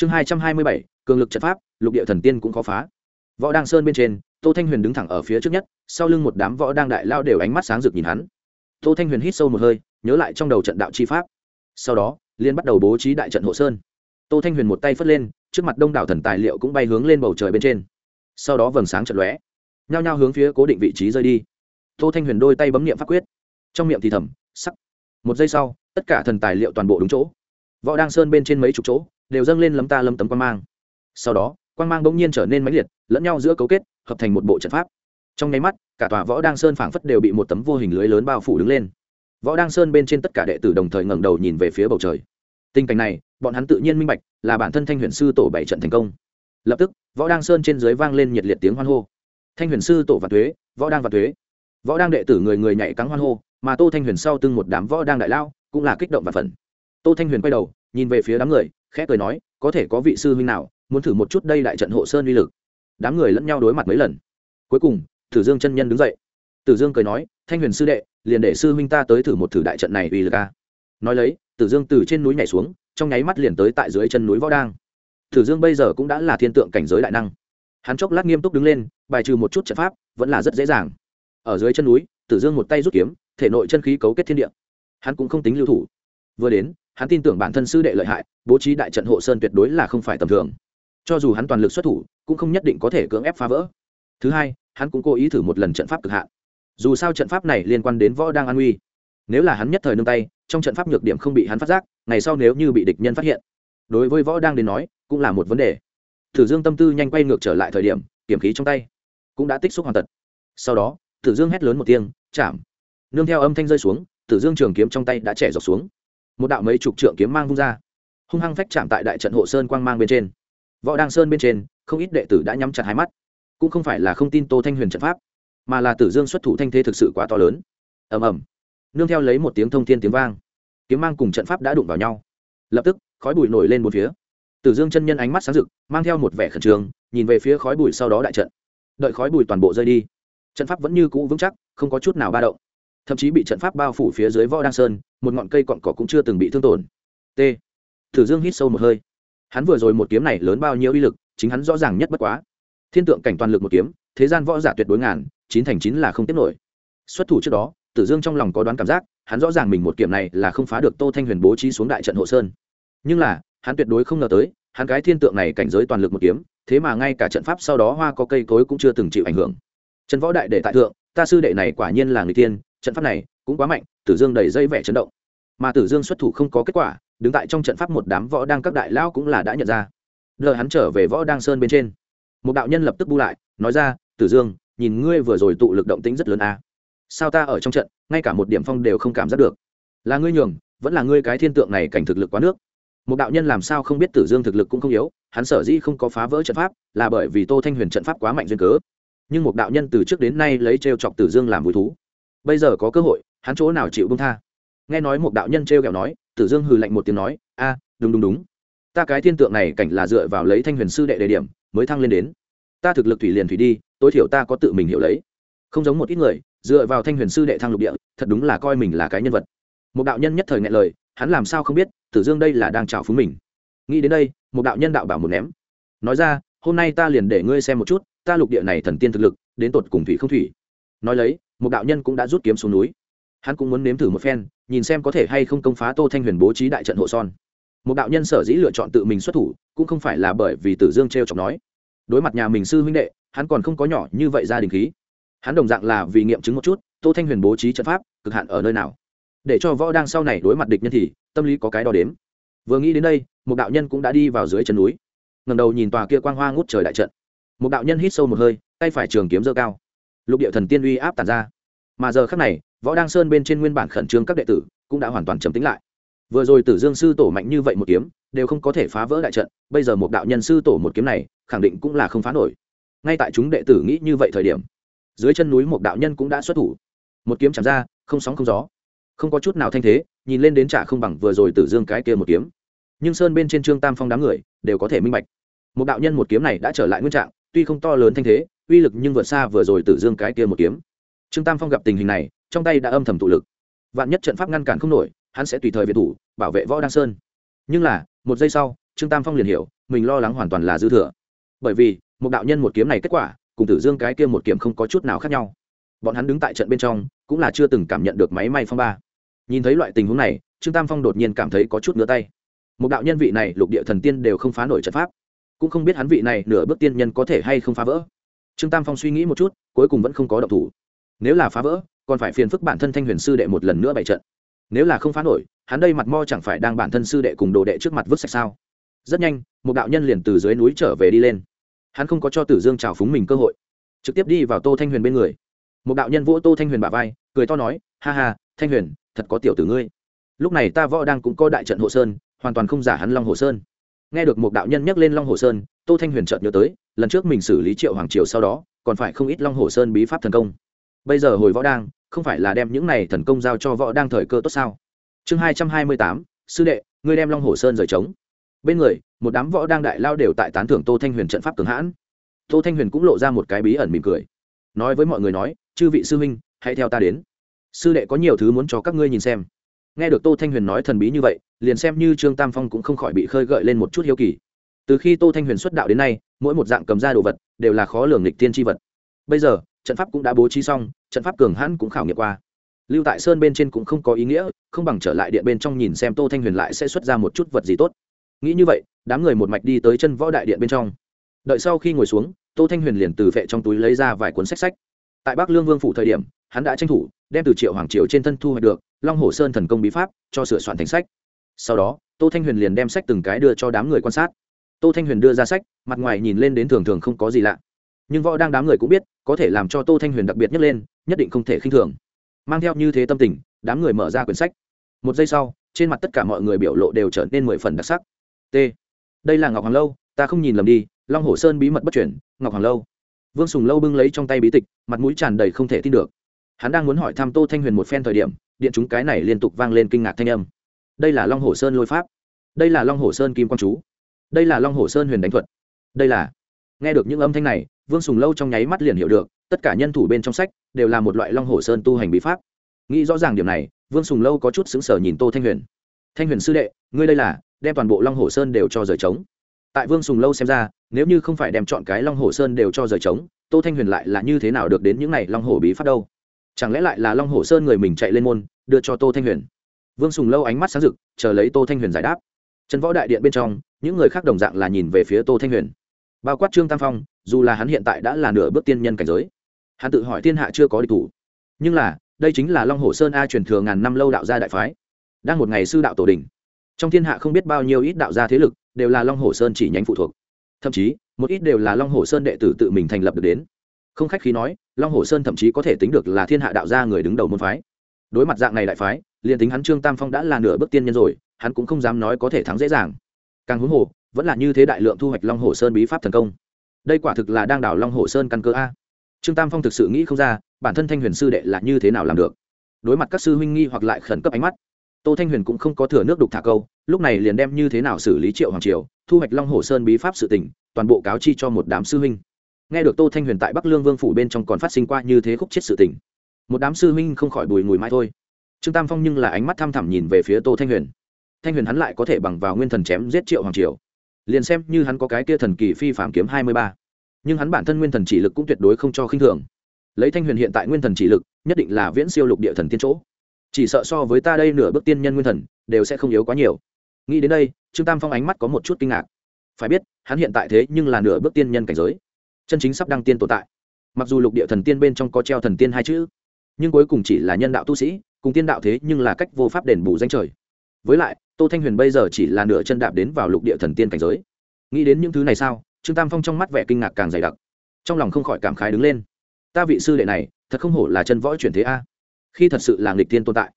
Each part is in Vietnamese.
chương hai trăm hai mươi bảy, cường lực trận pháp, lục địa thần tiên cũng khó phá. Võ đăng sơn bên trên, tô thanh huyền đứng thẳng ở phía trước nhất, sau lưng một đám võ đang đại lao đều ánh mắt sáng rực nhìn hắn. Tô thanh huyền hít sâu một hơi, nhớ lại trong đầu trận đạo chi pháp. Sau đó liên bắt đầu bố trí đại trận hộ sơn. Tô thanh huyền một tay phất lên, trước mặt đông đảo thần tài liệu cũng bay hướng lên bầu trời bên trên. Sau đó vầng sáng trận lóe, nhao nhao hướng phía cố định vị trí rơi đi. Tô thanh huyền đôi tay bấm niệm pháp quyết. Trong miệng thì thầm, sắc. Một giây sau, tất cả thần tài liệu toàn bộ đúng chỗ. Võ đăng sơn bên trên mấy chục chỗ đều dâng lên lấm ta lấm tấm quan mang. Sau đó quan mang bỗng nhiên trở nên mãnh liệt, lẫn nhau giữa cấu kết, hợp thành một bộ trận pháp. Trong nháy mắt, cả tòa võ đăng sơn phảng phất đều bị một tấm vô hình lưới lớn bao phủ đứng lên. Võ đăng sơn bên trên tất cả đệ tử đồng thời ngẩng đầu nhìn về phía bầu trời. Tình cảnh này, bọn hắn tự nhiên minh bạch, là bản thân thanh huyền sư tổ bảy trận thành công. Lập tức, võ đăng sơn trên dưới vang lên nhiệt liệt tiếng hoan hô. Thanh huyền sư tổ và thuế, võ đang và thuế. Võ đang đệ tử người người nhảy cắn hoan hô, mà tô thanh huyền sau tưng một đám võ đang đại lao, cũng là kích động và phần tô thanh huyền quay đầu, nhìn về phía đám người khẽ cười nói, có thể có vị sư huynh nào muốn thử một chút đây đại trận hộ sơn uy lực? Đám người lẫn nhau đối mặt mấy lần. Cuối cùng, tử dương chân nhân đứng dậy. Tử dương cười nói, thanh huyền sư đệ, liền để sư huynh ta tới thử một thử đại trận này uy lực a. Nói lấy, tử dương từ trên núi nhảy xuống, trong nháy mắt liền tới tại dưới chân núi võ đang. Tử dương bây giờ cũng đã là thiên tượng cảnh giới đại năng. Hắn chốc lát nghiêm túc đứng lên, bài trừ một chút trận pháp, vẫn là rất dễ dàng. Ở dưới chân núi, tử dương một tay rút kiếm, thể nội chân khí cấu kết thiên địa. Hắn cũng không tính lưu thủ vừa đến, hắn tin tưởng bản thân sư đệ lợi hại, bố trí đại trận hộ sơn tuyệt đối là không phải tầm thường. Cho dù hắn toàn lực xuất thủ, cũng không nhất định có thể cưỡng ép phá vỡ. Thứ hai, hắn cũng cố ý thử một lần trận pháp cực hạn. Dù sao trận pháp này liên quan đến võ đang an uy. Nếu là hắn nhất thời nương tay, trong trận pháp nhược điểm không bị hắn phát giác, ngày sau nếu như bị địch nhân phát hiện, đối với võ đang đến nói, cũng là một vấn đề. Tử dương tâm tư nhanh quay ngược trở lại thời điểm, kiểm khí trong tay, cũng đã tích xúc hoàn tật. Sau đó tử dương hét lớn một tiếng, chạm! Nương theo âm thanh rơi xuống tử dương trường kiếm trong tay đã trẻ dọc xuống một đạo mấy chục trượng kiếm mang vung ra. Hung hăng phách chạm tại đại trận hộ sơn quang mang bên trên. Võ đăng sơn bên trên, không ít đệ tử đã nhắm chặt hai mắt. Cũng không phải là không tin tô thanh huyền trận pháp, mà là tử dương xuất thủ thanh thế thực sự quá to lớn. Ầm ầm. Nương theo lấy một tiếng thông thiên tiếng vang, kiếm mang cùng trận pháp đã đụng vào nhau. Lập tức, khói bụi nổi lên một phía. Tử dương chân nhân ánh mắt sáng rực, mang theo một vẻ khẩn trương, nhìn về phía khói bụi sau đó đại trận. Đợi khói bụi toàn bộ rơi đi, trận pháp vẫn như cũ vững chắc, không có chút nào ba động thậm chí bị trận pháp bao phủ phía dưới võ đăng sơn, một ngọn cây cọn cỏ cũng chưa từng bị thương tổn. T. Thử dương hít sâu một hơi. Hắn vừa rồi một kiếm này lớn bao nhiêu uy lực, chính hắn rõ ràng nhất bất quá. Thiên tượng cảnh toàn lực một kiếm, thế gian võ giả tuyệt đối ngàn, chín thành chín là không tiếp nổi. Xuất thủ trước đó, tử dương trong lòng có đoán cảm giác, hắn rõ ràng mình một kiểm này là không phá được tô thanh huyền bố trí xuống đại trận hộ sơn. Nhưng là, hắn tuyệt đối không ngờ tới, hắn cái thiên tượng này cảnh giới toàn lực một kiếm, thế mà ngay cả trận pháp sau đó hoa có cây cối cũng chưa từng chịu ảnh hưởng. Trần võ đại để tại thượng, ta sư đệ này quả nhiên là người tiên trận pháp này cũng quá mạnh, tử dương đầy dây vẻ chấn động. Mà tử dương xuất thủ không có kết quả, đứng tại trong trận pháp một đám võ đang các đại lão cũng là đã nhận ra. Lời hắn trở về võ đang sơn bên trên. Một đạo nhân lập tức bu lại, nói ra, tử dương, nhìn ngươi vừa rồi tụ lực động tính rất lớn à. sao ta ở trong trận, ngay cả một điểm phong đều không cảm giác được? Là ngươi nhường, vẫn là ngươi cái thiên tượng này cảnh thực lực quá nước. Một đạo nhân làm sao không biết tử dương thực lực cũng không yếu, hắn sở dĩ không có phá vỡ trận pháp, là bởi vì tô thanh huyền trận pháp quá mạnh duyên cớ. Nhưng một đạo nhân từ trước đến nay lấy t chọc tử dương làm vui thú bây giờ có cơ hội, hắn chỗ nào chịu bông tha? Nghe nói một đạo nhân t r kẹo nói, tử dương hừ lạnh một tiếng nói, a, đúng đúng đúng. Ta cái thiên tượng này cảnh là dựa vào lấy thanh huyền sư đệ đề điểm, mới thăng lên đến. Ta thực lực thủy liền thủy đi, tối thiểu ta có tự mình hiểu lấy. Không giống một ít người, dựa vào thanh huyền sư đệ thăng lục địa, thật đúng là coi mình là cái nhân vật. Một đạo nhân nhất thời ngại lời, hắn làm sao không biết, tử dương đây là đang trào phúng mình. Nghĩ đến đây, một đạo nhân đạo bảo một ném. Nói ra, hôm nay ta liền để ngươi xem một chút, ta lục địa này thần tiên thực lực, đến tột cùng thủy không thủy? Nói lấy một đạo nhân cũng đã rút kiếm xuống núi. Hắn cũng muốn nếm thử một phen, nhìn xem có thể hay không công phá tô thanh huyền bố trí đại trận hộ son. Một đạo nhân sở dĩ lựa chọn tự mình xuất thủ, cũng không phải là bởi vì tử dương t r e o chọc nói. Đối mặt nhà mình sư huynh đệ, hắn còn không có nhỏ như vậy gia đình khí. Hắn đồng dạng là vì nghiệm chứng một chút, tô thanh huyền bố trí trận pháp, cực hạn ở nơi nào. Để cho võ đang sau này đối mặt địch nhân thì, tâm lý có cái đo đếm. Vừa nghĩ đến đây, một đạo nhân cũng đã đi vào dưới chân núi. Ngầm đầu nhìn tòa kia quang hoa ngút trời đại trận. Một đạo nhân hít sâu một hơi, tay phải trường kiếm dơ cao lục địa thần tiên uy áp tàn ra. Mà giờ khắc này, võ đăng sơn bên trên nguyên bản khẩn trương các đệ tử cũng đã hoàn toàn trầm tính lại. Vừa rồi tử dương sư tổ mạnh như vậy một kiếm, đều không có thể phá vỡ đại trận, bây giờ một đạo nhân sư tổ một kiếm này, khẳng định cũng là không phá nổi. Ngay tại chúng đệ tử nghĩ như vậy thời điểm, dưới chân núi một đạo nhân cũng đã xuất thủ. Một kiếm chạm ra, không sóng không gió. Không có chút nào thanh thế, nhìn lên đến trả không bằng vừa rồi tử dương cái kia một kiếm. Nhưng sơn bên trên trương tam phong đám người đều có thể minh bạch. Một đạo nhân một kiếm này đã trở lại nguyên trạng, tuy không to lớn thanh thế uy lực nhưng vượt xa vừa rồi tử dương cái kia một kiếm. Trương tam phong gặp tình hình này, trong tay đã âm thầm tụ lực. Vạn nhất trận pháp ngăn cản không nổi, hắn sẽ tùy thời về thủ, bảo vệ võ đăng sơn. Nhưng là, một giây sau, trương tam phong liền hiểu, mình lo lắng hoàn toàn là dư thừa. Bởi vì, một đạo nhân một kiếm này kết quả, cùng tử dương cái kia một kiếm không có chút nào khác nhau. Bọn hắn đứng tại trận bên trong, cũng là chưa từng cảm nhận được máy may phong ba. Nhìn thấy loại tình huống này, trương tam phong đột nhiên cảm thấy có chút ngứa tay. Một đạo nhân vị này lục địa thần tiên đều không phá nổi trận pháp. Cũng không biết hắn vị này nửa bước tiên nhân có thể hay không phá vỡ trương tam phong suy nghĩ một chút, cuối cùng vẫn không có động thủ. Nếu là phá vỡ, còn phải phiền phức bản thân thanh huyền sư đệ một lần nữa bày trận. Nếu là không phá nổi, hắn đây mặt mo chẳng phải đang bản thân sư đệ cùng đồ đệ trước mặt vứt sạch sao? Rất nhanh, một đạo nhân liền từ dưới núi trở về đi lên. Hắn không có cho tử dương trào phúng mình cơ hội, trực tiếp đi vào tô thanh huyền bên người. Một đạo nhân vỗ tô thanh huyền bả vai, cười to nói, ha ha, thanh huyền, thật có tiểu tử ngươi. Lúc này ta võ đang cũng có đại trận hộ sơn, hoàn toàn không giả hắn long hồ sơn nghe được một đạo nhân nhắc lên long hồ sơn, tô thanh huyền chợt nhớ tới, lần trước mình xử lý triệu hoàng triều sau đó, còn phải không ít long hồ sơn bí pháp thần công. Bây giờ hồi võ đang, không phải là đem những này thần công giao cho võ đang thời cơ tốt sao? Chương hai trăm hai mươi tám, sư đệ, ngươi đem long hồ sơn rời trống. Bên người, một đám võ đang đại lao đều tại tán thưởng tô thanh huyền trận pháp cường hãn. Tô thanh huyền cũng lộ ra một cái bí ẩn mỉm cười. Nói với mọi người nói, chư vị sư huynh, hãy theo ta đến. Sư đệ có nhiều thứ muốn cho các ngươi nhìn xem nghe được tô thanh huyền nói thần bí như vậy, liền xem như trương tam phong cũng không khỏi bị khơi gợi lên một chút hiếu kỳ. Từ khi tô thanh huyền xuất đạo đến nay, mỗi một dạng cầm ra đồ vật đều là khó lường lịch tiên tri vật. Bây giờ, trận pháp cũng đã bố trí xong, trận pháp cường hãn cũng khảo nghiệm qua. Lưu tại sơn bên trên cũng không có ý nghĩa, không bằng trở lại điện bên trong nhìn xem tô thanh huyền lại sẽ xuất ra một chút vật gì tốt. Nghĩ như vậy, đám người một mạch đi tới chân võ đại điện bên trong. Đợi sau khi ngồi xuống, tô thanh huyền liền từ vệ trong túi lấy ra vài cuốn sách sách. Tại bắc lương vương phủ thời điểm, hắn đã tranh thủ, đem từ triệu hoàng triều trên thân thu hoạch được long hồ sơn thần công bí pháp, cho sửa soạn thành sách. Sau đó, tô thanh huyền liền đem sách từng cái đưa cho đám người quan sát. Tô thanh huyền đưa ra sách, mặt ngoài nhìn lên đến thường thường không có gì lạ. Nhưng võ đang đám người cũng biết, có thể làm cho tô thanh huyền đặc biệt nhất lên, nhất định không thể khinh thường. Mang theo như thế tâm tình, đám người mở ra quyển sách. Một giây sau, trên mặt tất cả mọi người biểu lộ đều trở nên mười phần đặc sắc. T. Đây là ngọc hoàng lâu, ta không nhìn lầm đi, long hồ sơn bí mật bất chuyển ngọc hoàng lâu. Vương sùng lâu bưng lấy trong tay bí tịch, mặt mũi tràn đầy không thể tin được hắn đang muốn hỏi thăm tô thanh huyền một phen thời điểm, điện chúng cái này liên tục vang lên kinh ngạc thanh âm. Đây là long hồ sơn lôi pháp. Đây là long hồ sơn kim quang chú. Đây là long hồ sơn huyền đánh thuật. Đây là. Nghe được những âm thanh này, vương sùng lâu trong nháy mắt liền hiểu được, tất cả nhân thủ bên trong sách đều là một loại long hồ sơn tu hành bí pháp. Nghĩ rõ ràng điểm này, vương sùng lâu có chút xứng sở nhìn tô thanh huyền. Thanh huyền sư đệ, ngươi đây là đem toàn bộ long hồ sơn đều cho rời trống. Tại vương sùng lâu xem ra, nếu như không phải đem chọn cái long hồ sơn đều cho rời trống, tô thanh huyền lại là như thế nào được đến những này long hồ bí pháp đâu? Chẳng lẽ lại là long hồ sơn người mình chạy lên môn, đưa cho tô thanh huyền? Vương sùng lâu ánh mắt sáng rực, chờ lấy tô thanh huyền giải đáp. Trần võ đại điện bên trong, những người khác đồng dạng là nhìn về phía tô thanh huyền. Bao quát trương tam phong, dù là hắn hiện tại đã là nửa bước tiên nhân cảnh giới, hắn tự hỏi thiên hạ chưa có địch thủ. Nhưng là, đây chính là long hồ sơn a truyền thừa ngàn năm lâu đạo gia đại phái. Đang một ngày sư đạo tổ đình trong thiên hạ không biết bao nhiêu ít đạo gia thế lực đều là long hồ sơn chỉ nhánh phụ thuộc. Thậm chí, một ít đều là long hồ sơn đệ tử tự mình thành lập được đến. Không khách khí nói long hồ sơn thậm chí có thể tính được là thiên hạ đạo gia người đứng đầu môn phái. Đối mặt dạng này đại phái, liền tính hắn trương tam phong đã là nửa bước tiên nhân rồi, hắn cũng không dám nói có thể thắng dễ dàng. Càng huống hồ, vẫn là như thế đại lượng thu hoạch long hồ sơn bí pháp thần công. Đây quả thực là đang đảo long hồ sơn căn cơ a. Trương tam phong thực sự nghĩ không ra, bản thân thanh huyền sư đệ là như thế nào làm được. Đối mặt các sư huynh nghi hoặc lại khẩn cấp ánh mắt, tô thanh huyền cũng không có thừa nước đục thả câu, lúc này liền đem như thế nào xử lý triệu hoàng triều, thu hoạch long hồ sơn bí pháp sự tỉnh toàn bộ cáo chi cho một đám sư huynh nghe được tô thanh huyền tại bắc lương vương phủ bên trong còn phát sinh qua như thế khúc chết sự tỉnh một đám sư huynh không khỏi bùi ngùi mãi thôi. Trương tam phong nhưng là ánh mắt thăm thẳm nhìn về phía tô thanh huyền. Thanh huyền hắn lại có thể bằng vào nguyên thần chém giết triệu hoàng triều. Liền xem như hắn có cái kia thần kỳ phi phạm kiếm hai mươi ba, nhưng hắn bản thân nguyên thần chỉ lực cũng tuyệt đối không cho khinh thường. Lấy thanh huyền hiện tại nguyên thần chỉ lực, nhất định là viễn siêu lục địa thần tiên chỗ. Chỉ sợ so với ta đây nửa bước tiên nhân nguyên thần, đều sẽ không yếu quá nhiều. Nghĩ đến đây, trương tam phong ánh mắt có một chút kinh ngạc. Phải biết, hắn hiện tại thế nhưng là nửa bước tiên nhân cảnh giới chân chính sắp đăng tiên tồn tại. Mặc dù lục địa thần tiên bên trong có treo thần tiên hai chữ, nhưng cuối cùng chỉ là nhân đạo tu sĩ, cùng tiên đạo thế nhưng là cách vô pháp đền bù danh trời. Với lại, tô thanh huyền bây giờ chỉ là nửa chân đạp đến vào lục địa thần tiên cảnh giới. Nghĩ đến những thứ này sao, trương tam phong trong mắt vẻ kinh ngạc càng dày đặc. Trong lòng không khỏi cảm khái đứng lên. Ta vị sư đệ này, thật không hổ là chân võ chuyển thế a. Khi thật sự là nghịch tiên tồn tại.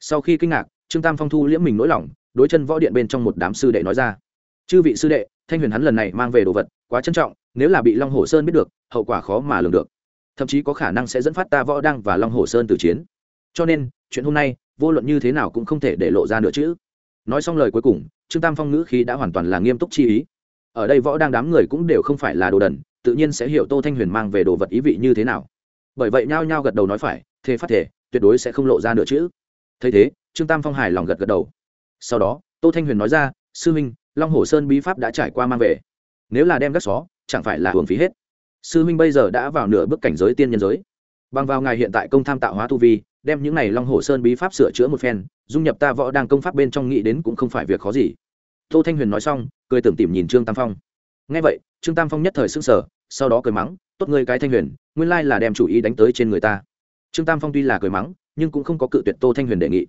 Sau khi kinh ngạc, trương tam phong thu liễm mình nỗi lòng, đối chân võ điện bên trong một đám sư đệ nói ra. Chư vị sư đệ, thanh huyền hắn lần này mang về đồ vật, quá trân trọng nếu là bị long hồ sơn biết được, hậu quả khó mà lường được. Thậm chí có khả năng sẽ dẫn phát ta võ đăng và long hồ sơn từ chiến. Cho nên, chuyện hôm nay, vô luận như thế nào cũng không thể để lộ ra nữa chứ nói xong lời cuối cùng, trương tam phong ngữ khí đã hoàn toàn là nghiêm túc chi ý. Ở đây võ đang đám người cũng đều không phải là đồ đần, tự nhiên sẽ hiểu tô thanh huyền mang về đồ vật ý vị như thế nào. Bởi vậy nhao nhao gật đầu nói phải, thề phát thể tuyệt đối sẽ không lộ ra nữa chứ thấy thế, trương tam phong hài lòng gật gật đầu. Sau đó, tô thanh huyền nói ra, sư minh, long hồ sơn bí pháp đã trải qua mang về. Nếu là đem gác xó chẳng phải là hưởng phí hết. Sư huynh bây giờ đã vào nửa bước cảnh giới tiên nhân giới. Bằng vào ngài hiện tại công tham tạo hóa tu vi, đem những này long hồ sơn bí pháp sửa chữa một phen, dung nhập ta võ đang công pháp bên trong nghĩ đến cũng không phải việc khó gì. Tô thanh huyền nói xong, cười tưởng tìm nhìn trương tam phong. Nghe vậy, trương tam phong nhất thời s ư n g sở sau đó cười mắng, tốt ngươi cái thanh huyền, nguyên lai là đem chủ ý đánh tới trên người ta. Trương tam phong tuy là cười mắng, nhưng cũng không có cự tuyệt tô thanh huyền đề nghị.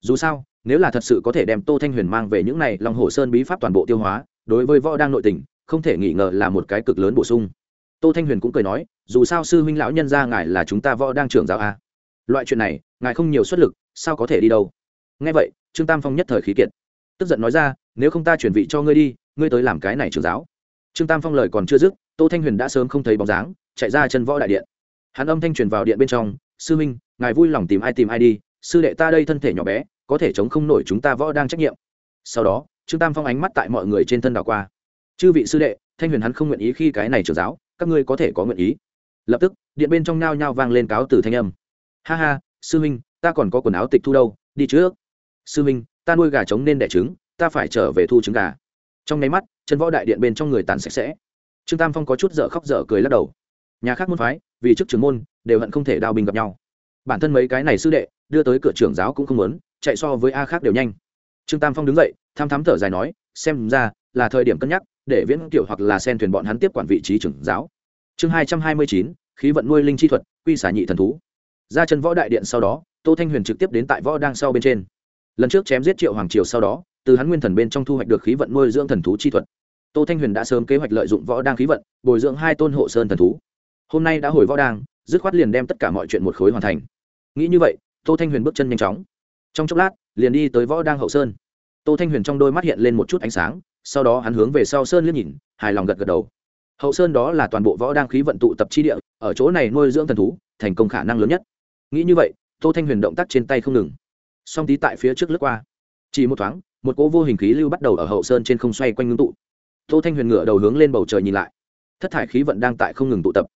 Dù sao, nếu là thật sự có thể đem tô thanh huyền mang về những này lòng hồ sơn bí pháp toàn bộ tiêu hóa, đối với võ đang nội tình không thể nghi ngờ là một cái cực lớn bổ sung. Tô thanh huyền cũng cười nói, dù sao sư huynh lão nhân ra ngài là chúng ta võ đang trưởng giáo a. Loại chuyện này, ngài không nhiều xuất lực, sao có thể đi đâu? Nghe vậy, trương tam phong nhất thời khí kiệt. Tức giận nói ra, nếu không ta chuyển vị cho ngươi đi, ngươi tới làm cái này trưởng giáo. Trương tam phong lời còn chưa dứt, tô thanh huyền đã sớm không thấy bóng dáng, chạy ra chân võ đại điện. Hắn âm thanh truyền vào điện bên trong, sư minh ngài vui lòng tìm ai tìm ai đi, sư đệ ta đây thân thể nhỏ bé, có thể chống không nổi chúng ta võ đang trách nhiệm. Sau đó, trương tam phong ánh mắt tại mọi người trên thân đảo qua chư vị sư đệ, thanh huyền hắn không nguyện ý khi cái này trưởng giáo, các ngươi có thể có nguyện ý. Lập tức, điện bên trong nhao nhao vang lên cáo từ thanh âm. Ha ha, sư minh ta còn có quần áo tịch thu đâu, đi trước. Sư minh ta nuôi gà trống nên đẻ trứng, ta phải trở về thu trứng gà. Trong nháy mắt, chân võ đại điện bên trong người tàn sạch sẽ. Trương tam phong có chút dở khóc dở cười lắc đầu. Nhà khác môn phái, vì chức trưởng môn, đều hận không thể đao bình gặp nhau. Bản thân mấy cái này sư đệ, đưa tới cửa trưởng giáo cũng không muốn, chạy so với a khác đều nhanh. Trương tam phong đứng dậy, tham thám thở dài nói, xem ra là thời điểm cân nhắc để viễn kiểu hoặc là sen thuyền bọn hắn tiếp quản vị trí trưởng giáo. Chương hai trăm hai mươi chín, khí vận nuôi linh chi thuật, quy xả nhị thần thú. Ra chân võ đại điện sau đó, tô thanh huyền trực tiếp đến tại võ đang sau bên trên. Lần trước chém giết triệu hoàng triều sau đó, từ hắn nguyên thần bên trong thu hoạch được khí vận nuôi dưỡng thần thú chi thuật. Tô thanh huyền đã sớm kế hoạch lợi dụng võ đang khí vận, bồi dưỡng hai tôn hộ sơn thần thú. Hôm nay đã hồi võ đang, dứt khoát liền đem tất cả mọi chuyện một khối hoàn thành. Nghĩ như vậy, tô thanh huyền bước chân nhanh chóng. Trong chốc lát, liền đi tới võ đang hậu sơn. Tô thanh huyền trong đôi mắt hiện lên một chút ánh sáng sau đó hắn hướng về sau sơn liếc nhìn, hài lòng gật gật đầu. Hậu sơn đó là toàn bộ võ đang khí vận tụ tập chi địa, ở chỗ này nuôi dưỡng thần thú, thành công khả năng lớn nhất. Nghĩ như vậy, tô thanh huyền động tác trên tay không ngừng. Song tí tại phía trước lướt qua. Chỉ một thoáng, một cỗ vô hình khí lưu bắt đầu ở hậu sơn trên không xoay quanh ngưng tụ. Tô thanh huyền ngửa đầu hướng lên bầu trời nhìn lại. Thất thải khí vận đang tại không ngừng tụ tập.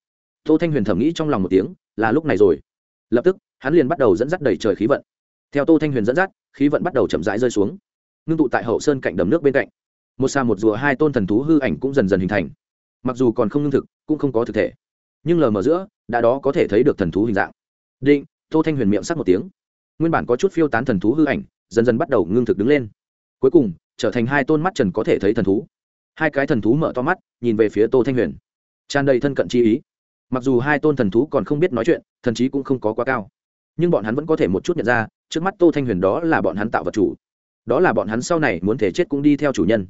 Tô thanh huyền thẩm nghĩ trong lòng một tiếng, là lúc này rồi. Lập tức, hắn liền bắt đầu dẫn dắt đầy trời khí vận. Theo tô thanh huyền dẫn dắt, khí vận bắt đầu chậm rãi rơi xuống. Ngưng tụ tại hậu sơn cạnh đầm nước bên cạnh một xa một rùa hai tôn thần thú hư ảnh cũng dần dần hình thành. Mặc dù còn không ngưng thực, cũng không có thực thể. Nhưng lờ mờ giữa, đã đó có thể thấy được thần thú hình dạng. Định, tô thanh huyền miệng sắc một tiếng. Nguyên bản có chút phiêu tán thần thú hư ảnh, dần dần bắt đầu ngưng thực đứng lên. Cuối cùng, trở thành hai tôn mắt trần có thể thấy thần thú. Hai cái thần thú mở to mắt, nhìn về phía tô thanh huyền. Tràn đầy thân cận chi ý. Mặc dù hai tôn thần thú còn không biết nói chuyện, thần trí cũng không có quá cao. Nhưng bọn hắn vẫn có thể một chút nhận ra, trước mắt tô thanh huyền đó là bọn hắn tạo vật chủ. Đó là bọn hắn sau này muốn thể chết cũng đi theo chủ nhân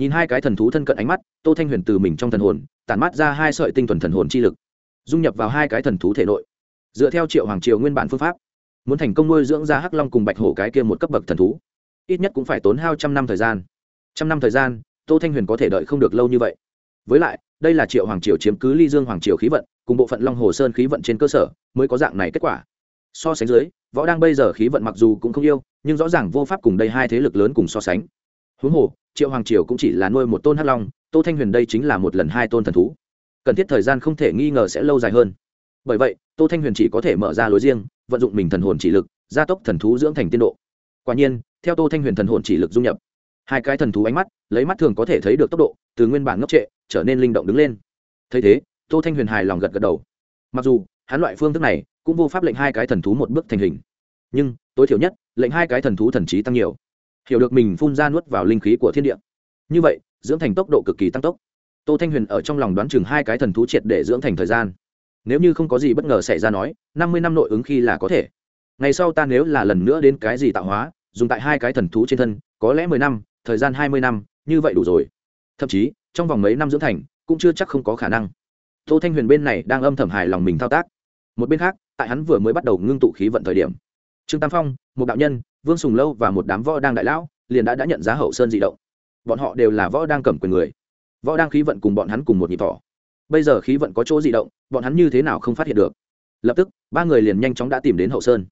nhìn hai cái thần thú thân cận ánh mắt, tô thanh huyền từ mình trong thần hồn, tản mắt ra hai sợi tinh thuần thần hồn chi lực, dung nhập vào hai cái thần thú thể nội. Dựa theo triệu hoàng triều nguyên bản phương pháp, muốn thành công nuôi dưỡng ra hắc long cùng bạch hổ cái kia một cấp bậc thần thú, ít nhất cũng phải tốn hao trăm năm thời gian. Trăm năm thời gian, tô thanh huyền có thể đợi không được lâu như vậy. Với lại, đây là triệu hoàng triều chiếm cứ ly dương hoàng triều khí vận, cùng bộ phận long hồ sơn khí vận trên cơ sở, mới có dạng này kết quả. So sánh dưới, võ đang bây giờ khí vận mặc dù cũng không yêu, nhưng rõ ràng vô pháp cùng đây hai thế lực lớn cùng so sánh huống hồ, triệu hoàng triều cũng chỉ là nuôi một tôn hắc long, tô thanh huyền đây chính là một lần hai tôn thần thú. Cần thiết thời gian không thể nghi ngờ sẽ lâu dài hơn. Bởi vậy, tô thanh huyền chỉ có thể mở ra lối riêng, vận dụng mình thần hồn chỉ lực, gia tốc thần thú dưỡng thành tiên độ. Quả nhiên, theo tô thanh huyền thần hồn chỉ lực dung nhập, hai cái thần thú ánh mắt, lấy mắt thường có thể thấy được tốc độ, từ nguyên bản ngốc trệ, trở nên linh động đứng lên. Thấy thế, tô thanh huyền hài lòng gật gật đầu. Mặc dù, hắn loại phương thức này cũng vô pháp lệnh hai cái thần thú một bước thành hình. Nhưng, tối thiểu nhất, lệnh hai cái thần thú thần trí tăng nhiều hiểu được mình phun ra nuốt vào linh khí của thiên địa. Như vậy, dưỡng thành tốc độ cực kỳ tăng tốc. Tô thanh huyền ở trong lòng đoán chừng hai cái thần thú triệt để dưỡng thành thời gian. Nếu như không có gì bất ngờ xảy ra nói, năm mươi năm nội ứng khi là có thể. Ngày sau ta nếu là lần nữa đến cái gì tạo hóa, dùng tại hai cái thần thú trên thân, có lẽ mười năm, thời gian hai mươi năm, như vậy đủ rồi. Thậm chí, trong vòng mấy năm dưỡng thành, cũng chưa chắc không có khả năng. Tô thanh huyền bên này đang âm thầm hài lòng mình thao tác. Một bên khác, tại hắn vừa mới bắt đầu ngưng tụ khí vận thời điểm. Trương tam phong, một đạo nhân vương sùng lâu và một đám võ đang đại lão liền đã đã nhận giá hậu sơn di động. Bọn họ đều là võ đang cầm quyền người. Võ đang khí vận cùng bọn hắn cùng một nhịp thỏ bây giờ khí vận có chỗ di động, bọn hắn như thế nào không phát hiện được. Lập tức, ba người liền nhanh chóng đã tìm đến hậu sơn.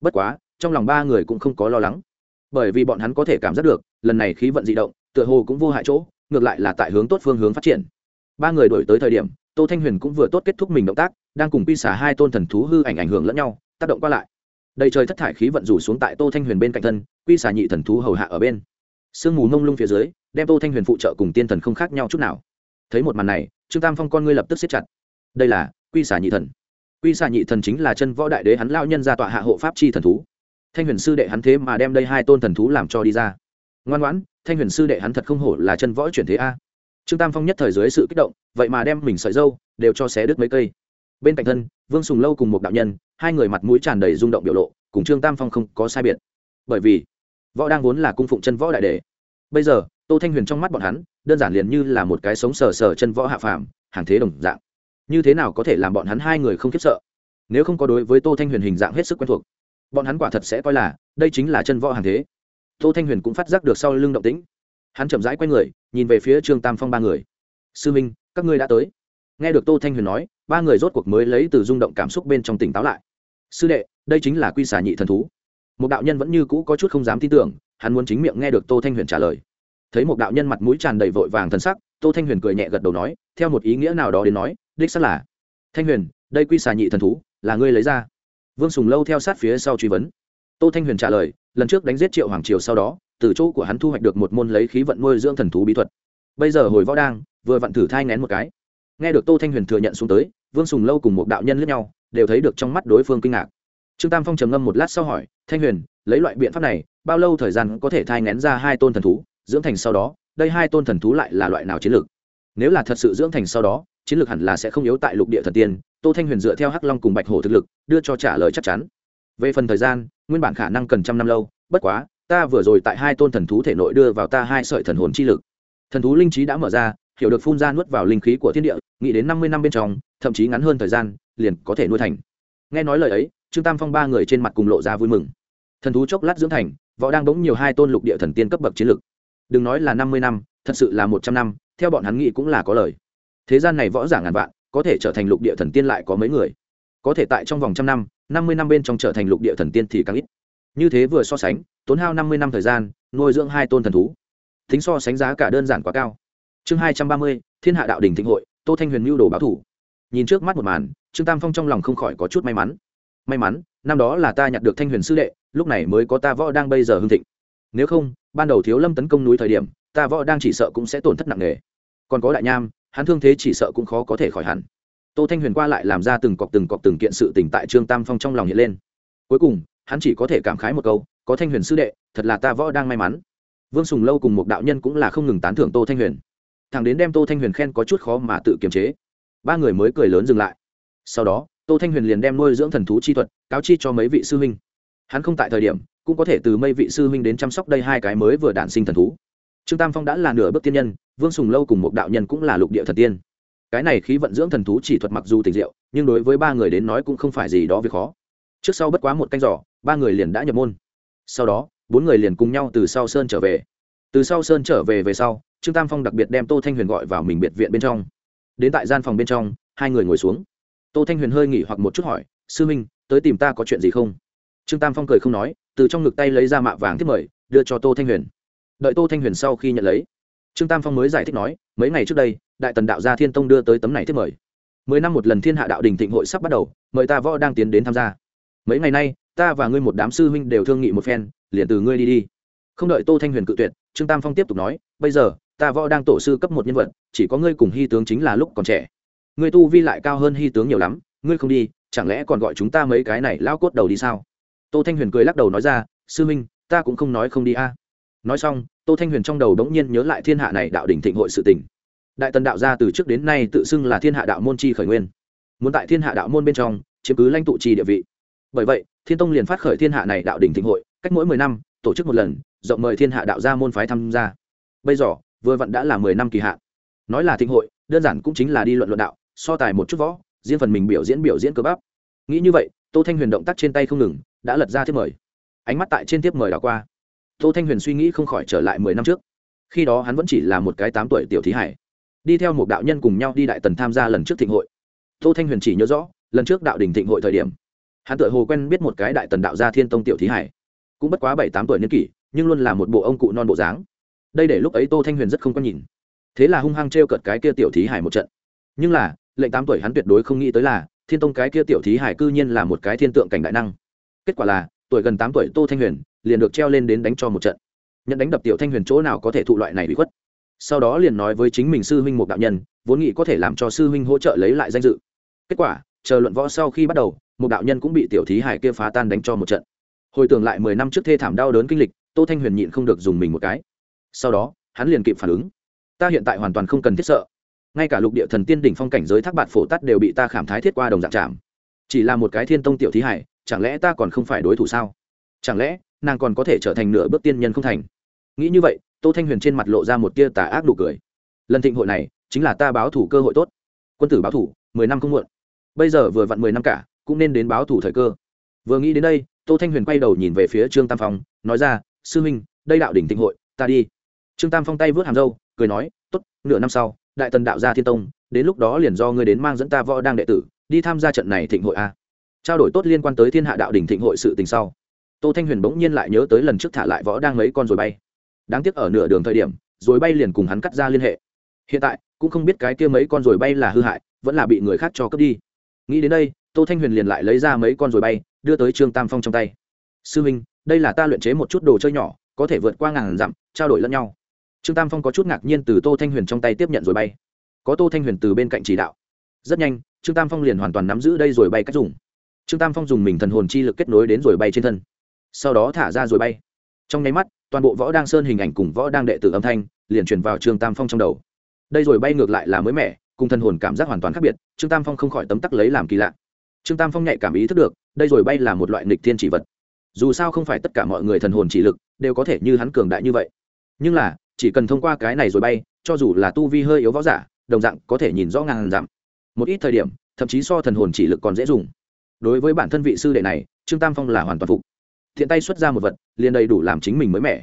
Bất quá, trong lòng ba người cũng không có lo lắng. Bởi vì bọn hắn có thể cảm giác được, lần này khí vận di động, tựa hồ cũng vô hại chỗ, ngược lại là tại hướng tốt phương hướng phát triển. Ba người đổi tới thời điểm, tô thanh huyền cũng vừa tốt kết thúc mình động tác, đang cùng pi xả hai tôn thần thú hư ảnh ảnh hưởng lẫn nhau, tác động qua lại đầy trời thất thải khí vận rủ xuống tại tô thanh huyền bên cạnh thân, quy xà nhị thần thú hầu hạ ở bên. Sương mù mông lung phía dưới, đem tô thanh huyền phụ trợ cùng tiên thần không khác nhau chút nào. Thấy một màn này, trương tam phong con ngươi lập tức siết chặt. Đây là quy xà nhị thần. Quy xà nhị thần chính là chân võ đại đế hắn lao nhân ra tọa hạ hộ pháp chi thần thú. Thanh huyền sư đệ hắn thế mà đem đây hai tôn thần thú làm cho đi ra. Ngoan ngoãn, thanh huyền sư đệ hắn thật không hổ là chân võ chuyển thế a. Trương tam phong nhất thời dưới sự kích động, vậy mà đem mình sợi dâu đều cho xé đứt mấy cây bên cạnh thân, vương sùng lâu cùng một đạo nhân, hai người mặt mũi tràn đầy rung động biểu lộ, cùng trương tam phong không có sai biệt. Bởi vì, võ đang vốn là cung phụng chân võ đại đề bây giờ, tô thanh huyền trong mắt bọn hắn, đơn giản liền như là một cái sống sờ sờ chân võ hạ phàm, hàng thế đồng dạng. Như thế nào có thể làm bọn hắn hai người không khiếp sợ? Nếu không có đối với tô thanh huyền hình dạng hết sức quen thuộc, bọn hắn quả thật sẽ coi là, đây chính là chân võ hàng thế. Tô thanh huyền cũng phát giác được sau lưng động tĩnh. Hắn chậm rãi q u a y người, nhìn về phía trương tam phong ba người. Sư minh, các ngươi đã tới. Nghe được tô thanh huyền nói ba người rốt cuộc mới lấy từ rung động cảm xúc bên trong tỉnh táo lại. Sư đệ, đây chính là quy xà nhị thần thú. Một đạo nhân vẫn như cũ có chút không dám tin tưởng, hắn muốn chính miệng nghe được tô thanh huyền trả lời. Thấy một đạo nhân mặt mũi tràn đầy vội vàng thân sắc, tô thanh huyền cười nhẹ gật đầu nói, theo một ý nghĩa nào đó đến nói, đích xác là, thanh huyền, đây quy xà nhị thần thú, là ngươi lấy ra. Vương sùng lâu theo sát phía sau truy vấn. Tô thanh huyền trả lời, lần trước đánh giết triệu hoàng triều sau đó, từ chỗ của hắn thu hoạch được một môn lấy khí vận nuôi dưỡng thần thú bí thuật. Bây giờ hồi võ đang, vừa vặn thử thai ngén một cái nghe được tô thanh huyền thừa nhận xuống tới, vương sùng lâu cùng một đạo nhân lẫn nhau, đều thấy được trong mắt đối phương kinh ngạc. Trương tam phong trầm ngâm một lát sau hỏi, thanh huyền, lấy loại biện pháp này, bao lâu thời gian có thể thai ngén ra hai tôn thần thú? Dưỡng thành sau đó, đây hai tôn thần thú lại là loại nào chiến lược? Nếu là thật sự dưỡng thành sau đó, chiến lược hẳn là sẽ không yếu tại lục địa thần tiên, tô thanh huyền dựa theo hắc long cùng bạch hổ thực lực, đưa cho trả lời chắc chắn. Về phần thời gian, nguyên bản khả năng cần trăm năm lâu, bất quá, ta vừa rồi tại hai tôn thần thú thể nội đưa vào ta hai sợi thần hồn chi lực. Thần thú linh trí đã mở ra hiểu được phun ra nuốt vào linh khí của thiên địa, nghĩ đến năm mươi năm bên trong, thậm chí ngắn hơn thời gian, liền có thể nuôi thành. Nghe nói lời ấy, trương tam phong ba người trên mặt cùng lộ ra vui mừng. Thần thú chốc lát dưỡng thành, võ đang bỗng nhiều hai tôn lục địa thần tiên cấp bậc chiến lực. Đừng nói là năm mươi năm, thật sự là một trăm năm, theo bọn hắn nghĩ cũng là có lời. Thế gian này võ giả ngàn vạn, có thể trở thành lục địa thần tiên lại có mấy người? Có thể tại trong vòng trăm năm năm mươi năm bên trong trở thành lục địa thần tiên thì càng ít. Như thế vừa so sánh, tốn hao năm mươi năm thời gian, nuôi dưỡng hai tôn thần thú. Tính so sánh giá cả đơn giản quá cao chương hai trăm ba mươi, thiên hạ đạo đình thịnh hội, tô thanh huyền mưu đồ báo thủ. Nhìn trước mắt một màn, trương tam phong trong lòng không khỏi có chút may mắn. May mắn, năm đó là ta nhặt được thanh huyền sư đệ, lúc này mới có ta võ đang bây giờ hưng thịnh. Nếu không, ban đầu thiếu lâm tấn công núi thời điểm, ta võ đang chỉ sợ cũng sẽ tổn thất nặng nề. Còn có đại nham, hắn thương thế chỉ sợ cũng khó có thể khỏi hẳn. Tô thanh huyền qua lại làm ra từng cọc từng cọc từng kiện sự tình tại trương tam phong trong lòng hiện lên. Cuối cùng, hắn chỉ có thể cảm khái một câu, có thanh huyền sư đệ, thật là ta võ đang may mắn. Vương sùng lâu cùng một đạo nhân cũng là không ngừng tán thưởng tô thanh huyền thằng đến đem tô thanh huyền khen có chút khó mà tự kiềm chế. Ba người mới cười lớn dừng lại. Sau đó, tô thanh huyền liền đem nuôi dưỡng thần thú chi thuật cáo chi cho mấy vị sư huynh. Hắn không tại thời điểm, cũng có thể từ mấy vị sư huynh đến chăm sóc đây hai cái mới vừa đản sinh thần thú. Trương tam phong đã là nửa bước tiên nhân, vương sùng lâu cùng một đạo nhân cũng là lục địa thần tiên. Cái này khí vận dưỡng thần thú chỉ thuật mặc dù tình diệu, nhưng đối với ba người đến nói cũng không phải gì đó việc khó. Trước sau bất quá một canh giỏ ba người liền đã nhập môn. Sau đó, bốn người liền cùng nhau từ sau sơn trở về. Từ sau sơn trở về về sau trương tam phong đặc biệt đem tô thanh huyền gọi vào mình biệt viện bên trong. Đến tại gian phòng bên trong, hai người ngồi xuống. Tô thanh huyền hơi nghỉ hoặc một chút hỏi, sư minh, tới tìm ta có chuyện gì không? Trương tam phong cười không nói, từ trong ngực tay lấy ra mạ vàng tiếp mời, đưa cho tô thanh huyền. Đợi tô thanh huyền sau khi nhận lấy, trương tam phong mới giải thích nói, mấy ngày trước đây, đại tần đạo gia thiên tông đưa tới tấm này tiếp mời. Mười năm một lần thiên hạ đạo đình thịnh hội sắp bắt đầu, mời ta võ đang tiến đến tham gia. Mấy ngày nay, ta và ngươi một đám sư huynh đều thương nghị một phen, liền từ ngươi đi đi. Không đợi tô thanh huyền cự tuyệt, trương tam phong tiếp tục nói, bây giờ ta võ đang tổ sư cấp một nhân vật, chỉ có ngươi cùng hy tướng chính là lúc còn trẻ. Ngươi tu vi lại cao hơn hy tướng nhiều lắm, ngươi không đi, chẳng lẽ còn gọi chúng ta mấy cái này lao cốt đầu đi sao? Tô thanh huyền cười lắc đầu nói ra, sư minh ta cũng không nói không đi a. À. Nói xong, tô thanh huyền trong đầu đống nhiên nhớ lại thiên hạ này đạo đỉnh thịnh hội sự tình. Đại tần đạo gia từ trước đến nay tự xưng là thiên hạ đạo môn chi khởi nguyên. Muốn tại thiên hạ đạo môn bên trong, chiếm cứ lãnh tụ trì địa vị. Bởi vậy, thiên tông liền phát khởi thiên hạ này đạo đỉnh thịnh hội, cách mỗi mười năm, tổ chức một lần, rộng mời thiên hạ đạo gia môn phái tham gia. Bây giờ vừa vặn đã là mười năm kỳ hạn. Nói là thịnh hội, đơn giản cũng chính là đi luận luận đạo, so tài một chút võ, riêng phần mình biểu diễn biểu diễn cơ bắp. Nghĩ như vậy, tô thanh huyền động tác trên tay không ngừng, đã lật ra thiếp mời. Ánh mắt tại trên thiếp mời đảo qua. Tô thanh huyền suy nghĩ không khỏi trở lại mười năm trước. Khi đó hắn vẫn chỉ là một cái tám tuổi tiểu thí hải. Đi theo một đạo nhân cùng nhau đi đại tần tham gia lần trước thịnh hội. Tô thanh huyền chỉ nhớ rõ, lần trước đạo đình thịnh hội thời điểm, hắn tự hồ quen biết một cái đại tần đạo gia thiên tông tiểu thí hải. Cũng bất quá bảy tám tuổi niên kỷ, nhưng luôn là một bộ ông cụ non bộ dáng đây để lúc ấy tô thanh huyền rất không có nhìn. Thế là hung hăng t r e o cợt cái kia tiểu thí hải một trận. Nhưng là, lệnh tám tuổi hắn tuyệt đối không nghĩ tới là, thiên tông cái kia tiểu thí hải cư nhiên là một cái thiên tượng cảnh đại năng. Kết quả là, tuổi gần tám tuổi tô thanh huyền, liền được treo lên đến đánh cho một trận. Nhận đánh đập tiểu thanh huyền chỗ nào có thể thụ loại này bị khuất. Sau đó liền nói với chính mình sư huynh một đạo nhân, vốn nghĩ có thể làm cho sư huynh hỗ trợ lấy lại danh dự. Kết quả, chờ luận võ sau khi bắt đầu, một đạo nhân cũng bị tiểu thí hải kia phá tan đánh cho một trận. Hồi tưởng lại mười năm trước thê thảm đau đớn kinh lịch, tô thanh huyền nhịn không được dùng mình một cái sau đó, hắn liền kịp phản ứng. Ta hiện tại hoàn toàn không cần thiết sợ. Ngay cả lục địa thần tiên đỉnh phong cảnh giới thác bạt phổ tắt đều bị ta khảm thái thiết qua đồng dạng chạm. Chỉ là một cái thiên tông tiểu thí hải, chẳng lẽ ta còn không phải đối thủ sao? Chẳng lẽ, nàng còn có thể trở thành nửa bước tiên nhân không thành? Nghĩ như vậy, tô thanh huyền trên mặt lộ ra một tia tà ác nụ cười. Lần thịnh hội này, chính là ta báo thủ cơ hội tốt. Quân tử báo thủ, mười năm không muộn. Bây giờ vừa vặn mười năm cả, cũng nên đến báo thủ thời cơ. Vừa nghĩ đến đây, tô thanh huyền quay đầu nhìn về phía trương tam phong, nói ra, sư huynh, đây đạo đỉnh thịnh hội, ta đi trương tam phong tay vớt hàm râu, cười nói, tốt, nửa năm sau, đại tần đạo gia thiên tông, đến lúc đó liền do ngươi đến mang dẫn ta võ đang đệ tử, đi tham gia trận này thịnh hội a. Trao đổi tốt liên quan tới thiên hạ đạo đỉnh thịnh hội sự tình sau, tô thanh huyền bỗng nhiên lại nhớ tới lần trước thả lại võ đang mấy con rồi bay. Đáng tiếc ở nửa đường thời điểm, rồi bay liền cùng hắn cắt ra liên hệ. Hiện tại, cũng không biết cái kia mấy con rồi bay là hư hại, vẫn là bị người khác cho cướp đi. Nghĩ đến đây, tô thanh huyền liền lại lấy ra mấy con rồi bay, đưa tới trương tam phong trong tay. Sư minh, đây là ta luyện chế một chút đồ chơi nhỏ, có thể vượt qua ngàn dặm, trao đổi lẫn nhau trương tam phong có chút ngạc nhiên từ tô thanh huyền trong tay tiếp nhận rồi bay. Có tô thanh huyền từ bên cạnh chỉ đạo. Rất nhanh, trương tam phong liền hoàn toàn nắm giữ đây rồi bay cách dùng. Trương tam phong dùng mình thần hồn chi lực kết nối đến rồi bay trên thân. Sau đó thả ra rồi bay. Trong nháy mắt, toàn bộ võ đang sơn hình ảnh cùng võ đang đệ tử âm thanh liền truyền vào trương tam phong trong đầu. Đây rồi bay ngược lại là mới mẻ, cùng thần hồn cảm giác hoàn toàn khác biệt, trương tam phong không khỏi tấm tắc lấy làm kỳ lạ. Trương tam phong nhạy cảm ý thức được, đây rồi bay là một loại nghịch thiên chỉ vật. Dù sao không phải tất cả mọi người thần hồn chỉ lực đều có thể như hắn cường đại như vậy. Nhưng là chỉ cần thông qua cái này rồi bay, cho dù là tu vi hơi yếu võ giả, đồng dạng có thể nhìn rõ ngàn dặm. Một ít thời điểm, thậm chí so thần hồn chỉ lực còn dễ dùng. Đối với bản thân vị sư đệ này, trương tam phong là hoàn toàn phục. Thiện tay xuất ra một vật, liền đầy đủ làm chính mình mới mẻ.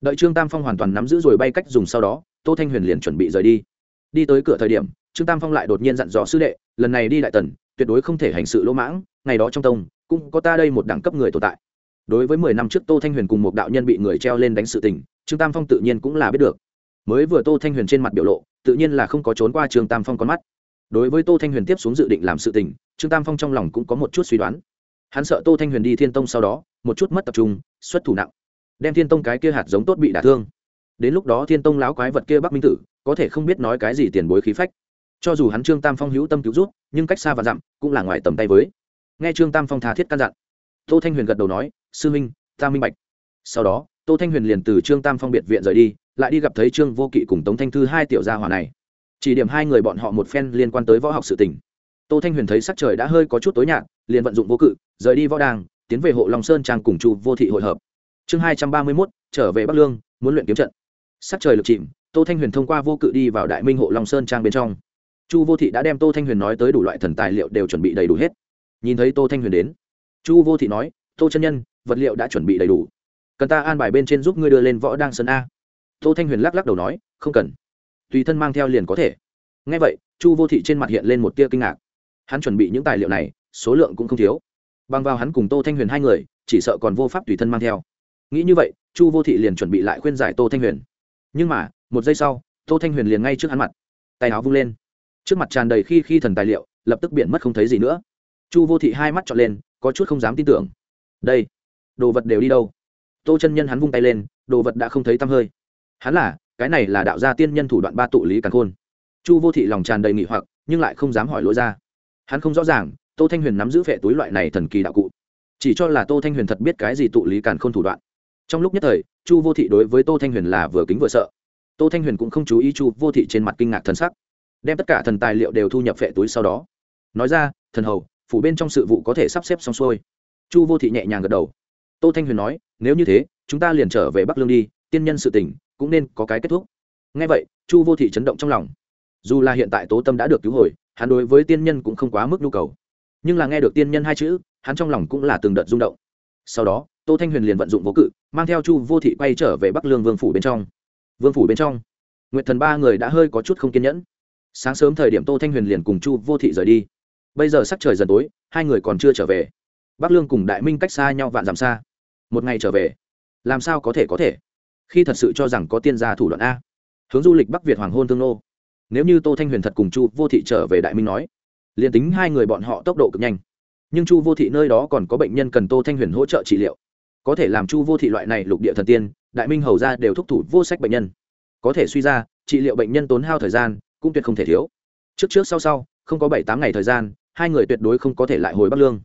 Đợi trương tam phong hoàn toàn nắm giữ rồi bay cách dùng sau đó, tô thanh huyền liền chuẩn bị rời đi. Đi tới cửa thời điểm, trương tam phong lại đột nhiên dặn dò sư đệ, lần này đi đại tần, tuyệt đối không thể hành sự lỗ mãng, ngày đó trong tông, cũng có ta đây một đẳng cấp người tồn tại. Đối với mười năm trước tô thanh huyền cùng một đạo nhân bị người treo lên đánh sự tình trương tam phong tự nhiên cũng là biết được. Mới vừa tô thanh huyền trên mặt biểu lộ, tự nhiên là không có trốn qua trương tam phong con mắt. Đối với tô thanh huyền tiếp xuống dự định làm sự tình, trương tam phong trong lòng cũng có một chút suy đoán. Hắn sợ tô thanh huyền đi thiên tông sau đó, một chút mất tập trung, xuất thủ nặng, đem thiên tông cái kia hạt giống tốt bị đả thương. Đến lúc đó thiên tông láo quái vật kia bắc minh tử, có thể không biết nói cái gì tiền bối khí phách. Cho dù hắn trương tam phong hữu tâm cứu rút nhưng cách xa và dặm, cũng là ngoài tầm tay với. Nghe trương tam phong thà thiết căn dặn, tô thanh huyền gật đầu nói, sư minh, ta minh bạch. Sau đó tô thanh huyền liền từ trương tam phong biệt viện rời đi, lại đi gặp thấy trương vô kỵ cùng tống thanh thư hai tiểu gia hỏa này. Chỉ điểm hai người bọn họ một phen liên quan tới võ học sự tình. Tô thanh huyền thấy sắc trời đã hơi có chút tối nhạt, liền vận dụng vô cự, rời đi võ đàng, tiến về hộ long sơn trang cùng chu vô thị hội hợp. Chương hai trăm ba mươi mốt, trở về bắc lương, muốn luyện kiếm trận. Sắc trời lực chìm, tô thanh huyền thông qua vô cự đi vào đại minh hộ long sơn trang bên trong. Chu vô thị đã đem tô thanh huyền nói tới đủ loại thần tài liệu đều chuẩn bị đầy đủ hết. Nhìn thấy tô thanh huyền đến, chu vô thị nói, tô chân nhân, vật liệu đã chuẩn bị đầy đủ cần ta an bài bên trên giúp ngươi đưa lên võ đang sơn a. Tô thanh huyền lắc lắc đầu nói, không cần. Tùy thân mang theo liền có thể. Ngay vậy, chu vô thị trên mặt hiện lên một tia kinh ngạc. Hắn chuẩn bị những tài liệu này, số lượng cũng không thiếu. Bằng vào hắn cùng tô thanh huyền hai người, chỉ sợ còn vô pháp tùy thân mang theo. Nghĩ như vậy, chu vô thị liền chuẩn bị lại khuyên giải tô thanh huyền. Nhưng mà, một giây sau, tô thanh huyền liền ngay trước hắn mặt. Tay áo vung lên. Trước mặt tràn đầy khi khi thần tài liệu, lập tức biển mất không thấy gì nữa. Chu vô thị hai mắt trọn lên, có chút không dám tin tưởng. Đây, đồ vật đều đi đâu? Tô chân nhân hắn vung tay lên, đồ vật đã không thấy tăm hơi. Hắn là, cái này là đạo gia tiên nhân thủ đoạn ba tụ lý càn khôn. Chu vô thị lòng tràn đầy nghị hoặc, nhưng lại không dám hỏi lỗi ra. Hắn không rõ ràng, tô thanh huyền nắm giữ vệ túi loại này thần kỳ đạo cụ. Chỉ cho là tô thanh huyền thật biết cái gì tụ lý càn khôn thủ đoạn. Trong lúc nhất thời, chu vô thị đối với tô thanh huyền là vừa kính vừa sợ. Tô thanh huyền cũng không chú ý chu vô thị trên mặt kinh ngạc thần sắc. Đem tất cả thần tài liệu đều thu nhập vệ túi sau đó. Nói ra, thần hầu, phủ bên trong sự vụ có thể sắp xếp xong xuôi. Chu vô thị nhẹ nhàng gật đầu tô thanh huyền nói, nếu như thế, chúng ta liền trở về bắc lương đi, tiên nhân sự tình cũng nên có cái kết thúc. Ngay vậy, chu vô thị chấn động trong lòng. Dù là hiện tại tố tâm đã được cứu hồi, hắn đối với tiên nhân cũng không quá mức nhu cầu. Nhưng là nghe được tiên nhân hai chữ, hắn trong lòng cũng là từng đợt rung động. Sau đó, tô thanh huyền liền vận dụng vô cự, mang theo chu vô thị quay trở về bắc lương vương phủ bên trong. Vương phủ bên trong, nguyệt thần ba người đã hơi có chút không kiên nhẫn. Sáng sớm thời điểm tô thanh huyền liền cùng chu vô thị rời đi. Bây giờ sắc trời dần tối, hai người còn chưa trở về. Bắc lương cùng đại minh cách xa nhau vạn dặm xa một ngày trở về. Làm sao có thể có thể? Khi thật sự cho rằng có tiên gia thủ đoạn a. Hướng du lịch bắc việt hoàng hôn thương nô. Nếu như tô thanh huyền thật cùng chu vô thị trở về đại minh nói, liền tính hai người bọn họ tốc độ cực nhanh. Nhưng chu vô thị nơi đó còn có bệnh nhân cần tô thanh huyền hỗ trợ trị liệu. Có thể làm chu vô thị loại này lục địa thần tiên, đại minh hầu ra đều thúc thủ vô sách bệnh nhân. Có thể suy ra, trị liệu bệnh nhân tốn hao thời gian, cũng tuyệt không thể thiếu. Trước trước sau sau, không có bảy tám ngày thời gian, hai người tuyệt đối không có thể lại hồi bắc lương.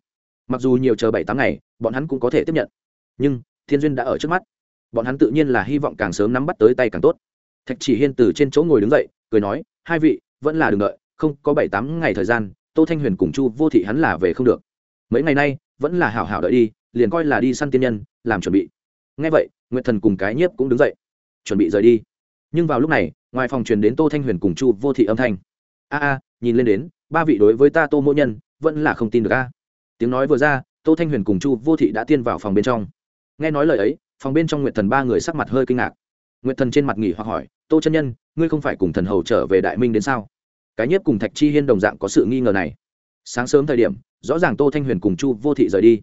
Mặc dù nhiều chờ bảy tám ngày, bọn hắn cũng có thể tiếp nhận nhưng thiên duyên đã ở trước mắt. Bọn hắn tự nhiên là hy vọng càng sớm nắm bắt tới tay càng tốt. Thạch chỉ hiên từ trên chỗ ngồi đứng dậy, cười nói, hai vị, vẫn là đừng đợi, không, có bảy tám ngày thời gian, tô thanh huyền cùng chu vô thị hắn là về không được. Mấy ngày nay, vẫn là hảo hảo đợi đi, liền coi là đi săn tiên nhân, làm chuẩn bị. Ngay vậy, nguyệt thần cùng cái nhiếp cũng đứng dậy, chuẩn bị rời đi. Nhưng vào lúc này, ngoài phòng truyền đến tô thanh huyền cùng chu vô thị âm thanh. A a, nhìn lên đến, ba vị đối với ta tô mỗi nhân, vẫn là không tin được a. Tiếng nói vừa ra, tô thanh huyền cùng chu vô thị đã tiên vào phòng bên trong nghe nói lời ấy, phòng bên trong nguyệt thần ba người sắc mặt hơi kinh ngạc. Nguyệt thần trên mặt nghỉ hoặc hỏi, tô chân nhân, ngươi không phải cùng thần hầu trở về đại minh đến sao? Cái nhiếp cùng thạch chi hiên đồng dạng có sự nghi ngờ này. Sáng sớm thời điểm, rõ ràng tô thanh huyền cùng chu vô thị rời đi.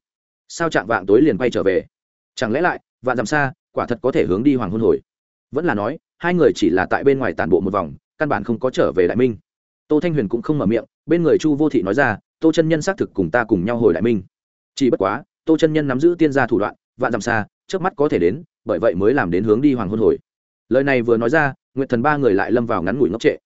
Sao chạm vạng tối liền quay trở về? Chẳng lẽ lại, vạn dặm xa, quả thật có thể hướng đi hoàng hôn hồi? Vẫn là nói, hai người chỉ là tại bên ngoài tản bộ một vòng, căn bản không có trở về đại minh. Tô thanh huyền cũng không mở miệng, bên người chu vô thị nói ra, tô chân nhân xác thực cùng ta cùng nhau hồi đại minh. Chỉ bất quá, tô chân nhân nắm giữ tiên gia thủ đoạn vạn dặm xa, trước mắt có thể đến, bởi vậy mới làm đến hướng đi hoàng hôn hồi. Lời này vừa nói ra nguyện thần ba người lại lâm vào ngắn ngủi ngốc trệ.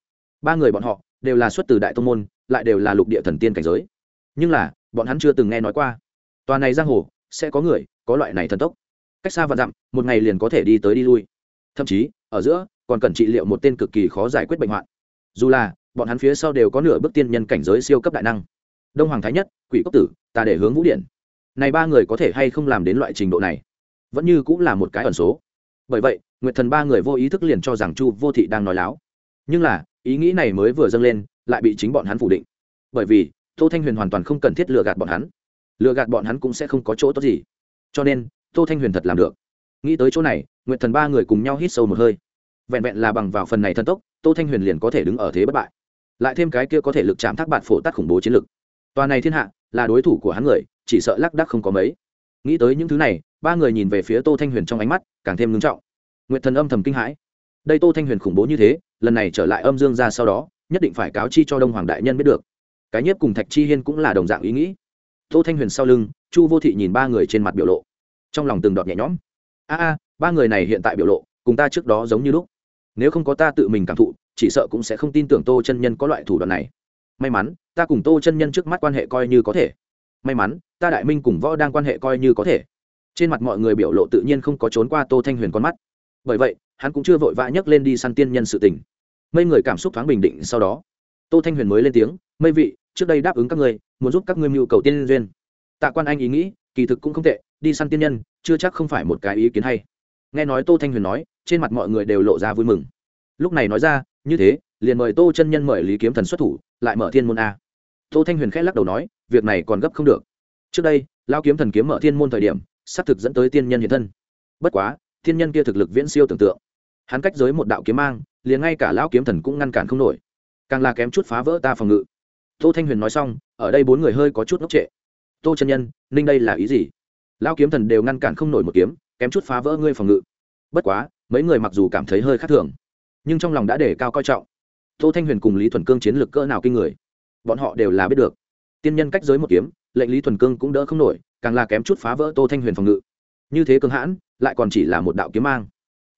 Ba người bọn họ đều là xuất từ đại tô môn, lại đều là lục địa thần tiên cảnh giới. Nhưng là, bọn hắn chưa từng nghe nói qua. Tòa này giang hồ, sẽ có người, có loại này thần tốc. Cách xa vạn dặm, một ngày liền có thể đi tới đi lui. Thậm chí, ở giữa, còn cần trị liệu một tên cực kỳ khó giải quyết bệnh hoạn. Dù là, bọn hắn phía sau đều có nửa bước tiên nhân cảnh giới siêu cấp đại năng. Đông hoàng thái nhất, quỷ cốc tử, ta để hướng vũ điện này ba người có thể hay không làm đến loại trình độ này? Vẫn như cũng là một cái ẩn số. Bởi vậy, nguyệt thần ba người vô ý thức liền cho rằng chu vô thị đang nói láo. Nhưng là, ý nghĩ này mới vừa dâng lên, lại bị chính bọn hắn phủ định. Bởi vì, tô thanh huyền hoàn toàn không cần thiết lừa gạt bọn hắn. Lừa gạt bọn hắn cũng sẽ không có chỗ tốt gì. Cho nên, tô thanh huyền thật làm được. Nghĩ tới chỗ này, nguyệt thần ba người cùng nhau hít sâu một hơi. Vẹn vẹn là bằng vào phần này thần tốc, tô thanh huyền liền có thể đứng ở thế bất bại. Lại thêm cái kia có thể lực chạm thác bạn phổ tát khủng bố chiến lực. Tòa này thiên hạ, là đối thủ của hắn người chỉ sợ lác đác không có mấy. Nghĩ tới những thứ này, ba người nhìn về phía tô thanh huyền trong ánh mắt càng thêm ngưng trọng. Nguyệt thần âm thầm kinh hãi. Đây tô thanh huyền khủng bố như thế, lần này trở lại âm dương ra sau đó, nhất định phải cáo chi cho đông hoàng đại nhân biết được. Cái nhất cùng thạch chi hiên cũng là đồng dạng ý nghĩ. Tô thanh huyền sau lưng, chu vô thị nhìn ba người trên mặt biểu lộ. Trong lòng từng đọt nhẹ nhõm. A a, ba người này hiện tại biểu lộ, cùng ta trước đó giống như lúc. Nếu không có ta tự mình cảm thụ, chỉ sợ cũng sẽ không tin tưởng tô chân nhân có loại thủ đoạn này. May mắn, ta cùng tô chân nhân trước mắt quan hệ coi như có thể may mắn, ta đại minh cùng võ đang quan hệ coi như có thể. Trên mặt mọi người biểu lộ tự nhiên không có trốn qua tô thanh huyền con mắt. Bởi vậy, hắn cũng chưa vội vã nhấc lên đi săn tiên nhân sự tình. Mấy người cảm xúc thoáng bình định sau đó, tô thanh huyền mới lên tiếng mây vị, trước đây đáp ứng các ngươi, muốn giúp các ngươi mưu cầu tiên duyên. Tạ quan anh ý nghĩ, kỳ thực cũng không tệ, đi săn tiên nhân, chưa chắc không phải một cái ý kiến hay. Nghe nói tô thanh huyền nói, trên mặt mọi người đều lộ ra vui mừng. Lúc này nói ra, như thế, liền mời tô chân nhân mời lý kiếm thần xuất thủ, lại mở thiên môn a. Tô thanh huyền khẽ lắc đầu nói việc này còn gấp không được. Trước đây lao kiếm thần kiếm mở thiên môn thời điểm, xác thực dẫn tới tiên nhân hiện thân. Bất quá thiên nhân kia thực lực viễn siêu tưởng tượng. Hắn cách giới một đạo kiếm mang, liền ngay cả lão kiếm thần cũng ngăn cản không nổi. Càng là kém chút phá vỡ ta phòng ngự. Tô thanh huyền nói xong, ở đây bốn người hơi có chút ngốc trệ. Tô chân nhân, ninh đây là ý gì? Lão kiếm thần đều ngăn cản không nổi một kiếm, kém chút phá vỡ ngươi phòng ngự. Bất quá, mấy người mặc dù cảm thấy hơi khác thường, nhưng trong lòng đã để cao coi trọng. Tô thanh huyền cùng lý thuần cương chiến lược cỡ nào kinh người? Bọn họ đều là biết được tiên nhân cách giới một kiếm, lệnh lý thuần cương cũng đỡ không nổi, càng là kém chút phá vỡ tô thanh huyền phòng ngự. Như thế cường hãn, lại còn chỉ là một đạo kiếm mang.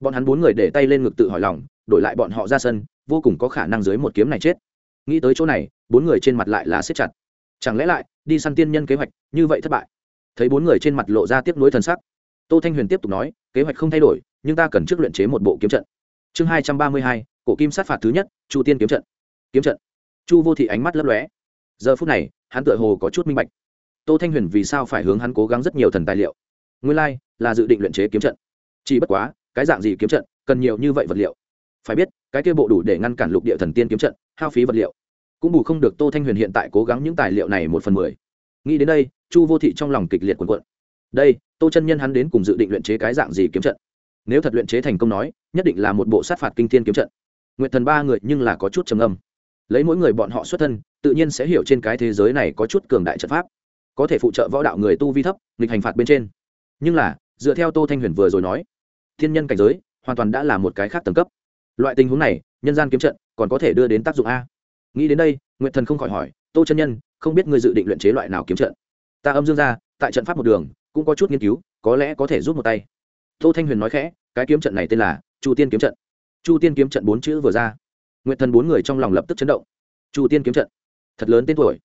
Bọn hắn bốn người để tay lên ngực tự hỏi lòng, đổi lại bọn họ ra sân, vô cùng có khả năng dưới một kiếm này chết. Nghĩ tới chỗ này, bốn người trên mặt lại là siết chặt. Chẳng lẽ lại, đi săn tiên nhân kế hoạch, như vậy thất bại? Thấy bốn người trên mặt lộ ra tiếp nối thần sắc, tô thanh huyền tiếp tục nói, kế hoạch không thay đổi, nhưng ta cần trước luyện chế một bộ kiếm trận. Chương hai trăm ba mươi hai, cổ kim sát phạt thứ nhất, chu tiên kiếm trận. Kiếm trận. Chu vô thị ánh mắt lấp lóe. Giờ phút này hắn tựa hồ có chút minh bạch. Tô thanh huyền vì sao phải hướng hắn cố gắng rất nhiều thần tài liệu? Nguyên lai、like, là dự định luyện chế kiếm trận. Chỉ bất quá cái dạng gì kiếm trận cần nhiều như vậy vật liệu? Phải biết cái kia bộ đủ để ngăn cản lục địa thần tiên kiếm trận hao phí vật liệu. Cũng bù không được tô thanh huyền hiện tại cố gắng những tài liệu này một phần mười. Nghĩ đến đây chu vô thị trong lòng kịch liệt quần quận đây tô chân nhân hắn đến cùng dự định luyện chế cái dạng gì kiếm trận? Nếu thật luyện chế thành công nói nhất định là một bộ sát phạt kinh thiên kiếm trận. Nguyện thần ba người nhưng là có chút trầm âm lấy mỗi người bọn họ xuất thân, tự nhiên sẽ hiểu trên cái thế giới này có chút cường đại trận pháp, có thể phụ trợ võ đạo người tu vi thấp, nghịch hành phạt bên trên. Nhưng là, dựa theo tô thanh huyền vừa rồi nói, thiên nhân cảnh giới hoàn toàn đã là một cái khác tầng cấp. Loại tình huống này, nhân gian kiếm trận còn có thể đưa đến tác dụng a. Nghĩ đến đây nguyện thần không khỏi hỏi, tô chân nhân, không biết ngươi dự định luyện chế loại nào kiếm trận? Ta âm dương ra, tại trận pháp một đường, cũng có chút nghiên cứu, có lẽ có thể giúp một tay. Tô thanh huyền nói khẽ, cái kiếm trận này tên là chu tiên kiếm trận. Chu tiên kiếm trận bốn chữ vừa ra nguyện thần bốn người trong lòng lập tức chấn động. Chu tiên kiếm trận. Thật lớn tên tuổi.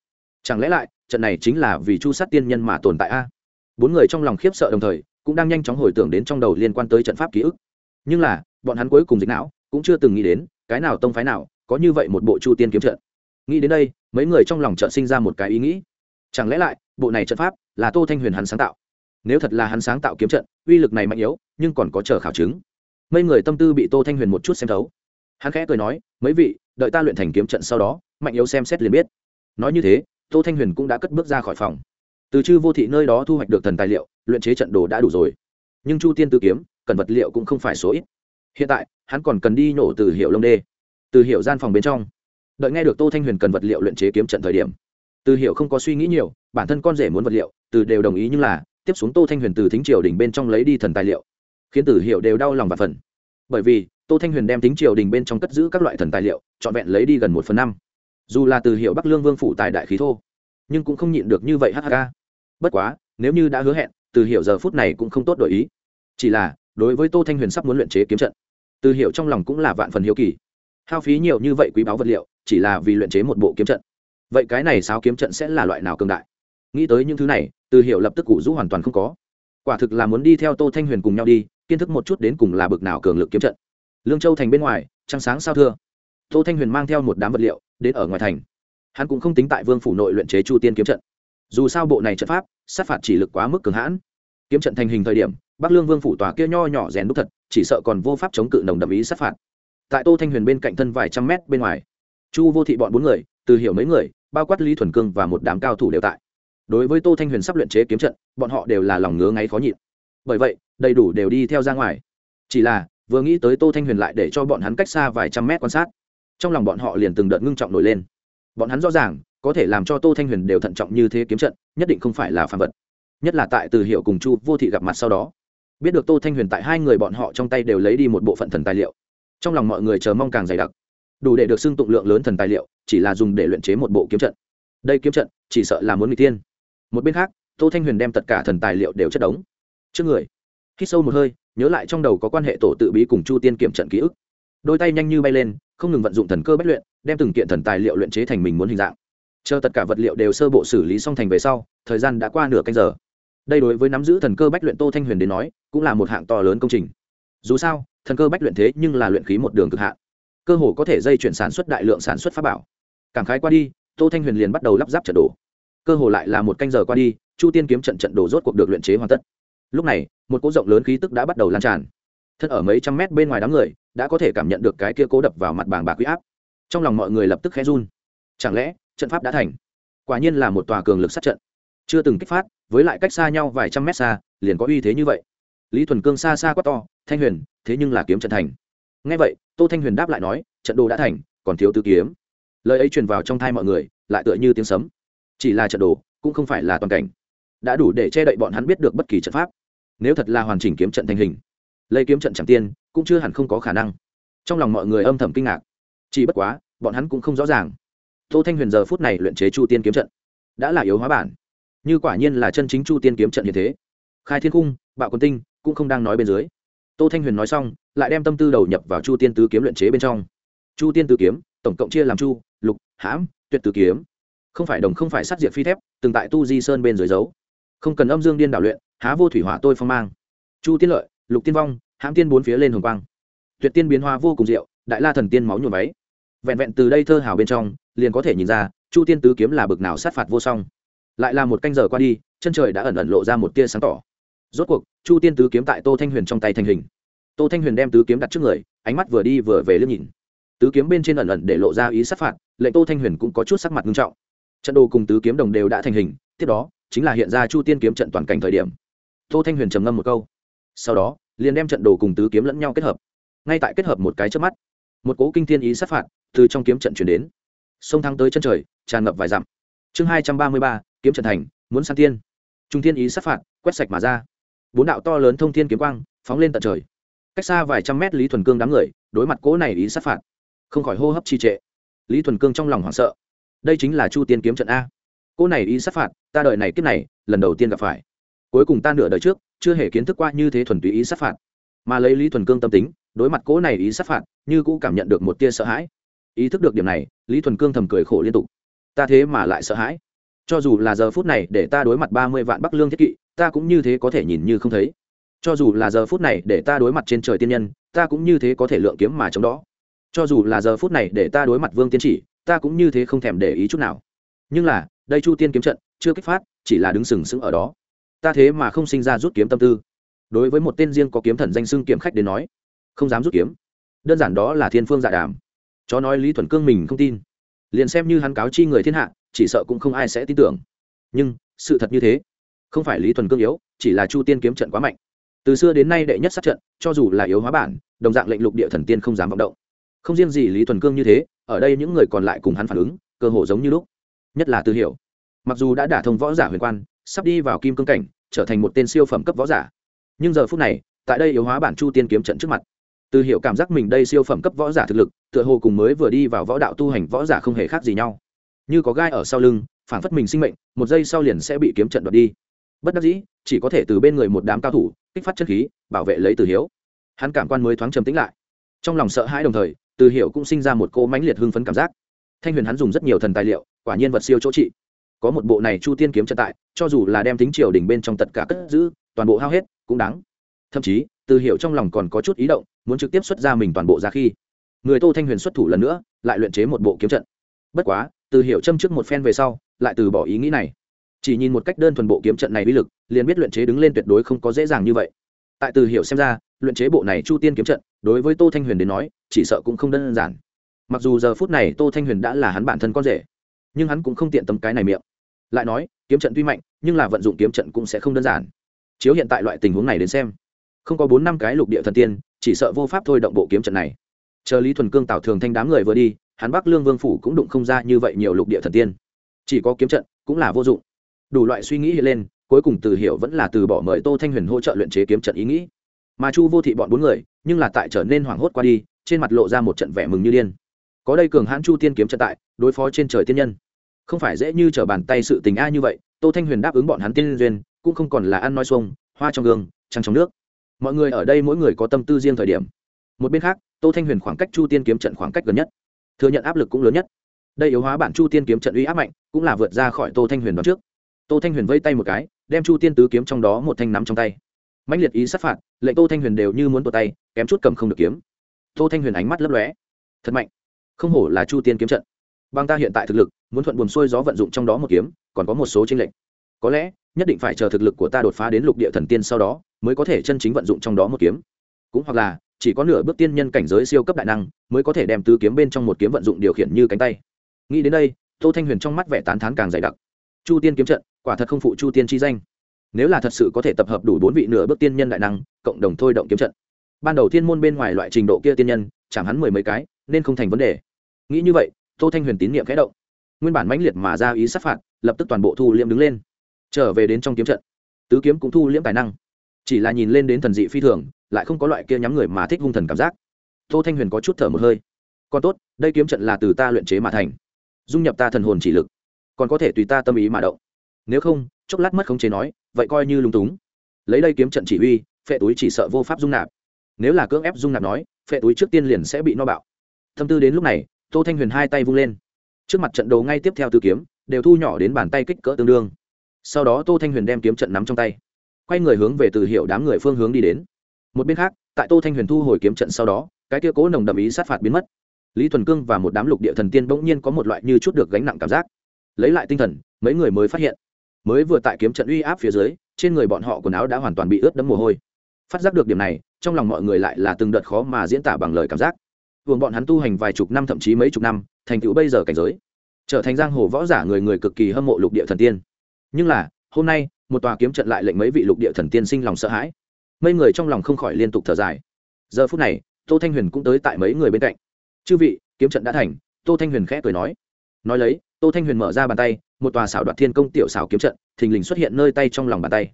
Chẳng lẽ lại, trận này chính là vì chu sát tiên nhân mà tồn tại a? Bốn người trong lòng khiếp sợ đồng thời, cũng đang nhanh chóng hồi tưởng đến trong đầu liên quan tới trận pháp ký ức. Nhưng là, bọn hắn cuối cùng dịch não, cũng chưa từng nghĩ đến, cái nào tông phái nào, có như vậy một bộ chu tiên kiếm trận. Nghĩ đến đây, mấy người trong lòng trận sinh ra một cái ý nghĩ. Chẳng lẽ lại, bộ này trận pháp là tô thanh huyền hắn sáng tạo? Nếu thật là hắn sáng tạo kiếm trận, uy lực này mạnh yếu, nhưng còn có chờ khảo chứng. Mấy người tâm tư bị tô thanh huyền một chút xem thấu hắn khẽ cười nói, mấy vị, đợi ta luyện thành kiếm trận sau đó, mạnh yếu xem xét liền biết. Nói như thế, tô thanh huyền cũng đã cất bước ra khỏi phòng. Từ chư vô thị nơi đó thu hoạch được thần tài liệu, luyện chế trận đồ đã đủ rồi. Nhưng chu tiên tự kiếm, cần vật liệu cũng không phải số ít. Hiện tại, hắn còn cần đi nổ từ hiệu lông đê. Từ hiệu gian phòng bên trong. Đợi nghe được tô thanh huyền cần vật liệu luyện chế kiếm trận thời điểm, từ hiệu không có suy nghĩ nhiều, bản thân con rể muốn vật liệu, từ đều đồng ý nhưng là, tiếp xuống tô thanh huyền từ thính triều đỉnh bên trong lấy đi thần tài liệu, khiến từ hiệu đều đau lòng và phần bởi vì, tô thanh huyền đem tính triều đình bên trong cất giữ các loại thần tài liệu, trọn vẹn lấy đi gần một phần năm. Dù là từ hiệu bắc lương vương phủ tài đại khí thô, nhưng cũng không nhịn được như vậy hk bất quá, nếu như đã hứa hẹn, từ hiệu giờ phút này cũng không tốt đổi ý. Chỉ là, đối với tô thanh huyền sắp muốn luyện chế kiếm trận, từ hiệu trong lòng cũng là vạn phần hiếu kỳ. Hao phí nhiều như vậy quý báu vật liệu, chỉ là vì luyện chế một bộ kiếm trận. Vậy cái này sao kiếm trận sẽ là loại nào cường đại? Nghĩ tới những thứ này, từ hiệu lập tức củ rũ hoàn toàn không có. Quả thực là muốn đi theo tô thanh huyền cùng nhau đi kiến thức một chút đến cùng là bực nào cường lực kiếm trận. Lương châu thành bên ngoài, trăng sáng sao thưa. Tô thanh huyền mang theo một đám vật liệu, đến ở ngoài thành. Hắn cũng không tính tại vương phủ nội luyện chế chu tiên kiếm trận. Dù sao bộ này trận pháp, sát phạt chỉ lực quá mức cường hãn. Kiếm trận thành hình thời điểm, bắc lương vương phủ tòa kia nho nhỏ rèn đúc thật, chỉ sợ còn vô pháp chống cự nồng đậm ý sát phạt. Tại tô thanh huyền bên cạnh thân vài trăm mét bên ngoài, chu vô thị bọn bốn người, từ hiểu mấy người, bao quát lý thuần cương và một đám cao thủ đều tại. Đối với tô thanh huyền sắp luyện chế kiếm trận, bọn họ đều là lòng ngứa ngáy khó nhịn bởi vậy, đầy đủ đều đi theo ra ngoài. Chỉ là, vừa nghĩ tới tô thanh huyền lại để cho bọn hắn cách xa vài trăm mét quan sát, trong lòng bọn họ liền từng đợt ngưng trọng nổi lên. Bọn hắn rõ ràng, có thể làm cho tô thanh huyền đều thận trọng như thế kiếm trận, nhất định không phải là phàm vật. Nhất là tại từ hiệu cùng chu vô thị gặp mặt sau đó, biết được tô thanh huyền tại hai người bọn họ trong tay đều lấy đi một bộ phận thần tài liệu. Trong lòng mọi người chờ mong càng dày đặc. Đủ để được xưng tụng lượng lớn thần tài liệu, chỉ là dùng để luyện chế một bộ kiếm trận. Đây kiếm trận, chỉ sợ là muốn người tiên một bên khác, tô thanh huyền đem tất cả thần tài liệu đều chất đống trước người. Khi sâu một hơi, nhớ lại trong đầu có quan hệ tổ tự bí cùng chu tiên kiểm trận ký ức. Đôi tay nhanh như bay lên, không ngừng vận dụng thần cơ bách luyện, đem từng kiện thần tài liệu luyện chế thành mình muốn hình dạng. Chờ tất cả vật liệu đều sơ bộ xử lý xong thành về sau, thời gian đã qua nửa canh giờ. Đây đối với nắm giữ thần cơ bách luyện tô thanh huyền đến nói, cũng là một hạng to lớn công trình. Dù sao, thần cơ bách luyện thế nhưng là luyện khí một đường cực hạn. Cơ hồ có thể dây chuyển sản xuất đại lượng sản xuất pháp bảo. Cảm khái qua đi, tô thanh huyền liền bắt đầu lắp ráp trận đồ. Cơ hồ lại là một canh giờ qua đi, chu tiên kiếm trận trận đồ rốt cuộc được luyện chế hoàn tất lúc này, một cỗ rộng lớn khí tức đã bắt đầu lan tràn. Thân ở mấy trăm mét bên ngoài đám người, đã có thể cảm nhận được cái kia cố đập vào mặt bảng bạc huy áp. Trong lòng mọi người lập tức khẽ run. Chẳng lẽ, trận pháp đã thành? Quả nhiên là một tòa cường lực sát trận. Chưa từng kích phát, với lại cách xa nhau vài trăm mét xa, liền có uy thế như vậy. Lý thuần cương xa xa quá to, thanh huyền, thế nhưng là kiếm trận thành. Ngay vậy, tô thanh huyền đáp lại nói, trận đồ đã thành, còn thiếu tư kiếm. Lời ấy truyền vào trong thai mọi người, lại tựa như tiếng sấm. Chỉ là trận đồ, cũng không phải là toàn cảnh. Đã đủ để che đậy bọn hắn biết được bất kỳ trận pháp nếu thật là hoàn chỉnh kiếm trận thành hình, lấy kiếm trận chẳng tiên, cũng chưa hẳn không có khả năng. Trong lòng mọi người âm thầm kinh ngạc. Chỉ bất quá, bọn hắn cũng không rõ ràng. Tô thanh huyền giờ phút này luyện chế chu tiên kiếm trận, đã là yếu hóa bản. Như quả nhiên là chân chính chu tiên kiếm trận như thế. Khai thiên cung, bạo quân tinh cũng không đang nói bên dưới. Tô thanh huyền nói xong, lại đem tâm tư đầu nhập vào chu tiên tứ kiếm luyện chế bên trong. Chu tiên tứ kiếm, tổng cộng chia làm chu, lục, hãm, tuyệt tứ kiếm. Không phải đồng không phải sát diệt phi thép, từng tại tu di sơn bên dưới dấu. Không cần âm dương điên đảo luyện há vô thủy hỏa tôi phong mang. Chu tiên lợi, lục tiên vong, hãm tiên bốn phía lên hồng quang. Tuyệt tiên biến hoa vô cùng diệu, đại la thần tiên máu nhuộm váy. Vẹn vẹn từ đây thơ hào bên trong, liền có thể nhìn ra, chu tiên tứ kiếm là bực nào sát phạt vô song. Lại là một canh giờ qua đi, chân trời đã ẩn ẩn lộ ra một tia sáng tỏ. Rốt cuộc, chu tiên tứ kiếm tại tô thanh huyền trong tay thành hình. Tô thanh huyền đem tứ kiếm đặt trước người, ánh mắt vừa đi vừa về liếc nhìn. Tứ kiếm bên trên ẩn ẩn để lộ ra ý sát phạt, lệnh tô thanh huyền cũng có chút sắc mặt nghiêm trọng. Trận đồ cùng tứ kiếm đồng đều đã thành hình, tiếp đó, chính là hiện ra chu tiên kiếm trận toàn cảnh thời điểm tô thanh huyền trầm ngâm một câu. Sau đó, liền đem trận đồ cùng tứ kiếm lẫn nhau kết hợp. Ngay tại kết hợp một cái trước mắt, một cố kinh thiên ý sát phạt từ trong kiếm trận chuyển đến. Sông thăng tới chân trời, tràn ngập vài dặm. Chương hai trăm ba mươi ba, kiếm trận thành, muốn san tiên trung thiên ý sát phạt, quét sạch mà ra. Bốn đạo to lớn thông thiên kiếm quang phóng lên tận trời. Cách xa vài trăm mét lý thuần cương đám người, đối mặt cố này ý sát phạt, không khỏi hô hấp trì trệ. Lý thuần cương trong lòng hoảng sợ. Đây chính là chu tiên kiếm trận a. Cô này ý sát phạt, ta đợi này kiếp này, lần đầu tiên gặp phải cuối cùng ta nửa đời trước, chưa hề kiến thức qua như thế thuần túy ý sát phạt. Mà lấy lý thuần cương tâm tính, đối mặt cỗ này ý sát phạt, như cũ cảm nhận được một tia sợ hãi. Ý thức được điểm này, lý thuần cương thầm cười khổ liên tục. Ta thế mà lại sợ hãi. Cho dù là giờ phút này để ta đối mặt ba mươi vạn bắc lương thiết kỵ, ta cũng như thế có thể nhìn như không thấy. Cho dù là giờ phút này để ta đối mặt trên trời tiên nhân, ta cũng như thế có thể lượng kiếm mà chống đó. Cho dù là giờ phút này để ta đối mặt vương tiên chỉ, ta cũng như thế không thèm để ý chút nào. Nhưng là, đây chu tiên kiếm trận, chưa kích phát, chỉ là đứng sừng sững ở đó ta thế mà không sinh ra rút kiếm tâm tư. Đối với một tên riêng có kiếm thần danh xưng kiếm khách đến nói, không dám rút kiếm. Đơn giản đó là thiên phương dạ đàm. Chó nói lý thuần cương mình không tin. Liền xem như hắn cáo chi người thiên hạ, chỉ sợ cũng không ai sẽ tin tưởng. Nhưng, sự thật như thế. Không phải lý thuần cương yếu, chỉ là chu tiên kiếm trận quá mạnh. Từ xưa đến nay đệ nhất sát trận, cho dù là yếu hóa bản, đồng dạng lệnh lục địa thần tiên không dám vọng động. Không riêng gì lý thuần cương như thế, ở đây những người còn lại cùng hắn phản ứng, cơ hồ giống như lúc. Nhất là tư hiểu. Mặc dù đã đả thông võ giả huyền quan, sắp đi vào kim cương cảnh trở thành một tên siêu phẩm cấp võ giả. Nhưng giờ phút này, tại đây yếu hóa bản chu tiên kiếm trận trước mặt. Từ hiểu cảm giác mình đây siêu phẩm cấp võ giả thực lực, tựa hồ cùng mới vừa đi vào võ đạo tu hành võ giả không hề khác gì nhau. Như có gai ở sau lưng phản phất mình sinh mệnh, một giây sau liền sẽ bị kiếm trận đoạt đi. Bất đắc dĩ, chỉ có thể từ bên người một đám cao thủ, kích phát chất khí, bảo vệ lấy từ hiếu hắn cảm quan mới thoáng trầm tĩnh lại. Trong lòng sợ hãi đồng thời, từ hiểu cũng sinh ra một cô mãnh liệt hưng phấn cảm giác. Thanh huyền hắn dùng rất nhiều thần tài liệu, quả nhiên vật siêu chỗ trị có một bộ này chu tiên kiếm trận tại, cho dù là đem tính triều đỉnh bên trong tất cả cất giữ, toàn bộ hao hết, cũng đáng. Thậm chí, từ hiểu trong lòng còn có chút ý động, muốn trực tiếp xuất ra mình toàn bộ ra khi, người tô thanh huyền xuất thủ lần nữa, lại luyện chế một bộ kiếm trận. Bất quá, từ hiểu châm trước một phen về sau, lại từ bỏ ý nghĩ này. Chỉ nhìn một cách đơn thuần bộ kiếm trận này uy lực, liền biết luyện chế đứng lên tuyệt đối không có dễ dàng như vậy. Tại từ hiểu xem ra, luyện chế bộ này chu tiên kiếm trận, đối với tô thanh huyền đến nói, chỉ sợ cũng không đơn giản. Mặc dù giờ phút này tô thanh huyền đã là hắn bản thân con rể, nhưng hắn cũng không tiện tấm cái này miệng lại nói, kiếm trận tuy mạnh, nhưng là vận dụng kiếm trận cũng sẽ không đơn giản. Chiếu hiện tại loại tình huống này đến xem. Không có bốn năm cái lục địa thần tiên, chỉ sợ vô pháp thôi động bộ kiếm trận này. Chờ lý thuần cương tảo thường thanh đám người vừa đi, hắn bắc lương vương phủ cũng đụng không ra như vậy nhiều lục địa thần tiên. Chỉ có kiếm trận cũng là vô dụng. Đủ loại suy nghĩ hiện lên, cuối cùng từ hiểu vẫn là từ bỏ mời tô thanh huyền hỗ trợ luyện chế kiếm trận ý nghĩ. Mà chu vô thị bọn bốn người, nhưng là tại trở nên hoảng hốt qua đi, trên mặt lộ ra một trận vẻ mừng như điên. Có đây cường hãn chu tiên kiếm trận tại, đối phó trên trời tiên nhân không phải dễ như trở bàn tay sự tình a như vậy, tô thanh huyền đáp ứng bọn hắn tiên duyên, cũng không còn là ăn nói xuông, hoa trong gương, trăng trong nước. Mọi người ở đây mỗi người có tâm tư riêng thời điểm. Một bên khác, tô thanh huyền khoảng cách chu tiên kiếm trận khoảng cách gần nhất. Thừa nhận áp lực cũng lớn nhất. Đây yếu hóa bản chu tiên kiếm trận uy áp mạnh, cũng là vượt ra khỏi tô thanh huyền đoạn trước. Tô thanh huyền vây tay một cái, đem chu tiên tứ kiếm trong đó một thanh nắm trong tay. Mạnh liệt ý sát phạt, lệnh tô thanh huyền đều như muốn tuột tay, kém chút cầm không được kiếm. Tô thanh huyền ánh mắt lấp lóe. Thật mạnh. Không hổ là chu tiên kiếm trận bằng ta hiện tại thực lực, muốn thuận buồn xuôi gió vận dụng trong đó một kiếm, còn có một số tranh lệch. Có lẽ, nhất định phải chờ thực lực của ta đột phá đến lục địa thần tiên sau đó, mới có thể chân chính vận dụng trong đó một kiếm. Cũng hoặc là, chỉ có nửa bước tiên nhân cảnh giới siêu cấp đại năng, mới có thể đem tứ kiếm bên trong một kiếm vận dụng điều khiển như cánh tay. Nghĩ đến đây, tô thanh huyền trong mắt vẻ tán thán càng dày đặc. Chu tiên kiếm trận, quả thật không phụ chu tiên chi danh. Nếu là thật sự có thể tập hợp đủ bốn vị nửa bước tiên nhân đại năng, cộng đồng thôi động kiếm trận. Ban đầu thiên môn bên ngoài loại trình độ kia tiên nhân chẳng hắn mười mấy cái, nên không thành vấn đề. Nghĩ như vậy tô thanh huyền tín niệm khẽ động. Nguyên bản mãnh liệt mà ra ý sát phạt lập tức toàn bộ thu liễm đứng lên. Trở về đến trong kiếm trận. Tứ kiếm cũng thu liễm tài năng. Chỉ là nhìn lên đến thần dị phi thường lại không có loại kia nhắm người mà thích hung thần cảm giác. Tô thanh huyền có chút thở một hơi. Còn tốt đây kiếm trận là từ ta luyện chế mà thành. Dung nhập ta thần hồn chỉ lực. Còn có thể tùy ta tâm ý mà động. Nếu không chốc lát mất không chế nói vậy coi như lung túng. Lấy đây kiếm trận chỉ huy, phệ túi chỉ sợ vô pháp dung nạp. Nếu là cưỡng ép dung nạp nói phệ túi trước tiên liền sẽ bị no bạo. Tâm tư đến lúc này tô thanh huyền hai tay vung lên. Trước mặt trận đấu ngay tiếp theo từ kiếm, đều thu nhỏ đến bàn tay kích cỡ tương đương. Sau đó tô thanh huyền đem kiếm trận nắm trong tay, quay người hướng về từ hiệu đám người phương hướng đi đến. Một bên khác, tại tô thanh huyền thu hồi kiếm trận sau đó, cái kia cố nồng đậm ý sát phạt biến mất. Lý thuần cương và một đám lục địa thần tiên bỗng nhiên có một loại như chút được gánh nặng cảm giác. Lấy lại tinh thần, mấy người mới phát hiện, mới vừa tại kiếm trận uy áp phía dưới, trên người bọn họ quần áo đã hoàn toàn bị ướt đẫm mồ hôi. Phát giác được điểm này, trong lòng mọi người lại là từng đợt khó mà diễn tả bằng lời cảm giác vùng bọn hắn tu hành vài chục năm thậm chí mấy chục năm, thành tựu bây giờ cảnh giới, trở thành giang hồ võ giả người người cực kỳ hâm mộ lục địa thần tiên. Nhưng là, hôm nay, một tòa kiếm trận lại lệnh mấy vị lục địa thần tiên sinh lòng sợ hãi. Mấy người trong lòng không khỏi liên tục thở dài. Giờ phút này, tô thanh huyền cũng tới tại mấy người bên cạnh. Chư vị, kiếm trận đã thành, tô thanh huyền khẽ cười nói. Nói lấy, tô thanh huyền mở ra bàn tay, một tòa xảo đoạt thiên công tiểu xảo kiếm trận, thình lình xuất hiện nơi tay trong lòng bàn tay.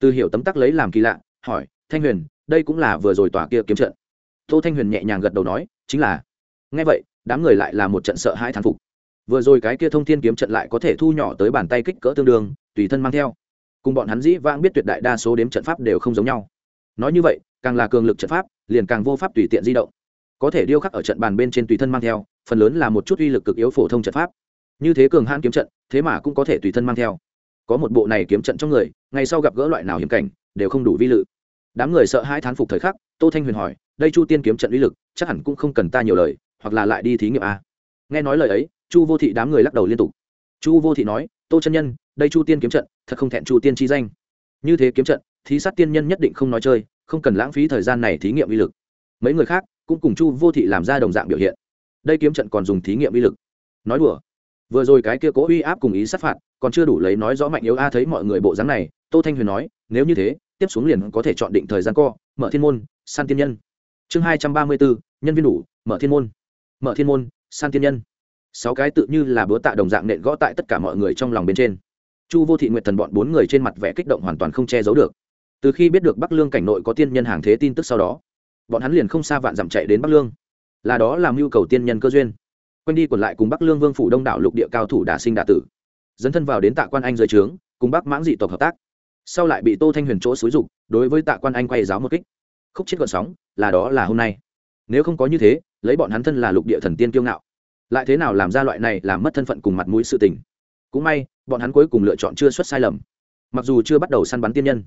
Từ hiểu tấm tắc lấy làm kỳ lạ, hỏi, thanh huyền, đây cũng là vừa rồi tòa kia kiếm trận? Tô thanh huyền nhẹ nhàng gật đầu nói, chính là. Ngay vậy, đám người lại là một trận sợ hãi thán phục. Vừa rồi cái kia thông thiên kiếm trận lại có thể thu nhỏ tới bàn tay kích cỡ tương đương, tùy thân mang theo. Cùng bọn hắn dĩ vãng biết tuyệt đại đa số đếm trận pháp đều không giống nhau. Nói như vậy, càng là cường lực trận pháp, liền càng vô pháp tùy tiện di động. Có thể điêu khắc ở trận bàn bên trên tùy thân mang theo, phần lớn là một chút uy lực cực yếu phổ thông trận pháp. Như thế cường hãn kiếm trận, thế mà cũng có thể tùy thân mang theo. Có một bộ này kiếm trận trong người ngày sau gặp gỡ loại nào hiểm cảnh, đều không đủ vi lự. Đám người sợ hai thán phục thời khắc tô thanh huyền hỏi, đây chu tiên kiếm trận uy lực, chắc hẳn cũng không cần ta nhiều lời, hoặc là lại đi thí nghiệm a? Nghe nói lời ấy, chu vô thị đám người lắc đầu liên tục. Chu vô thị nói, tô chân nhân, đây chu tiên kiếm trận, thật không thẹn chu tiên chi danh. Như thế kiếm trận, thí sát tiên nhân nhất định không nói chơi, không cần lãng phí thời gian này thí nghiệm uy lực. Mấy người khác cũng cùng chu vô thị làm ra đồng dạng biểu hiện. Đây kiếm trận còn dùng thí nghiệm uy lực. Nói đùa. Vừa rồi cái kia cố uy áp cùng ý sát phạt, còn chưa đủ lấy nói rõ mạnh yếu a, thấy mọi người bộ dáng này, tô thanh huyền nói, nếu như thế tiếp xuống liền có thể chọn định thời gian co, mở thiên môn, san tiên nhân. Chương hai trăm ba mươi bốn, nhân viên đủ, mở thiên môn. Mở thiên môn, san tiên nhân. Sáu cái tự như là búa tạ đồng dạng nện gõ tại tất cả mọi người trong lòng bên trên. Chu vô thị nguyện thần bọn bốn người trên mặt vẻ kích động hoàn toàn không che giấu được. Từ khi biết được bắc lương cảnh nội có tiên nhân hàng thế tin tức sau đó, bọn hắn liền không xa vạn dặm chạy đến bắc lương. Là đó làm nhu cầu tiên nhân cơ duyên. Quanh đi còn lại cùng bắc lương vương phủ đông đảo lục địa cao thủ đà sinh đà tử. Dấn thân vào đến tạ quan anh dưới trướng, cùng bắc mãng dị tộc hợp tác sau lại bị tô thanh huyền chỗ xúi dục, đối với tạ quan anh quay giáo một kích. Khúc chết gọn sóng, là đó là hôm nay. Nếu không có như thế, lấy bọn hắn thân là lục địa thần tiên kiêu ngạo, lại thế nào làm ra loại này làm mất thân phận cùng mặt mũi sự tình? Cũng may, bọn hắn cuối cùng lựa chọn chưa xuất sai lầm. Mặc dù chưa bắt đầu săn bắn tiên nhân,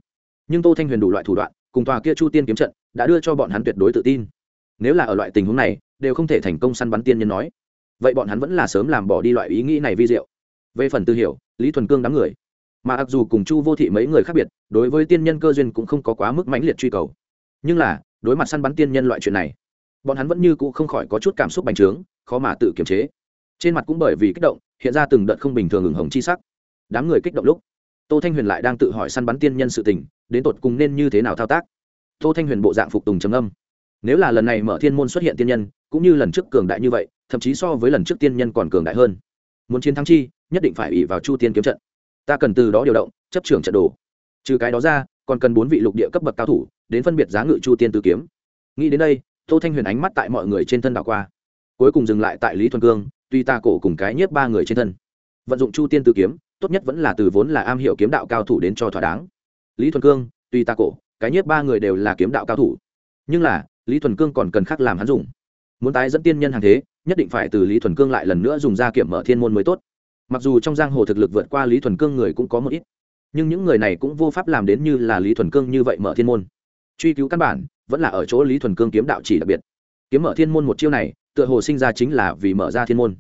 nhưng tô thanh huyền đủ loại thủ đoạn, cùng tòa kia chu tiên kiếm trận, đã đưa cho bọn hắn tuyệt đối tự tin. Nếu là ở loại tình huống này, đều không thể thành công săn bắn tiên nhân nói. Vậy bọn hắn vẫn là sớm làm bỏ đi loại ý nghĩ này vi diệu. Về phần tư hiểu, lý thuần cương đám người mà ặc dù cùng chu vô thị mấy người khác biệt, đối với tiên nhân cơ duyên cũng không có quá mức mãnh liệt truy cầu. Nhưng là, đối mặt săn bắn tiên nhân loại chuyện này, bọn hắn vẫn như cũ không khỏi có chút cảm xúc bành trướng, khó mà tự kiềm chế. Trên mặt cũng bởi vì kích động, hiện ra từng đợt không bình thường ửng hồng chi sắc. Đám người kích động lúc, tô thanh huyền lại đang tự hỏi săn bắn tiên nhân sự tình, đến tột cùng nên như thế nào thao tác. Tô thanh huyền bộ dạng phục tùng trầm âm nếu là lần này mở thiên môn xuất hiện tiên nhân, cũng như lần trước cường đại như vậy, thậm chí so với lần trước tiên nhân còn cường đại hơn. Muốn chiến thắng chi, nhất định phải ủy vào chu tiên kiếm trận ta cần từ đó điều động, chấp trưởng trận đồ. Trừ cái đó ra, còn cần bốn vị lục địa cấp bậc cao thủ, đến phân biệt giá ngự chu tiên tử kiếm. Nghĩ đến đây, tô thanh huyền ánh mắt tại mọi người trên thân đảo qua. Cuối cùng dừng lại tại lý thuần cương tuy ta cổ cùng cái nhiếp ba người trên thân. Vận dụng chu tiên tử kiếm, tốt nhất vẫn là từ vốn là am hiểu kiếm đạo cao thủ đến cho thỏa đáng. Lý thuần cương tuy ta cổ, cái nhiếp ba người đều là kiếm đạo cao thủ. Nhưng là, lý thuần cương còn cần khác làm hắn dùng. Muốn tái dẫn tiên nhân hàng thế, nhất định phải từ lý thuần cương lại lần nữa dùng ra kiểm mở thiên môn mới tốt mặc dù trong giang hồ thực lực vượt qua lý thuần cương người cũng có một ít, nhưng những người này cũng vô pháp làm đến như là lý thuần cương như vậy mở thiên môn. Truy cứu căn bản, vẫn là ở chỗ lý thuần cương kiếm đạo chỉ đặc biệt. Kiếm mở thiên môn một chiêu này, tựa hồ sinh ra chính là vì mở ra thiên môn.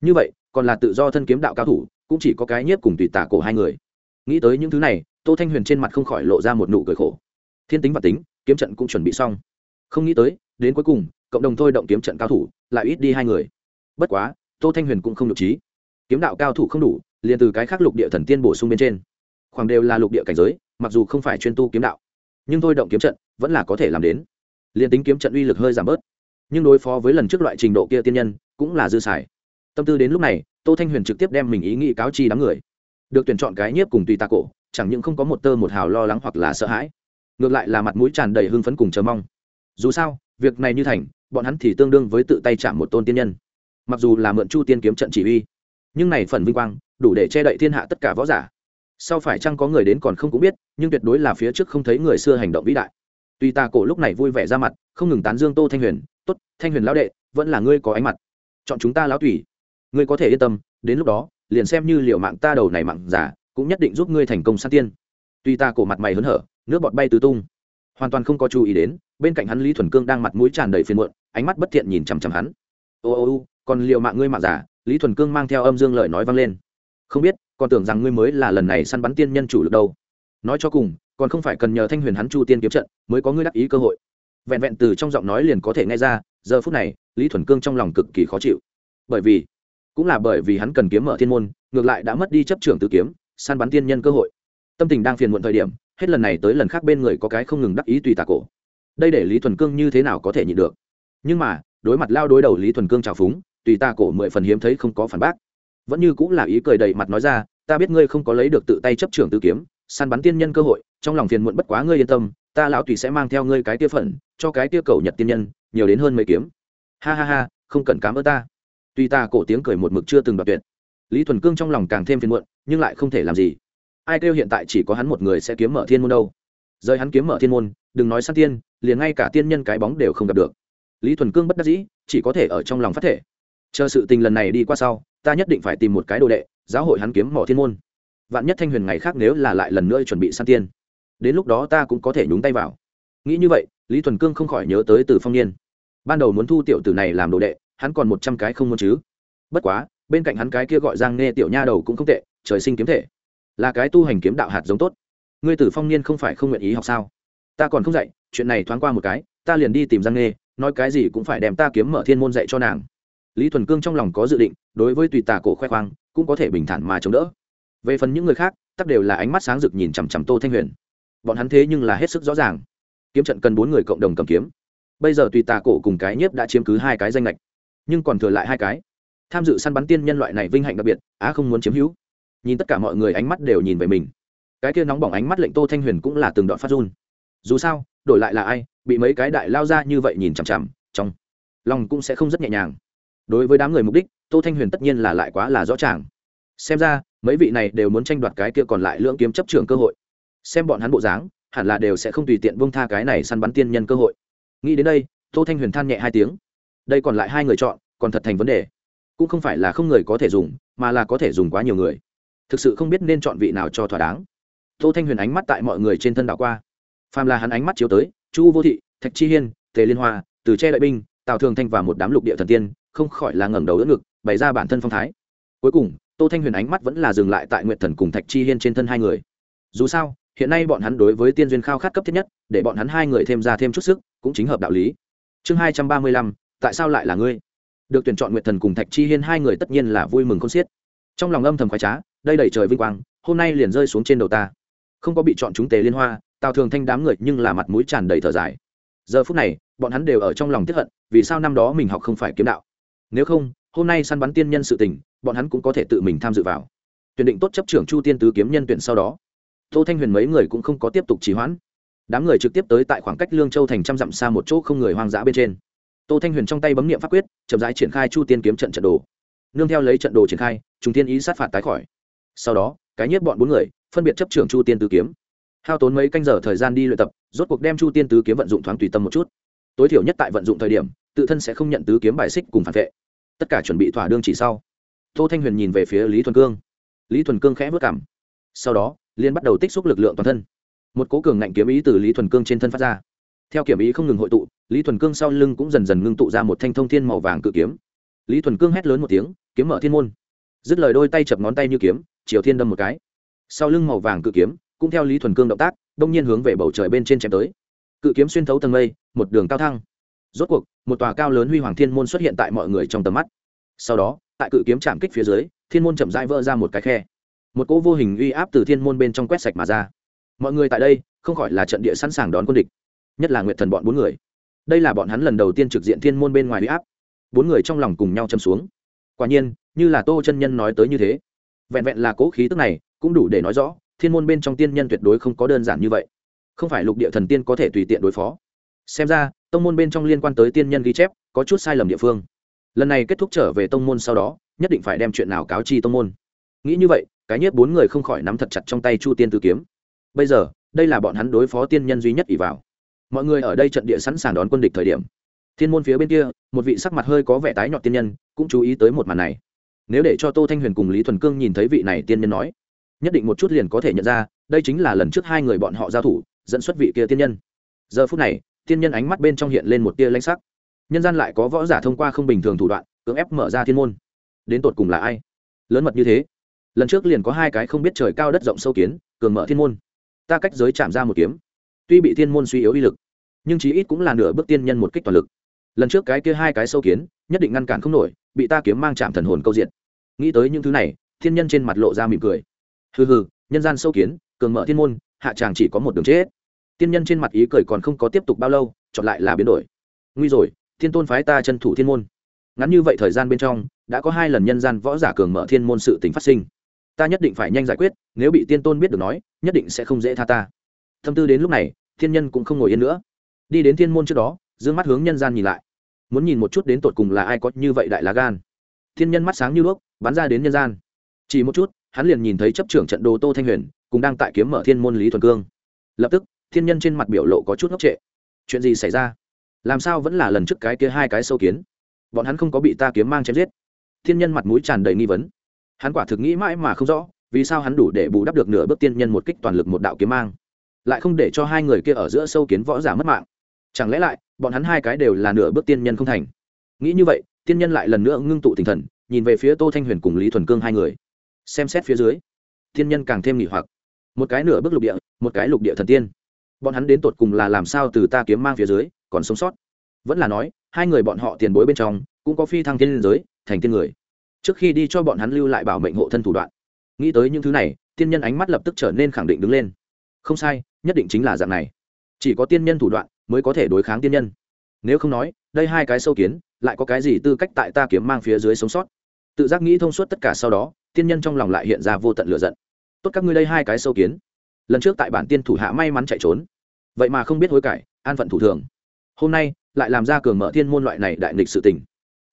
Như vậy, còn là tự do thân kiếm đạo cao thủ, cũng chỉ có cái nhiếp cùng tùy tả cổ hai người. Nghĩ tới những thứ này, tô thanh huyền trên mặt không khỏi lộ ra một nụ cười khổ. Thiên tính và tính, kiếm trận cũng chuẩn bị xong. Không nghĩ tới, đến cuối cùng, cộng đồng thôi động kiếm trận cao thủ, lại ít đi hai người. Bất quá, tô thanh huyền cũng không được trí kiếm đạo cao thủ không đủ, liền từ cái khác lục địa thần tiên bổ sung bên trên. Khoảng đều là lục địa cảnh giới, mặc dù không phải chuyên tu kiếm đạo, nhưng thôi động kiếm trận vẫn là có thể làm đến. Liền tính kiếm trận uy lực hơi giảm bớt, nhưng đối phó với lần trước loại trình độ kia tiên nhân cũng là dư xài. Tâm tư đến lúc này, tô thanh huyền trực tiếp đem mình ý nghĩ cáo chi đám người. Được tuyển chọn cái nhiếp cùng tùy ta cổ, chẳng những không có một tơ một hào lo lắng hoặc là sợ hãi, ngược lại là mặt mũi tràn đầy hưng phấn cùng chờ mong. Dù sao, việc này như thành, bọn hắn thì tương đương với tự tay chạm một tôn tiên nhân. Mặc dù là mượn chu tiên kiếm trận chỉ uy nhưng này phần vinh quang, đủ để che đậy thiên hạ tất cả võ giả. Sau phải chăng có người đến còn không cũng biết, nhưng tuyệt đối là phía trước không thấy người xưa hành động vĩ đại. Tuy ta cổ lúc này vui vẻ ra mặt, không ngừng tán dương tô thanh huyền, tốt, thanh huyền lão đệ, vẫn là ngươi có ánh mặt. Chọn chúng ta lão tùy. Ngươi có thể yên tâm, đến lúc đó, liền xem như liệu mạng ta đầu này mạng giả, cũng nhất định giúp ngươi thành công sát tiên. Tuy ta cổ mặt mày hớn hở, nước bọt bay tứ tung. Hoàn toàn không có chú ý đến, bên cạnh hắn lý thuần cương đang mặt mũi tràn đầy phiền muộn, ánh mắt bất thiện nhìn chằm chằm hắn. Ô ô ô, còn liệu mạng ngươi mạng giả lý thuần cương mang theo âm dương lợi nói vang lên. Không biết, còn tưởng rằng ngươi mới là lần này săn bắn tiên nhân chủ lực đâu. Nói cho cùng, còn không phải cần nhờ thanh huyền hắn chu tiên kiếm trận, mới có ngươi đắc ý cơ hội. Vẹn vẹn từ trong giọng nói liền có thể nghe ra, giờ phút này, lý thuần cương trong lòng cực kỳ khó chịu. Bởi vì, cũng là bởi vì hắn cần kiếm mở thiên môn, ngược lại đã mất đi chấp trưởng tự kiếm, săn bắn tiên nhân cơ hội. Tâm tình đang phiền muộn thời điểm, hết lần này tới lần khác bên người có cái không ngừng đắc ý tùy tà cổ. Đây để lý thuần cương như thế nào có thể nhịn được? Nhưng mà, đối mặt lao đối đầu lý thuần cương trào phúng tùy ta cổ mười phần hiếm thấy không có phản bác. Vẫn như cũng là ý cười đầy mặt nói ra, ta biết ngươi không có lấy được tự tay chấp trưởng tự kiếm, săn bắn tiên nhân cơ hội, trong lòng phiền muộn bất quá ngươi yên tâm, ta lão tùy sẽ mang theo ngươi cái tia phận, cho cái tia cầu nhật tiên nhân, nhiều đến hơn mấy kiếm. Ha ha ha, không cần cám ơn ta. Tuy ta cổ tiếng cười một mực chưa từng đoạt tuyệt. Lý thuần cương trong lòng càng thêm phiền muộn, nhưng lại không thể làm gì. Ai kêu hiện tại chỉ có hắn một người sẽ kiếm mở thiên môn đâu. Rời hắn kiếm mở thiên môn, đừng nói săn tiên, liền ngay cả tiên nhân cái bóng đều không gặp được. Lý thuần cương bất đắc dĩ, chỉ có thể ở trong lòng phát thể chờ sự tình lần này đi qua sau, ta nhất định phải tìm một cái đồ đệ, giáo hội hắn kiếm mỏ thiên môn. Vạn nhất thanh huyền ngày khác nếu là lại lần nữa chuẩn bị săn tiên, đến lúc đó ta cũng có thể nhúng tay vào. Nghĩ như vậy, lý thuần cương không khỏi nhớ tới từ phong niên. Ban đầu muốn thu tiểu tử này làm đồ đệ, hắn còn một trăm cái không muốn chứ. Bất quá, bên cạnh hắn cái kia gọi giang nghe tiểu nha đầu cũng không tệ, trời sinh kiếm thể. Là cái tu hành kiếm đạo hạt giống tốt. Ngươi tử phong niên không phải không nguyện ý học sao? Ta còn không dạy, chuyện này thoáng qua một cái, ta liền đi tìm giang nghe nói cái gì cũng phải đem ta kiếm mở thiên môn dạy cho nàng lý thuần cương trong lòng có dự định, đối với tùy tà cổ khoe khoang, cũng có thể bình thản mà chống đỡ. Về phần những người khác, tắc đều là ánh mắt sáng rực nhìn chằm chằm tô thanh huyền. Bọn hắn thế nhưng là hết sức rõ ràng. Kiếm trận cần bốn người cộng đồng cầm kiếm. Bây giờ tùy tà cổ cùng cái nhiếp đã chiếm cứ hai cái danh lệch nhưng còn thừa lại hai cái. Tham dự săn bắn tiên nhân loại này vinh hạnh đặc biệt, á không muốn chiếm hữu. Nhìn tất cả mọi người ánh mắt đều nhìn về mình. Cái kia nóng bỏng ánh mắt lệnh tô thanh huyền cũng là từng đoạn phát run. Dù sao, đổi lại là ai, bị mấy cái đại lao ra như vậy nhìn chằm chằm, trong lòng cũng sẽ không rất nhẹ nhàng đối với đám người mục đích, tô thanh huyền tất nhiên là lại quá là rõ ràng. Xem ra, mấy vị này đều muốn tranh đoạt cái kia còn lại lưỡng kiếm chấp trường cơ hội. Xem bọn hắn bộ dáng, hẳn là đều sẽ không tùy tiện buông tha cái này săn bắn tiên nhân cơ hội. Nghĩ đến đây, tô thanh huyền than nhẹ hai tiếng. Đây còn lại hai người chọn, còn thật thành vấn đề. Cũng không phải là không người có thể dùng, mà là có thể dùng quá nhiều người. Thực sự không biết nên chọn vị nào cho thỏa đáng. Tô thanh huyền ánh mắt tại mọi người trên thân đảo qua. Phàm là hắn ánh mắt chiếu tới, chu vô thị, thạch chi hiên, tề liên hoa, từ che đại binh, tào thường thanh và một đám lục địa thần tiên không khỏi là ngẩng đầu đỡ ngực, bày ra bản thân phong thái. Cuối cùng, tô thanh huyền ánh mắt vẫn là dừng lại tại nguyện thần cùng thạch chi hiên trên thân hai người. Dù sao, hiện nay bọn hắn đối với tiên duyên khao khát cấp thiết nhất, để bọn hắn hai người thêm ra thêm chút sức, cũng chính hợp đạo lý. Chương hai trăm ba mươi lăm, tại sao lại là ngươi? Được tuyển chọn nguyện thần cùng thạch chi hiên hai người tất nhiên là vui mừng không xiết. Trong lòng âm thầm khoái trá, đây đầy trời vinh quang, hôm nay liền rơi xuống trên đầu ta. Không có bị chọn chúng tề liên hoa, tào thường thanh đám người nhưng là mặt mũi tràn đầy thở dài. Giờ phút này, bọn hắn đều ở trong lòng tiếp hận, vì sao năm đó mình học không phải kiếm đạo? Nếu không, hôm nay săn bắn tiên nhân sự tình, bọn hắn cũng có thể tự mình tham dự vào. Tuyển định tốt chấp trưởng chu tiên tứ kiếm nhân tuyển sau đó, tô thanh huyền mấy người cũng không có tiếp tục trì hoãn. Đám người trực tiếp tới tại khoảng cách lương châu thành trăm dặm xa một chỗ không người hoang dã bên trên. Tô thanh huyền trong tay bấm nghiệm pháp quyết, chậm rãi triển khai chu tiên kiếm trận trận đồ. Nương theo lấy trận đồ triển khai chúng tiên ý sát phạt tái khỏi. Sau đó, cái nhất bọn bốn người, phân biệt chấp trưởng chu tiên tứ kiếm. Hao tốn mấy canh giờ thời gian đi luyện tập, rốt cuộc đem chu tiên tứ kiếm vận dụng thoáng tùy tâm một chút. Tối thiểu nhất tại vận dụng thời điểm, tự thân sẽ không nhận tứ kiếm bài xích cùng phản vệ tất cả chuẩn bị thỏa đương chỉ sau. Tô thanh huyền nhìn về phía lý thuần cương. Lý thuần cương khẽ vất cảm sau đó liên bắt đầu tích xúc lực lượng toàn thân. Một cố cường ngạnh kiếm ý từ lý thuần cương trên thân phát ra. Theo kiểm ý không ngừng hội tụ, lý thuần cương sau lưng cũng dần dần ngưng tụ ra một thanh thông thiên màu vàng cự kiếm. Lý thuần cương hét lớn một tiếng, kiếm mở thiên môn. Dứt lời đôi tay chập ngón tay như kiếm, chiều thiên đâm một cái. Sau lưng màu vàng cự kiếm, cũng theo lý thuần cương động tác, đông nhiên hướng về bầu trời bên trên chém tới. Cự kiếm xuyên thấu tầng mây, một đường cao thăng rốt cuộc, một tòa cao lớn huy hoàng thiên môn xuất hiện tại mọi người trong tầm mắt. Sau đó, tại cự kiếm chạm kích phía dưới, thiên môn chậm rãi vỡ ra một cái khe. Một cỗ vô hình uy áp từ thiên môn bên trong quét sạch mà ra. Mọi người tại đây, không khỏi là trận địa sẵn sàng đón quân địch. Nhất là nguyệt thần bọn bốn người. Đây là bọn hắn lần đầu tiên trực diện thiên môn bên ngoài uy áp. Bốn người trong lòng cùng nhau châm xuống. Quả nhiên, như là tô chân nhân nói tới như thế. Vẹn vẹn là cố khí tức này, cũng đủ để nói rõ, thiên môn bên trong tiên nhân tuyệt đối không có đơn giản như vậy. Không phải lục địa thần tiên có thể tùy tiện đối phó xem ra, tông môn bên trong liên quan tới tiên nhân ghi chép, có chút sai lầm địa phương. Lần này kết thúc trở về tông môn sau đó, nhất định phải đem chuyện nào cáo chi tông môn. Nghĩ như vậy, cái nhất bốn người không khỏi nắm thật chặt trong tay chu tiên tử kiếm. Bây giờ, đây là bọn hắn đối phó tiên nhân duy nhất ỷ vào. Mọi người ở đây trận địa sẵn sàng đón quân địch thời điểm. Thiên môn phía bên kia, một vị sắc mặt hơi có vẻ tái nhọt tiên nhân, cũng chú ý tới một màn này. Nếu để cho tô thanh huyền cùng lý thuần cương nhìn thấy vị này tiên nhân nói, nhất định một chút liền có thể nhận ra, đây chính là lần trước hai người bọn họ giao thủ, dẫn xuất vị kia tiên nhân. Giờ phút này tiên nhân ánh mắt bên trong hiện lên một tia lãnh sắc. Nhân gian lại có võ giả thông qua không bình thường thủ đoạn, cưỡng ép mở ra thiên môn. Đến tột cùng là ai? Lớn mật như thế, lần trước liền có hai cái không biết trời cao đất rộng sâu kiến, cường mở thiên môn. Ta cách giới chạm ra một kiếm. Tuy bị thiên môn suy yếu uy lực, nhưng chí ít cũng là nửa bước tiên nhân một kích toàn lực. Lần trước cái kia hai cái sâu kiến, nhất định ngăn cản không nổi, bị ta kiếm mang chạm thần hồn câu diện. Nghĩ tới những thứ này, thiên nhân trên mặt lộ ra mỉm cười. Hừ hừ, nhân gian sâu kiến, cường mở thiên môn, hạ tràng chỉ có một đường chết tiên nhân trên mặt ý cười còn không có tiếp tục bao lâu, chọn lại là biến đổi. Nguy rồi, thiên tôn phái ta chân thủ thiên môn. Ngắn như vậy thời gian bên trong, đã có hai lần nhân gian võ giả cường mở thiên môn sự tình phát sinh. Ta nhất định phải nhanh giải quyết, nếu bị tiên tôn biết được nói, nhất định sẽ không dễ tha ta. Thâm tư đến lúc này, thiên nhân cũng không ngồi yên nữa. Đi đến thiên môn trước đó d ư ơ n g mắt hướng nhân gian nhìn lại. Muốn nhìn một chút đến tột cùng là ai có như vậy đại lá gan. Thiên nhân mắt sáng như đuốc, bắn ra đến nhân gian. Chỉ một chút, hắn liền nhìn thấy chấp trưởng trận đồ tô thanh huyền cũng đang tại kiếm mở thiên môn lý thuần cương. Lập tức thiên nhân trên mặt biểu lộ có chút ngốc trệ. Chuyện gì xảy ra? Làm sao vẫn là lần trước cái kia hai cái sâu kiến? Bọn hắn không có bị ta kiếm mang chém giết. Thiên nhân mặt mũi tràn đầy nghi vấn. Hắn quả thực nghĩ mãi mà không rõ, vì sao hắn đủ để bù đắp được nửa bước tiên nhân một kích toàn lực một đạo kiếm mang, lại không để cho hai người kia ở giữa sâu kiến võ giả mất mạng. Chẳng lẽ lại, bọn hắn hai cái đều là nửa bước tiên nhân không thành? Nghĩ như vậy, tiên nhân lại lần nữa ngưng tụ tinh thần, nhìn về phía tô thanh huyền cùng lý thuần cương hai người. Xem xét phía dưới, tiên nhân càng thêm nghỉ hoặc. Một cái nửa bước lục địa, một cái lục địa thần tiên bọn hắn đến tột cùng là làm sao từ ta kiếm mang phía dưới, còn sống sót. Vẫn là nói, hai người bọn họ tiền bối bên trong, cũng có phi thăng thiên liên giới, thành tiên người. Trước khi đi cho bọn hắn lưu lại bảo mệnh hộ thân thủ đoạn. Nghĩ tới những thứ này, tiên nhân ánh mắt lập tức trở nên khẳng định đứng lên. Không sai, nhất định chính là dạng này. Chỉ có tiên nhân thủ đoạn, mới có thể đối kháng tiên nhân. Nếu không nói, đây hai cái sâu kiến, lại có cái gì tư cách tại ta kiếm mang phía dưới sống sót? Tự giác nghĩ thông suốt tất cả sau đó, tiên nhân trong lòng lại hiện ra vô tận lựa giận. Tốt các ngươi đây hai cái sâu kiến lần trước tại bản tiên thủ hạ may mắn chạy trốn. Vậy mà không biết hối cải, an phận thủ thường. Hôm nay, lại làm ra cường mở thiên môn loại này đại nghịch sự tình.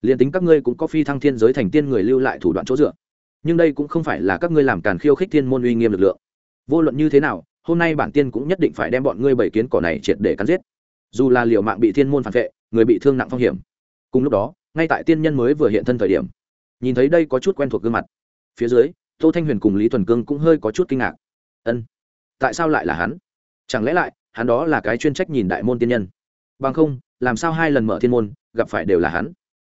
Liền tính các ngươi cũng có phi thăng thiên giới thành tiên người lưu lại thủ đoạn chỗ dựa. Nhưng đây cũng không phải là các ngươi làm càn khiêu khích thiên môn uy nghiêm lực lượng. Vô luận như thế nào, hôm nay bản tiên cũng nhất định phải đem bọn ngươi bảy kiến cỏ này triệt để cắn giết. Dù là liều mạng bị thiên môn phản vệ, người bị thương nặng phong hiểm. Cùng lúc đó, ngay tại tiên nhân mới vừa hiện thân thời điểm, nhìn thấy đây có chút quen thuộc gương mặt. Phía dưới, tô thanh huyền cùng lý thuần cương cũng hơi có chút kinh ngạc. Ân tại sao lại là hắn? Chẳng lẽ lại, hắn đó là cái chuyên trách nhìn đại môn tiên nhân? Bằng không, làm sao hai lần mở thiên môn, gặp phải đều là hắn?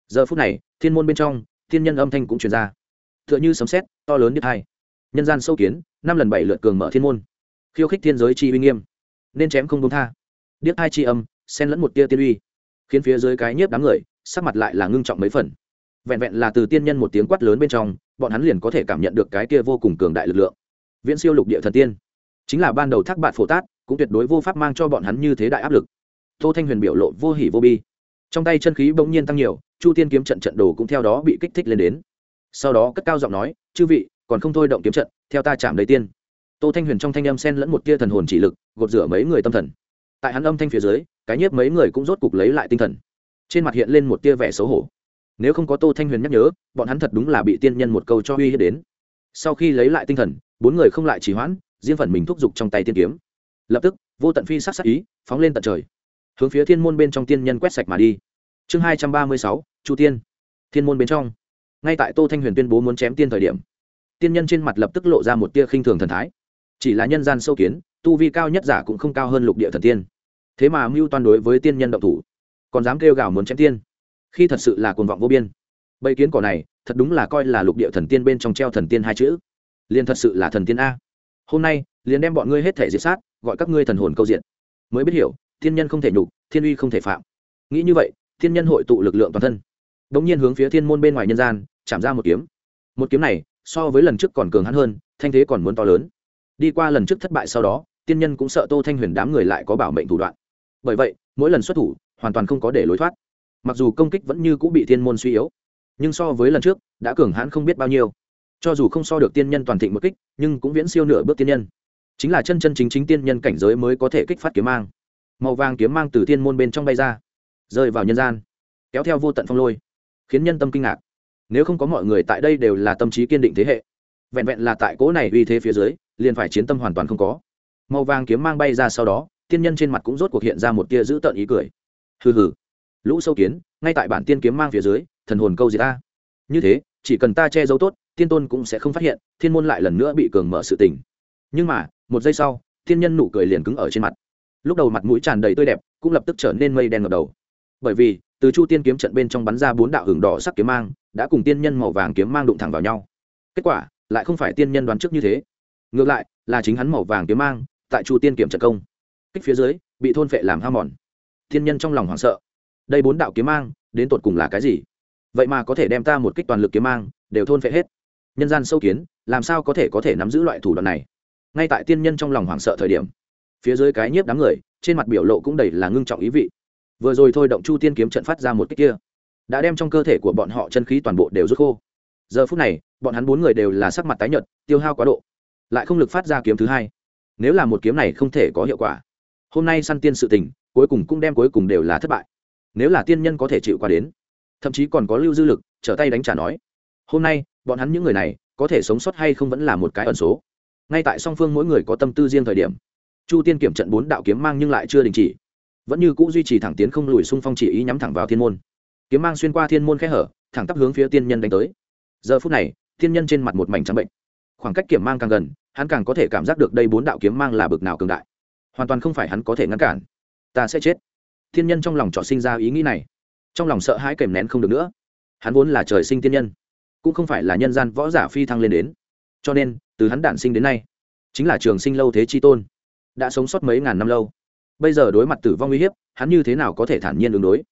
Giờ phút này, thiên môn bên trong thiên nhân âm thanh cũng truyền ra. T h ư ợ n h ư sấm xét to lớn nhất hai. Nhân gian sâu kiến, năm lần bảy lượt cường mở thiên môn. Khiêu khích thiên giới chi uy nghiêm. Nên chém không đúng tha. Điếc hai chi âm, xen lẫn một tia tiên uy. Khiến phía dưới cái nhiếp đám người, sắc mặt lại là ngưng trọng mấy phần. Vẹn vẹn là từ tiên nhân một tiếng quát lớn bên trong, bọn hắn liền có thể cảm nhận được cái kia vô cùng cường đại lực lượng. Viễn siêu lục địa thần tiên chính là ban đầu thác bạn phổ tát cũng tuyệt đối vô pháp mang cho bọn hắn như thế đại áp lực. Tô thanh huyền biểu lộ vô hỉ vô bi. Trong tay chân khí bỗng nhiên tăng nhiều, chu tiên kiếm trận trận đồ cũng theo đó bị kích thích lên đến. Sau đó cất cao giọng nói, chư vị, còn không thôi động kiếm trận, theo ta chạm đầy tiên. Tô thanh huyền trong thanh âm sen lẫn một tia thần hồn chỉ lực, gột rửa mấy người tâm thần. Tại hắn âm thanh phía dưới, cái nhiếp mấy người cũng rốt cục lấy lại tinh thần. Trên mặt hiện lên một tia vẻ xấu hổ. Nếu không có tô thanh huyền nhắc nhớ, bọn hắn thật đúng là bị tiên nhân một câu cho uy hiếp đến. Sau khi lấy lại tinh thần, bốn người không lại chỉ hoãn riêng phần mình thúc giục trong tay tiên kiếm. Lập tức, vô tận phi sắc sắc ý phóng lên tận trời, hướng phía thiên môn bên trong tiên nhân quét sạch mà đi. Chương hai trăm ba mươi sáu, chu tiên. Thiên môn bên trong. Ngay tại tô thanh huyền tuyên bố muốn chém tiên thời điểm, tiên nhân trên mặt lập tức lộ ra một tia khinh thường thần thái. Chỉ là nhân gian sâu kiến, tu vi cao nhất giả cũng không cao hơn lục địa thần tiên. Thế mà mưu toan đối với tiên nhân động thủ, còn dám kêu gào muốn chém tiên. Khi thật sự là cuồng vọng vô biên. Bầy kiến cỏ này, thật đúng là coi là lục địa thần tiên bên trong treo thần tiên hai chữ. Liền thật sự là thần tiên a hôm nay liền đem bọn ngươi hết thể diệt sát, gọi các ngươi thần hồn câu diện. Mới biết hiểu, thiên nhân không thể nhục, thiên uy không thể phạm. Nghĩ như vậy, thiên nhân hội tụ lực lượng toàn thân. Đ ỗ n g nhiên hướng phía thiên môn bên ngoài nhân gian, chạm ra một kiếm. Một kiếm này, so với lần trước còn cường hắn hơn, thanh thế còn muốn to lớn. Đi qua lần trước thất bại sau đó, tiên nhân cũng sợ tô thanh huyền đám người lại có bảo mệnh thủ đoạn. Bởi vậy, mỗi lần xuất thủ, hoàn toàn không có để lối thoát. Mặc dù công kích vẫn như cũng bị thiên môn suy yếu, nhưng so với lần trước, đã cường hãn không biết bao nhiêu cho dù không so được tiên nhân toàn thịnh một kích, nhưng cũng viễn siêu nửa bước tiên nhân. Chính là chân chân chính chính tiên nhân cảnh giới mới có thể kích phát kiếm mang. Màu vàng kiếm mang từ tiên môn bên trong bay ra, rơi vào nhân gian, kéo theo vô tận phong lôi, khiến nhân tâm kinh ngạc. Nếu không có mọi người tại đây đều là tâm trí kiên định thế hệ, vẹn vẹn là tại cỗ này uy thế phía dưới, liền phải chiến tâm hoàn toàn không có. Màu vàng kiếm mang bay ra sau đó, tiên nhân trên mặt cũng rốt cuộc hiện ra một tia giữ tợn ý cười. Hừ hừ. Lũ sâu kiến, ngay tại bản tiên kiếm mang phía dưới, thần hồn câu gì ta như thế, chỉ cần ta che giấu tốt tiên tôn cũng sẽ không phát hiện, thiên môn lại lần nữa bị cường mở sự tình. Nhưng mà, một giây sau, thiên nhân nụ cười liền cứng ở trên mặt. Lúc đầu mặt mũi tràn đầy tươi đẹp, cũng lập tức trở nên mây đen ngập đầu. Bởi vì, từ chu tiên kiếm trận bên trong bắn ra bốn đạo hưởng đỏ sắc kiếm mang, đã cùng tiên nhân màu vàng kiếm mang đụng thẳng vào nhau. Kết quả, lại không phải tiên nhân đoán trước như thế. Ngược lại, là chính hắn màu vàng kiếm mang, tại chu tiên kiếm trận công. Kích phía dưới, bị thôn phệ làm ham mòn. Tiên nhân trong lòng hoảng sợ. Đây bốn đạo kiếm mang, đến tột cùng là cái gì? Vậy mà có thể đem ta một kích toàn lực kiếm mang, đều thôn phệ hết nhân gian sâu kiến, làm sao có thể có thể nắm giữ loại thủ đoạn này? Ngay tại tiên nhân trong lòng hoảng sợ thời điểm, phía dưới cái nhiếp đám người, trên mặt biểu lộ cũng đầy là ngưng trọng ý vị. Vừa rồi thôi động chu tiên kiếm trận phát ra một cách kia, đã đem trong cơ thể của bọn họ chân khí toàn bộ đều rút khô. Giờ phút này, bọn hắn bốn người đều là sắc mặt tái nhợt, tiêu hao quá độ, lại không lực phát ra kiếm thứ hai. Nếu là một kiếm này không thể có hiệu quả, hôm nay săn tiên sự tình, cuối cùng cũng đem cuối cùng đều là thất bại. Nếu là tiên nhân có thể chịu qua đến, thậm chí còn có lưu dư lực, trở tay đánh trả nói, hôm nay bọn hắn những người này có thể sống sót hay không vẫn là một cái ẩn số. Ngay tại song phương mỗi người có tâm tư riêng thời điểm, chu tiên kiểm trận bốn đạo kiếm mang nhưng lại chưa đình chỉ. Vẫn như cũ duy trì thẳng tiến không lùi xung phong chỉ ý nhắm thẳng vào thiên môn. Kiếm mang xuyên qua thiên môn khẽ hở, thẳng tắp hướng phía tiên nhân đánh tới. Giờ phút này, tiên nhân trên mặt một mảnh trắng bệnh. Khoảng cách kiểm mang càng gần, hắn càng có thể cảm giác được đây bốn đạo kiếm mang là bực nào cường đại. Hoàn toàn không phải hắn có thể ngăn cản. Ta sẽ chết. Thiên nhân trong lòng trọ sinh ra ý nghĩ này. Trong lòng sợ hãi kèm nén không được nữa. Hắn vốn là trời sinh tiên nhân cũng không phải là nhân gian võ giả phi thăng lên đến. Cho nên, từ hắn đản sinh đến nay, chính là trường sinh lâu thế chi tôn, đã sống sót mấy ngàn năm lâu. Bây giờ đối mặt tử vong uy hiếp, hắn như thế nào có thể thản nhiên ứng đối?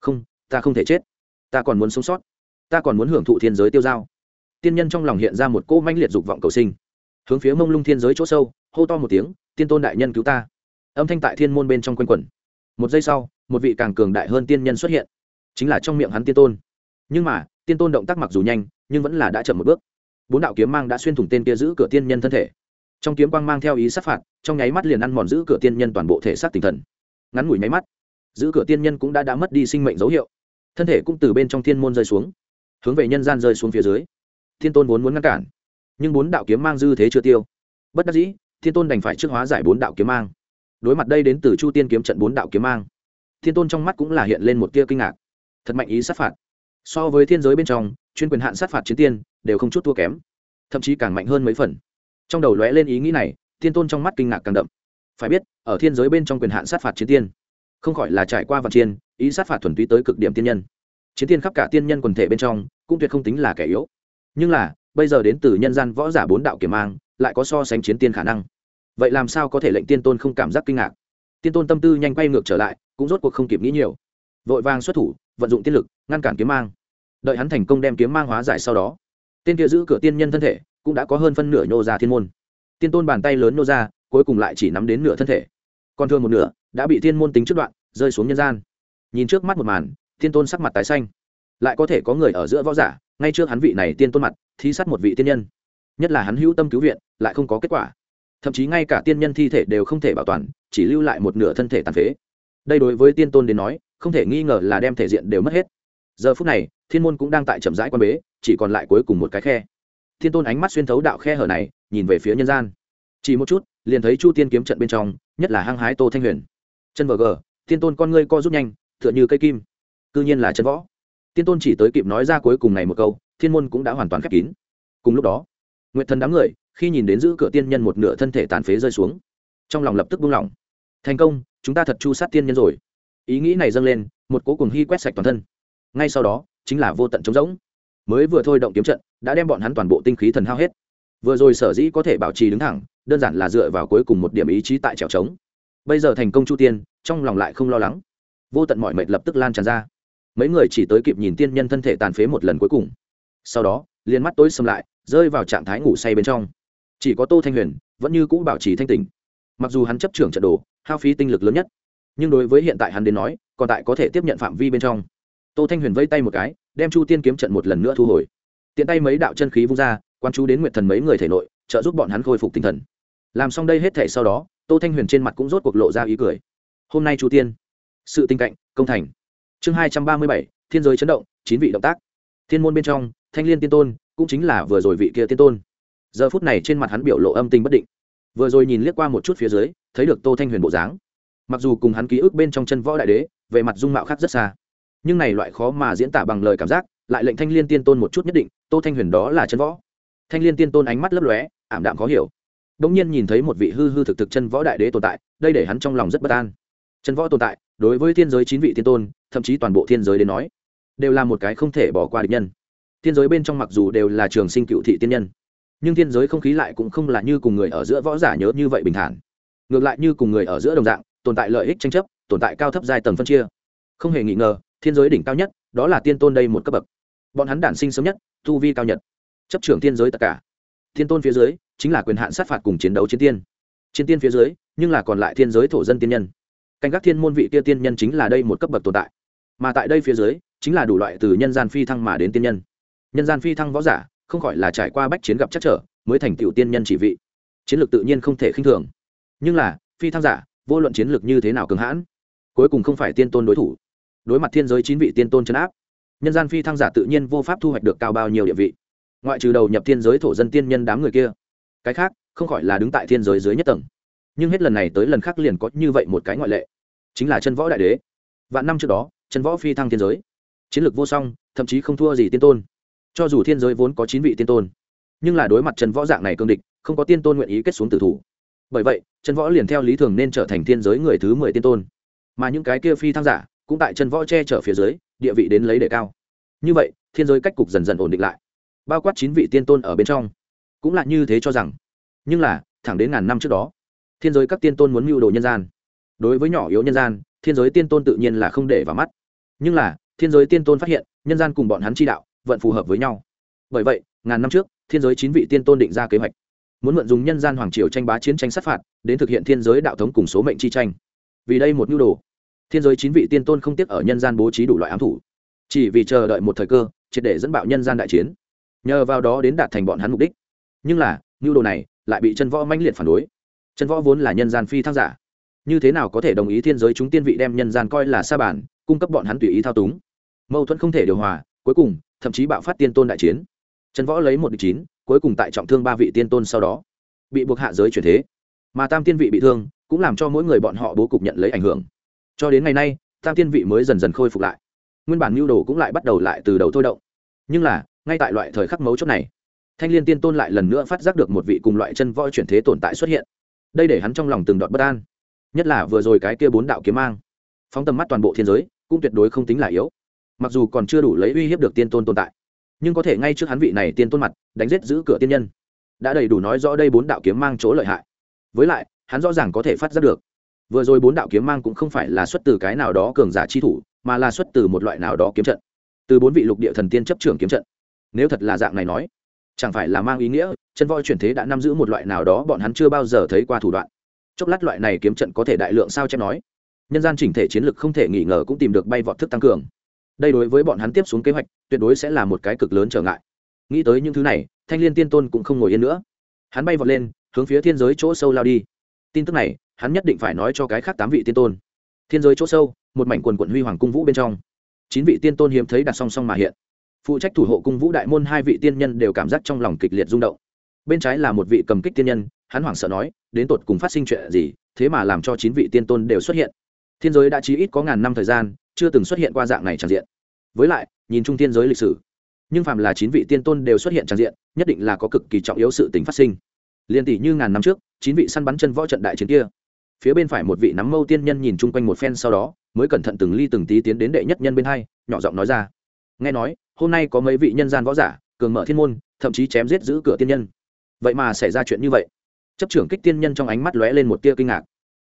Không, ta không thể chết. Ta còn muốn sống sót. Ta còn muốn hưởng thụ thiên giới tiêu dao. Tiên nhân trong lòng hiện ra một cỗ manh liệt dục vọng cầu sinh. Hướng phía mông lung thiên giới chỗ sâu, hô to một tiếng, tiên tôn đại nhân cứu ta. Âm thanh tại thiên môn bên trong quanh quẩn. Một giây sau, một vị càng cường đại hơn tiên nhân xuất hiện, chính là trong miệng hắn tiên tôn. Nhưng mà, tiên tôn động tác mặc dù nhanh nhưng vẫn là đã chậm một bước. Bốn đạo kiếm mang đã xuyên thủng tên kia giữ cửa tiên nhân thân thể. Trong kiếm quang mang theo ý sát phạt, trong nháy mắt liền ăn mòn giữ cửa tiên nhân toàn bộ thể xác tinh thần. Ngắn ngủi nháy mắt, giữ cửa tiên nhân cũng đã đã mất đi sinh mệnh dấu hiệu. Thân thể cũng từ bên trong thiên môn rơi xuống, hướng về nhân gian rơi xuống phía dưới. Thiên tôn vốn muốn ngăn cản, nhưng bốn đạo kiếm mang dư thế chưa tiêu. Bất đắc dĩ, thiên tôn đành phải trước hóa giải bốn đạo kiếm mang. Đối mặt đây đến từ chu tiên kiếm trận bốn đạo kiếm mang, thiên tôn trong mắt cũng là hiện lên một tia kinh ngạc. Thật mạnh ý sát phạt so với thiên giới bên trong, chuyên quyền hạn sát phạt chiến tiên đều không chút thua kém, thậm chí càng mạnh hơn mấy phần. Trong đầu lóe lên ý nghĩ này, thiên tôn trong mắt kinh ngạc càng đậm. Phải biết, ở thiên giới bên trong quyền hạn sát phạt chiến tiên, không khỏi là trải qua vạn chiên ý sát phạt thuần túy tới cực điểm tiên nhân. Chiến tiên khắp cả tiên nhân quần thể bên trong, cũng tuyệt không tính là kẻ yếu. Nhưng là, bây giờ đến từ nhân gian võ giả bốn đạo kiểm mang, lại có so sánh chiến tiên khả năng. Vậy làm sao có thể lệnh tiên tôn không cảm giác kinh ngạc? Tiên tôn tâm tư nhanh quay ngược trở lại, cũng rốt cuộc không kịp nghĩ nhiều. Vội vàng xuất thủ vận dụng tiên lực, ngăn cản kiếm mang. Đợi hắn thành công đem kiếm mang hóa giải sau đó, tên kia giữ cửa tiên nhân thân thể cũng đã có hơn phân nửa nhô ra thiên môn. Tiên tôn bàn tay lớn nhô ra, cuối cùng lại chỉ nắm đến nửa thân thể. Còn thường một nửa đã bị thiên môn tính trước đoạn, rơi xuống nhân gian. Nhìn trước mắt một màn, tiên tôn sắc mặt tái xanh. Lại có thể có người ở giữa võ giả, ngay trước hắn vị này tiên tôn mặt, thi sát một vị tiên nhân. Nhất là hắn hữu tâm cứu viện, lại không có kết quả. Thậm chí ngay cả tiên nhân thi thể đều không thể bảo toàn, chỉ lưu lại một nửa thân thể tàn phế. Đây đối với tiên tôn đến nói không thể nghi ngờ là đem thể diện đều mất hết. Giờ phút này, thiên môn cũng đang tại chậm rãi quan bế, chỉ còn lại cuối cùng một cái khe. Thiên tôn ánh mắt xuyên thấu đạo khe hở này, nhìn về phía nhân gian. Chỉ một chút, liền thấy chu tiên kiếm trận bên trong, nhất là hăng hái tô thanh huyền. Chân vờ gờ, thiên tôn con ngươi co rút nhanh, tựa như cây kim. Cư nhiên là chân võ. Tiên tôn chỉ tới kịp nói ra cuối cùng này một câu, thiên môn cũng đã hoàn toàn khép kín. Cùng lúc đó nguyện thần đám người, khi nhìn đến giữ cửa tiên nhân một nửa thân thể tàn phế rơi xuống, trong lòng lập tức buông lỏng. Thành công, chúng ta thật chu sát tiên nhân rồi ý nghĩ này dâng lên, một cố cùng hy quét sạch toàn thân. Ngay sau đó, chính là vô tận trống rỗng. Mới vừa thôi động kiếm trận, đã đem bọn hắn toàn bộ tinh khí thần hao hết. Vừa rồi sở dĩ có thể bảo trì đứng thẳng, đơn giản là dựa vào cuối cùng một điểm ý chí tại trèo trống. Bây giờ thành công chu tiên, trong lòng lại không lo lắng. Vô tận mọi mệt lập tức lan tràn ra. Mấy người chỉ tới kịp nhìn tiên nhân thân thể tàn phế một lần cuối cùng. Sau đó, liền mắt tối xâm lại, rơi vào trạng thái ngủ say bên trong. Chỉ có tô thanh huyền vẫn như cũ bảo trì thanh tình mặc dù hắn chấp trưởng trận đồ, hao phí tinh lực lớn nhất nhưng đối với hiện tại hắn đến nói, còn tại có thể tiếp nhận phạm vi bên trong. Tô thanh huyền vây tay một cái, đem chu tiên kiếm trận một lần nữa thu hồi. Tiện tay mấy đạo chân khí vung ra, quan chú đến nguyện thần mấy người thể nội, trợ giúp bọn hắn khôi phục tinh thần. Làm xong đây hết thể sau đó, tô thanh huyền trên mặt cũng rốt cuộc lộ ra ý cười. Hôm nay chu tiên, sự tinh cạnh, công thành. Chương hai trăm ba mươi bảy, thiên giới chấn động, chín vị động tác. Thiên môn bên trong, thanh liên tiên tôn, cũng chính là vừa rồi vị kia tiên tôn. Giờ phút này trên mặt hắn biểu lộ âm tình bất định. Vừa rồi nhìn liếc qua một chút phía dưới, thấy được tô thanh huyền bộ dáng mặc dù cùng hắn ký ức bên trong chân võ đại đế, về mặt dung mạo khác rất xa, nhưng này loại khó mà diễn tả bằng lời cảm giác, lại lệnh thanh liên tiên tôn một chút nhất định, tô thanh huyền đó là chân võ. Thanh liên tiên tôn ánh mắt lấp lóe, ảm đạm khó hiểu. Đông nhiên nhìn thấy một vị hư hư thực thực chân võ đại đế tồn tại, đây để hắn trong lòng rất bất an. Chân võ tồn tại, đối với thiên giới chín vị tiên tôn, thậm chí toàn bộ thiên giới đến nói, đều là một cái không thể bỏ qua địch nhân. Thiên giới bên trong mặc dù đều là trường sinh cựu thị tiên nhân, nhưng thiên giới không khí lại cũng không là như cùng người ở giữa võ giả nhớ như vậy bình thản. Ngược lại như cùng người ở giữa đồng dạng tồn tại lợi ích tranh chấp, tồn tại cao thấp giai tầng phân chia. Không hề nghi ngờ, thiên giới đỉnh cao nhất, đó là tiên tôn đây một cấp bậc. Bọn hắn đản sinh sớm nhất, tu vi cao nhất. Chấp trưởng thiên giới tất cả. Thiên tôn phía dưới, chính là quyền hạn sát phạt cùng chiến đấu chiến tiên. Chiến tiên phía dưới, nhưng là còn lại thiên giới thổ dân tiên nhân. Canh các thiên môn vị kia tiên nhân chính là đây một cấp bậc tồn tại. Mà tại đây phía dưới, chính là đủ loại từ nhân gian phi thăng mà đến tiên nhân. Nhân gian phi thăng võ giả, không khỏi là trải qua bách chiến gặp chắc trở, mới thành tựu tiên nhân chỉ vị. Chiến lược tự nhiên không thể khinh thường. Nhưng là, phi thăng giả vô luận chiến lược như thế nào cường hãn, cuối cùng không phải tiên tôn đối thủ. Đối mặt thiên giới chín vị tiên tôn chấn áp, nhân gian phi thăng giả tự nhiên vô pháp thu hoạch được cao bao nhiêu địa vị. Ngoại trừ đầu nhập thiên giới thổ dân tiên nhân đám người kia, cái khác không khỏi là đứng tại thiên giới dưới nhất tầng. Nhưng hết lần này tới lần khác liền có như vậy một cái ngoại lệ, chính là chân võ đại đế. Vạn năm trước đó, chân võ phi thăng thiên giới, chiến lược vô song, thậm chí không thua gì tiên tôn. Cho dù thiên giới vốn có chín vị tiên tôn, nhưng là đối mặt chân võ dạng này cương địch, không có tiên tôn nguyện ý kết xuống tử thủ. Bởi vậy chân võ liền theo lý thường nên trở thành thiên giới người thứ mười tiên tôn. Mà những cái kia phi thăng giả cũng tại chân võ che chở phía dưới, địa vị đến lấy đề cao. Như vậy, thiên giới cách cục dần dần ổn định lại, bao quát chín vị tiên tôn ở bên trong cũng là như thế cho rằng. Nhưng là, thẳng đến ngàn năm trước đó, thiên giới các tiên tôn muốn mưu đồ nhân gian. Đối với nhỏ yếu nhân gian, thiên giới tiên tôn tự nhiên là không để vào mắt. Nhưng là, thiên giới tiên tôn phát hiện, nhân gian cùng bọn hắn chi đạo vẫn phù hợp với nhau. Bởi vậy, ngàn năm trước, thiên giới chín vị tiên tôn định ra kế hoạch. Muốn mượn dùng nhân gian hoàng triều tranh bá chiến tranh sát phạt đến thực hiện thiên giới đạo thống cùng số mệnh chi tranh. Vì đây một nhu đồ. Thiên giới chín vị tiên tôn không tiếc ở nhân gian bố trí đủ loại ám thủ. Chỉ vì chờ đợi một thời cơ, triệt để dẫn bạo nhân gian đại chiến. Nhờ vào đó đến đạt thành bọn hắn mục đích. Nhưng là, nhu đồ này lại bị chân võ manh liệt phản đối. Chân võ vốn là nhân gian phi thăng giả. Như thế nào có thể đồng ý thiên giới chúng tiên vị đem nhân gian coi là sa bản cung cấp bọn hắn tùy ý thao túng? Mâu thuẫn không thể điều hòa, cuối cùng, thậm chí bạo phát tiên tôn đại chiến. Trần võ lấy một địch chín, cuối cùng tại trọng thương ba vị tiên tôn sau đó, bị buộc hạ giới chuyển thế mà tam tiên vị bị thương cũng làm cho mỗi người bọn họ bố cục nhận lấy ảnh hưởng. Cho đến ngày nay, tam tiên vị mới dần dần khôi phục lại. Nguyên bản mưu đồ cũng lại bắt đầu lại từ đầu thôi động. Nhưng là, ngay tại loại thời khắc mấu chốt này, thanh l i ê n tiên tôn lại lần nữa phát giác được một vị cùng loại chân voi chuyển thế tồn tại xuất hiện. Đây để hắn trong lòng từng đoạn bất an. Nhất là vừa rồi cái kia bốn đạo kiếm mang, phóng tầm mắt toàn bộ thiên giới, cũng tuyệt đối không tính là yếu. Mặc dù còn chưa đủ lấy uy hiếp được tiên tôn tồn tại, nhưng có thể ngay trước hắn vị này tiên tôn mặt, đánh giết giữ cửa tiên nhân, đã đầy đủ nói rõ đây bốn đạo kiếm mang chỗ lợi hại với lại, hắn rõ ràng có thể phát giác được. Vừa rồi bốn đạo kiếm mang cũng không phải là xuất từ cái nào đó cường giả chi thủ, mà là xuất từ một loại nào đó kiếm trận. Từ bốn vị lục địa thần tiên chấp trưởng kiếm trận. Nếu thật là dạng này nói, chẳng phải là mang ý nghĩa, chân voi chuyển thế đã nắm giữ một loại nào đó bọn hắn chưa bao giờ thấy qua thủ đoạn. Chốc lát loại này kiếm trận có thể đại lượng sao chép nói. Nhân gian chỉnh thể chiến lược không thể nghi ngờ cũng tìm được bay vọt thức tăng cường. Đây đối với bọn hắn tiếp xuống kế hoạch, tuyệt đối sẽ là một cái cực lớn trở ngại. Nghĩ tới những thứ này, thanh l i ê n tiên tôn cũng không ngồi yên nữa. Hắn bay vọt lên hướng phía thiên giới chỗ sâu lao đi. Tin tức này, hắn nhất định phải nói cho cái khác tám vị tiên tôn. Thiên giới chỗ sâu, một mảnh quần quận huy hoàng cung vũ bên trong. Chín vị tiên tôn hiếm thấy đặt song song mà hiện. Phụ trách thủ hộ cung vũ đại môn hai vị tiên nhân đều cảm giác trong lòng kịch liệt rung động. Bên trái là một vị cầm kích tiên nhân, hắn hoảng sợ nói, đến tột cùng phát sinh chuyện gì, thế mà làm cho chín vị tiên tôn đều xuất hiện. Thiên giới đã chí ít có ngàn năm thời gian, chưa từng xuất hiện qua dạng này tràn diện. Với lại, nhìn chung thiên giới lịch sử, nhưng phạm là chín vị tiên tôn đều xuất hiện tràn diện, nhất định là có cực kỳ trọng yếu sự tình phát sinh liên tỷ như ngàn năm trước, chín vị săn bắn chân võ trận đại chiến kia. Phía bên phải một vị nắm mâu tiên nhân nhìn chung quanh một phen sau đó, mới cẩn thận từng ly từng tí tiến đến đệ nhất nhân bên hai, nhỏ giọng nói ra. Nghe nói, hôm nay có mấy vị nhân gian võ giả, cường mở thiên môn, thậm chí chém giết giữ cửa tiên nhân. Vậy mà xảy ra chuyện như vậy. Chấp trưởng kích tiên nhân trong ánh mắt lóe lên một tia kinh ngạc.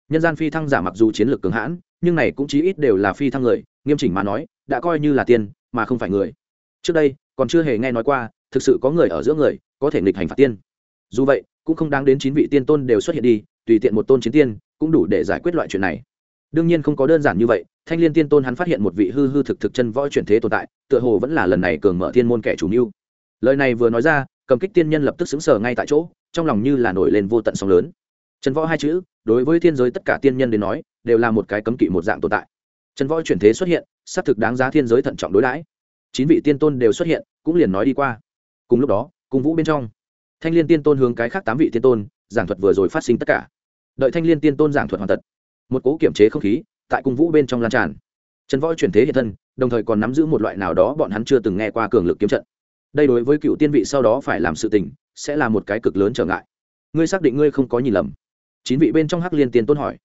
Nhân gian phi thăng giả mặc dù chiến lược cường hãn, nhưng này cũng chí ít đều là phi thăng người, nghiêm chỉnh mà nói, đã coi như là tiên mà không phải người. Trước đây, còn chưa hề nghe nói qua, thực sự có người ở giữa người, có thể nghịch hành phạt tiên. Dù vậy cũng không đáng đến chín vị tiên tôn đều xuất hiện đi, tùy tiện một tôn chiến tiên cũng đủ để giải quyết loại chuyện này. Đương nhiên không có đơn giản như vậy, thanh l i ê n tiên tôn hắn phát hiện một vị hư hư thực thực chân võ chuyển thế tồn tại, tựa hồ vẫn là lần này cường mở thiên môn kẻ chủ mưu. Lời này vừa nói ra, cầm kích tiên nhân lập tức xứng sờ ngay tại chỗ, trong lòng như là nổi lên vô tận sóng lớn. Chân võ hai chữ, đối với thiên giới tất cả tiên nhân đến nói, đều là một cái cấm kỵ một dạng tồn tại. Trần võ chuyển thế xuất hiện, xác thực đáng giá thiên giới thận trọng đối đãi. Chín vị tiên tôn đều xuất hiện, cũng liền nói đi qua. Cùng lúc đó, cùng vũ bên trong thanh l i ê n tiên tôn hướng cái khác tám vị tiên tôn, giảng thuật vừa rồi phát sinh tất cả. Đợi thanh l i ê n tiên tôn giảng thuật hoàn tật một cố kiểm chế không khí tại cung vũ bên trong lan tràn. Trần võ chuyển thế hiện thân, đồng thời còn nắm giữ một loại nào đó bọn hắn chưa từng nghe qua cường lực kiếm trận. Đây đối với cựu tiên vị sau đó phải làm sự tình, sẽ là một cái cực lớn trở ngại. Ngươi xác định ngươi không có nhìn lầm? Chín vị bên trong hắc liên tiên tôn hỏi.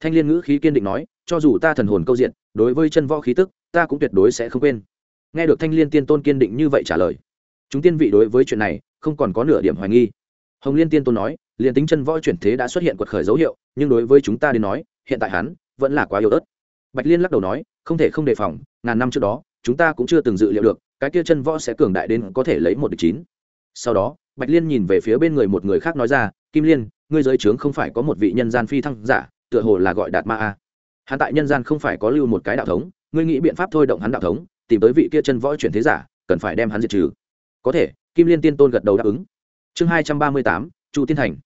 Thanh liên ngữ khí kiên định nói, cho dù ta thần hồn câu diện, đối với chân võ khí tức, ta cũng tuyệt đối sẽ không quên. Nghe được thanh liên tiên tôn kiên định như vậy trả lời, chúng tiên vị đối với chuyện này không còn có nửa điểm hoài nghi. Hồng liên tiên tôn nói, liền tính chân võ chuyển thế đã xuất hiện quật khởi dấu hiệu, nhưng đối với chúng ta đến nói, hiện tại hắn vẫn là quá yếu ớt. Bạch liên lắc đầu nói, không thể không đề phòng, ngàn năm trước đó, chúng ta cũng chưa từng dự liệu được, cái kia chân võ sẽ cường đại đến có thể lấy một địch chín. Sau đó, bạch liên nhìn về phía bên người một người khác nói ra, kim liên, ngươi giới trướng không phải có một vị nhân gian phi thăng giả, tựa hồ là gọi đạt ma a. Hắn tại nhân gian không phải có lưu một cái đạo thống, ngươi nghĩ biện pháp thôi động hắn đạo thống, tìm tới vị kia chân võ chuyển thế giả, cần phải đem hắn diệt trừ. Có thể kim liên tiên tôn gật đầu đáp ứng. Chương hai trăm ba mươi tám, chu tiên thành.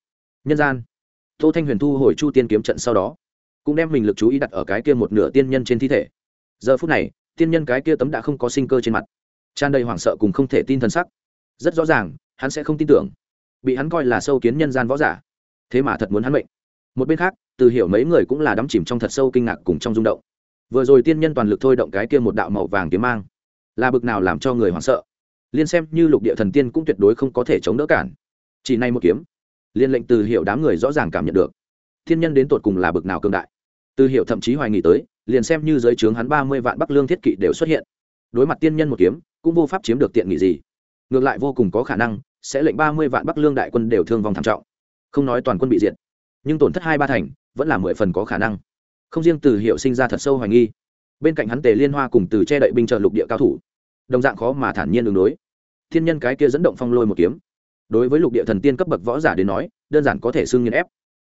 Nhân gian. Tô thanh huyền thu hồi chu tiên kiếm trận sau đó, cũng đem mình lực chú ý đặt ở cái kia một nửa tiên nhân trên thi thể. Giờ phút này, tiên nhân cái kia tấm đã không có sinh cơ trên mặt. Tràn đầy hoảng sợ cùng không thể tin t sắc. Rất rõ ràng, hắn sẽ không tin tưởng. Bị hắn coi là sâu kiến nhân gian võ giả. Thế mà thật muốn hắn mệnh. Một bên khác, từ hiểu mấy người cũng là đắm chìm trong thật sâu kinh ngạc cùng trong rung động. Vừa rồi tiên nhân toàn lực thôi động cái kia một đạo màu vàng kiếm mang, là bực nào làm cho người hoảng sợ liên xem như lục địa thần tiên cũng tuyệt đối không có thể chống đỡ cản. Chỉ nay một kiếm, liên lệnh từ hiệu đám người rõ ràng cảm nhận được. Thiên nhân đến tột cùng là bực nào cương đại. Từ hiệu thậm chí hoài nghỉ tới, liền xem như giới trướng hắn ba mươi vạn bắc lương thiết kỵ đều xuất hiện. Đối mặt tiên nhân một kiếm, cũng vô pháp chiếm được tiện nghị gì. Ngược lại vô cùng có khả năng, sẽ lệnh ba mươi vạn bắc lương đại quân đều thương vong thảm trọng. Không nói toàn quân bị diệt, nhưng tổn thất hai ba thành, vẫn là mười phần có khả năng. Không riêng từ hiệu sinh ra thật sâu hoài nghi, bên cạnh hắn tề liên hoa cùng từ che đậy binh trợ lục địa cao thủ đồng dạng khó mà thản nhiên đường đối. Thiên nhân cái kia dẫn động phong lôi một kiếm. Đối với lục địa thần tiên cấp bậc võ giả đến nói, đơn giản có thể xưng nghiền ép.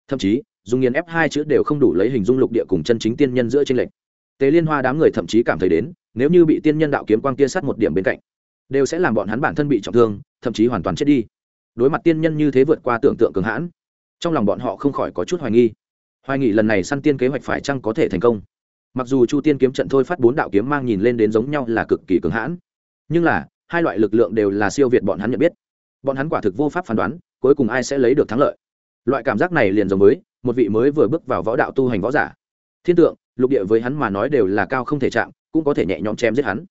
Thậm chí, dùng nghiền ép hai chữ đều không đủ lấy hình dung lục địa cùng chân chính tiên nhân giữa tranh lệch. Tế liên hoa đám người thậm chí cảm thấy đến, nếu như bị tiên nhân đạo kiếm quang kia sát một điểm bên cạnh, đều sẽ làm bọn hắn bản thân bị trọng thương, thậm chí hoàn toàn chết đi. Đối mặt tiên nhân như thế vượt qua tưởng tượng cường hãn, trong lòng bọn họ không khỏi có chút hoài nghi. Hoài nghi lần này săn tiên kế hoạch phải chăng có thể thành công? Mặc dù chu tiên kiếm trận thôi phát bốn đạo kiếm mang nhìn lên đến giống nhau là cực kỳ cường hãn nhưng là, hai loại lực lượng đều là siêu việt bọn hắn nhận biết. Bọn hắn quả thực vô pháp phán đoán, cuối cùng ai sẽ lấy được thắng lợi. Loại cảm giác này liền giống với, một vị mới vừa bước vào võ đạo tu hành võ giả. Thiên tượng, lục địa với hắn mà nói đều là cao không thể chạm, cũng có thể nhẹ nhõm chém giết hắn.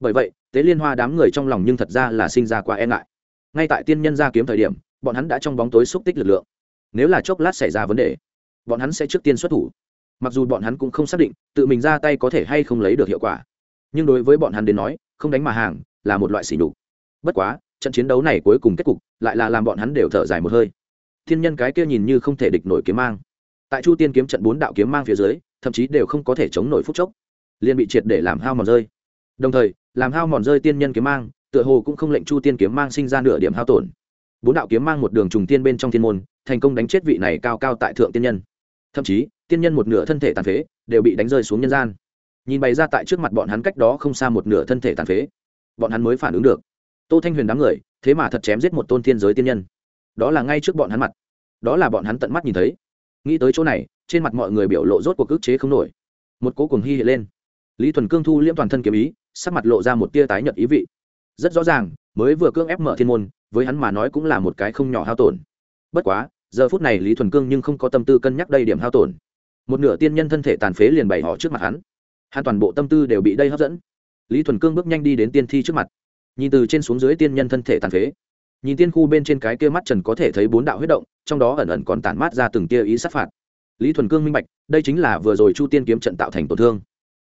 Bởi vậy, tế liên hoa đám người trong lòng nhưng thật ra là sinh ra quá e ngại. Ngay tại tiên nhân ra kiếm thời điểm, bọn hắn đã trong bóng tối xúc tích lực lượng. Nếu là chốc lát xảy ra vấn đề, bọn hắn sẽ trước tiên xuất thủ. Mặc dù bọn hắn cũng không xác định, tự mình ra tay có thể hay không lấy được hiệu quả. Nhưng đối với bọn hắn đến nói, không đánh mà hàng là một loại sỉ nhục. Bất quá, trận chiến đấu này cuối cùng kết cục lại là làm bọn hắn đều thở dài một hơi. Thiên nhân cái kia nhìn như không thể địch nổi kiếm mang. Tại chu tiên kiếm trận bốn đạo kiếm mang phía dưới, thậm chí đều không có thể chống nổi phút chốc. Liền bị triệt để làm hao mòn rơi. Đồng thời, làm hao mòn rơi tiên nhân kiếm mang, tựa hồ cũng không lệnh chu tiên kiếm mang sinh ra nửa điểm hao tổn. Bốn đạo kiếm mang một đường trùng tiên bên trong thiên môn, thành công đánh chết vị này cao cao tại thượng tiên nhân. Thậm chí, tiên nhân một nửa thân thể tàn phế, đều bị đánh rơi xuống nhân gian. Nhìn bày ra tại trước mặt bọn hắn cách đó không xa một nửa thân thể tàn phế bọn hắn mới phản ứng được. Tô thanh huyền đám người, thế mà thật chém giết một tôn thiên giới tiên nhân. Đó là ngay trước bọn hắn mặt. Đó là bọn hắn tận mắt nhìn thấy. Nghĩ tới chỗ này, trên mặt mọi người biểu lộ rốt cuộc ức chế không nổi. Một cố cùng hy hiện lên. Lý thuần cương thu liễm toàn thân kiếm ý, sắc mặt lộ ra một tia tái nhợt ý vị. Rất rõ ràng, mới vừa cương ép mở thiên môn, với hắn mà nói cũng là một cái không nhỏ hao tổn. Bất quá, giờ phút này lý thuần cương nhưng không có tâm tư cân nhắc đây điểm hao tổn. Một nửa tiên nhân thân thể tàn phế liền bày họ trước mặt hắn. Hắn toàn bộ tâm tư đều bị đây hấp dẫn lý thuần cương bước nhanh đi đến tiên thi trước mặt. Nhìn từ trên xuống dưới tiên nhân thân thể tàn phế. Nhìn tiên khu bên trên cái kia mắt trần có thể thấy bốn đạo huyết động, trong đó ẩn ẩn còn tản mát ra từng tia ý sát phạt. Lý thuần cương minh bạch, đây chính là vừa rồi chu tiên kiếm trận tạo thành tổn thương.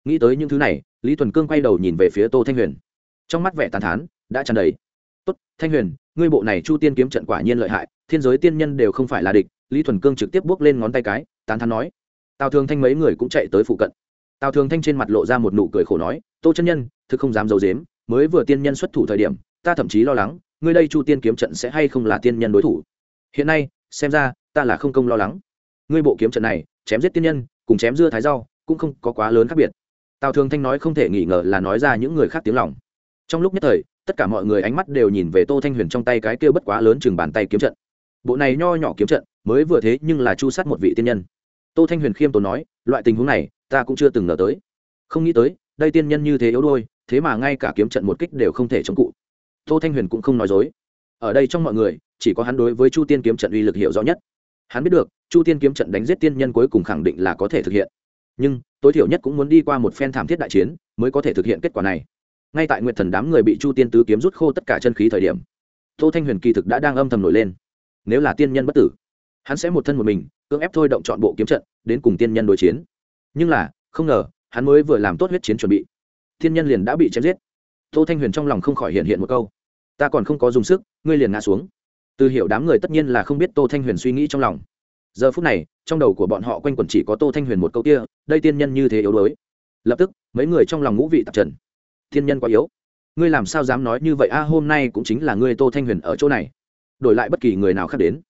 Nghĩ tới những thứ này, lý thuần cương quay đầu nhìn về phía tô thanh huyền. Trong mắt vẻ tàn thán đã tràn đầy. Tốt, thanh huyền, ngươi bộ này chu tiên kiếm trận quả nhiên lợi hại, thiên giới tiên nhân đều không phải là địch. Lý thuần cương trực tiếp bước lên ngón tay cái, tán thán nói. Tào thường thanh mấy người cũng chạy tới phụ cận tào thường thanh trên mặt lộ ra một nụ cười khổ nói, tô chân nhân, thực không dám d i ấ u dếm mới vừa tiên nhân xuất thủ thời điểm, ta thậm chí lo lắng, ngươi đây chu tiên kiếm trận sẽ hay không là tiên nhân đối thủ? Hiện nay, xem ra, ta là không công lo lắng. Ngươi bộ kiếm trận này, chém giết tiên nhân, cùng chém dưa thái rau, cũng không có quá lớn khác biệt. Tào thường thanh nói không thể nghi ngờ là nói ra những người khác tiếng lòng. Trong lúc nhất thời, tất cả mọi người ánh mắt đều nhìn về tô thanh huyền trong tay cái kia bất quá lớn chừng bàn tay kiếm trận. Bộ này nho nhỏ kiếm trận, mới vừa thế nhưng là chu sát một vị tiên nhân. Tô thanh huyền khiêm tốn nói, loại tình huống này ta cũng chưa từng ngờ tới. Không nghĩ tới, đây tiên nhân như thế yếu đuôi, thế mà ngay cả kiếm trận một kích đều không thể chống cụ tô thanh huyền cũng không nói dối. Ở đây trong mọi người, chỉ có hắn đối với chu tiên kiếm trận uy lực hiểu rõ nhất. Hắn biết được, chu tiên kiếm trận đánh giết tiên nhân cuối cùng khẳng định là có thể thực hiện. Nhưng, tối thiểu nhất cũng muốn đi qua một phen thảm thiết đại chiến, mới có thể thực hiện kết quả này. Ngay tại nguyện thần đám người bị chu tiên tứ kiếm rút khô tất cả chân khí thời điểm, tô thanh huyền kỳ thực đã đang âm thầm nổi lên. Nếu là tiên nhân bất tử, hắn sẽ một thân một mình, cưỡng ép thôi động chọn bộ kiếm trận, đến cùng tiên nhân đối chiến nhưng là, không ngờ, hắn mới vừa làm tốt huyết chiến chuẩn bị. Thiên nhân liền đã bị chém giết. Tô thanh huyền trong lòng không khỏi hiện hiện một câu. Ta còn không có dùng sức, ngươi liền ngã xuống. Từ hiểu đám người tất nhiên là không biết tô thanh huyền suy nghĩ trong lòng. Giờ phút này, trong đầu của bọn họ quanh quẩn chỉ có tô thanh huyền một câu kia, đây tiên nhân như thế yếu đuối. Lập tức, mấy người trong lòng ngũ vị tạp trần. Thiên nhân quá yếu. Ngươi làm sao dám nói như vậy? A, hôm nay cũng chính là ngươi tô thanh huyền ở chỗ này. Đổi lại bất kỳ người nào khác đến.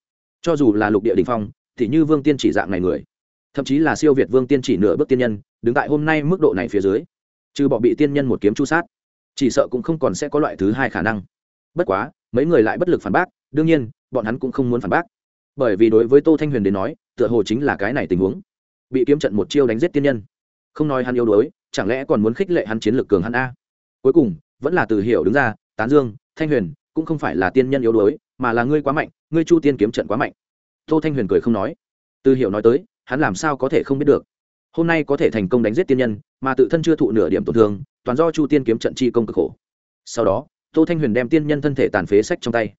Cho dù là lục địa đình phong, thì như vương tiên chỉ dạng này người thậm chí là siêu việt vương tiên chỉ nửa bước tiên nhân, đứng tại hôm nay mức độ này phía dưới. Trừ bỏ bị tiên nhân một kiếm chu sát, chỉ sợ cũng không còn sẽ có loại thứ hai khả năng. Bất quá, mấy người lại bất lực phản bác, đương nhiên, bọn hắn cũng không muốn phản bác. Bởi vì đối với tô thanh huyền đến nói, tựa hồ chính là cái này tình huống. Bị kiếm trận một chiêu đánh giết tiên nhân. Không nói hắn yếu đuối, chẳng lẽ còn muốn khích lệ hắn chiến lược cường hắn a? Cuối cùng, vẫn là từ hiểu đứng ra, tán dương, thanh huyền, cũng không phải là tiên nhân yếu đuối, mà là ngươi quá mạnh, ngươi chu tiên kiếm trận quá mạnh. Tô thanh huyền cười không nói. Từ hiểu nói tới hắn làm sao có thể không biết được. Hôm nay có thể thành công đánh giết tiên nhân, mà tự thân chưa thụ nửa điểm tổn thương, toàn do chu tiên kiếm trận chi công cực khổ. Sau đó, tô thanh huyền đem tiên nhân thân thể tàn phế sách trong tay.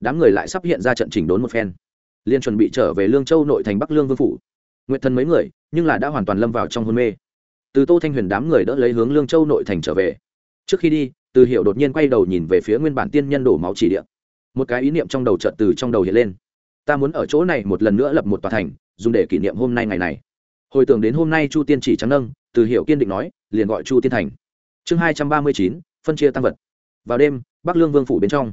Đám người lại sắp hiện ra trận chỉnh đốn một phen. Liên chuẩn bị trở về lương châu nội thành bắc lương vương phủ. Nguyện thân mấy người, nhưng là đã hoàn toàn lâm vào trong hôn mê. Từ tô thanh huyền đám người đỡ lấy hướng lương châu nội thành trở về. Trước khi đi, từ hiệu đột nhiên quay đầu nhìn về phía nguyên bản tiên nhân đổ máu chỉ địa. Một cái ý niệm trong đầu chợt từ trong đầu hiện lên. Ta muốn ở chỗ này một lần nữa lập một tòa thành dùng để kỷ niệm hôm nay ngày này. Hồi tưởng đến hôm nay chu tiên chỉ trắng nâng, từ hiệu kiên định nói, liền gọi chu tiên thành. Chương hai trăm ba mươi chín, phân chia tăng vật. Vào đêm, bắc lương vương phủ bên trong.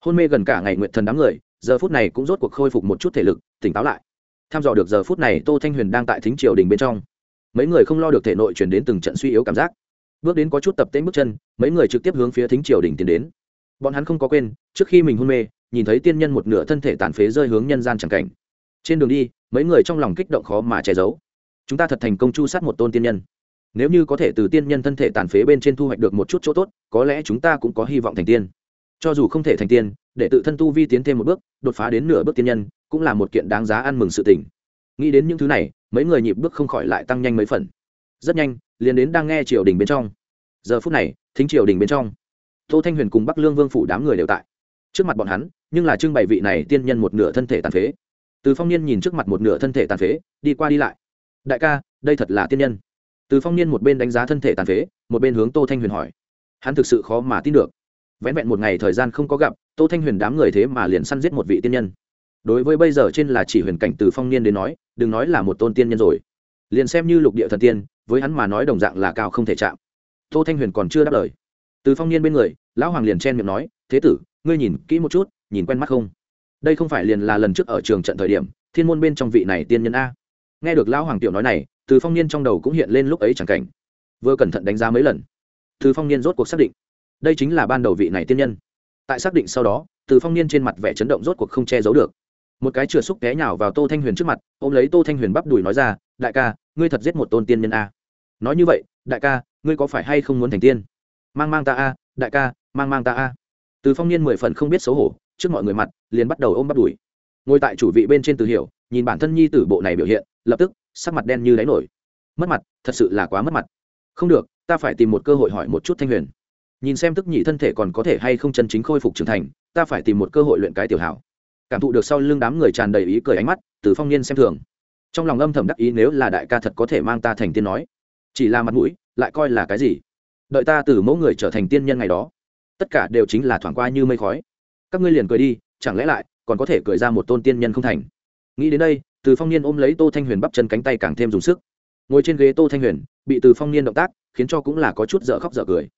Hôn mê gần cả ngày nguyện thần đám người, giờ phút này cũng rốt cuộc khôi phục một chút thể lực, tỉnh táo lại. Tham dò được giờ phút này tô thanh huyền đang tại thính triều đình bên trong. Mấy người không lo được thể nội chuyển đến từng trận suy yếu cảm giác. Bước đến có chút tập tễnh bước chân, mấy người trực tiếp hướng phía thính triều đình tiến đến. Bọn hắn không có quên, trước khi mình hôn mê, nhìn thấy tiên nhân một nửa thân thể tàn phế rơi hướng nhân gian c cảnh trên đường đi, mấy người trong lòng kích động khó mà che giấu. Chúng ta thật thành công chu sát một tôn tiên nhân. Nếu như có thể từ tiên nhân thân thể tàn phế bên trên thu hoạch được một chút chỗ tốt, có lẽ chúng ta cũng có hy vọng thành tiên. Cho dù không thể thành tiên, để tự thân tu vi tiến thêm một bước, đột phá đến nửa bước tiên nhân, cũng là một kiện đáng giá ăn mừng sự tình. Nghĩ đến những thứ này, mấy người nhịp bước không khỏi lại tăng nhanh mấy phần. Rất nhanh, liền đến đang nghe triều đình bên trong. Giờ phút này, thính triều đình bên trong, tô thanh huyền cùng bắc lương vương phủ đám người đều tại. Trước mặt bọn hắn, nhưng là trưng bày vị này tiên nhân một nửa thân thể tàn phế từ phong niên nhìn trước mặt một nửa thân thể tàn phế, đi qua đi lại. Đại ca, đây thật là tiên nhân. Từ phong niên một bên đánh giá thân thể tàn phế, một bên hướng tô thanh huyền hỏi. Hắn thực sự khó mà tin được. Vẹn vẹn một ngày thời gian không có gặp, tô thanh huyền đám người thế mà liền săn giết một vị tiên nhân. Đối với bây giờ trên là chỉ huyền cảnh từ phong niên đến nói, đừng nói là một tôn tiên nhân rồi. Liền xem như lục địa thần tiên, với hắn mà nói đồng dạng là cao không thể chạm. Tô thanh huyền còn chưa đáp lời. Từ phong niên bên người, lão hoàng liền chen miệng nói, thế tử, ngươi nhìn kỹ một chút, nhìn quen mắt không? Đây không phải liền là lần trước ở trường trận thời điểm, thiên môn bên trong vị này tiên nhân a. Nghe được lão hoàng tiểu nói này, từ phong niên trong đầu cũng hiện lên lúc ấy chẳng cảnh. Vừa cẩn thận đánh giá mấy lần, từ phong niên rốt cuộc xác định, đây chính là ban đầu vị này tiên nhân. Tại xác định sau đó, từ phong niên trên mặt vẻ chấn động rốt cuộc không che giấu được. Một cái chừa xúc té nhào vào tô thanh huyền trước mặt ô m lấy tô thanh huyền bắp đùi nói ra, đại ca, ngươi thật giết một tôn tiên nhân a. Nói như vậy, đại ca, ngươi có phải hay không muốn thành tiên? Mang mang ta a, đại ca, mang mang ta a. Từ phong niên mười phần không biết xấu hổ trước mọi người mặt, liền bắt đầu ôm bắt đùi. Ngồi tại chủ vị bên trên từ hiểu, nhìn bản thân nhi tử bộ này biểu hiện, lập tức, sắc mặt đen như đáy nổi. Mất mặt, thật sự là quá mất mặt. Không được, ta phải tìm một cơ hội hỏi một chút thanh huyền. Nhìn xem tức nhị thân thể còn có thể hay không chân chính khôi phục trưởng thành, ta phải tìm một cơ hội luyện cái tiểu hảo. Cảm thụ được sau lưng đám người tràn đầy ý cười ánh mắt, từ phong niên xem thường. Trong lòng âm thầm đắc ý nếu là đại ca thật có thể mang ta thành tiên nói. Chỉ là mặt mũi, lại coi là cái gì? Đợi ta từ mẫu người trở thành tiên nhân ngày đó, tất cả đều chính là thoảng qua như mây khói các ngươi liền cười đi, chẳng lẽ lại còn có thể cười ra một tôn tiên nhân không thành? Nghĩ đến đây, từ phong niên ôm lấy tô thanh huyền bắp chân cánh tay càng thêm dùng sức. Ngồi trên ghế tô thanh huyền, bị từ phong niên động tác khiến cho cũng là có chút dở khóc dở cười.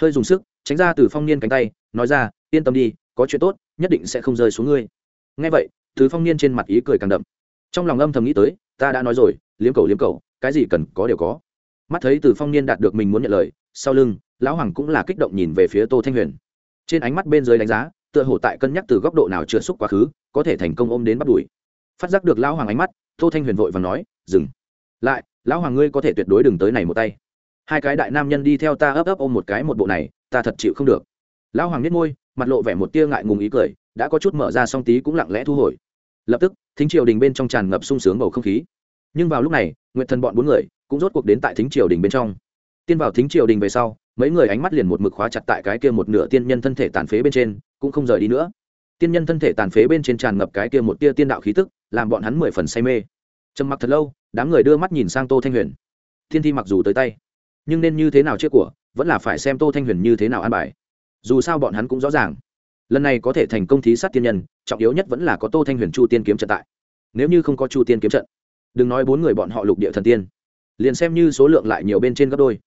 Hơi dùng sức, tránh ra từ phong niên cánh tay, nói ra, yên tâm đi, có chuyện tốt, nhất định sẽ không rơi xuống ngươi. Ngay vậy, từ phong niên trên mặt ý cười càng đậm. Trong lòng âm thầm nghĩ tới, ta đã nói rồi, liếm cầu liếm cầu, cái gì cần có đều có. Mắt thấy từ phong niên đạt được mình muốn nhận lời, sau lưng, lão hoàng cũng là kích động nhìn về phía tô thanh huyền. Trên ánh mắt bên dưới đánh giá tựa hồ tại cân nhắc từ góc độ nào chưa xúc quá khứ, có thể thành công ôm đến bắt đuổi. Phát giác được lão hoàng ánh mắt, tô thanh huyền vội và nói, dừng. Lại, lão hoàng ngươi có thể tuyệt đối đừng tới này một tay. Hai cái đại nam nhân đi theo ta ấp ấp ôm một cái một bộ này, ta thật chịu không được. Lão hoàng nhếch môi, mặt lộ vẻ một tia ngại ngùng ý cười, đã có chút mở ra song tí cũng lặng lẽ thu hồi. Lập tức, thính triều đình bên trong tràn ngập sung sướng bầu không khí. Nhưng vào lúc này nguyện thần bọn bốn người cũng rốt cuộc đến tại thính triều đình bên trong. Tiên vào thính triều đình về sau, mấy người ánh mắt liền một mực khóa chặt tại cái kia một nửa tiên nhân thân thể tàn phế bên trên cũng không rời đi nữa. Tiên nhân thân thể tàn phế bên trên tràn ngập cái kia một tia tiên đạo khí tức, làm bọn hắn mười phần say mê. Trầm mặc thật lâu, đám người đưa mắt nhìn sang tô thanh huyền. Thiên thi mặc dù tới tay, nhưng nên như thế nào chết của, vẫn là phải xem tô thanh huyền như thế nào an bài. Dù sao bọn hắn cũng rõ ràng, lần này có thể thành công thí sát tiên nhân, trọng yếu nhất vẫn là có tô thanh huyền chu tiên kiếm trận tại. Nếu như không có chu tiên kiếm trận, đừng nói bốn người bọn họ lục địa thần tiên, liền xem như số lượng lại nhiều bên trên gấp đôi.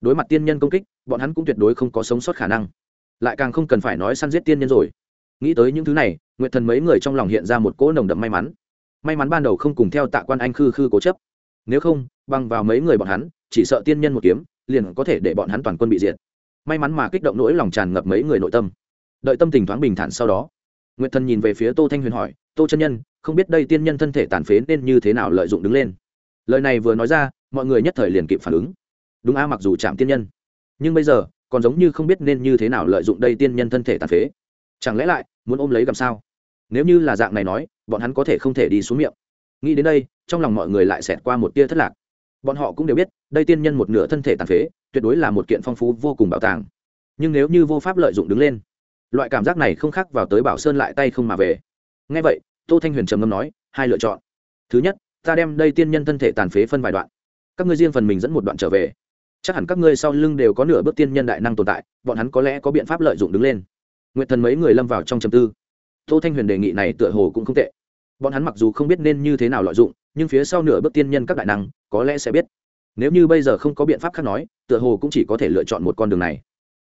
Đối mặt tiên nhân công kích, bọn hắn cũng tuyệt đối không có sống sót khả năng lại càng không cần phải nói săn giết tiên nhân rồi. Nghĩ tới những thứ này, nguyệt thần mấy người trong lòng hiện ra một cỗ nồng đậm may mắn. May mắn ban đầu không cùng theo tạ quan anh khư khư cố chấp. Nếu không băng vào mấy người bọn hắn, chỉ sợ tiên nhân một kiếm, liền có thể để bọn hắn toàn quân bị diệt. May mắn mà kích động nỗi lòng tràn ngập mấy người nội tâm. Đợi tâm tình thoáng bình thản sau đó, nguyệt thần nhìn về phía tô thanh huyền hỏi, tô chân nhân, không biết đây tiên nhân thân thể tàn phế nên như thế nào lợi dụng đứng lên? Lời này vừa nói ra, mọi người nhất thời liền kịp phản ứng. Đúng a, mặc dù chạm tiên nhân, nhưng bây giờ còn giống như không biết nên như thế nào lợi dụng đây tiên nhân thân thể tàn phế. Chẳng lẽ lại muốn ôm lấy làm sao? Nếu như là dạng này nói, bọn hắn có thể không thể đi xuống miệng. Nghĩ đến đây, trong lòng mọi người lại xẹt qua một tia thất lạc. Bọn họ cũng đều biết, đây tiên nhân một nửa thân thể tàn phế, tuyệt đối là một kiện phong phú vô cùng bảo tàng. Nhưng nếu như vô pháp lợi dụng đứng lên, loại cảm giác này không khác vào tới bảo sơn lại tay không mà về. Ngay vậy, tô thanh huyền trầm ngâm nói, hai lựa chọn. Thứ nhất, ta đem đây tiên nhân thân thể tàn phế phân vài đoạn. Các ngươi riêng phần mình dẫn một đoạn trở về chắc hẳn các ngươi sau lưng đều có nửa bước tiên nhân đại năng tồn tại, bọn hắn có lẽ có biện pháp lợi dụng đứng lên. Nguyện thần mấy người lâm vào trong trầm tư. Tô thanh huyền đề nghị này tựa hồ cũng không tệ. Bọn hắn mặc dù không biết nên như thế nào lợi dụng, nhưng phía sau nửa bước tiên nhân các đại năng, có lẽ sẽ biết. Nếu như bây giờ không có biện pháp khác nói, tựa hồ cũng chỉ có thể lựa chọn một con đường này.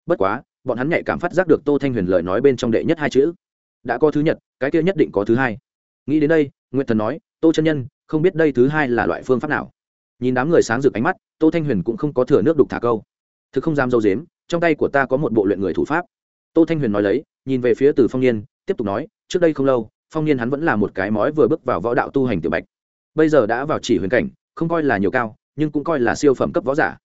Bất quá, bọn hắn nhạy cảm phát giác được tô thanh huyền lời nói bên trong đệ nhất hai chữ. Đã có thứ nhật cái kia nhất định có thứ hai. Nghĩ đến đây nguyện thần nói, tô chân nhân, không biết đây thứ hai là loại phương pháp nào? Nhìn đám người sáng rực ánh mắt, tô thanh huyền cũng không có thừa nước đục thả câu. Thực không dám dâu dếm, trong tay của ta có một bộ luyện người thủ pháp. Tô thanh huyền nói lấy, nhìn về phía từ phong niên, tiếp tục nói, trước đây không lâu, phong niên hắn vẫn là một cái mói vừa bước vào võ đạo tu hành tiểu bạch. Bây giờ đã vào chỉ huyền cảnh, không coi là nhiều cao, nhưng cũng coi là siêu phẩm cấp võ giả.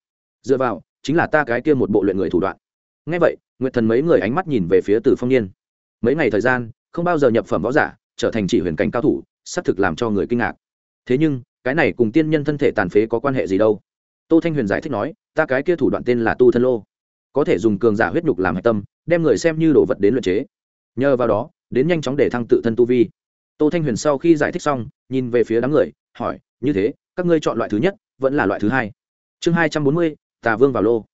Dựa vào, chính là ta cái kia một bộ luyện người thủ đoạn. Ngay vậy, nguyệt thần mấy người ánh mắt nhìn về phía từ phong niên. Mấy ngày thời gian, không bao giờ nhập phẩm võ giả, trở thành chỉ huyền cảnh cao thủ xác thực làm cho người kinh ngạc. Thế nhưng cái này cùng tiên nhân thân thể tàn phế có quan hệ gì đâu. Tô thanh huyền giải thích nói, ta cái kia thủ đoạn tên là tu thân lô. Có thể dùng cường giả huyết nhục làm hạch tâm, đem người xem như đồ vật đến luyện chế. Nhờ vào đó, đến nhanh chóng để thăng tự thân tu vi. Tô thanh huyền sau khi giải thích xong, nhìn về phía đám người, hỏi, như thế, các ngươi chọn loại thứ nhất, vẫn là loại thứ hai? Chương hai trăm bốn mươi, tà vương vào lô.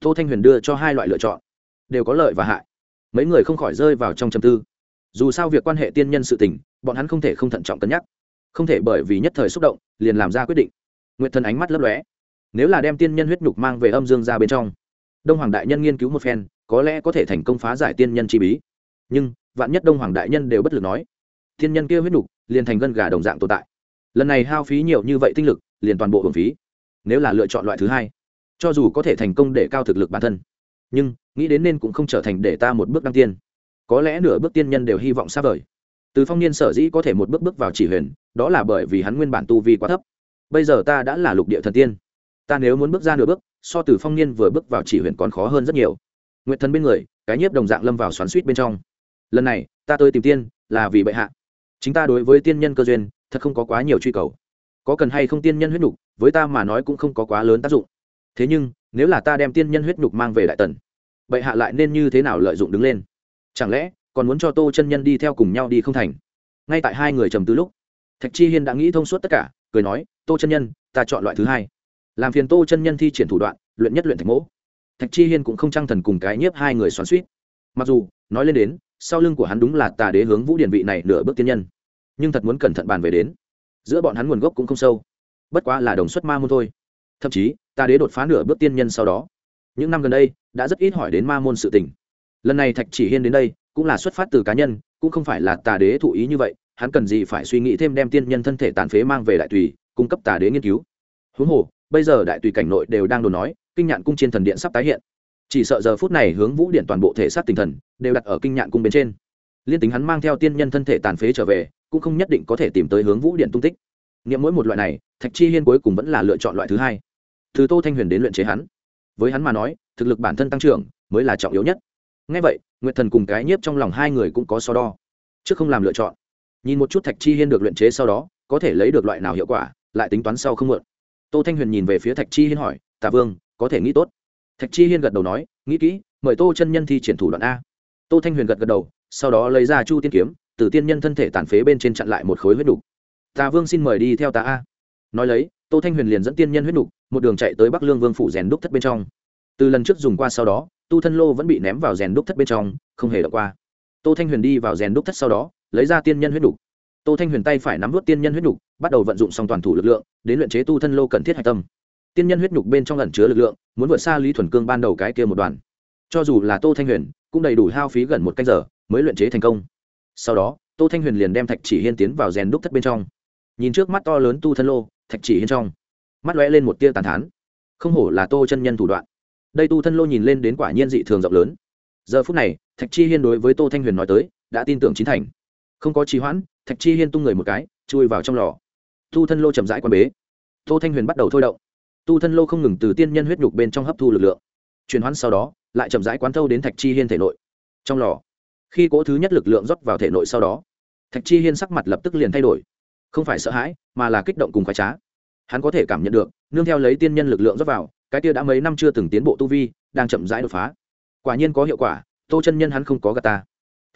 Tô thanh huyền đưa cho hai loại lựa chọn. Đều có lợi và hại. Mấy người không khỏi rơi vào trong trầm tư. Dù sao việc quan hệ tiên nhân sự tình, bọn hắn không thể không thận trọng cân nhắc không thể bởi vì nhất thời xúc động, liền làm ra quyết định. Nguyệt thần ánh mắt lấp lóe. Nếu là đem tiên nhân huyết nhục mang về âm dương ra bên trong, đông hoàng đại nhân nghiên cứu một phen, có lẽ có thể thành công phá giải tiên nhân chi bí. Nhưng, vạn nhất đông hoàng đại nhân đều bất lực nói, tiên nhân kia huyết nhục liền thành gân gà đồng dạng tồn tại. Lần này hao phí nhiều như vậy tinh lực, liền toàn bộ hưởng phí. Nếu là lựa chọn loại thứ hai, cho dù có thể thành công để cao thực lực bản thân, nhưng, nghĩ đến nên cũng không trở thành để ta một bước đăng tiên. Có lẽ nửa bước tiên nhân đều hy vọng xa vời. Từ phong niên sở dĩ có thể một bước bước vào chỉ huyền đó là bởi vì hắn nguyên bản tu vi quá thấp. Bây giờ ta đã là lục địa thần tiên. Ta nếu muốn bước ra nửa bước, so từ phong niên vừa bước vào chỉ huyện còn khó hơn rất nhiều. Nguyện thần bên người, cái nhiếp đồng dạng lâm vào xoắn suýt bên trong. Lần này, ta tới tìm tiên, là vì bệ hạ. Chính ta đối với tiên nhân cơ duyên, thật không có quá nhiều truy cầu. Có cần hay không tiên nhân huyết nhục, với ta mà nói cũng không có quá lớn tác dụng. Thế nhưng, nếu là ta đem tiên nhân huyết nhục mang về đại tần, bệ hạ lại nên như thế nào lợi dụng đứng lên? Chẳng lẽ, còn muốn cho tô chân nhân đi theo cùng nhau đi không thành? Ngay tại hai người trầm tư lúc thạch chi hiên đã nghĩ thông suốt tất cả, cười nói, tô chân nhân, ta chọn loại thứ hai. Làm phiền tô chân nhân thi triển thủ đoạn, luyện nhất luyện thạch mỗ. Thạch chi hiên cũng không trăng thần cùng cái nhiếp hai người xoắn suýt mặc dù, nói lên đến, sau lưng của hắn đúng là tà đế hướng vũ điển vị này nửa bước tiên nhân. Nhưng thật muốn cẩn thận bàn về đến, giữa bọn hắn nguồn gốc cũng không sâu. Bất quá là đồng xuất ma môn thôi. Thậm chí, tà đế đột phá nửa bước tiên nhân sau đó. Những năm gần đây, đã rất ít hỏi đến ma môn sự tình. Lần này thạch chỉ hiên đến đây, cũng là xuất phát từ cá nhân, cũng không phải là tà đế thụ ý như vậy hắn cần gì phải suy nghĩ thêm đem tiên nhân thân thể tàn phế mang về đại tùy, cung cấp tà đế nghiên cứu. Huống hồ, bây giờ đại tùy cảnh nội đều đang đồn nói, kinh nhạn cung trên thần điện sắp tái hiện. Chỉ sợ giờ phút này hướng vũ điện toàn bộ thể xác tinh thần đều đặt ở kinh nhạn cung bên trên. Liên tính hắn mang theo tiên nhân thân thể tàn phế trở về, cũng không nhất định có thể tìm tới hướng vũ điện tung tích. Nghiệm mỗi một loại này, thạch chi hiên cuối cùng vẫn là lựa chọn loại thứ hai. Từ tô thanh huyền đến luyện chế hắn. Với hắn mà nói, thực lực bản thân tăng trưởng mới là trọng yếu nhất. Ngay vậy, nguyệt thần cùng cái nhiếp trong lòng hai người cũng có so đo. Trước không làm lựa chọn nhìn một chút thạch chi hiên được luyện chế sau đó, có thể lấy được loại nào hiệu quả, lại tính toán sau không mượn tô thanh huyền nhìn về phía thạch chi hiên hỏi, tạ vương, có thể nghĩ tốt? Thạch chi hiên gật đầu nói, nghĩ kỹ, mời tô chân nhân thi triển thủ đoạn a. Tô thanh huyền gật gật đầu, sau đó lấy ra chu tiên kiếm, từ tiên nhân thân thể tàn phế bên trên chặn lại một khối huyết đục tạ vương xin mời đi theo ta a. Nói lấy, tô thanh huyền liền dẫn tiên nhân huyết đục một đường chạy tới bắc lương vương phủ rèn đúc thất bên trong. Từ lần trước dùng qua sau đó, tu thân lô vẫn bị ném vào rèn đúc thất bên trong, không hề đọc qua. Tô thanh huyền đi vào rèn đúc thất sau đó lấy ra tiên nhân huyết đục tô thanh huyền tay phải nắm nuốt tiên nhân huyết đục bắt đầu vận dụng xong toàn thủ lực lượng, đến luyện chế tu thân lô cần thiết hạch tâm. Tiên nhân huyết nhục bên trong ẩn chứa lực lượng, muốn vượt xa lý thuần cương ban đầu cái kia một đoạn. cho dù là tô thanh huyền, cũng đầy đủ hao phí gần một canh giờ mới luyện chế thành công. Sau đó, tô thanh huyền liền đem thạch chỉ hiên tiến vào rèn đúc thất bên trong. Nhìn trước mắt to lớn tu thân lô, thạch chỉ hiên trong mắt lóe lên một tia tàn thán. Không hổ là tô chân nhân thủ đoạn. Đây tu thân lô nhìn lên đến quả nhiên dị thường rộng lớn. Giờ phút này, thạch chi hiên đối với tô thanh huyền nói tới, đã tin tưởng chính thành không có trì hoãn, thạch chi hiên tung người một cái, chui vào trong lò. Tu thân lô chậm rãi quan bế. Tô thanh huyền bắt đầu thôi động. Tu thân lô không ngừng từ tiên nhân huyết nhục bên trong hấp thu lực lượng. Chuyển hoãn sau đó, lại chậm rãi quán thâu đến thạch chi hiên thể nội. Trong lò, khi cỗ thứ nhất lực lượng rót vào thể nội sau đó, thạch chi hiên sắc mặt lập tức liền thay đổi. Không phải sợ hãi, mà là kích động cùng khoái trá. Hắn có thể cảm nhận được, nương theo lấy tiên nhân lực lượng rót vào, cái kia đã mấy năm chưa từng tiến bộ tu vi, đang chậm rãi đột phá. Quả nhiên có hiệu quả, tô chân nhân hắn không có gà ta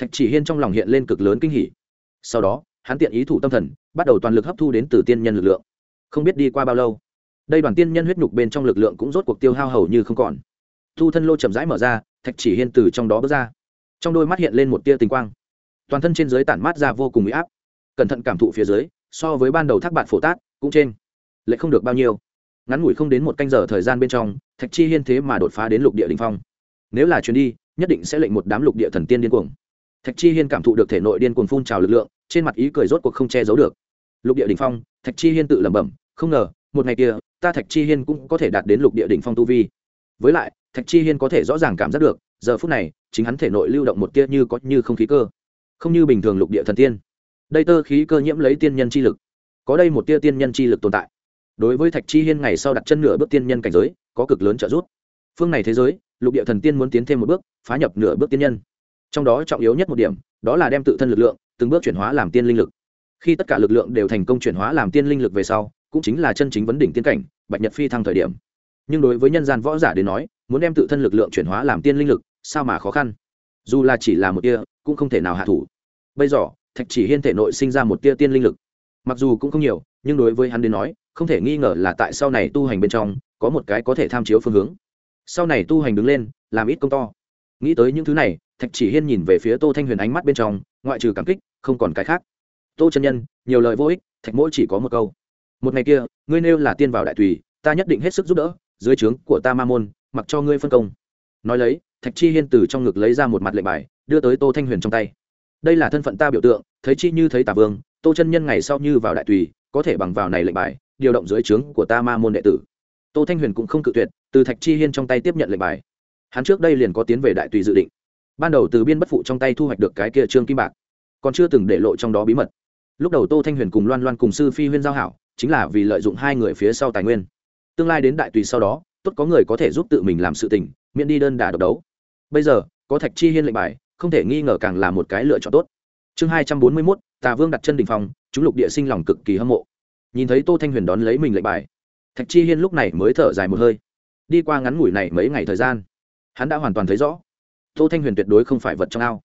thạch chỉ hiên trong lòng hiện lên cực lớn kinh hỉ. Sau đó, hắn tiện ý thủ tâm thần, bắt đầu toàn lực hấp thu đến từ tiên nhân lực lượng. Không biết đi qua bao lâu, đây đoàn tiên nhân huyết nhục bên trong lực lượng cũng rốt cuộc tiêu hao hầu như không còn. Thu thân lô chậm rãi mở ra, thạch chỉ hiên từ trong đó bước ra. Trong đôi mắt hiện lên một tia tình quang. Toàn thân trên dưới tản mát ra vô cùng bị áp. Cẩn thận cảm thụ phía dưới, so với ban đầu thác bạn phổ tác cũng trên lại không được bao nhiêu. Ngắn ngủi không đến một canh giờ thời gian bên trong, thạch chi hiên thế mà đột phá đến lục địa đình phong. Nếu là chuyến đi, nhất định sẽ lệnh một đám lục địa thần tiên điên cuồng thạch chi hiên cảm thụ được thể nội điên cuồng phun trào lực lượng, trên mặt ý cười rốt cuộc không che giấu được. Lục địa đình phong, thạch chi hiên tự lẩm bẩm, không ngờ, một ngày kia, ta thạch chi hiên cũng có thể đạt đến lục địa đỉnh phong tu vi. Với lại, thạch chi hiên có thể rõ ràng cảm giác được, giờ phút này, chính hắn thể nội lưu động một tia như có như không khí cơ. Không như bình thường lục địa thần tiên. Đây tơ khí cơ nhiễm lấy tiên nhân chi lực. Có đây một tia tiên nhân chi lực tồn tại. Đối với thạch chi hiên ngày sau đặt chân nửa bước tiên nhân cảnh giới, có cực lớn trợ giúp. Phương này thế giới, lục địa thần tiên muốn tiến thêm một bước, phá nhập nửa bước tiên nhân trong đó trọng yếu nhất một điểm, đó là đem tự thân lực lượng, từng bước chuyển hóa làm tiên linh lực. Khi tất cả lực lượng đều thành công chuyển hóa làm tiên linh lực về sau, cũng chính là chân chính vấn đỉnh tiên cảnh, bạch nhật phi thăng thời điểm. Nhưng đối với nhân gian võ giả đến nói, muốn đem tự thân lực lượng chuyển hóa làm tiên linh lực, sao mà khó khăn? Dù là chỉ là một tia, cũng không thể nào hạ thủ. Bây giờ, thạch chỉ hiên thể nội sinh ra một tia tiên linh lực. Mặc dù cũng không nhiều, nhưng đối với hắn đến nói, không thể nghi ngờ là tại sau này tu hành bên trong, có một cái có thể tham chiếu phương hướng. Sau này tu hành đứng lên, làm ít công to nghĩ tới những thứ này, thạch chỉ hiên nhìn về phía tô thanh huyền ánh mắt bên trong, ngoại trừ cảm kích, không còn cái khác. Tô chân nhân, nhiều lời vô ích, thạch mỗi chỉ có một câu. Một ngày kia, ngươi nêu là tiên vào đại tùy, ta nhất định hết sức giúp đỡ, dưới trướng của ta ma môn, mặc cho ngươi phân công. Nói lấy, thạch chi hiên từ trong ngực lấy ra một mặt lệnh bài, đưa tới tô thanh huyền trong tay. Đây là thân phận ta biểu tượng, thấy chi như thấy tà vương, tô chân nhân ngày sau như vào đại tùy, có thể bằng vào này lệnh bài, điều động dưới trướng của ta ma môn đệ tử. Tô thanh huyền cũng không cự tuyệt, từ thạch chi hiên trong tay tiếp nhận lệnh bài hắn trước đây liền có tiến về đại tùy dự định. Ban đầu từ biên bất phụ trong tay thu hoạch được cái kia trương kim bạc, còn chưa từng để lộ trong đó bí mật. Lúc đầu tô thanh huyền cùng loan loan cùng sư phi huyên giao hảo, chính là vì lợi dụng hai người phía sau tài nguyên. Tương lai đến đại tùy sau đó, tốt có người có thể giúp tự mình làm sự tình, miễn đi đơn đà độc đấu. Bây giờ, có thạch chi hiên lệnh bài, không thể nghi ngờ càng là một cái lựa chọn tốt. Chương hai trăm bốn mươi mốt, tà vương đặt chân đình phòng, chúng lục địa sinh lòng cực kỳ hâm mộ. Nhìn thấy tô thanh huyền đón lấy mình lệnh bài, thạch chi hiên lúc này mới thở dài một hơi. Đi qua ngắn ngủi này mấy ngày thời gian hắn đã hoàn toàn thấy rõ. Tô thanh huyền tuyệt đối không phải vật trong ao.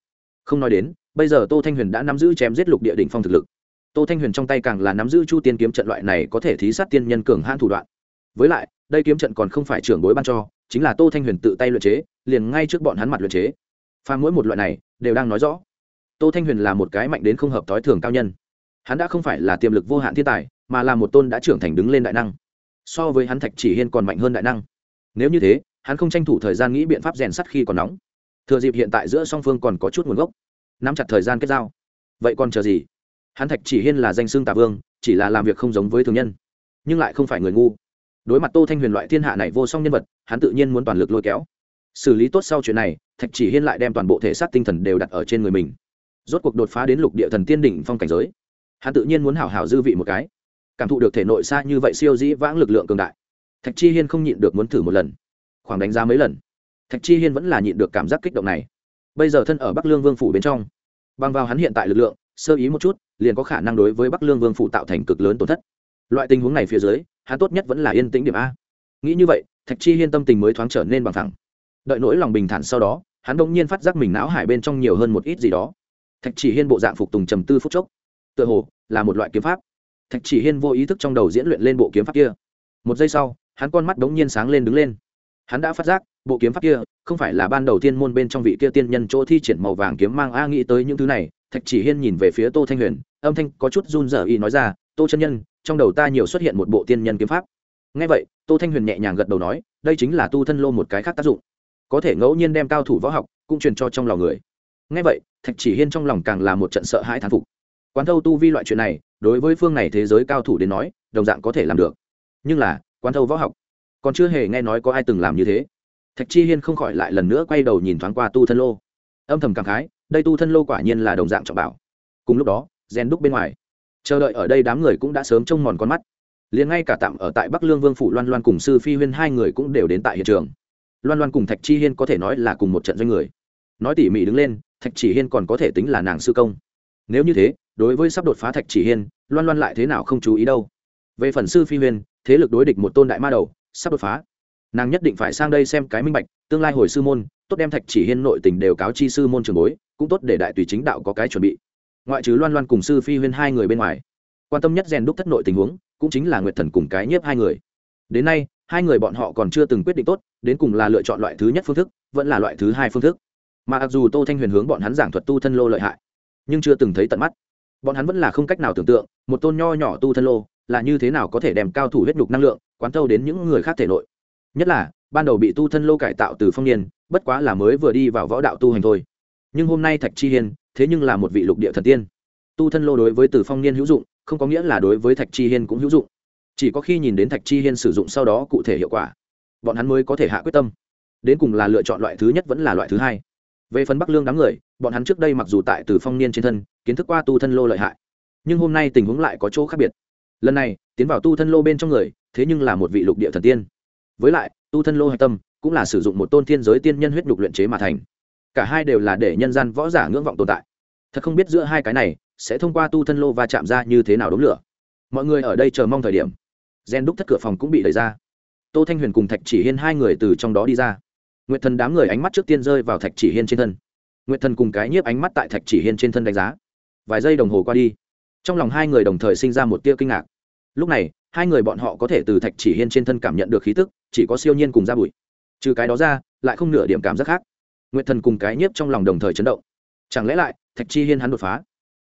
Không nói đến, bây giờ tô thanh huyền đã nắm giữ chém giết lục địa đỉnh phong thực lực. Tô thanh huyền trong tay càng là nắm giữ chu tiên kiếm trận loại này có thể thí sát tiên nhân cường hãn thủ đoạn. Với lại, đây kiếm trận còn không phải trưởng bối ban cho, chính là tô thanh huyền tự tay luyện chế, liền ngay trước bọn hắn mặt luyện chế. Pha mỗi một loại này, đều đang nói rõ. Tô thanh huyền là một cái mạnh đến không hợp thói thường cao nhân. Hắn đã không phải là tiềm lực vô hạn thiên tài, mà là một tôn đã trưởng thành đứng lên đại năng. So với hắn thạch chỉ hiên còn mạnh hơn đại năng. Nếu như thế hắn không tranh thủ thời gian nghĩ biện pháp rèn sắt khi còn nóng. Thừa dịp hiện tại giữa song phương còn có chút nguồn gốc, nắm chặt thời gian kết giao. Vậy còn chờ gì? Hắn thạch chỉ hiên là danh xương tà vương, chỉ là làm việc không giống với thường nhân, nhưng lại không phải người ngu. Đối mặt tô thanh huyền loại thiên hạ này vô song nhân vật, hắn tự nhiên muốn toàn lực lôi kéo. Xử lý tốt sau chuyện này, thạch chỉ hiên lại đem toàn bộ thể xác tinh thần đều đặt ở trên người mình. Rốt cuộc đột phá đến lục địa thần tiên đỉnh phong cảnh giới, hắn tự nhiên muốn hảo hảo dư vị một cái. Cảm thụ được thể nội xa như vậy siêu dĩ vãng lực lượng cường đại, thạch chi hiên không nhịn được muốn thử một lần khoảng đánh giá mấy lần. Thạch chi hiên vẫn là nhịn được cảm giác kích động này. Bây giờ thân ở bắc lương vương phủ bên trong, bằng vào hắn hiện tại lực lượng, sơ ý một chút, liền có khả năng đối với bắc lương vương phủ tạo thành cực lớn tổn thất. Loại tình huống này phía dưới, hắn tốt nhất vẫn là yên tĩnh điểm a. Nghĩ như vậy, thạch chi hiên tâm tình mới thoáng trở nên bằng thẳng. Đợi nỗi lòng bình thản sau đó, hắn bỗng nhiên phát giác mình não hải bên trong nhiều hơn một ít gì đó. Thạch chỉ hiên bộ dạng phục tùng trầm tư phút chốc. Tựa hồ, là một loại kiếm pháp. Thạch chỉ hiên vô ý thức trong đầu diễn luyện lên bộ kiếm pháp kia. Một giây sau, hắn con mắt bỗng nhiên sáng lên đứng lên hắn đã phát giác, bộ kiếm pháp kia không phải là ban đầu tiên môn bên trong vị kia tiên nhân chỗ thi triển màu vàng kiếm mang a nghĩ tới những thứ này, thạch chỉ hiên nhìn về phía tô thanh huyền, âm thanh có chút run rẩy y nói ra, tô chân nhân, trong đầu ta nhiều xuất hiện một bộ tiên nhân kiếm pháp. Ngay vậy, tô thanh huyền nhẹ nhàng gật đầu nói, đây chính là tu thân lô một cái khác tác dụng. Có thể ngẫu nhiên đem cao thủ võ học cũng truyền cho trong lòng người. Ngay vậy, thạch chỉ hiên trong lòng càng là một trận sợ hãi thán phục. Quán thâu tu vi loại chuyện này, đối với phương này thế giới cao thủ đến nói, đồng dạng có thể làm được. Nhưng là, quán thâu võ học còn chưa hề nghe nói có ai từng làm như thế. Thạch chi hiên không khỏi lại lần nữa quay đầu nhìn thoáng qua tu thân lô. Âm thầm cảm khái, đây tu thân lô quả nhiên là đồng dạng trọng bảo. Cùng lúc đó gen đúc bên ngoài. Chờ đợi ở đây đám người cũng đã sớm trông mòn con mắt. Liền ngay cả tạm ở tại bắc lương vương phủ loan loan cùng sư phi huyên hai người cũng đều đến tại hiện trường. Loan loan cùng thạch chi hiên có thể nói là cùng một trận doanh người. Nói tỉ mỉ đứng lên, thạch chỉ hiên còn có thể tính là nàng sư công. Nếu như thế, đối với sắp đột phá thạch chỉ hiên, loan loan lại thế nào không chú ý đâu. Về phần sư phi huyên, thế lực đối địch một tôn đại ma đầu sắp đột phá. Nàng nhất định phải sang đây xem cái minh bạch, tương lai hồi sư môn, tốt đem thạch chỉ hiên nội tình đều cáo chi sư môn trường bối, cũng tốt để đại tùy chính đạo có cái chuẩn bị. Ngoại trừ loan loan cùng sư phi huyên hai người bên ngoài, quan tâm nhất rèn đúc thất nội tình huống, cũng chính là nguyệt thần cùng cái nhiếp hai người. Đến nay, hai người bọn họ còn chưa từng quyết định tốt, đến cùng là lựa chọn loại thứ nhất phương thức, vẫn là loại thứ hai phương thức. Mà mặc dù tô thanh huyền hướng bọn hắn giảng thuật tu thân lô lợi hại, nhưng chưa từng thấy tận mắt. Bọn hắn vẫn là không cách nào tưởng tượng, một tôn nho nhỏ tu thân lô là như thế nào có thể đem cao thủ huyết nhục năng lượng quán thâu đến những người khác thể nội. Nhất là, ban đầu bị tu thân lô cải tạo từ phong niên, bất quá là mới vừa đi vào võ đạo tu hành thôi. Nhưng hôm nay thạch chi hiên, thế nhưng là một vị lục địa thần tiên. Tu thân lô đối với từ phong niên hữu dụng, không có nghĩa là đối với thạch chi hiên cũng hữu dụng. Chỉ có khi nhìn đến thạch chi hiên sử dụng sau đó cụ thể hiệu quả, bọn hắn mới có thể hạ quyết tâm. Đến cùng là lựa chọn loại thứ nhất vẫn là loại thứ hai. Về phần bắc lương đám người, bọn hắn trước đây mặc dù tại từ phong niên trên thân, kiến thức qua tu thân lô lợi hại, nhưng hôm nay tình huống lại có chỗ khác biệt. Lần này, tiến vào tu thân lô bên trong người thế nhưng là một vị lục địa thần tiên. Với lại, tu thân lô hạch tâm, cũng là sử dụng một tôn thiên giới tiên nhân huyết nhục luyện chế mà thành. Cả hai đều là để nhân gian võ giả ngưỡng vọng tồn tại. Thật không biết giữa hai cái này, sẽ thông qua tu thân lô và chạm ra như thế nào đống lửa. Mọi người ở đây chờ mong thời điểm. Gen đúc thất cửa phòng cũng bị đẩy ra. Tô thanh huyền cùng thạch chỉ hiên hai người từ trong đó đi ra. Nguyệt thần đám người ánh mắt trước tiên rơi vào thạch chỉ hiên trên thân. Nguyệt thần cùng cái nhiếp ánh mắt tại thạch chỉ hiên trên thân đánh giá. Vài giây đồng hồ qua đi, trong lòng hai người đồng thời sinh ra một tia kinh ngạc. Lúc này hai người bọn họ có thể từ thạch chỉ hiên trên thân cảm nhận được khí tức, chỉ có siêu nhiên cùng ra bụi. Trừ cái đó ra, lại không nửa điểm cảm giác khác. Nguyệt thần cùng cái nhiếp trong lòng đồng thời chấn động. Chẳng lẽ lại, thạch chi hiên hắn đột phá?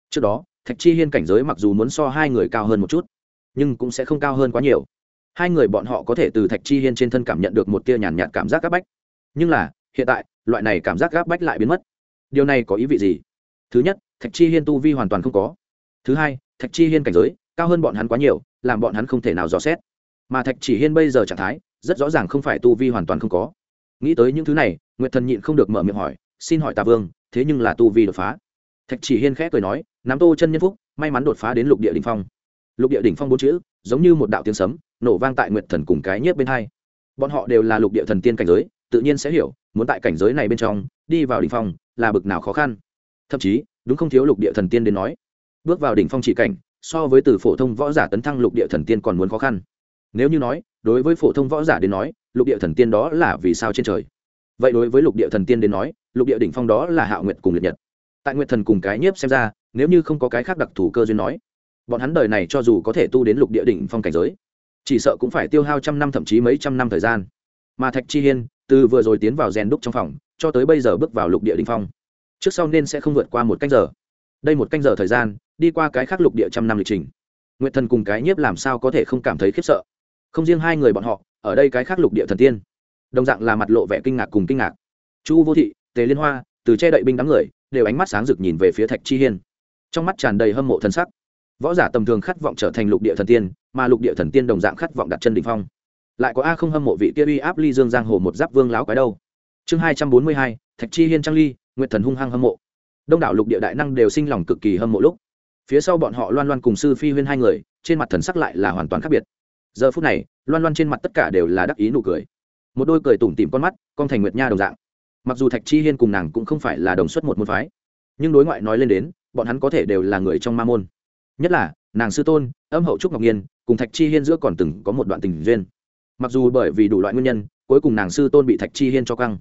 Trước đó, thạch chi hiên cảnh giới mặc dù muốn so hai người cao hơn một chút, nhưng cũng sẽ không cao hơn quá nhiều. Hai người bọn họ có thể từ thạch chi hiên trên thân cảm nhận được một tia nhàn nhạt cảm giác áp bách. Nhưng là, hiện tại, loại này cảm giác áp bách lại biến mất. Điều này có ý vị gì? Thứ nhất, thạch chi hiên tu vi hoàn toàn không có. Thứ hai, thạch chi hiên cảnh giới, cao hơn bọn hắn quá nhiều làm bọn hắn không thể nào dò xét. Mà thạch chỉ hiên bây giờ trạng thái, rất rõ ràng không phải tu vi hoàn toàn không có. Nghĩ tới những thứ này, nguyệt thần nhịn không được mở miệng hỏi, xin hỏi tà vương, thế nhưng là tu vi đột phá? Thạch chỉ hiên khẽ cười nói, nắm tô chân nhân phúc, may mắn đột phá đến lục địa đ ỉ n h phong. Lục địa đỉnh phong bốn chữ, giống như một đạo tiếng sấm, nổ vang tại nguyệt thần cùng cái nhiếp bên hai. Bọn họ đều là lục địa thần tiên cảnh giới, tự nhiên sẽ hiểu, muốn tại cảnh giới này bên trong, đi vào đỉnh phong là bực nào khó khăn. Thậm chí, đúng không thiếu lục địa thần tiên đến nói, bước vào đỉnh phong chỉ cảnh so với từ phổ thông võ giả tấn thăng lục địa thần tiên còn muốn khó khăn. Nếu như nói, đối với phổ thông võ giả đến nói, lục địa thần tiên đó là vì sao trên trời? Vậy đối với lục địa thần tiên đến nói, lục địa đỉnh phong đó là hạo nguyệt cùng liệt nhật. Tại nguyệt thần cùng cái nhiếp xem ra, nếu như không có cái khác đặc thù cơ duyên nói, bọn hắn đời này cho dù có thể tu đến lục địa đỉnh phong cảnh giới, chỉ sợ cũng phải tiêu hao trăm năm thậm chí mấy trăm năm thời gian. Mà thạch chi hiên, từ vừa rồi tiến vào rèn đúc trong phòng, cho tới bây giờ bước vào lục địa đỉnh phong, trước sau nên sẽ không vượt qua một canh giờ. Đây một canh giờ thời gian đi qua cái khác lục địa trăm năm lịch trình. Nguyệt thần cùng cái nhiếp làm sao có thể không cảm thấy khiếp sợ? Không riêng hai người bọn họ, ở đây cái khác lục địa thần tiên. Đồng dạng là mặt lộ vẻ kinh ngạc cùng kinh ngạc. Chu vô thị, tề liên hoa, từ che đậy binh đám người, đều ánh mắt sáng rực nhìn về phía thạch chi hiên. Trong mắt tràn đầy hâm mộ thần sắc. Võ giả tầm thường khát vọng trở thành lục địa thần tiên, mà lục địa thần tiên đồng dạng khát vọng đặt chân đ ỉ n h phong. Lại có a không hâm mộ vị kia uy áp ly dương giang hồ một giáp vương láo cái đâu. Chương hai trăm bốn mươi hai, thạch chi hiên trang ly, nguyệt thần hung hăng hâm mộ. Đông đảo lục địa đại năng đều sinh lòng cực kỳ hâm mộ lúc phía sau bọn họ loan loan cùng sư phi huyên hai người, trên mặt thần sắc lại là hoàn toàn khác biệt. Giờ phút này, loan loan trên mặt tất cả đều là đắc ý nụ cười. Một đôi cười tủm tỉm con mắt, con thành nguyệt nha đồng dạng. Mặc dù thạch chi hiên cùng nàng cũng không phải là đồng xuất một môn phái, nhưng đối ngoại nói lên đến, bọn hắn có thể đều là người trong ma môn. Nhất là, nàng sư tôn, âm hậu trúc ngọc nhiên, cùng thạch chi hiên giữa còn từng có một đoạn tình duyên. Mặc dù bởi vì đủ loại nguyên nhân, cuối cùng nàng sư tôn bị thạch chi hiên cho căng,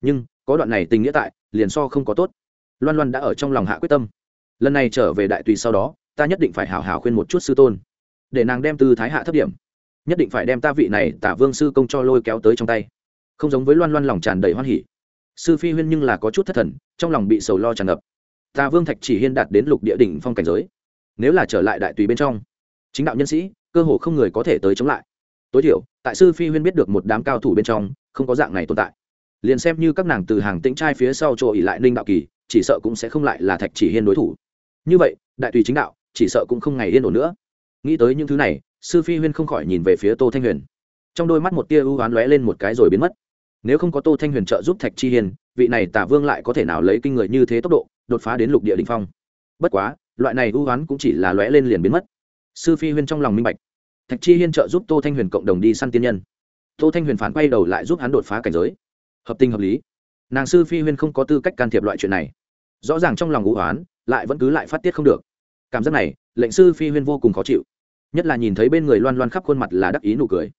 nhưng có đoạn này tình nghĩa tại, liền so không có tốt. Loan loan đã ở trong lòng hạ quyết tâm lần này trở về đại tùy sau đó, ta nhất định phải hào hào khuyên một chút sư tôn, để nàng đem tư thái hạ thấp điểm. Nhất định phải đem ta vị này tả vương sư công cho lôi kéo tới trong tay. Không giống với loan loan lòng tràn đầy hoan hỉ. Sư phi huyên nhưng là có chút thất thần, trong lòng bị sầu lo tràn ngập. Tà vương thạch chỉ hiên đạt đến lục địa đỉnh phong cảnh giới. Nếu là trở lại đại tùy bên trong, chính đạo nhân sĩ, cơ hồ không người có thể tới chống lại. Tối thiểu, tại sư phi huyên biết được một đám cao thủ bên trong, không có dạng này tồn tại. Liền xem như các nàng từ hàng tĩnh trai phía sau chỗ ỉ lại ninh đạo kỳ, chỉ sợ cũng sẽ không lại là thạch chỉ hiên đối thủ như vậy đại tùy chính đạo chỉ sợ cũng không ngày yên ổn nữa. Nghĩ tới những thứ này sư phi huyên không khỏi nhìn về phía tô thanh huyền. Trong đôi mắt một tia ưu oán lóe lên một cái rồi biến mất. Nếu không có tô thanh huyền trợ giúp thạch chi hiền, vị này tả vương lại có thể nào lấy kinh người như thế tốc độ đột phá đến lục địa đình phong? Bất quá loại này ưu oán cũng chỉ là lóe lên liền biến mất. Sư phi huyên trong lòng minh bạch. Thạch chi hiên trợ giúp tô thanh huyền cộng đồng đi săn tiên nhân. Tô thanh huyền phản quay đầu lại giúp hắn đột phá cảnh giới. Hợp tình hợp lý. Nàng sư phi huyên không có tư cách can thiệp loại chuyện này. Rõ ràng trong lòng ngũ hoán lại vẫn cứ lại phát tiết không được. Cảm giác này, lệnh sư phi huyên vô cùng khó chịu. Nhất là nhìn thấy bên người loan loan khắp khuôn mặt là đắc ý nụ cười.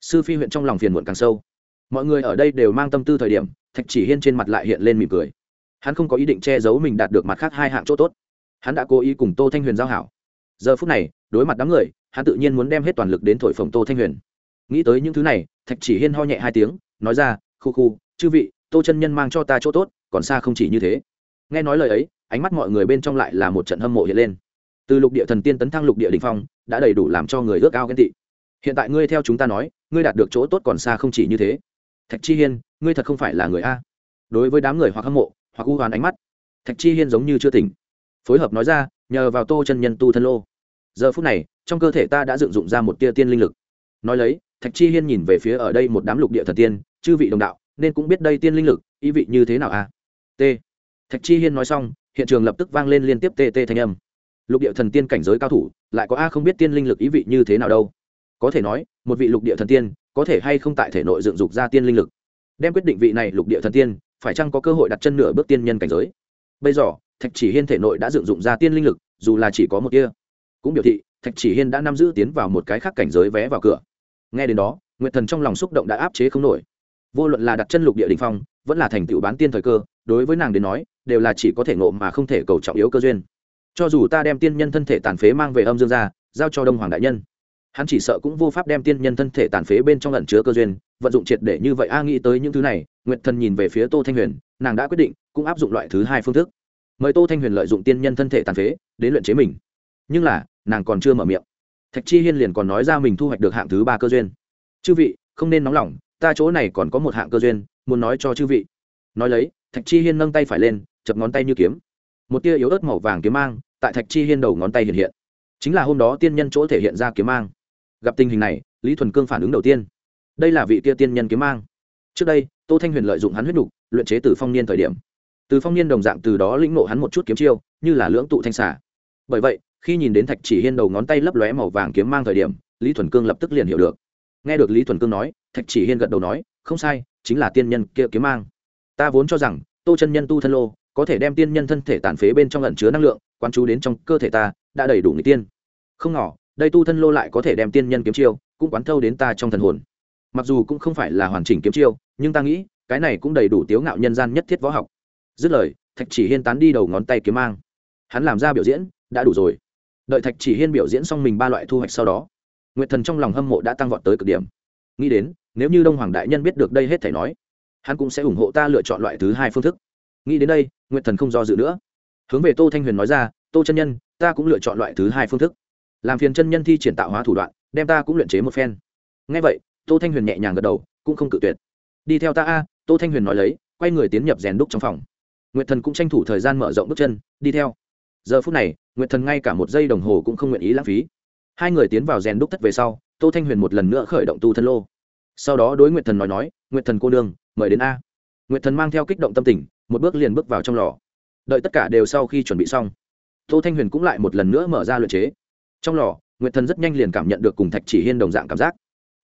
Sư phi huyện trong lòng phiền muộn càng sâu. Mọi người ở đây đều mang tâm tư thời điểm, thạch chỉ hiên trên mặt lại hiện lên mỉm cười. Hắn không có ý định che giấu mình đạt được mặt khác hai hạng chỗ tốt. Hắn đã cố ý cùng tô thanh huyền giao hảo. Giờ phút này, đối mặt đám người, hắn tự nhiên muốn đem hết toàn lực đến thổi phồng tô thanh huyền. Nghĩ tới những thứ này, thạch chỉ hiên ho nhẹ hai tiếng, nói ra, khu khu, chư vị, tô chân nhân mang cho ta chỗ tốt, còn xa không chỉ như thế. Nghe nói lời ấy ánh mắt mọi người bên trong lại là một trận hâm mộ hiện lên. Từ lục địa thần tiên tấn thăng lục địa đình phong, đã đầy đủ làm cho người ước ao ghen tị. Hiện tại ngươi theo chúng ta nói, ngươi đạt được chỗ tốt còn xa không chỉ như thế. Thạch chi hiên, ngươi thật không phải là người a. Đối với đám người hoặc hâm mộ, hoặc u hoán ánh mắt, thạch chi hiên giống như chưa tỉnh. Phối hợp nói ra, nhờ vào tô chân nhân tu thân lô. Giờ phút này, trong cơ thể ta đã dựng dụng ra một tia tiên linh lực. Nói lấy, thạch chi hiên nhìn về phía ở đây một đám lục địa thần tiên, chư vị đồng đạo, nên cũng biết đây tiên linh lực, ý vị như thế nào a? T. Thạch chi hiên nói xong hiện trường lập tức vang lên liên tiếp tt thanh âm. Lục địa thần tiên cảnh giới cao thủ, lại có a không biết tiên linh lực ý vị như thế nào đâu? Có thể nói, một vị lục địa thần tiên, có thể hay không tại thể nội dựng dục ra tiên linh lực? Đem quyết định vị này lục địa thần tiên, phải chăng có cơ hội đặt chân nửa bước tiên nhân cảnh giới? Bây giờ, thạch chỉ hiên thể nội đã dựng dụng ra tiên linh lực, dù là chỉ có một kia cũng biểu thị, thạch chỉ hiên đã nắm giữ tiến vào một cái khác cảnh giới vé vào cửa. Nghe đến đó, nguyệt thần trong lòng xúc động đã áp chế không nổi. Vô luận là đặt chân lục địa đình phong, vẫn là thành tựu bán tiên thời cơ, đối với nàng đến nói đều là chỉ có thể ngộ mà không thể cầu trọng yếu cơ duyên. Cho dù ta đem tiên nhân thân thể tàn phế mang về âm dương ra giao cho đông hoàng đại nhân, hắn chỉ sợ cũng vô pháp đem tiên nhân thân thể tàn phế bên trong lẩn chứa cơ duyên, vận dụng triệt để như vậy, a, nghĩ tới những thứ này, nguyệt thần nhìn về phía tô thanh huyền, nàng đã quyết định cũng áp dụng loại thứ hai phương thức. Mời tô thanh huyền lợi dụng tiên nhân thân thể tàn phế đến luyện chế mình. Nhưng là, nàng còn chưa mở miệng. Thạch chi hiên liền còn nói ra mình thu hoạch được hạng thứ ba cơ duyên. Chư vị, không nên nóng lòng, ta chỗ này còn có một hạng cơ duyên, muốn nói cho chư vị. Nói lấy, thạch chi hiên nâng tay phải lên chập ngón tay như kiếm. Một tia yếu ớt màu vàng kiếm mang tại thạch chi hiên đầu ngón tay hiện hiện. Chính là hôm đó tiên nhân chỗ thể hiện ra kiếm mang. Gặp tình hình này, lý thuần cương phản ứng đầu tiên. Đây là vị tia tiên nhân kiếm mang. Trước đây, tô thanh huyền lợi dụng hắn huyết đục luyện chế từ phong niên thời điểm. Từ phong niên đồng dạng từ đó lĩnh nộ hắn một chút kiếm chiêu, như là lưỡng tụ thanh xả bởi vậy, khi nhìn đến thạch chỉ hiên đầu ngón tay lấp lóe màu vàng kiếm mang thời điểm, lý thuần cương lập tức liền hiểu được. Nghe được lý thuần cương nói, thạch chỉ hiên gật đầu nói, không sai, chính là tiên nhân kia kiếm mang. Ta vốn cho rằng, tô chân nhân tu thân lô có thể đem tiên nhân thân thể tàn phế bên trong lẩn chứa năng lượng, quán chú đến trong cơ thể ta, đã đầy đủ người tiên. Không ngỏ đây tu thân lô lại có thể đem tiên nhân kiếm chiêu, cũng quán thâu đến ta trong thần hồn. Mặc dù cũng không phải là hoàn chỉnh kiếm chiêu, nhưng ta nghĩ, cái này cũng đầy đủ tiếu ngạo nhân gian nhất thiết võ học. Dứt lời, thạch chỉ hiên tán đi đầu ngón tay kiếm mang. Hắn làm ra biểu diễn, đã đủ rồi. Đợi thạch chỉ hiên biểu diễn xong mình ba loại thu hoạch sau đó, nguyệt thần trong lòng hâm mộ đã tăng vọt tới cực điểm. Nghĩ đến, nếu như đông hoàng đại nhân biết được đây hết thể nói, hắn cũng sẽ ủng hộ ta lựa chọn loại thứ hai phương thức nghĩ đến đây, nguyệt thần không do dự nữa. Hướng về tô thanh huyền nói ra, tô chân nhân, ta cũng lựa chọn loại thứ hai phương thức. Làm phiền chân nhân thi triển tạo hóa thủ đoạn, đem ta cũng luyện chế một phen. Ngay vậy, tô thanh huyền nhẹ nhàng gật đầu, cũng không cự tuyệt. Đi theo ta a, tô thanh huyền nói lấy, quay người tiến nhập rèn đúc trong phòng. Nguyệt thần cũng tranh thủ thời gian mở rộng bước chân, đi theo. Giờ phút này, nguyệt thần ngay cả một giây đồng hồ cũng không nguyện ý lãng phí. Hai người tiến vào rèn đúc thất về sau, tô thanh huyền một lần nữa khởi động tu thân lô. Sau đó đối nguyệt thần nói nói, nguyệt thần cô đương mời đến a. Nguyệt thần mang theo kích động tâm tình một bước liền bước vào trong lò. Đợi tất cả đều sau khi chuẩn bị xong, tô thanh huyền cũng lại một lần nữa mở ra luyện chế. Trong lò, nguyệt thần rất nhanh liền cảm nhận được cùng thạch chỉ hiên đồng dạng cảm giác.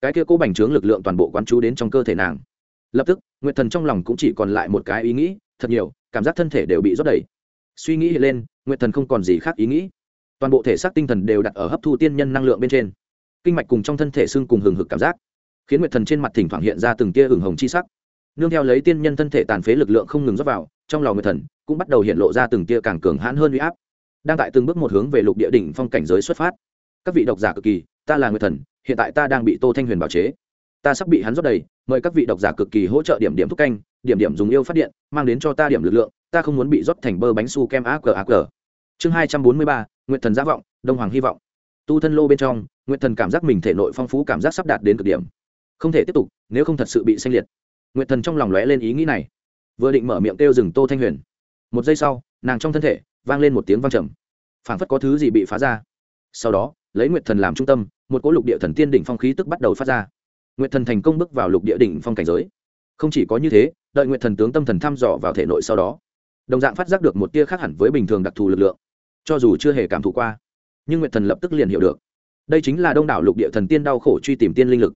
Cái kia cố bành trướng lực lượng toàn bộ quán chú đến trong cơ thể nàng. Lập tức, nguyệt thần trong lòng cũng chỉ còn lại một cái ý nghĩ, thật nhiều, cảm giác thân thể đều bị rót đầy. Suy nghĩ lên, nguyệt thần không còn gì khác ý nghĩ. Toàn bộ thể xác tinh thần đều đặt ở hấp thu tiên nhân năng lượng bên trên. Kinh mạch cùng trong thân thể xương cùng hừng hực cảm giác. Khiến nguyệt thần trên mặt thỉnh thoảng hiện ra từng tia hừng hồng chi sắc nương theo lấy tiên nhân thân thể tàn phế lực lượng không ngừng rót vào, trong lòng người thần cũng bắt đầu hiện lộ ra từng tia càng cường hãn hơn huy áp. Đang tại từng bước một hướng về lục địa đỉnh phong cảnh giới xuất phát. Các vị độc giả cực kỳ, ta là người thần, hiện tại ta đang bị tô thanh huyền bảo chế. Ta sắp bị hắn rót đầy, mời các vị độc giả cực kỳ hỗ trợ điểm điểm thúc canh, điểm điểm dùng yêu phát điện, mang đến cho ta điểm lực lượng, ta không muốn bị rót thành bơ bánh su kem ác cờ ác cờ. Chương hai trăm bốn mươi ba, nguyện thần giả vọng, đông hoàng hy vọng. Tu thân lô bên trong, nguyện thần cảm giác mình thể nội phong phú cảm giác sắp đạt đến cực điểm. Không thể tiếp tục, nếu không thật sự bị sanh liệt nguyện thần trong lòng lóe lên ý nghĩ này. Vừa định mở miệng kêu rừng tô thanh huyền, một giây sau, nàng trong thân thể vang lên một tiếng vang trầm. Phảng phất có thứ gì bị phá ra. Sau đó, lấy nguyệt thần làm trung tâm, một cỗ lục địa thần tiên đỉnh phong khí tức bắt đầu phát ra. Nguyệt thần thành công bước vào lục địa đỉnh phong cảnh giới. Không chỉ có như thế, đợi nguyệt thần tướng tâm thần thăm dò vào thể nội sau đó, đồng dạng phát giác được một tia khác hẳn với bình thường đặc thù lực lượng. Cho dù chưa hề cảm thụ qua, nhưng nguyệt thần lập tức liền hiểu được. Đây chính là đông đảo lục địa thần tiên đau khổ truy tìm tiên linh lực.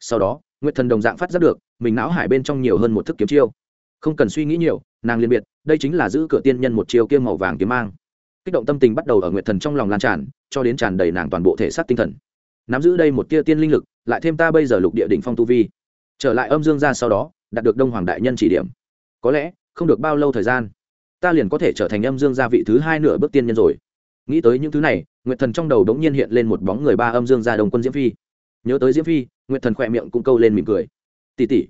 Sau đó nguyệt thần đồng dạng phát giác được, mình não hải bên trong nhiều hơn một thức kiếm chiêu. Không cần suy nghĩ nhiều, nàng liên biệt, đây chính là giữ cửa tiên nhân một chiêu kiêm màu vàng kiếm mang. Kích động tâm tình bắt đầu ở nguyệt thần trong lòng lan tràn, cho đến tràn đầy nàng toàn bộ thể xác tinh thần. Nắm giữ đây một tia tiên linh lực, lại thêm ta bây giờ lục địa đỉnh phong tu vi. Trở lại âm dương ra sau đó, đạt được đông hoàng đại nhân chỉ điểm. Có lẽ, không được bao lâu thời gian, ta liền có thể trở thành âm dương gia vị thứ hai nửa bước tiên nhân rồi. Nghĩ tới những thứ này, nguyệt thần trong đầu đống nhiên hiện lên một bóng người ba âm dương gia đồng quân diễm phi nhớ tới diễm phi nguyệt thần khỏe miệng cũng câu lên mỉm cười tỉ tỉ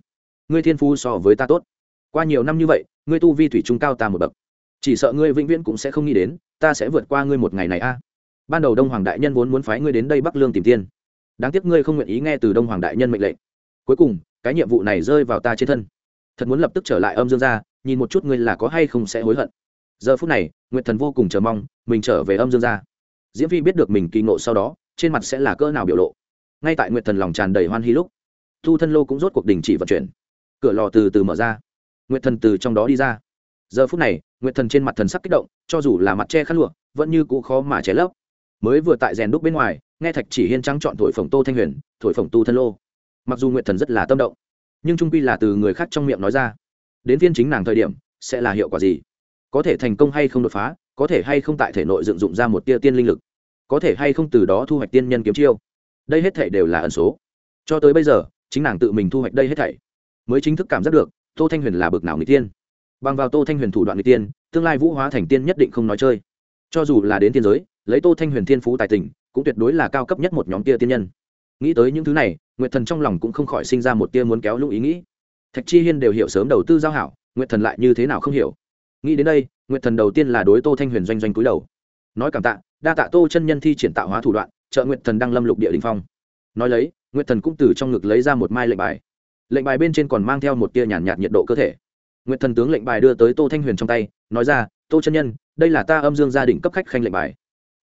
ngươi thiên phu so với ta tốt qua nhiều năm như vậy ngươi tu vi thủy trung cao ta một bậc chỉ sợ ngươi vĩnh viễn cũng sẽ không nghĩ đến ta sẽ vượt qua ngươi một ngày này a ban đầu đông hoàng đại nhân vốn muốn phái ngươi đến đây bắc lương tìm tiên đáng tiếc ngươi không nguyện ý nghe từ đông hoàng đại nhân mệnh lệnh cuối cùng cái nhiệm vụ này rơi vào ta trên thân thật muốn lập tức trở lại âm dương gia nhìn một chút ngươi là có hay không sẽ hối hận giờ phút này nguyệt thần vô cùng chờ mong mình trở về âm dương gia diễm phi biết được mình kỳ ngộ sau đó trên mặt sẽ là cỡ nào biểu lộ ngay tại nguyệt thần lòng tràn đầy hoan hí lúc, thu thân lô cũng rốt cuộc đình chỉ vận chuyển. Cửa lò từ từ mở ra. Nguyệt thần từ trong đó đi ra. Giờ phút này, nguyệt thần trên mặt thần sắc kích động, cho dù là mặt che khăn lụa, vẫn như cũ khó mà che lấp. Mới vừa tại rèn đúc bên ngoài, nghe thạch chỉ hiên trắng chọn thổi phồng tô thanh huyền, thổi phồng tu thân lô. Mặc dù nguyệt thần rất là tâm động, nhưng trung quy là từ người khác trong miệng nói ra. Đến viên chính nàng thời điểm, sẽ là hiệu quả gì? Có thể thành công hay không đột phá, có thể hay không tại thể nội dựng dụng ra một tia tiên linh lực, có thể hay không từ đó thu hoạch tiên nhân kiếm chiêu đây hết thảy đều là ẩn số. Cho tới bây giờ, chính nàng tự mình thu hoạch đây hết thảy, mới chính thức cảm giác được, tô thanh huyền là bực nào người tiên. Bằng vào tô thanh huyền thủ đoạn người tiên, tương lai vũ hóa thành tiên nhất định không nói chơi. Cho dù là đến tiên giới, lấy tô thanh huyền thiên phú tài tình, cũng tuyệt đối là cao cấp nhất một nhóm tia tiên nhân. Nghĩ tới những thứ này, nguyệt thần trong lòng cũng không khỏi sinh ra một tia muốn kéo lũ ý nghĩ. Thạch chi hiên đều hiểu sớm đầu tư giao hảo, nguyệt thần lại như thế nào không hiểu. Nghĩ đến đây, nguyệt thần đầu tiên là đối tô thanh huyền doanh doanh cúi đầu. Nói cảm tạ, đa tạ tô chân nhân thi triển tạo hóa thủ đoạn trợ nguyệt thần đang lâm lục địa đình phong. Nói lấy nguyệt thần cũng từ trong ngực lấy ra một mai lệnh bài. Lệnh bài bên trên còn mang theo một tia nhàn nhạt, nhiệt độ cơ thể. Nguyệt thần tướng lệnh bài đưa tới tô thanh huyền trong tay nói ra tô chân nhân đây là ta âm dương gia đình cấp khách khanh lệnh bài.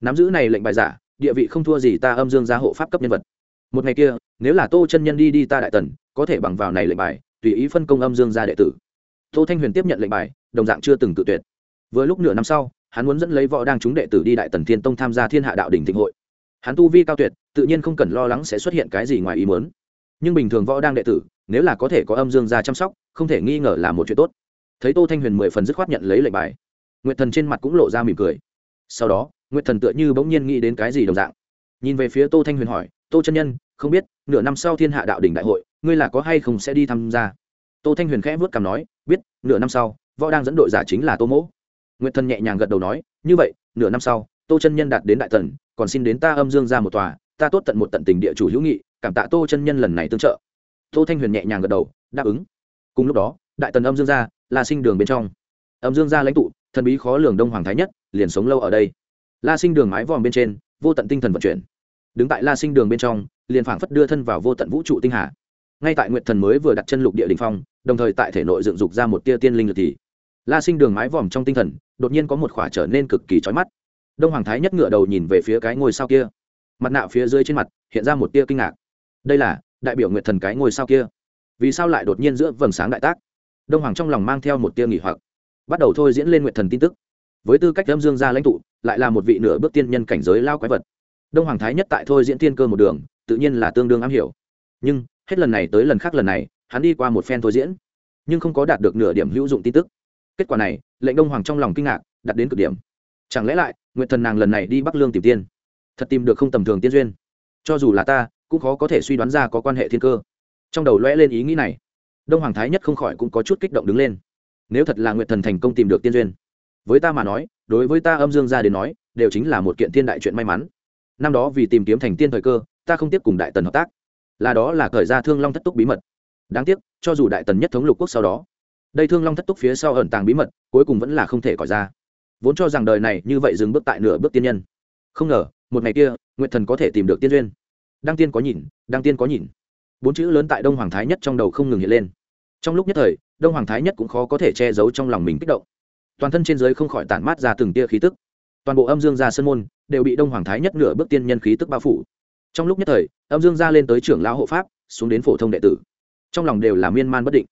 Nắm giữ này lệnh bài giả địa vị không thua gì ta âm dương gia hộ pháp cấp nhân vật. Một ngày kia nếu là tô chân nhân đi đi ta đại tần có thể bằng vào này lệnh bài tùy ý phân công âm dương gia đệ tử. Tô thanh huyền tiếp nhận lệnh bài đồng dạng chưa từng tự tuyệt. Vừa lúc nửa năm sau hắn muốn dẫn lấy võ đang chúng đệ tử đi đại tần thiên tông tham gia thiên hạ đạo đỉnh thịnh hội hắn tu vi cao tuyệt, tự nhiên không cần lo lắng sẽ xuất hiện cái gì ngoài ý muốn. Nhưng bình thường võ đang đệ tử, nếu là có thể có âm dương gia chăm sóc, không thể nghi ngờ là một chuyện tốt. Thấy tô thanh huyền mười phần dứt khoát nhận lấy lệnh bài, nguyệt thần trên mặt cũng lộ ra mỉm cười. Sau đó, nguyệt thần tựa như bỗng nhiên nghĩ đến cái gì đồng dạng. Nhìn về phía tô thanh huyền hỏi, tô chân nhân, không biết, nửa năm sau thiên hạ đạo đỉnh đại hội, ngươi là có hay không sẽ đi tham gia? Tô thanh huyền khẽ vớt cằm nói, biết, nửa năm sau, võ đang dẫn đội giả chính là tô mỗ. Nguyệt thần nhẹ nhàng gật đầu nói, như vậy, nửa năm sau tô chân nhân đạt đến đại tần, còn xin đến ta âm dương ra một tòa, ta tốt tận một tận tình địa chủ hữu nghị, cảm tạ tô chân nhân lần này tương trợ. Tô thanh huyền nhẹ nhàng gật đầu, đáp ứng. Cùng lúc đó, đại tần âm dương gia la sinh đường bên trong. Âm dương gia lãnh tụ, thần bí khó lường đông hoàng thái nhất, liền sống lâu ở đây. La sinh đường mái vòm bên trên, vô tận tinh thần vận chuyển. Đứng tại la sinh đường bên trong, liền phảng phất đưa thân vào vô tận vũ trụ tinh hà. Ngay tại nguyện thần mới vừa đặt chân lục địa đình phong, đồng thời tại thể nội dựng dục ra một tia tiên linh lực thì. La sinh đường mái vòm trong tinh thần, đột nhiên có một khỏa trở nên cực kỳ trói mắt đông hoàng thái nhất ngựa đầu nhìn về phía cái ngôi sao kia. Mặt nạ phía dưới trên mặt hiện ra một tia kinh ngạc. Đây là đại biểu nguyệt thần cái ngôi sao kia. Vì sao lại đột nhiên giữa vầng sáng đại tác? Đông hoàng trong lòng mang theo một tia nghỉ hoặc. Bắt đầu thôi diễn lên nguyệt thần tin tức. Với tư cách âm dương gia lãnh tụ, lại là một vị nửa bước tiên nhân cảnh giới lao quái vật. Đông hoàng thái nhất tại thôi diễn tiên cơ một đường, tự nhiên là tương đương am hiểu. Nhưng, hết lần này tới lần khác lần này, hắn đi qua một phen thôi diễn, nhưng không có đạt được nửa điểm hữu dụng tin tức. Kết quả này, lệnh đông hoàng trong lòng kinh ngạc đặt đến cực điểm chẳng lẽ lại nguyện thần nàng lần này đi bắc lương tìm tiên? Thật tìm được không tầm thường tiên duyên. Cho dù là ta, cũng khó có thể suy đoán ra có quan hệ thiên cơ. Trong đầu lõe lên ý nghĩ này, đông hoàng thái nhất không khỏi cũng có chút kích động đứng lên. Nếu thật là nguyện thần thành công tìm được tiên duyên, với ta mà nói, đối với ta âm dương gia đến nói, đều chính là một kiện thiên đại chuyện may mắn. Năm đó vì tìm kiếm thành tiên thời cơ, ta không tiếp cùng đại tần hợp tác. Là đó là thời ra thương long thất túc bí mật. Đáng tiếc, cho dù đại tần nhất thống lục quốc sau đó, đây thương long thất túc phía sau ẩn tàng bí mật, cuối cùng vẫn là không thể cỏi ra vốn cho rằng đời này như vậy dừng bước tại nửa bước tiên nhân. Không ngờ, một ngày kia nguyện thần có thể tìm được tiên duyên. Đăng tiên có nhìn, đăng tiên có nhìn. Bốn chữ lớn tại đông hoàng thái nhất trong đầu không ngừng hiện lên. Trong lúc nhất thời, đông hoàng thái nhất cũng khó có thể che giấu trong lòng mình kích động. Toàn thân trên giới không khỏi tản mát ra từng tia khí tức. Toàn bộ âm dương gia sơn môn đều bị đông hoàng thái nhất nửa bước tiên nhân khí tức bao phủ. Trong lúc nhất thời, âm dương gia lên tới trưởng lão hộ pháp, xuống đến phổ thông đệ tử. Trong lòng đều là miên man bất định.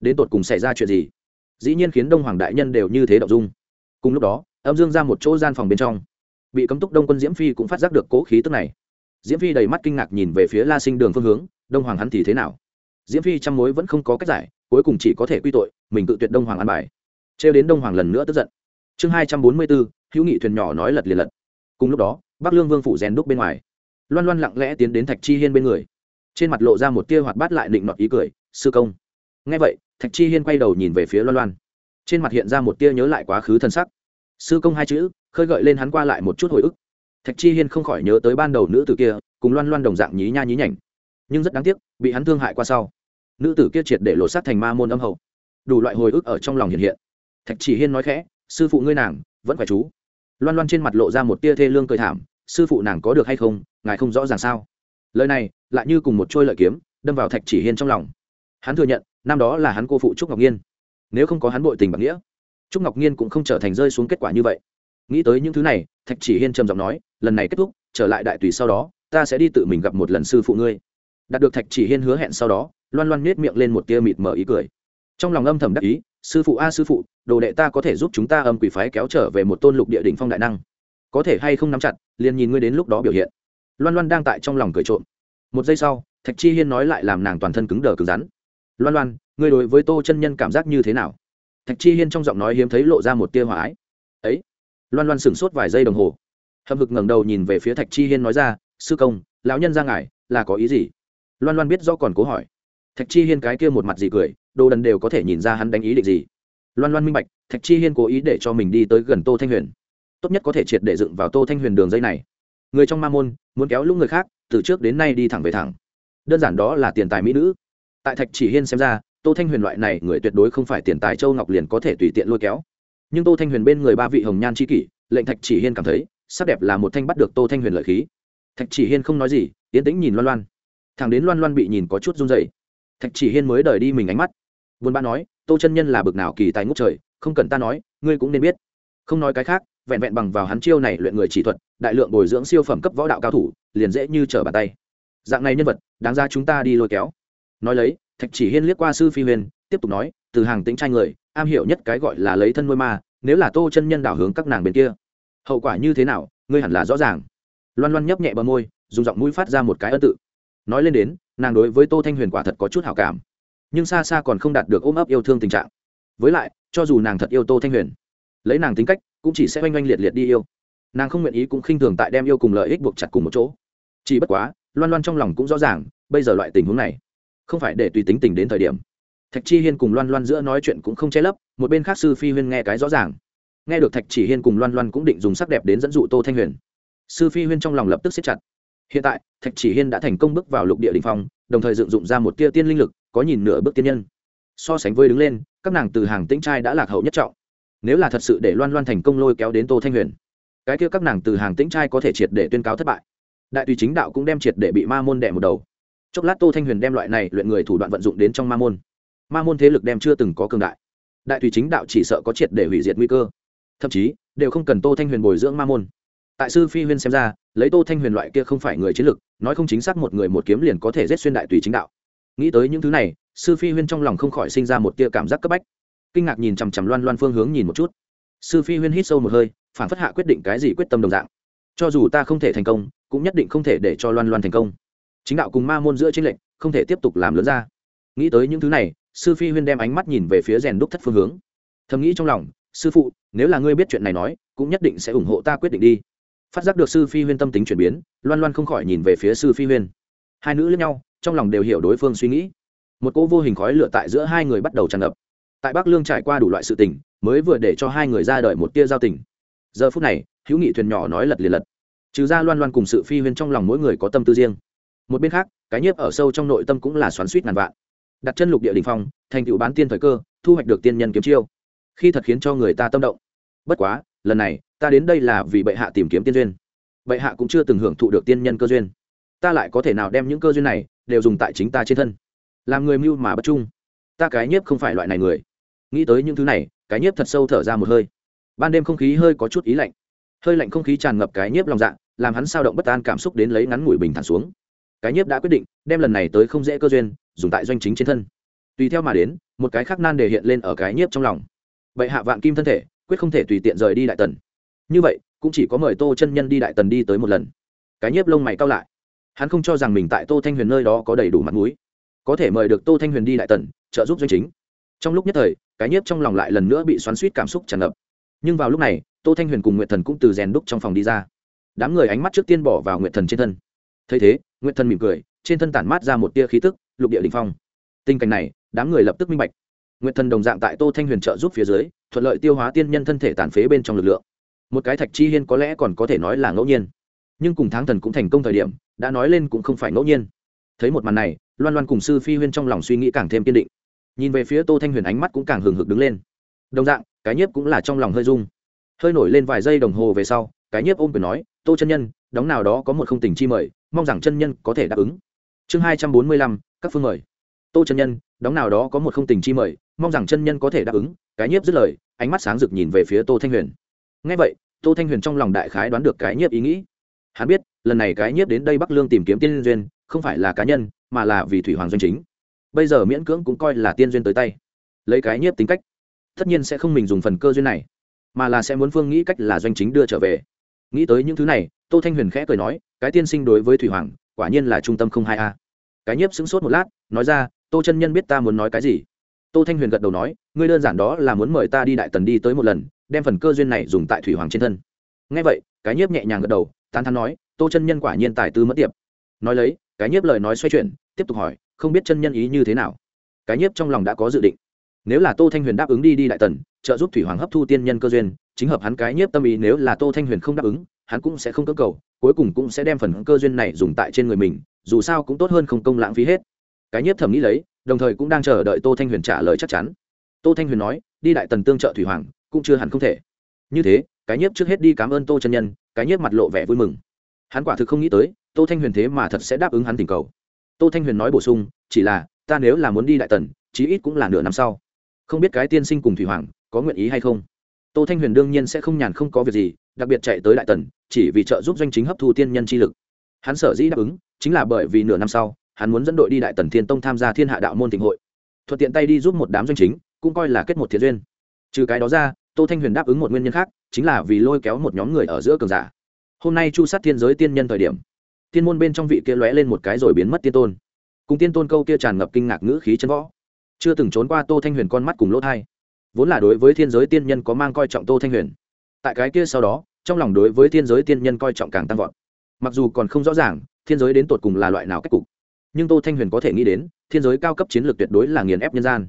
Đến tột cùng xảy ra chuyện gì? Dĩ nhiên khiến đông hoàng đại nhân đều như thế động dung cùng lúc đó, âm dương ra một chỗ gian phòng bên trong, bị cấm túc đông quân diễm phi cũng phát giác được cố khí tức này. Diễm phi đầy mắt kinh ngạc nhìn về phía la sinh đường phương hướng, đông hoàng hắn thì thế nào? Diễm phi trăm mối vẫn không có cách giải, cuối cùng chỉ có thể quy tội, mình tự tuyệt đông hoàng an bài. Trêu đến đông hoàng lần nữa tức giận. Chương hai trăm bốn mươi bốn, hữu nghị thuyền nhỏ nói lật liền lật. Cùng lúc đó, bắc lương vương phủ rèn đúc bên ngoài, loan loan lặng lẽ tiến đến thạch chi hiên bên người. Trên mặt lộ ra một tia hoạt bát lại định nọt ý cười, sư công. Nghe vậy, thạch chi hiên quay đầu nhìn về phía loan loan trên mặt hiện ra một tia nhớ lại quá khứ thân sắc. Sư công hai chữ, khơi gợi lên hắn qua lại một chút hồi ức. Thạch chi hiên không khỏi nhớ tới ban đầu nữ tử kia, cùng loan loan đồng dạng nhí nha nhí nhảnh. Nhưng rất đáng tiếc, bị hắn thương hại qua sau, nữ tử kia triệt để lộ sát thành ma môn âm hậu. Đủ loại hồi ức ở trong lòng hiện hiện. Thạch chỉ hiên nói khẽ, sư phụ ngươi nàng, vẫn phải chú. Loan loan trên mặt lộ ra một tia thê lương cười thảm, sư phụ nàng có được hay không, ngài không rõ ràng sao? Lời này, lại như cùng một trôi lợi kiếm, đâm vào thạch chỉ hiên trong lòng. Hắn thừa nhận, năm đó là hắn cô phụ trúc ngọc nhiên nếu không có hắn bội tình bằng nghĩa, trúc ngọc nhiên cũng không trở thành rơi xuống kết quả như vậy. Nghĩ tới những thứ này, thạch chỉ hiên trầm giọng nói, lần này kết thúc, trở lại đại tùy sau đó, ta sẽ đi tự mình gặp một lần sư phụ ngươi. Đạt được thạch chỉ hiên hứa hẹn sau đó, loan loan nết miệng lên một tia mịt mờ ý cười. Trong lòng âm thầm đắc ý, sư phụ a sư phụ, đồ đệ ta có thể giúp chúng ta âm quỷ phái kéo trở về một tôn lục địa đ ỉ n h phong đại năng. Có thể hay không nắm chặt, liền nhìn ngươi đến lúc đó biểu hiện. Loan loan đang tại trong lòng cười trộm. Một giây sau, thạch chi hiên nói lại làm nàng toàn thân cứng đờ cứng rắn. Loan loan ngươi đối với tô chân nhân cảm giác như thế nào? Thạch chi hiên trong giọng nói hiếm thấy lộ ra một tia hòa ái. Ấy, loan loan sửng sốt vài giây đồng hồ. Hậm hực ngẩng đầu nhìn về phía thạch chi hiên nói ra, sư công, lão nhân ra ngài, là có ý gì? Loan loan biết do còn cố hỏi. Thạch chi hiên cái kia một mặt gì cười, đồ đần đều có thể nhìn ra hắn đánh ý định gì. Loan loan minh bạch, thạch chi hiên cố ý để cho mình đi tới gần tô thanh huyền. Tốt nhất có thể triệt để dựng vào tô thanh huyền đường dây này. Người trong ma môn, muốn kéo lũ người khác, từ trước đến nay đi thẳng về thẳng. Đơn giản đó là tiền tài mỹ nữ. Tại thạch chỉ hiên xem ra tô thanh huyền loại này người tuyệt đối không phải tiền tài châu ngọc liền có thể tùy tiện lôi kéo. Nhưng tô thanh huyền bên người ba vị hồng nhan c kỷ, lệnh thạch chỉ hiên cảm thấy, sắc đẹp là một thanh bắt được tô thanh huyền lợi khí. Thạch chỉ hiên không nói gì yến tĩnh nhìn loan loan. Thằng đến loan loan bị nhìn có chút run dày thạch chỉ hiên mới đời đi mình ánh mắt. Vốn ba nói, tô chân nhân là bực nào kỳ tài ngốc trời, không cần ta nói, ngươi cũng nên biết. Không nói cái khác, vẹn vẹn bằng vào hắn chiêu này luyện người chỉ thuật, đại lượng bồi dưỡng siêu phẩm cấp võ đạo cao thủ, liền dễ như trở bàn tay. Dạng này nhân vật, đáng ra chúng ta đi lôi kéo. Nói lấy thạch chỉ hiên liếc qua sư phi huyền, tiếp tục nói, từ hàng tính trai người, am hiểu nhất cái gọi là lấy thân nuôi ma, nếu là tô chân nhân đảo hướng các nàng bên kia, hậu quả như thế nào, ngươi hẳn là rõ ràng. Loan loan nhấp nhẹ bờ môi, dùng giọng mũi phát ra một cái ân tự. Nói lên đến, nàng đối với tô thanh huyền quả thật có chút hảo cảm, nhưng xa xa còn không đạt được ôm ấp yêu thương tình trạng. Với lại, cho dù nàng thật yêu tô thanh huyền, lấy nàng tính cách, cũng chỉ sẽ oanh oanh liệt liệt đi yêu. Nàng không nguyện ý cũng khinh thường tại đem yêu cùng lợi ích buộc chặt cùng một chỗ. Chỉ bất quá, loan loan trong lòng cũng rõ ràng, bây giờ loại tình huống này không phải để tùy tính tình đến thời điểm. Thạch chi hiên cùng loan loan giữa nói chuyện cũng không che lấp, một bên khác sư phi huyên nghe cái rõ ràng. Nghe được thạch chỉ hiên cùng loan loan cũng định dùng sắc đẹp đến dẫn dụ tô thanh huyền. Sư phi huyên trong lòng lập tức xếp chặt. Hiện tại, thạch chỉ hiên đã thành công bước vào lục địa đình phong, đồng thời dựng dụng ra một tia tiên linh lực, có nhìn nửa bước tiên nhân. So sánh với đứng lên, các nàng từ hàng tĩnh trai đã lạc hậu nhất trọng. Nếu là thật sự để loan loan thành công lôi kéo đến tô thanh huyền, cái kia các nàng từ hàng tĩnh trai có thể triệt để tuyên cáo thất bại. Đại tùy chính đạo cũng đem triệt để bị ma môn đẻ một đầu chốc lát tô thanh huyền đem loại này luyện người thủ đoạn vận dụng đến trong ma môn. Ma môn thế lực đem chưa từng có cường đại. Đại tùy chính đạo chỉ sợ có triệt để hủy diệt nguy cơ. Thậm chí, đều không cần tô thanh huyền bồi dưỡng ma môn. Tại sư phi huyên xem ra, lấy tô thanh huyền loại kia không phải người chiến lực, nói không chính xác một người một kiếm liền có thể giết xuyên đại tùy chính đạo. Nghĩ tới những thứ này, sư phi huyên trong lòng không khỏi sinh ra một tia cảm giác cấp bách. Kinh ngạc nhìn chằm chằm loan loan phương hướng nhìn một chút. Sư phi huyên hít sâu một hơi, phản phất hạ quyết định cái gì quyết tâm đồng dạng. Cho dù ta không thể thành công, cũng nhất định không thể để cho loan loan thành công chính đạo cùng ma môn giữa trên lệnh không thể tiếp tục làm lớn ra. Nghĩ tới những thứ này, sư phi huyên đem ánh mắt nhìn về phía rèn đúc thất phương hướng. Thầm nghĩ trong lòng, sư phụ, nếu là ngươi biết chuyện này nói, cũng nhất định sẽ ủng hộ ta quyết định đi. Phát giác được sư phi huyên tâm tính chuyển biến, loan loan không khỏi nhìn về phía sư phi huyên. Hai nữ lẫn nhau, trong lòng đều hiểu đối phương suy nghĩ. Một cỗ vô hình khói lửa tại giữa hai người bắt đầu tràn ngập. Tại bắc lương trải qua đủ loại sự tình, mới vừa để cho hai người ra đời một tia giao tình. Giờ phút này, hữu nghị thuyền nhỏ nói lật liền lật. Trừ ra loan loan cùng sự phi huyên trong lòng mỗi người có tâm tư riêng một bên khác, cái nhiếp ở sâu trong nội tâm cũng là xoắn suýt ngàn vạn. Đặt chân lục địa đình phong, thành tựu bán tiên thời cơ, thu hoạch được tiên nhân kiếm chiêu. Khi thật khiến cho người ta tâm động. Bất quá, lần này, ta đến đây là vì bệ hạ tìm kiếm tiên duyên. Bệ hạ cũng chưa từng hưởng thụ được tiên nhân cơ duyên. Ta lại có thể nào đem những cơ duyên này đều dùng tại chính ta trên thân? Làm người mưu mà bất trung. Ta cái nhiếp không phải loại này người. Nghĩ tới những thứ này, cái nhiếp thật sâu thở ra một hơi. Ban đêm không khí hơi có chút ý lạnh. Hơi lạnh không khí tràn ngập cái nhiếp lòng dạ làm hắn sao động bất an cảm xúc đến lấy ngắn ngủi bình thản xuống cái nhiếp đã quyết định, đem lần này tới không dễ cơ duyên, dùng tại doanh chính trên thân. Tùy theo mà đến, một cái khác nan đề hiện lên ở cái nhiếp trong lòng. Bệ hạ vạn kim thân thể, quyết không thể tùy tiện rời đi đại tần. Như vậy, cũng chỉ có mời tô chân nhân đi đại tần đi tới một lần. Cái nhiếp lông mày cao lại. Hắn không cho rằng mình tại tô thanh huyền nơi đó có đầy đủ mặt mũi. Có thể mời được tô thanh huyền đi đại tần, trợ giúp doanh chính. Trong lúc nhất thời, cái nhiếp trong lòng lại lần nữa bị xoắn suýt cảm xúc tràn ngập. Nhưng vào lúc này, tô thanh huyền cùng nguyệt thần cũng từ rèn đúc trong phòng đi ra. Đám người ánh mắt trước tiên bỏ vào nguyệt thần trên thân thấy thế, nguyệt thần mỉm cười, trên thân tản mát ra một tia khí tức, lục địa đình phong. Tình cảnh này, đám người lập tức minh bạch. Nguyệt thần đồng dạng tại tô thanh huyền trợ giúp phía dưới, thuận lợi tiêu hóa tiên nhân thân thể tàn phế bên trong lực lượng. Một cái thạch chi hiên có lẽ còn có thể nói là ngẫu nhiên. Nhưng cùng tháng thần cũng thành công thời điểm, đã nói lên cũng không phải ngẫu nhiên. Thấy một màn này, loan loan cùng sư phi huyên trong lòng suy nghĩ càng thêm kiên định. Nhìn về phía tô thanh huyền ánh mắt cũng càng hừng hực đứng lên. Đồng dạng, cái nhiếp cũng là trong lòng hơi rung. Hơi nổi lên vài giây đồng hồ về sau, cái nhiếp ôm quyền nói, tô chân nhân, đóng nào đó có một không tình chi mời mong rằng chân nhân có thể đáp ứng. Chương hai trăm bốn mươi lăm, các phương mời. Tô chân nhân, đóng nào đó có một không tình chi mời, mong rằng chân nhân có thể đáp ứng, cái nhiếp dứt lời, ánh mắt sáng rực nhìn về phía tô thanh huyền. Ngay vậy, tô thanh huyền trong lòng đại khái đoán được cái nhiếp ý nghĩ. Hắn biết, lần này cái nhiếp đến đây bắc lương tìm kiếm tiên duyên, không phải là cá nhân, mà là vì thủy hoàng doanh chính. Bây giờ miễn cưỡng cũng coi là tiên duyên tới tay. Lấy cái nhiếp tính cách, tất nhiên sẽ không mình dùng phần cơ duyên này, mà là sẽ muốn phương nghĩ cách là doanh chính đưa trở về. Nghĩ tới những thứ này, tô thanh huyền khẽ cười nói cái tiên sinh đối với thủy hoàng, quả nhiên là trung tâm không hai a. Cái nhiếp sững sốt một lát, nói ra, tô chân nhân biết ta muốn nói cái gì? Tô thanh huyền gật đầu nói, ngươi đơn giản đó là muốn mời ta đi đại tần đi tới một lần, đem phần cơ duyên này dùng tại thủy hoàng trên thân. Ngay vậy, cái nhiếp nhẹ nhàng gật đầu, tán thán nói, tô chân nhân quả nhiên tài tư mất tiệp. Nói lấy, cái nhiếp lời nói xoay chuyển, tiếp tục hỏi, không biết chân nhân ý như thế nào? Cái nhiếp trong lòng đã có dự định. Nếu là tô thanh huyền đáp ứng đi đi đại tần, trợ giúp thủy hoàng hấp thu tiên nhân cơ duyên, chính hợp hắn cái nhiếp tâm ý nếu là tô thanh huyền không đáp ứng hắn cũng sẽ không cơ cầu, cuối cùng cũng sẽ đem phần cơ duyên này dùng tại trên người mình, dù sao cũng tốt hơn không công lãng phí hết. Cái nhiếp thầm nghĩ lấy, đồng thời cũng đang chờ đợi tô thanh huyền trả lời chắc chắn. Tô thanh huyền nói, đi đại tần tương trợ thủy hoàng, cũng chưa hẳn không thể. Như thế, cái nhiếp trước hết đi cảm ơn tô chân nhân, cái nhiếp mặt lộ vẻ vui mừng. Hắn quả thực không nghĩ tới, tô thanh huyền thế mà thật sẽ đáp ứng hắn tình cầu. Tô thanh huyền nói bổ sung, chỉ là, ta nếu là muốn đi đại tần, chí ít cũng là nửa năm sau. Không biết cái tiên sinh cùng thủy hoàng có nguyện ý hay không? Tô thanh huyền đương nhiên sẽ không nhàn không có việc gì đặc biệt chạy tới đại tần, chỉ vì trợ giúp doanh chính hấp thu tiên nhân chi lực. Hắn sở dĩ đáp ứng, chính là bởi vì nửa năm sau, hắn muốn dẫn đội đi đại tần thiên tông tham gia thiên hạ đạo môn thịnh hội. Thuận tiện tay đi giúp một đám doanh chính, cũng coi là kết một thiện duyên. Trừ cái đó ra, tô thanh huyền đáp ứng một nguyên nhân khác, chính là vì lôi kéo một nhóm người ở giữa cường giả. Hôm nay chu sát thiên giới tiên nhân thời điểm thiên môn bên trong vị kia lóe lên một cái rồi biến mất tiên tôn. Cùng tiên tôn câu kia tràn ngập kinh ngạc ngữ khí chân võ. Chưa từng trốn qua tô thanh huyền con mắt cùng lỗ thai vốn là đối với thiên giới tiên nhân có mang coi trọng tô thanh huyền tại cái kia sau đó, trong lòng đối với thiên giới tiên nhân coi trọng càng tăng vọt. Mặc dù còn không rõ ràng, thiên giới đến tột cùng là loại nào cách cục, nhưng tô thanh huyền có thể nghĩ đến, thiên giới cao cấp chiến lược tuyệt đối là nghiền ép nhân gian.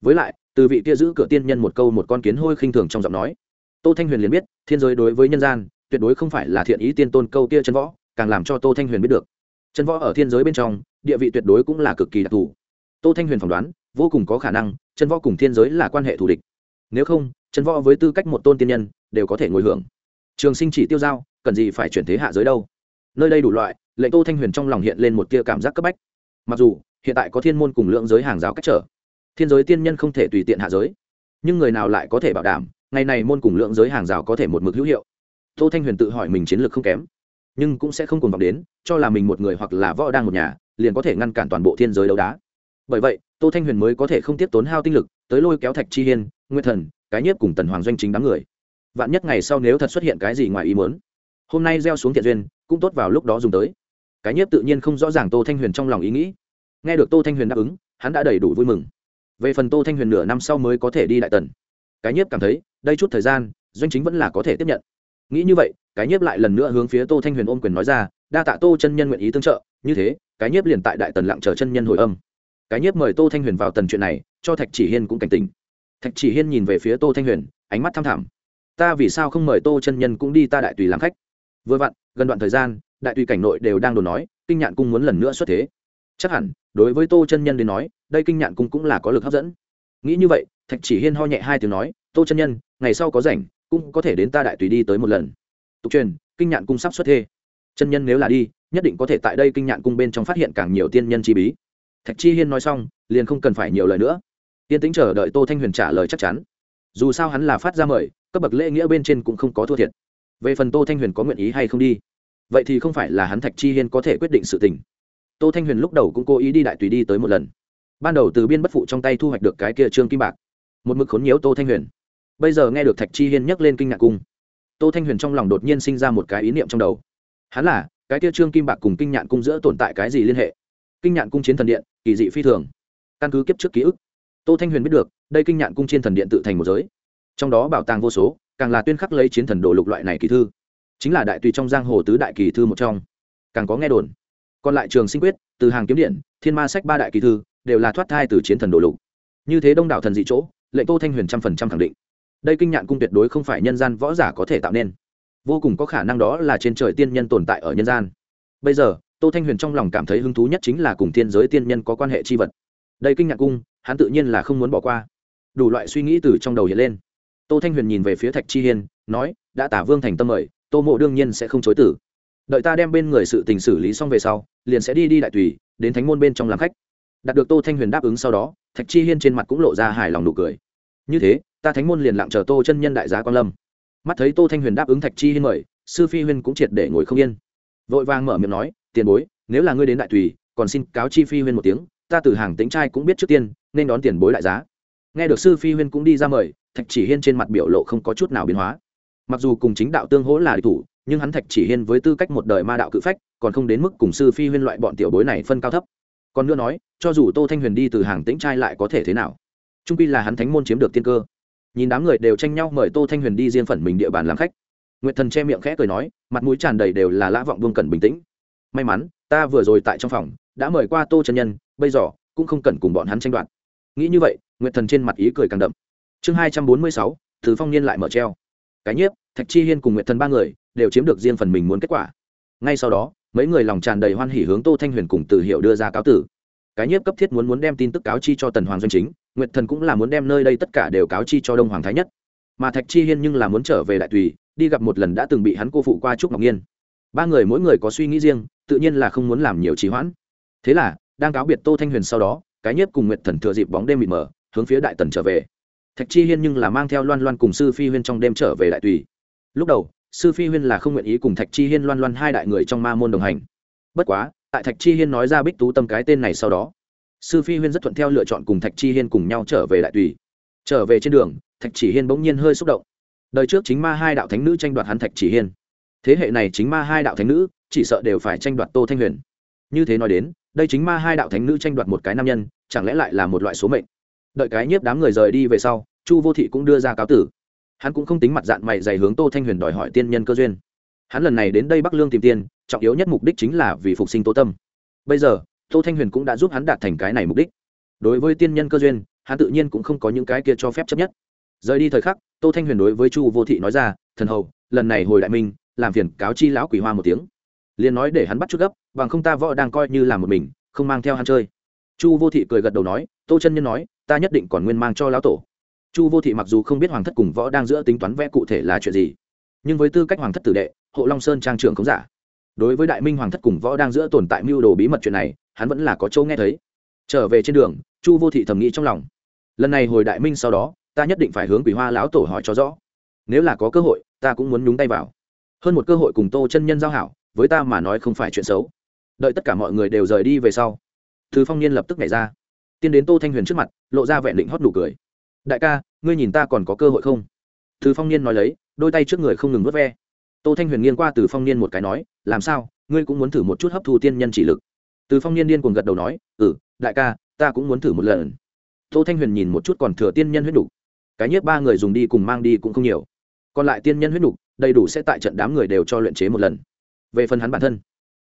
Với lại, từ vị kia giữ cửa tiên nhân một câu một con kiến hôi khinh thường trong giọng nói, tô thanh huyền liền biết, thiên giới đối với nhân gian, tuyệt đối không phải là thiện ý tiên tôn câu kia chân võ, càng làm cho tô thanh huyền biết được. Chân võ ở thiên giới bên trong, địa vị tuyệt đối cũng là cực kỳ đặc thù. Tô thanh huyền phỏng đoán, vô cùng có khả năng, chân võ cùng thiên giới là quan hệ thù địch. Nếu không, chân võ với tư cách một tôn tiên nhân đều có thể ngồi hưởng. Trường sinh chỉ tiêu giao, cần gì phải chuyển thế hạ giới đâu. Nơi đây đủ loại, lệnh tô thanh huyền trong lòng hiện lên một tia cảm giác cấp bách. Mặc dù, hiện tại có thiên môn cùng lượng giới hàng rào cách trở. Thiên giới tiên nhân không thể tùy tiện hạ giới. Nhưng người nào lại có thể bảo đảm, ngày này môn cùng lượng giới hàng rào có thể một mực hữu hiệu? Tô thanh huyền tự hỏi mình chiến lược không kém. Nhưng cũng sẽ không cùng vọng đến, cho là mình một người hoặc là võ đang một nhà, liền có thể ngăn cản toàn bộ thiên giới đấu đá. Bởi vậy, tô thanh huyền mới có thể không tiếp tốn hao tinh lực, tới lôi kéo thạch chi hiên nguyên thần, cái nhiếp cùng tần hoàng doanh chính đám người vạn nhất ngày sau nếu thật xuất hiện cái gì ngoài ý muốn, hôm nay gieo xuống thiện duyên, cũng tốt vào lúc đó dùng tới. Cái nhiếp tự nhiên không rõ ràng tô thanh huyền trong lòng ý nghĩ. Nghe được tô thanh huyền đáp ứng, hắn đã đầy đủ vui mừng. Về phần tô thanh huyền nửa năm sau mới có thể đi đại tần. Cái nhiếp cảm thấy, đây chút thời gian, doanh chính vẫn là có thể tiếp nhận. Nghĩ như vậy, cái nhiếp lại lần nữa hướng phía tô thanh huyền ôm quyền nói ra, đa tạ tô chân nhân nguyện ý tương trợ. Như thế, cái nhiếp liền tại đại tần lặng chờ chân nhân hồi âm. Cái nhiếp mời tô thanh huyền vào tần chuyện này, cho thạch chỉ hiên cũng cảnh tỉnh. thạch chỉ hiên nhìn về phía tô thanh huyền, ánh mắt tham thẳm ta vì sao không mời tô chân nhân cũng đi ta đại tùy làm khách? Vừa vặn, gần đoạn thời gian, đại tùy cảnh nội đều đang đồn nói, kinh nhạn cung muốn lần nữa xuất thế. Chắc hẳn, đối với tô chân nhân đến nói, đây kinh nhạn cung cũng là có lực hấp dẫn. Nghĩ như vậy, thạch chỉ hiên ho nhẹ hai tiếng nói, tô chân nhân, ngày sau có rảnh, cũng có thể đến ta đại tùy đi tới một lần. Tục truyền, kinh nhạn cung sắp xuất thế. Chân nhân nếu là đi, nhất định có thể tại đây kinh nhạn cung bên trong phát hiện càng nhiều tiên nhân chi bí. Thạch chi hiên nói xong, liền không cần phải nhiều lời nữa. Tiên tính chờ đợi tô thanh huyền trả lời chắc chắn. Dù sao hắn là phát ra mời cấp bậc lễ nghĩa bên trên cũng không có thua thiệt. Về phần tô thanh huyền có nguyện ý hay không đi? Vậy thì không phải là hắn thạch chi hiên có thể quyết định sự tình. Tô thanh huyền lúc đầu cũng cố ý đi đại tùy đi tới một lần. Ban đầu từ biên bất phụ trong tay thu hoạch được cái kia trương kim bạc. Một mực khốn nhiễu tô thanh huyền. Bây giờ nghe được thạch chi hiên nhắc lên kinh ngạc cung tô thanh huyền trong lòng đột nhiên sinh ra một cái ý niệm trong đầu. Hắn là, cái kia trương kim bạc cùng kinh nhạn cung giữa tồn tại cái gì liên hệ? Kinh nhạn cung chiến thần điện, kỳ dị phi thường. Căn cứ kiếp trước ký ức, tô thanh huyền biết được, đây kinh nhạn cung chiến thần điện tự thành một giới trong đó bảo tàng vô số, càng là tuyên khắc lấy chiến thần đồ lục loại này kỳ thư. Chính là đại tùy trong giang hồ tứ đại kỳ thư một trong. Càng có nghe đồn. Còn lại trường sinh quyết, từ hàng kiếm điện, thiên ma sách ba đại kỳ thư, đều là thoát thai từ chiến thần đồ lục. Như thế đông đảo thần dị chỗ, lệnh tô thanh huyền trăm phần trăm khẳng định. Đây kinh nhạn cung tuyệt đối không phải nhân gian võ giả có thể tạo nên. Vô cùng có khả năng đó là trên trời tiên nhân tồn tại ở nhân gian. Bây giờ, tô thanh huyền trong lòng cảm thấy hứng thú nhất chính là cùng thiên giới tiên nhân có quan hệ c h i vật. Đây kinh nhạn cung, hắn tự nhiên là không muốn bỏ qua. Đủ loại suy nghĩ từ trong đầu hiện lên tô thanh huyền nhìn về phía thạch chi hiên, nói, đã tả vương thành tâm mời, tô mộ đương nhiên sẽ không chối tử. Đợi ta đem bên người sự tình xử lý xong về sau, liền sẽ đi đi đại tùy, đến thánh môn bên trong làm khách. Đạt được tô thanh huyền đáp ứng sau đó, thạch chi hiên trên mặt cũng lộ ra hài lòng nụ cười. Như thế, ta thánh môn liền lặng chờ tô chân nhân đại giá quan lâm. Mắt thấy tô thanh huyền đáp ứng thạch chi hiên mời, sư phi huyên cũng triệt để ngồi không yên. Vội vàng mở miệng nói, tiền bối, nếu là ngươi đến đại tùy, còn xin cáo chi phi huyên một tiếng, ta từ hàng tính trai cũng biết trước tiên, nên đón tiền bối đại giá nghe được sư phi huyên cũng đi ra mời, thạch chỉ hiên trên mặt biểu lộ không có chút nào biến hóa. Mặc dù cùng chính đạo tương hỗ là địch thủ, nhưng hắn thạch chỉ hiên với tư cách một đời ma đạo cự phách, còn không đến mức cùng sư phi huyên loại bọn tiểu bối này phân cao thấp. Còn nữa nói, cho dù tô thanh huyền đi từ hàng tĩnh trai lại có thể thế nào? Trung pi là hắn thánh môn chiếm được tiên cơ. Nhìn đám người đều tranh nhau mời tô thanh huyền đi riêng phần mình địa bàn làm khách. Nguyệt thần che miệng khẽ cười nói, mặt mũi tràn đầy đều là lã vọng vương cần bình tĩnh. May mắn, ta vừa rồi tại trong phòng, đã mời qua tô chân nhân, bây giờ cũng không cần cùng bọn hắn tranh đoạt. Nghĩ như vậy nguyệt thần trên mặt ý cười càng đậm. Chương hai trăm bốn mươi sáu thứ phong niên lại mở treo. Cái nhiếp, thạch chi hiên cùng nguyệt thần ba người đều chiếm được riêng phần mình muốn kết quả. Ngay sau đó, mấy người lòng tràn đầy hoan hỉ hướng tô thanh huyền cùng từ hiệu đưa ra cáo tử. Cái nhiếp cấp thiết muốn muốn đem tin tức cáo chi cho tần hoàng doanh chính, nguyệt thần cũng là muốn đem nơi đây tất cả đều cáo chi cho đông hoàng thái nhất. Mà thạch chi hiên nhưng là muốn trở về đại tùy, đi gặp một lần đã từng bị hắn cô phụ qua trúc ngọc nhiên. Ba người mỗi người có suy nghĩ riêng, tự nhiên là không muốn làm nhiều trì hoãn. Thế là, đang cáo biệt tô thanh huyền sau đó, cái nhiếp cùng nguyệt thần thừa dịp bóng đêm mịt mờ hướng phía đại tần trở về. Thạch chi hiên nhưng là mang theo loan loan cùng sư phi huyên trong đêm trở về đại tùy. Lúc đầu, sư phi huyên là không nguyện ý cùng thạch chi hiên, loan loan hai đại người trong ma môn đồng hành. Bất quá, tại thạch chi hiên nói ra bích tú tâm cái tên này sau đó, sư phi huyên rất thuận theo lựa chọn cùng thạch chi hiên cùng nhau trở về đại tùy. Trở về trên đường, thạch chỉ hiên bỗng nhiên hơi xúc động. Đời trước chính ma hai đạo thánh nữ tranh đoạt hắn thạch chỉ hiên. Thế hệ này chính ma hai đạo thánh nữ, chỉ sợ đều phải tranh đoạt tô thanh huyền. Như thế nói đến, đây chính ma hai đạo thánh nữ tranh đoạt một cái nam nhân, chẳng lẽ lại là một loại số mệnh? Đợi cái nhiếp đám người rời đi về sau, chu vô thị cũng đưa ra cáo tử. Hắn cũng không tính mặt dạng mày dày hướng tô thanh huyền đòi hỏi tiên nhân cơ duyên. Hắn lần này đến đây bắc lương tìm tiên, trọng yếu nhất mục đích chính là vì phục sinh tô tâm. Bây giờ, tô thanh huyền cũng đã giúp hắn đạt thành cái này mục đích. Đối với tiên nhân cơ duyên, hắn tự nhiên cũng không có những cái kia cho phép chấp nhất. Rời đi thời khắc, tô thanh huyền đối với chu vô thị nói ra, thần hầu, lần này hồi đại minh, làm phiền cáo chi lão quỷ hoa một tiếng. Liền nói để hắn bắt chút gấp, bằng không ta võ đang coi như là một mình, không mang theo hắn chơi. Chu vô thị cười gật đầu nói, tô chân nhân nói ta nhất định còn nguyên mang cho lão tổ. Chu vô thị mặc dù không biết hoàng thất cùng võ đang giữa tính toán vẽ cụ thể là chuyện gì, nhưng với tư cách hoàng thất tử đệ, hộ long sơn trang trưởng không giả. Đối với đại minh hoàng thất cùng võ đang giữa tồn tại mưu đồ bí mật chuyện này, hắn vẫn là có chỗ nghe thấy. Trở về trên đường, chu vô thị thầm nghĩ trong lòng. Lần này hồi đại minh sau đó, ta nhất định phải hướng quỷ hoa lão tổ hỏi cho rõ. Nếu là có cơ hội, ta cũng muốn nhúng tay vào. Hơn một cơ hội cùng tô chân nhân giao hảo, với ta mà nói không phải chuyện xấu. Đợi tất cả mọi người đều rời đi về sau, thứ phong niên lập tức nhảy ra tiên đến tô thanh huyền trước mặt, lộ ra vẻ định hót đủ cười. Đại ca, ngươi nhìn ta còn có cơ hội không? Từ phong niên nói lấy, đôi tay trước người không ngừng vớt ve. Tô thanh huyền nghiêng qua từ phong niên một cái nói, làm sao? Ngươi cũng muốn thử một chút hấp thu tiên nhân chỉ lực. Từ phong niên điên cuồng gật đầu nói ừ đại ca, ta cũng muốn thử một lần. Tô thanh huyền nhìn một chút còn thừa tiên nhân huyết đủ cái nhất ba người dùng đi cùng mang đi cũng không nhiều. Còn lại tiên nhân huyết đủ đầy đủ sẽ tại trận đám người đều cho luyện chế một lần. Về phần hắn bản thân,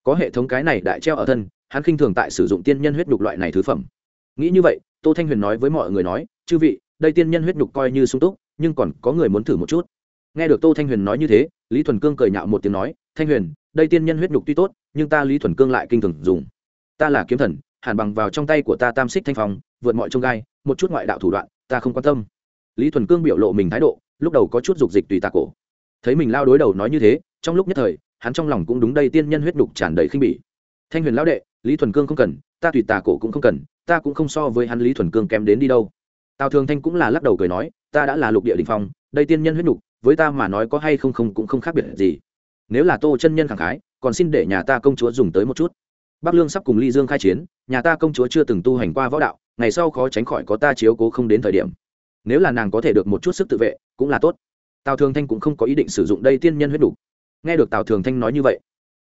có hệ thống cái này đại treo ở thân, hắn khinh thường tại sử dụng tiên nhân huyết nhục loại này thứ phẩm nghĩ như vậy, tô thanh huyền nói với mọi người nói, chư vị, đây tiên nhân huyết nhục coi như sung túc, nhưng còn có người muốn thử một chút. Nghe được tô thanh huyền nói như thế, lý thuần cương cười nhạo một tiếng nói, thanh huyền, đây tiên nhân huyết nhục tuy tốt, nhưng ta lý thuần cương lại kinh thường dùng. Ta là kiếm thần hàn bằng vào trong tay của ta tam xích thanh phong, vượt mọi trông gai, một chút ngoại đạo thủ đoạn, ta không quan tâm. Lý thuần cương biểu lộ mình thái độ, lúc đầu có chút dục dịch tùy tà cổ. Thấy mình lao đối đầu nói như thế, trong lúc nhất thời, hắn trong lòng cũng đúng đây tiên nhân huyết nhục tràn đầy khinh bỉ. Thanh huyền lão đệ, lý thuần cương không cần, ta tùy tà cổ cũng không cần ta cũng không so với hắn lý thuần cương kém đến đi đâu. Tào thường thanh cũng là lắc đầu cười nói, ta đã là lục địa đình phong, đây tiên nhân huyết nhục, với ta mà nói có hay không không cũng không khác biệt gì. Nếu là tô chân nhân khẳng khái, còn xin để nhà ta công chúa dùng tới một chút. Bắc lương sắp cùng ly dương khai chiến, nhà ta công chúa chưa từng tu hành qua võ đạo, ngày sau khó tránh khỏi có ta chiếu cố không đến thời điểm. Nếu là nàng có thể được một chút sức tự vệ, cũng là tốt. Tào thường thanh cũng không có ý định sử dụng đây tiên nhân huyết đủ. nghe được tào thường thanh nói như vậy,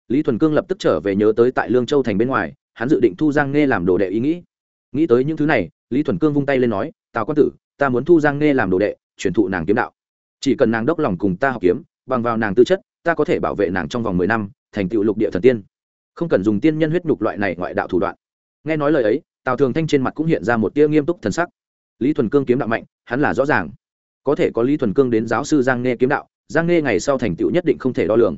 lý thuần cương lập tức trở về nhớ tới tại lương châu thành bên ngoài, hắn dự định thu giang nghe làm đồ đệ ý nghĩ nghĩ tới những thứ này, lý thuần cương vung tay lên nói, tào quan tử, ta muốn thu giang nghe làm đồ đệ chuyển thụ nàng kiếm đạo. Chỉ cần nàng đốc lòng cùng ta học kiếm, bằng vào nàng tư chất, ta có thể bảo vệ nàng trong vòng mười năm, thành tựu lục địa thần tiên. Không cần dùng tiên nhân huyết nhục loại này ngoại đạo thủ đoạn. Nghe nói lời ấy, tào thường thanh trên mặt cũng hiện ra một tia nghiêm túc thần sắc. Lý thuần cương kiếm đạo mạnh, hắn là rõ ràng. Có thể có lý thuần cương đến giáo sư giang nghe kiếm đạo, giang nghe ngày sau thành tựu nhất định không thể đo lường.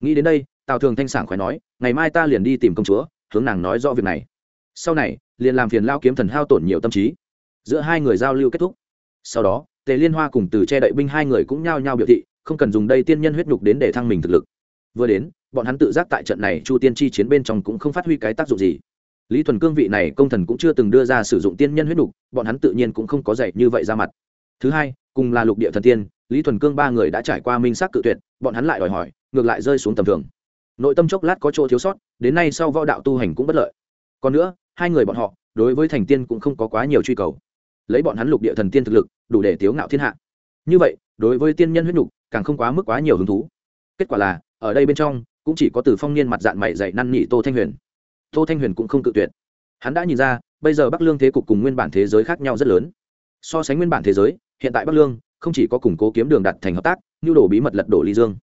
Nghĩ đến đây, tào thường thanh sảng khỏe nói, ngày mai ta liền đi tìm công chúa, hướng nàng nói rõ việc này sau này, liền làm phiền lao kiếm thần hao tổn nhiều tâm trí. Giữa hai người giao lưu kết thúc. Sau đó, tề liên hoa cùng từ che đậy binh hai người cũng nhao nhao biểu thị, không cần dùng đây tiên nhân huyết nhục đến để thăng mình thực lực. Vừa đến, bọn hắn tự giác tại trận này chu tiên chi chiến bên trong cũng không phát huy cái tác dụng gì. Lý thuần cương vị này công thần cũng chưa từng đưa ra sử dụng tiên nhân huyết nhục, bọn hắn tự nhiên cũng không có dạy như vậy ra mặt. Thứ hai, cùng là lục địa thần tiên, lý thuần cương ba người đã trải qua minh xác cự tuyệt, bọn hắn lại đòi hỏi, ngược lại rơi xuống tầm thường. Nội tâm chốc lát có chỗ thiếu sót, đến nay sau võ đạo tu hành cũng bất lợi. Còn nữa hai người bọn họ, đối với thành tiên cũng không có quá nhiều truy cầu. Lấy bọn hắn lục địa thần tiên thực lực, đủ để tiếu ngạo thiên hạ. Như vậy, đối với tiên nhân huyết nhục càng không quá mức quá nhiều hứng thú. Kết quả là, ở đây bên trong, cũng chỉ có từ phong niên mặt dạng mày dạy năn nỉ tô thanh huyền. Tô thanh huyền cũng không cự tuyệt. Hắn đã nhìn ra, bây giờ bắc lương thế cục cùng nguyên bản thế giới khác nhau rất lớn. So sánh nguyên bản thế giới, hiện tại bắc lương không chỉ có củng cố kiếm đường đặt thành hợp tác nhu đồ bí mật lật đổ ly dương.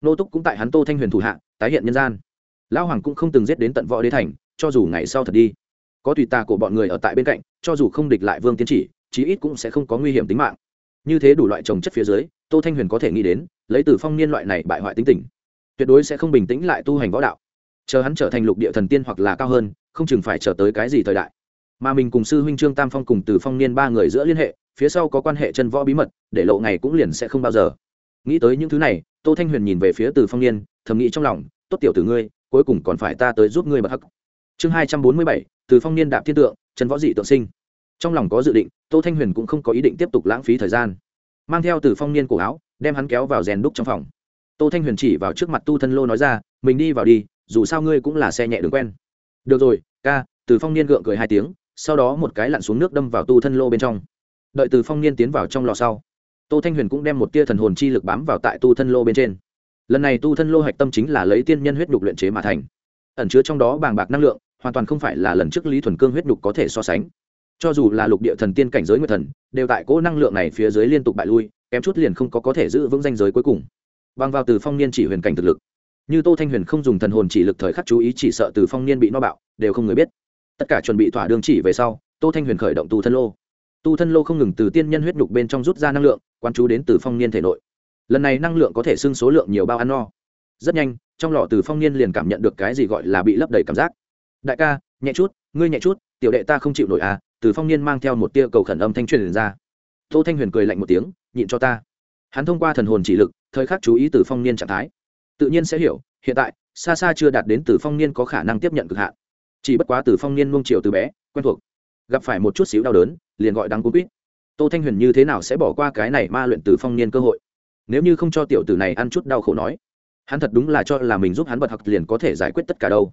Nô túc cũng tại hắn tô thanh huyền thủ hạ, tái hiện nhân gian. Lão hoàng cũng không từng giết đến tận võ đế thành, cho dù ngày sau thật đi có tùy ta của bọn người ở tại bên cạnh, cho dù không địch lại vương tiến chỉ, chí ít cũng sẽ không có nguy hiểm tính mạng. Như thế đủ loại trồng chất phía dưới, tô thanh huyền có thể nghĩ đến, lấy từ phong niên loại này bại hoại tính tình, tuyệt đối sẽ không bình tĩnh lại tu hành võ đạo. Chờ hắn trở thành lục địa thần tiên hoặc là cao hơn, không chừng phải chờ tới cái gì thời đại. Mà mình cùng sư huynh trương tam phong cùng từ phong niên ba người giữa liên hệ, phía sau có quan hệ chân võ bí mật, để lộ ngày cũng liền sẽ không bao giờ. Nghĩ tới những thứ này, tô thanh huyền nhìn về phía từ phong niên, thầm nghĩ trong lòng, tốt tiểu từ ngươi, cuối cùng còn phải ta tới giúp ngươi bật hắc. Chương hai trăm bốn mươi bảy từ phong niên đạp thiên tượng Trần võ dị tượng sinh. Trong lòng có dự định, tô thanh huyền cũng không có ý định tiếp tục lãng phí thời gian. Mang theo từ phong niên cổ áo, đem hắn kéo vào rèn đúc trong phòng. Tô thanh huyền chỉ vào trước mặt tu thân lô nói ra, mình đi vào đi, dù sao ngươi cũng là xe nhẹ đường quen. Được rồi, ca, từ phong niên gượng cười hai tiếng, sau đó một cái lặn xuống nước đâm vào tu thân lô bên trong. Đợi từ phong niên tiến vào trong lò sau, tô thanh huyền cũng đem một tia thần hồn chi lực bám vào tại tu thân lô bên trên. Lần này tu thân lô hạch tâm chính là lấy tiên nhân huyết đục luyện chế mà thành. Ẩn chứa trong đó bàng bạc năng lượng hoàn toàn không phải là lần trước lý thuần cương huyết nhục có thể so sánh. Cho dù là lục địa thần tiên cảnh giới nguyệt thần, đều tại cỗ năng lượng này phía dưới liên tục bại lui, kém chút liền không có có thể giữ vững danh giới cuối cùng. Băng vào từ phong niên chỉ huyền cảnh thực lực, như tô thanh huyền không dùng thần hồn chỉ lực thời khắc chú ý chỉ sợ từ phong niên bị no bạo, đều không người biết. Tất cả chuẩn bị thỏa đường chỉ về sau, tô thanh huyền khởi động tu thân lô. Tu thân lô không ngừng từ tiên nhân huyết nhục bên trong rút ra năng lượng quan chú đến từ phong niên thể nội. Lần này năng lượng có thể xưng số lượng nhiều bao ăn no. Rất nhanh, trong lọ từ phong niên liền cảm nhận được cái gì gọi là bị lấp đầy cảm giác đại ca, nhẹ chút, ngươi nhẹ chút, tiểu đệ ta không chịu nổi à từ phong niên mang theo một tia cầu khẩn âm thanh truyền ra. Tô thanh huyền cười lạnh một tiếng, nhịn cho ta. Hắn thông qua thần hồn chỉ lực, thời khắc chú ý từ phong niên trạng thái. Tự nhiên sẽ hiểu, hiện tại, xa xa chưa đạt đến từ phong niên có khả năng tiếp nhận cực hạn. Chỉ bất quá từ phong niên nuông chiều từ bé, quen thuộc. Gặp phải một chút xíu đau đớn, liền gọi đắng cú quýt. Tô thanh huyền như thế nào sẽ bỏ qua cái này ma luyện từ phong niên cơ hội? Nếu như không cho tiểu tử này ăn chút đau khổ nói, hắn thật đúng là cho là mình giúp hắn bật học liền có thể giải quyết tất cả đâu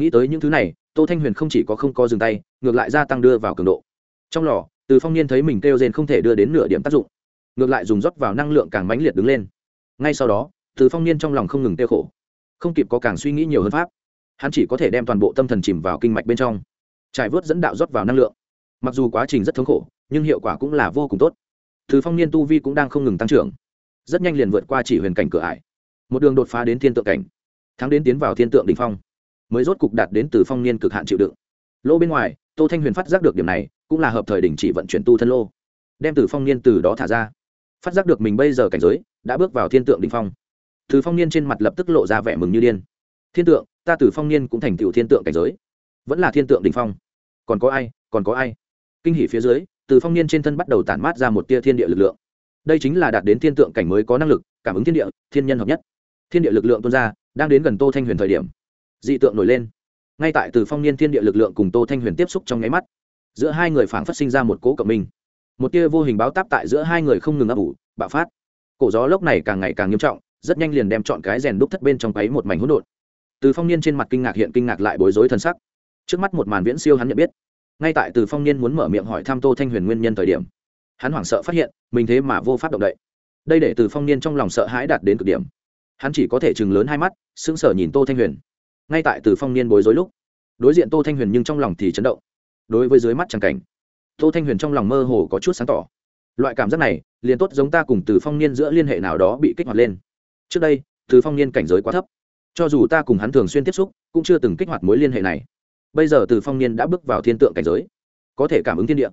nghĩ tới những thứ này, tô thanh huyền không chỉ có không có dừng tay, ngược lại gia tăng đưa vào cường độ. Trong lò, từ phong niên thấy mình kêu rên không thể đưa đến nửa điểm tác dụng, ngược lại dùng rót vào năng lượng càng mãnh liệt đứng lên. Ngay sau đó, từ phong niên trong lòng không ngừng tiêu khổ, không kịp có càng suy nghĩ nhiều hơn pháp, hắn chỉ có thể đem toàn bộ tâm thần chìm vào kinh mạch bên trong, trải vớt dẫn đạo rót vào năng lượng. Mặc dù quá trình rất thống khổ, nhưng hiệu quả cũng là vô cùng tốt. Từ phong niên tu vi cũng đang không ngừng tăng trưởng, rất nhanh liền vượt qua chỉ huyền cảnh cửa ải. Một đường đột phá đến thiên tượng cảnh, thắng đến tiến vào thiên tượng đ ỉ n h phong mới rốt cục đạt đến từ phong niên cực hạn chịu đựng. Lô bên ngoài, tô thanh huyền phát giác được điểm này, cũng là hợp thời đình chỉ vận chuyển tu thân lô. Đem từ phong niên từ đó thả ra. Phát giác được mình bây giờ cảnh giới, đã bước vào thiên tượng đỉnh phong. Từ phong niên trên mặt lập tức lộ ra vẻ mừng như điên. Thiên tượng, ta từ phong niên cũng thành tựu thiên tượng cảnh giới. Vẫn là thiên tượng đỉnh phong. Còn có ai, còn có ai? Kinh hỉ phía dưới, từ phong niên trên thân bắt đầu tản mát ra một tia thiên địa lực lượng. Đây chính là đạt đến thiên tượng cảnh mới có năng lực, cảm ứng thiên địa, thiên nhân hợp nhất. Thiên địa lực lượng tuôn ra, đang đến gần tô thanh huyền thời điểm dị tượng nổi lên. Ngay tại từ phong niên thiên địa lực lượng cùng tô thanh huyền tiếp xúc trong nháy mắt, giữa hai người phảng phát sinh ra một cố cộng minh. Một tia vô hình báo táp tại giữa hai người không ngừng ấp ủ, bạo phát. Cổ gió lốc này càng ngày càng nghiêm trọng, rất nhanh liền đem chọn cái rèn đúc thất bên trong cái một mảnh hỗn độn. Từ phong niên trên mặt kinh ngạc hiện kinh ngạc lại bối rối thân sắc. Trước mắt một màn viễn siêu hắn nhận biết. Ngay tại từ phong niên muốn mở miệng hỏi thăm tô thanh huyền nguyên nhân thời điểm, hắn hoảng sợ phát hiện, mình thế mà vô pháp động đậy. Đây để từ phong niên trong lòng sợ hãi đạt đến cực điểm. Hắn chỉ có thể chừng lớn hai mắt, sững sờ nhìn tô thanh huyền ngay tại từ phong niên bối rối lúc, đối diện tô thanh huyền nhưng trong lòng thì chấn động. Đối với dưới mắt tràng cảnh, tô thanh huyền trong lòng mơ hồ có chút sáng tỏ. Loại cảm giác này, liền tốt giống ta cùng từ phong niên giữa liên hệ nào đó bị kích hoạt lên. Trước đây, từ phong niên cảnh giới quá thấp. Cho dù ta cùng hắn thường xuyên tiếp xúc, cũng chưa từng kích hoạt mối liên hệ này. Bây giờ từ phong niên đã bước vào thiên tượng cảnh giới, có thể cảm ứng thiên địa.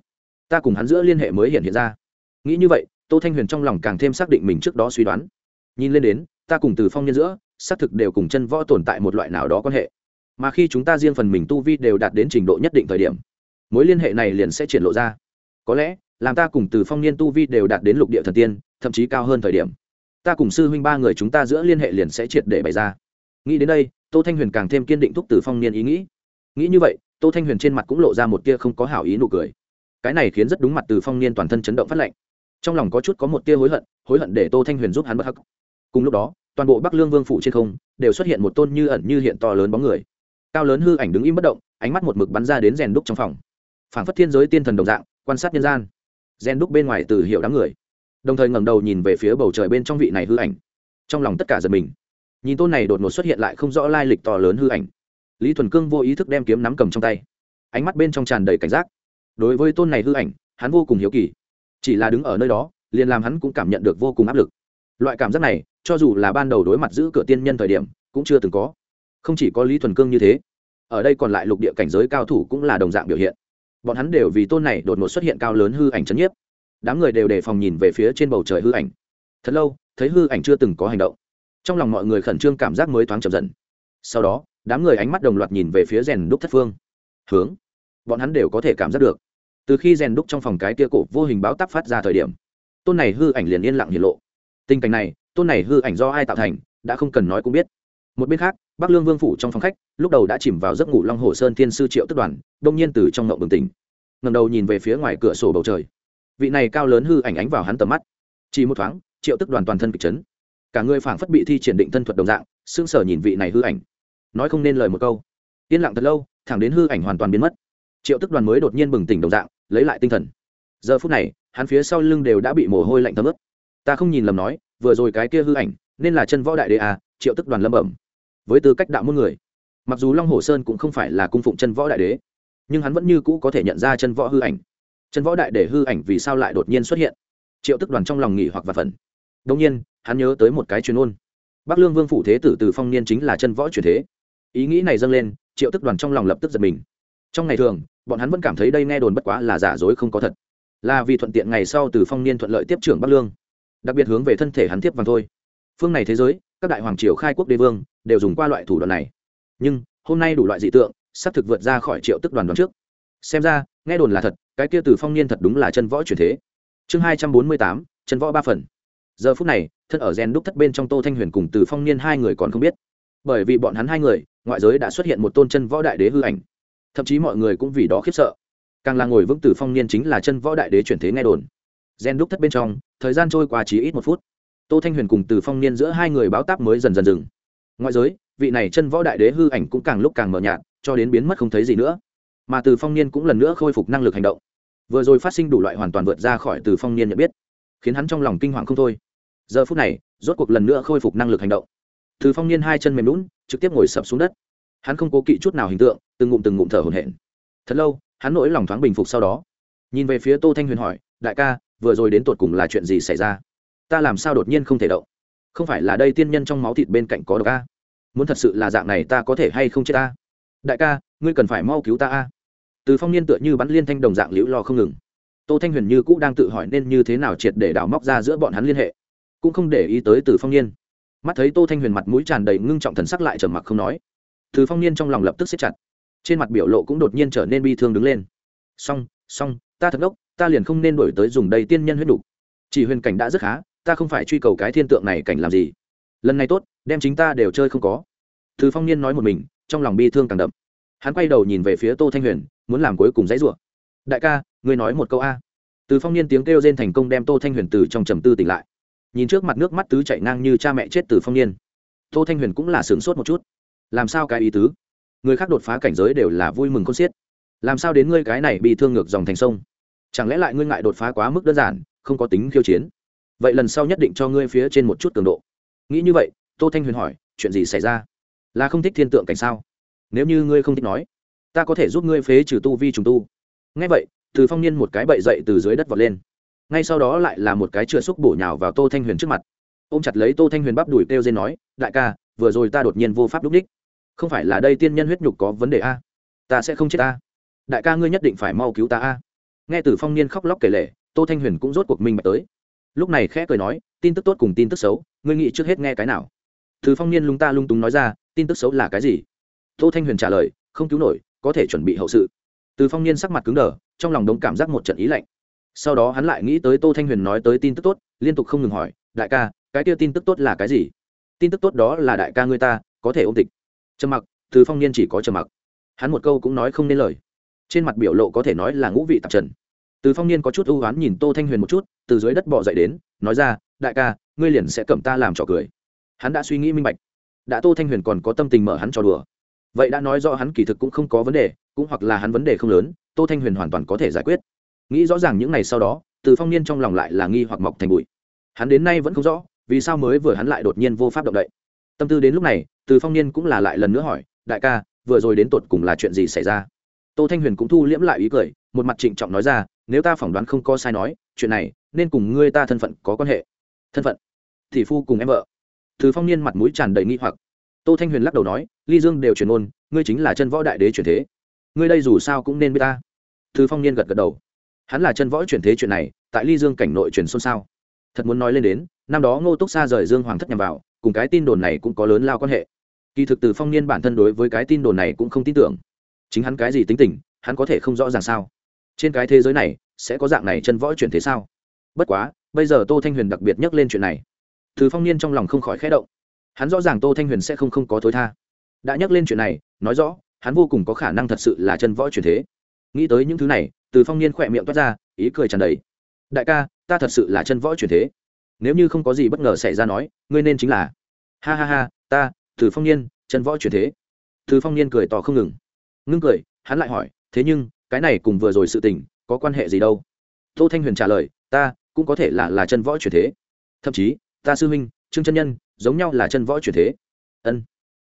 Ta cùng hắn giữa liên hệ mới hiện hiện ra. Nghĩ như vậy, tô thanh huyền trong lòng càng thêm xác định mình trước đó suy đoán. Nhìn lên đến, ta cùng từ phong niên giữa xác thực đều cùng chân võ tồn tại một loại nào đó quan hệ. Mà khi chúng ta riêng phần mình tu vi đều đạt đến trình độ nhất định thời điểm, mối liên hệ này liền sẽ triển lộ ra. Có lẽ, làm ta cùng từ phong niên tu vi đều đạt đến lục địa thần tiên, thậm chí cao hơn thời điểm, ta cùng sư huynh ba người chúng ta giữa liên hệ liền sẽ triệt để bày ra. Nghĩ đến đây, tô thanh huyền càng thêm kiên định thúc từ phong niên ý nghĩ. Nghĩ như vậy, tô thanh huyền trên mặt cũng lộ ra một tia không có hảo ý nụ cười. Cái này khiến rất đúng mặt từ phong niên toàn thân chấn động phát lệnh trong lòng có chút có một tia hối hận hối hận để tô thanh huyền giúp hắn bất hắc. Cùng lúc đó toàn bộ bắc lương vương phủ trên không đều xuất hiện một tôn như ẩn như hiện to lớn bóng người. Cao lớn hư ảnh đứng im bất động, ánh mắt một mực bắn ra đến rèn đúc trong phòng. Phảng phất thiên giới tiên thần đồng dạng, quan sát nhân gian. Rèn đúc bên ngoài từ hiệu đám người. Đồng thời ngẩng đầu nhìn về phía bầu trời bên trong vị này hư ảnh. Trong lòng tất cả giật mình. Nhìn tôn này đột ngột xuất hiện lại không rõ lai lịch to lớn hư ảnh. Lý thuần cương vô ý thức đem kiếm nắm cầm trong tay. Ánh mắt bên trong tràn đầy cảnh giác. Đối với tôn này hư ảnh, hắn vô cùng hiếu kỳ. Chỉ là đứng ở nơi đó, liền làm hắn cũng cảm nhận được vô cùng áp lực. Loại cảm giác này cho dù là ban đầu đối mặt giữ cửa tiên nhân thời điểm, cũng chưa từng có. Không chỉ có lý thuần cương như thế, ở đây còn lại lục địa cảnh giới cao thủ cũng là đồng dạng biểu hiện. Bọn hắn đều vì tôn này đột ngột xuất hiện cao lớn hư ảnh chấn nhiếp. Đám người đều đề phòng nhìn về phía trên bầu trời hư ảnh. Thật lâu, thấy hư ảnh chưa từng có hành động. Trong lòng mọi người khẩn trương cảm giác mới thoáng chậm dần. Sau đó, đám người ánh mắt đồng loạt nhìn về phía rèn đúc thất phương. Hướng. Bọn hắn đều có thể cảm giác được. Từ khi rèn đúc trong phòng cái kia cổ vô hình báo tắp phát ra thời điểm, tôn này hư ảnh liền yên lặng hiển lộ. Tình cảnh này tôn này hư ảnh do ai tạo thành, đã không cần nói cũng biết. Một bên khác, bắc lương vương phủ trong phòng khách, lúc đầu đã chìm vào giấc ngủ long hồ sơn thiên sư triệu tức đoàn, đông nhiên từ trong ngậu bừng tỉnh. Ngầm đầu nhìn về phía ngoài cửa sổ bầu trời. Vị này cao lớn hư ảnh ánh vào hắn tầm mắt. Chỉ một thoáng, triệu tức đoàn toàn thân kịch chấn. Cả người phảng phất bị thi triển định thân thuật đồng dạng, sững sờ nhìn vị này hư ảnh. Nói không nên lời một câu. Yên lặng thật lâu, thẳng đến hư ảnh hoàn toàn biến mất. Triệu tức đoàn mới đột nhiên bừng tỉnh đồng dạng, lấy lại tinh thần. Giờ phút này, hắn phía sau lưng đều đã bị mồ hôi lạnh thấm ướt ta không nhìn lầm nói, vừa rồi cái kia hư ảnh, nên là chân võ đại đế à triệu tức đoàn lâm bẩm với tư cách đạo môn người, mặc dù long hồ sơn cũng không phải là cung phụng chân võ đại đế, nhưng hắn vẫn như cũ có thể nhận ra chân võ hư ảnh. Chân võ đại đế hư ảnh vì sao lại đột nhiên xuất hiện? Triệu tức đoàn trong lòng nghỉ hoặc và phần đông nhiên, hắn nhớ tới một cái chuyên ôn bắc lương vương phủ thế tử từ phong niên chính là chân võ truyền thế. Ý nghĩ này dâng lên, triệu tức đoàn trong lòng lập tức giật mình. Trong ngày thường, bọn hắn vẫn cảm thấy đây nghe đồn bất quá là giả dối không có thật. Là vì thuận tiện ngày sau từ phong niên thuận lợi tiếp trưởng bắc lương đặc biệt hướng về thân thể hắn tiếp vàng thôi. Phương này thế giới, các đại hoàng triều khai quốc đế vương đều dùng qua loại thủ đoạn này. Nhưng, hôm nay đủ loại dị tượng, sắp thực vượt ra khỏi triệu tức đoàn đoàn trước. Xem ra, nghe đồn là thật, cái kia từ phong niên thật đúng là chân võ truyền thế. Chương hai trăm bốn mươi tám, chân võ ba phần. Giờ phút này, thân ở gen đúc thất bên trong tô thanh huyền cùng từ phong niên hai người còn không biết. Bởi vì bọn hắn hai người, ngoại giới đã xuất hiện một tôn chân võ đại đế hư ảnh. Thậm chí mọi người cũng vì đó khiếp sợ. Càng là ngồi vững từ phong niên chính là chân võ đại đế chuyển thế nghe đồn gen đúc thất bên trong, thời gian trôi qua chỉ ít một phút. Tô thanh huyền cùng từ phong niên giữa hai người báo táp mới dần dần dừng. Ngoại giới, vị này chân võ đại đế hư ảnh cũng càng lúc càng mờ nhạt, cho đến biến mất không thấy gì nữa. Mà từ phong niên cũng lần nữa khôi phục năng lực hành động. Vừa rồi phát sinh đủ loại hoàn toàn vượt ra khỏi từ phong niên nhận biết, khiến hắn trong lòng kinh hoàng không thôi. Giờ phút này, rốt cuộc lần nữa khôi phục năng lực hành động. Từ phong niên hai chân mềm lún trực tiếp ngồi sập xuống đất. Hắn không cố kỵ chút nào hình tượng, từng ngụm từng ngụm thở hổn hển. Thật lâu, hắn nỗi lòng thoáng bình phục sau đó. Nhìn về phía tô thanh huyền hỏi, đại ca vừa rồi đến tột cùng là chuyện gì xảy ra? Ta làm sao đột nhiên không thể động? Không phải là đây tiên nhân trong máu thịt bên cạnh có độc a? Muốn thật sự là dạng này ta có thể hay không chết ta đại ca, ngươi cần phải mau cứu ta a. Từ phong niên tựa như bắn liên thanh đồng dạng liễu lo không ngừng. Tô thanh huyền như cũ đang tự hỏi nên như thế nào triệt để đào móc ra giữa bọn hắn liên hệ. Cũng không để ý tới từ phong niên. Mắt thấy tô thanh huyền mặt mũi tràn đầy ngưng trọng thần sắc lại trầm mặc không nói, từ phong niên trong lòng lập tức xếp chặt. Trên mặt biểu lộ cũng đột nhiên trở nên bi thương đứng lên. Song song ta thật ngốc ta liền không nên đổi tới dùng đầy tiên nhân huyết đủ. chỉ huyền cảnh đã rất khá, ta không phải truy cầu cái thiên tượng này cảnh làm gì. Lần này tốt, đem chính ta đều chơi không có. Từ phong niên nói một mình, trong lòng bi thương càng đậm. Hắn quay đầu nhìn về phía tô thanh huyền, muốn làm cuối cùng dãy rủa. Đại ca, ngươi nói một câu a. Từ phong niên tiếng kêu rên thành công đem tô thanh huyền từ trong trầm tư tỉnh lại. Nhìn trước mặt nước mắt tứ chạy ngang như cha mẹ chết từ phong niên. Tô thanh huyền cũng là sửng sốt một chút. Làm sao cái ý tứ? Người khác đột phá cảnh giới đều là vui mừng khôn xiết. Làm sao đến ngươi cái này bị thương ngược dòng thành sông? Chẳng lẽ lại ngươi ngại đột phá quá mức đơn giản, không có tính khiêu chiến? Vậy lần sau nhất định cho ngươi phía trên một chút cường độ. Nghĩ như vậy, tô thanh huyền hỏi, chuyện gì xảy ra? Là không thích thiên tượng cảnh sao? Nếu như ngươi không thích nói, ta có thể giúp ngươi phế trừ tu vi trùng tu. Ngay vậy, từ phong niên một cái bậy dậy từ dưới đất vọt lên. Ngay sau đó lại là một cái chừa xúc bổ nhào vào tô thanh huyền trước mặt. Ôm chặt lấy tô thanh huyền bắp đùi kêu dên nói, đại ca, vừa rồi ta đột nhiên vô pháp đúc đích. Không phải là đây tiên nhân huyết nhục có vấn đề a? Ta sẽ không chết a đại ca ngươi nhất định phải mau cứu ta a nghe từ phong niên khóc lóc kể lể, tô thanh huyền cũng rốt cuộc minh bạch tới. Lúc này khẽ cười nói, tin tức tốt cùng tin tức xấu, ngươi nghĩ trước hết nghe cái nào? Từ phong niên lung ta lung túng nói ra, tin tức xấu là cái gì? Tô thanh huyền trả lời, không cứu nổi, có thể chuẩn bị hậu sự. Từ phong niên sắc mặt cứng đờ, trong lòng đống cảm giác một trận ý lạnh. Sau đó hắn lại nghĩ tới tô thanh huyền nói tới tin tức tốt, liên tục không ngừng hỏi, đại ca, cái kia tin tức tốt là cái gì? Tin tức tốt đó là đại ca ngươi ta, có thể ôm tịch. Trầm mặc, từ phong niên chỉ có trầm mặc. Hắn một câu cũng nói không nên lời trên mặt biểu lộ có thể nói là ngũ vị tạp trần. Từ phong niên có chút ưu oán nhìn tô thanh huyền một chút, từ dưới đất bỏ dậy đến, nói ra, đại ca, ngươi liền sẽ cầm ta làm trò cười. Hắn đã suy nghĩ minh bạch. Đã tô thanh huyền còn có tâm tình mở hắn trò đùa. Vậy đã nói rõ hắn kỳ thực cũng không có vấn đề, cũng hoặc là hắn vấn đề không lớn, tô thanh huyền hoàn toàn có thể giải quyết. Nghĩ rõ ràng những ngày sau đó, từ phong niên trong lòng lại là nghi hoặc mọc thành bụi. Hắn đến nay vẫn không rõ, vì sao mới vừa hắn lại đột nhiên vô pháp động đậy. Tâm tư đến lúc này, từ phong niên cũng là lại lần nữa hỏi, đại ca, vừa rồi đến tột cùng là chuyện gì xảy ra? Tô thanh huyền cũng thu liễm lại ý cười, một mặt trịnh trọng nói ra, nếu ta phỏng đoán không có sai nói, chuyện này nên cùng ngươi ta thân phận có quan hệ. Thân phận? Thì phu cùng em vợ? Thứ phong niên mặt mũi tràn đầy nghi hoặc. Tô thanh huyền lắc đầu nói, ly dương đều truyền ôn ngươi chính là chân võ đại đế truyền thế. Ngươi đây dù sao cũng nên với ta. Thứ phong niên gật gật đầu. Hắn là chân võ truyền thế chuyện này, tại ly dương cảnh nội truyền xôn xao. Thật muốn nói lên đến, năm đó ngô túc xa rời dương hoàng thất nhằm vào, cùng cái tin đồn này cũng có lớn lao quan hệ. Kỳ thực từ phong niên bản thân đối với cái tin đồn này cũng không tin tưởng chính hắn cái gì tính tình, hắn có thể không rõ ràng sao? Trên cái thế giới này, sẽ có dạng này chân võ chuyển thế sao? Bất quá, bây giờ tô thanh huyền đặc biệt nhắc lên chuyện này. Từ phong niên trong lòng không khỏi khẽ động. Hắn rõ ràng tô thanh huyền sẽ không không có thối tha. Đã nhắc lên chuyện này, nói rõ, hắn vô cùng có khả năng thật sự là chân võ chuyển thế. Nghĩ tới những thứ này, từ phong niên khỏe miệng toát ra, ý cười tràn đầy. Đại ca, ta thật sự là chân võ chuyển thế. Nếu như không có gì bất ngờ xảy ra nói, ngươi nên chính là. Ha ha ha, ta, từ phong niên, chân võ chuyển thế. Từ phong niên cười to không ngừng ngưng cười, hắn lại hỏi, thế nhưng, cái này cùng vừa rồi sự tình, có quan hệ gì đâu? Tô thanh huyền trả lời, ta, cũng có thể là là chân võ chuyển thế. Thậm chí, ta sư huynh, trương chân nhân, giống nhau là chân võ chuyển thế. Ân.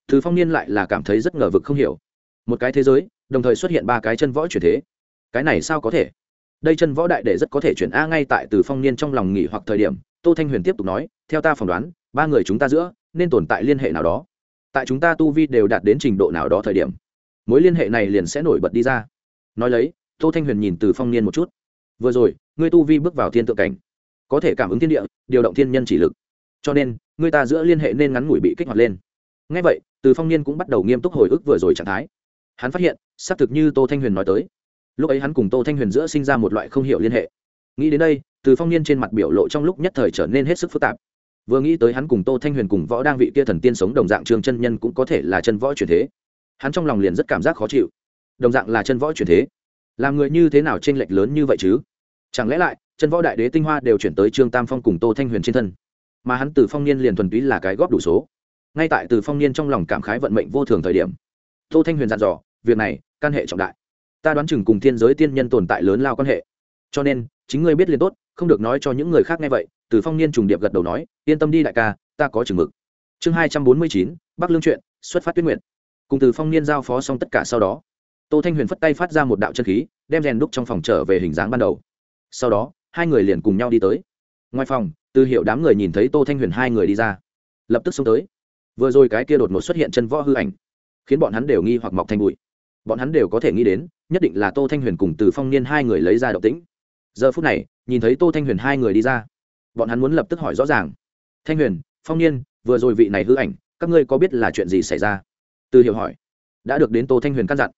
Từ phong niên lại là cảm thấy rất ngờ vực không hiểu. Một cái thế giới, đồng thời xuất hiện ba cái chân võ chuyển thế. Cái này sao có thể? Đây chân võ đại để rất có thể chuyển a ngay tại từ phong niên trong lòng nghỉ hoặc thời điểm, tô thanh huyền tiếp tục nói, theo ta phỏng đoán, ba người chúng ta giữa, nên tồn tại liên hệ nào đó. Tại chúng ta tu vi đều đạt đến trình độ nào đó thời điểm mối liên hệ này liền sẽ nổi bật đi ra. Nói lấy, tô thanh huyền nhìn từ phong niên một chút. Vừa rồi, ngươi tu vi bước vào thiên tượng cảnh, có thể cảm ứng thiên địa, điều động thiên nhân chỉ lực. Cho nên người ta giữa liên hệ nên ngắn ngủi bị kích hoạt lên. Ngay vậy, từ phong niên cũng bắt đầu nghiêm túc hồi ức vừa rồi trạng thái. Hắn phát hiện, xác thực như tô thanh huyền nói tới. Lúc ấy hắn cùng tô thanh huyền giữa sinh ra một loại không hiểu liên hệ. Nghĩ đến đây, từ phong niên trên mặt biểu lộ trong lúc nhất thời trở nên hết sức phức tạp. Vừa nghĩ tới hắn cùng tô thanh huyền cùng võ đang vị kia thần tiên sống đồng dạng trường chân nhân cũng có thể là chân võ truyền thế hắn trong lòng liền rất cảm giác khó chịu. Đồng dạng là chân võ chuyển thế. Làm người như thế nào t r ê n lệch lớn như vậy chứ? Chẳng lẽ lại, chân võ đại đế tinh hoa đều chuyển tới trương tam phong cùng tô thanh huyền trên thân? Mà hắn từ phong niên liền thuần túy là cái góp đủ số. Ngay tại từ phong niên trong lòng cảm khái vận mệnh vô thường thời điểm, tô thanh huyền dặn dò, việc này căn hệ trọng đại. Ta đoán chừng cùng thiên giới tiên nhân tồn tại lớn lao quan hệ. Cho nên, chính ngươi biết liền tốt, không được nói cho những người khác nghe vậy. Từ phong niên trùng điệp gật đầu nói, yên tâm đi đại ca, ta có chừng mực. Chương hai trăm bốn mươi chín, bắc lương chuyện, xuất phát tuyết nguyện cùng từ phong niên giao phó xong tất cả sau đó, tô thanh huyền phất tay phát ra một đạo chân khí, đem rèn đúc trong phòng trở về hình dáng ban đầu. Sau đó, hai người liền cùng nhau đi tới. Ngoài phòng, từ hiệu đám người nhìn thấy tô thanh huyền hai người đi ra. Lập tức xông tới. Vừa rồi cái kia đột ngột xuất hiện chân võ hư ảnh, khiến bọn hắn đều nghi hoặc mọc thành bụi. Bọn hắn đều có thể nghĩ đến, nhất định là tô thanh huyền cùng từ phong niên hai người lấy ra động tĩnh. Giờ phút này, nhìn thấy tô thanh huyền hai người đi ra, bọn hắn muốn lập tức hỏi rõ ràng. Thanh huyền, phong niên, vừa rồi vị này hư ảnh, các ngươi có biết là chuyện gì xảy ra? Từ hiểu hỏi. Đã được đến tô thanh huyền căn dặn.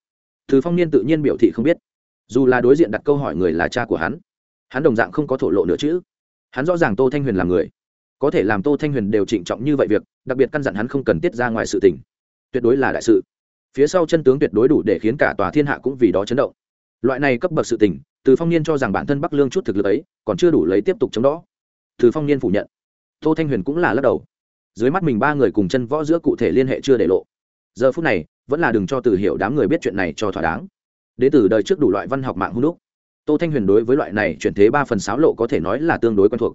Từ phong niên tự nhiên biểu thị không biết. Dù là đối diện đặt câu hỏi người là cha của hắn hắn đồng dạng không có thổ lộ nữa chứ. Hắn rõ ràng tô thanh huyền là người. Có thể làm tô thanh huyền đều trịnh trọng như vậy việc, đặc biệt căn dặn hắn không cần tiết ra ngoài sự tình. Tuyệt đối là đại sự. Phía sau chân tướng tuyệt đối đủ để khiến cả tòa thiên hạ cũng vì đó chấn động. Loại này cấp bậc sự tình, từ phong niên cho rằng bản thân bắc lương chút thực lực ấy, còn chưa đủ lấy tiếp tục chống đó. Từ phong niên phủ nhận. Tô thanh huyền cũng là lắc đầu. Dưới mắt mình ba người cùng chân võ giữa cụ thể liên hệ chưa để lộ giờ phút này, vẫn là đừng cho từ hiểu đám người biết chuyện này cho thỏa đáng. Đ từ đời trước đủ loại văn học mạng hung đúc. Tô thanh huyền đối với loại này chuyển thế ba phần sáo lộ có thể nói là tương đối quen thuộc.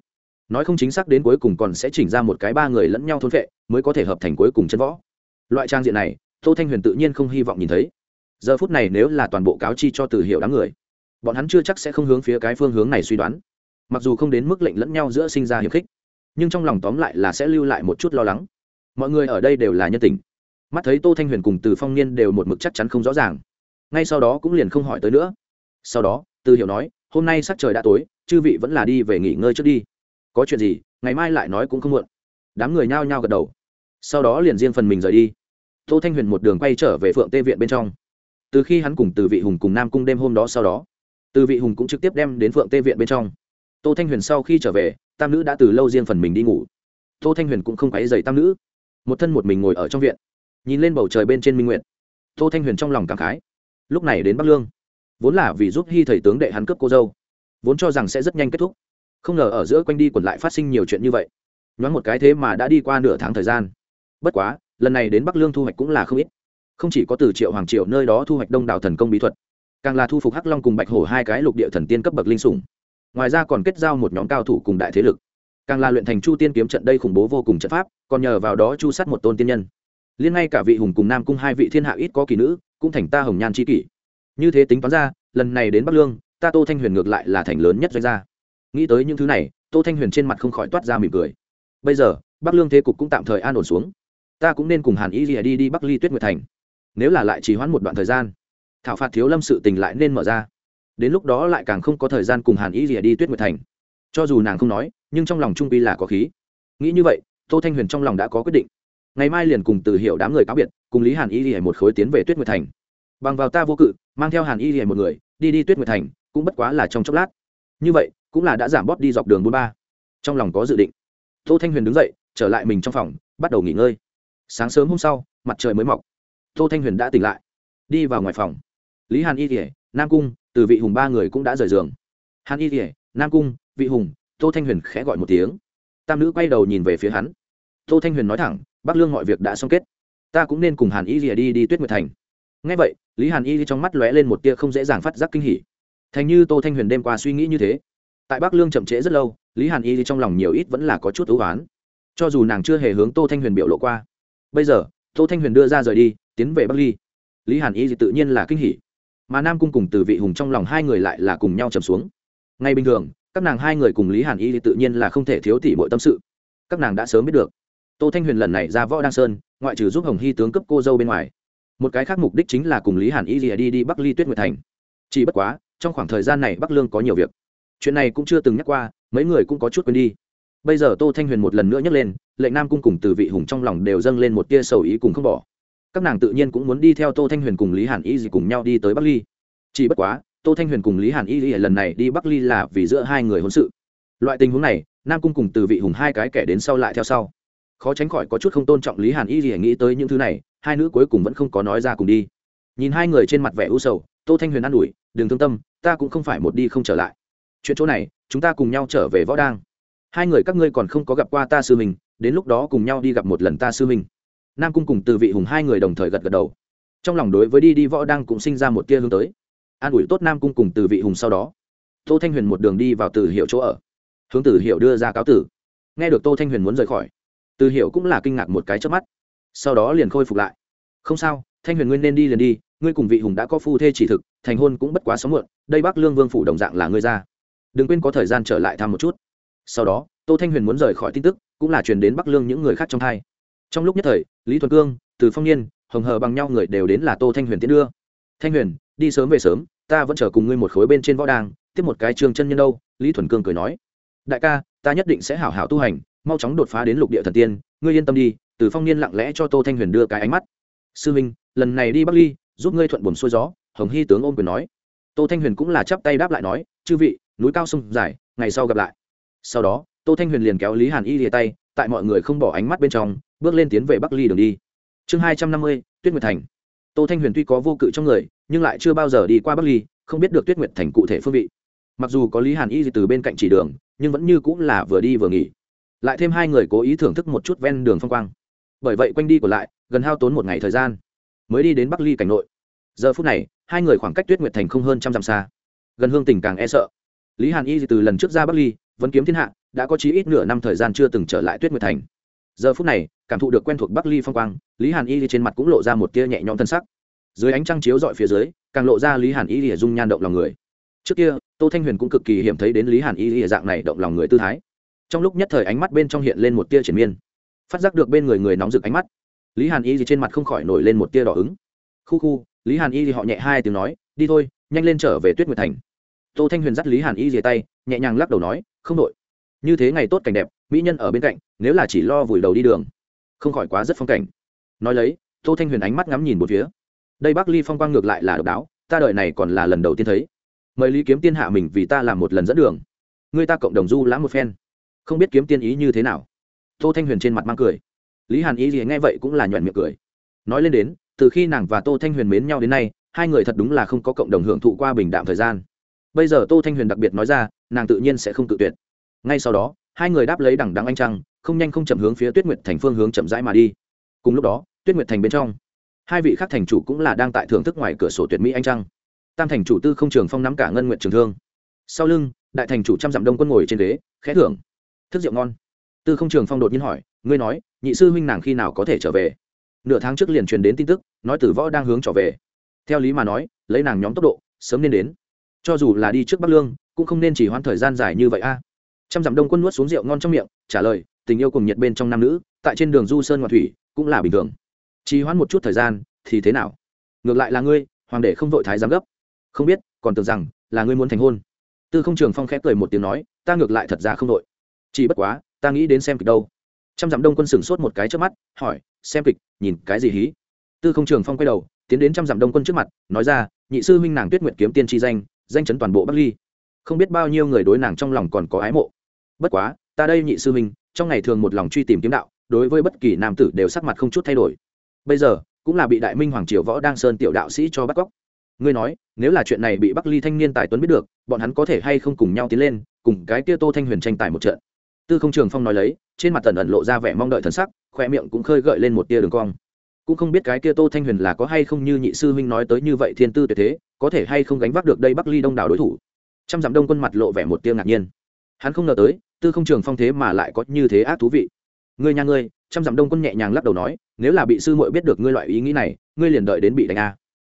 Nói không chính xác đến cuối cùng còn sẽ chỉnh ra một cái ba người lẫn nhau thôn vệ mới có thể hợp thành cuối cùng chân võ. Loại trang diện này, tô thanh huyền tự nhiên không hy vọng nhìn thấy. Giờ phút này nếu là toàn bộ cáo chi cho từ hiệu đám người, bọn hắn chưa chắc sẽ không hướng phía cái phương hướng này suy đoán. Mặc dù không đến mức lệnh lẫn nhau giữa sinh ra hiệp khích, nhưng trong lòng tóm lại là sẽ lưu lại một chút lo lắng. Mọi người ở đây đều là nhân tình mắt thấy tô thanh huyền cùng từ phong niên đều một mực chắc chắn không rõ ràng. Ngay sau đó cũng liền không hỏi tới nữa. Sau đó, từ hiểu nói, hôm nay sắc trời đã tối, chư vị vẫn là đi về nghỉ ngơi trước đi. Có chuyện gì, ngày mai lại nói cũng không muộn. Đám người nhao nhao gật đầu. Sau đó liền riêng phần mình rời đi. Tô thanh huyền một đường quay trở về phượng tê viện bên trong. Từ khi hắn cùng từ vị hùng cùng nam cung đêm hôm đó sau đó, từ vị hùng cũng trực tiếp đem đến phượng tê viện bên trong. Tô thanh huyền sau khi trở về, tam nữ đã từ lâu riêng phần mình đi ngủ. Tô thanh huyền cũng không quáy dày tam nữ. Một thân một mình ngồi ở trong viện nhìn lên bầu trời bên trên minh nguyện tô thanh huyền trong lòng cảm khái. Lúc này đến bắc lương, vốn là vì giúp hy thầy tướng đệ hắn cướp cô dâu, vốn cho rằng sẽ rất nhanh kết thúc. Không ngờ ở giữa quanh đi quẩn lại phát sinh nhiều chuyện như vậy. Nhoáng một cái thế mà đã đi qua nửa tháng thời gian. Bất quá, lần này đến bắc lương thu hoạch cũng là không ít. Không chỉ có từ triệu hoàng triệu nơi đó thu hoạch đông đảo thần công bí thuật, càng là thu phục hắc long cùng bạch hổ hai cái lục địa thần tiên cấp bậc linh sủng. Ngoài ra còn kết giao một nhóm cao thủ cùng đại thế lực. Càng là luyện thành chu tiên kiếm trận đây khủng bố vô cùng trận pháp, còn nhờ vào đó chu sát một tôn tiên nhân liên ngay cả vị hùng cùng nam cung hai vị thiên hạ ít có kỳ nữ, cũng thành ta hồng nhan c kỷ. Như thế tính toán ra, lần này đến bắc lương, ta tô thanh huyền ngược lại là thành lớn nhất doanh gia. Nghĩ tới những thứ này, tô thanh huyền trên mặt không khỏi toát ra mỉm cười. Bây giờ, bắc lương thế cục cũng tạm thời an ổn xuống. Ta cũng nên cùng hàn y rìa đi đi bắc ly tuyết nguyệt thành. Nếu là lại trì hoãn một đoạn thời gian, thảo phạt thiếu lâm sự tình lại nên mở ra. Đến lúc đó lại càng không có thời gian cùng hàn y rìa đi tuyết nguyệt thành. Cho dù nàng không nói, nhưng trong lòng trung pi là có khí. Nghĩ như vậy, tô thanh huyền trong lòng đã có quyết định ngày mai liền cùng từ hiệu đám người cáo biệt, cùng lý hàn y rìa một khối tiến về tuyết nguyệt thành. Bằng vào ta vô cự, mang theo hàn y rìa một người, đi đi tuyết nguyệt thành, cũng bất quá là trong chốc lát. Như vậy, cũng là đã giảm bóp đi dọc đường bốn ba. Trong lòng có dự định. Tô thanh huyền đứng dậy, trở lại mình trong phòng, bắt đầu nghỉ ngơi. Sáng sớm hôm sau, mặt trời mới mọc. Tô thanh huyền đã tỉnh lại. Đi vào ngoài phòng. Lý hàn y kỉa nam cung, từ vị hùng ba người cũng đã rời giường. Hàn y kỉa nam cung, vị hùng, tô thanh huyền khẽ gọi một tiếng. Tam nữ quay đầu nhìn về phía hắn. Tô thanh huyền nói thẳng bắc lương mọi việc đã xong kết. Ta cũng nên cùng hàn y rìa đi đi tuyết nguyệt thành. Ngay vậy, lý hàn y trong mắt lóe lên một tia không dễ dàng phát giác kinh hỉ. Thành như tô thanh huyền đêm qua suy nghĩ như thế. Tại bắc lương chậm trễ rất lâu, lý hàn y trong lòng nhiều ít vẫn là có chút ưu oán. Cho dù nàng chưa hề hướng tô thanh huyền biểu lộ qua, bây giờ, tô thanh huyền đưa ra rời đi, tiến về bắc ly. Lý hàn y tự nhiên là kinh hỉ. Mà nam cung cùng từ vị hùng trong lòng hai người lại là cùng nhau trầm xuống. Ngay bình thường, các nàng hai người cùng lý hàn y tự nhiên là không thể thiếu tỉ mọi tâm sự. Các nàng đã sớm biết được tô thanh huyền lần này ra võ đăng sơn, ngoại trừ giúp hồng hy tướng cấp cô dâu bên ngoài. Một cái khác mục đích chính là cùng lý hàn y đi đi bắc ly tuyết nguyệt thành. Chỉ bất quá, trong khoảng thời gian này bắc lương có nhiều việc. Chuyện này cũng chưa từng nhắc qua, mấy người cũng có chút quên đi. Bây giờ tô thanh huyền một lần nữa nhắc lên, lệnh nam cung cùng từ vị hùng trong lòng đều dâng lên một tia sầu ý cùng không bỏ. Các nàng tự nhiên cũng muốn đi theo tô thanh huyền cùng lý hàn y gì cùng nhau đi tới bắc ly. Chỉ bất quá, tô thanh huyền cùng lý hàn y y lần này đi bắc ly là vì giữa hai người hôn sự. Loại tình huống này, nam cung cùng từ vị hùng hai cái kẻ đến sau lại theo sau khó tránh khỏi có chút không tôn trọng lý hàn y gì nghĩ tới những thứ này, hai nữ cuối cùng vẫn không có nói ra cùng đi. Nhìn hai người trên mặt vẻ u sầu, tô thanh huyền an ủi, đừng thương tâm, ta cũng không phải một đi không trở lại. Chuyện chỗ này, chúng ta cùng nhau trở về võ đang. Hai người các ngươi còn không có gặp qua ta sư mình đến lúc đó cùng nhau đi gặp một lần ta sư mình nam cung cùng từ vị hùng hai người đồng thời gật gật đầu. Trong lòng đối với đi đi võ đang cũng sinh ra một tia hướng tới. An ủi tốt nam cung cùng từ vị hùng sau đó, tô thanh huyền một đường đi vào từ hiệu chỗ ở, hướng từ hiệu đưa ra cáo tử. Nghe được tô thanh huyền muốn rời khỏi từ Hiểu cũng là kinh ngạc một cái trước mắt. Sau đó liền khôi phục lại. Không sao, thanh huyền nguyên nên đi liền đi, ngươi cùng vị hùng đã có phu thê chỉ thực, thành hôn cũng bất quá sớm muộn, đây bắc lương vương phủ đồng dạng là ngươi ra. Đừng quên có thời gian trở lại thăm một chút. Sau đó, tô thanh huyền muốn rời khỏi tin tức, cũng là truyền đến bắc lương những người khác trong thai. Trong lúc nhất thời, lý thuần cương, từ phong niên, hồng hờ bằng nhau người đều đến là tô thanh huyền tiến đưa. Thanh huyền, đi sớm về sớm, ta vẫn chờ cùng ngươi một khối bên trên võ đàng, tiếp một cái trường chân nhân đâu, lý thuần cương cười nói. Đại ca, ta nhất định sẽ hảo hảo tu hành mau chóng đột phá đến lục địa thần tiên, ngươi yên tâm đi, từ phong niên lặng lẽ cho tô thanh huyền đưa cái ánh mắt. Sư minh, lần này đi bắc ly, giúp ngươi thuận buồn xuôi gió, hồng hy tướng ôm quyền nói. Tô thanh huyền cũng là chắp tay đáp lại nói, chư vị, núi cao sông dài, ngày sau gặp lại. Sau đó, tô thanh huyền liền kéo lý hàn y lìa tay, tại mọi người không bỏ ánh mắt bên trong, bước lên tiến về bắc ly đường đi. Chương hai trăm năm mươi, tuyết nguyệt thành. Tô thanh huyền tuy có vô cự trong người, nhưng lại chưa bao giờ đi qua bắc ly, không biết được tuyết nguyệt thành cụ thể phương vị. Mặc dù có lý hàn y từ bên cạnh chỉ đường, nhưng vẫn như cũng là vừa đi vừa nghỉ lại thêm hai người cố ý thưởng thức một chút ven đường phong quang. Bởi vậy quanh đi của lại, gần hao tốn một ngày thời gian, mới đi đến bắc ly cảnh nội. Giờ phút này, hai người khoảng cách tuyết nguyệt thành không hơn trăm dặm xa. Gần hương tình càng e sợ. Lý hàn y từ lần trước ra bắc ly, vẫn kiếm thiên hạ, đã có chí ít nửa năm thời gian chưa từng trở lại tuyết nguyệt thành. Giờ phút này, cảm thụ được quen thuộc bắc ly phong quang, lý hàn y trên mặt cũng lộ ra một tia nhẹ nhõm thân sắc. Dưới ánh trăng chiếu dọi phía dưới, càng lộ ra lý hàn y lìa dung nhan động lòng người. Trước kia, tô thanh huyền cũng cực kỳ hiểm thấy đến lý hàn y y dạng này động lòng người tư thái trong lúc nhất thời ánh mắt bên trong hiện lên một tia triển miên. Phát giác được bên người người nóng rực ánh mắt, lý hàn y gì trên mặt không khỏi nổi lên một tia đỏ ứng. Khu khu, lý hàn y thì họ nhẹ hai tiếng nói, đi thôi, nhanh lên trở về tuyết nguyệt thành. Tô thanh huyền dắt lý hàn y dìa tay, nhẹ nhàng lắc đầu nói, không đội. Như thế ngày tốt cảnh đẹp, mỹ nhân ở bên cạnh, nếu là chỉ lo vùi đầu đi đường, không khỏi quá rất phong cảnh. Nói lấy, tô thanh huyền ánh mắt ngắm nhìn một phía. Đây bắc ly phong quang ngược lại là độc đáo, ta đợi này còn là lần đầu tiên thấy. Mời lý kiếm tiên hạ mình vì ta làm một lần dẫn đường. Người ta cộng đồng du lãm một phen không biết kiếm tiên ý như thế nào. Tô thanh huyền trên mặt mang cười. Lý hàn ý gì nghe vậy cũng là nhoẹn miệng cười. Nói lên đến, từ khi nàng và tô thanh huyền mến nhau đến nay, hai người thật đúng là không có cộng đồng hưởng thụ qua bình đạm thời gian. Bây giờ tô thanh huyền đặc biệt nói ra, nàng tự nhiên sẽ không tự tuyệt. Ngay sau đó, hai người đáp lấy đằng đắng anh trăng, không nhanh không chậm hướng phía tuyết nguyệt thành phương hướng chậm rãi mà đi. Cùng lúc đó, tuyết nguyệt thành bên trong, hai vị khác thành chủ cũng là đang tại thưởng thức ngoài cửa sổ tuyệt mỹ anh trăng. Tam thành chủ tư không trường phong nắm cả ngân nguyện trường thương. Sau lưng, đại thành chủ trăm dặm đông quân ngồi trên ghế, khẽ thưởng thức rượu ngon. Tư không trường phong đột nhiên hỏi, ngươi nói, nhị sư huynh nàng khi nào có thể trở về? Nửa tháng trước liền truyền đến tin tức, nói tử võ đang hướng trở về. Theo lý mà nói, lấy nàng nhóm tốc độ, sớm nên đến. Cho dù là đi trước bắc lương, cũng không nên chỉ hoãn thời gian dài như vậy a. Trăm dặm đông quân nuốt xuống rượu ngon trong miệng, trả lời, tình yêu cùng nhiệt bên trong nam nữ, tại trên đường du sơn ngoại thủy, cũng là bình thường. Trì hoãn một chút thời gian, thì thế nào? Ngược lại là ngươi, hoàng đệ không vội thái giám gấp. Không biết, còn tưởng rằng là ngươi muốn thành hôn. Tư không trường phong khẽ cười một tiếng nói, ta ngược lại thật ra không vội chỉ bất quá, ta nghĩ đến xem kịch đâu. Trăm dặm đông quân sửng sốt một cái trước mắt, hỏi, xem kịch, nhìn cái gì hí? Tư không trường phong quay đầu, tiến đến trăm dặm đông quân trước mặt, nói ra, nhị sư huynh nàng tuyết nguyệt kiếm tiên tri danh danh chấn toàn bộ bắc ly. Không biết bao nhiêu người đối nàng trong lòng còn có ái mộ. Bất quá, ta đây nhị sư huynh, trong ngày thường một lòng truy tìm kiếm đạo, đối với bất kỳ nam tử đều sắc mặt không chút thay đổi. Bây giờ, cũng là bị đại minh hoàng triều võ đang sơn tiểu đạo sĩ cho bắt cóc. Ngươi nói, nếu là chuyện này bị bắc ly thanh niên tài tuấn biết được, bọn hắn có thể hay không cùng nhau tiến lên, cùng cái kia tô thanh huyền tranh tài một trận tư không trường phong nói lấy, trên mặt tần ẩn lộ ra vẻ mong đợi thần sắc, khoe miệng cũng khơi gợi lên một tia đường cong. Cũng không biết cái kia tô thanh huyền là có hay không như nhị sư huynh nói tới như vậy thiên tư tuyệt thế, có thể hay không gánh vác được đây bắc ly đông đảo đối thủ. Trăm dặm đông quân mặt lộ vẻ một tia ngạc nhiên. Hắn không ngờ tới, tư không trường phong thế mà lại có như thế ác thú vị. Ngươi nhà ngươi, trăm dặm đông quân nhẹ nhàng lắc đầu nói, nếu là bị sư muội biết được ngươi loại ý nghĩ này, ngươi liền đợi đến bị đánh a.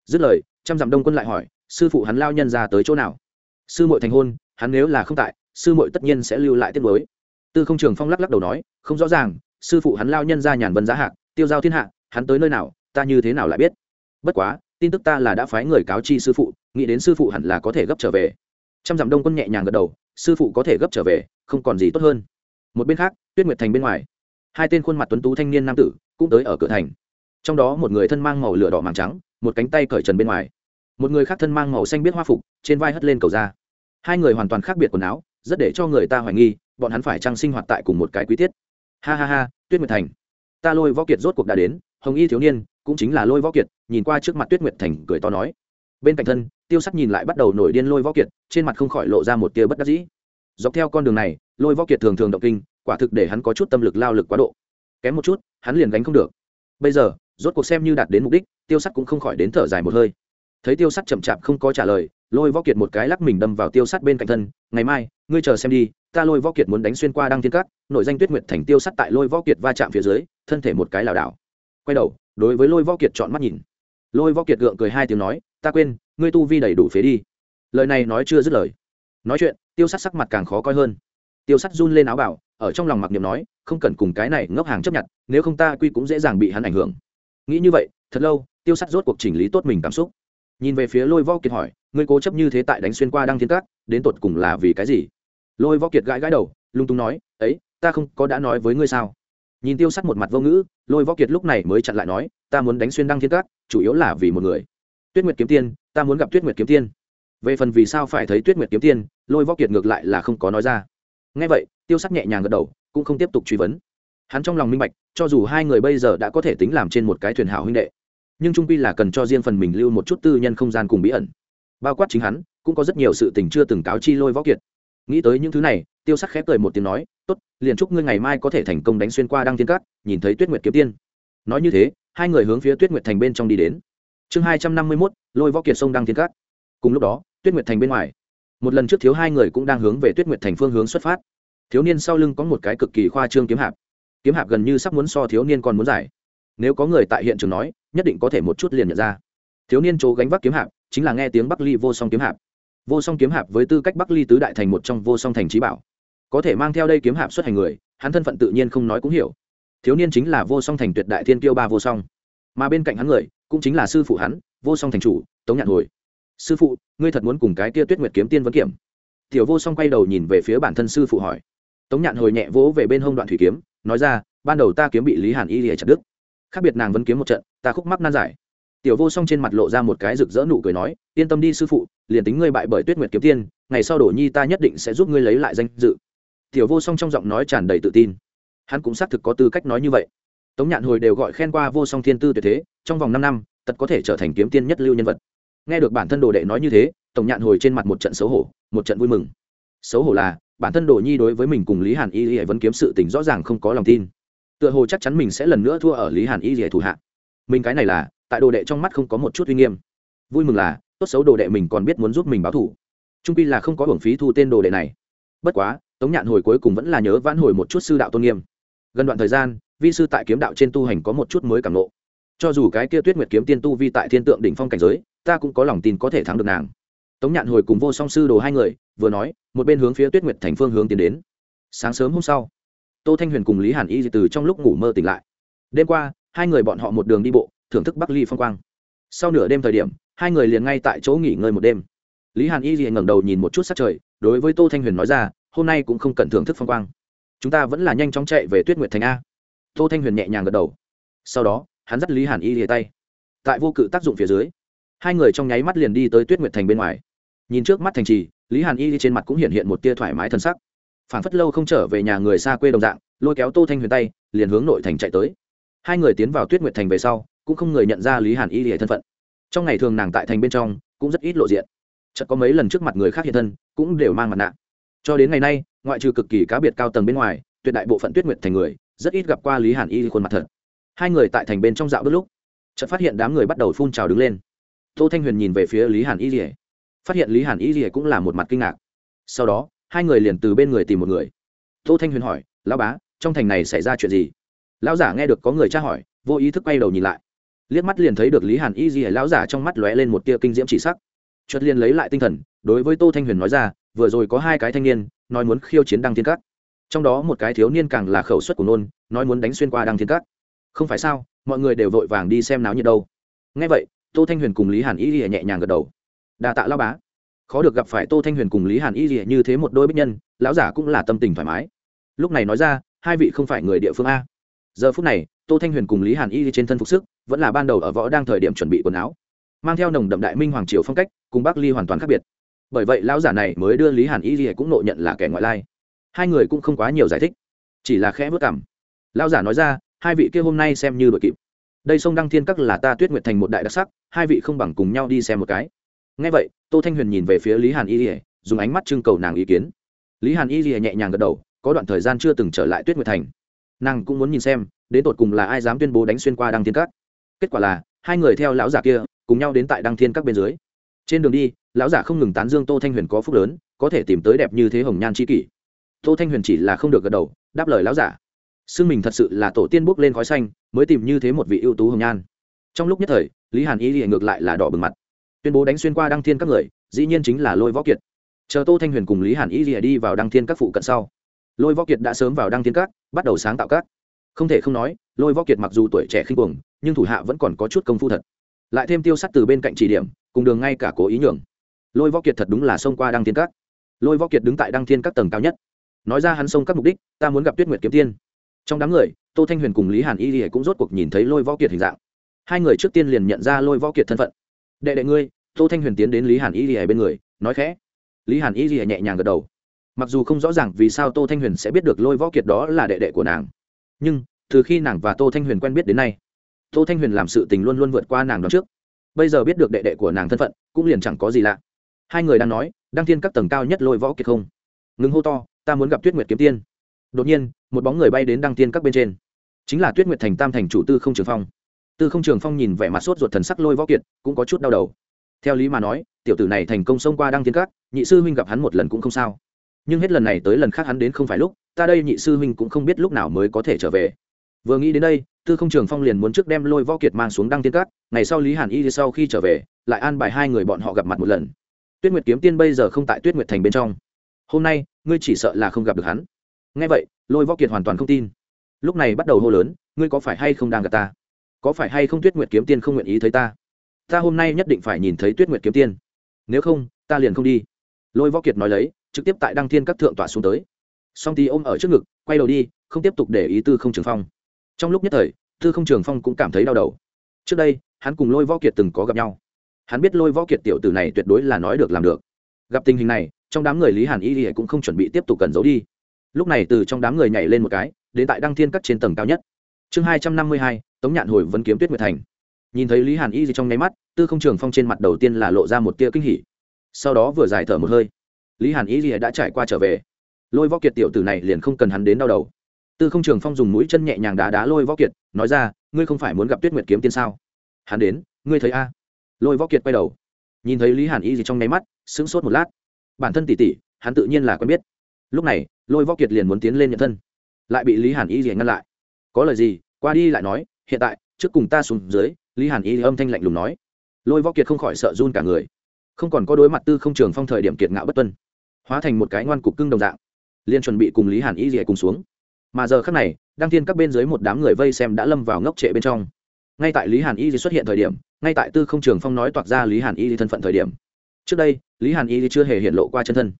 Dứt lời, trăm dặm đông quân lại hỏi, sư phụ hắn lao nhân ra tới chỗ nào? Sư muội thành hôn, hắn nếu là không tại, sư muội tất nhiên sẽ lưu lại tiết mới tư không trường phong lắc lắc đầu nói, không rõ ràng, sư phụ hắn lao nhân ra nhàn vân giá hạc, tiêu giao thiên hạ, hắn tới nơi nào, ta như thế nào lại biết? Bất quá, tin tức ta là đã phái người cáo chi sư phụ, nghĩ đến sư phụ hẳn là có thể gấp trở về. Trăm dặm đông quân nhẹ nhàng gật đầu, sư phụ có thể gấp trở về, không còn gì tốt hơn. Một bên khác, tuyết nguyệt thành bên ngoài, hai tên khuôn mặt tuấn tú thanh niên nam tử cũng tới ở cửa thành. Trong đó một người thân mang màu lửa đỏ màng trắng, một cánh tay cởi trần bên ngoài. Một người khác thân mang màu xanh biết hoa phục, trên vai hất lên cầu ra hai người hoàn toàn khác biệt quần áo, rất để cho người ta hoài nghi bọn hắn phải trang sinh hoạt tại cùng một cái quý tiết. Ha ha ha, tuyết nguyệt thành. Ta lôi võ kiệt rốt cuộc đã đến, hồng y thiếu niên, cũng chính là lôi võ kiệt, nhìn qua trước mặt tuyết nguyệt thành cười to nói. Bên cạnh thân, tiêu sắc nhìn lại bắt đầu nổi điên lôi võ kiệt, trên mặt không khỏi lộ ra một tia bất đắc dĩ. Dọc theo con đường này, lôi võ kiệt thường thường động kinh, quả thực để hắn có chút tâm lực lao lực quá độ. Kém một chút, hắn liền gánh không được. Bây giờ, rốt cuộc xem như đạt đến mục đích, tiêu sắt cũng không khỏi đến thở dài một hơi. Thấy tiêu sắt chậm chạp không có trả lời lôi võ kiệt một cái lắc mình đâm vào tiêu sắt bên cạnh thân, ngày mai, ngươi chờ xem đi, ta lôi võ kiệt muốn đánh xuyên qua đăng thiên cát, nội danh tuyết nguyệt thành tiêu sắt tại lôi võ kiệt va chạm phía dưới, thân thể một cái lảo đảo. Quay đầu, đối với lôi võ kiệt chọn mắt nhìn. Lôi võ kiệt gượng cười hai tiếng nói, ta quên, ngươi tu vi đầy đủ phế đi. Lời này nói chưa dứt lời. Nói chuyện, tiêu sắt sắc mặt càng khó coi hơn. Tiêu sắt run lên áo bảo ở trong lòng mặc niệm nói, không cần cùng cái này ngốc hàng chấp nhận, nếu không ta quy cũng dễ dàng bị hắn ảnh hưởng. Nghĩ như vậy, thật lâu, tiêu sắt rốt cuộc chỉnh lý tốt mình cảm xúc nhìn về phía lôi võ kiệt hỏi, ngươi cố chấp như thế tại đánh xuyên qua đăng thiên cát đến tột cùng là vì cái gì? Lôi võ kiệt gãi gãi đầu, lung tung nói, ấy, ta không có đã nói với ngươi sao? Nhìn tiêu sắt một mặt vô ngữ, lôi võ kiệt lúc này mới chặn lại nói, ta muốn đánh xuyên đăng thiên cát chủ yếu là vì một người. Tuyết nguyệt kiếm tiên, ta muốn gặp tuyết nguyệt kiếm tiên. Về phần vì sao phải thấy tuyết nguyệt kiếm tiên, lôi võ kiệt ngược lại là không có nói ra. Ngay vậy, tiêu sắc nhẹ nhàng gật đầu, cũng không tiếp tục truy vấn. Hắn trong lòng minh bạch, cho dù hai người bây giờ đã có thể tính làm trên một cái thuyền hảo huynh đệ nhưng trung quy là cần cho riêng phần mình lưu một chút tư nhân không gian cùng bí ẩn. Bao quát chính hắn, cũng có rất nhiều sự tình chưa từng cáo chi lôi võ kiệt. Nghĩ tới những thứ này, tiêu sắc khép cười một tiếng nói, tốt, liền chúc ngươi ngày mai có thể thành công đánh xuyên qua đăng thiên cát nhìn thấy tuyết nguyệt kiếm tiên. Nói như thế, hai người hướng phía tuyết nguyệt thành bên trong đi đến. Chương hai trăm năm mươi mốt, lôi võ kiệt sông đăng thiên cát cùng lúc đó, tuyết nguyệt thành bên ngoài, một lần trước thiếu hai người cũng đang hướng về tuyết nguyệt thành phương hướng xuất phát. Thiếu niên sau lưng có một cái cực kỳ khoa trương kiếm hạp. Kiếm hạp gần như sắp muốn so thiếu niên còn muốn giải nếu có người tại hiện trường nói, nhất định có thể một chút liền nhận ra. Thiếu niên chỗ gánh vác kiếm hạp, chính là nghe tiếng bắc ly vô song kiếm hạp. Vô song kiếm hạp với tư cách bắc ly tứ đại thành một trong vô song thành trí bảo. Có thể mang theo đây kiếm hạp xuất hành người, hắn thân phận tự nhiên không nói cũng hiểu. Thiếu niên chính là vô song thành tuyệt đại thiên tiêu ba vô song. Mà bên cạnh hắn người, cũng chính là sư phụ hắn, vô song thành chủ, tống nhạn hồi. Sư phụ, ngươi thật muốn cùng cái kia tuyết nguyệt kiếm tiên vấn kiểm? Tiểu vô song quay đầu nhìn về phía bản thân sư phụ hỏi. Tống nhạn hồi nhẹ vỗ về bên hông đoạn thủy kiếm, nói ra, ban đầu ta kiếm bị lý hàn y lìa chặt đứt khác biệt nàng vẫn kiếm một trận, ta khúc mắc nan giải. Tiểu vô song trên mặt lộ ra một cái rực rỡ nụ cười nói, yên tâm đi sư phụ, liền tính ngươi bại bởi tuyết nguyệt kiếm tiên, ngày sau đổ nhi ta nhất định sẽ giúp ngươi lấy lại danh dự. Tiểu vô song trong giọng nói tràn đầy tự tin. Hắn cũng xác thực có tư cách nói như vậy. Tống nhạn hồi đều gọi khen qua vô song thiên tư tuyệt thế, trong vòng năm năm tật có thể trở thành kiếm tiên nhất lưu nhân vật. Nghe được bản thân đồ đệ nói như thế tổng nhạn hồi trên mặt một trận xấu hổ, một trận vui mừng. Xấu hổ là, bản thân đồ nhi đối với mình cùng lý hàn y y vẫn kiếm sự tình rõ ràng không có lòng tin tựa hồ chắc chắn mình sẽ lần nữa thua ở lý hàn y y thủ hạ. Mình cái này là, tại đồ đệ trong mắt không có một chút uy nghiêm. Vui mừng là, tốt xấu đồ đệ mình còn biết muốn giúp mình báo thủ. Trung pi là không có hưởng phí thu tên đồ đệ này. Bất quá, tống nhạn hồi cuối cùng vẫn là nhớ vãn hồi một chút sư đạo tôn nghiêm. Gần đoạn thời gian, vi sư tại kiếm đạo trên tu hành có một chút mới cảm lộ cho dù cái kia tuyết nguyệt kiếm tiên tu vi tại thiên tượng đỉnh phong cảnh giới, ta cũng có lòng tin có thể thắng được nàng. Tống nhạn hồi cùng vô song sư đồ hai người, vừa nói, một bên hướng phía tuyết nguyệt thành phương hướng tiến đến. Sáng sớm hôm sau tô thanh huyền cùng lý hàn y từ trong lúc ngủ mơ tỉnh lại. Đêm qua, hai người bọn họ một đường đi bộ, thưởng thức bắc ly phong quang. Sau nửa đêm thời điểm, hai người liền ngay tại chỗ nghỉ ngơi một đêm. Lý hàn y liền ngẩng đầu nhìn một chút sát trời, đối với tô thanh huyền nói ra, hôm nay cũng không cần thưởng thức phong quang. Chúng ta vẫn là nhanh chóng chạy về tuyết nguyệt thành a. Tô thanh huyền nhẹ nhàng gật đầu. Sau đó, hắn dắt lý hàn y lìa tay. Tại vô cự tác dụng phía dưới, hai người trong nháy mắt liền đi tới tuyết nguyệt thành bên ngoài. Nhìn trước mắt thành trì, lý hàn y trên mặt cũng hiện hiện một tia thoải mái thân sắc phản phất lâu không trở về nhà người xa quê đồng dạng, lôi kéo tô thanh huyền tay, liền hướng nội thành chạy tới. Hai người tiến vào tuyết nguyệt thành về sau, cũng không người nhận ra lý hàn y hệ thân phận. Trong ngày thường nàng tại thành bên trong, cũng rất ít lộ diện. Chợt có mấy lần trước mặt người khác hiện thân, cũng đều mang mặt nạ. Cho đến ngày nay, ngoại trừ cực kỳ cá biệt cao tầng bên ngoài, tuyệt đại bộ phận tuyết nguyệt thành người, rất ít gặp qua lý hàn y khuôn mặt thật. Hai người tại thành bên trong dạo bước lúc, chợt phát hiện đám người bắt đầu phun trào đứng lên. Tô thanh huyền nhìn về phía lý hàn y phát hiện lý hàn y cũng là một mặt kinh ngạc. Sau đó hai người liền từ bên người tìm một người. Tô thanh huyền hỏi, lão bá, trong thành này xảy ra chuyện gì? Lão giả nghe được có người tra hỏi, vô ý thức quay đầu nhìn lại. Liếc mắt liền thấy được lý hàn y rỉa lão giả trong mắt lóe lên một tia kinh diễm chỉ sắc. Chợt liền lấy lại tinh thần, đối với tô thanh huyền nói ra, vừa rồi có hai cái thanh niên, nói muốn khiêu chiến đăng thiên cát. Trong đó một cái thiếu niên càng là khẩu suất của nôn, nói muốn đánh xuyên qua đăng thiên cát. Không phải sao, mọi người đều vội vàng đi xem náo nhiệt đâu. Nghe vậy, tô thanh huyền cùng lý hàn y lìa nhẹ nhàng gật đầu. Đà tạ lao bá khó được gặp phải tô thanh huyền cùng lý hàn y lìa như thế một đôi bích nhân, lão giả cũng là tâm tình thoải mái. Lúc này nói ra, hai vị không phải người địa phương a. Giờ phút này, tô thanh huyền cùng lý hàn y trên thân phục sức, vẫn là ban đầu ở võ đang thời điểm chuẩn bị quần áo. Mang theo nồng đậm đại minh hoàng triều phong cách, cùng bắc ly hoàn toàn khác biệt. Bởi vậy lão giả này mới đưa lý hàn y lìa cũng nộ nhận là kẻ ngoại lai. Hai người cũng không quá nhiều giải thích, chỉ là khẽ vất cảm lão giả nói ra, hai vị kia hôm nay xem như đội kịp. Đây sông đăng thiên các là ta tuyết nguyệt thành một đại đặc sắc, hai vị không bằng cùng nhau đi xem một cái ngay vậy, tô thanh huyền nhìn về phía lý hàn y lìa, dùng ánh mắt trưng cầu nàng ý kiến. Lý hàn y lìa nhẹ nhàng gật đầu, có đoạn thời gian chưa từng trở lại tuyết nguyệt thành. Nàng cũng muốn nhìn xem, đến tột cùng là ai dám tuyên bố đánh xuyên qua đăng thiên các. Kết quả là, hai người theo lão giả kia, cùng nhau đến tại đăng thiên các bên dưới. Trên đường đi, lão giả không ngừng tán dương tô thanh huyền có phúc lớn, có thể tìm tới đẹp như thế hồng nhan c kỷ. Tô thanh huyền chỉ là không được gật đầu, đáp lời lão giả. Xưng mình thật sự là tổ tiên bốc lên khói xanh, mới tìm như thế một vị ưu tú hồng nhan. Trong lúc nhất thời, lý hàn y lìa ngược lại là đỏ bừng mặt tuyên bố đánh xuyên qua đăng thiên các người, dĩ nhiên chính là lôi võ kiệt. Chờ tô thanh huyền cùng lý hàn y rìa đi vào đăng thiên các phụ cận sau, lôi võ kiệt đã sớm vào đăng thiên các, bắt đầu sáng tạo các. Không thể không nói, lôi võ kiệt mặc dù tuổi trẻ khinh cuồng, nhưng thủ hạ vẫn còn có chút công phu thật. Lại thêm tiêu sắt từ bên cạnh chỉ điểm, cùng đường ngay cả cố ý nhường. Lôi võ kiệt thật đúng là xông qua đăng thiên các. Lôi võ kiệt đứng tại đăng thiên các tầng cao nhất. Nói ra hắn xông các mục đích, ta muốn gặp tuyết nguyệt kiếm tiên. Trong đám người, tô thanh huyền cùng lý hàn y cũng rốt cuộc nhìn thấy lôi võ kiệt hình dạng. Hai người trước tiên liền nhận ra lôi võ kiệt thân phận đệ đệ ngươi, tô thanh huyền tiến đến lý hàn y rìa bên người, nói khẽ. Lý hàn y rìa nhẹ nhàng gật đầu. Mặc dù không rõ ràng vì sao tô thanh huyền sẽ biết được lôi võ kiệt đó là đệ đệ của nàng, nhưng từ khi nàng và tô thanh huyền quen biết đến nay, tô thanh huyền làm sự tình luôn luôn vượt qua nàng đó trước. Bây giờ biết được đệ đệ của nàng thân phận, cũng liền chẳng có gì lạ. Hai người đang nói, đăng thiên các tầng cao nhất lôi võ kiệt không? Ngừng hô to, ta muốn gặp tuyết nguyệt kiếm tiên. Đột nhiên, một bóng người bay đến đăng tiên các bên trên. Chính là tuyết nguyệt thành tam thành chủ tư không trường phong tư không trường phong nhìn vẻ mặt sốt ruột thần sắc lôi võ kiệt, cũng có chút đau đầu. Theo lý mà nói, tiểu tử này thành công xông qua đăng thiên các, nhị sư huynh gặp hắn một lần cũng không sao. Nhưng hết lần này tới lần khác hắn đến không phải lúc, ta đây nhị sư huynh cũng không biết lúc nào mới có thể trở về. Vừa nghĩ đến đây, tư không trường phong liền muốn trước đem lôi võ kiệt mang xuống đăng tiên các, ngày sau lý hàn y sau khi trở về, lại an bài hai người bọn họ gặp mặt một lần. Tuyết nguyệt kiếm tiên bây giờ không tại tuyết nguyệt thành bên trong. Hôm nay, ngươi chỉ sợ là không gặp được hắn. Ngay vậy, lôi võ kiệt hoàn toàn không tin. Lúc này bắt đầu hô lớn, ngươi có phải hay không đang gặp ta? Có phải hay không tuyết nguyệt kiếm tiên không nguyện ý thấy ta? Ta hôm nay nhất định phải nhìn thấy tuyết nguyệt kiếm tiên. Nếu không, ta liền không đi. Lôi võ kiệt nói lấy, trực tiếp tại đăng thiên các thượng tọa xuống tới. Song tý ôm ở trước ngực, quay đầu đi, không tiếp tục để ý tư không trường phong. Trong lúc nhất thời, tư không trường phong cũng cảm thấy đau đầu. Trước đây, hắn cùng lôi võ kiệt từng có gặp nhau. Hắn biết lôi võ kiệt tiểu tử này tuyệt đối là nói được làm được. Gặp tình hình này, trong đám người lý hàn y thì cũng không chuẩn bị tiếp tục cần giấu đi. Lúc này từ trong đám người nhảy lên một cái, đến tại đăng thiên các trên tầng cao nhất chương hai trăm năm mươi hai, tống nhạn hồi vấn kiếm tuyết nguyệt thành. Nhìn thấy lý hàn y gì trong nháy mắt, tư không trường phong trên mặt đầu tiên là lộ ra một tia kinh hỉ. Sau đó vừa giải thở một hơi, lý hàn y gì đã trải qua trở về. Lôi võ kiệt tiểu tử này liền không cần hắn đến đau đầu. Tư không trường phong dùng mũi chân nhẹ nhàng đá đá lôi võ kiệt, nói ra, ngươi không phải muốn gặp tuyết nguyệt kiếm tiên sao? Hắn đến, ngươi thấy a? Lôi võ kiệt quay đầu, nhìn thấy lý hàn y gì trong nháy mắt, sững sốt một lát. Bản thân tỉ tỉ hắn tự nhiên là quen biết. Lúc này, lôi võ kiệt liền muốn tiến lên nhận thân, lại bị lý hàn y gì ngăn lại có lời gì, qua đi lại nói, hiện tại, trước cùng ta xuống dưới, lý hàn y âm thanh lạnh lùng nói. Lôi võ kiệt không khỏi sợ run cả người. Không còn có đối mặt tư không trường phong thời điểm kiệt ngạo bất tuân. Hóa thành một cái ngoan cục cưng đồng dạng. Liên chuẩn bị cùng lý hàn y dì cùng xuống. Mà giờ khác này, đăng thiên các bên dưới một đám người vây xem đã lâm vào ngốc trệ bên trong. Ngay tại lý hàn y dì xuất hiện thời điểm, ngay tại tư không trường phong nói toạc ra lý hàn y dì thân phận thời điểm. Trước đây, lý hàn y dì chưa hề hiện lộ qua chân thân.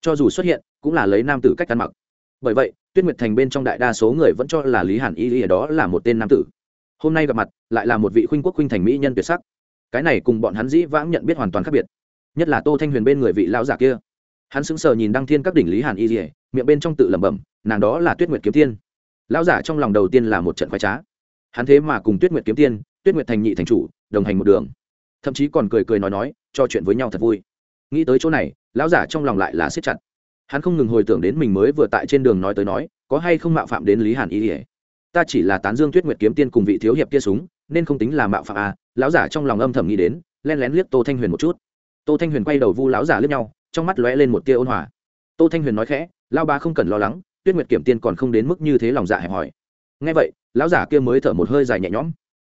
Cho dù xuất hiện, cũng là lấy nam tử cách ăn mặc. Bởi vậy tuyết nguyệt thành bên trong đại đa số người vẫn cho là lý hàn y dì đó là một tên nam tử. Hôm nay gặp mặt, lại là một vị khuynh quốc khuynh thành mỹ nhân tuyệt sắc. Cái này cùng bọn hắn dĩ vãng nhận biết hoàn toàn khác biệt. Nhất là tô thanh huyền bên người vị lão giả kia. Hắn sững sờ nhìn đăng thiên các đỉnh lý hàn y dỉa miệng bên trong tự lẩm bẩm, nàng đó là tuyết nguyệt kiếm tiên. Lão giả trong lòng đầu tiên là một trận khoái trá. Hắn thế mà cùng tuyết nguyệt kiếm tiên, tuyết nguyệt thành nhị thành chủ, đồng hành một đường. Thậm chí còn cười cười nói nói cho chuyện với nhau thật vui. Nghĩ tới chỗ này, lão giả trong lòng lại là siết chặt hắn không ngừng hồi tưởng đến mình mới vừa tại trên đường nói tới nói, có hay không mạo phạm đến lý hàn y ỉa ta chỉ là tán dương tuyết nguyệt kiếm tiên cùng vị thiếu hiệp kia súng, nên không tính là mạo phạm à lão giả trong lòng âm thầm nghĩ đến len lén liếc tô thanh huyền một chút. Tô thanh huyền quay đầu vu lão giả liếc nhau, trong mắt lóe lên một tia ôn hòa. Tô thanh huyền nói khẽ lao ba không cần lo lắng, tuyết nguyệt kiểm tiên còn không đến mức như thế lòng dạ hẹp hòi. Ngay vậy, lão giả kia mới thở một hơi dài nhẹ nhõm.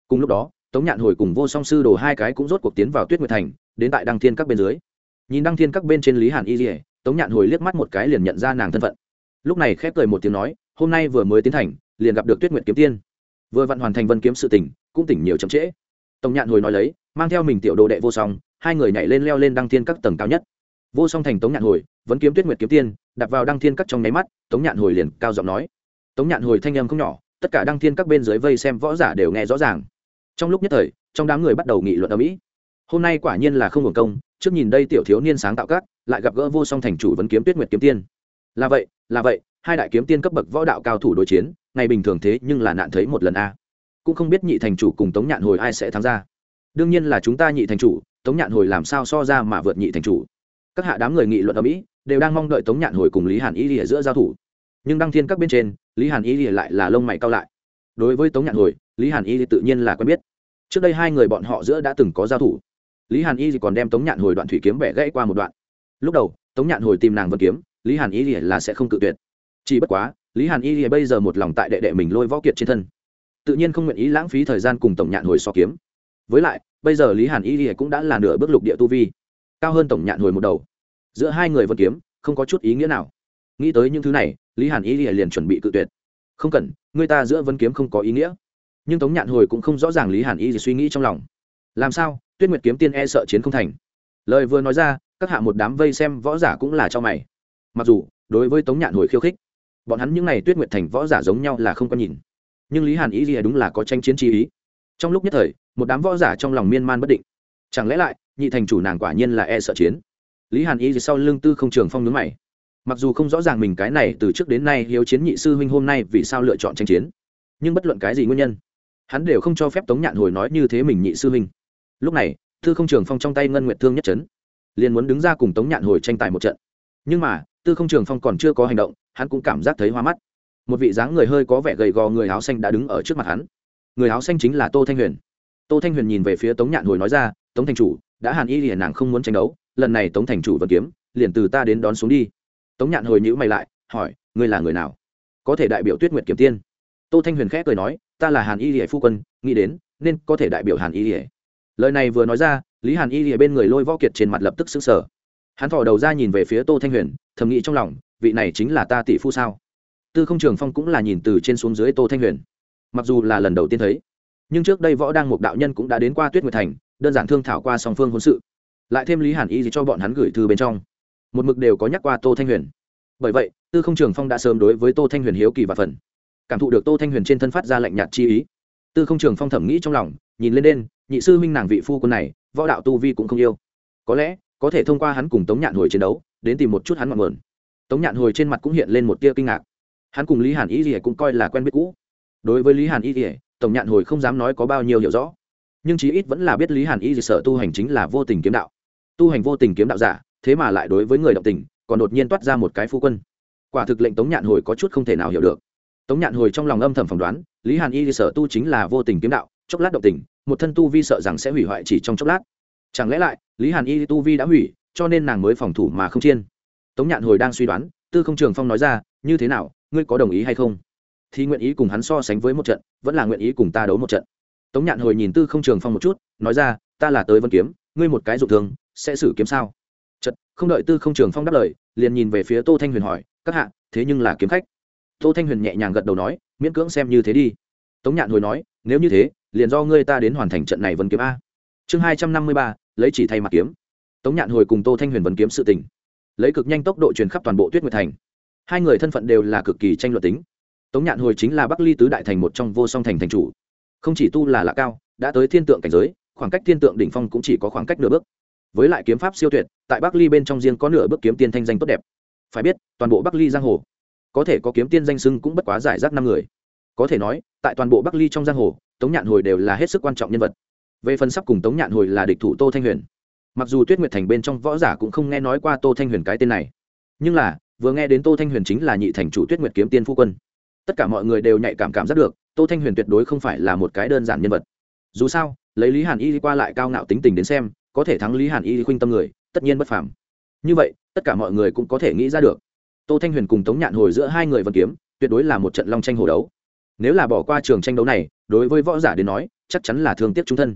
Cùng lúc đó, tống nhạn hồi cùng vô song sư đồ hai cái cũng rốt cuộc tiến vào tuyết nguyệt thành, đến tại đăng thiên các bên dưới. Nhìn đăng thiên các bên trên lý hàn y dỉa tống nhạn hồi liếc mắt một cái liền nhận ra nàng thân phận. Lúc này khép cười một tiếng nói, hôm nay vừa mới tiến thành, liền gặp được tuyết nguyệt kiếm tiên. Vừa vặn hoàn thành vân kiếm sự tỉnh cũng tỉnh nhiều chậm trễ. Tống nhạn hồi nói lấy, mang theo mình tiểu đồ đệ vô song, hai người nhảy lên leo lên đăng thiên các tầng cao nhất. Vô song thành tống nhạn hồi vẫn kiếm tuyết nguyệt kiếm tiên, đặt vào đăng thiên các trong nháy mắt, tống nhạn hồi liền cao giọng nói. Tống nhạn hồi thanh em không nhỏ, tất cả đăng thiên các bên dưới vây xem võ giả đều nghe rõ ràng. Trong lúc nhất thời, trong đám người bắt đầu nghị luận ở mỹ hôm nay quả nhiên là không hưởng công, trước nhìn đây tiểu thiếu niên sáng tạo các, lại gặp gỡ vô song thành chủ vấn kiếm tuyết nguyệt kiếm tiên. Là vậy là vậy, hai đại kiếm tiên cấp bậc võ đạo cao thủ đối chiến, ngày bình thường thế nhưng là nạn thấy một lần a. Cũng không biết nhị thành chủ cùng tống nhạn hồi ai sẽ thắng ra. Đương nhiên là chúng ta nhị thành chủ, tống nhạn hồi làm sao so ra mà vượt nhị thành chủ. Các hạ đám người nghị luận ở mỹ, đều đang mong đợi tống nhạn hồi cùng lý hàn y lìa giữa giao thủ. Nhưng đăng thiên các bên trên, lý hàn y lìa lại là lông mày cao lại. Đối với tống nhạn hồi, lý hàn y tự nhiên là quen biết. Trước đây hai người bọn họ giữa đã từng có giao thủ lý hàn y còn đem tống nhạn hồi đoạn thủy kiếm bẻ gãy qua một đoạn. Lúc đầu, tống nhạn hồi tìm nàng vân kiếm, lý hàn y là sẽ không cự tuyệt. Chỉ bất quá, lý hàn y bây giờ một lòng tại đệ đệ mình lôi võ kiệt trên thân. Tự nhiên không nguyện ý lãng phí thời gian cùng tổng nhạn hồi so kiếm. Với lại, bây giờ lý hàn y cũng đã là nửa bước lục địa tu vi. Cao hơn tổng nhạn hồi một đầu. Giữa hai người vân kiếm, không có chút ý nghĩa nào. Nghĩ tới những thứ này, lý hàn y liền chuẩn bị cự tuyệt. Không cần, người ta giữa vân kiếm không có ý nghĩa. Nhưng tống nhạn hồi cũng không rõ ràng lý hàn y suy nghĩ trong lòng. Làm sao? Tuyết nguyệt kiếm tiên e sợ chiến không thành. Lời vừa nói ra, các hạ một đám vây xem võ giả cũng là cho mày. Mặc dù, đối với tống nhạn hồi khiêu khích, bọn hắn những n à y tuyết nguyệt thành võ giả giống nhau là không có nhìn. Nhưng lý hàn ý gì đúng là có tranh chiến chi ý. Trong lúc nhất thời, một đám võ giả trong lòng miên man bất định. Chẳng lẽ lại, nhị thành chủ nàng quả nhiên là e sợ chiến? Lý hàn ý gì sau lưng tư không trường phong nướng mày. Mặc dù không rõ ràng mình cái này từ trước đến nay hiếu chiến nhị sư huynh hôm nay vì sao lựa chọn tranh chiến, nhưng bất luận cái gì nguyên nhân, hắn đều không cho phép tống nhạn hồi nói như thế mình nhị sư huynh lúc này tư không trường phong trong tay ngân nguyệt thương nhất trấn, liền muốn đứng ra cùng tống nhạn hồi tranh tài một trận. Nhưng mà tư không trường phong còn chưa có hành động, hắn cũng cảm giác thấy hoa mắt. Một vị dáng người hơi có vẻ gầy gò người áo xanh đã đứng ở trước mặt hắn. Người áo xanh chính là tô thanh huyền. Tô thanh huyền nhìn về phía tống nhạn hồi nói ra, tống thành chủ, đã hàn y liền nàng không muốn tranh đấu, lần này tống thành chủ vẫn kiếm, liền từ ta đến đón xuống đi. Tống nhạn hồi nhữ mày lại, hỏi, ngươi là người nào? Có thể đại biểu tuyết nguyệt kiếm tiên. Tô thanh huyền khẽ cười nói, ta là hàn y lìa phu quân, nghĩ đến, nên có thể đại biểu hàn y lìa lời này vừa nói ra, lý hàn y lìa bên người lôi võ kiệt trên mặt lập tức xứng sở hắn thò đầu ra nhìn về phía tô thanh huyền, thầm nghĩ trong lòng, vị này chính là ta tỷ phu sao? Tư không trường phong cũng là nhìn từ trên xuống dưới tô thanh huyền. Mặc dù là lần đầu tiên thấy, nhưng trước đây võ đang một đạo nhân cũng đã đến qua tuyết nguyệt thành, đơn giản thương thảo qua song phương hôn sự. Lại thêm lý hàn y gì cho bọn hắn gửi thư bên trong. Một mực đều có nhắc qua tô thanh huyền. Bởi vậy, tư không trường phong đã sớm đối với tô thanh huyền hiếu kỳ và phần. Cảm thụ được tô thanh huyền trên thân phát ra lạnh nhạt chi ý tư không trường phong thẩm nghĩ trong lòng, nhìn lên đen, nhị sư minh nàng vị phu quân này, võ đạo tu vi cũng không yêu. Có lẽ, có thể thông qua hắn cùng tống nhạn hồi chiến đấu, đến tìm một chút hắn ngọn nguồn. Tống nhạn hồi trên mặt cũng hiện lên một tia kinh ngạc. Hắn cùng lý hàn y rỉa cũng coi là quen biết cũ. Đối với lý hàn y rỉa tổng nhạn hồi không dám nói có bao nhiêu hiểu rõ. Nhưng chí ít vẫn là biết lý hàn y rỉa sở tu hành chính là vô tình kiếm đạo. Tu hành vô tình kiếm đạo giả, thế mà lại đối với người động tình, còn đột nhiên toát ra một cái phu quân. Quả thực lệnh tống nhạn hồi có chút không thể nào hiểu được tống nhạn hồi trong lòng âm thầm phỏng đoán, lý hàn y sở tu chính là vô tình kiếm đạo, chốc lát động tình, một thân tu vi sợ rằng sẽ hủy hoại chỉ trong chốc lát. Chẳng lẽ lại, lý hàn y tu vi đã hủy, cho nên nàng mới phòng thủ mà không chiên? Tống nhạn hồi đang suy đoán, tư không trường phong nói ra, như thế nào, ngươi có đồng ý hay không? Thì nguyện ý cùng hắn so sánh với một trận, vẫn là nguyện ý cùng ta đấu một trận. Tống nhạn hồi nhìn tư không trường phong một chút, nói ra, ta là tới vân kiếm, ngươi một cái dụng thường, sẽ xử kiếm sao? Chật không đợi tư không trường phong đáp lời, liền nhìn về phía tô thanh huyền hỏi, các hạ, thế nhưng là kiếm khách? Tô thanh huyền nhẹ nhàng gật đầu nói, miễn cưỡng xem như thế đi. Tống nhạn hồi nói, nếu như thế, liền do ngươi ta đến hoàn thành trận này vấn kiếm a. Chương hai trăm năm mươi ba, lấy chỉ thay mặt kiếm. Tống nhạn hồi cùng tô thanh huyền vấn kiếm sự tình. Lấy cực nhanh tốc độ truyền khắp toàn bộ tuyết nguyệt thành. Hai người thân phận đều là cực kỳ tranh luận tính. Tống nhạn hồi chính là bắc ly tứ đại thành một trong vô song thành thành chủ. Không chỉ tu là lạ cao, đã tới thiên tượng cảnh giới, khoảng cách thiên tượng đỉnh phong cũng chỉ có khoảng cách nửa bước. Với lại kiếm pháp siêu tuyệt, tại bắc ly bên trong riêng có nửa bước kiếm tiên thanh danh tốt đẹp. Phải biết, toàn bộ bắc ly giang hồ có thể có kiếm tiên danh sưng cũng bất quá giải rác năm người. Có thể nói, tại toàn bộ bắc ly trong giang hồ, tống nhạn hồi đều là hết sức quan trọng nhân vật. Về phần sắp cùng tống nhạn hồi là địch thủ tô thanh huyền. Mặc dù tuyết nguyệt thành bên trong võ giả cũng không nghe nói qua tô thanh huyền cái tên này. Nhưng là, vừa nghe đến tô thanh huyền chính là nhị thành chủ tuyết nguyệt kiếm tiên phu quân. Tất cả mọi người đều nhạy cảm cảm giác được, tô thanh huyền tuyệt đối không phải là một cái đơn giản nhân vật. Dù sao, lấy lý hàn y qua lại cao ngạo tính tình đến xem, có thể thắng lý hàn y khuynh tâm người, tất nhiên bất phàm. Như vậy, tất cả mọi người cũng có thể nghĩ ra được tô thanh huyền cùng tống nhạn hồi giữa hai người vân kiếm, tuyệt đối là một trận long tranh hồ đấu. Nếu là bỏ qua trường tranh đấu này, đối với võ giả đến nói, chắc chắn là thương tiếc trung thân.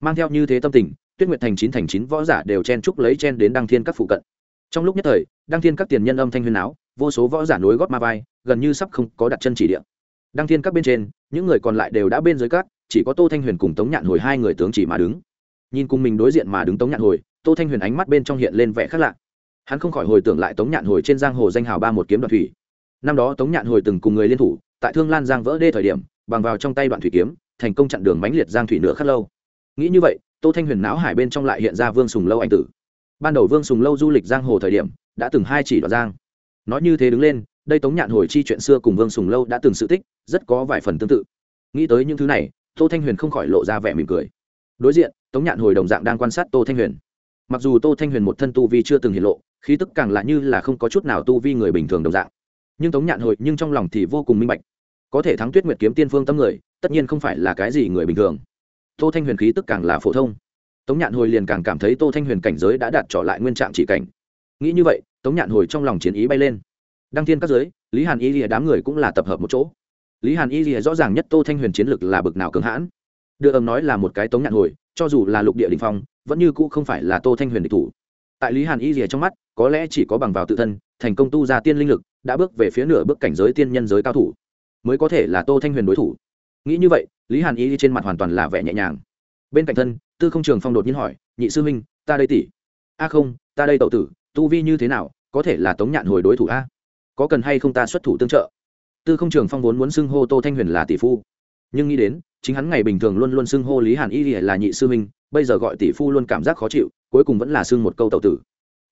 Mang theo như thế tâm tình, tuyết nguyệt thành chín thành chín võ giả đều chen trúc lấy chen đến đăng thiên các phụ cận. Trong lúc nhất thời, đăng thiên các tiền nhân âm thanh huyền áo, vô số võ giả nối gót ma vai, gần như sắp không có đặt chân chỉ địa. Đăng thiên các bên trên, những người còn lại đều đã bên dưới các, chỉ có tô thanh huyền cùng tống nhạn hồi hai người tướng chỉ mà đứng. Nhìn cùng mình đối diện mà đứng tống nhạn hồi, tô thanh huyền ánh mắt bên trong hiện lên vẻ khác lạ hắn không khỏi hồi tưởng lại tống nhạn hồi trên giang hồ danh hào ba một kiếm đoạn thủy. Năm đó tống nhạn hồi từng cùng người liên thủ, tại thương lan giang vỡ đê thời điểm, bằng vào trong tay đoạn thủy kiếm, thành công chặn đường mãnh liệt giang thủy nửa khắc lâu. Nghĩ như vậy, tô thanh huyền não hải bên trong lại hiện ra vương sùng lâu anh tử. Ban đầu vương sùng lâu du lịch giang hồ thời điểm, đã từng hai chỉ đoạt giang. Nói như thế đứng lên, đây tống nhạn hồi chi chuyện xưa cùng vương sùng lâu đã từng sự tích, rất có vài phần tương tự. Nghĩ tới những thứ này, tô thanh huyền không khỏi lộ ra vẻ mỉm cười. Đối diện, tống nhạn hồi đồng dạng đang quan sát tô thanh huyền mặc dù tô thanh huyền một thân tu vi chưa từng hiện lộ, khí tức càng lạ như là không có chút nào tu vi người bình thường đồng dạng. Nhưng tống nhạn hồi nhưng trong lòng thì vô cùng minh bạch. Có thể thắng tuyết nguyệt kiếm tiên phương tâm người, tất nhiên không phải là cái gì người bình thường. Tô thanh huyền khí tức càng là phổ thông. Tống nhạn hồi liền càng cảm thấy tô thanh huyền cảnh giới đã đạt trở lại nguyên trạng chỉ cảnh. Nghĩ như vậy, tống nhạn hồi trong lòng chiến ý bay lên. Đăng thiên các giới, lý hàn y lìa đám người cũng là tập hợp một chỗ. Lý hàn y lìa rõ ràng nhất tô thanh huyền chiến lực là bực nào cường hãn. Đưa ầm nói là một cái tống nhạn hồi cho dù là lục địa đình phong vẫn như cũ không phải là tô thanh huyền địch thủ. Tại lý hàn y rìa trong mắt, có lẽ chỉ có bằng vào tự thân, thành công tu ra tiên linh lực, đã bước về phía nửa bước cảnh giới tiên nhân giới cao thủ, mới có thể là tô thanh huyền đối thủ. Nghĩ như vậy, lý hàn y trên mặt hoàn toàn là vẻ nhẹ nhàng. Bên cạnh thân, tư không trường phong đột nhiên hỏi, nhị sư huynh, ta đây tỷ? A không, ta đây tậu tử, tu vi như thế nào, có thể là tống nhạn hồi đối thủ a? Có cần hay không ta xuất thủ tương trợ? Tư không trường phong vốn muốn xưng hô tô thanh huyền là tỷ phu, nhưng nghĩ đến, chính hắn ngày bình thường luôn luôn xưng hô lý hàn y là nhị sư huynh bây giờ gọi tỷ phu luôn cảm giác khó chịu, cuối cùng vẫn là xưng một câu tẩu tử.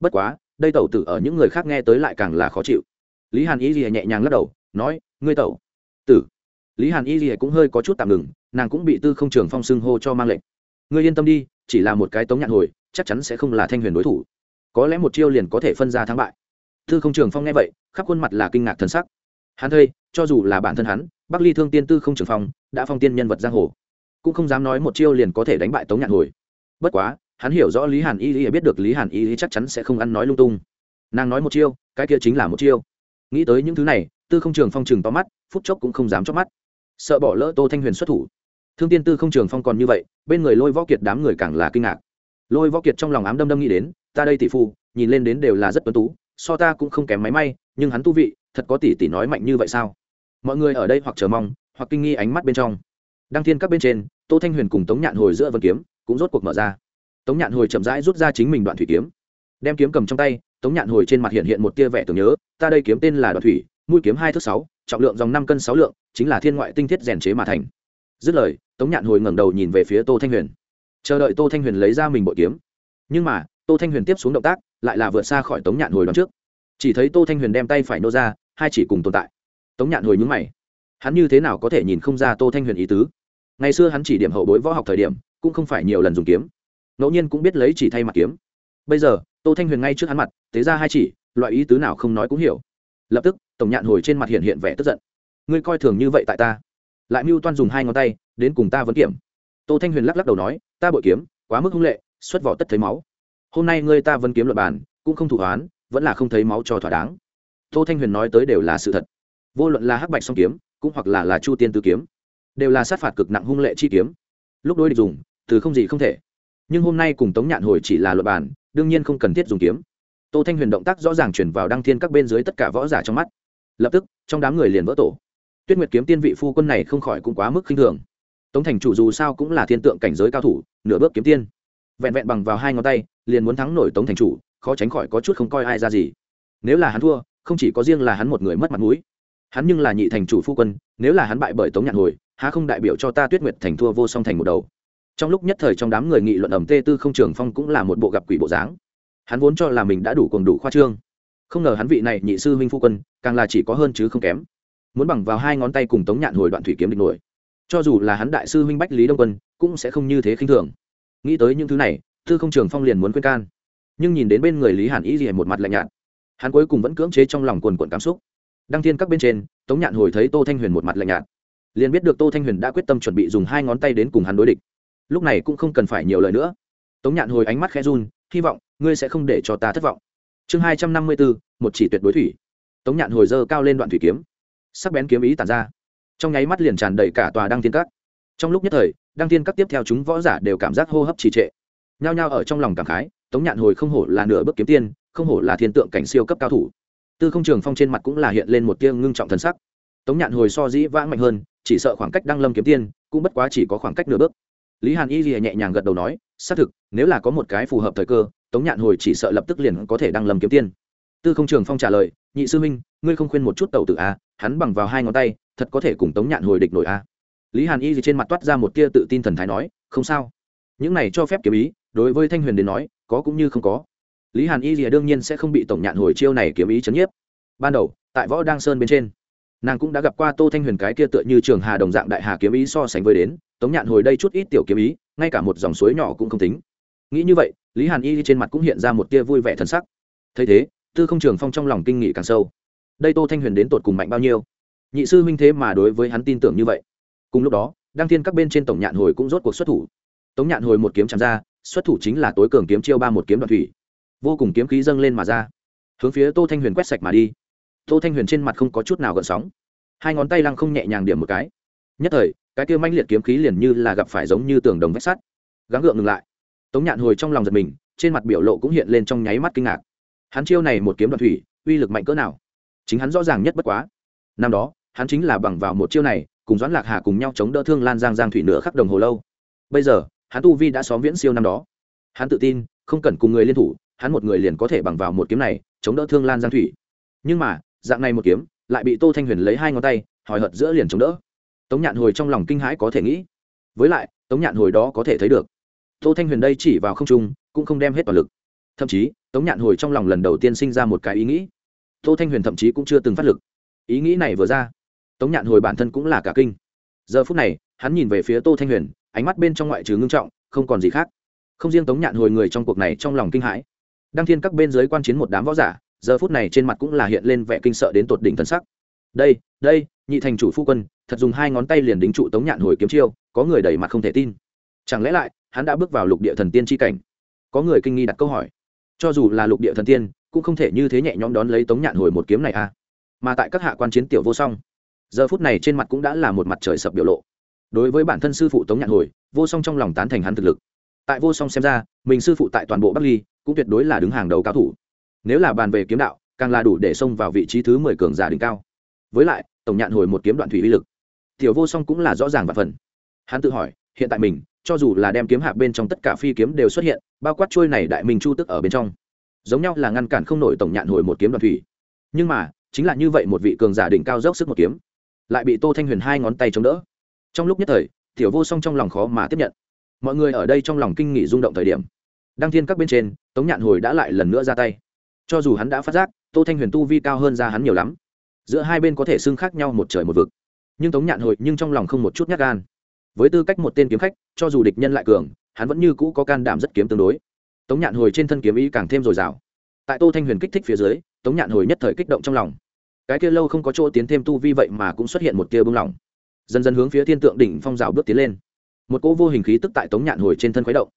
Bất quá, đây tẩu tử ở những người khác nghe tới lại càng là khó chịu. Lý hàn y rìa nhẹ nhàng lắc đầu, nói, ngươi tẩu tử. Lý hàn y rìa cũng hơi có chút tạm ngừng, nàng cũng bị tư không trường phong xưng hô cho mang lệnh. Ngươi yên tâm đi, chỉ là một cái tống nhạn hồi, chắc chắn sẽ không là thanh huyền đối thủ. Có lẽ một chiêu liền có thể phân ra thắng bại. Tư không trường phong nghe vậy, khắp khuôn mặt là kinh ngạc thần sắc. Hắn thơi cho dù là bản thân hắn, bắc ly thương tiên tư không trường phong, đã phong tiên nhân vật giang hồ cũng không dám nói một chiêu liền có thể đánh bại tống nhạn hồi. Bất quá, hắn hiểu rõ lý hàn y y biết được lý hàn y y chắc chắn sẽ không ăn nói lung tung. Nàng nói một chiêu, cái kia chính là một chiêu. Nghĩ tới những thứ này, tư không trường phong chừng to mắt, phút chốc cũng không dám chót mắt. Sợ bỏ lỡ tô thanh huyền xuất thủ. Thương tiên tư không trường phong còn như vậy, bên người lôi võ kiệt đám người càng là kinh ngạc. Lôi võ kiệt trong lòng ám đâm đâm nghĩ đến, ta đây tỷ phu, nhìn lên đến đều là rất tuấn tú, so ta cũng không kém máy may, nhưng hắn tu vị, thật có tỷ tỷ nói mạnh như vậy sao? Mọi người ở đây hoặc chờ mong, hoặc kinh nghi ánh mắt bên trong. Đăng thiên các bên trên tô thanh huyền cùng tống nhạn hồi giữa vân kiếm, cũng rốt cuộc mở ra. Tống nhạn hồi chậm rãi rút ra chính mình đoạn thủy kiếm. Đem kiếm cầm trong tay, tống nhạn hồi trên mặt hiện hiện một tia vẻ tưởng nhớ, ta đây kiếm tên là đoạn thủy, mũi kiếm hai thước sáu, trọng lượng dòng năm cân sáu lượng, chính là thiên ngoại tinh thiết rèn chế mà thành. Dứt lời, tống nhạn hồi ngẩng đầu nhìn về phía tô thanh huyền. Chờ đợi tô thanh huyền lấy ra mình bội kiếm. Nhưng mà, tô thanh huyền tiếp xuống động tác, lại là vượt xa khỏi tống nhạn hồi đón trước. Chỉ thấy tô thanh huyền đem tay phải nô ra, hai chỉ cùng tồn tại. Tống nhạn hồi nhúng mày. Hắn như thế nào có thể nhìn không ra tô thanh huyền ý tứ? Ngày xưa hắn chỉ điểm hậu bối võ học thời điểm, cũng không phải nhiều lần dùng kiếm. Ngẫu nhiên cũng biết lấy chỉ thay mặt kiếm. Bây giờ, tô thanh huyền ngay trước hắn mặt, tế ra hai chỉ, loại ý tứ nào không nói cũng hiểu. Lập tức, tổng nhạn hồi trên mặt hiện hiện vẻ tức giận. Ngươi coi thường như vậy tại ta. Lại mưu toan dùng hai ngón tay, đến cùng ta vẫn kiểm. Tô thanh huyền lắc lắc đầu nói, ta bội kiếm, quá mức hung lệ, xuất vỏ tất thấy máu. Hôm nay ngươi ta vẫn kiếm luật bàn, cũng không thủ hoán vẫn là không thấy máu cho thỏa đáng. Tô thanh huyền nói tới đều là sự thật. Vô luận là hắc bạch song kiếm, cũng hoặc là là chu tiên tư kiếm đều là sát phạt cực nặng hung lệ chi kiếm. Lúc đối địch dùng, từ không gì không thể. Nhưng hôm nay cùng tống nhạn hồi chỉ là luật bản đương nhiên không cần thiết dùng kiếm. Tô thanh huyền động tác rõ ràng chuyển vào đăng thiên các bên dưới tất cả võ giả trong mắt. Lập tức, trong đám người liền vỡ tổ. Tuyết nguyệt kiếm tiên vị phu quân này không khỏi cũng quá mức khinh thường. Tống thành chủ dù sao cũng là thiên tượng cảnh giới cao thủ, nửa bước kiếm tiên. Vẹn vẹn bằng vào hai ngón tay, liền muốn thắng nổi tống thành chủ, khó tránh khỏi có chút không coi ai ra gì. Nếu là hắn thua, không chỉ có riêng là hắn một người mất mặt mũi. Hắn nhưng là nhị thành chủ phu quân, nếu là hắn bại bởi tống nhạn hồi há không đại biểu cho ta tuyết nguyệt thành thua vô song thành một đầu. Trong lúc nhất thời trong đám người nghị luận ẩm tê tư không trường phong cũng là một bộ gặp quỷ bộ dáng. Hắn vốn cho là mình đã đủ cùng đủ khoa trương. Không ngờ hắn vị này nhị sư huynh phu quân, càng là chỉ có hơn chứ không kém. Muốn bằng vào hai ngón tay cùng tống nhạn hồi đoạn thủy kiếm địch nổi. Cho dù là hắn đại sư huynh bách lý đông quân, cũng sẽ không như thế khinh thường. Nghĩ tới những thứ này, tư không trường phong liền muốn khuyên can. Nhưng nhìn đến bên người lý hàn ý gì một mặt lạnh nhạt, hắn cuối cùng vẫn cưỡng chế trong lòng quần quận cảm xúc. Đăng thiên các bên trên, tống nhạn hồi thấy tô thanh huyền một mặt lạnh nhạt liền biết được tô thanh huyền đã quyết tâm chuẩn bị dùng hai ngón tay đến cùng hắn đối địch. Lúc này cũng không cần phải nhiều lời nữa. Tống nhạn hồi ánh mắt khẽ run, hy vọng ngươi sẽ không để cho ta thất vọng. Chương hai trăm năm mươi bốn, một chỉ tuyệt đối thủy. Tống nhạn hồi dơ cao lên đoạn thủy kiếm. Sắc bén kiếm ý tàn ra. Trong nháy mắt liền tràn đầy cả tòa đăng thiên các. Trong lúc nhất thời, đăng thiên các tiếp theo chúng võ giả đều cảm giác hô hấp trì trệ. Nhao nhao ở trong lòng cảm khái, tống nhạn hồi không hổ là nửa bước kiếm tiên, không hổ là thiên tượng cảnh siêu cấp cao thủ. Tư không trường phong trên mặt cũng là hiện lên một tia ngưng trọng thần sắc tống nhạn hồi so dĩ vãng mạnh hơn, chỉ sợ khoảng cách đăng lâm kiếm tiên cũng bất quá chỉ có khoảng cách nửa bước. Lý hàn y lìa nhẹ nhàng gật đầu nói, xác thực, nếu là có một cái phù hợp thời cơ, tống nhạn hồi chỉ sợ lập tức liền có thể đăng lâm kiếm tiên. Tư không trường phong trả lời, nhị sư minh ngươi không khuyên một chút tàu tự a à, hắn bằng vào hai ngón tay, thật có thể cùng tống nhạn hồi địch nổi a lý hàn y gì trên mặt toát ra một tia tự tin thần thái nói, không sao. Những này cho phép kiếm ý, đối với thanh huyền đến nói, có cũng như không có. Lý hàn y lìa đương nhiên sẽ không bị tổng nhạn hồi chiêu này kiếm ý chấn nhiếp. Ban đầu, tại võ đăng sơn bên trên nàng cũng đã gặp qua tô thanh huyền cái kia tựa như trường hà đồng dạng đại hà kiếm ý so sánh với đến, tống nhạn hồi đây chút ít tiểu kiếm ý, ngay cả một dòng suối nhỏ cũng không tính. nghĩ như vậy, lý hàn y trên mặt cũng hiện ra một tia vui vẻ thân sắc. thấy thế, tư không trường phong trong lòng kinh nghị càng sâu. đây tô thanh huyền đến tột cùng mạnh bao nhiêu? nhị sư huynh thế mà đối với hắn tin tưởng như vậy. cùng lúc đó, đăng thiên các bên trên tổng nhạn hồi cũng rốt cuộc xuất thủ. tống nhạn hồi một kiếm chạm ra, xuất thủ chính là tối cường kiếm chiêu ba một kiếm đoạn thủy. vô cùng kiếm khí dâng lên mà ra. hướng phía tô thanh huyền quét sạch mà đi tô thanh huyền trên mặt không có chút nào gợn sóng. Hai ngón tay lăng không nhẹ nhàng điểm một cái. Nhất thời, cái kia manh liệt kiếm khí liền như là gặp phải giống như tường đồng vách sắt. Gắng gượng ngừng lại. Tống nhạn hồi trong lòng giật mình, trên mặt biểu lộ cũng hiện lên trong nháy mắt kinh ngạc. Hắn chiêu này một kiếm đoạn thủy, uy lực mạnh cỡ nào? Chính hắn rõ ràng nhất bất quá. Năm đó, hắn chính là bằng vào một chiêu này, cùng doãn lạc hà cùng nhau chống đỡ thương lan giang giang thủy nửa khắc đồng hồ lâu. Bây giờ, hắn tu vi đã xóm viễn siêu năm đó. Hắn tự tin, không cần cùng người liên thủ, hắn một người liền có thể bằng vào một kiếm này, chống đỡ thương lan giang thủy. Nhưng mà dạng này một kiếm, lại bị tô thanh huyền lấy hai ngón tay hỏi hợt giữa liền chống đỡ. Tống nhạn hồi trong lòng kinh hãi có thể nghĩ. Với lại, tống nhạn hồi đó có thể thấy được. Tô thanh huyền đây chỉ vào không trung, cũng không đem hết toàn lực. Thậm chí, tống nhạn hồi trong lòng lần đầu tiên sinh ra một cái ý nghĩ. Tô thanh huyền thậm chí cũng chưa từng phát lực. Ý nghĩ này vừa ra, tống nhạn hồi bản thân cũng là cả kinh. Giờ phút này, hắn nhìn về phía tô thanh huyền, ánh mắt bên trong ngoại trừ ngưng trọng, không còn gì khác. Không riêng tống nhạn hồi người trong cuộc này trong lòng kinh hãi, đăng thiên các bên dưới quan chiến một đám võ giả giờ phút này trên mặt cũng là hiện lên vẻ kinh sợ đến tột đỉnh thân sắc. Đây đây, nhị thành chủ phu quân, thật dùng hai ngón tay liền đính trụ tống nhạn hồi kiếm chiêu, có người đẩy mặt không thể tin. Chẳng lẽ lại, hắn đã bước vào lục địa thần tiên tri cảnh? Có người kinh nghi đặt câu hỏi. Cho dù là lục địa thần tiên, cũng không thể như thế nhẹ nhõm đón lấy tống nhạn hồi một kiếm này à? Mà tại các hạ quan chiến tiểu vô song, giờ phút này trên mặt cũng đã là một mặt trời sập biểu lộ. Đối với bản thân sư phụ tống nhạn hồi, vô song trong lòng tán thành hắn thực lực. Tại vô song xem ra, mình sư phụ tại toàn bộ bắc ly, cũng tuyệt đối là đứng hàng đầu cao thủ nếu là bàn về kiếm đạo, càng là đủ để xông vào vị trí thứ mười cường giả đỉnh cao. Với lại, tổng nhạn hồi một kiếm đoạn thủy uy lực. Tiểu vô song cũng là rõ ràng và phần. Hắn tự hỏi, hiện tại mình, cho dù là đem kiếm hạ bên trong tất cả phi kiếm đều xuất hiện, bao quát trôi này đại minh chu tức ở bên trong, giống nhau là ngăn cản không nổi tổng nhạn hồi một kiếm đoạn thủy. Nhưng mà, chính là như vậy một vị cường giả đỉnh cao dốc sức một kiếm, lại bị tô thanh huyền hai ngón tay chống đỡ. Trong lúc nhất thời, tiểu vô song trong lòng khó mà tiếp nhận. Mọi người ở đây trong lòng kinh nghị rung động thời điểm. Đăng thiên các bên trên, tống nhạn hồi đã lại lần nữa ra tay cho dù hắn đã phát giác, tô thanh huyền tu vi cao hơn ra hắn nhiều lắm. Giữa hai bên có thể xưng khác nhau một trời một vực. Nhưng tống nhạn hồi nhưng trong lòng không một chút nhát gan. Với tư cách một tên kiếm khách, cho dù địch nhân lại cường, hắn vẫn như cũ có can đảm rất kiếm tương đối. Tống nhạn hồi trên thân kiếm ý càng thêm dồi dào. Tại tô thanh huyền kích thích phía dưới, tống nhạn hồi nhất thời kích động trong lòng. Cái kia lâu không có chỗ tiến thêm tu vi vậy mà cũng xuất hiện một tia bưng lỏng dần dần hướng phía thiên tượng đỉnh phong rào bước tiến lên. Một cỗ vô hình khí tức tại tống nhạn hồi trên thân khuấy động.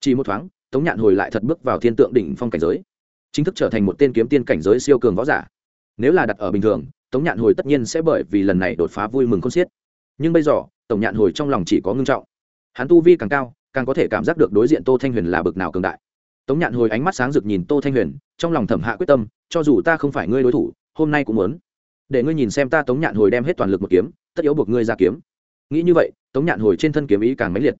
Chỉ một thoáng, tống nhạn hồi lại thật bước vào thiên tượng đỉnh phong cảnh giới chính thức trở thành một tên kiếm tiên cảnh giới siêu cường võ giả. Nếu là đặt ở bình thường, tống nhạn hồi tất nhiên sẽ bởi vì lần này đột phá vui mừng con xiết. Nhưng bây giờ tổng nhạn hồi trong lòng chỉ có ngưng trọng. Hắn tu vi càng cao, càng có thể cảm giác được đối diện tô thanh huyền là bực nào cường đại. Tống nhạn hồi ánh mắt sáng rực nhìn tô thanh huyền, trong lòng thẩm hạ quyết tâm, cho dù ta không phải ngươi đối thủ, hôm nay cũng muốn. Để ngươi nhìn xem ta tống nhạn hồi đem hết toàn lực một kiếm, tất yếu buộc ngươi ra kiếm. Nghĩ như vậy, tống nhạn hồi trên thân kiếm ý càng mãnh liệt.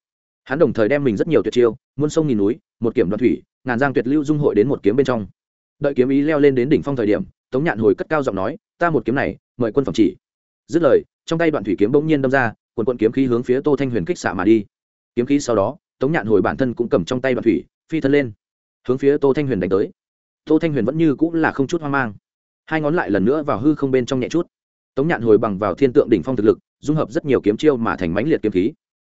Hắn đồng thời đem mình rất nhiều tuyệt chiêu, muôn sông nghìn núi, một kiểm đoạn thủy, ngàn giang tuyệt lưu dung hội đến một kiếm bên trong đợi kiếm ý leo lên đến đỉnh phong thời điểm, tống nhạn hồi cất cao giọng nói, ta một kiếm này, mời quân phẩm chỉ. Dứt lời, trong tay đoạn thủy kiếm bỗng nhiên đâm ra quần quận kiếm khí hướng phía tô thanh huyền kích xạ mà đi. Kiếm khí sau đó, tống nhạn hồi bản thân cũng cầm trong tay đoạn thủy, phi thân lên, hướng phía tô thanh huyền đánh tới. Tô thanh huyền vẫn như cũng là không chút hoang mang. Hai ngón lại lần nữa vào hư không bên trong nhẹ chút. Tống nhạn hồi bằng vào thiên tượng đỉnh phong thực lực, dung hợp rất nhiều kiếm chiêu mà thành mãnh liệt kiếm khí.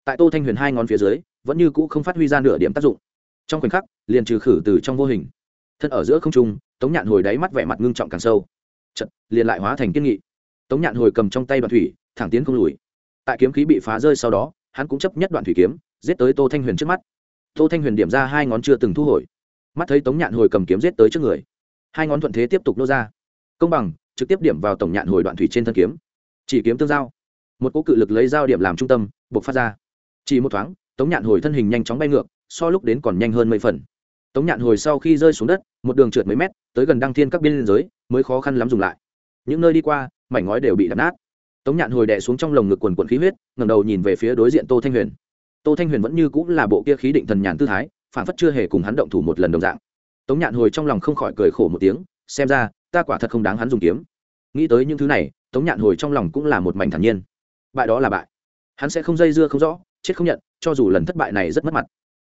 Tại tô thanh huyền hai ngón phía dưới, vẫn như cũ không phát huy ra nửa điểm tác dụng. Trong khoảnh khắc, liền trừ khử từ trong vô hình thân ở giữa không trung, tống nhạn hồi đáy mắt vẻ mặt ngưng trọng càng sâu. Chật liền lại hóa thành kiên nghị. Tống nhạn hồi cầm trong tay đoạn thủy, thẳng tiến không lùi. Tại kiếm khí bị phá rơi sau đó, hắn cũng chấp nhất đoạn thủy kiếm, giết tới tô thanh huyền trước mắt. Tô thanh huyền điểm ra hai ngón chưa từng thu hồi. Mắt thấy tống nhạn hồi cầm kiếm giết tới trước người, hai ngón thuận thế tiếp tục nô ra. Công bằng, trực tiếp điểm vào tổng nhạn hồi đoạn thủy trên thân kiếm. Chỉ kiếm tương giao. Một cỗ cự lực lấy dao điểm làm trung tâm buộc phát ra. Chỉ một thoáng, tống nhạn hồi thân hình nhanh chóng bay ngược, so lúc đến còn nhanh hơn mấy phần. Tống nhạn hồi sau khi rơi xuống đất một đường trượt mấy mét, tới gần đăng thiên các biên giới, mới khó khăn lắm dùng lại. Những nơi đi qua, mảnh ngói đều bị đập nát. Tống nhạn hồi đè xuống trong lồng ngực quần quần khí huyết ngầm đầu nhìn về phía đối diện tô thanh huyền. Tô thanh huyền vẫn như cũng là bộ kia khí định thần nhàn tư thái phản phất chưa hề cùng hắn động thủ một lần đồng dạng. Tống nhạn hồi trong lòng không khỏi cười khổ một tiếng, xem ra, ta quả thật không đáng hắn dùng kiếm. Nghĩ tới những thứ này, tống nhạn hồi trong lòng cũng là một mảnh thản nhiên. Bại đó là bại. Hắn sẽ không dây dưa không rõ, chết không nhận, cho dù lần thất bại này rất mất mặt.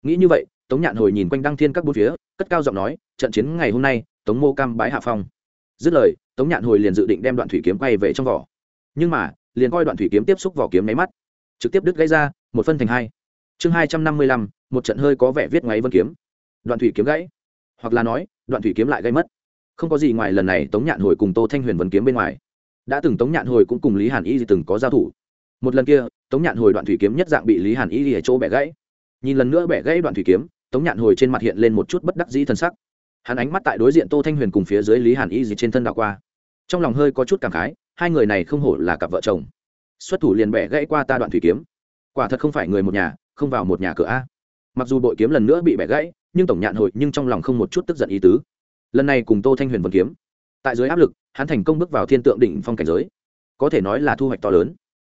Nghĩ như vậy tống nhạn hồi nhìn quanh đăng thiên các bốn phía, cất cao giọng nói, trận chiến ngày hôm nay, tống mô cam bái hạ phong. Dứt lời, tống nhạn hồi liền dự định đem đoạn thủy kiếm quay về trong vỏ. Nhưng mà, liền coi đoạn thủy kiếm tiếp xúc vỏ kiếm máy mắt, trực tiếp đứt gãy ra, một phân thành hai. Chương hai trăm năm mươi lăm, một trận hơi có vẻ viết ngáy vân kiếm. Đoạn thủy kiếm gãy. Hoặc là nói, đoạn thủy kiếm lại gây mất. Không có gì ngoài lần này tống nhạn hồi cùng tô thanh huyền vân kiếm bên ngoài. Đã từng tống nhạn hồi cũng cùng lý hàn y từng có giao thủ. Một lần kia, tống nhạn hồi đoạn thủy kiếm nhất dạng bị lý hàn y ở chỗ bẻ gãy. Nhìn lần nữa bẻ gãy đoạn thủy kiếm tống nhạn hồi trên mặt hiện lên một chút bất đắc dĩ t sắc. Hắn ánh mắt tại đối diện tô thanh huyền cùng phía dưới lý hàn y gì trên thân đạo qua. Trong lòng hơi có chút cảm khái, hai người này không hổ là cặp vợ chồng. Xuất thủ liền bẻ gãy qua ta đoạn thủy kiếm. Quả thật không phải người một nhà, không vào một nhà cửa a. Mặc dù bội kiếm lần nữa bị bẻ gãy, nhưng tổng nhạn hồi nhưng trong lòng không một chút tức giận ý tứ. Lần này cùng tô thanh huyền vân kiếm. Tại dưới áp lực, hắn thành công bước vào thiên tượng đỉnh phong cảnh giới. Có thể nói là thu hoạch to lớn.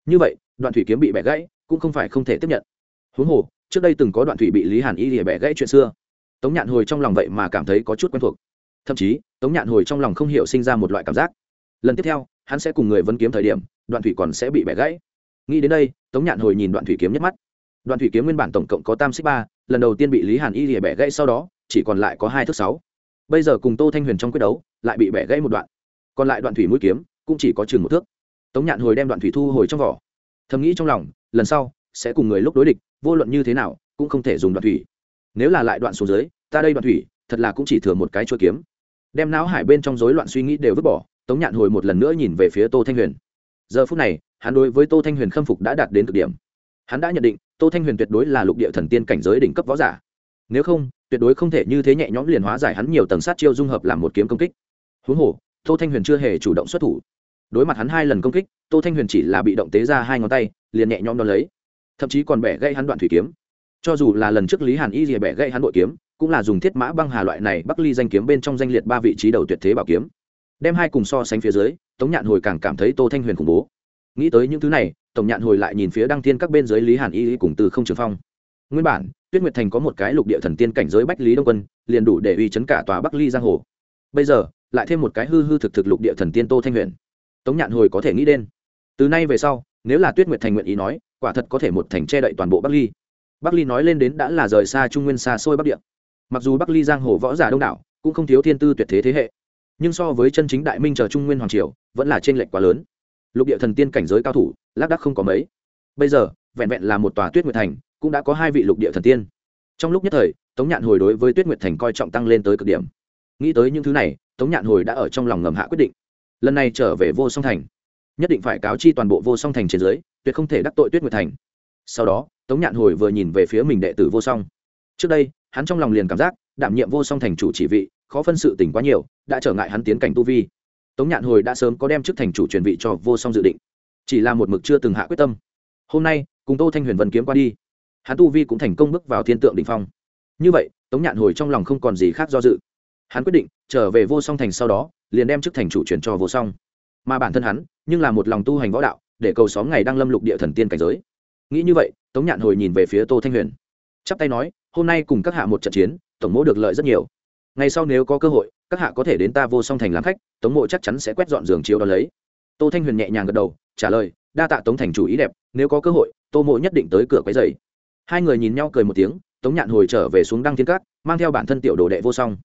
Như vậy, đoạn thủy kiếm bị bẻ gãy, cũng không phải không thể tiếp nhận. Huống hồ trước đây từng có đoạn thủy bị lý hàn y lìa bẻ gãy chuyện xưa tống nhạn hồi trong lòng vậy mà cảm thấy có chút quen thuộc thậm chí tống nhạn hồi trong lòng không hiểu sinh ra một loại cảm giác lần tiếp theo hắn sẽ cùng người vân kiếm thời điểm đoạn thủy còn sẽ bị bẻ gãy nghĩ đến đây tống nhạn hồi nhìn đoạn thủy kiếm nhất mắt đoạn thủy kiếm nguyên bản tổng cộng có tam xích ba lần đầu tiên bị lý hàn y lìa bẻ gãy sau đó chỉ còn lại có hai thước sáu bây giờ cùng tô thanh huyền trong quyết đấu lại bị bẻ gãy một đoạn còn lại đoạn thủy mũi kiếm cũng chỉ có chừng một thước tống nhạn hồi đem đoạn thủy thu hồi trong vỏ thầm nghĩ trong lòng lần sau sẽ cùng người lúc đối địch vô luận như thế nào, cũng không thể dùng đoạn thủy. Nếu là lại đoạn xuống dưới, ta đây đoạn thủy, thật là cũng chỉ thừa một cái chuôi kiếm. Đem não hải bên trong rối loạn suy nghĩ đều vứt bỏ, tống nhạn hồi một lần nữa nhìn về phía tô thanh huyền. Giờ phút này, hắn đối với tô thanh huyền khâm phục đã đạt đến cực điểm. Hắn đã nhận định, tô thanh huyền tuyệt đối là lục địa thần tiên cảnh giới đỉnh cấp võ giả. Nếu không, tuyệt đối không thể như thế nhẹ nhõm liền hóa giải hắn nhiều tầng sát chiêu dung hợp làm một kiếm công kích. Huống hồ, tô thanh huyền chưa hề chủ động xuất thủ. Đối mặt hắn hai lần công kích, tô thanh huyền chỉ là bị động tế ra hai ngón tay, liền nhẹ nhõm đón lấy thậm chí còn bẻ gãy hắn đoạn thủy kiếm. Cho dù là lần trước lý hàn y bẻ gãy hắn bội kiếm, cũng là dùng thiết mã băng hà loại này bắc ly danh kiếm bên trong danh liệt ba vị trí đầu tuyệt thế bảo kiếm. Đem hai cùng so sánh phía dưới, tống nhạn hồi càng cảm thấy tô thanh huyền khủng bố. Nghĩ tới những thứ này tổng nhạn hồi lại nhìn phía đăng thiên các bên dưới lý hàn y cùng từ không trường phong. Nguyên bản, tuyết nguyệt thành có một cái lục địa thần tiên cảnh giới bách lý đông quân, liền đủ để uy chấn cả tòa bắc ly giang hồ. Bây giờ, lại thêm một cái hư hư thực thực lục địa thần tiên tô thanh huyền. Tống nhạn hồi có thể nghĩ đến. Từ nay về sau, nếu là tuyết nguyệt thành nguyện ý nói quả thật có thể một thành che đậy toàn bộ bắc ly. Bắc ly nói lên đến đã là rời xa trung nguyên xa xôi bắc địa. Mặc dù bắc ly giang hồ võ giả đông đảo, cũng không thiếu thiên tư tuyệt thế thế hệ. Nhưng so với chân chính đại minh chờ trung nguyên hoàng triều, vẫn là t r ê n lệch quá lớn. Lục địa thần tiên cảnh giới cao thủ, lác đắc không có mấy. Bây giờ, vẹn vẹn là một tòa tuyết nguyệt thành, cũng đã có hai vị lục địa thần tiên. Trong lúc nhất thời, tống nhạn hồi đối với tuyết nguyệt thành coi trọng tăng lên tới cực điểm. Nghĩ tới những thứ này, tống nhạn hồi đã ở trong lòng ngầm hạ quyết định. Lần này trở về vô song thành nhất định phải cáo chi toàn bộ vô song thành trên dưới, tuyệt không thể đắc tội tuyết nguyệt thành. Sau đó, tống nhạn hồi vừa nhìn về phía mình đệ tử vô song. Trước đây, hắn trong lòng liền cảm giác, đảm nhiệm vô song thành chủ chỉ vị, khó phân sự tỉnh quá nhiều, đã trở ngại hắn tiến cảnh tu vi. Tống nhạn hồi đã sớm có đem chức thành chủ truyền vị cho vô song dự định. Chỉ là một mực chưa từng hạ quyết tâm. Hôm nay, cùng tô thanh huyền vân kiếm qua đi, hắn tu vi cũng thành công bước vào thiên tượng đ ỉ n h phong. Như vậy, tống nhạn hồi trong lòng không còn gì khác do dự. Hắn quyết định, trở về vô song thành sau đó, liền đem chức thành chủ truyền cho vô song mà bản thân hắn nhưng là một lòng tu hành võ đạo, để cầu xóm ngày đang lâm lục địa thần tiên cảnh giới. Nghĩ như vậy, tống nhạn hồi nhìn về phía tô thanh huyền. Chắp tay nói, hôm nay cùng các hạ một trận chiến, tổng mỗ được lợi rất nhiều. Ngày sau nếu có cơ hội, các hạ có thể đến ta vô song thành làm khách tống mộ chắc chắn sẽ quét dọn giường chiếu đó lấy. Tô thanh huyền nhẹ nhàng gật đầu, trả lời, đa tạ tống thành chủ ý đẹp, nếu có cơ hội, tô mộ nhất định tới cửa quấy dày hai người nhìn nhau cười một tiếng, tống nhạn hồi trở về xuống đăng thiên cát mang theo bản thân tiểu đồ đệ vô song,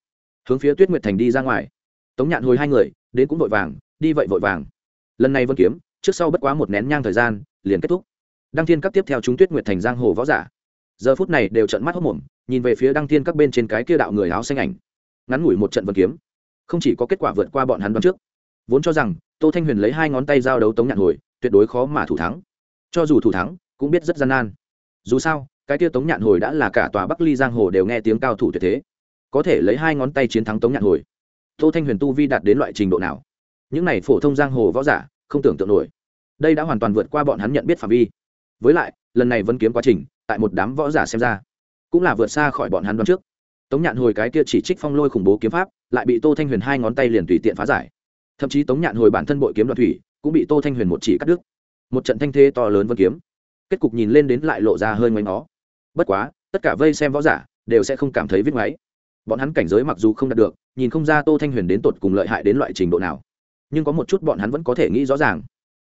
hướng phía tuyết nguyệt thành đi ra ngoài. Tống nhạn hồi hai người, đến cũng vội vàng đi vậy vội vàng. Lần này vân kiếm, trước sau bất quá một nén nhang thời gian, liền kết thúc. Đăng thiên Các tiếp theo chúng tuyết nguyệt thành giang hồ võ giả. Giờ phút này đều trận mắt hốc mồm, nhìn về phía đăng thiên các bên trên cái kia đạo người áo xanh ảnh. Ngắn ngủi một trận vân kiếm. Không chỉ có kết quả vượt qua bọn hắn đoán trước. Vốn cho rằng, tô thanh huyền lấy hai ngón tay giao đấu tống nhạn hồi, tuyệt đối khó mà thủ thắng. Cho dù thủ thắng, cũng biết rất gian nan. Dù sao, cái kia tống nhạn hồi đã là cả tòa bắc ly giang hồ đều nghe tiếng cao thủ tuyệt thế. Có thể lấy hai ngón tay chiến thắng tống nhạn hồi. Tô thanh huyền tu vi đạt đến loại trình độ nào? Những này phổ thông giang hồ võ giả, không tưởng tượng nổi. Đây đã hoàn toàn vượt qua bọn hắn nhận biết phạm vi. Với lại, lần này vẫn kiếm quá trình, tại một đám võ giả xem ra, cũng là vượt xa khỏi bọn hắn đoán trước. Tống nhạn hồi cái kia chỉ trích phong lôi khủng bố kiếm pháp, lại bị tô thanh huyền hai ngón tay liền tùy tiện phá giải. Thậm chí tống nhạn hồi bản thân bội kiếm đoạn thủy, cũng bị tô thanh huyền một chỉ cắt đứt. Một trận thanh thế to lớn vân kiếm, kết cục nhìn lên đến lại lộ ra hơi ngoáy nó bất quá, tất cả vây xem võ giả đều sẽ không cảm thấy viết ngoáy. Bọn hắn cảnh giới mặc dù không đạt được, nhìn không ra tô thanh huyền đến tột cùng lợi hại đến loại trình độ nào nhưng có một chút bọn hắn vẫn có thể nghĩ rõ ràng.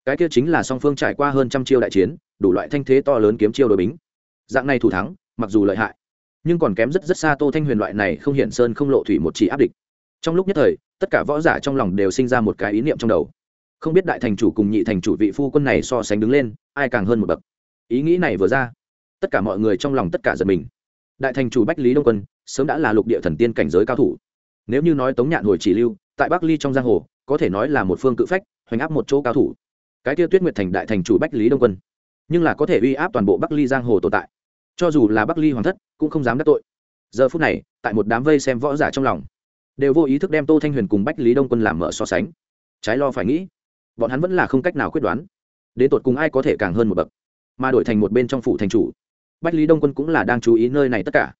Cái kia chính là song phương trải qua hơn trăm chiêu đại chiến, đủ loại thanh thế to lớn kiếm chiêu đối bính. Dạng này thủ thắng, mặc dù lợi hại, nhưng còn kém rất rất xa tô thanh huyền loại này không hiện sơn không lộ thủy một chỉ áp địch. Trong lúc nhất thời, tất cả võ giả trong lòng đều sinh ra một cái ý niệm trong đầu. Không biết đại thành chủ cùng nhị thành chủ vị phu quân này so sánh đứng lên, ai càng hơn một bậc. Ý nghĩ này vừa ra, tất cả mọi người trong lòng tất cả giật mình. Đại thành chủ bách lý đông quân, sớm đã là lục địa thần tiên cảnh giới cao thủ. Nếu như nói tống nhạn hồi chỉ lưu, tại bắc ly trong giang hồ có thể nói là một phương cự phách, hoành áp một chỗ cao thủ. Cái tiêu tuyết nguyệt thành đại thành chủ bách lý đông quân, nhưng là có thể uy áp toàn bộ bắc ly giang hồ tồn tại. Cho dù là bắc ly hoàng thất, cũng không dám đắc tội. Giờ phút này, tại một đám vây xem võ giả trong lòng, đều vô ý thức đem tô thanh huyền cùng bách lý đông quân làm mở so sánh. Trái lo phải nghĩ, bọn hắn vẫn là không cách nào quyết đoán, đến tột cùng ai có thể càng hơn một bậc, mà đổi thành một bên trong phủ thành chủ. Bách lý đông quân cũng là đang chú ý nơi này tất cả.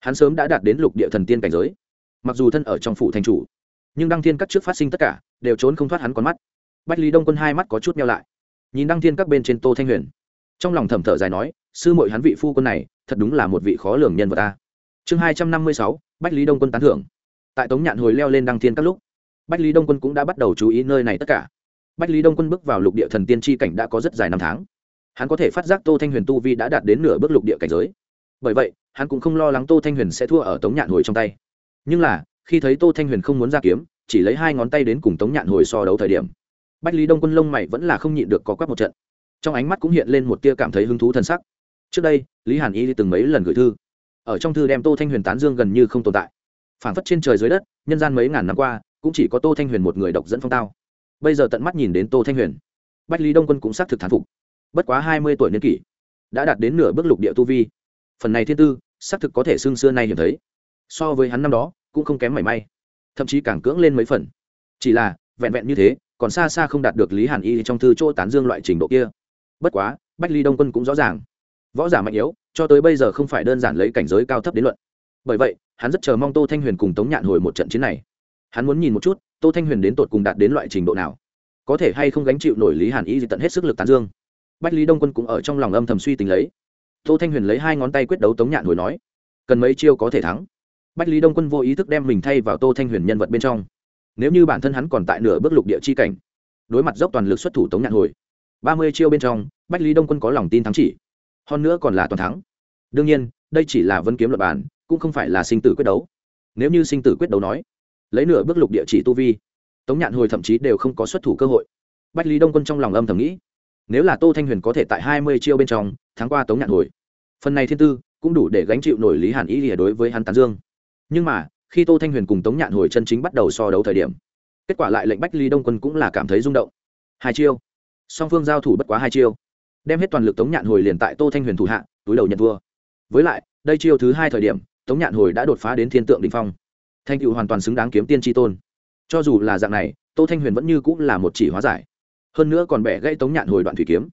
Hắn sớm đã đạt đến lục địa thần tiên cảnh giới, mặc dù thân ở trong phủ thành chủ nhưng đăng thiên các trước phát sinh tất cả, đều trốn không thoát hắn con mắt. Bách lý đông quân hai mắt có chút meo lại. Nhìn đăng thiên các bên trên tô thanh huyền, trong lòng thầm thở dài nói, sư mội hắn vị phu quân này, thật đúng là một vị khó lường nhân vật ta chương hai trăm năm mươi sáu, bách lý đông quân tán thưởng. Tại tống nhạn hồi leo lên đăng thiên các lúc, bách lý đông quân cũng đã bắt đầu chú ý nơi này tất cả. Bách lý đông quân bước vào lục địa thần tiên tri cảnh đã có rất dài năm tháng. Hắn có thể phát giác tô thanh huyền tu vi đã đạt đến nửa bước lục địa cảnh giới. Bởi vậy, hắn cũng không lo lắng tô thanh huyền sẽ thua ở tống nhạn hồi trong tay. Nhưng là khi thấy tô thanh huyền không muốn ra kiếm, chỉ lấy hai ngón tay đến cùng tống nhạn hồi so đấu thời điểm. Bách lý đông quân lông mày vẫn là không nhịn được có quắc một trận. Trong ánh mắt cũng hiện lên một tia cảm thấy hứng thú t sắc. Trước đây, lý hàn y từng mấy lần gửi thư. Ở trong thư đem tô thanh huyền tán dương gần như không tồn tại. Phản phất trên trời dưới đất, nhân gian mấy ngàn năm qua, cũng chỉ có tô thanh huyền một người độc dẫn phong tao. Bây giờ tận mắt nhìn đến tô thanh huyền. Bách lý đông quân cũng xác thực thán phục. Bất quá hai mươi tuổi niên kỷ, đã đạt đến nửa bước lục địa tu vi. Phần này thiên tư, xác thực có thể xương xưa nay hiểm thấy. So với hắn năm đó cũng không kém mảy may. Thậm chí càng cưỡng lên mấy phần. Chỉ là, vẹn vẹn như thế, còn xa xa không đạt được lý hàn y trong thư chỗ tán dương loại trình độ kia. Bất quá, bách ly đông quân cũng rõ ràng. Võ giả mạnh yếu, cho tới bây giờ không phải đơn giản lấy cảnh giới cao thấp đến luận. Bởi vậy, hắn rất chờ mong tô thanh huyền cùng tống nhạn hồi một trận chiến này. Hắn muốn nhìn một chút, tô thanh huyền đến tột cùng đạt đến loại trình độ nào. Có thể hay không gánh chịu nổi lý hàn y tận hết sức lực tán dương. Bách lý đông quân cũng ở trong lòng âm thầm suy tính lấy. Tô thanh huyền lấy hai ngón tay quyết đấu tống nhạn hồi nói, cần mấy chiêu có thể thắng? Bách lý đông quân vô ý thức đem mình thay vào tô thanh huyền nhân vật bên trong. Nếu như bản thân hắn còn tại nửa bước lục địa chi cảnh, đối mặt dốc toàn lực xuất thủ tống nhạn hồi, ba mươi chiêu bên trong, bách lý đông quân có lòng tin thắng chỉ. Hơn nữa còn là toàn thắng. Đương nhiên, đây chỉ là vân kiếm luật bản, cũng không phải là sinh tử quyết đấu. Nếu như sinh tử quyết đấu nói, lấy nửa bước lục địa chỉ tu vi, tống nhạn hồi thậm chí đều không có xuất thủ cơ hội. Bách lý đông quân trong lòng âm thầm nghĩ, nếu là tô thanh huyền có thể tại hai mươi chiêu bên trong thắng qua tống nhạn hồi, phần này thiên tư cũng đủ để gánh chịu nổi lý hàn ý lìa đối với hắn tán dương nhưng mà, khi tô thanh huyền cùng tống nhạn hồi chân chính bắt đầu so đấu thời điểm, kết quả lại lệnh bách ly đông quân cũng là cảm thấy rung động. Hai chiêu. Song phương giao thủ bất quá hai chiêu. Đem hết toàn lực tống nhạn hồi liền tại tô thanh huyền thủ hạ, túi đầu nhận thua. Với lại, đây chiêu thứ hai thời điểm, tống nhạn hồi đã đột phá đến thiên tượng đình phong. Thanh cựu hoàn toàn xứng đáng kiếm tiên tri tôn. Cho dù là dạng này, tô thanh huyền vẫn như cũng là một chỉ hóa giải. Hơn nữa còn bẻ gãy tống nhạn hồi đoạn thủy kiếm.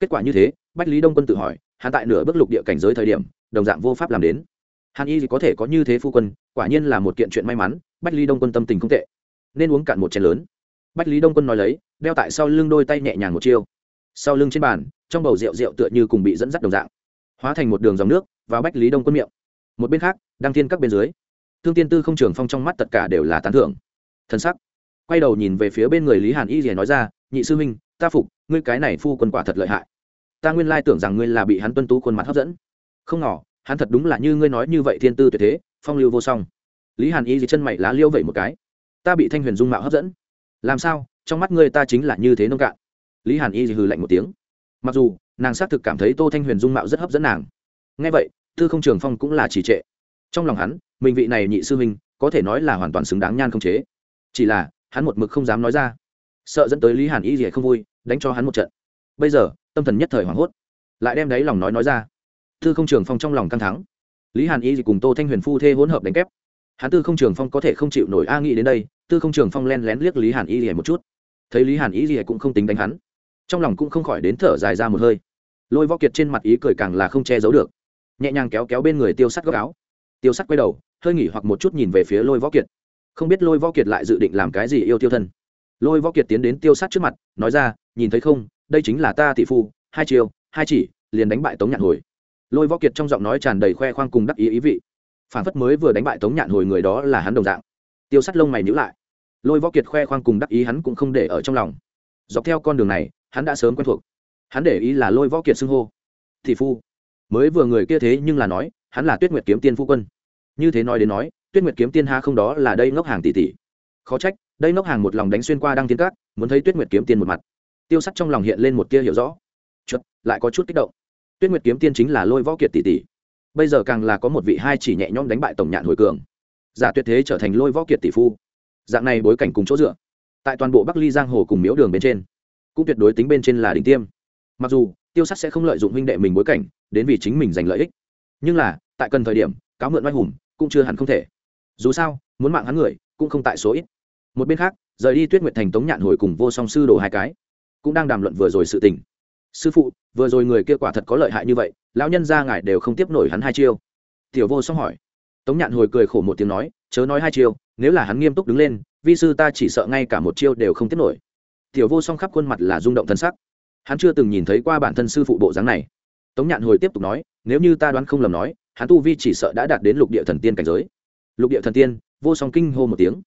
Kết quả như thế, bách lý đông quân tự hỏi, hắn tại nửa bước lục địa cảnh giới thời điểm, đồng dạng vô pháp làm đến. Hàn y có thể có như thế phu quân quả nhiên là một kiện chuyện may mắn, bách lý đông quân tâm tình không tệ. Nên uống cạn một chén lớn. Bách lý đông quân nói lấy, đeo tại sau lưng đôi tay nhẹ nhàng một chiêu. Sau lưng trên bàn, trong bầu rượu rượu tựa như cùng bị dẫn dắt đồng dạng. Hóa thành một đường dòng nước vào bách lý đông quân miệng. Một bên khác, đăng thiên các bên dưới. Thương tiên tư không trường phong trong mắt tất cả đều là tán thưởng. Thân sắc. Quay đầu nhìn về phía bên người lý hàn y rìa nói ra, nhị sư huynh, ta phục, ngươi cái này phu quân quả thật lợi hại. Ta nguyên lai tưởng rằng ngươi là bị hắn tuân tú khuôn mặt hấp dẫn. Không ngỏ hắn thật đúng là như ngươi nói như vậy thiên tư tuyệt thế phong lưu vô song. Lý hàn y dì chân mày lá liêu vậy một cái. Ta bị thanh huyền dung mạo hấp dẫn. Làm sao? Trong mắt ngươi ta chính là như thế nông cạn. Lý hàn y dì hừ lạnh một tiếng. Mặc dù, nàng xác thực cảm thấy tô thanh huyền dung mạo rất hấp dẫn nàng. Ngay vậy, tư không trường phong cũng là chỉ trệ. Trong lòng hắn, mình vị này nhị sư huynh, có thể nói là hoàn toàn xứng đáng nhan không chế. Chỉ là, hắn một mực không dám nói ra. Sợ dẫn tới lý hàn y gì không vui, đánh cho hắn một trận. Bây giờ, tâm thần nhất thời hoảng hốt. Lại đem đấy lòng nói nói ra. Thư không trường phong trong lòng căng thẳng lý hàn y cùng tô thanh huyền phu thê hỗn hợp đánh kép. Hắn tư không trường phong có thể không chịu nổi a nghĩ đến đây, tư không trường phong len lén liếc lý hàn y gì một chút. Thấy lý hàn y gì cũng không tính đánh hắn. Trong lòng cũng không khỏi đến thở dài ra một hơi. Lôi võ kiệt trên mặt ý cười càng là không che giấu được. Nhẹ nhàng kéo kéo bên người tiêu sắt góc áo. Tiêu sắt quay đầu, hơi nghỉ hoặc một chút nhìn về phía lôi võ kiệt. Không biết lôi võ kiệt lại dự định làm cái gì yêu tiêu thân. Lôi võ kiệt tiến đến tiêu sắt trước mặt, nói ra, nhìn thấy không, đây chính là ta thị phu, hai chiều hai chỉ, liền đánh bại tống nhạn hồi lôi võ kiệt trong giọng nói tràn đầy khoe khoang cùng đắc ý ý vị. Phản phất mới vừa đánh bại tống nhạn hồi người đó là hắn đồng dạng. Tiêu sắt lông mày nhữ lại. Lôi võ kiệt khoe khoang cùng đắc ý hắn cũng không để ở trong lòng. Dọc theo con đường này, hắn đã sớm quen thuộc. Hắn để ý là lôi võ kiệt xưng hô. Thị phu. Mới vừa người kia thế nhưng là nói, hắn là tuyết nguyệt kiếm tiên phu quân. Như thế nói đến nói, tuyết nguyệt kiếm tiên ha không đó là đây ngốc hàng tỷ tỷ. Khó trách, đây ngốc hàng một lòng đánh xuyên qua đăng tiến cát muốn thấy tuyết nguyệt kiếm tiên một mặt. Tiêu sắt trong lòng hiện lên một tia hiểu rõ. Chật lại có chút kích động tuyết nguyệt kiếm tiên chính là lôi võ kiệt tỷ tỷ. Bây giờ càng là có một vị hai chỉ nhẹ nhõm đánh bại tổng nhạn hồi cường. Giả tuyệt thế trở thành lôi võ kiệt tỷ phu. Dạng này bối cảnh cùng chỗ dựa. Tại toàn bộ bắc ly giang hồ cùng miếu đường bên trên, cũng tuyệt đối tính bên trên là đỉnh tiêm. Mặc dù, tiêu sắt sẽ không lợi dụng huynh đệ mình bối cảnh, đến vì chính mình giành lợi ích. Nhưng là, tại cần thời điểm, cáo mượn oai hùng, cũng chưa hẳn không thể. Dù sao, muốn mạng hắn người, cũng không tại số ít. Một bên khác, rời đi tuyết nguyệt thành tống nhạn hồi cùng vô song sư đồ hai cái, cũng đang đàm luận vừa rồi sự tình sư phụ, vừa rồi người kia quả thật có lợi hại như vậy, lão nhân ra ngài đều không tiếp nổi hắn hai chiêu. Tiểu vô song hỏi. Tống nhạn hồi cười khổ một tiếng nói, chớ nói hai chiêu, nếu là hắn nghiêm túc đứng lên, vi sư ta chỉ sợ ngay cả một chiêu đều không tiếp nổi. Tiểu vô song khắp khuôn mặt là rung động thân sắc. Hắn chưa từng nhìn thấy qua bản thân sư phụ bộ dáng này. Tống nhạn hồi tiếp tục nói, nếu như ta đoán không lầm nói, hắn tu vi chỉ sợ đã đạt đến lục địa thần tiên cảnh giới. Lục địa thần tiên, vô song kinh hô một tiếng.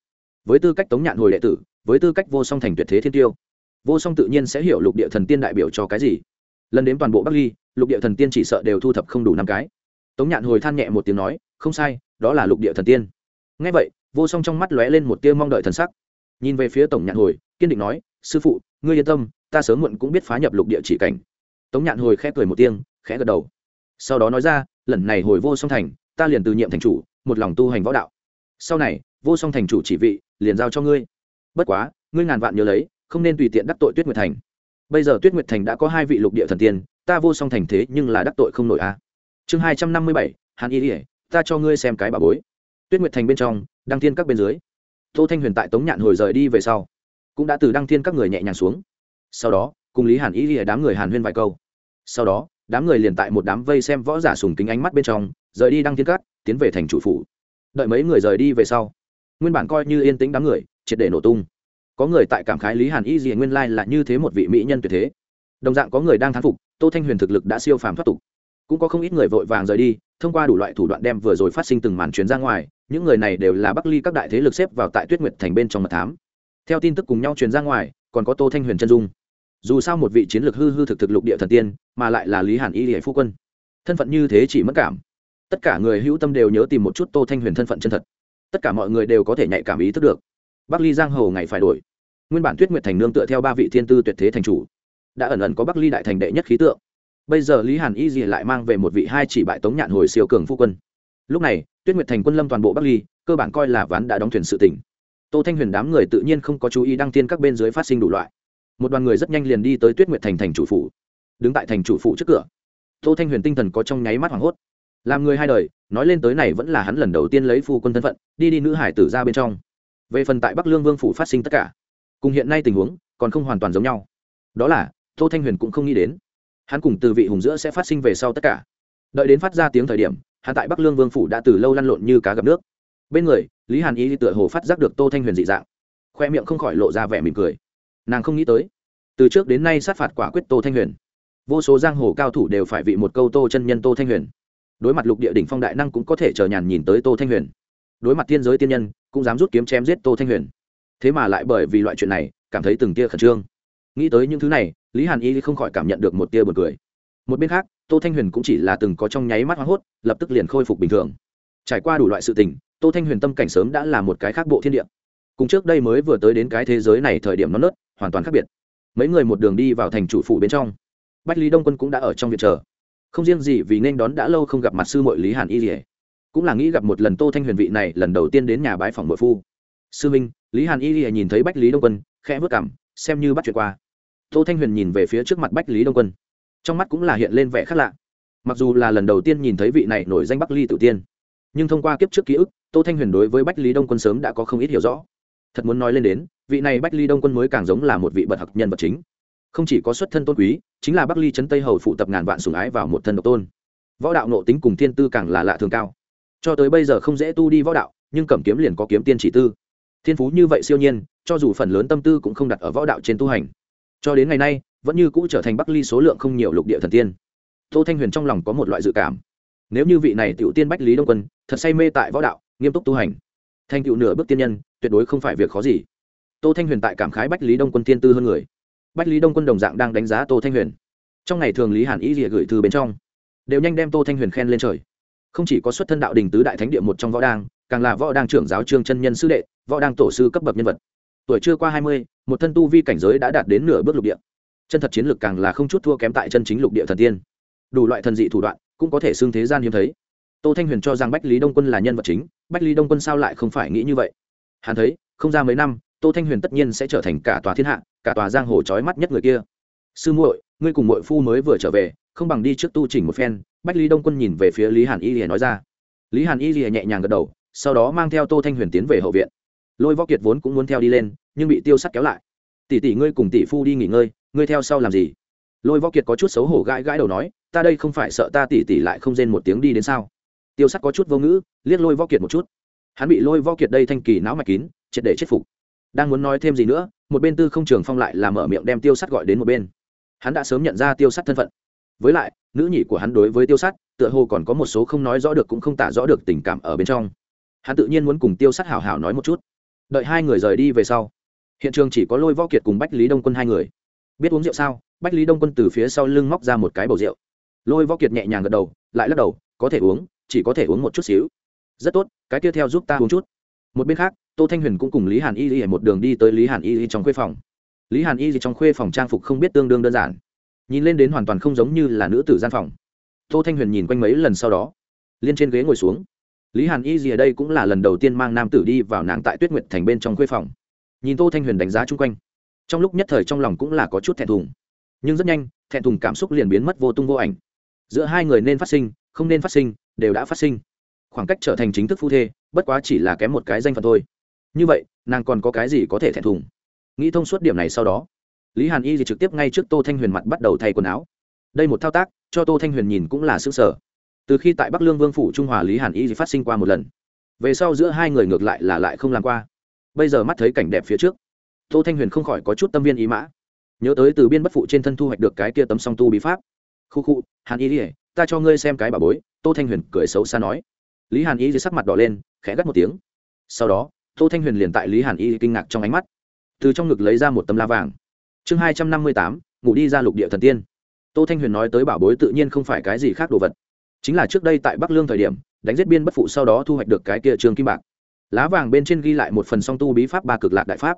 Với tư cách tống nhạn hồi đệ tử, với tư cách vô song thành tuyệt thế thiên tiêu vô song tự nhiên sẽ hiểu lục địa thần tiên đại biểu cho cái gì. Lần đến toàn bộ bắc ly, lục địa thần tiên chỉ sợ đều thu thập không đủ năm cái. Tống nhạn hồi than nhẹ một tiếng nói, không sai, đó là lục địa thần tiên. Ngay vậy, vô song trong mắt lóe lên một tia mong đợi thần sắc. Nhìn về phía tổng nhạn hồi, kiên định nói, sư phụ, ngươi yên tâm, ta sớm muộn cũng biết phá nhập lục địa chỉ cảnh. Tống nhạn hồi khẽ cười một tiếng, khẽ gật đầu. Sau đó nói ra, lần này hồi vô song thành, ta liền từ nhiệm thành chủ, một lòng tu hành võ đạo. Sau này, vô song thành chủ chỉ vị, liền giao cho ngươi. Bất quá, ngươi ngàn vạn nhớ lấy không nên tùy tiện đắc tội tuyết nguyệt thành. Bây giờ tuyết nguyệt thành đã có hai vị lục địa thần tiên, ta vô song thành thế nhưng là đắc tội không nổi a. Chương hai trăm năm mươi bảy, hàn y ỉa ta cho ngươi xem cái bà bối. Tuyết nguyệt thành bên trong, đăng thiên các bên dưới. Tô thanh huyền tại tống nhạn hồi rời đi về sau, cũng đã từ đăng thiên các người nhẹ nhàng xuống. Sau đó, cùng lý hàn y ỉa đám người hàn huyên vài câu. Sau đó, đám người liền tại một đám vây xem võ giả sùng kính ánh mắt bên trong, rời đi đăng thiên các, tiến về thành chủ phủ. Đợi mấy người rời đi về sau, nguyên bản coi như yên tĩnh đám người, triệt để nổ tung có người tại cảm khái lý hàn y gì nguyên lai là như thế một vị mỹ nhân tuyệt thế. Đồng dạng có người đang thán phục, tô thanh huyền thực lực đã siêu phàm thoát tục. Cũng có không ít người vội vàng rời đi, thông qua đủ loại thủ đoạn đem vừa rồi phát sinh từng màn chuyến ra ngoài, những người này đều là bắc ly các đại thế lực xếp vào tại tuyết nguyệt thành bên trong mật thám. Theo tin tức cùng nhau truyền ra ngoài, còn có tô thanh huyền chân dung. Dù sao một vị chiến lược hư hư thực thực lục địa thần tiên, mà lại là lý hàn y hệ phu quân. Thân phận như thế chỉ mất cảm. Tất cả người hữu tâm đều nhớ tìm một chút tô thanh huyền thân phận chân thật. Tất cả mọi người đều có thể nhạy cảm ý thức được bắc ly giang hồ ngày phải đổi. Nguyên bản tuyết nguyệt thành nương tựa theo ba vị thiên tư tuyệt thế thành chủ. Đã ẩn ẩn có bắc ly đại thành đệ nhất khí tượng. Bây giờ lý hàn y gì lại mang về một vị hai chỉ bại tống nhạn hồi siêu cường phu quân. Lúc này, tuyết nguyệt thành quân lâm toàn bộ bắc ly, cơ bản coi là ván đã đóng thuyền sự tỉnh. Tô thanh huyền đám người tự nhiên không có chú ý đăng tiên các bên dưới phát sinh đủ loại. Một đoàn người rất nhanh liền đi tới tuyết nguyệt thành thành chủ phủ. Đứng tại thành chủ phủ trước cửa. Tô thanh huyền tinh thần có trong nháy mắt hoảng hốt. Làm người hai đời, nói lên tới này vẫn là hắn lần đầu tiên lấy phu quân thân phận, đi đi nữ hải tử ra bên trong về phần tại bắc lương vương phủ phát sinh tất cả, cùng hiện nay tình huống còn không hoàn toàn giống nhau. Đó là, tô thanh huyền cũng không nghĩ đến, hắn cùng từ vị hùng giữa sẽ phát sinh về sau tất cả. Đợi đến phát ra tiếng thời điểm, hắn tại bắc lương vương phủ đã từ lâu lăn lộn như cá gặp nước. Bên người, lý hàn y tựa hồ phát giác được tô thanh huyền dị dạng, khoe miệng không khỏi lộ ra vẻ mỉm cười. Nàng không nghĩ tới, từ trước đến nay sát phạt quả quyết tô thanh huyền. Vô số giang hồ cao thủ đều phải vị một câu tô chân nhân tô thanh huyền. Đối mặt lục địa đỉnh phong đại năng cũng có thể chờ nhàn nhìn tới tô thanh huyền đối mặt tiên giới tiên nhân, cũng dám rút kiếm chém giết tô thanh huyền. Thế mà lại bởi vì loại chuyện này, cảm thấy từng tia khẩn trương. Nghĩ tới những thứ này, lý hàn y không khỏi cảm nhận được một tia b u ồ n cười. Một bên khác, tô thanh huyền cũng chỉ là từng có trong nháy mắt hoảng hốt, lập tức liền khôi phục bình thường. Trải qua đủ loại sự tình, tô thanh huyền tâm cảnh sớm đã là một cái khác bộ thiên địa. Cùng trước đây mới vừa tới đến cái thế giới này thời điểm nó nớt, hoàn toàn khác biệt. Mấy người một đường đi vào thành chủ phủ bên trong. Bách lý đông quân cũng đã ở trong viện chờ. Không riêng gì vì nên đón đã lâu không gặp mặt sư mội lý hàn y rỉa cũng là nghĩ gặp một lần tô thanh huyền vị này lần đầu tiên đến nhà bái phòng bội phu. Sư minh, lý hàn y lìa nhìn thấy bách lý đông quân, khẽ vớt cảm, xem như bắt chuyện qua. Tô thanh huyền nhìn về phía trước mặt bách lý đông quân. Trong mắt cũng là hiện lên vẻ khác lạ. Mặc dù là lần đầu tiên nhìn thấy vị này nổi danh bắc ly tự tiên, nhưng thông qua kiếp trước ký ức, tô thanh huyền đối với bách lý đông quân sớm đã có không ít hiểu rõ. Thật muốn nói lên đến, vị này bách ly đông quân mới càng giống là một vị bậc học nhân vật chính. Không chỉ có xuất thân tôn quý, chính là bắc ly trấn tây hầu phụ tập ngàn vạn sùng ái vào một thân độc tôn. Võ đạo nộ tính cùng thiên tư càng là lạ thường cao cho tới bây giờ không dễ tu đi võ đạo, nhưng cầm kiếm liền có kiếm tiên chỉ tư. Thiên phú như vậy siêu nhiên, cho dù phần lớn tâm tư cũng không đặt ở võ đạo trên tu hành. Cho đến ngày nay, vẫn như cũ trở thành bắc ly số lượng không nhiều lục địa thần tiên. Tô thanh huyền trong lòng có một loại dự cảm. Nếu như vị này tiểu tiên bách lý đông quân, thật say mê tại võ đạo, nghiêm túc tu hành, thành tựu nửa bước tiên nhân, tuyệt đối không phải việc khó gì. Tô thanh huyền tại cảm khái bách lý đông quân tiên tư hơn người. Bách lý đông quân đồng dạng đang đánh giá tô thanh huyền. Trong ngày thường lý hàn ý rỉa gửi thư bên trong, đều nhanh đem tô thanh huyền khen lên trời không chỉ có xuất thân đạo đình tứ đại thánh địa một trong võ đang càng là võ đang trưởng giáo trương chân nhân sư đệ, võ đang tổ sư cấp bậc nhân vật. Tuổi chưa qua hai mươi, một thân tu vi cảnh giới đã đạt đến nửa bước lục địa. Chân thật chiến lược càng là không chút thua kém tại chân chính lục địa thần tiên. Đủ loại thần dị thủ đoạn, cũng có thể xưng thế gian hiếm thấy. Tô thanh huyền cho rằng bách lý đông quân là nhân vật chính, bách lý đông quân sao lại không phải nghĩ như vậy? Hắn thấy, không ra mấy năm, tô thanh huyền tất nhiên sẽ trở thành cả tòa thiên hạ, cả tòa giang hồ trói mắt nhất người kia. Sư muội ngươi cùng muội phu mới vừa trở về, không bằng đi trước tu chỉnh một phen. Bách lý đông quân nhìn về phía lý hàn y lìa nói ra. Lý hàn y lìa nhẹ nhàng gật đầu, sau đó mang theo tô thanh huyền tiến về hậu viện. Lôi võ kiệt vốn cũng muốn theo đi lên, nhưng bị tiêu sắt kéo lại. Tỷ tỷ ngươi cùng tỷ phu đi nghỉ ngơi, ngươi theo sau làm gì? Lôi võ kiệt có chút xấu hổ gãi gãi đầu nói, ta đây không phải sợ ta tỷ tỷ lại không rên một tiếng đi đến sao? Tiêu sắt có chút vô ngữ, liếc lôi võ kiệt một chút. Hắn bị lôi võ kiệt đây thanh kỳ não mạch kín, triệt để chết phục. Đang muốn nói thêm gì nữa, một bên tư không trường phong lại làm mở miệng đem tiêu sắt gọi đến một bên hắn đã sớm nhận ra tiêu sắt thân phận. Với lại, nữ nhị của hắn đối với tiêu sắt tựa hồ còn có một số không nói rõ được cũng không tả rõ được tình cảm ở bên trong. Hắn tự nhiên muốn cùng tiêu sắt hào hào nói một chút. Đợi hai người rời đi về sau, hiện trường chỉ có lôi võ kiệt cùng bách lý đông quân hai người. Biết uống rượu sao? Bách lý đông quân từ phía sau lưng móc ra một cái bầu rượu. Lôi võ kiệt nhẹ nhàng gật đầu, lại lắc đầu, có thể uống, chỉ có thể uống một chút xíu. Rất tốt, cái tiếp theo giúp ta uống chút. Một bên khác, tô thanh huyền cũng cùng lý hàn y y một đường đi tới lý hàn y y trong khuê phòng lý hàn y gì trong khuê phòng trang phục không biết tương đương đơn giản. Nhìn lên đến hoàn toàn không giống như là nữ tử gian phòng. Tô thanh huyền nhìn quanh mấy lần sau đó, liên trên ghế ngồi xuống. Lý hàn y gì ở đây cũng là lần đầu tiên mang nam tử đi vào nàng tại tuyết nguyệt thành bên trong khuê phòng. Nhìn tô thanh huyền đánh giá chung quanh, trong lúc nhất thời trong lòng cũng là có chút thẹn thùng. Nhưng rất nhanh, thẹn thùng cảm xúc liền biến mất vô tung vô ảnh. Giữa hai người nên phát sinh, không nên phát sinh, đều đã phát sinh. Khoảng cách trở thành chính thức phu thê, bất quá chỉ là kém một cái danh phận thôi. Như vậy, nàng còn có cái gì có thể thẹn thùng? Nghĩ thông suốt điểm này sau đó, lý hàn y thì trực tiếp ngay trước tô thanh huyền mặt bắt đầu thay quần áo. Đây một thao tác, cho tô thanh huyền nhìn cũng là xứ sở. Từ khi tại bắc lương vương phủ trung hòa, lý hàn y thì phát sinh qua một lần. Về sau giữa hai người ngược lại là lại không làm qua. Bây giờ mắt thấy cảnh đẹp phía trước, tô thanh huyền không khỏi có chút tâm viên ý mã. Nhớ tới từ biên bất phụ trên thân thu hoạch được cái kia tấm song tu bí pháp. Khu khu, hàn y ỉa ta cho ngươi xem cái bà bối. Tô thanh huyền cười xấu xa nói. Lý hàn y dưới sắc mặt đỏ lên, khẽ gắt một tiếng. Sau đó, tô thanh huyền liền tại lý hàn y kinh ngạc trong ánh mắt từ trong ngực lấy ra một tấm la vàng. Chương hai trăm năm mươi tám, ngủ đi ra lục địa thần tiên. Tô thanh huyền nói tới bảo bối tự nhiên không phải cái gì khác đồ vật. Chính là trước đây tại bắc lương thời điểm, đánh giết biên bất phụ sau đó thu hoạch được cái kia trường kim bạc. Lá vàng bên trên ghi lại một phần song tu bí pháp ba cực lạc đại pháp.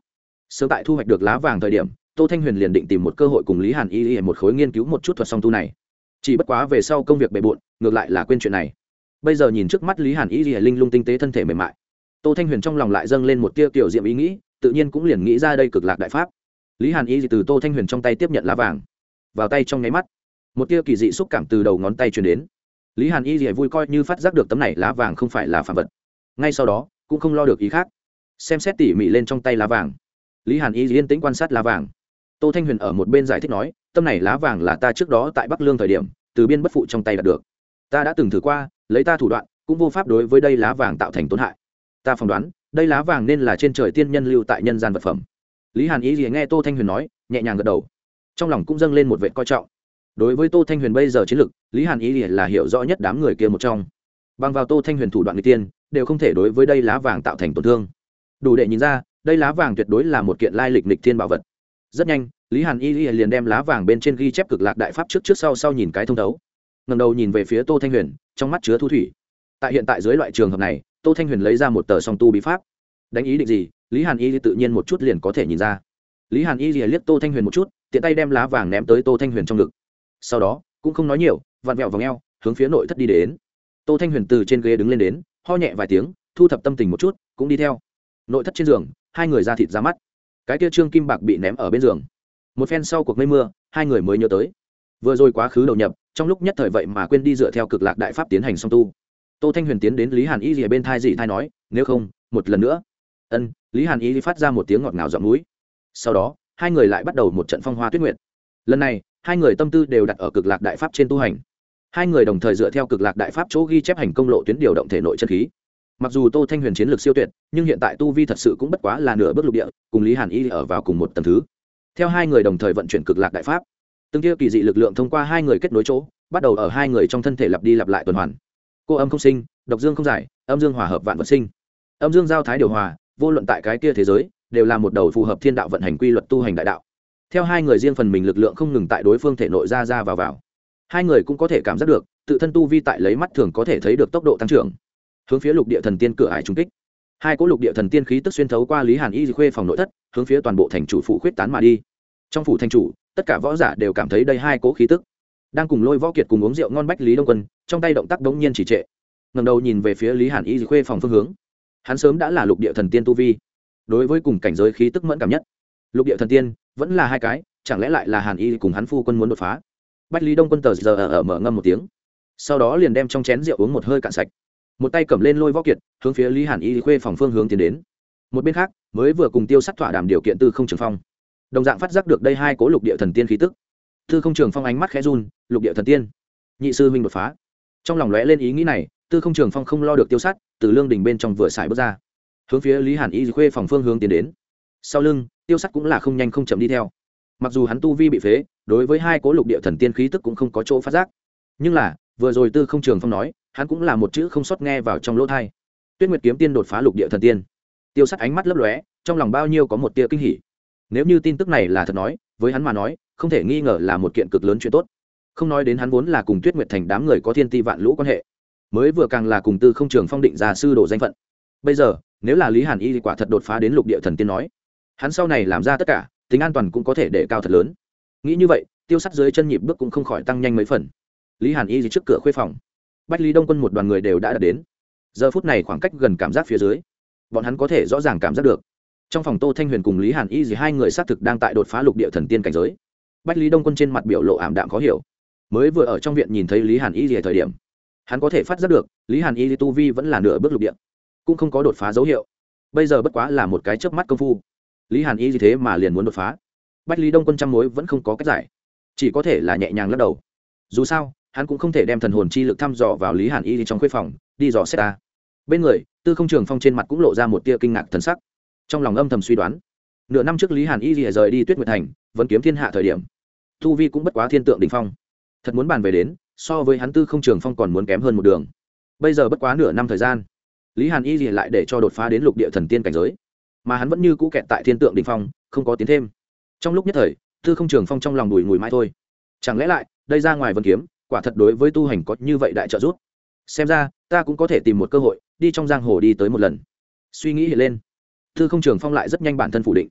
Sớm tại thu hoạch được lá vàng thời điểm, tô thanh huyền liền định tìm một cơ hội cùng lý hàn y y một khối nghiên cứu một chút thuật song tu này. Chỉ bất quá về sau công việc bề bộn, ngược lại là quên chuyện này. Bây giờ nhìn trước mắt lý hàn y y linh lung tinh tế thân thể mềm mại. Tô thanh huyền trong lòng lại dâng lên một tia kiểu diệm ý nghĩ tự nhiên cũng liền nghĩ ra đây cực lạc đại pháp. Lý hàn y từ tô thanh huyền trong tay tiếp nhận lá vàng. Vào tay trong nháy mắt, một tia kỳ dị xúc cảm từ đầu ngón tay truyền đến. Lý hàn y vui coi như phát giác được tấm này lá vàng không phải là phạm vật. Ngay sau đó, cũng không lo được ý khác. Xem xét tỉ mỉ lên trong tay lá vàng. Lý hàn y yên tĩnh quan sát lá vàng. Tô thanh huyền ở một bên giải thích nói tâm này lá vàng là ta trước đó tại bắc lương thời điểm, từ biên bất phụ trong tay đạt được. Ta đã từng thử qua, lấy ta thủ đoạn, cũng vô pháp đối với đây lá vàng tạo thành tổn hại. Ta phỏng đoán đây lá vàng nên là trên trời tiên nhân lưu tại nhân gian vật phẩm. Lý hàn ý gì nghe tô thanh huyền nói, nhẹ nhàng gật đầu. Trong lòng cũng dâng lên một vệ coi trọng. Đối với tô thanh huyền bây giờ chiến lược lý hàn ý là hiểu rõ nhất đám người kia một trong. Bằng vào tô thanh huyền thủ đoạn người tiên, đều không thể đối với đây lá vàng tạo thành tổn thương. Đủ để nhìn ra, đây lá vàng tuyệt đối là một kiện lai lịch lịch thiên bảo vật. Rất nhanh, lý hàn y liền đem lá vàng bên trên ghi chép cực lạc đại pháp trước trước sau sau nhìn cái thông thấu. Ngầm đầu nhìn về phía tô thanh huyền, trong mắt chứa thu thủy. Tại hiện tại dưới loại trường hợp này tô thanh huyền lấy ra một tờ song tu bí pháp. Đánh ý định gì? Lý hàn y tự nhiên một chút liền có thể nhìn ra. Lý hàn y liếc tô thanh huyền một chút, tiện tay đem lá vàng ném tới tô thanh huyền trong ngực. Sau đó, cũng không nói nhiều, vặn vẹo vào ngheo hướng phía nội thất đi đến. Tô thanh huyền từ trên ghế đứng lên đến, ho nhẹ vài tiếng, thu thập tâm tình một chút, cũng đi theo. Nội thất trên giường, hai người ra thịt ra mắt. Cái kia trương kim bạc bị ném ở bên giường. Một phen sau cuộc mây mưa, hai người mới nhớ tới. Vừa rồi quá khứ đầu nhập, trong lúc nhất thời vậy mà quên đi dựa theo cực lạc đại pháp tiến hành song tu tô thanh huyền tiến đến lý hàn y rìa bên thai dị thai nói, nếu không, một lần nữa. Ân, lý hàn y phát ra một tiếng ngọt ngào giọng núi sau đó, hai người lại bắt đầu một trận phong hoa tuyết nguyện lần này, hai người tâm tư đều đặt ở cực lạc đại pháp trên tu hành. Hai người đồng thời dựa theo cực lạc đại pháp chỗ ghi chép hành công lộ tuyến điều động thể nội chân khí. Mặc dù tô thanh huyền chiến lược siêu tuyệt, nhưng hiện tại tu vi thật sự cũng bất quá là nửa bước lục địa, cùng lý hàn y ở vào cùng một tầm thứ. Theo hai người đồng thời vận chuyển cực lạc đại pháp, từng kia kỳ dị lực lượng thông qua hai người kết nối chỗ, bắt đầu ở hai người trong thân thể lặp đi lặp lại tuần hoàn cô âm không sinh, độc dương không giải, âm dương hòa hợp vạn vật sinh. Âm dương giao thái điều hòa, vô luận tại cái kia thế giới, đều là một đầu phù hợp thiên đạo vận hành quy luật tu hành đại đạo. Theo hai người riêng phần mình lực lượng không ngừng tại đối phương thể nội ra ra vào vào. Hai người cũng có thể cảm giác được, tự thân tu vi tại lấy mắt thường có thể thấy được tốc độ tăng trưởng. Hướng phía lục địa thần tiên cửa hải trung kích. Hai cỗ lục địa thần tiên khí tức xuyên thấu qua lý hàn y khuê phòng nội thất, hướng phía toàn bộ thành chủ phụ khuyết tán mà đi. Trong phủ thành chủ, tất cả võ giả đều cảm thấy đây hai cỗ khí tức đang cùng lôi võ kiệt cùng uống rượu ngon bách lý đông quân, trong tay động tác đống nhiên chỉ trệ. Ngầm đầu nhìn về phía lý hàn y khuê phòng phương hướng. Hắn sớm đã là lục địa thần tiên tu vi. Đối với cùng cảnh giới khí tức mẫn cảm nhất, lục địa thần tiên vẫn là hai cái, chẳng lẽ lại là hàn y cùng hắn phu quân muốn đột phá? Bách lý đông quân tờ giờ ở mở ngâm một tiếng, sau đó liền đem trong chén rượu uống một hơi cạn sạch. Một tay cầm lên lôi võ kiệt, hướng phía lý hàn y khuê phòng phương hướng tiến đến. Một bên khác, mới vừa cùng tiêu sắc thỏa đàm điều kiện tư không trường phong. Đồng dạng phát giác được đây hai cố lục địa thần tiên khí tức tư không trường phong ánh mắt khẽ run, lục địa thần tiên, nhị sư huynh đột phá. Trong lòng lóe lên ý nghĩ này, tư không trường phong không lo được tiêu sát, từ lương đình bên trong vừa xài bước ra. Hướng phía lý hàn y khuê phòng phương hướng tiến đến. Sau lưng, tiêu sắt cũng là không nhanh không chậm đi theo. Mặc dù hắn tu vi bị phế, đối với hai cố lục địa thần tiên khí tức cũng không có chỗ phát giác. Nhưng là, vừa rồi tư không trường phong nói, hắn cũng là một chữ không sót nghe vào trong lỗ thai tuyết nguyệt kiếm tiên đột phá lục địa thần tiên. Tiêu sắt ánh mắt lấp lóe, trong lòng bao nhiêu có một tia kinh hỉ. Nếu như tin tức này là thật nói với hắn mà nói, không thể nghi ngờ là một kiện cực lớn chuyện tốt. Không nói đến hắn vốn là cùng tuyết nguyệt thành đám người có thiên ti vạn lũ quan hệ, mới vừa càng là cùng tư không trường phong định ra sư đồ danh phận. Bây giờ, nếu là lý hàn y quả thật đột phá đến lục địa thần tiên nói, hắn sau này làm ra tất cả, tính an toàn cũng có thể để cao thật lớn. Nghĩ như vậy, tiêu sắt dưới chân nhịp bước cũng không khỏi tăng nhanh mấy phần. Lý hàn y trước cửa khuê phòng, bách lý đông quân một đoàn người đều đã đạt đến. Giờ phút này khoảng cách gần cảm giác phía dưới, bọn hắn có thể rõ ràng cảm giác được trong phòng tô thanh huyền cùng lý hàn y gì hai người xác thực đang tại đột phá lục địa thần tiên cảnh giới. Bách lý đông quân trên mặt biểu lộ ảm đạm khó hiểu. Mới vừa ở trong viện nhìn thấy lý hàn y gì thời điểm, hắn có thể phát giác được, lý hàn y tu vi vẫn là nửa bước lục địa, cũng không có đột phá dấu hiệu. Bây giờ bất quá là một cái chớp mắt công phu. Lý hàn y gì thế mà liền muốn đột phá. Bách lý đông quân trăm mối vẫn không có cách giải. Chỉ có thể là nhẹ nhàng lắc đầu. Dù sao, hắn cũng không thể đem thần hồn chi lực thăm dò vào lý hàn y trong khuê phòng, đi dò xét ta. Bên người, tư không trường phong trên mặt cũng lộ ra một tia kinh ngạc thần sắc trong lòng âm thầm suy đoán. Nửa năm trước lý hàn y rìa rời đi tuyết nguyệt thành, vẫn kiếm thiên hạ thời điểm. Thu vi cũng bất quá thiên tượng đình phong. Thật muốn bàn về đến, so với hắn tư không trường phong còn muốn kém hơn một đường. Bây giờ bất quá nửa năm thời gian, lý hàn y rìa lại để cho đột phá đến lục địa thần tiên cảnh giới. Mà hắn vẫn như cũ kẹt tại thiên tượng đình phong, không có tiến thêm. Trong lúc nhất thời, tư không trường phong trong lòng đùi ngùi mãi thôi. Chẳng lẽ lại, đây ra ngoài vân kiếm, quả thật đối với tu hành có như vậy đại trợ giúp? Xem ra, ta cũng có thể tìm một cơ hội, đi trong giang hồ đi tới một lần. Suy nghĩ hiện lên tư không trường phong lại rất nhanh bản thân phủ định.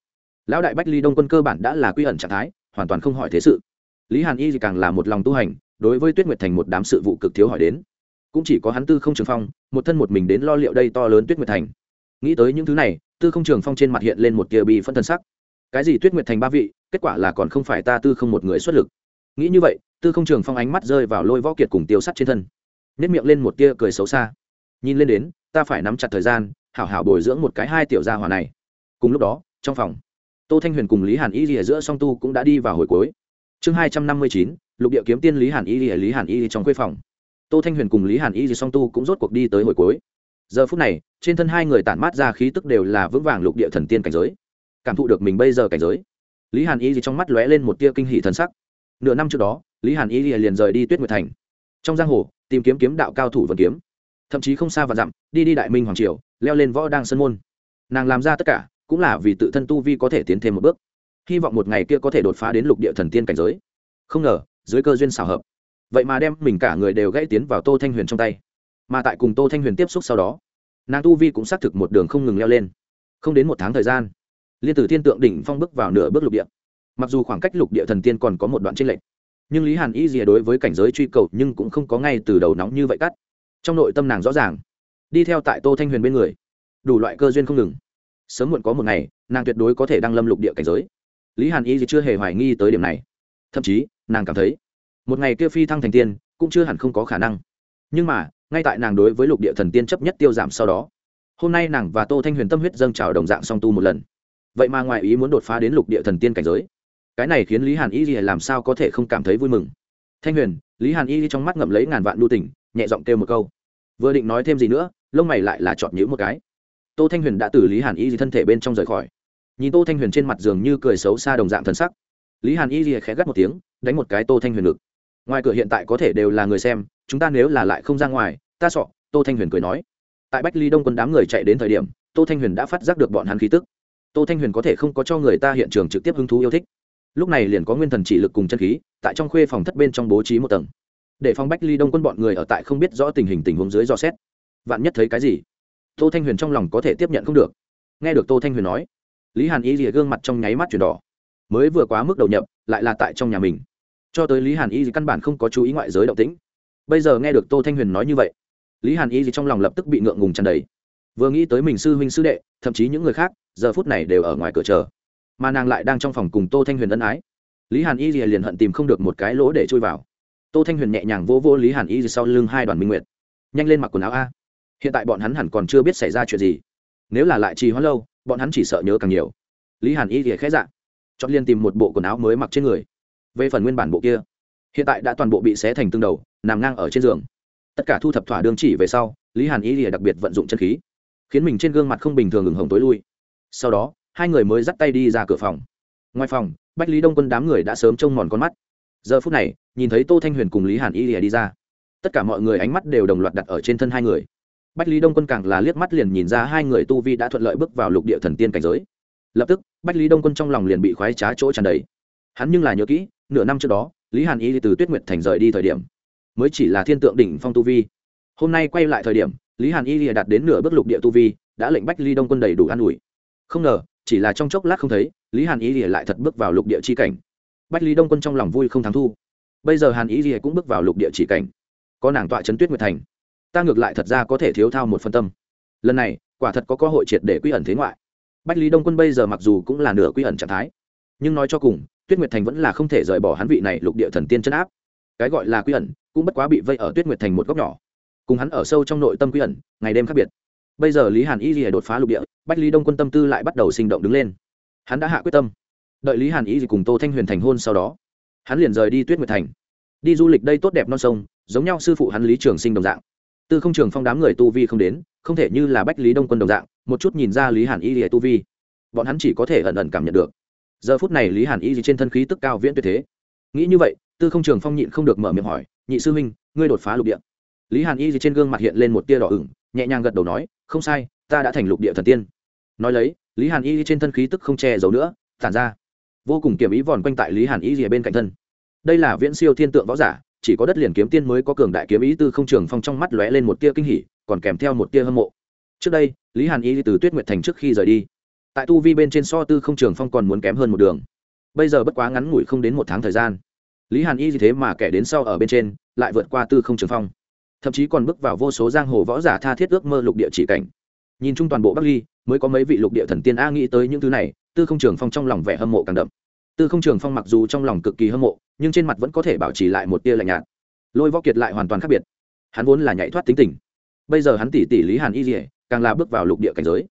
Lão đại bách ly đông quân cơ bản đã là quy ẩn trạng thái, hoàn toàn không hỏi thế sự. Lý hàn y thì càng là một lòng tu hành, đối với tuyết nguyệt thành một đám sự vụ cực thiếu hỏi đến. Cũng chỉ có hắn tư không trường phong, một thân một mình đến lo liệu đây to lớn tuyết nguyệt thành. Nghĩ tới những thứ này, tư không trường phong trên mặt hiện lên một tia bị phân thân sắc. Cái gì tuyết nguyệt thành ba vị, kết quả là còn không phải ta tư không một người xuất lực. Nghĩ như vậy, tư không trường phong ánh mắt rơi vào lôi võ kiệt cùng tiêu sắt trên thân. Nếp miệng lên một tia cười xấu xa. Nhìn lên đến, ta phải nắm chặt thời gian hảo hảo bồi dưỡng một cái hai tiểu gia hòa này. Cùng lúc đó, trong phòng, tô thanh huyền cùng lý hàn y lìa giữa song tu cũng đã đi vào hồi cuối. Chương hai trăm năm mươi chín, lục địa kiếm tiên lý hàn y lìa, lý hàn y trong khuê phòng. Tô thanh huyền cùng lý hàn y song tu cũng rốt cuộc đi tới hồi cuối. Giờ phút này, trên thân hai người tản mát ra khí tức đều là vững vàng lục địa thần tiên cảnh giới. Cảm thụ được mình bây giờ cảnh giới, lý hàn y trong mắt lóe lên một tia kinh hỷ thần sắc. Nửa năm trước đó, lý hàn y liền rời đi tuyết nguyệt thành. Trong giang hồ, tìm kiếm kiếm đạo cao thủ vân kiếm. Thậm chí không xa và dặm, đi đi đại minh hoàng triều leo lên võ đang sân môn. Nàng làm ra tất cả, cũng là vì tự thân tu vi có thể tiến thêm một bước. Hy vọng một ngày kia có thể đột phá đến lục địa thần tiên cảnh giới. Không ngờ, dưới cơ duyên xảo hợp. Vậy mà đem mình cả người đều gãy tiến vào tô thanh huyền trong tay. Mà tại cùng tô thanh huyền tiếp xúc sau đó, nàng tu vi cũng xác thực một đường không ngừng leo lên. Không đến một tháng thời gian, liên tử thiên tượng đỉnh phong bước vào nửa bước lục địa. Mặc dù khoảng cách lục địa thần tiên còn có một đoạn tranh lệch, nhưng lý hàn y rìa đối với cảnh giới truy cầu nhưng cũng không có ngay từ đầu nóng như vậy cắt. Trong nội tâm nàng rõ ràng đi theo tại tô thanh huyền bên người. Đủ loại cơ duyên không ngừng. Sớm muộn có một ngày, nàng tuyệt đối có thể đăng lâm lục địa cảnh giới. Lý hàn y chưa hề hoài nghi tới điểm này. Thậm chí, nàng cảm thấy, một ngày kia phi thăng thành tiên, cũng chưa hẳn không có khả năng. Nhưng mà, ngay tại nàng đối với lục địa thần tiên chấp nhất tiêu giảm sau đó, hôm nay nàng và tô thanh huyền tâm huyết dâng trào đồng dạng song tu một lần. Vậy mà ngoài ý muốn đột phá đến lục địa thần tiên cảnh giới, cái này khiến lý hàn y làm sao có thể không cảm thấy vui mừng? Thanh huyền, lý hàn y trong mắt ngậm lấy ngàn vạn đu tỉnh nhẹ giọng kêu một câu vừa định nói thêm gì nữa, lông mày lại là chọn nhữ một cái. Tô thanh huyền đã từ lý hàn y thân thể bên trong rời khỏi. Nhìn tô thanh huyền trên mặt giường như cười xấu xa đồng dạng thân sắc. Lý hàn y khẽ gắt một tiếng, đánh một cái tô thanh huyền ngực. Ngoài cửa hiện tại có thể đều là người xem, chúng ta nếu là lại không ra ngoài, ta sọ tô thanh huyền cười nói. Tại bách ly đông quân đám người chạy đến thời điểm, tô thanh huyền đã phát giác được bọn hắn khí tức. Tô thanh huyền có thể không có cho người ta hiện trường trực tiếp hứng thú yêu thích. Lúc này liền có nguyên thần chỉ lực cùng chân khí, tại trong khuê phòng thất bên trong bố trí một tầng để Phong bách ly đông quân bọn người ở tại không biết rõ tình hình tình huống dưới dò xét. Vạn nhất thấy cái gì? Tô thanh huyền trong lòng có thể tiếp nhận không được. Nghe được tô thanh huyền nói, lý hàn y rìa gương mặt trong nháy mắt chuyển đỏ. Mới vừa quá mức đầu nhập, lại là tại trong nhà mình. Cho tới lý hàn y căn bản không có chú ý ngoại giới động tĩnh. Bây giờ nghe được tô thanh huyền nói như vậy, lý hàn y trong lòng lập tức bị ngượng ngùng tràn đầy. Vừa nghĩ tới mình sư huynh sư đệ, thậm chí những người khác, giờ phút này đều ở ngoài cửa chờ. Mà nàng lại đang trong phòng cùng tô thanh huyền ân ái. Lý hàn y liền hận tìm không được một cái lỗ để chui vào tô thanh huyền nhẹ nhàng vô vô lý hàn y sau lưng hai đoàn minh nguyệt. Nhanh lên mặc quần áo a. Hiện tại bọn hắn hẳn còn chưa biết xảy ra chuyện gì. Nếu là lại trì hoãn lâu, bọn hắn chỉ sợ nhớ càng nhiều. Lý hàn y thì khẽ dạ. Chọn liên tìm một bộ quần áo mới mặc trên người. Về phần nguyên bản bộ kia, hiện tại đã toàn bộ bị xé thành tương đầu, nằm ngang ở trên giường. Tất cả thu thập thỏa đương chỉ về sau, lý hàn y lìa đặc biệt vận dụng chân khí, khiến mình trên gương mặt không bình thường ngừng hồng tối lui. Sau đó, hai người mới dắt tay đi ra cửa phòng. Ngoài phòng, bách lý đông quân đám người đã sớm trông mòn con mắt giờ phút này, nhìn thấy tô thanh huyền cùng lý hàn y lìa đi ra. Tất cả mọi người ánh mắt đều đồng loạt đặt ở trên thân hai người. Bách lý đông quân càng là liếc mắt liền nhìn ra hai người tu vi đã thuận lợi bước vào lục địa thần tiên cảnh giới. Lập tức, bách lý đông quân trong lòng liền bị khoái trá chỗ tràn đầy. Hắn nhưng là nhớ kỹ, nửa năm trước đó, lý hàn y từ tuyết nguyệt thành rời đi thời điểm, mới chỉ là thiên tượng đỉnh phong tu vi. Hôm nay quay lại thời điểm, lý hàn y lìa đạt đến nửa bước lục địa tu vi, đã lệnh bách ly đông quân đầy đủ an ủi. Không ngờ, chỉ là trong chốc lát không thấy, lý hàn y lìa lại thật bước vào lục địa chi cảnh bách lý đông quân trong lòng vui không thắng thu. Bây giờ hàn y gì cũng bước vào lục địa chỉ cảnh. Có nàng tọa trấn tuyết nguyệt thành. Ta ngược lại thật ra có thể thiếu thao một phân tâm. Lần này, quả thật có cơ hội triệt để quy ẩn thế ngoại. Bách lý đông quân bây giờ mặc dù cũng là nửa quy ẩn trạng thái, nhưng nói cho cùng, tuyết nguyệt thành vẫn là không thể rời bỏ hắn vị này lục địa thần tiên chân áp. Cái gọi là quy ẩn, cũng bất quá bị vây ở tuyết nguyệt thành một góc nhỏ. Cùng hắn ở sâu trong nội tâm quy ẩn, ngày đêm khác biệt. Bây giờ lý hàn y lìa đột phá lục địa, bách lý đông quân tâm tư lại bắt đầu sinh động đứng lên. Hắn đã hạ quyết tâm đợi lý hàn y cùng tô thanh huyền thành hôn sau đó, hắn liền rời đi tuyết nguyệt thành. Đi du lịch đây tốt đẹp non sông, giống nhau sư phụ hắn lý trường sinh đồng dạng. Tư không trường phong đám người tu vi không đến, không thể như là bách lý đông quân đồng dạng, một chút nhìn ra lý hàn y lìa tu vi, bọn hắn chỉ có thể ẩn ẩn cảm nhận được. Giờ phút này lý hàn y trên thân khí tức cao viễn tuyệt thế. Nghĩ như vậy, tư không trường phong nhịn không được mở miệng hỏi, nhị sư huynh, ngươi đột phá lục địa? Lý hàn y trên gương mặt hiện lên một tia đỏ ửng, nhẹ nhàng gật đầu nói, không sai, ta đã thành lục địa thần tiên. Nói lấy, lý hàn y trên thân khí tức không che giấu nữa, tản ra vô cùng kiểm ý vòn quanh tại lý hàn y rìa bên cạnh thân. Đây là viễn siêu thiên tượng võ giả, chỉ có đất liền kiếm tiên mới có cường đại kiếm ý tư không trường phong trong mắt lóe lên một tia kinh hỉ, còn kèm theo một tia hâm mộ. Trước đây, lý hàn y từ tuyết nguyệt thành trước khi rời đi, tại tu vi bên trên so tư không trường phong còn muốn kém hơn một đường. Bây giờ bất quá ngắn ngủi không đến một tháng thời gian, lý hàn y như thế mà kẻ đến sau ở bên trên, lại vượt qua tư không trường phong. Thậm chí còn bước vào vô số giang hồ võ giả tha thiết ước mơ lục địa chỉ cảnh. Nhìn chung toàn bộ bắc ly, mới có mấy vị lục địa thần tiên a nghĩ tới những thứ này tư không trường phong trong lòng vẻ hâm mộ càng đậm. Tư không trường phong mặc dù trong lòng cực kỳ hâm mộ, nhưng trên mặt vẫn có thể bảo trì lại một tia lạnh nhạt. Lôi võ kiệt lại hoàn toàn khác biệt. Hắn vốn là nhảy thoát tính tình. Bây giờ hắn tỷ tỷ lý hàn y dỉa càng là bước vào lục địa cảnh giới.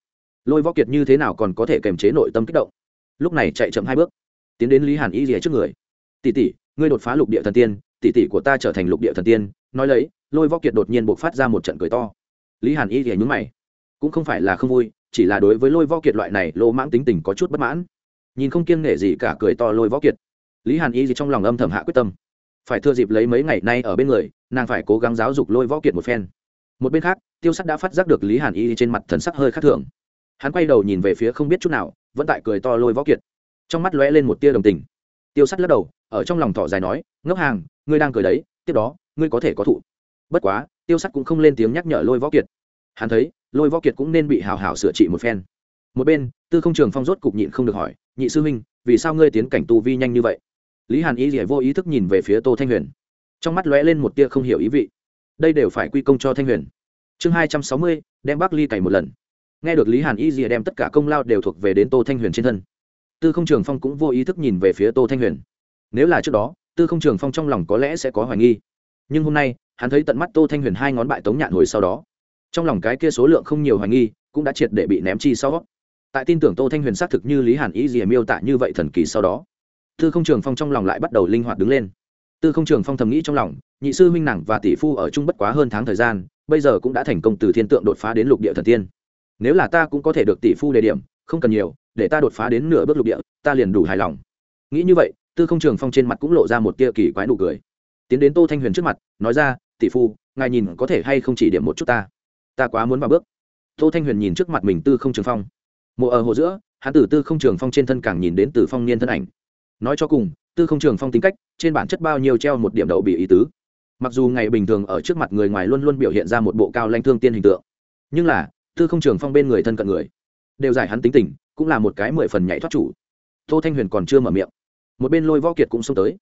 Lôi võ kiệt như thế nào còn có thể kềm chế nội tâm kích động? Lúc này chạy chậm hai bước, tiến đến lý hàn y dỉa trước người. Tỷ tỷ, ngươi đột phá lục địa thần tiên, tỷ tỷ của ta trở thành lục địa thần tiên. Nói lấy, lôi võ kiệt đột nhiên buộc phát ra một trận cười to. Lý hàn y dỉa nhúng mày. Cũng không phải là không vui chỉ là đối với lôi võ kiệt loại này, lô mãng tính tình có chút bất mãn. Nhìn không kiêng nể gì cả, cười to lôi võ kiệt. Lý hàn y gì trong lòng âm thầm hạ quyết tâm. Phải thừa dịp lấy mấy ngày nay ở bên người, nàng phải cố gắng giáo dục lôi võ kiệt một phen. Một bên khác, tiêu sắt đã phát giác được lý hàn y trên mặt thần sắc hơi khác thường. Hắn quay đầu nhìn về phía không biết chút nào, vẫn tại cười to lôi võ kiệt. Trong mắt lóe lên một tia đồng tình. Tiêu sắt lắc đầu, ở trong lòng thỏ dài nói, ngốc hàng, ngươi đang cười đấy, tiếp đó, ngươi có thể có thụ. Bất quá, tiêu sắt cũng không lên tiếng nhắc nhở lôi võ kiệt. Hắn thấy lôi võ kiệt cũng nên bị hào hào sửa trị một phen. Một bên, tư không trường phong rốt cục nhịn không được hỏi, nhị sư huynh, vì sao ngươi tiến cảnh tu vi nhanh như vậy? Lý hàn ý rỉa vô ý thức nhìn về phía tô thanh huyền. Trong mắt lóe lên một tia không hiểu ý vị. Đây đều phải quy công cho thanh huyền. Chương hai trăm sáu mươi, đem bắc ly cày một lần. Nghe được lý hàn ý rỉa đem tất cả công lao đều thuộc về đến tô thanh huyền trên thân, tư không trường phong cũng vô ý thức nhìn về phía tô thanh huyền. Nếu là trước đó, tư không trường phong trong lòng có lẽ sẽ có hoài nghi. Nhưng hôm nay, hắn thấy tận mắt tô thanh huyền hai ngón bại tống nhạn hồi sau đó trong lòng cái kia số lượng không nhiều hoài nghi, cũng đã triệt để bị ném chi sau. Tại tin tưởng tô thanh huyền xác thực như lý hàn ý gì miêu tả như vậy thần kỳ sau đó, tư không trường phong trong lòng lại bắt đầu linh hoạt đứng lên. Tư không trường phong thầm nghĩ trong lòng, nhị sư minh nàng và tỷ phu ở chung bất quá hơn tháng thời gian, bây giờ cũng đã thành công từ thiên tượng đột phá đến lục địa thần tiên. Nếu là ta cũng có thể được tỷ phu đề điểm, không cần nhiều, để ta đột phá đến nửa bước lục địa, ta liền đủ hài lòng. Nghĩ như vậy, tư không trường phong trên mặt cũng lộ ra một tia kỳ quái nụ cười. Tiến đến tô thanh huyền trước mặt, nói ra, tỷ phu, ngài nhìn có thể hay không chỉ điểm một chút ta? Ta quá muốn vào bước. Tô thanh huyền nhìn trước mặt mình tư không trường phong. Mộ ở hồ giữa, hắn tử tư không trường phong trên thân càng nhìn đến từ phong niên thân ảnh. Nói cho cùng, tư không trường phong tính cách, trên bản chất bao nhiêu treo một điểm đậu bị ý tứ. Mặc dù ngày bình thường ở trước mặt người ngoài luôn luôn biểu hiện ra một bộ cao lanh thương tiên hình tượng, nhưng là, tư không trường phong bên người thân cận người, đều giải hắn tính tình, cũng là một cái mười phần nhảy thoát chủ. Tô thanh huyền còn chưa mở miệng, một bên lôi võ kiệt cũng xông tới.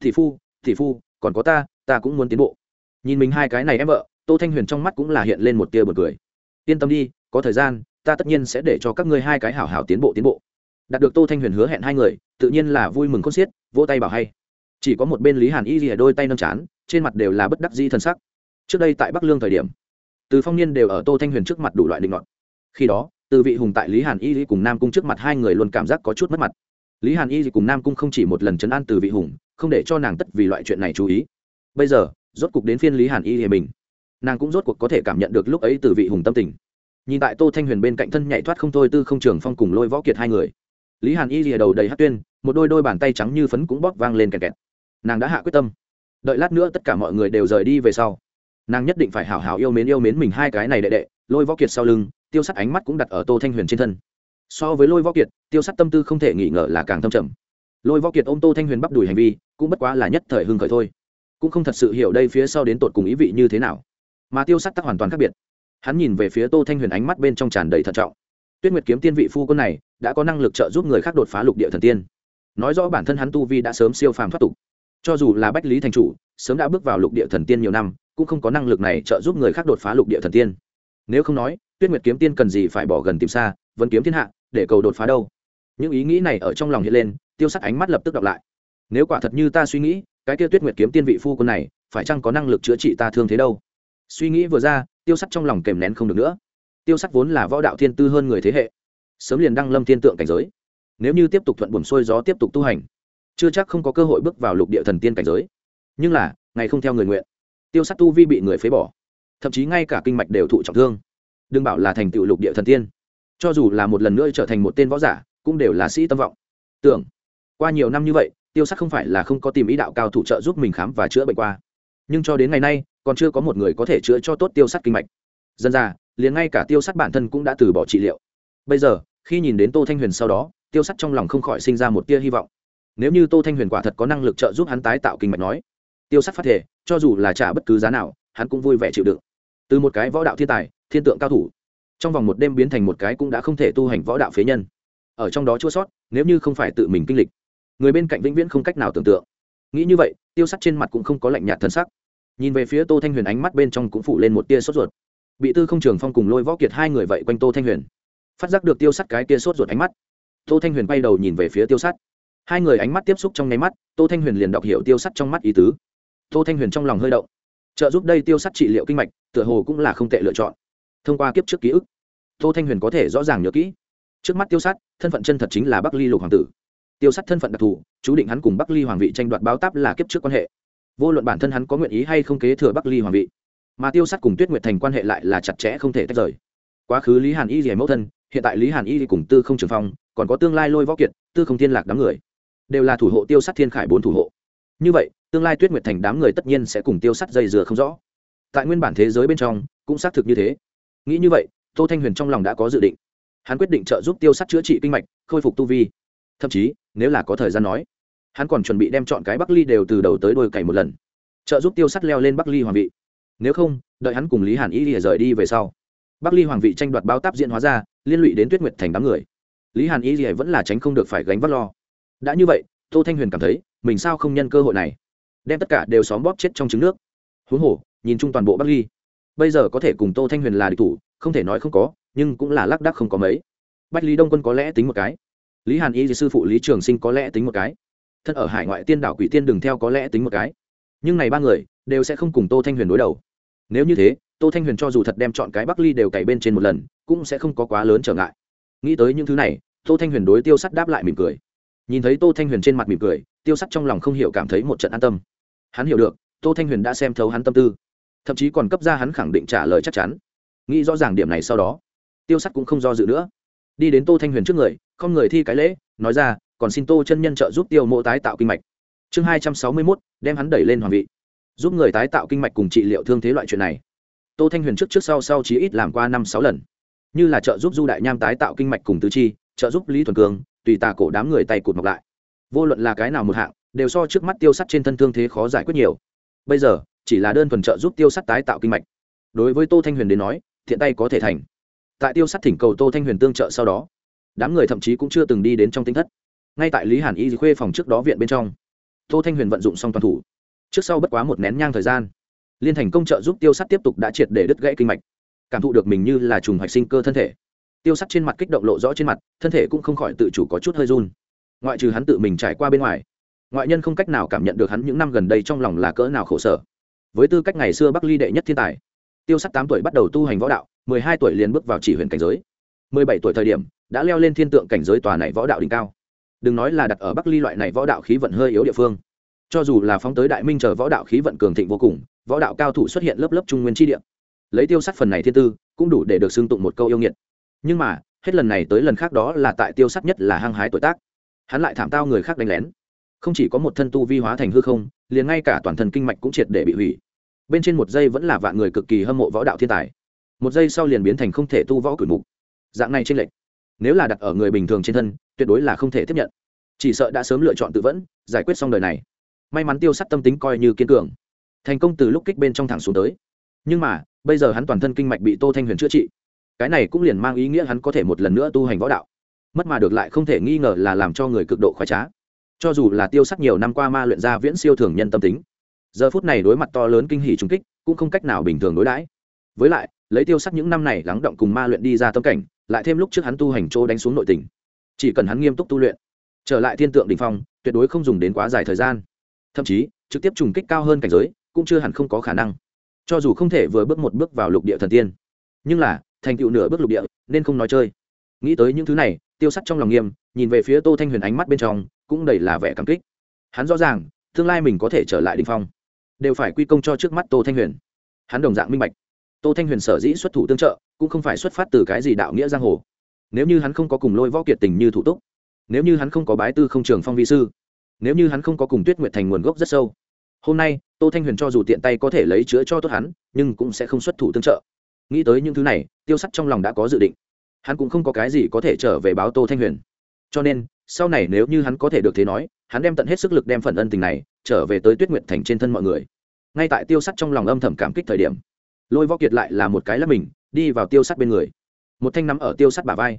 Thị phu thị phu, còn có ta ta cũng muốn tiến bộ. Nhìn mình hai cái này em vợ tô thanh huyền trong mắt cũng là hiện lên một tia bật cười. Yên tâm đi, có thời gian, ta tất nhiên sẽ để cho các ngươi hai cái hảo hảo tiến bộ tiến bộ. Đạt được tô thanh huyền hứa hẹn hai người, tự nhiên là vui mừng con xiết, vỗ tay bảo hay. Chỉ có một bên lý hàn y rìa đôi tay nâng chán, trên mặt đều là bất đắc dĩ thân sắc. Trước đây tại bắc lương thời điểm, từ phong niên đều ở tô thanh huyền trước mặt đủ loại định luận khi đó, từ vị hùng tại lý hàn y cùng nam cung trước mặt hai người luôn cảm giác có chút mất mặt. Lý hàn y cùng nam cung không chỉ một lần chấn an từ vị hùng, không để cho nàng tất vì loại chuyện này chú ý. Bây giờ, rốt cục đến phiên lý hàn y thì mình nàng cũng rốt cuộc có thể cảm nhận được lúc ấy từ vị hùng tâm tình. Nhìn tại tô thanh huyền bên cạnh thân nhảy thoát không thôi tư không trường phong cùng lôi võ kiệt hai người. Lý hàn y lìa đầu đầy hát tuyên, một đôi đôi bàn tay trắng như phấn cũng bóp vang lên kẹt kẹt. Nàng đã hạ quyết tâm. Đợi lát nữa tất cả mọi người đều rời đi về sau, nàng nhất định phải hảo hảo yêu mến yêu mến mình hai cái này đệ đệ, lôi võ kiệt sau lưng, tiêu sắt ánh mắt cũng đặt ở tô thanh huyền trên thân. So với lôi võ kiệt, tiêu sắt tâm tư không thể nghĩ ngờ là càng thâm trầm. Lôi võ kiệt ôm tô thanh huyền bắp đùi hành vi, cũng bất quá là nhất thời hưng khởi thôi. Cũng không thật sự hiểu đây phía sau đến tột cùng ý vị như thế nào mà tiêu sắt tắc hoàn toàn khác biệt. Hắn nhìn về phía tô thanh huyền ánh mắt bên trong tràn đầy thận trọng. Tuyết nguyệt kiếm tiên vị phu quân này đã có năng lực trợ giúp người khác đột phá lục địa thần tiên. Nói rõ bản thân hắn tu vi đã sớm siêu phàm thoát tục. Cho dù là bách lý thành chủ, sớm đã bước vào lục địa thần tiên nhiều năm, cũng không có năng lực này trợ giúp người khác đột phá lục địa thần tiên. Nếu không nói, tuyết nguyệt kiếm tiên cần gì phải bỏ gần tìm xa vẫn kiếm thiên hạ, để cầu đột phá đâu? Những ý nghĩ này ở trong lòng hiện lên, tiêu sắc ánh mắt lập tức đọc lại. Nếu quả thật như ta suy nghĩ, cái kia tuyết nguyệt kiếm tiên vị phu quân này, phải chăng có năng lực chữa trị ta thương thế đâu? Suy nghĩ vừa ra, tiêu Sắt trong lòng kèm nén không được nữa. Tiêu Sắt vốn là võ đạo thiên tư hơn người thế hệ. Sớm liền đăng lâm thiên tượng cảnh giới. Nếu như tiếp tục thuận buồm xuôi gió tiếp tục tu hành, chưa chắc không có cơ hội bước vào lục địa thần tiên cảnh giới. Nhưng là, ngày không theo người nguyện, tiêu Sắt tu vi bị người phế bỏ. Thậm chí ngay cả kinh mạch đều thụ trọng thương. Đừng bảo là thành tựu lục địa thần tiên. Cho dù là một lần nữa trở thành một tên võ giả, cũng đều là sĩ tâm vọng. Tưởng, qua nhiều năm như vậy, tiêu Sắt không phải là không có tìm ý đạo cao thủ trợ giúp mình khám và chữa bệnh qua. Nhưng cho đến ngày nay còn chưa có một người có thể chữa cho tốt tiêu sắt kinh mạch. Dân ra, liền ngay cả tiêu sắt bản thân cũng đã từ bỏ trị liệu. Bây giờ, khi nhìn đến tô thanh huyền sau đó, tiêu sắt trong lòng không khỏi sinh ra một tia hy vọng. Nếu như tô thanh huyền quả thật có năng lực trợ giúp hắn tái tạo kinh mạch nói, tiêu sắt phát thể, cho dù là trả bất cứ giá nào, hắn cũng vui vẻ chịu đựng. Từ một cái võ đạo thiên tài, thiên tượng cao thủ, trong vòng một đêm biến thành một cái cũng đã không thể tu hành võ đạo phế nhân. Ở trong đó chua sót, nếu như không phải tự mình kinh lịch, người bên cạnh vĩnh viễn không cách nào tưởng tượng. Nghĩ như vậy, tiêu sắt trên mặt cũng không có lạnh nhạt thân sắc nhìn về phía tô thanh huyền ánh mắt bên trong cũng phụ lên một tia sốt ruột. Bị tư không trường phong cùng lôi võ kiệt hai người vậy quanh tô thanh huyền. Phát giác được tiêu sắt cái tia sốt ruột ánh mắt, tô thanh huyền bay đầu nhìn về phía tiêu sắt. Hai người ánh mắt tiếp xúc trong nháy mắt, tô thanh huyền liền đọc hiểu tiêu sắt trong mắt ý tứ. Tô thanh huyền trong lòng hơi động. Trợ giúp đây tiêu sắt trị liệu kinh mạch, tựa hồ cũng là không tệ lựa chọn. Thông qua kiếp trước ký ức, tô thanh huyền có thể rõ ràng nhớ kỹ. Trước mắt tiêu sắt, thân phận chân thật chính là bắc ly lục hoàng tử. Tiêu sắt thân phận đặc thù, chú định hắn cùng bắc ly hoàng vị tranh đoạt báo táp là kiếp trước quan hệ vô luận bản thân hắn có nguyện ý hay không kế thừa bắc ly hoàng vị, mà tiêu sắt cùng tuyết nguyệt thành quan hệ lại là chặt chẽ không thể tách rời. Quá khứ lý hàn y rìa mẫu thân, hiện tại lý hàn y cùng tư không trường phong, còn có tương lai lôi võ kiệt, tư không thiên lạc đám người, đều là thủ hộ tiêu sắt thiên khải bốn thủ hộ. Như vậy, tương lai tuyết nguyệt thành đám người tất nhiên sẽ cùng tiêu sắt dây dừa không rõ. Tại nguyên bản thế giới bên trong, cũng xác thực như thế. Nghĩ như vậy, tô thanh huyền trong lòng đã có dự định. Hắn quyết định trợ giúp tiêu sắt chữa trị kinh mạch, khôi phục tu vi. Thậm chí, nếu là có thời gian nói hắn còn chuẩn bị đem chọn cái bắc ly đều từ đầu tới đôi cày một lần. Trợ giúp tiêu sắt leo lên bắc ly hoàng vị. Nếu không, đợi hắn cùng lý hàn y lìa rời đi về sau, bắc ly hoàng vị tranh đoạt bao táp diễn hóa ra, liên lụy đến tuyết nguyệt thành đám người. Lý hàn y lìa vẫn là tránh không được phải gánh vác lo. Đã như vậy, tô thanh huyền cảm thấy, mình sao không nhân cơ hội này? Đem tất cả đều xóm bóp chết trong trứng nước. Huống hồ, nhìn chung toàn bộ bắc ly, bây giờ có thể cùng tô thanh huyền là địch thủ, không thể nói không có, nhưng cũng là lác đác không có mấy. Bách lý đông quân có lẽ tính một cái. Lý hàn y sư phụ lý trường sinh có lẽ tính một cái thân ở hải ngoại tiên đảo quỷ tiên đừng theo có lẽ tính một cái. Nhưng này ba người đều sẽ không cùng tô thanh huyền đối đầu. Nếu như thế, tô thanh huyền cho dù thật đem chọn cái bắc ly đều cày bên trên một lần, cũng sẽ không có quá lớn trở ngại. Nghĩ tới những thứ này, tô thanh huyền đối tiêu sắt đáp lại mỉm cười. Nhìn thấy tô thanh huyền trên mặt mỉm cười, tiêu sắt trong lòng không hiểu cảm thấy một trận an tâm. Hắn hiểu được, tô thanh huyền đã xem thấu hắn tâm tư, thậm chí còn cấp ra hắn khẳng định trả lời chắc chắn. Nghĩ rõ ràng điểm này sau đó, tiêu sắt cũng không do dự nữa. Đi đến tô thanh huyền trước người, không người thi cái lễ, nói ra còn xin tô chân nhân trợ giúp tiêu mộ tái tạo kinh mạch. Chương hai trăm sáu mươi mốt, đem hắn đẩy lên hoàng vị. Giúp người tái tạo kinh mạch cùng trị liệu thương thế loại chuyện này. Tô thanh huyền trước trước sau sau chí ít làm qua năm sáu lần. Như là trợ giúp du đại nham tái tạo kinh mạch cùng tứ chi, trợ giúp lý thuần cường, tùy tà cổ đám người tay cụt mọc lại. Vô luận là cái nào một hạng, đều so trước mắt tiêu sắt trên thân thương thế khó giải quyết nhiều. Bây giờ, chỉ là đơn thuần trợ giúp tiêu sắt tái tạo kinh mạch. Đối với tô thanh huyền đến nói, thiện tay có thể thành. Tại tiêu sắt thỉnh cầu tô thanh huyền tương trợ sau đó, đám người thậm chí cũng chưa từng đi đến trong tinh thất ngay tại lý hàn y khuê phòng trước đó viện bên trong tô thanh huyền vận dụng xong toàn thủ trước sau bất quá một nén nhang thời gian liên thành công trợ giúp tiêu sắt tiếp tục đã triệt để đứt gãy kinh mạch cảm thụ được mình như là trùng hoạch sinh cơ thân thể tiêu sắt trên mặt kích động lộ rõ trên mặt thân thể cũng không khỏi tự chủ có chút hơi run ngoại trừ hắn tự mình trải qua bên ngoài ngoại nhân không cách nào cảm nhận được hắn những năm gần đây trong lòng là cỡ nào khổ sở với tư cách ngày xưa bắc ly đệ nhất thiên tài tiêu sắt tám tuổi bắt đầu tu hành võ đạo mười hai tuổi liền bước vào chỉ huyện cảnh giới mười bảy tuổi thời điểm đã leo lên thiên tượng cảnh giới tòa này võ đạo đỉnh cao đừng nói là đặt ở bắc ly loại này võ đạo khí vận hơi yếu địa phương cho dù là phóng tới đại minh chờ võ đạo khí vận cường thịnh vô cùng võ đạo cao thủ xuất hiện lớp lớp trung nguyên tri địa lấy tiêu sắt phần này thiên tư cũng đủ để được xưng tụng một câu yêu nghiệt nhưng mà hết lần này tới lần khác đó là tại tiêu sắt nhất là hăng hái tuổi tác hắn lại thảm tao người khác đánh lén không chỉ có một thân tu vi hóa thành hư không liền ngay cả toàn thân kinh mạch cũng triệt để bị hủy bên trên một giây vẫn là vạn người cực kỳ hâm mộ võ đạo thiên tài một giây sau liền biến thành không thể tu võ cửi mục dạng này trên lệnh nếu là đặt ở người bình thường trên thân, tuyệt đối là không thể tiếp nhận. Chỉ sợ đã sớm lựa chọn tự vẫn, giải quyết xong đời này. May mắn tiêu sắt tâm tính coi như kiên cường. Thành công từ lúc kích bên trong thẳng xuống tới. Nhưng mà, bây giờ hắn toàn thân kinh mạch bị tô thanh huyền chữa trị. Cái này cũng liền mang ý nghĩa hắn có thể một lần nữa tu hành võ đạo. Mất mà được lại không thể nghi ngờ là làm cho người cực độ khoái trá. Cho dù là tiêu sắt nhiều năm qua ma luyện ra viễn siêu thường nhân tâm tính, giờ phút này đối mặt to lớn kinh hỉ trung kích, cũng không cách nào bình thường đối đãi. Với lại, lấy tiêu sắt những năm này lắng động cùng ma luyện đi ra tâm cảnh lại thêm lúc trước hắn tu hành chỗ đánh xuống nội tình. Chỉ cần hắn nghiêm túc tu luyện, trở lại thiên tượng đình phong, tuyệt đối không dùng đến quá dài thời gian. Thậm chí, trực tiếp trùng kích cao hơn cảnh giới, cũng chưa hẳn không có khả năng. Cho dù không thể vừa bước một bước vào lục địa thần tiên, nhưng là, thành tựu nửa bước lục địa, nên không nói chơi. Nghĩ tới những thứ này, tiêu sắt trong lòng nghiêm, nhìn về phía tô thanh huyền ánh mắt bên trong, cũng đầy là vẻ cảm kích. Hắn rõ ràng, tương lai mình có thể trở lại đình phong, đều phải quy công cho trước mắt tô thanh huyền. Hắn đồng dạng minh bạch tô thanh huyền sở dĩ xuất thủ tương trợ, cũng không phải xuất phát từ cái gì đạo nghĩa giang hồ. Nếu như hắn không có cùng lôi võ kiệt tình như thủ túc, nếu như hắn không có bái tư không trường phong vi sư, nếu như hắn không có cùng tuyết nguyệt thành nguồn gốc rất sâu, hôm nay, tô thanh huyền cho dù tiện tay có thể lấy chữa cho tốt hắn, nhưng cũng sẽ không xuất thủ tương trợ. Nghĩ tới những thứ này, tiêu sắt trong lòng đã có dự định. Hắn cũng không có cái gì có thể trở về báo tô thanh huyền. Cho nên, sau này nếu như hắn có thể được thế nói, hắn đem tận hết sức lực đem phần ân tình này trở về tới tuyết nguyệt thành trên thân mọi người. Ngay tại tiêu sắt trong lòng âm thầm cảm kích thời điểm lôi võ kiệt lại là một cái lắp mình, đi vào tiêu sắt bên người. Một thanh nắm ở tiêu sắt bả vai.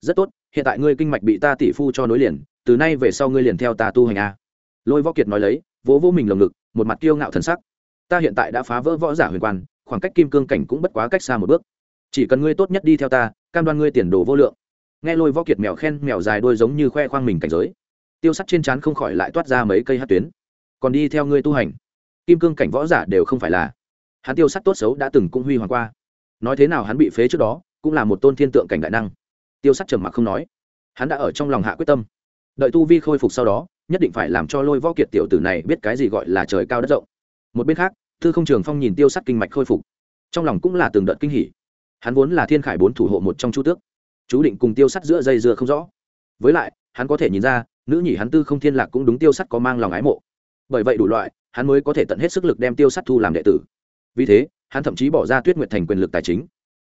Rất tốt, hiện tại ngươi kinh mạch bị ta tỷ phu cho nối liền, từ nay về sau ngươi liền theo ta tu hành a. Lôi võ kiệt nói lấy, vỗ vỗ mình lồng ngực, một mặt kiêu ngạo thần sắc. Ta hiện tại đã phá vỡ võ giả huyền quan, khoảng cách kim cương cảnh cũng bất quá cách xa một bước. Chỉ cần ngươi tốt nhất đi theo ta, cam đoan ngươi tiền đồ vô lượng. Nghe lôi võ kiệt mèo khen, mèo dài đôi giống như khoe khoang mình cảnh giới. Tiêu sắt trên trán không khỏi lại toát ra mấy cây hát tuyến. Còn đi theo ngươi tu hành. Kim cương cảnh võ giả đều không phải là hắn tiêu sắt tốt xấu đã từng cũng huy hoàng qua. Nói thế nào hắn bị phế trước đó, cũng là một tôn thiên tượng cảnh đại năng. Tiêu sắt trầm mặc không nói. Hắn đã ở trong lòng hạ quyết tâm. Đợi tu vi khôi phục sau đó, nhất định phải làm cho lôi võ kiệt tiểu tử này biết cái gì gọi là trời cao đất rộng. Một bên khác, thư không trường phong nhìn tiêu sắt kinh mạch khôi phục. Trong lòng cũng là từng đợt kinh hỉ. Hắn vốn là thiên khải bốn thủ hộ một trong chu tước. Chú định cùng tiêu sắt giữa dây dưa không rõ. Với lại, hắn có thể nhìn ra, nữ nhị hắn tư không thiên lạc cũng đúng tiêu sắt có mang lòng ái mộ. Bởi vậy đủ loại, hắn mới có thể tận hết sức lực đem tiêu sắt thu làm đệ tử vì thế, hắn thậm chí bỏ ra tuyết nguyệt thành quyền lực tài chính.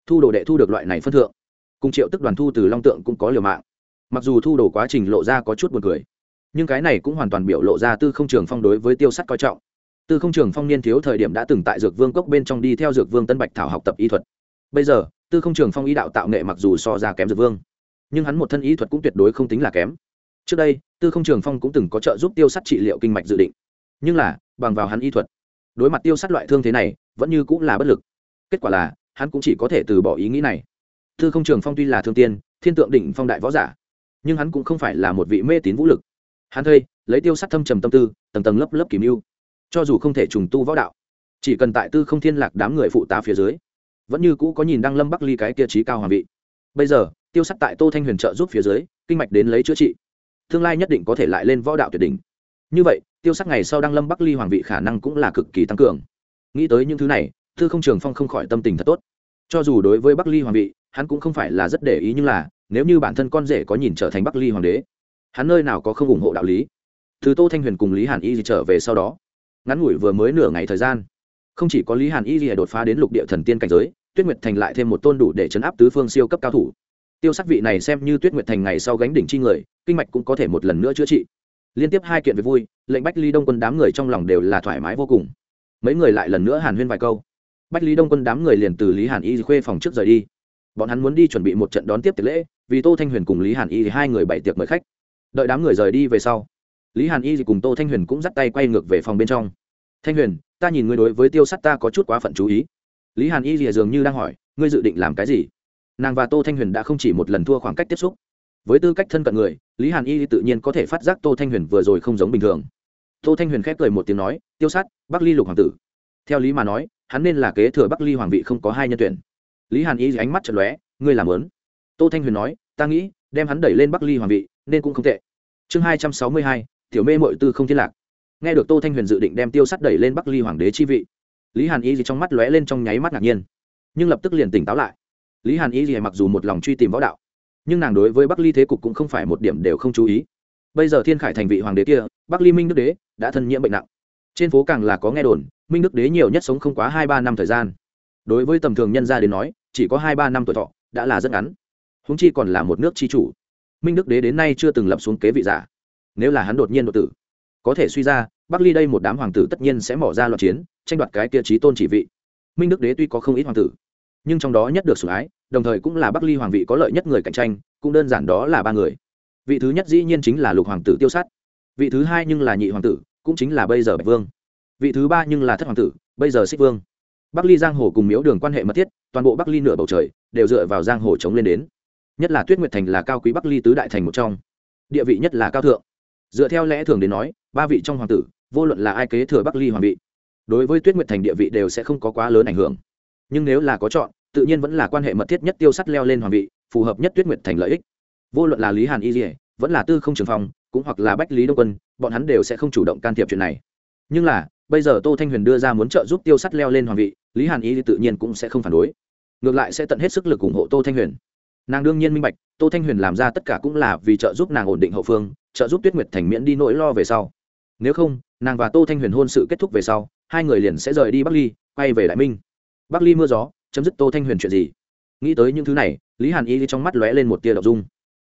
Thu đồ đệ thu được loại này phân thượng, cùng triệu tức đoàn thu từ long tượng cũng có liều mạng. Mặc dù thu đồ quá trình lộ ra có chút b u ồ n cười, nhưng cái này cũng hoàn toàn biểu lộ ra tư không trường phong đối với tiêu sắt coi trọng. Tư không trường phong niên thiếu thời điểm đã từng tại dược vương cốc bên trong đi theo dược vương tân bạch thảo học tập y thuật. Bây giờ, tư không trường phong ý đạo tạo nghệ mặc dù so ra kém dược vương, nhưng hắn một thân ý thuật cũng tuyệt đối không tính là kém. Trước đây, tư không trường phong cũng từng có trợ giúp tiêu sắt trị liệu kinh mạch dự định, nhưng là, bằng vào hắn y thuật đối mặt tiêu sắt loại thương thế này, vẫn như cũng là bất lực. Kết quả là, hắn cũng chỉ có thể từ bỏ ý nghĩ này. Tư không trường phong tuy là thương tiên, thiên tượng đỉnh phong đại võ giả, nhưng hắn cũng không phải là một vị mê tín vũ lực. Hắn thây lấy tiêu sắt thâm trầm tâm tư, tầng tầng lớp lớp kìm mưu. Cho dù không thể trùng tu võ đạo, chỉ cần tại tư không thiên lạc đám người phụ tá phía dưới, vẫn như cũ có nhìn đăng lâm bắc ly cái kia trí cao hoàng vị. Bây giờ, tiêu sắt tại tô thanh huyền trợ giúp phía dưới, kinh mạch đến lấy chữa trị, tương lai nhất định có thể lại lên võ đạo tuyệt đỉnh. Như vậy tiêu sắc ngày sau đăng lâm bắc ly hoàng vị khả năng cũng là cực kỳ tăng cường. Nghĩ tới những thứ này thư không trường phong không khỏi tâm tình thật tốt. Cho dù đối với bắc ly hoàng vị, hắn cũng không phải là rất để ý nhưng là, nếu như bản thân con rể có nhìn trở thành bắc ly hoàng đế, hắn nơi nào có không ủng hộ đạo lý? Từ tô thanh huyền cùng lý hàn y trở về sau đó, ngắn ngủi vừa mới nửa ngày thời gian, không chỉ có lý hàn y đột phá đến lục địa thần tiên cảnh giới, tuyết nguyệt thành lại thêm một tôn đủ để chấn áp tứ phương siêu cấp cao thủ. Tiêu sắc vị này xem như tuyết nguyệt thành ngày sau gánh đỉnh chi người, kinh mạch cũng có thể một lần nữa chữa trị liên tiếp hai kiện về vui, lệnh bách ly đông quân đám người trong lòng đều là thoải mái vô cùng. Mấy người lại lần nữa hàn huyên vài câu. Bách lý đông quân đám người liền từ lý hàn y khuê phòng trước rời đi. Bọn hắn muốn đi chuẩn bị một trận đón tiếp tiệc lễ, vì tô thanh huyền cùng lý hàn y hai người bảy tiệc mời khách. Đợi đám người rời đi về sau, lý hàn y cùng tô thanh huyền cũng dắt tay quay ngược về phòng bên trong. Thanh huyền, ta nhìn ngươi đối với tiêu sắt ta có chút quá phận chú ý. Lý hàn y dường như đang hỏi, ngươi dự định làm cái gì? Nàng và tô thanh huyền đã không chỉ một lần thua khoảng cách tiếp xúc với tư cách thân cận người, lý hàn y tự nhiên có thể phát giác tô thanh huyền vừa rồi không giống bình thường. Tô thanh huyền khép cười một tiếng nói, tiêu sát, bắc ly lục hoàng tử. Theo lý mà nói, hắn nên là kế thừa bắc ly hoàng vị không có hai nhân tuyển. Lý hàn y ánh mắt chật lóe, ngươi làm lớn. Tô thanh huyền nói, ta nghĩ, đem hắn đẩy lên bắc ly hoàng vị, nên cũng không tệ. Chương hai trăm sáu mươi hai, tiểu mê mội tư không thiên lạc. Nghe được tô thanh huyền dự định đem tiêu sắt đẩy lên bắc ly hoàng đế chi vị, lý hàn y trong mắt lóe lên trong nháy mắt ngạc nhiên, nhưng lập tức liền tỉnh táo lại. Lý hàn y mặc dù một lòng truy tìm võ đạo nhưng nàng đối với bắc ly thế cục cũng không phải một điểm đều không chú ý bây giờ thiên khải thành vị hoàng đế kia bắc ly minh đức đế đã thân nhiễm bệnh nặng trên phố càng là có nghe đồn minh đức đế nhiều nhất sống không quá hai ba năm thời gian đối với tầm thường nhân gia đến nói chỉ có hai ba năm tuổi thọ đã là rất ngắn húng chi còn là một nước tri chủ minh đức đế đến nay chưa từng lập xuống kế vị giả nếu là hắn đột nhiên đột tử có thể suy ra bắc ly đây một đám hoàng tử tất nhiên sẽ mỏ ra loạt chiến tranh đoạt cái kia trí tôn chỉ vị minh đức đế tuy có không ít hoàng tử nhưng trong đó nhất được sủng ái, đồng thời cũng là bắc ly hoàng vị có lợi nhất người cạnh tranh, cũng đơn giản đó là ba người. Vị thứ nhất dĩ nhiên chính là lục hoàng tử tiêu sát. Vị thứ hai nhưng là nhị hoàng tử, cũng chính là bây giờ bạch vương. Vị thứ ba nhưng là thất hoàng tử, bây giờ xích vương. Bắc ly giang hồ cùng miếu đường quan hệ mật thiết, toàn bộ bắc ly nửa bầu trời đều dựa vào giang hồ chống lên đến. Nhất là tuyết nguyệt thành là cao quý bắc ly tứ đại thành một trong. Địa vị nhất là cao thượng. Dựa theo lẽ thường đến nói, ba vị trong hoàng tử, vô luận là ai kế thừa bắc ly hoàng vị, đối với tuyết nguyệt thành địa vị đều sẽ không có quá lớn ảnh hưởng nhưng nếu là có chọn, tự nhiên vẫn là quan hệ mật thiết nhất tiêu sắt leo lên hoàng vị, phù hợp nhất tuyết nguyệt thành lợi ích. Vô luận là lý hàn y dỉa vẫn là tư không trường phong, cũng hoặc là bách lý đông quân, bọn hắn đều sẽ không chủ động can thiệp chuyện này. Nhưng là, bây giờ tô thanh huyền đưa ra muốn trợ giúp tiêu sắt leo lên hoàng vị, lý hàn y tự nhiên cũng sẽ không phản đối. Ngược lại sẽ tận hết sức lực ủng hộ tô thanh huyền. Nàng đương nhiên minh bạch, tô thanh huyền làm ra tất cả cũng là vì trợ giúp nàng ổn định hậu phương, trợ giúp tuyết nguyệt thành miễn đi nỗi lo về sau. Nếu không, nàng và tô thanh huyền hôn sự kết thúc về sau, hai người liền sẽ rời đi bắc ly, quay về đại minh bắc ly mưa gió, chấm dứt tô thanh huyền chuyện gì? Nghĩ tới những thứ này, lý hàn y trong mắt lóe lên một tia đậu dung.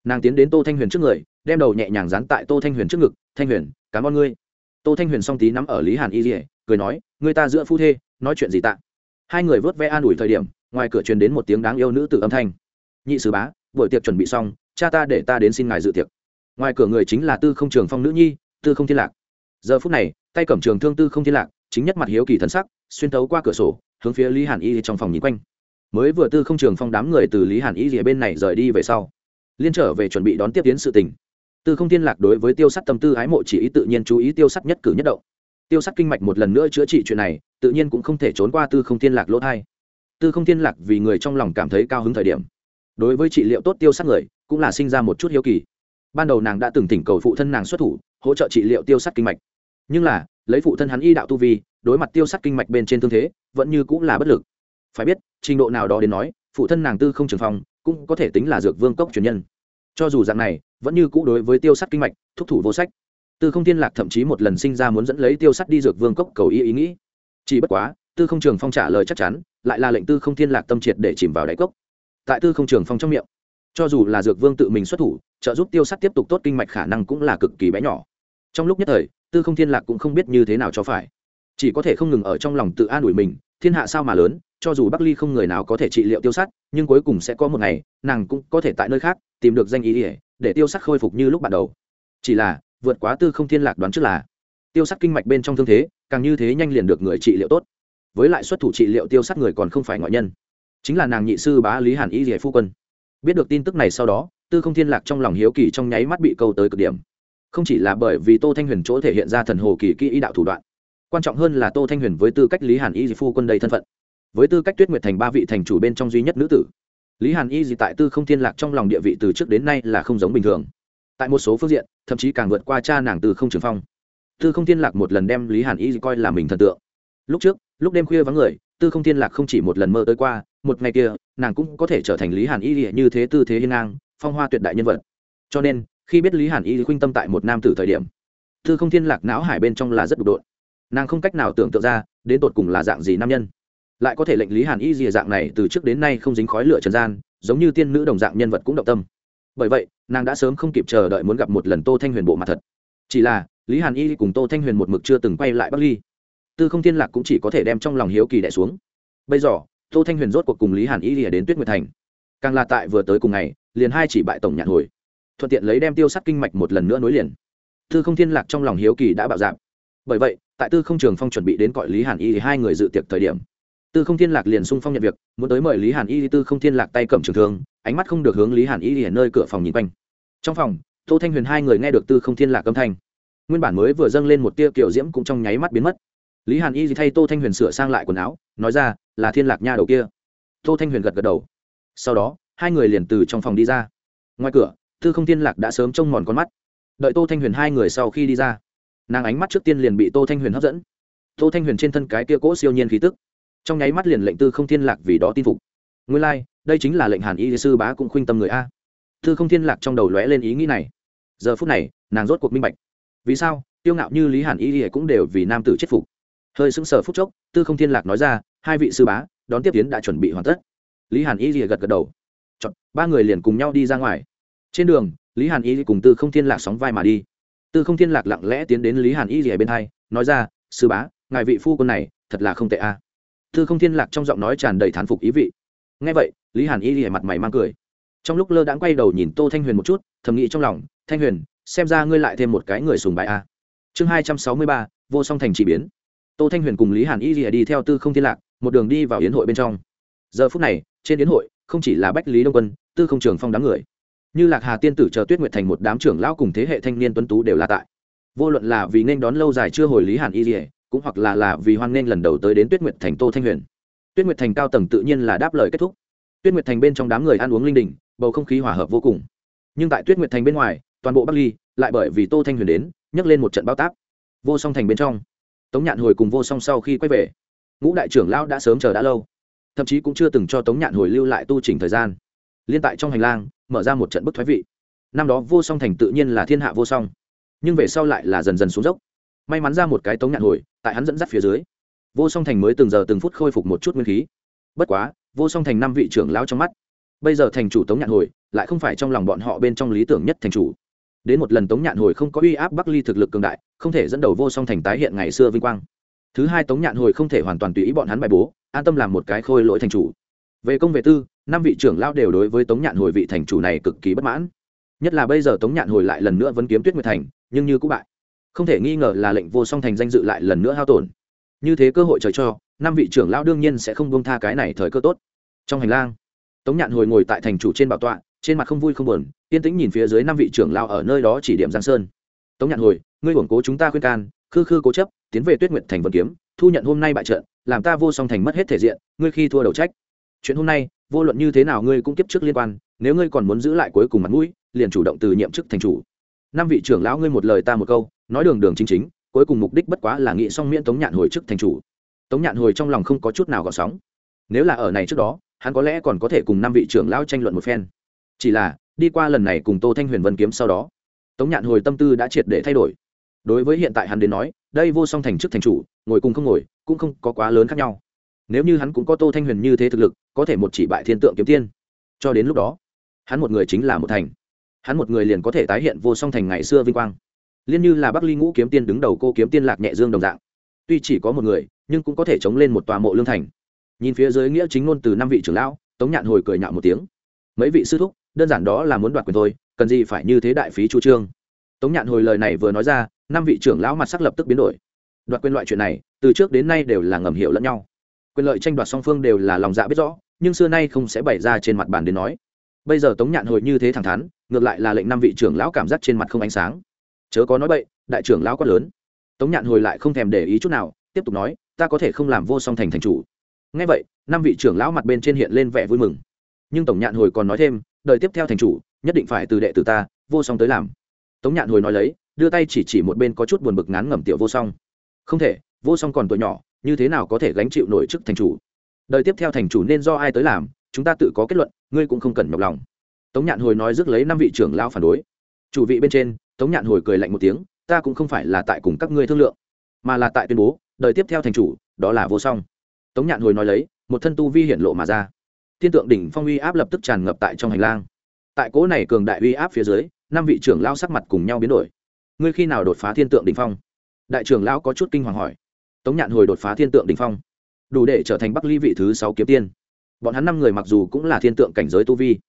Nàng tiến đến tô thanh huyền trước người, đem đầu nhẹ nhàng dán tại tô thanh huyền trước ngực, thanh huyền, cảm ơn ngươi. Tô thanh huyền song tí nắm ở lý hàn y dỉa cười nói người ta giữa phu thê, nói chuyện gì tạ? Hai người vớt ve an ủi thời điểm, ngoài cửa truyền đến một tiếng đáng yêu nữ tử âm thanh. Nhị sứ bá, buổi tiệc chuẩn bị xong, cha ta để ta đến xin ngài dự tiệc. Ngoài cửa người chính là tư không trường phong nữ nhi, tư không thiên lạc. Giờ phút này, tay cầm trường thương tư không thiên lạc, chính nhất mặt hiếu kỳ thân sắc, xuyên tấu qua cửa sổ hướng phía lý hàn y trong phòng nhìn quanh. Mới vừa tư không trường phong đám người từ lý hàn y rìa bên này rời đi về sau, liên trở về chuẩn bị đón tiếp tiến sự tình. Tư không thiên lạc đối với tiêu sắt tâm tư ái mộ chỉ ý tự nhiên chú ý tiêu sắt nhất cử nhất động. Tiêu sắt kinh mạch một lần nữa chữa trị chuyện này, tự nhiên cũng không thể trốn qua tư không thiên lạc lỗ thai. Tư không thiên lạc vì người trong lòng cảm thấy cao hứng thời điểm. Đối với trị liệu tốt tiêu sắt người, cũng là sinh ra một chút hiếu kỳ. Ban đầu nàng đã từng thỉnh cầu phụ thân nàng xuất thủ, hỗ trợ trị liệu tiêu sắt kinh mạch. Nhưng là, lấy phụ thân hắn y đạo tu vi đối mặt tiêu sắt kinh mạch bên trên thương thế, vẫn như cũng là bất lực. Phải biết, trình độ nào đó đến nói, phụ thân nàng tư không trường phong, cũng có thể tính là dược vương cốc truyền nhân. Cho dù dạng này, vẫn như cũ đối với tiêu sắt kinh mạch, thúc thủ vô sách. Tư không thiên lạc thậm chí một lần sinh ra muốn dẫn lấy tiêu sắt đi dược vương cốc cầu y ý nghĩ. Chỉ bất quá, tư không trường phong trả lời chắc chắn, lại là lệnh tư không thiên lạc tâm triệt để chìm vào đáy cốc. Tại tư không trường phong trong miệng, cho dù là dược vương tự mình xuất thủ, trợ giúp tiêu sắt tiếp tục tốt kinh mạch khả năng cũng là cực kỳ bé nhỏ. Trong lúc nhất thời, tư không thiên lạc cũng không biết như thế nào cho phải chỉ có thể không ngừng ở trong lòng tự an ủi mình, thiên hạ sao mà lớn, cho dù bắc ly không người nào có thể trị liệu tiêu sắt, nhưng cuối cùng sẽ có một ngày, nàng cũng có thể tại nơi khác, tìm được danh ý ỉa để tiêu sắt khôi phục như lúc ban đầu. Chỉ là, vượt quá tư không thiên lạc đoán trước là, tiêu sắt kinh mạch bên trong thương thế, càng như thế nhanh liền được người trị liệu tốt. Với lại xuất thủ trị liệu tiêu sắt người còn không phải ngoại nhân. Chính là nàng nhị sư bá lý hàn y rỉa phu quân. Biết được tin tức này sau đó, tư không thiên lạc trong lòng hiếu kỳ trong nháy mắt bị câu tới cực điểm. Không chỉ là bởi vì tô thanh huyền chỗ thể hiện ra thần hồ kỳ kỹ ý đạo thủ đoạn quan trọng hơn là tô thanh huyền với tư cách lý hàn y dị phu quân đầy thân phận với tư cách tuyết nguyệt thành ba vị thành chủ bên trong duy nhất nữ tử lý hàn y gì tại tư không thiên lạc trong lòng địa vị từ trước đến nay là không giống bình thường tại một số phương diện thậm chí càng vượt qua cha nàng từ không trường phong tư không thiên lạc một lần đem lý hàn y dị coi là mình thần tượng lúc trước lúc đêm khuya vắng người tư không thiên lạc không chỉ một lần mơ tới qua một ngày kia nàng cũng có thể trở thành lý hàn y dị như thế tư thế hiên ngang phong hoa tuyệt đại nhân vật cho nên khi biết lý hàn y khuynh tâm tại một nam tử thời điểm tư không thiên lạc não hải bên trong là rất đục độn nàng không cách nào tưởng tượng ra, đến tột cùng là dạng gì nam nhân. Lại có thể lệnh lý hàn y dìa dạng này từ trước đến nay không dính khói lửa trần gian, giống như tiên nữ đồng dạng nhân vật cũng động tâm. Bởi vậy, nàng đã sớm không kịp chờ đợi muốn gặp một lần tô thanh huyền bộ mặt thật. Chỉ là, lý hàn y cùng tô thanh huyền một mực chưa từng quay lại bắc ly. Tư không thiên lạc cũng chỉ có thể đem trong lòng hiếu kỳ đẻ xuống. Bây giờ, tô thanh huyền rốt cuộc cùng lý hàn y lìa đến tuyết nguyệt thành. Càng là tại vừa tới cùng ngày, liền hai chỉ bại tổng nhạn hồi. Thuận tiện lấy đem tiêu sắt kinh mạch một lần nữa nối liền. Tư không thiên lạc trong lòng hiếu kỳ đã bạo dạp bởi vậy tại tư không trường phong chuẩn bị đến cõi lý hàn y thì hai người dự tiệc thời điểm. Tư không thiên lạc liền sung phong nhận việc, muốn tới mời lý hàn y tư không thiên lạc tay cầm trường thương, ánh mắt không được hướng lý hàn y ở nơi cửa phòng nhìn quanh. Trong phòng, tô thanh huyền hai người nghe được tư không thiên lạc âm thanh. Nguyên bản mới vừa dâng lên một tia kiểu diễm cũng trong nháy mắt biến mất. Lý hàn y thay tô thanh huyền sửa sang lại quần áo, nói ra, là thiên lạc nha đầu kia. Tô thanh huyền gật gật đầu. Sau đó, hai người liền từ trong phòng đi ra. Ngoài cửa, tư không thiên lạc đã sớm trông mòn con mắt. Đợi tô thanh huyền hai người sau khi đi ra nàng ánh mắt trước tiên liền bị tô thanh huyền hấp dẫn tô thanh huyền trên thân cái kia cỗ siêu nhiên khí tức trong nháy mắt liền lệnh tư không thiên lạc vì đó tin phục nguyên lai、like, đây chính là lệnh hàn y sư bá cũng khuynh tâm người a tư không thiên lạc trong đầu lóe lên ý nghĩ này giờ phút này nàng rốt cuộc minh bạch vì sao tiêu ngạo như lý hàn y cũng đều vì nam tử chết phục hơi sững sờ phút chốc tư không thiên lạc nói ra hai vị sư bá đón tiếp tiến đã chuẩn bị hoàn tất lý hàn y gật gật đầu Chọn, ba người liền cùng nhau đi ra ngoài trên đường lý hàn y cùng tư không thiên lạc sóng vai mà đi tư không thiên lạc lặng lẽ tiến đến lý hàn y rìa bên hai, nói ra, sư bá, ngài vị phu quân này thật là không tệ a. Tư không thiên lạc trong giọng nói tràn đầy thán phục ý vị. Ngay vậy, lý hàn y rìa mặt mày mang cười. Trong lúc lơ đãng quay đầu nhìn tô thanh huyền một chút, thầm nghĩ trong lòng, thanh huyền, xem ra ngươi lại thêm một cái người sùng bại a. Chương hai trăm sáu mươi ba, vô song thành chỉ biến. Tô thanh huyền cùng lý hàn y rìa đi theo tư không thiên lạc, một đường đi vào yến hội bên trong. Giờ phút này, trên yến hội, không chỉ là bách lý đông quân, tư không trường phong đám người như lạc hà tiên tử chờ tuyết nguyệt thành một đám trưởng lão cùng thế hệ thanh niên tuấn tú đều là tại. Vô luận là vì nên đón lâu dài chưa hồi lý hàn y dỉa cũng hoặc là là vì hoan nghênh lần đầu tới đến tuyết nguyệt thành tô thanh huyền. Tuyết nguyệt thành cao tầng tự nhiên là đáp lời kết thúc. Tuyết nguyệt thành bên trong đám người ăn uống linh đình, bầu không khí hòa hợp vô cùng. Nhưng tại tuyết nguyệt thành bên ngoài, toàn bộ bắc ly lại bởi vì tô thanh huyền đến, nhấc lên một trận bao tác vô song thành bên trong, tống nhạn hồi cùng vô song sau khi quay về, ngũ đại trưởng lão đã sớm chờ đã lâu, thậm chí cũng chưa từng cho tống nhạn hồi lưu lại tu trình thời gian. Liên tại trong hành lang mở ra một trận bức thoái vị. Năm đó vô song thành tự nhiên là thiên hạ vô song, nhưng về sau lại là dần dần xuống dốc. May mắn ra một cái tống nhạn hồi, tại hắn dẫn dắt phía dưới, vô song thành mới từng giờ từng phút khôi phục một chút nguyên khí. Bất quá, vô song thành năm vị trưởng lão trong mắt, bây giờ thành chủ tống nhạn hồi, lại không phải trong lòng bọn họ bên trong lý tưởng nhất thành chủ. Đến một lần tống nhạn hồi không có uy áp bắc ly thực lực cường đại, không thể dẫn đầu vô song thành tái hiện ngày xưa vinh quang. Thứ hai tống nhạn hồi không thể hoàn toàn tùy ý bọn hắn bài bố, an tâm làm một cái khôi lỗi thành chủ về công về tư, năm vị trưởng lao đều đối với tống nhạn hồi vị thành chủ này cực kỳ bất mãn. Nhất là bây giờ tống nhạn hồi lại lần nữa vẫn kiếm tuyết nguyệt thành, nhưng như cũng bại. Không thể nghi ngờ là lệnh vô song thành danh dự lại lần nữa hao tổn. Như thế cơ hội trời cho, năm vị trưởng lao đương nhiên sẽ không buông tha cái này thời cơ tốt. Trong hành lang, tống nhạn hồi ngồi tại thành chủ trên bảo tọa, trên mặt không vui không buồn, yên tĩnh nhìn phía dưới năm vị trưởng lao ở nơi đó chỉ điểm giang sơn. Tống nhạn hồi, ngươi hưởng cố chúng ta khuyên can, khư khư cố chấp, tiến về tuyết nguyệt thành vân kiếm, thu nhận hôm nay bại trận, làm ta vô song thành mất hết thể diện, ngươi khi thua đầu trách chuyện hôm nay, vô luận như thế nào ngươi cũng kiếp trước liên quan, nếu ngươi còn muốn giữ lại cuối cùng mặt mũi, liền chủ động từ nhiệm chức thành chủ. Năm vị trưởng lão ngươi một lời ta một câu, nói đường đường chính chính, cuối cùng mục đích bất quá là nghị xong miễn tống nhạn hồi chức thành chủ. Tống nhạn hồi trong lòng không có chút nào gợn sóng. Nếu là ở này trước đó, hắn có lẽ còn có thể cùng năm vị trưởng lão tranh luận một phen. Chỉ là, đi qua lần này cùng tô thanh huyền vân kiếm sau đó, tống nhạn hồi tâm tư đã triệt để thay đổi. Đối với hiện tại hắn đến nói, đây vô song thành chức thành chủ, ngồi cùng không ngồi, cũng không có quá lớn khác nhau nếu như hắn cũng có tô thanh huyền như thế thực lực, có thể một chỉ bại thiên tượng kiếm tiên. Cho đến lúc đó, hắn một người chính là một thành. Hắn một người liền có thể tái hiện vô song thành ngày xưa vinh quang. Liên như là bắc ly ngũ kiếm tiên đứng đầu cô kiếm tiên lạc nhẹ dương đồng dạng. Tuy chỉ có một người, nhưng cũng có thể chống lên một tòa mộ lương thành. Nhìn phía dưới nghĩa chính ngôn từ năm vị trưởng lão, tống nhạn hồi cười nhạo một tiếng. Mấy vị sư thúc, đơn giản đó là muốn đoạt quyền thôi, cần gì phải như thế đại phí chu trương. Tống nhạn hồi lời này vừa nói ra, năm vị trưởng lão mặt sắc lập tức biến đổi. Đoạt quyền loại chuyện này, từ trước đến nay đều là ngầm hiểu lẫn nhau quyền lợi tranh đoạt song phương đều là lòng dạ biết rõ, nhưng xưa nay không sẽ bày ra trên mặt bàn đến nói. Bây giờ tống nhạn hồi như thế thẳng thắn, ngược lại là lệnh năm vị trưởng lão cảm giác trên mặt không ánh sáng. Chớ có nói bậy, đại trưởng lão quát lớn. Tống nhạn hồi lại không thèm để ý chút nào, tiếp tục nói, ta có thể không làm vô song thành thành chủ. Ngay vậy, năm vị trưởng lão mặt bên trên hiện lên vẻ vui mừng. Nhưng tổng nhạn hồi còn nói thêm đợi tiếp theo thành chủ, nhất định phải từ đệ tử ta, vô song tới làm. Tống nhạn hồi nói lấy, đưa tay chỉ chỉ một bên có chút buồn bực ngán ngẩm tiểu vô song. Không thể, vô song còn tuổi nhỏ như thế nào có thể gánh chịu nổi chức thành chủ? Đời tiếp theo thành chủ nên do ai tới làm? Chúng ta tự có kết luận, ngươi cũng không cần nhọc lòng. Tống nhạn hồi nói rước lấy năm vị trưởng lao phản đối. Chủ vị bên trên, tống nhạn hồi cười lạnh một tiếng, ta cũng không phải là tại cùng các ngươi thương lượng, mà là tại tuyên bố, đời tiếp theo thành chủ, đó là vô song. Tống nhạn hồi nói lấy, một thân tu vi hiển lộ mà ra. Thiên tượng đỉnh phong uy áp lập tức tràn ngập tại trong hành lang. Tại cố này cường đại uy áp phía dưới, năm vị trưởng lao sắc mặt cùng nhau biến đổi. Ngươi khi nào đột phá thiên tượng đỉnh phong? Đại trưởng lão có chút kinh hoàng hỏi tống nhạn hồi đột phá thiên tượng đỉnh phong, đủ để trở thành bắc ly vị thứ sáu kiếm tiên. Bọn hắn năm người mặc dù cũng là thiên tượng cảnh giới tu vi,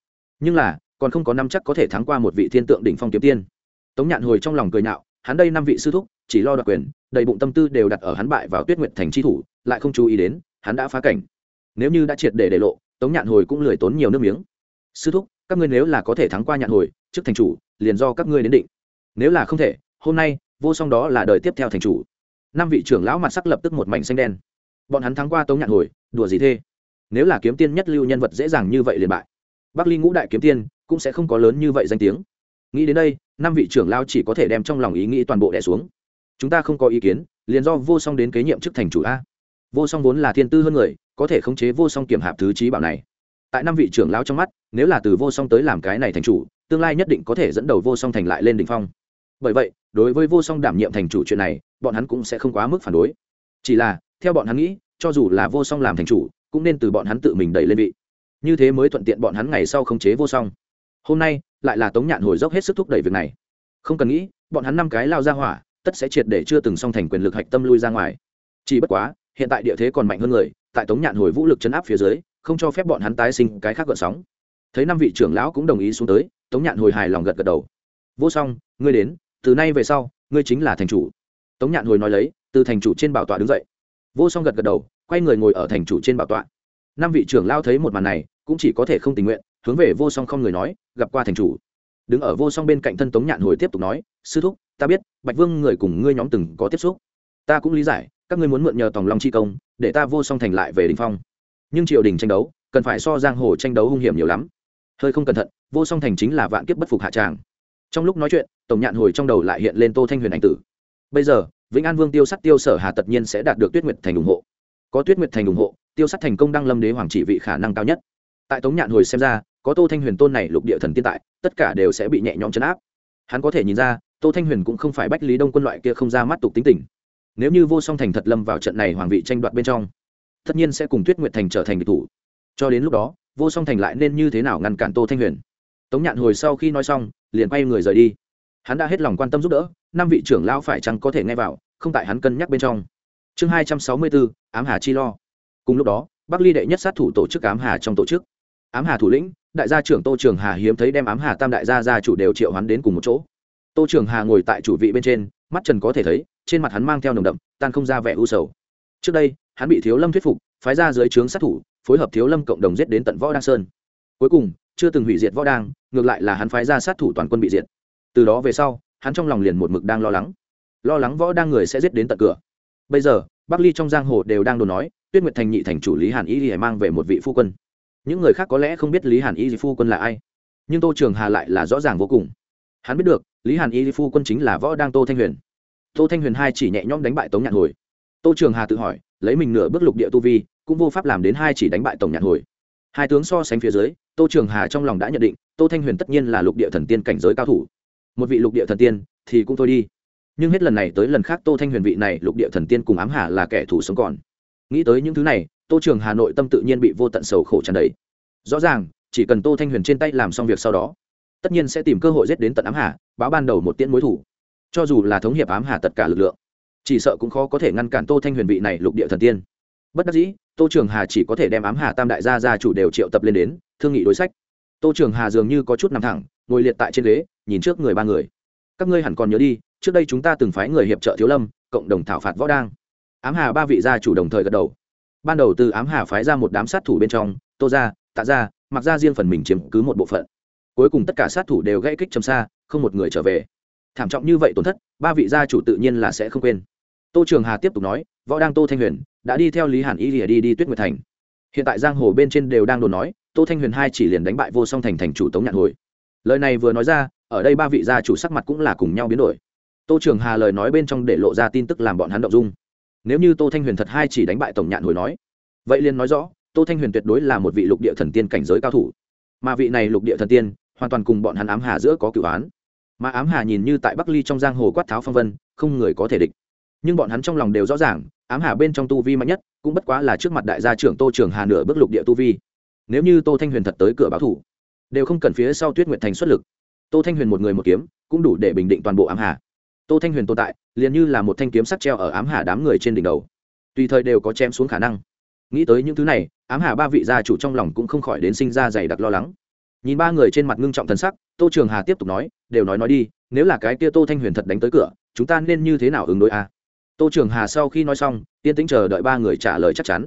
nhưng là còn không có năm chắc có thể thắng qua một vị thiên tượng đỉnh phong kiếm tiên. Tống nhạn hồi trong lòng cười nhạo, hắn đây năm vị sư thúc, chỉ lo đoạt quyền, đầy bụng tâm tư đều đặt ở hắn bại vào tuyết nguyện thành tri thủ, lại không chú ý đến, hắn đã phá cảnh. Nếu như đã triệt để để lộ, tống nhạn hồi cũng lười tốn nhiều nước miếng. Sư thúc, các ngươi nếu là có thể thắng qua nhạn hồi, trước thành chủ, liền do các ngươi đến định. Nếu là không thể, hôm nay, vô song đó là đời tiếp theo thành chủ năm vị trưởng lão mặt sắc lập tức một mảnh xanh đen. Bọn hắn thắng qua tống nhạn hồi, đùa gì thế? Nếu là kiếm tiên nhất lưu nhân vật dễ dàng như vậy liền bại. Bắc ly ngũ đại kiếm tiên cũng sẽ không có lớn như vậy danh tiếng. Nghĩ đến đây, năm vị trưởng lao chỉ có thể đem trong lòng ý nghĩ toàn bộ đẻ xuống. Chúng ta không có ý kiến, liền do vô song đến kế nhiệm chức thành chủ a. Vô song vốn là thiên tư hơn người, có thể khống chế vô song kiểm hạp thứ trí bảo này. Tại năm vị trưởng lao trong mắt, nếu là từ vô song tới làm cái này thành chủ, tương lai nhất định có thể dẫn đầu vô song thành lại lên đ ỉ n h phong bởi vậy, đối với vô song đảm nhiệm thành chủ chuyện này, bọn hắn cũng sẽ không quá mức phản đối. Chỉ là, theo bọn hắn nghĩ, cho dù là vô song làm thành chủ, cũng nên từ bọn hắn tự mình đẩy lên vị. Như thế mới thuận tiện bọn hắn ngày sau khống chế vô song. Hôm nay, lại là tống nhạn hồi dốc hết sức thúc đẩy việc này. Không cần nghĩ, bọn hắn năm cái lao ra hỏa, tất sẽ triệt để chưa từng song thành quyền lực hạch tâm lui ra ngoài. Chỉ bất quá, hiện tại địa thế còn mạnh hơn người, tại tống nhạn hồi vũ lực chấn áp phía dưới, không cho phép bọn hắn tái sinh cái khác gợn sóng. Thấy năm vị trưởng lão cũng đồng ý xuống tới, tống nhạn hồi hài lòng gật gật đầu. Vô song, ngươi đến từ nay về sau, ngươi chính là thành chủ. Tống nhạn hồi nói lấy, từ thành chủ trên bảo tọa đứng dậy. Vô song gật gật đầu, quay người ngồi ở thành chủ trên bảo tọa. Năm vị trưởng lao thấy một màn này, cũng chỉ có thể không tình nguyện, hướng về vô song không người nói, gặp qua thành chủ. Đứng ở vô song bên cạnh thân tống nhạn hồi tiếp tục nói, sư thúc, ta biết, bạch vương người cùng ngươi nhóm từng có tiếp xúc. Ta cũng lý giải, các ngươi muốn mượn nhờ tòng long chi công, để ta vô song thành lại về đình phong. Nhưng triều đình tranh đấu, cần phải so giang hồ tranh đấu hung hiểm nhiều lắm. Hơi không cẩn thận, vô song thành chính là vạn kiếp bất phục hạ tràng trong lúc nói chuyện, tổng nhạn hồi trong đầu lại hiện lên tô thanh huyền ảnh tử. Bây giờ, vĩnh an vương tiêu sắt tiêu sở hà tất nhiên sẽ đạt được tuyết nguyệt thành ủng hộ. Có tuyết nguyệt thành ủng hộ, tiêu sát thành công đăng lâm đế hoàng chỉ vị khả năng cao nhất. Tại tống nhạn hồi xem ra, có tô thanh huyền tôn này lục địa thần tiên tại, tất cả đều sẽ bị nhẹ nhõm chấn áp. Hắn có thể nhìn ra, tô thanh huyền cũng không phải bách lý đông quân loại kia không ra mắt tục tính tình. Nếu như vô song thành thật lâm vào trận này hoàng vị tranh đoạt bên trong, tất nhiên sẽ cùng tuyết nguyệt thành trở thành địch thủ. Cho đến lúc đó, vô song thành lại nên như thế nào ngăn cản tô thanh huyền? Tống nhạn hồi sau khi nói xong, liền quay người rời đi. Hắn đã hết lòng quan tâm giúp đỡ, năm vị trưởng lao phải chăng có thể nghe vào, không tại hắn cân nhắc bên trong. Chương hai trăm sáu mươi bốn, ám hà chi lo. Cùng lúc đó, bắc ly đệ nhất sát thủ tổ chức ám hà trong tổ chức. Ám hà thủ lĩnh, đại gia trưởng tô trường hà hiếm thấy đem ám hà tam đại gia gia chủ đều triệu hắn đến cùng một chỗ. Tô trường hà ngồi tại chủ vị bên trên, mắt trần có thể thấy, trên mặt hắn mang theo nồng đậm, tan không ra vẻ u sầu. Trước đây, hắn bị thiếu lâm thuyết phục, phái ra dưới trướng sát thủ, phối hợp thiếu lâm cộng đồng giết đến tận võ đăng sơn. Cuối cùng chưa từng hủy diệt võ đăng ngược lại là hắn phái ra sát thủ toàn quân bị diệt. Từ đó về sau, hắn trong lòng liền một mực đang lo lắng. Lo lắng võ đang người sẽ giết đến tận cửa. Bây giờ, bắc ly trong giang hồ đều đang đồn nói, tuyết nguyệt thành nhị thành chủ lý hàn y thì mang về một vị phu quân. Những người khác có lẽ không biết lý hàn y phu quân là ai, nhưng tô trường hà lại là rõ ràng vô cùng. Hắn biết được, lý hàn y phu quân chính là võ đang tô thanh huyền. Tô thanh huyền hai chỉ nhẹ nhõm đánh bại tống nhạn hồi. Tô trường hà tự hỏi, lấy mình nửa bước lục địa tu vi, cũng vô pháp làm đến hai chỉ đánh bại tổng nhạn hồi. Hai tướng so sánh phía dưới tô trường hà trong lòng đã nhận định, tô thanh huyền tất nhiên là lục địa thần tiên cảnh giới cao thủ. Một vị lục địa thần tiên thì cũng thôi đi. Nhưng hết lần này tới lần khác tô thanh huyền vị này lục địa thần tiên cùng ám hà là kẻ thù sống còn. Nghĩ tới những thứ này, tô trường hà nội tâm tự nhiên bị vô tận sầu khổ tràn đầy. Rõ ràng, chỉ cần tô thanh huyền trên tay làm xong việc sau đó, tất nhiên sẽ tìm cơ hội giết đến tận ám hà báo ban đầu một tiễn mối thủ. Cho dù là thống hiệp ám hà tất cả lực lượng, chỉ sợ cũng khó có thể ngăn cản tô thanh huyền vị này lục địa thần tiên. Bất đắc dĩ, tô trường hà chỉ có thể đem ám hà tam đại gia gia chủ đều triệu tập lên đến thương nghị đối sách. Tô trường hà dường như có chút nằm thẳng, ngồi liệt tại trên ghế, nhìn trước người ba người. Các ngươi hẳn còn nhớ đi, trước đây chúng ta từng phái người hiệp trợ thiếu lâm, cộng đồng thảo phạt võ đang. Ám hà ba vị gia chủ đồng thời gật đầu. Ban đầu từ ám hà phái ra một đám sát thủ bên trong, tô ra tạ ra mặc ra riêng phần mình chiếm cứ một bộ phận. Cuối cùng tất cả sát thủ đều gãy kích chầm xa, không một người trở về. Thảm trọng như vậy tổn thất, ba vị gia chủ tự nhiên là sẽ không quên. Tô trường hà tiếp tục nói, võ đang tô thanh huyền đã đi theo lý hàn y lìa đi đi tuyết nguyệt thành. Hiện tại giang hồ bên trên đều đang đồn nói tô thanh huyền hai chỉ liền đánh bại vô song thành thành chủ tống nhạn hồi. Lời này vừa nói ra, ở đây ba vị gia chủ sắc mặt cũng là cùng nhau biến đổi. Tô trường hà lời nói bên trong để lộ ra tin tức làm bọn hắn động dung. Nếu như tô thanh huyền thật hai chỉ đánh bại tổng nhạn hồi nói, vậy liền nói rõ, tô thanh huyền tuyệt đối là một vị lục địa thần tiên cảnh giới cao thủ. Mà vị này lục địa thần tiên, hoàn toàn cùng bọn hắn ám hà giữa có cựu án. Mà ám hà nhìn như tại bắc ly trong giang hồ quát tháo phong vân, không người có thể địch. Nhưng bọn hắn trong lòng đều rõ ràng, ám hà bên trong tu vi mạnh nhất, cũng bất quá là trước mặt đại gia trưởng tô trường hà nửa bước lục địa tu vi nếu như tô thanh huyền thật tới cửa báo thủ, đều không cần phía sau tuyết nguyệt thành xuất lực. Tô thanh huyền một người một kiếm, cũng đủ để bình định toàn bộ ám hà. Tô thanh huyền tồn tại, liền như là một thanh kiếm sắt treo ở ám hà đám người trên đỉnh đầu. Tùy thời đều có chém xuống khả năng. Nghĩ tới những thứ này, ám hà ba vị gia chủ trong lòng cũng không khỏi đến sinh ra dày đặc lo lắng. Nhìn ba người trên mặt ngưng trọng thần sắc, tô trường hà tiếp tục nói, đều nói nói đi, nếu là cái kia tô thanh huyền thật đánh tới cửa, chúng ta nên như thế nào ứng đối a? À? tô trường hà sau khi nói xong, yên tĩnh chờ đợi ba người trả lời chắc chắn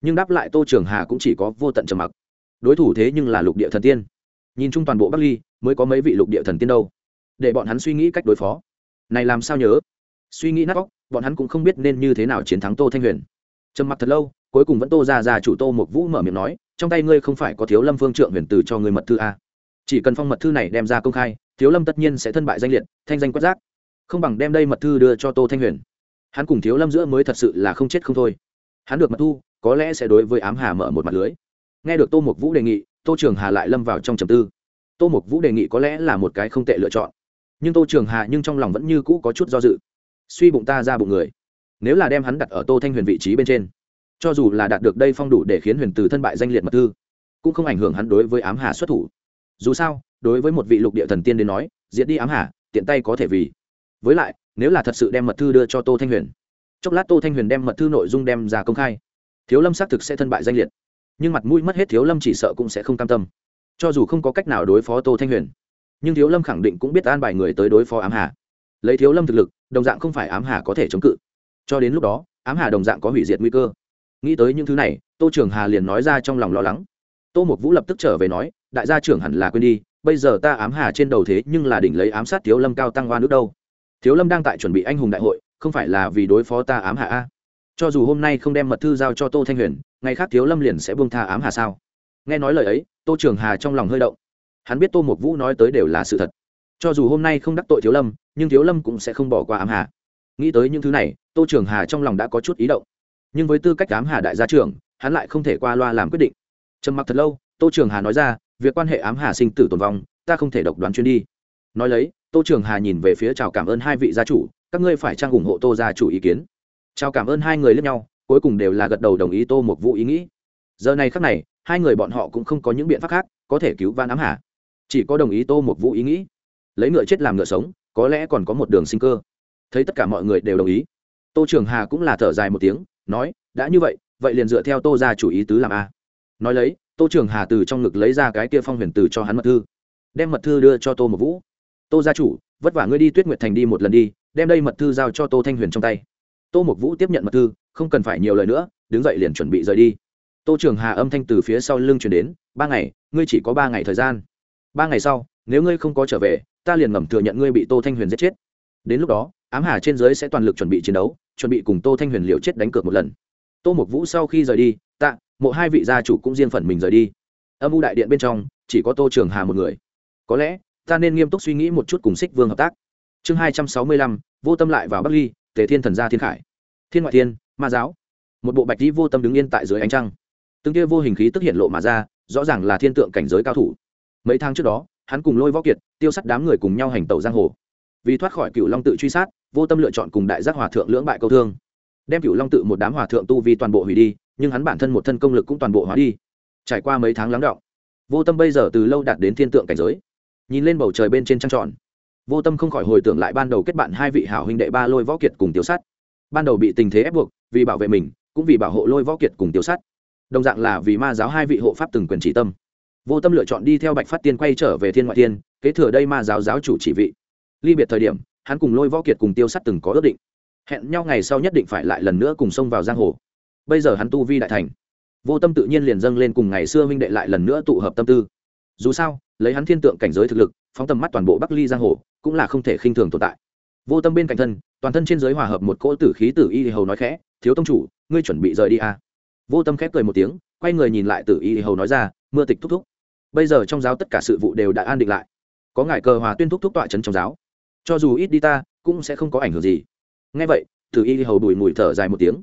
nhưng đáp lại tô trường hà cũng chỉ có vô tận trầm mặc. Đối thủ thế nhưng là lục địa thần tiên. Nhìn chung toàn bộ bắc ly, mới có mấy vị lục địa thần tiên đâu. Để bọn hắn suy nghĩ cách đối phó. Này làm sao nhớ? Suy nghĩ nát óc, bọn hắn cũng không biết nên như thế nào chiến thắng tô thanh huyền. Trầm mặc thật lâu, cuối cùng vẫn tô ra ra chủ tô một vũ mở miệng nói, trong tay ngươi không phải có thiếu lâm phương trượng huyền từ cho ngươi mật thư a chỉ cần phong mật thư này đem ra công khai, thiếu lâm tất nhiên sẽ thân bại danh liệt, thanh danh quất giác không bằng đem đây mật thư đưa cho tô thanh huyền. Hắn cùng thiếu lâm giữa mới thật sự là không chết không thôi. Hắn được mật thu có lẽ sẽ đối với ám hà mở một mặt lưới. Nghe được tô mục vũ đề nghị, tô trường hà lại lâm vào trong trầm tư. Tô mục vũ đề nghị có lẽ là một cái không tệ lựa chọn. Nhưng tô trường hà nhưng trong lòng vẫn như cũ có chút do dự. Suy bụng ta ra bụng người. Nếu là đem hắn đặt ở tô thanh huyền vị trí bên trên, cho dù là đạt được đây phong đủ để khiến huyền từ thân bại danh liệt mật thư, cũng không ảnh hưởng hắn đối với ám hà xuất thủ. Dù sao, đối với một vị lục địa thần tiên đến nói diễn đi ám hà, tiện tay có thể vì. Với lại, nếu là thật sự đem mật thư đưa cho tô thanh huyền, chốc lát tô thanh huyền đem mật thư nội dung đem ra công khai thiếu lâm xác thực sẽ thân bại danh liệt, nhưng mặt mũi mất hết thiếu lâm chỉ sợ cũng sẽ không cam tâm. Cho dù không có cách nào đối phó tô thanh huyền, nhưng thiếu lâm khẳng định cũng biết an bài người tới đối phó ám hà. Lấy thiếu lâm thực lực, đồng dạng không phải ám hà có thể chống cự. Cho đến lúc đó, ám hà đồng dạng có hủy diệt nguy cơ. Nghĩ tới những thứ này, tô trường hà liền nói ra trong lòng lo lắng. Tô mục vũ lập tức trở về nói, đại gia trưởng hẳn là quên đi, bây giờ ta ám hà trên đầu thế nhưng là đỉnh lấy ám sát thiếu lâm cao tăng hoa nước đâu. Thiếu lâm đang tại chuẩn bị anh hùng đại hội, không phải là vì đối phó ta ám Hà a? Cho dù hôm nay không đem mật thư giao cho tô thanh huyền, ngày khác thiếu lâm liền sẽ buông tha ám hà sao? Nghe nói lời ấy, tô trường hà trong lòng hơi động. Hắn biết tô mục vũ nói tới đều là sự thật. Cho dù hôm nay không đắc tội thiếu lâm, nhưng thiếu lâm cũng sẽ không bỏ qua ám hà. Nghĩ tới những thứ này, tô trường hà trong lòng đã có chút ý động. Nhưng với tư cách ám hà đại gia trưởng, hắn lại không thể qua loa làm quyết định. Trầm mặc thật lâu, tô trường hà nói ra, việc quan hệ ám hà sinh tử tồn vong, ta không thể độc đoán chuyến đi. Nói lấy, tô trường hà nhìn về phía chào cảm ơn hai vị gia chủ, các ngươi phải trang ủng hộ tô gia chủ ý kiến? Chào cảm ơn hai người lẫn nhau, cuối cùng đều là gật đầu đồng ý tô một vũ ý nghĩ. Giờ này khắc này, hai người bọn họ cũng không có những biện pháp khác, có thể cứu van ám hà. Chỉ có đồng ý tô một vũ ý nghĩ. Lấy ngựa chết làm ngựa sống, có lẽ còn có một đường sinh cơ. Thấy tất cả mọi người đều đồng ý. Tô trường hà cũng là thở dài một tiếng, nói, đã như vậy vậy liền dựa theo tô ra chủ ý tứ làm a. Nói lấy, tô trường hà từ trong ngực lấy ra cái kia phong huyền từ cho hắn mật thư. Đem mật thư đưa cho tô một vũ. Tô gia chủ, vất vả ngươi đi tuyết nguyệt thành đi một lần đi, đem đây mật thư giao cho tô thanh huyền trong tay tô Mục vũ tiếp nhận mật thư, không cần phải nhiều lời nữa, đứng dậy liền chuẩn bị rời đi. Tô trường hà âm thanh từ phía sau lưng chuyển đến, ba ngày, ngươi chỉ có ba ngày thời gian. Ba ngày sau, nếu ngươi không có trở về, ta liền ngầm thừa nhận ngươi bị tô thanh huyền giết chết. Đến lúc đó, ám hà trên giới sẽ toàn lực chuẩn bị chiến đấu, chuẩn bị cùng tô thanh huyền liều chết đánh cược một lần. Tô mục vũ sau khi rời đi, tạ, mộ hai vị gia chủ cũng riêng phần mình rời đi. Âm u đại điện bên trong, chỉ có tô trường hà một người. Có lẽ, ta nên nghiêm túc suy nghĩ một chút cùng xích vương hợp tác. Chương hai trăm sáu mươi lăm, vô tâm lại vào bắc ly, tề thiên thần gia thiên khải thiên ngoại thiên, ma giáo. Một bộ bạch dĩ vô tâm đứng yên tại dưới ánh trăng. Từng kia vô hình khí tức hiện lộ mà ra, rõ ràng là thiên tượng cảnh giới cao thủ. Mấy tháng trước đó, hắn cùng lôi võ kiệt, tiêu sắt đám người cùng nhau hành tẩu giang hồ. Vì thoát khỏi cựu long tự truy sát, vô tâm lựa chọn cùng đại giác hòa thượng lưỡng bại câu thương. Đem cựu long tự một đám hòa thượng tu vi toàn bộ hủy đi, nhưng hắn bản thân một thân công lực cũng toàn bộ hóa đi. Trải qua mấy tháng lắng đọng, vô tâm bây giờ từ lâu đạt đến thiên tượng cảnh giới. Nhìn lên bầu trời bên trên trăng tròn, vô tâm không khỏi hồi tưởng lại ban đầu kết bạn hai vị hảo huynh đệ ba lôi võ kiệt cùng tiêu sắt ban đầu bị tình thế ép buộc, vì bảo vệ mình, cũng vì bảo hộ lôi võ kiệt cùng tiêu sát đồng dạng là vì ma giáo hai vị hộ pháp từng quyền chỉ tâm. Vô tâm lựa chọn đi theo bạch phát tiên quay trở về thiên ngoại tiên, kế thừa đây ma giáo giáo chủ chỉ vị. Ly biệt thời điểm, hắn cùng lôi võ kiệt cùng tiêu sắt từng có ước định. Hẹn nhau ngày sau nhất định phải lại lần nữa cùng xông vào giang hồ. Bây giờ hắn tu vi đại thành. Vô tâm tự nhiên liền dâng lên cùng ngày xưa minh đệ lại lần nữa tụ hợp tâm tư. Dù sao, lấy hắn thiên tượng cảnh giới thực lực, phóng tầm mắt toàn bộ bắc ly giang hồ, cũng là không thể khinh thường tồn tại. Vô tâm bên cạnh thân toàn thân trên giới hòa hợp một cỗ tử khí tử y hầu nói khẽ, thiếu tông chủ, ngươi chuẩn bị rời đi à. vô tâm khép cười một tiếng, quay người nhìn lại tử y hầu nói ra, mưa tịch thúc thúc. Bây giờ trong giáo tất cả sự vụ đều đã an định lại. Có ngài cờ hòa tuyên thúc thúc tọa trấn trong giáo. Cho dù ít đi ta, cũng sẽ không có ảnh hưởng gì. Ngay vậy, tử y hầu đùi mùi thở dài một tiếng.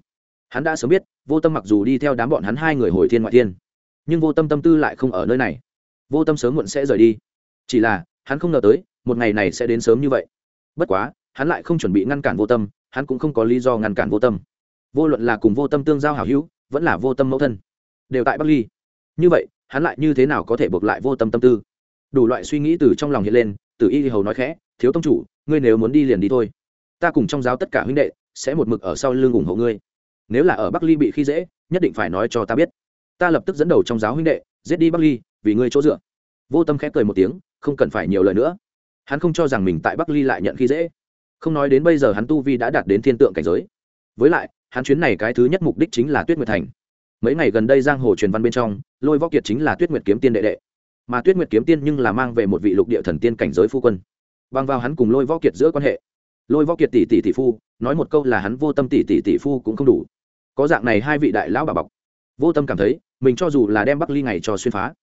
Hắn đã sớm biết, vô tâm mặc dù đi theo đám bọn hắn hai người hồi thiên ngoại thiên, nhưng vô tâm tâm tư lại không ở nơi này. Vô tâm sớm muộn sẽ rời đi. Chỉ là, hắn không ngờ tới, một ngày này sẽ đến sớm như vậy. Bất quá hắn lại không chuẩn bị ngăn cản vô tâm, hắn cũng không có lý do ngăn cản vô tâm. Vô luận là cùng vô tâm tương giao hảo hữu, vẫn là vô tâm mẫu thân, đều tại bắc ly. Như vậy, hắn lại như thế nào có thể buộc lại vô tâm tâm tư? Đủ loại suy nghĩ từ trong lòng hiện lên từ y hầu nói khẽ, thiếu tông chủ, ngươi nếu muốn đi liền đi thôi. Ta cùng trong giáo tất cả huynh đệ sẽ một mực ở sau lưng ủng hộ ngươi. Nếu là ở bắc ly bị khi dễ, nhất định phải nói cho ta biết. Ta lập tức dẫn đầu trong giáo huynh đệ, giết đi bắc ly, vì ngươi chỗ dựa. Vô tâm khẽ cười một tiếng, không cần phải nhiều lời nữa. Hắn không cho rằng mình tại bắc ly lại nhận khi dễ không nói đến bây giờ hắn tu vi đã đạt đến thiên tượng cảnh giới. Với lại, hắn chuyến này cái thứ nhất mục đích chính là tuyết nguyệt thành. Mấy ngày gần đây giang hồ truyền văn bên trong, lôi võ kiệt chính là tuyết nguyệt kiếm tiên đệ đệ. Mà tuyết nguyệt kiếm tiên nhưng là mang về một vị lục địa thần tiên cảnh giới phu quân. Bằng vào hắn cùng lôi võ kiệt giữa quan hệ, lôi võ kiệt tỷ tỷ tỷ phu, nói một câu là hắn vô tâm tỷ tỷ tỷ phu cũng không đủ. Có dạng này hai vị đại lão bà bọc. Vô tâm cảm thấy, mình cho dù là đem bắc ly ngày cho xuyên phá,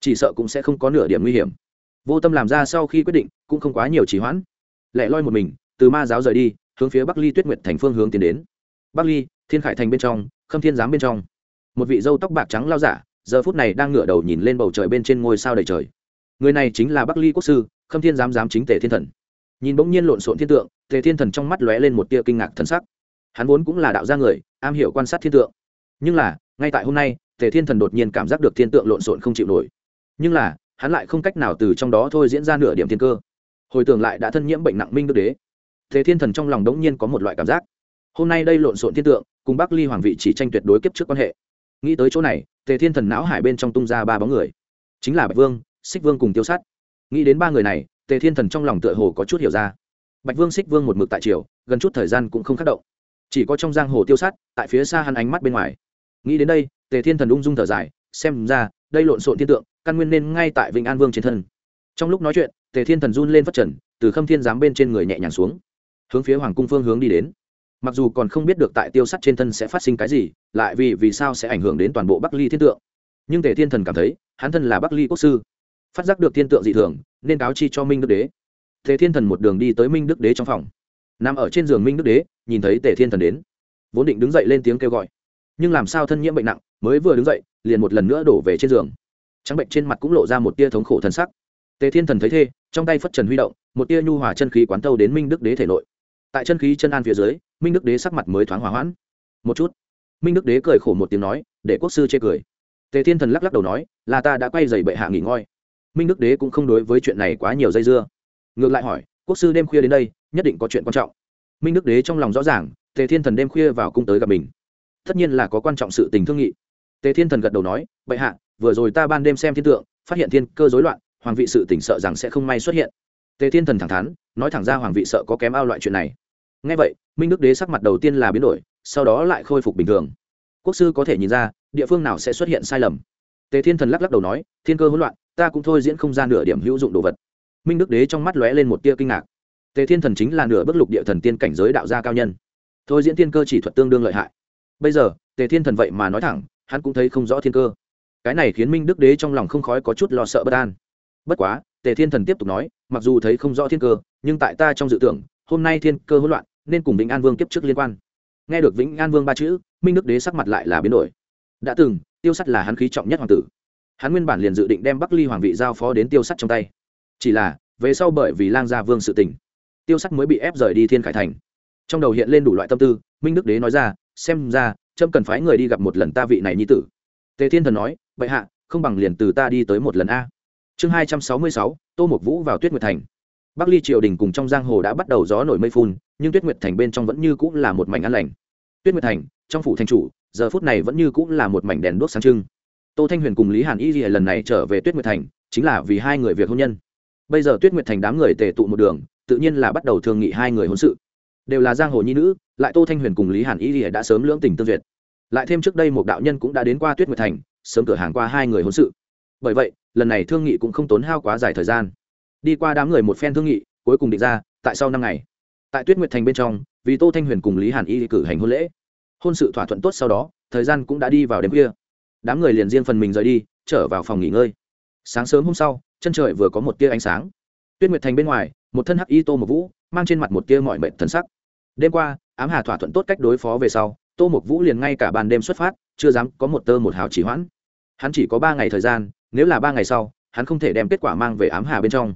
chỉ sợ cũng sẽ không có nửa điểm nguy hiểm. Vô tâm làm ra sau khi quyết định, cũng không quá nhiều trì hoãn. Lẻ loi một mình từ ma giáo rời đi, hướng phía bắc ly tuyết nguyệt thành phương hướng tiến đến. Bắc ly, thiên khải thành bên trong, khâm thiên giám bên trong. Một vị dâu tóc bạc trắng lao giả, giờ phút này đang ngửa đầu nhìn lên bầu trời bên trên ngôi sao đầy trời. Người này chính là bắc ly quốc sư, khâm thiên giám giám chính tề thiên thần. Nhìn bỗng nhiên lộn xộn thiên tượng, tề thiên thần trong mắt lóe lên một tia kinh ngạc thần sắc. Hắn vốn cũng là đạo gia người, am hiểu quan sát thiên tượng. Nhưng là, ngay tại hôm nay, tề thiên thần đột nhiên cảm giác được thiên tượng lộn xộn không chịu nổi. Nhưng là, hắn lại không cách nào từ trong đó thôi diễn ra nửa điểm thiên cơ. Hồi tưởng lại đã thân nhiễm bệnh nặng minh đức đế. Thế thiên thần trong lòng đống nhiên có một loại cảm giác. Hôm nay đây lộn xộn thiên tượng, cùng bắc ly hoàng vị chỉ tranh tuyệt đối kiếp trước quan hệ. Nghĩ tới chỗ này tề thiên thần não hải bên trong tung ra ba bóng người. Chính là bạch vương, xích vương cùng tiêu sát. Nghĩ đến ba người này tề thiên thần trong lòng tựa hồ có chút hiểu ra. Bạch vương, xích vương một mực tại triều, gần chút thời gian cũng không khắc động. Chỉ có trong giang hồ tiêu sát, tại phía xa hắn ánh mắt bên ngoài. Nghĩ đến đây tề thiên thần ung dung thở dài, xem ra, đây lộn xộn thiên tượng, căn nguyên nên ngay tại vịnh an vương trên thân. Trong lúc nói chuyện tề thiên thần run lên phát trần, từ khâm thiên giám bên trên người nhẹ nhàng xuống hướng phía hoàng cung phương hướng đi đến. Mặc dù còn không biết được tại tiêu sắt trên thân sẽ phát sinh cái gì, lại vì vì sao sẽ ảnh hưởng đến toàn bộ bắc ly thiên tượng. Nhưng tề thiên thần cảm thấy, hắn thân là bắc ly quốc sư, phát giác được thiên tượng dị thường, nên cáo chi cho minh đức đế. Tề thiên thần một đường đi tới minh đức đế trong phòng. Nằm ở trên giường minh đức đế, nhìn thấy tề thiên thần đến. Vốn định đứng dậy lên tiếng kêu gọi, nhưng làm sao thân nhiễm bệnh nặng, mới vừa đứng dậy, liền một lần nữa đổ về trên giường. Trắng bệnh trên mặt cũng lộ ra một tia thống khổ thân sắc. Tề thiên thần thấy thê trong tay phất trần huy động, một tia nhu hòa chân khí quán tâu đến minh đức đế thể nội tại chân khí chân an phía dưới, minh đức đế sắc mặt mới thoáng hòa hoãn. Một chút. Minh đức đế cười khổ một tiếng nói, để quốc sư chê cười. Tề thiên thần lắc lắc đầu nói, là ta đã quay dày bệ hạ nghỉ ngơi. Minh đức đế cũng không đối với chuyện này quá nhiều dây dưa. Ngược lại hỏi, quốc sư đêm khuya đến đây, nhất định có chuyện quan trọng. Minh đức đế trong lòng rõ ràng, tề thiên thần đêm khuya vào cung tới gặp mình. Tất nhiên là có quan trọng sự tình thương nghị. Tề thiên thần gật đầu nói, bệ hạ, vừa rồi ta ban đêm xem thiên tượng, phát hiện thiên cơ rối loạn, hoàng vị sự tỉnh sợ rằng sẽ không may xuất hiện. Tề thiên thần thẳng thắn nói thẳng ra hoàng vị sợ có kém ao loại chuyện này. Ngay vậy, minh đức đế sắc mặt đầu tiên là biến đổi, sau đó lại khôi phục bình thường. Quốc sư có thể nhìn ra, địa phương nào sẽ xuất hiện sai lầm. Tề thiên thần lắc lắc đầu nói, thiên cơ hỗn loạn, ta cũng thôi diễn không ra nửa điểm hữu dụng đồ vật. Minh đức đế trong mắt lóe lên một tia kinh ngạc. Tề thiên thần chính là nửa bức lục địa thần tiên cảnh giới đạo gia cao nhân. Thôi diễn thiên cơ chỉ thuật tương đương lợi hại. Bây giờ, tề thiên thần vậy mà nói thẳng, hắn cũng thấy không rõ thiên cơ. Cái này khiến minh đức đế trong lòng không khói có chút lo sợ bất an. Bất quá, tề thiên thần tiếp tục nói mặc dù thấy không rõ thiên cơ, nhưng tại ta trong dự tưởng, hôm nay thiên cơ hỗn loạn, nên cùng vĩnh an vương kiếp trước liên quan. Nghe được vĩnh an vương ba chữ, minh đức đế sắc mặt lại là biến đổi. Đã từng, tiêu sắt là hắn khí trọng nhất hoàng tử. Hắn nguyên bản liền dự định đem bắc ly hoàng vị giao phó đến tiêu sắt trong tay. Chỉ là, về sau bởi vì lang gia vương sự tình, tiêu sắt mới bị ép rời đi thiên khải thành. Trong đầu hiện lên đủ loại tâm tư, minh đức đế nói ra, xem ra trâm cần phái người đi gặp một lần ta vị này nhi tử. Tề thiên thần nói vậy hạ, không bằng liền từ ta đi tới một lần a chương hai trăm sáu mươi sáu, tô mục vũ vào tuyết nguyệt thành. Bắc ly triều đình cùng trong giang hồ đã bắt đầu gió nổi mây phun, nhưng tuyết nguyệt thành bên trong vẫn như cũng là một mảnh an lành. Tuyết nguyệt thành, trong phủ thành chủ, giờ phút này vẫn như cũng là một mảnh đèn đuốc sáng trưng. Tô thanh huyền cùng lý hàn y lần này trở về tuyết nguyệt thành, chính là vì hai người việc hôn nhân. Bây giờ tuyết nguyệt thành đám người tề tụ một đường, tự nhiên là bắt đầu thương nghị hai người hôn sự. Đều là giang hồ nhi nữ, lại tô thanh huyền cùng lý hàn y đã sớm lưỡng tình tương duyệt. Lại thêm trước đây một đạo nhân cũng đã đến qua tuyết nguyệt thành, sớm cửa hàng qua hai người hôn sự. Bởi vậy lần này thương nghị cũng không tốn hao quá dài thời gian. Đi qua đám người một phen thương nghị, cuối cùng định ra, tại sau năm ngày. Tại tuyết nguyệt thành bên trong, vì tô thanh huyền cùng lý hàn y cử hành hôn lễ. Hôn sự thỏa thuận tốt sau đó, thời gian cũng đã đi vào đêm khuya. Đám người liền riêng phần mình rời đi, trở vào phòng nghỉ ngơi. Sáng sớm hôm sau, chân trời vừa có một tia ánh sáng. Tuyết nguyệt thành bên ngoài, một thân hắc y tô một vũ, mang trên mặt một tia mọi mệnh thần sắc. Đêm qua, ám hà thỏa thuận tốt cách đối phó về sau, tô một vũ liền ngay cả ban đêm xuất phát, chưa dám có một tơ một hào chỉ hoãn. Hắn chỉ có ba ngày thời gian nếu là ba ngày sau, hắn không thể đem kết quả mang về ám hà bên trong.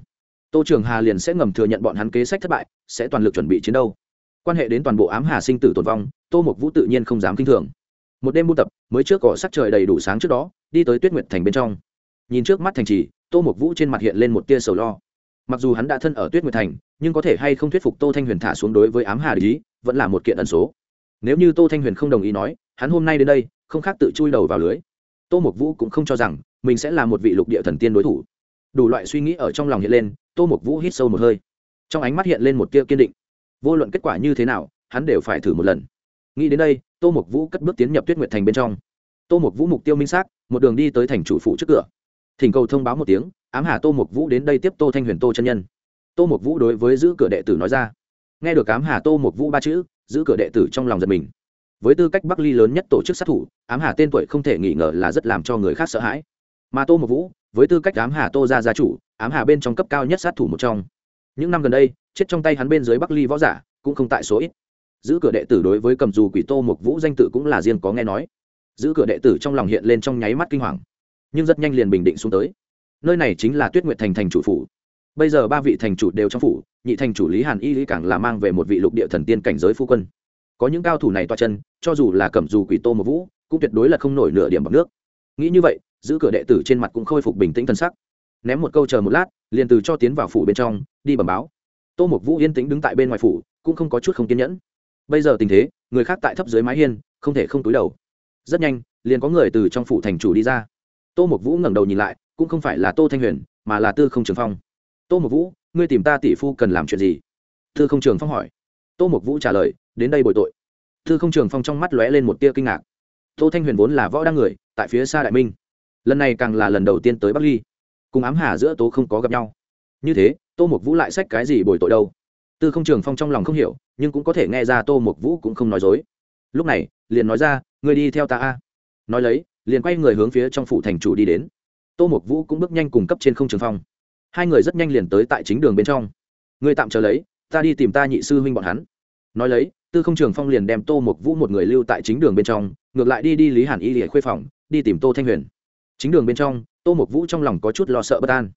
Tô trường hà liền sẽ ngầm thừa nhận bọn hắn kế sách thất bại, sẽ toàn lực chuẩn bị chiến đấu. Quan hệ đến toàn bộ ám hà sinh tử tồn vong, tô mục vũ tự nhiên không dám kinh thường. Một đêm buôn tập, mới trước cỏ sắc trời đầy đủ sáng trước đó, đi tới tuyết nguyệt thành bên trong. Nhìn trước mắt thành trì, tô mục vũ trên mặt hiện lên một tia sầu lo. Mặc dù hắn đã thân ở tuyết nguyệt thành, nhưng có thể hay không thuyết phục tô thanh huyền thả xuống đối với ám hà lý vẫn là một kiện ẩn số. Nếu như tô thanh huyền không đồng ý nói, hắn hôm nay đến đây, không khác tự chui đầu vào lưới. Tô mục vũ cũng không cho rằng mình sẽ là một vị lục địa thần tiên đối thủ. Đủ loại suy nghĩ ở trong lòng hiện lên, tô mục vũ hít sâu một hơi. Trong ánh mắt hiện lên một tia kiên định. Vô luận kết quả như thế nào, hắn đều phải thử một lần. Nghĩ đến đây, tô mục vũ cất bước tiến nhập tuyết nguyệt thành bên trong. Tô mục vũ mục tiêu minh xác, một đường đi tới thành chủ phủ trước cửa. Thỉnh cầu thông báo một tiếng, ám hà tô mục vũ đến đây tiếp tô thanh huyền tô chân nhân. Tô mục vũ đối với giữ cửa đệ tử nói ra. Nghe được ám hà tô mục vũ ba chữ, giữ cửa đệ tử trong lòng giật mình. Với tư cách bắc ly lớn nhất tổ chức sát thủ, ám hà tên tuổi không thể nghi ngờ là rất làm cho người khác sợ hãi mà tô một vũ với tư cách ám hà tô gia gia chủ, ám hà bên trong cấp cao nhất sát thủ một trong. Những năm gần đây, chết trong tay hắn bên dưới bắc ly võ giả cũng không tại số ít. Giữ cửa đệ tử đối với cầm dù quỷ tô một vũ danh tự cũng là riêng có nghe nói. Giữ cửa đệ tử trong lòng hiện lên trong nháy mắt kinh hoàng, nhưng rất nhanh liền bình định xuống tới. Nơi này chính là tuyết nguyệt thành thành chủ phủ. Bây giờ ba vị thành chủ đều trong phủ, nhị thành chủ lý hàn y lý càng là mang về một vị lục địa thần tiên cảnh giới phu quân. Có những cao thủ này toa chân, cho dù là cầm dù quỷ tô một vũ, cũng tuyệt đối là không nổi nửa điểm bằng nước. Nghĩ như vậy giữ cửa đệ tử trên mặt cũng khôi phục bình tĩnh thân sắc. Ném một câu chờ một lát, liền từ cho tiến vào phủ bên trong, đi bẩm báo. Tô mục vũ yên tĩnh đứng tại bên ngoài phủ, cũng không có chút không kiên nhẫn. Bây giờ tình thế, người khác tại thấp dưới mái hiên, không thể không túi đầu. Rất nhanh, liền có người từ trong phủ thành chủ đi ra. Tô mục vũ ngẩng đầu nhìn lại, cũng không phải là tô thanh huyền, mà là tư không trường phong. Tô mục vũ, ngươi tìm ta tỷ phu cần làm chuyện gì? Tư không trường phong hỏi. Tô mục vũ trả lời, đến đây bồi tội. Tư không trường phong trong mắt lóe lên một tia kinh ngạc. Tô thanh huyền vốn là võ đăng người, tại phía xa đại minh lần này càng là lần đầu tiên tới bắc ly cùng ám hà giữa tố không có gặp nhau như thế tô mục vũ lại sách cái gì bồi tội đâu tư không trường phong trong lòng không hiểu nhưng cũng có thể nghe ra tô mục vũ cũng không nói dối lúc này liền nói ra người đi theo ta a nói lấy liền quay người hướng phía trong phủ thành chủ đi đến tô mục vũ cũng bước nhanh cùng cấp trên không trường phong hai người rất nhanh liền tới tại chính đường bên trong người tạm chờ lấy ta đi tìm ta nhị sư huynh bọn hắn nói lấy tư không trường phong liền đem tô mục vũ một người lưu tại chính đường bên trong ngược lại đi đi lý hàn y lìa khuê phòng đi tìm tô thanh huyền chính đường bên trong, tô mục vũ trong lòng có chút lo sợ bất an.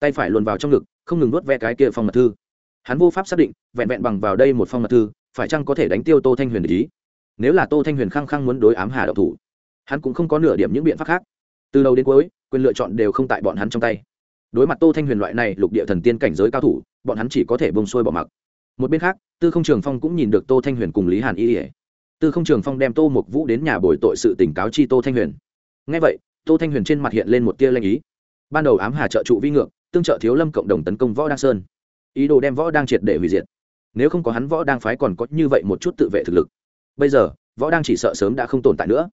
Tay phải luồn vào trong ngực, không ngừng nuốt ve cái kia phong mật thư. Hắn vô pháp xác định, vẹn vẹn bằng vào đây một phong mật thư, phải chăng có thể đánh tiêu tô thanh huyền để ý? Nếu là tô thanh huyền khăng khăng muốn đối ám hà đậu thủ, hắn cũng không có nửa điểm những biện pháp khác. Từ đầu đến cuối, quyền lựa chọn đều không tại bọn hắn trong tay. Đối mặt tô thanh huyền loại này lục địa thần tiên cảnh giới cao thủ, bọn hắn chỉ có thể bông xuôi bỏ mặc. Một bên khác, tư không trường phong cũng nhìn được tô thanh huyền cùng lý hàn y ỉa tư không trường phong đem tô mục vũ đến nhà bồi tội sự tỉnh cáo chi tô thanh huyền. Ngay vậy tô thanh huyền trên mặt hiện lên một tia lanh ý. Ban đầu ám hà trợ trụ vi ngược, tương trợ thiếu lâm cộng đồng tấn công võ đăng sơn. Ý đồ đem võ đang triệt để hủy diệt. Nếu không có hắn, võ đang phái còn có như vậy một chút tự vệ thực lực. Bây giờ, võ đang chỉ sợ sớm đã không tồn tại nữa.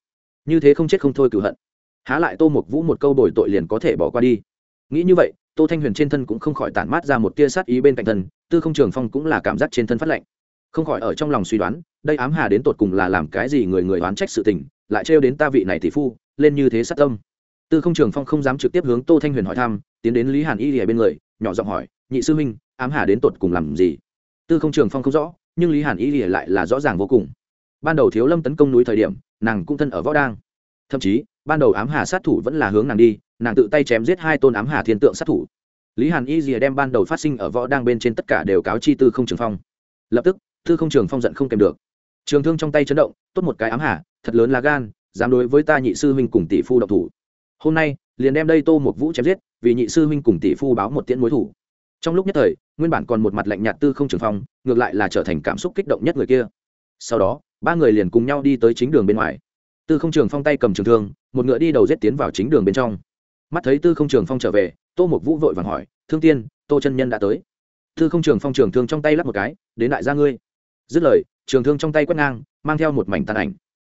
Như thế không chết không thôi cựu hận. Há lại tô mục vũ một câu bồi tội liền có thể bỏ qua đi. Nghĩ như vậy, tô thanh huyền trên thân cũng không khỏi tản mát ra một tia sát ý bên cạnh thân, tư không trường phong cũng là cảm giác trên thân phát lạnh. Không khỏi ở trong lòng suy đoán, đây ám hà đến tột cùng là làm cái gì người người oán trách sự tình, lại trêu đến ta vị này tỷ phu lên như thế sát tâm. Tư không trường phong không dám trực tiếp hướng tô thanh huyền hỏi thăm, tiến đến lý hàn y ở bên người, nhỏ giọng hỏi, nhị sư huynh, ám hà đến tột cùng làm gì? Tư không trường phong không rõ, nhưng lý hàn y lại là rõ ràng vô cùng. Ban đầu thiếu lâm tấn công núi thời điểm, nàng cũng thân ở võ đang. Thậm chí, ban đầu ám hà sát thủ vẫn là hướng nàng đi, nàng tự tay chém giết hai tôn ám hà thiên tượng sát thủ. Lý hàn y rìa đem ban đầu phát sinh ở võ đang bên trên tất cả đều cáo chi tư không trường phong. Lập tức, tư không trường phong giận không kèm được. Trường thương trong tay chấn động, tốt một cái ám hà, thật lớn là gan dám đối với ta nhị sư huynh cùng tỷ phu độc thủ. Hôm nay, liền đem đây tô một vũ chém giết, vì nhị sư huynh cùng tỷ phu báo một tiễn mối thủ. Trong lúc nhất thời, nguyên bản còn một mặt lạnh nhạt tư không trường phong, ngược lại là trở thành cảm xúc kích động nhất người kia. Sau đó, ba người liền cùng nhau đi tới chính đường bên ngoài. Tư không trường phong tay cầm trường thương, một ngựa đi đầu rết tiến vào chính đường bên trong. Mắt thấy tư không trường phong trở về, tô một vũ vội vàng hỏi, thương tiên, tô chân nhân đã tới? Tư không trường phong trường thương trong tay lắp một cái, đến đại gia ngươi. Dứt lời, trường thương trong tay quét ngang, mang theo một mảnh tàn ảnh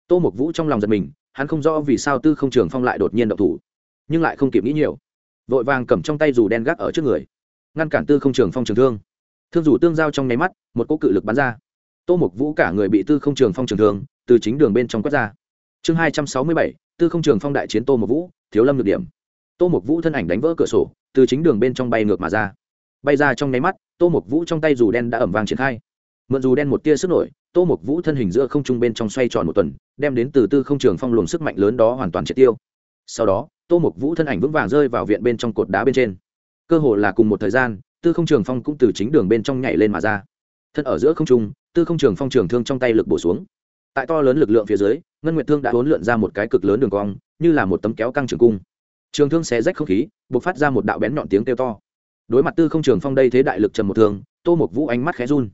tô Mục vũ trong lòng giật mình, hắn không rõ vì sao tư không trường phong lại đột nhiên động thủ, nhưng lại không kịp nghĩ nhiều. Vội vàng cầm trong tay dù đen gác ở trước người, ngăn cản tư không trường phong trường thương. Thương dù tương giao trong nháy mắt, một cỗ cự lực bắn ra. Tô mục vũ cả người bị tư không trường phong trường thương từ chính đường bên trong quét ra. Chương hai trăm sáu mươi bảy, tư không trường phong đại chiến tô mục vũ, thiếu lâm được điểm. Tô mục vũ thân ảnh đánh vỡ cửa sổ, từ chính đường bên trong bay ngược mà ra. Bay ra trong nháy mắt, tô mục vũ trong tay dù đen đã ẩm vàng triển khai. Mượn dù đen một tia sức nổi tô mục vũ thân hình giữa không trung bên trong xoay tròn một tuần đem đến từ tư không trường phong luồng sức mạnh lớn đó hoàn toàn triệt tiêu. Sau đó tô mục vũ thân ảnh vững vàng rơi vào viện bên trong cột đá bên trên. Cơ hồ là cùng một thời gian tư không trường phong cũng từ chính đường bên trong nhảy lên mà ra. Thân ở giữa không trung tư không trường phong trường thương trong tay lực bổ xuống. Tại to lớn lực lượng phía dưới ngân nguyệt thương đã huấn lượn ra một cái cực lớn đường cong như là một tấm kéo căng trường cung. Trường thương xé rách không khí buộc phát ra một đạo bén nhọn tiếng kêu to. Đối mặt tư không trường phong đây thế đại lực trầm một thường, tô mục vũ ánh mắt khẽ run.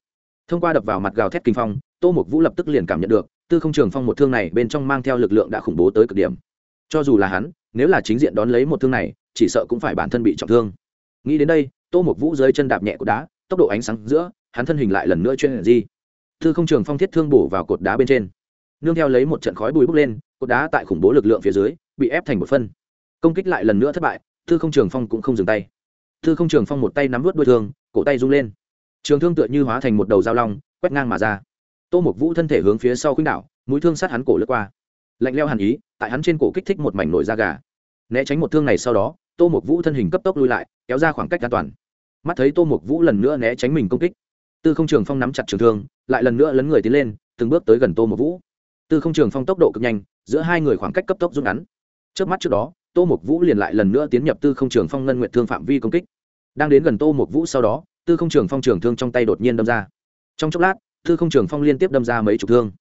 Thông qua đập vào mặt gào thét kinh phong tô mục vũ lập tức liền cảm nhận được, tư không trường phong một thương này bên trong mang theo lực lượng đã khủng bố tới cực điểm. Cho dù là hắn, nếu là chính diện đón lấy một thương này, chỉ sợ cũng phải bản thân bị trọng thương. Nghĩ đến đây, tô mục vũ dưới chân đạp nhẹ của đá, tốc độ ánh sáng giữa, hắn thân hình lại lần nữa chuyên di. Tư không trường phong thiết thương bổ vào cột đá bên trên. Nương theo lấy một trận khói bùi bốc lên, cột đá tại khủng bố lực lượng phía dưới, bị ép thành một phân. Công kích lại lần nữa thất bại, Tư không trường phong cũng không dừng tay. Tư không trường phong một tay nắm vớt đuôi thương, cổ tay rung lên. Trường thương tựa như hóa thành một đầu dao long, quét ngang mà ra tô mục vũ thân thể hướng phía sau khuynh đảo, mũi thương sát hắn cổ lướt qua. Lạnh leo hàn ý, tại hắn trên cổ kích thích một mảnh nổi da gà. Né tránh một thương này sau đó, tô mục vũ thân hình cấp tốc lui lại, kéo ra khoảng cách an toàn. Mắt thấy tô mục vũ lần nữa né tránh mình công kích, tư không trường phong nắm chặt trường thương, lại lần nữa lấn người tiến lên, từng bước tới gần tô mục vũ. Tư không trường phong tốc độ cực nhanh, giữa hai người khoảng cách cấp tốc rút ngắn. Trước mắt trước đó, tô mục vũ liền lại lần nữa tiến nhập tư không trường phong ngân nguyện thương phạm vi công kích. Đang đến gần tô mục vũ sau đó, tư không trường phong trường thương trong tay đột nhiên đâm ra. Trong chốc lát tư không trường phong liên tiếp đâm ra mấy chục thương.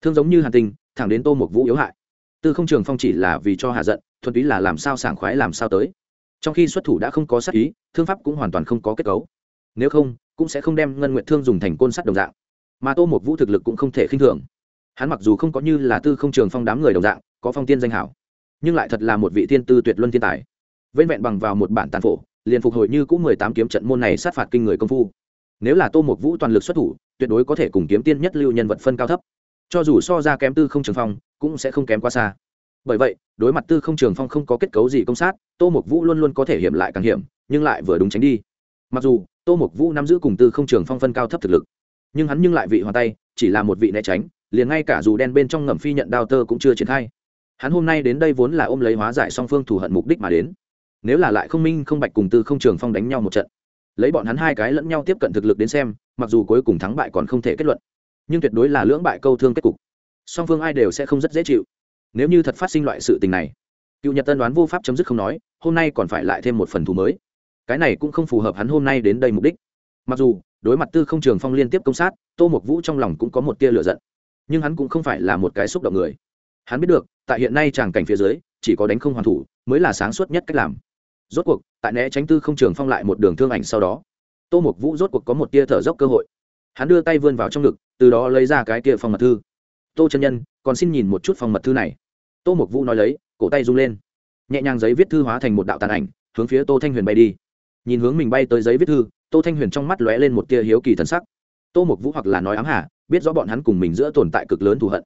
Thương giống như hàn tinh, thẳng đến tô mục vũ yếu hại. Tư không trường phong chỉ là vì cho hạ giận thuần túy là làm sao sảng khoái làm sao tới. Trong khi xuất thủ đã không có sát ý thương pháp cũng hoàn toàn không có kết cấu. Nếu không cũng sẽ không đem ngân nguyện thương dùng thành côn sắt đồng dạng. Mà tô một vũ thực lực cũng không thể khinh thường. Hắn mặc dù không có như là tư không trường phong đám người đồng dạng có phong tiên danh hảo nhưng lại thật là một vị tiên tư tuyệt luân thiên tài. Vên vẹn bằng vào một bản tàn phổ liền phục hồi như cũng mười tám kiếm trận môn này sát phạt kinh người công phu. Nếu là tô một vũ toàn lực xuất thủ tuyệt đối có thể cùng kiếm tiên nhất lưu nhân vật phân cao thấp. Cho dù so ra kém tư không trường phong, cũng sẽ không kém quá xa. Bởi vậy, đối mặt tư không trường phong không có kết cấu gì công sát, tô mục vũ luôn luôn có thể hiểm lại càng hiểm, nhưng lại vừa đúng tránh đi. Mặc dù, tô mục vũ nắm giữ cùng tư không trường phong phân cao thấp thực lực, nhưng hắn nhưng lại vị hoàn tay, chỉ là một vị né tránh, liền ngay cả dù đen bên trong ngầm phi nhận đao tơ cũng chưa triển khai. Hắn hôm nay đến đây vốn là ôm lấy hóa giải song phương thù hận mục đích mà đến. Nếu là lại không minh không bạch cùng tư không trường phong đánh nhau một trận lấy bọn hắn hai cái lẫn nhau tiếp cận thực lực đến xem, mặc dù cuối cùng thắng bại còn không thể kết luận, nhưng tuyệt đối là lưỡng bại câu thương kết cục. Song phương ai đều sẽ không rất dễ chịu. Nếu như thật phát sinh loại sự tình này, cựu nhật tân đoán vô pháp chấm dứt không nói, hôm nay còn phải lại thêm một phần thù mới. Cái này cũng không phù hợp hắn hôm nay đến đây mục đích. Mặc dù, đối mặt tư không trường phong liên tiếp công sát, tô mục vũ trong lòng cũng có một tia lửa giận, nhưng hắn cũng không phải là một cái xúc động người. Hắn biết được, tại hiện nay tràng cảnh phía dưới, chỉ có đánh không hoàn thủ, mới là sáng suốt nhất cách làm rốt cuộc, tại né tránh tư không trường phong lại một đường thương ảnh sau đó, tô mục vũ rốt cuộc có một tia thở dốc cơ hội. Hắn đưa tay vươn vào trong ngực, từ đó lấy ra cái kia phong mật thư. Tô chân nhân, còn xin nhìn một chút phong mật thư này. Tô mục vũ nói lấy, cổ tay rung lên. Nhẹ nhàng giấy viết thư hóa thành một đạo tàn ảnh, hướng phía tô thanh huyền bay đi. Nhìn hướng mình bay tới giấy viết thư, tô thanh huyền trong mắt lóe lên một tia hiếu kỳ thân sắc. Tô mục vũ hoặc là nói ám hà, biết rõ bọn hắn cùng mình giữa tồn tại cực lớn thù hận.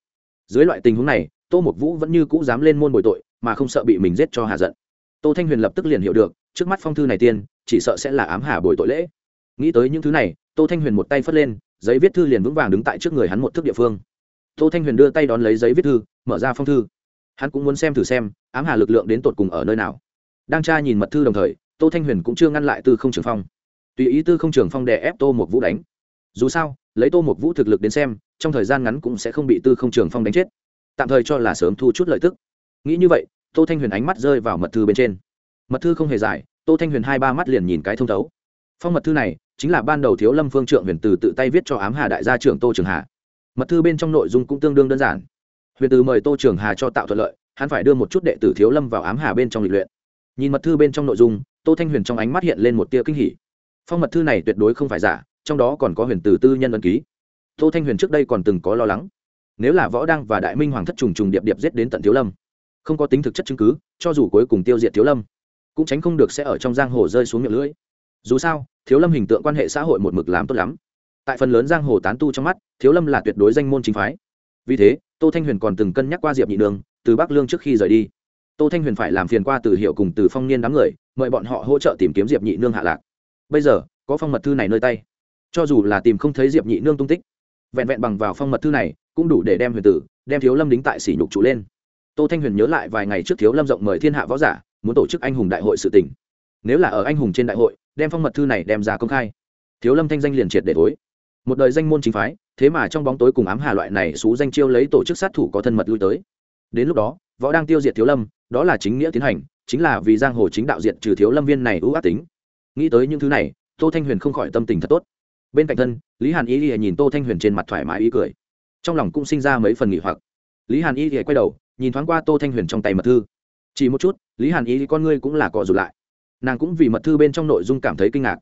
Dưới loại tình huống này, tô mục vũ vẫn như cũ dám lên môn bồi tội, mà không sợ bị mình giết cho hà giận tô thanh huyền lập tức liền hiểu được, trước mắt phong thư này tiên, chỉ sợ sẽ là ám hà bồi tội lễ. Nghĩ tới những thứ này, tô thanh huyền một tay phất lên, giấy viết thư liền vững vàng đứng tại trước người hắn một thước địa phương. Tô thanh huyền đưa tay đón lấy giấy viết thư, mở ra phong thư. Hắn cũng muốn xem thử xem, ám hà lực lượng đến tột cùng ở nơi nào. Đang tra nhìn mật thư đồng thời, tô thanh huyền cũng chưa ngăn lại tư không trường phong. Tùy ý tư không trường phong đè ép tô một vũ đánh. Dù sao, lấy tô một vũ thực lực đến xem, trong thời gian ngắn cũng sẽ không bị tư không trường phong đánh chết. Tạm thời cho là sớm thu chút lợi tức. Nghĩ như vậy tô thanh huyền ánh mắt rơi vào mật thư bên trên. Mật thư không hề dài, tô thanh huyền hai ba mắt liền nhìn cái thông thấu. Phong mật thư này chính là ban đầu thiếu lâm phương trượng huyền từ tự tay viết cho ám hà đại gia trưởng tô trường hà. Mật thư bên trong nội dung cũng tương đương đơn giản. Huyền từ mời tô trường hà cho tạo thuận lợi, hắn phải đưa một chút đệ tử thiếu lâm vào ám hà bên trong lịch luyện. Nhìn mật thư bên trong nội dung, tô thanh huyền trong ánh mắt hiện lên một tia kinh hỉ. Phong mật thư này tuyệt đối không phải giả, trong đó còn có huyền từ tư nhân ân ký. Tô thanh huyền trước đây còn từng có lo lắng. Nếu là võ đăng và đại minh hoàng thất trùng trùng điệp điệp giết đến tận thiếu lâm không có tính thực chất chứng cứ, cho dù cuối cùng tiêu diệt thiếu lâm, cũng tránh không được sẽ ở trong giang hồ rơi xuống miệng lưỡi. Dù sao, thiếu lâm hình tượng quan hệ xã hội một mực làm tốt lắm. Tại phần lớn giang hồ tán tu trong mắt, thiếu lâm là tuyệt đối danh môn chính phái. Vì thế, tô thanh huyền còn từng cân nhắc qua diệp nhị đường, từ bắc lương trước khi rời đi. Tô thanh huyền phải làm phiền qua từ hiệu cùng từ phong niên đám người, mời bọn họ hỗ trợ tìm kiếm diệp nhị nương hạ lạc. Bây giờ, có phong mật thư này nơi tay. Cho dù là tìm không thấy diệp nhị nương tung tích, vẹn vẹn bằng vào phong mật thư này, cũng đủ để đem huyền tử, đem thiếu lâm đính tại sỉ nhục trụ lên tô thanh huyền nhớ lại vài ngày trước thiếu lâm rộng mời thiên hạ võ giả, muốn tổ chức anh hùng đại hội sự tỉnh nếu là ở anh hùng trên đại hội, đem phong mật thư này đem ra công khai. Thiếu lâm thanh danh liền triệt để tối. Một đời danh môn chính phái, thế mà trong bóng tối cùng ám hà loại này xú danh chiêu lấy tổ chức sát thủ có thân mật lui tới. Đến lúc đó, võ đang tiêu diệt thiếu lâm, đó là chính nghĩa tiến hành, chính là vì giang hồ chính đạo diệt trừ thiếu lâm viên này ưu ác tính. Nghĩ tới những thứ này, tô thanh huyền không khỏi tâm tình thật tốt. Bên cạnh thân, lý hàn y y nhìn tô thanh huyền trên mặt thoải mái ý cười. Trong lòng cũng sinh ra mấy phần nghỉ hoặc. Lý hàn y y quay đầu nhìn thoáng qua tô thanh huyền trong tay mật thư. Chỉ một chút, lý hàn y con ngươi cũng là cọ rụt lại. Nàng cũng vì mật thư bên trong nội dung cảm thấy kinh ngạc.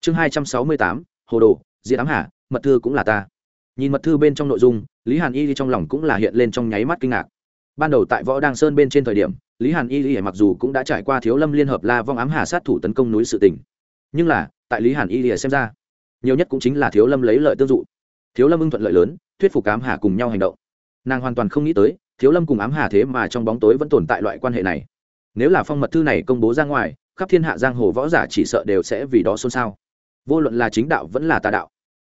Chương hai trăm sáu mươi tám, hồ đồ diễn ám hà, mật thư cũng là ta. Nhìn mật thư bên trong nội dung, lý hàn y trong lòng cũng là hiện lên trong nháy mắt kinh ngạc. Ban đầu tại võ đăng sơn bên trên thời điểm, lý hàn y mặc dù cũng đã trải qua thiếu lâm liên hợp la vong ám hà sát thủ tấn công núi sự tỉnh nhưng là, tại lý hàn y xem ra, nhiều nhất cũng chính là thiếu lâm lấy lợi tương dụ. Thiếu lâm ưng thuận lợi lớn, thuyết phục ám hà cùng nhau hành động. Nàng hoàn toàn không nghĩ tới thiếu lâm cùng ám hà thế mà trong bóng tối vẫn tồn tại loại quan hệ này. Nếu là phong mật thư này công bố ra ngoài, khắp thiên hạ giang hồ võ giả chỉ sợ đều sẽ vì đó xôn xao. Vô luận là chính đạo vẫn là tà đạo.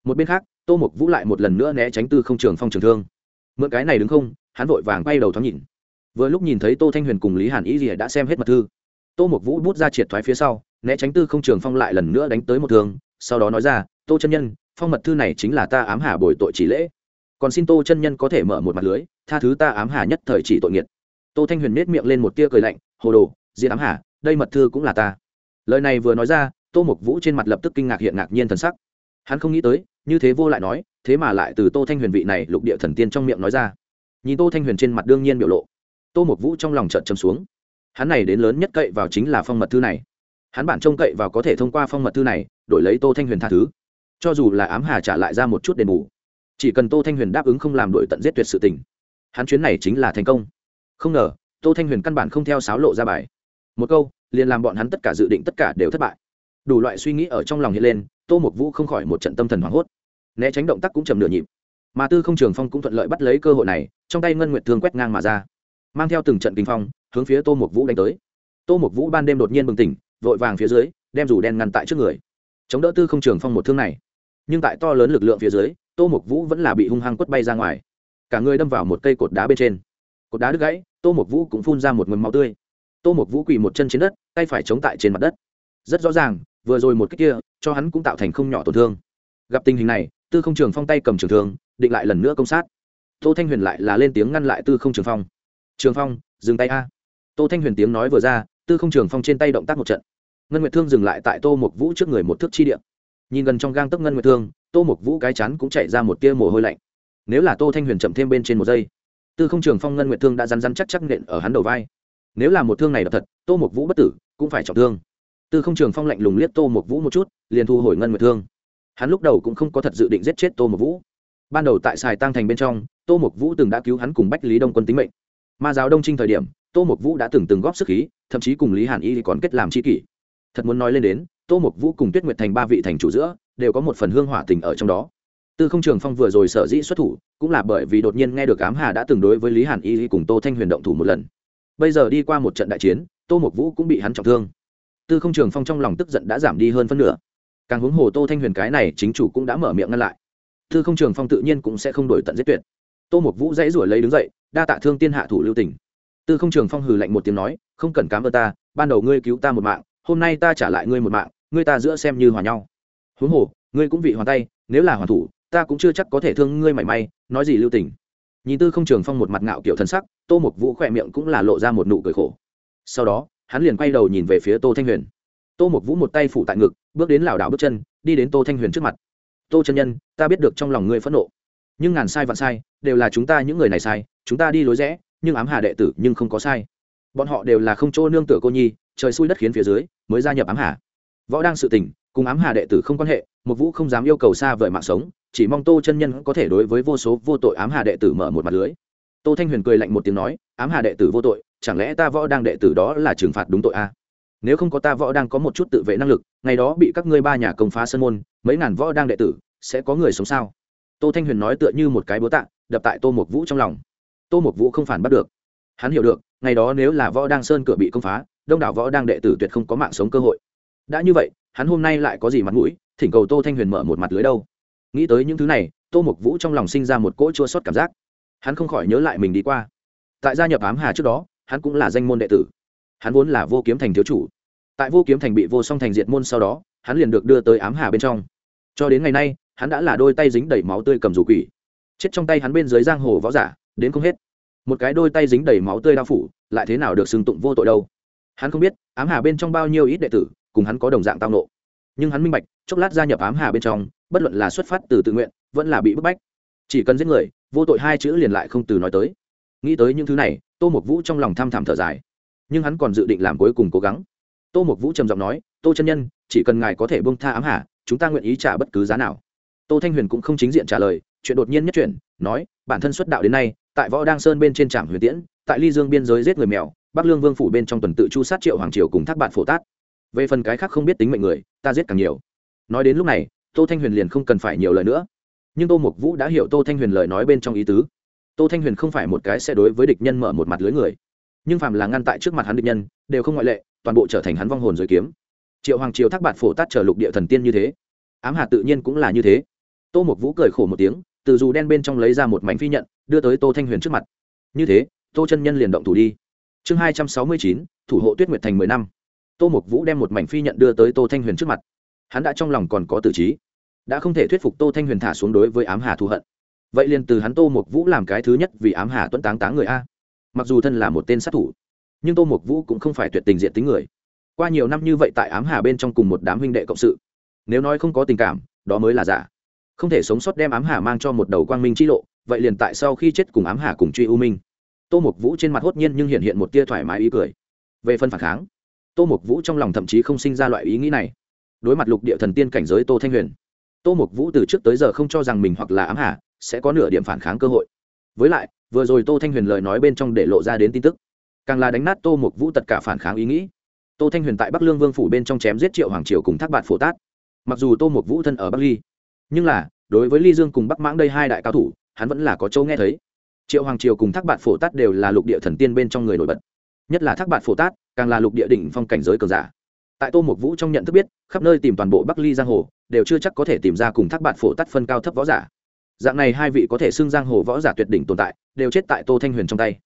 Một bên khác, tô mục vũ lại một lần nữa né tránh tư không trường phong trường thương. Mượn cái này đứng không, hắn vội vàng bay đầu thoáng nhìn. Vừa lúc nhìn thấy tô thanh huyền cùng lý hàn ý rìa đã xem hết mật thư. Tô mục vũ bút ra triệt thoái phía sau, né tránh tư không trường phong lại lần nữa đánh tới một thương, sau đó nói ra, tô chân nhân, phong mật thư này chính là ta ám hà bồi tội chỉ lễ. Còn xin tô chân nhân có thể mở một mặt lưới tha thứ ta ám hà nhất thời chỉ tội nghiệt. Tô thanh huyền nết miệng lên một tia cười lạnh, hồ đồ, diệt ám hà, đây mật thư cũng là ta. Lời này vừa nói ra, tô mục vũ trên mặt lập tức kinh ngạc hiện ngạc nhiên thần sắc. Hắn không nghĩ tới, như thế vô lại nói, thế mà lại từ tô thanh huyền vị này lục địa thần tiên trong miệng nói ra. Nhìn tô thanh huyền trên mặt đương nhiên biểu lộ, tô mục vũ trong lòng trợn châm xuống. Hắn này đến lớn nhất cậy vào chính là phong mật thư này. Hắn bản trông cậy vào có thể thông qua phong mật thư này, đổi lấy tô thanh huyền tha thứ. Cho dù là ám hà trả lại ra một chút đền bù, chỉ cần tô thanh huyền đáp ứng không làm đội tận giết tuyệt sự tình hắn chuyến này chính là thành công. Không ngờ, tô thanh huyền căn bản không theo sáo lộ ra bài. Một câu, liền làm bọn hắn tất cả dự định tất cả đều thất bại. Đủ loại suy nghĩ ở trong lòng hiện lên, tô mục vũ không khỏi một trận tâm thần hoảng hốt. Né tránh động tác cũng chầm nửa nhịp. Mà tư không trường phong cũng thuận lợi bắt lấy cơ hội này, trong tay ngân nguyệt thương quét ngang mà ra. Mang theo từng trận kinh phong, hướng phía tô mục vũ đánh tới. Tô mục vũ ban đêm đột nhiên bừng tỉnh, vội vàng phía dưới, đem rủ đen ngăn tại trước người. Chống đỡ tư không trường phong một thương này. Nhưng tại to lớn lực lượng phía dưới, tô mục vũ vẫn là bị hung hăng quất bay ra ngoài cả người đâm vào một cây cột đá bên trên. Cột đá đứt gãy, tô mục vũ cũng phun ra một mầm máu tươi. Tô mục vũ quỳ một chân trên đất, tay phải chống tại trên mặt đất. Rất rõ ràng, vừa rồi một cách kia, cho hắn cũng tạo thành không nhỏ tổn thương. Gặp tình hình này, tư không trường phong tay cầm trường thương, định lại lần nữa công sát. Tô thanh huyền lại là lên tiếng ngăn lại tư không trường phong. Trường phong, dừng tay a. Tô thanh huyền tiếng nói vừa ra, tư không trường phong trên tay động tác một trận. Ngân nguyệt thương dừng lại tại tô mục vũ trước người một thước chi điện nhìn gần trong gang tấc ngân nguyệt thương, tô mục vũ cái chắn cũng chạy ra một tia mồ hôi lạnh nếu là tô thanh huyền chậm thêm bên trên một giây, tư không trường phong ngân nguyệt thương đã rắn rắn chắc chắc nện ở hắn đầu vai. nếu là một thương này đập thật, tô mục vũ bất tử, cũng phải trọng thương. tư không trường phong lạnh lùng liếc tô mục vũ một chút, liền thu hồi ngân nguyệt thương. hắn lúc đầu cũng không có thật dự định giết chết tô mục vũ. ban đầu tại sài tăng thành bên trong, tô mục vũ từng đã cứu hắn cùng bách lý đông quân tính mệnh. ma giáo đông trinh thời điểm, tô mục vũ đã từng từng góp sức khí, thậm chí cùng lý hàn y còn kết làm c h i kỷ. thật muốn nói lên đến, tô mục vũ cùng tuyết nguyệt thành ba vị thành chủ giữa, đều có một phần hương hỏa tình ở trong đó tư không trường phong vừa rồi sở dĩ xuất thủ, cũng là bởi vì đột nhiên nghe được ám hà đã từng đối với lý hàn y cùng tô thanh huyền động thủ một lần. Bây giờ đi qua một trận đại chiến, tô mục vũ cũng bị hắn trọng thương. Tư không trường phong trong lòng tức giận đã giảm đi hơn phân nửa. Càng huống hồ tô thanh huyền cái này chính chủ cũng đã mở miệng ngăn lại. Tư không trường phong tự nhiên cũng sẽ không đổi tận giết tuyệt. Tô mục vũ dãy ruổi lấy đứng dậy, đa tạ thương tiên hạ thủ lưu tỉnh tư không trường phong hừ lạnh một tiếng nói, không cần cám ơn ta, ban đầu ngươi cứu ta một mạng, hôm nay ta trả lại ngươi một mạng, ngươi ta giữa xem như hòa nhau. Huống hồ, ngươi cũng vị hoàn tay, nếu là hoàn thủ ta cũng chưa chắc có thể thương ngươi mảy may, nói gì lưu tình. Nhìn tư không trường phong một mặt ngạo kiểu thân sắc, tô mục vũ khỏe miệng cũng là lộ ra một nụ cười khổ. Sau đó, hắn liền quay đầu nhìn về phía tô thanh huyền. Tô mục vũ một tay phủ tại ngực, bước đến lảo đảo bước chân, đi đến tô thanh huyền trước mặt. Tô chân nhân, ta biết được trong lòng ngươi phẫn nộ, nhưng ngàn sai vạn sai, đều là chúng ta những người này sai, chúng ta đi lối rẽ, nhưng ám hà đệ tử nhưng không có sai. Bọn họ đều là không chỗ nương tựa cô nhi, trời xui đất khiến phía dưới, mới gia nhập ám hà võ đang sự tình, cùng ám hà đệ tử không quan hệ, một vũ không dám yêu cầu xa vời mạng sống, chỉ mong tô chân nhân có thể đối với vô số vô tội ám hà đệ tử mở một mặt lưới. Tô thanh huyền cười lạnh một tiếng nói, ám hà đệ tử vô tội, chẳng lẽ ta võ đang đệ tử đó là trừng phạt đúng tội a à? nếu không có ta võ đang có một chút tự vệ năng lực, ngày đó bị các ngươi ba nhà công phá sân môn, mấy ngàn võ đang đệ tử, sẽ có người sống sao? Tô thanh huyền nói tựa như một cái búa tạ, đập tại tô mục vũ trong lòng. Tô mục vũ không phản bắt được. Hắn hiểu được, ngày đó nếu là võ đang sơn cửa bị công phá, đông đảo võ đang đệ tử tuyệt không có mạng sống cơ hội đã như vậy, hắn hôm nay lại có gì mặt mũi, thỉnh cầu tô thanh huyền mở một mặt lưới đâu. Nghĩ tới những thứ này, tô mục vũ trong lòng sinh ra một cỗ chua sót cảm giác. Hắn không khỏi nhớ lại mình đi qua. Tại gia nhập ám hà trước đó, hắn cũng là danh môn đệ tử. Hắn vốn là vô kiếm thành thiếu chủ. Tại vô kiếm thành bị vô song thành diệt môn sau đó, hắn liền được đưa tới ám hà bên trong. Cho đến ngày nay, hắn đã là đôi tay dính đầy máu tươi cầm rủ quỷ. Chết trong tay hắn bên dưới giang hồ võ giả, đến không hết. Một cái đôi tay dính đầy máu tươi đao phủ, lại thế nào được xưng tụng vô tội đâu? Hắn không biết, ám hà bên trong bao nhiêu ít đệ tử cùng hắn có đồng dạng tao nộ. Nhưng hắn minh bạch, chốc lát gia nhập ám hà bên trong, bất luận là xuất phát từ tự nguyện, vẫn là bị bức bách. Chỉ cần giết người, vô tội hai chữ liền lại không từ nói tới. Nghĩ tới những thứ này, tô mục vũ trong lòng tham thảm thở dài. Nhưng hắn còn dự định làm cuối cùng cố gắng. Tô mục vũ trầm giọng nói, tô chân nhân, chỉ cần ngài có thể bông tha ám hà, chúng ta nguyện ý trả bất cứ giá nào. Tô thanh huyền cũng không chính diện trả lời, chuyện đột nhiên nhất chuyện nói, bản thân xuất đạo đến nay, tại võ đăng sơn bên trên trạm huyền tiễn, tại ly dương biên giới giết người mèo, bắc lương vương phủ bên trong tuần tự chu sát triệu hoàng triều cùng thác bạn phổ tát về phần cái khác không biết tính mệnh người, ta giết càng nhiều. Nói đến lúc này, tô thanh huyền liền không cần phải nhiều lời nữa. Nhưng tô mục vũ đã hiểu tô thanh huyền lời nói bên trong ý tứ. Tô thanh huyền không phải một cái sẽ đối với địch nhân mở một mặt lưới người. Nhưng phàm là ngăn tại trước mặt hắn địch nhân, đều không ngoại lệ, toàn bộ trở thành hắn vong hồn giới kiếm. Triệu hoàng triều thác bạt phổ tát trở lục địa thần tiên như thế. Ám hà tự nhiên cũng là như thế. Tô mục vũ cười khổ một tiếng, từ dù đen bên trong lấy ra một mảnh phi nhận, đưa tới tô thanh huyền trước mặt. Như thế, tô chân nhân liền động thủ đi. Chương hai trăm sáu mươi chín, thủ hộ tuyết nguyệt thành mười năm tô mục vũ đem một mảnh phi nhận đưa tới tô thanh huyền trước mặt. Hắn đã trong lòng còn có tử trí, đã không thể thuyết phục tô thanh huyền thả xuống đối với ám hà thù hận. Vậy liền từ hắn tô mục vũ làm cái thứ nhất vì ám hà tuấn táng táng người a. Mặc dù thân là một tên sát thủ, nhưng tô mục vũ cũng không phải tuyệt tình diện tính người. Qua nhiều năm như vậy tại ám hà bên trong cùng một đám huynh đệ cộng sự, nếu nói không có tình cảm, đó mới là giả. Không thể sống sót đem ám hà mang cho một đầu quang minh chi lộ, vậy liền tại sau khi chết cùng ám hà cùng truy u minh. Tô mục vũ trên mặt hốt nhiên nhưng hiện hiện một tia thoải mái ý cười. Về phần phản kháng tô mục vũ trong lòng thậm chí không sinh ra loại ý nghĩ này. Đối mặt lục địa thần tiên cảnh giới tô thanh huyền, tô mục vũ từ trước tới giờ không cho rằng mình hoặc là ám hà, sẽ có nửa điểm phản kháng cơ hội. Với lại, vừa rồi tô thanh huyền lời nói bên trong để lộ ra đến tin tức, càng là đánh nát tô mục vũ tất cả phản kháng ý nghĩ. Tô thanh huyền tại bắc lương vương phủ bên trong chém giết triệu hoàng triều cùng thác bạn phổ tát. Mặc dù tô mục vũ thân ở bắc ly, nhưng là, đối với ly dương cùng bắc mãng đây hai đại cao thủ, hắn vẫn là có châu nghe thấy. Triệu hoàng triều cùng thác bạn phổ tát đều là lục địa thần tiên bên trong người nổi bật nhất là thác bạn phổ tát, càng là lục địa đỉnh phong cảnh giới cường giả. Tại tô mục vũ trong nhận thức biết, khắp nơi tìm toàn bộ bắc ly giang hồ, đều chưa chắc có thể tìm ra cùng thác bạn phổ tát phân cao thấp võ giả. Dạng này hai vị có thể xưng giang hồ võ giả tuyệt đỉnh tồn tại, đều chết tại tô thanh huyền trong tay.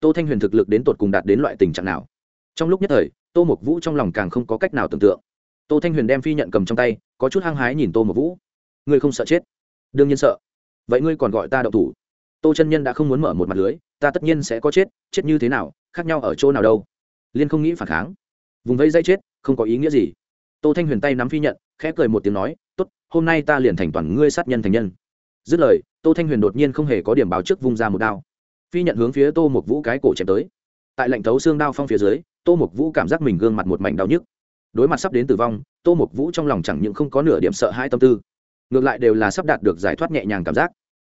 Tô thanh huyền thực lực đến tột cùng đạt đến loại tình trạng nào? Trong lúc nhất thời, tô mục vũ trong lòng càng không có cách nào tưởng tượng. Tô thanh huyền đem phi nhận cầm trong tay, có chút hăng hái nhìn tô mục vũ. Ngươi không sợ chết? Đương nhiên sợ. Vậy ngươi còn gọi ta đậu thủ. Tô chân nhân đã không muốn mở một mặt lưới ta tất nhiên sẽ có chết chết như thế nào, khác nhau ở chỗ nào đâu. Liên không nghĩ phản kháng. Vùng vây dây chết, không có ý nghĩa gì. Tô thanh huyền tay nắm phi nhận, khẽ cười một tiếng nói, tốt, hôm nay ta liền thành toàn ngươi sát nhân thành nhân. Dứt lời, tô thanh huyền đột nhiên không hề có điểm báo trước vung ra một đao. Phi nhận hướng phía tô một vũ cái cổ chém tới. Tại lệnh thấu xương đao phong phía dưới, tô một vũ cảm giác mình gương mặt một mảnh đau nhức. Đối mặt sắp đến tử vong, tô một vũ trong lòng chẳng những không có nửa điểm sợ hãi tâm tư, ngược lại đều là sắp đạt được giải thoát nhẹ nhàng cảm giác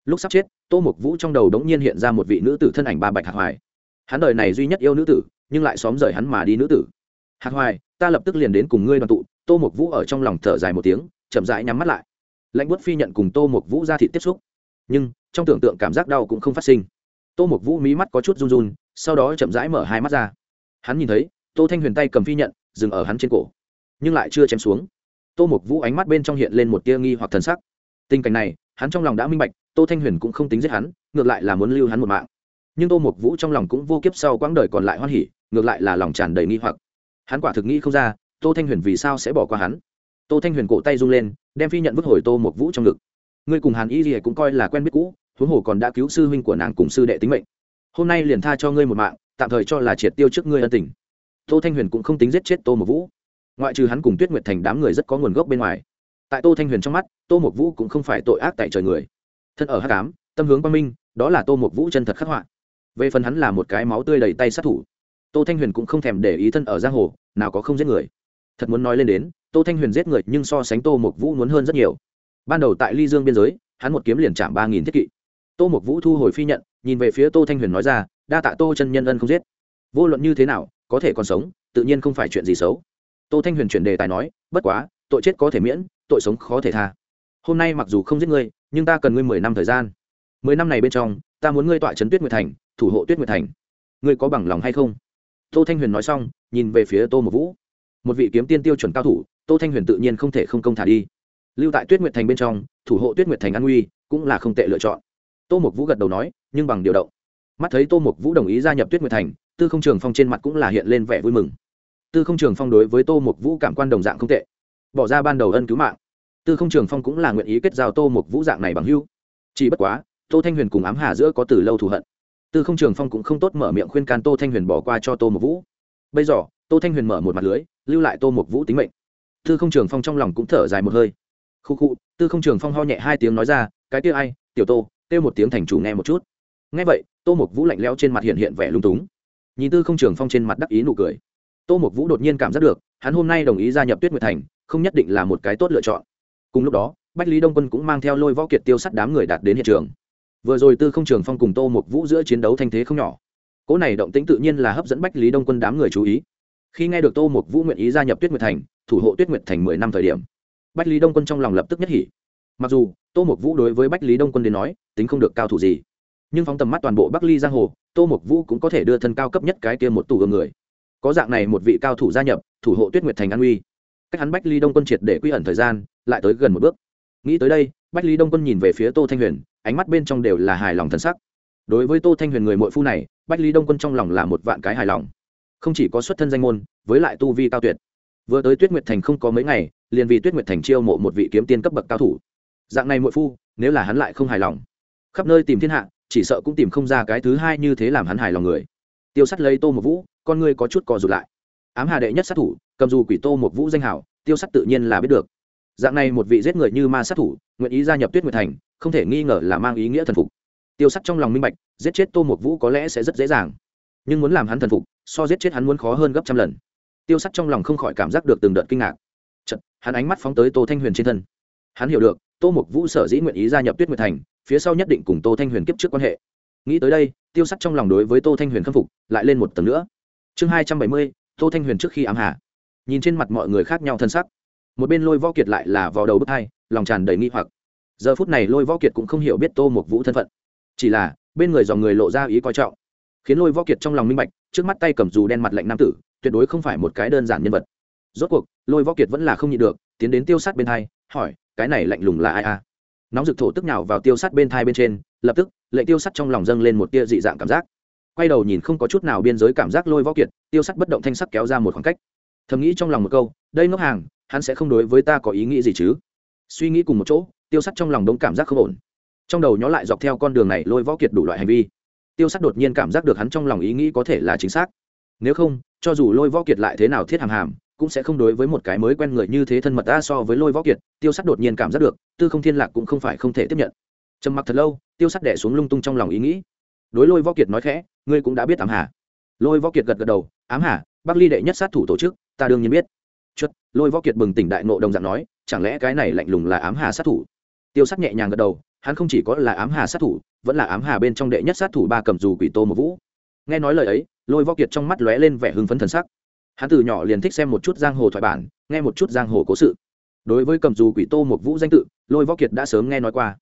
lúc sắp chết, tô mục vũ trong đầu đống nhiên hiện ra một vị nữ tử thân ảnh ba bạch hạc hoài. Hắn đời này duy nhất yêu nữ tử, nhưng lại xóm rời hắn mà đi nữ tử. Hạc hoài, ta lập tức liền đến cùng ngươi đoàn tụ. Tô mục vũ ở trong lòng thở dài một tiếng, chậm rãi nhắm mắt lại. Lãnh bút phi nhận cùng tô mục vũ ra thị tiếp xúc. Nhưng, trong tưởng tượng cảm giác đau cũng không phát sinh. Tô mục vũ mí mắt có chút run run, sau đó chậm rãi mở hai mắt ra. Hắn nhìn thấy, tô thanh huyền tay cầm phi nhận, dừng ở hắn trên cổ. Nhưng lại chưa chém xuống. Tô mục vũ ánh mắt bên trong hiện lên một tia nghi hoặc thần sắc. Tình cảnh này hắn trong lòng đã minh bạch, tô thanh huyền cũng không tính giết hắn, ngược lại là muốn lưu hắn một mạng. Nhưng tô một vũ trong lòng cũng vô kiếp sau quãng đời còn lại hoan hỉ, ngược lại là lòng tràn đầy nghi hoặc. Hắn quả thực nghĩ không ra, tô thanh huyền vì sao sẽ bỏ qua hắn. Tô thanh huyền cổ tay rung lên, đem phi nhận vứt hồi tô một vũ trong ngực. Ngươi cùng hàn y gì cũng coi là quen biết cũ, huống hồ còn đã cứu sư huynh của nàng cùng sư đệ tính mệnh. Hôm nay liền tha cho ngươi một mạng, tạm thời cho là triệt tiêu trước ngươi ân tình. Tô thanh huyền cũng không tính giết chết tô một vũ. Ngoại trừ hắn cùng tuyết nguyệt thành đám người rất có nguồn gốc bên ngoài tại tô thanh huyền trong mắt, tô một vũ cũng không phải tội ác tại trời người. Thân ở h tám tâm hướng quang minh, đó là tô một vũ chân thật khắc họa. Về phần hắn là một cái máu tươi đầy tay sát thủ. Tô thanh huyền cũng không thèm để ý thân ở giang hồ, nào có không giết người. Thật muốn nói lên đến, tô thanh huyền giết người nhưng so sánh tô một vũ muốn hơn rất nhiều. Ban đầu tại ly dương biên giới, hắn một kiếm liền chạm ba nghìn thiết kỵ. Tô một vũ thu hồi phi nhận, nhìn về phía tô thanh huyền nói ra, đa tạ tô chân nhân ân không giết. Vô luận như thế nào, có thể còn sống, tự nhiên không phải chuyện gì xấu. Tô thanh huyền chuyển đề tài nói, bất quá, tội chết có thể miễn tội sống khó thể tha. Hôm nay mặc dù không giết ngươi, nhưng ta cần ngươi mười năm thời gian. Mười năm này bên trong, ta muốn ngươi tọa trấn tuyết nguyệt thành, thủ hộ tuyết nguyệt thành. Ngươi có bằng lòng hay không? Tô thanh huyền nói xong, nhìn về phía tô một vũ. Một vị kiếm tiên tiêu chuẩn cao thủ, tô thanh huyền tự nhiên không thể không công thả đi. Lưu tại tuyết nguyệt thành bên trong, thủ hộ tuyết nguyệt thành an nguy cũng là không tệ lựa chọn. Tô mục vũ gật đầu nói, nhưng bằng điều động. Mắt thấy tô mục vũ đồng ý gia nhập tuyết nguyệt thành, tư không trường phong trên mặt cũng là hiện lên vẻ vui mừng. Tư không trường phong đối với tô mục vũ cảm quan đồng dạng không tệ bỏ ra ban đầu ân cứu mạng. Tư không trường phong cũng là nguyện ý kết giao tô một vũ dạng này bằng hưu chỉ bất quá, tô thanh huyền cùng ám hà giữa có từ lâu thù hận. Tư không trường phong cũng không tốt mở miệng khuyên can tô thanh huyền bỏ qua cho tô một vũ. Bây giờ, tô thanh huyền mở một mặt lưới, lưu lại tô một vũ tính mệnh. Tư không trường phong trong lòng cũng thở dài một hơi. Khu khu, tư không trường phong ho nhẹ hai tiếng nói ra, cái kia ai, tiểu tô, kêu một tiếng thành chủ nghe một chút. Nghe vậy, tô một vũ lạnh lẽo trên mặt hiện hiện vẻ lung túng. Nhìn tư không trường phong trên mặt đắc ý nụ cười. Tô một vũ đột nhiên cảm giác được, hắn hôm nay đồng ý gia nhập tuyết nguyệt thành không nhất định là một cái tốt lựa chọn. Cùng lúc đó, bách lý đông quân cũng mang theo lôi võ kiệt tiêu sắt đám người đạt đến hiện trường. Vừa rồi tư không trường phong cùng tô mục vũ giữa chiến đấu thanh thế không nhỏ. Cỗ này động tĩnh tự nhiên là hấp dẫn bách lý đông quân đám người chú ý. Khi nghe được tô mục vũ nguyện ý gia nhập tuyết nguyệt thành, thủ hộ tuyết nguyệt thành mười năm thời điểm, bách lý đông quân trong lòng lập tức nhất hỉ. Mặc dù, tô mục vũ đối với bách lý đông quân đến nói, tính không được cao thủ gì, nhưng phóng tầm mắt toàn bộ bắc ly giang hồ, tô mục vũ cũng có thể đưa thân cao cấp nhất cái kia một tủ gương người. Có dạng này một vị cao thủ gia nhập, thủ hộ tuyết nguyệt thành an uy cách hắn bách ly đông quân triệt để quy ẩn thời gian, lại tới gần một bước. Nghĩ tới đây, bách ly đông quân nhìn về phía tô thanh huyền, ánh mắt bên trong đều là hài lòng thân sắc. Đối với tô thanh huyền người mội phu này, bách ly đông quân trong lòng là một vạn cái hài lòng. Không chỉ có xuất thân danh môn, với lại tu vi cao tuyệt. Vừa tới tuyết nguyệt thành không có mấy ngày, liền vì tuyết nguyệt thành chiêu mộ một vị kiếm tiên cấp bậc cao thủ. Dạng này muội phu, nếu là hắn lại không hài lòng, khắp nơi tìm thiên hạ, chỉ sợ cũng tìm không ra cái thứ hai như thế làm hắn hài lòng người. Tiêu sắt lấy tô một vũ, con ngươi có chút cò rụt lại. Ám hà đệ nhất sát thủ cầm dù quỷ tô một vũ danh hảo tiêu sắt tự nhiên là biết được. Dạng này một vị giết người như ma sát thủ nguyện ý gia nhập tuyết nguyệt thành không thể nghi ngờ là mang ý nghĩa thần phục. Tiêu sắt trong lòng minh bạch giết chết tô một vũ có lẽ sẽ rất dễ dàng. Nhưng muốn làm hắn thần phục so giết chết hắn muốn khó hơn gấp trăm lần. Tiêu sắt trong lòng không khỏi cảm giác được từng đợt kinh ngạc. Chật, hắn ánh mắt phóng tới tô thanh huyền trên thân. Hắn hiểu được tô mục vũ sở dĩ nguyện ý gia nhập tuyết nguyệt thành phía sau nhất định cùng tô thanh huyền kiếp trước quan hệ. Nghĩ tới đây tiêu sắc trong lòng đối với tô thanh huyền khâm phục lại lên một tầng nữa. Chương hai trăm bảy mươi tô thanh huyền trước khi ám hà nhìn trên mặt mọi người khác nhau thân sắc. Một bên lôi võ kiệt lại là vào đầu bước hai, lòng tràn đầy nghi hoặc. Giờ phút này lôi võ kiệt cũng không hiểu biết tô mục vũ thân phận. Chỉ là, bên người dòng người lộ ra ý coi trọng. Khiến lôi võ kiệt trong lòng minh bạch, trước mắt tay cầm dù đen mặt lạnh nam tử, tuyệt đối không phải một cái đơn giản nhân vật. Rốt cuộc, lôi võ kiệt vẫn là không nhịn được, tiến đến tiêu sát bên thai hỏi, cái này lạnh lùng là ai a? Nóng rực thổ tức nào vào tiêu sát bên thai bên trên, lập tức, lệnh tiêu sắt trong lòng dâng lên một tia dị dạng cảm giác. Quay đầu nhìn không có chút nào biên giới cảm giác lôi võ kiệt, tiêu sắt bất động thanh sắc kéo ra một khoảng cách thầm nghĩ trong lòng một câu, đây ngốc hàng, hắn sẽ không đối với ta có ý nghĩ gì chứ? Suy nghĩ cùng một chỗ, tiêu sắt trong lòng đống cảm giác không ổn. Trong đầu nhó lại dọc theo con đường này lôi võ kiệt đủ loại hành vi. Tiêu sắt đột nhiên cảm giác được hắn trong lòng ý nghĩ có thể là chính xác. Nếu không, cho dù lôi võ kiệt lại thế nào thiết hàm hàm, cũng sẽ không đối với một cái mới quen người như thế thân mật ta so với lôi võ kiệt, tiêu sắt đột nhiên cảm giác được, tư không thiên lạc cũng không phải không thể tiếp nhận. Trầm mặc thật lâu, tiêu sắt đẻ xuống lung tung trong lòng ý nghĩ. Đối lôi võ kiệt nói khẽ, ngươi cũng đã biết ám hà. Lôi võ kiệt gật gật đầu, ám hà, bắc ly đệ nhất sát thủ tổ chức ta đương nhiên biết. Chất lôi võ kiệt bừng tỉnh đại nộ đồng dạng nói, chẳng lẽ cái này lạnh lùng là ám hà sát thủ? Tiêu sắt nhẹ nhàng gật đầu, hắn không chỉ có là ám hà sát thủ, vẫn là ám hà bên trong đệ nhất sát thủ ba cầm dù quỷ tô một vũ. Nghe nói lời ấy, lôi võ kiệt trong mắt lóe lên vẻ hưng phấn thần sắc. Hắn từ nhỏ liền thích xem một chút giang hồ thoại bản, nghe một chút giang hồ cố sự. Đối với cầm dù quỷ tô một vũ danh tự, lôi võ kiệt đã sớm nghe nói qua.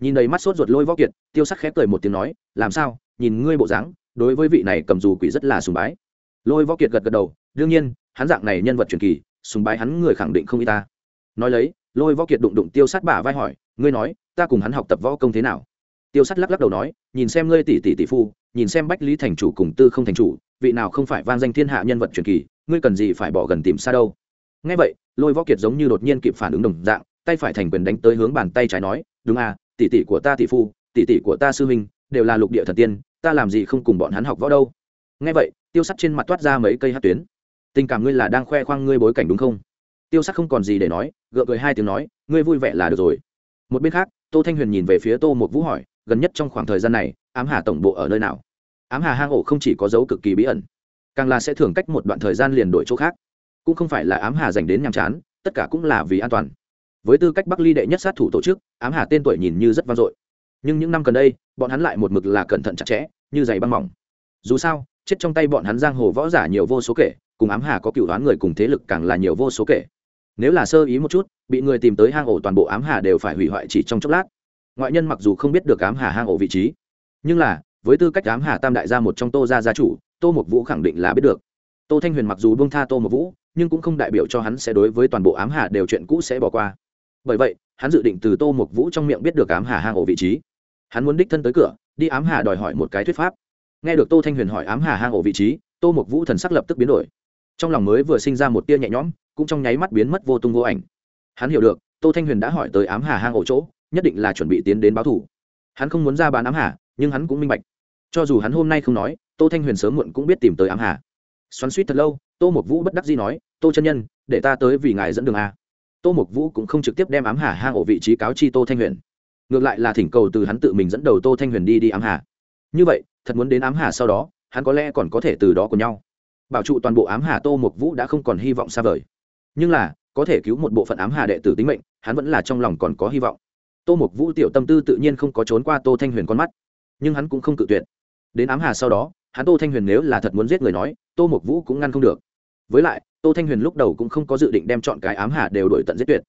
Nhìn đầy mắt sốt ruột lôi võ kiệt, tiêu sắc khép cười một tiếng nói, làm sao? Nhìn ngươi bộ dáng, đối với vị này cầm dù quỷ rất là sùng bái. Lôi võ kiệt gật gật đầu, đương nhiên hắn dạng này nhân vật truyền kỳ, sùng bái hắn người khẳng định không y ta. Nói lấy, lôi võ kiệt đụng đụng tiêu sát bả vai hỏi, ngươi nói, ta cùng hắn học tập võ công thế nào? Tiêu sát lắc lắc đầu nói, nhìn xem ngươi tỷ tỷ tỷ phu, nhìn xem bách lý thành chủ cùng tư không thành chủ, vị nào không phải van danh thiên hạ nhân vật truyền kỳ, ngươi cần gì phải bỏ gần tìm xa đâu? Ngay vậy, lôi võ kiệt giống như đột nhiên kịp phản ứng đồng dạng, tay phải thành quyền đánh tới hướng bàn tay trái nói, đúng à tỷ tỷ của ta tỷ phu, tỷ tỷ của ta sư huynh, đều là lục địa thần tiên, ta làm gì không cùng bọn hắn học võ đâu? Ngay vậy, tiêu sắt trên mặt toát ra mấy cây hát tuyến tình cảm ngươi là đang khoe khoang ngươi bối cảnh đúng không? Tiêu sắc không còn gì để nói, gượng cười hai tiếng nói, ngươi vui vẻ là được rồi. Một bên khác, tô thanh huyền nhìn về phía tô một vũ hỏi, gần nhất trong khoảng thời gian này, ám hà tổng bộ ở nơi nào? Ám hà hang ổ không chỉ có dấu cực kỳ bí ẩn, càng là sẽ thường cách một đoạn thời gian liền đổi chỗ khác. Cũng không phải là ám hà dành đến nhàm chán, tất cả cũng là vì an toàn. Với tư cách bắc ly đệ nhất sát thủ tổ chức, ám hà tên tuổi nhìn như rất vang dội. Nhưng những năm gần đây, bọn hắn lại một mực là cẩn thận chặt chẽ, như giày băng mỏng. Dù sao, chết trong tay bọn hắn giang hồ võ giả nhiều vô số kể cùng ám hà có cựu đoán người cùng thế lực càng là nhiều vô số kể. Nếu là sơ ý một chút, bị người tìm tới hang ổ toàn bộ ám hà đều phải hủy hoại chỉ trong chốc lát. Ngoại nhân mặc dù không biết được ám hà hang ổ vị trí, nhưng là, với tư cách ám hà tam đại gia một trong tô gia gia chủ, tô mục vũ khẳng định là biết được. Tô thanh huyền mặc dù buông tha tô mục vũ, nhưng cũng không đại biểu cho hắn sẽ đối với toàn bộ ám hà đều chuyện cũ sẽ bỏ qua. Bởi vậy, hắn dự định từ tô mục vũ trong miệng biết được ám hà hang ổ vị trí. Hắn muốn đích thân tới cửa, đi ám hà đòi hỏi một cái thuyết pháp. Nghe được tô thanh huyền hỏi ám hà hang ổ vị trí, tô mục vũ thần sắc lập tức biến đổi trong lòng mới vừa sinh ra một tia nhẹ nhõm, cũng trong nháy mắt biến mất vô tung vô ảnh. Hắn hiểu được, tô thanh huyền đã hỏi tới ám hà hang ổ chỗ, nhất định là chuẩn bị tiến đến báo thủ. Hắn không muốn ra bán ám hà, nhưng hắn cũng minh bạch. Cho dù hắn hôm nay không nói, tô thanh huyền sớm muộn cũng biết tìm tới ám hà. Xoắn suýt thật lâu, tô mục vũ bất đắc dĩ nói, tô chân nhân, để ta tới vì ngài dẫn đường a. Tô mục vũ cũng không trực tiếp đem ám hà hang ổ vị trí cáo chi tô thanh huyền. Ngược lại là thỉnh cầu từ hắn tự mình dẫn đầu tô thanh huyền đi đi ám hà. Như vậy, thật muốn đến ám hà sau đó, hắn có lẽ còn có thể từ đó của nhau bảo trụ toàn bộ ám hà tô mục vũ đã không còn hy vọng xa vời. Nhưng là, có thể cứu một bộ phận ám hà đệ tử tính mệnh, hắn vẫn là trong lòng còn có hy vọng. Tô mục vũ tiểu tâm tư tự nhiên không có trốn qua tô thanh huyền con mắt, nhưng hắn cũng không cự tuyệt. Đến ám hà sau đó, hắn tô thanh huyền nếu là thật muốn giết người nói, tô mục vũ cũng ngăn không được. Với lại, tô thanh huyền lúc đầu cũng không có dự định đem chọn cái ám hà đều đổi tận giết tuyệt.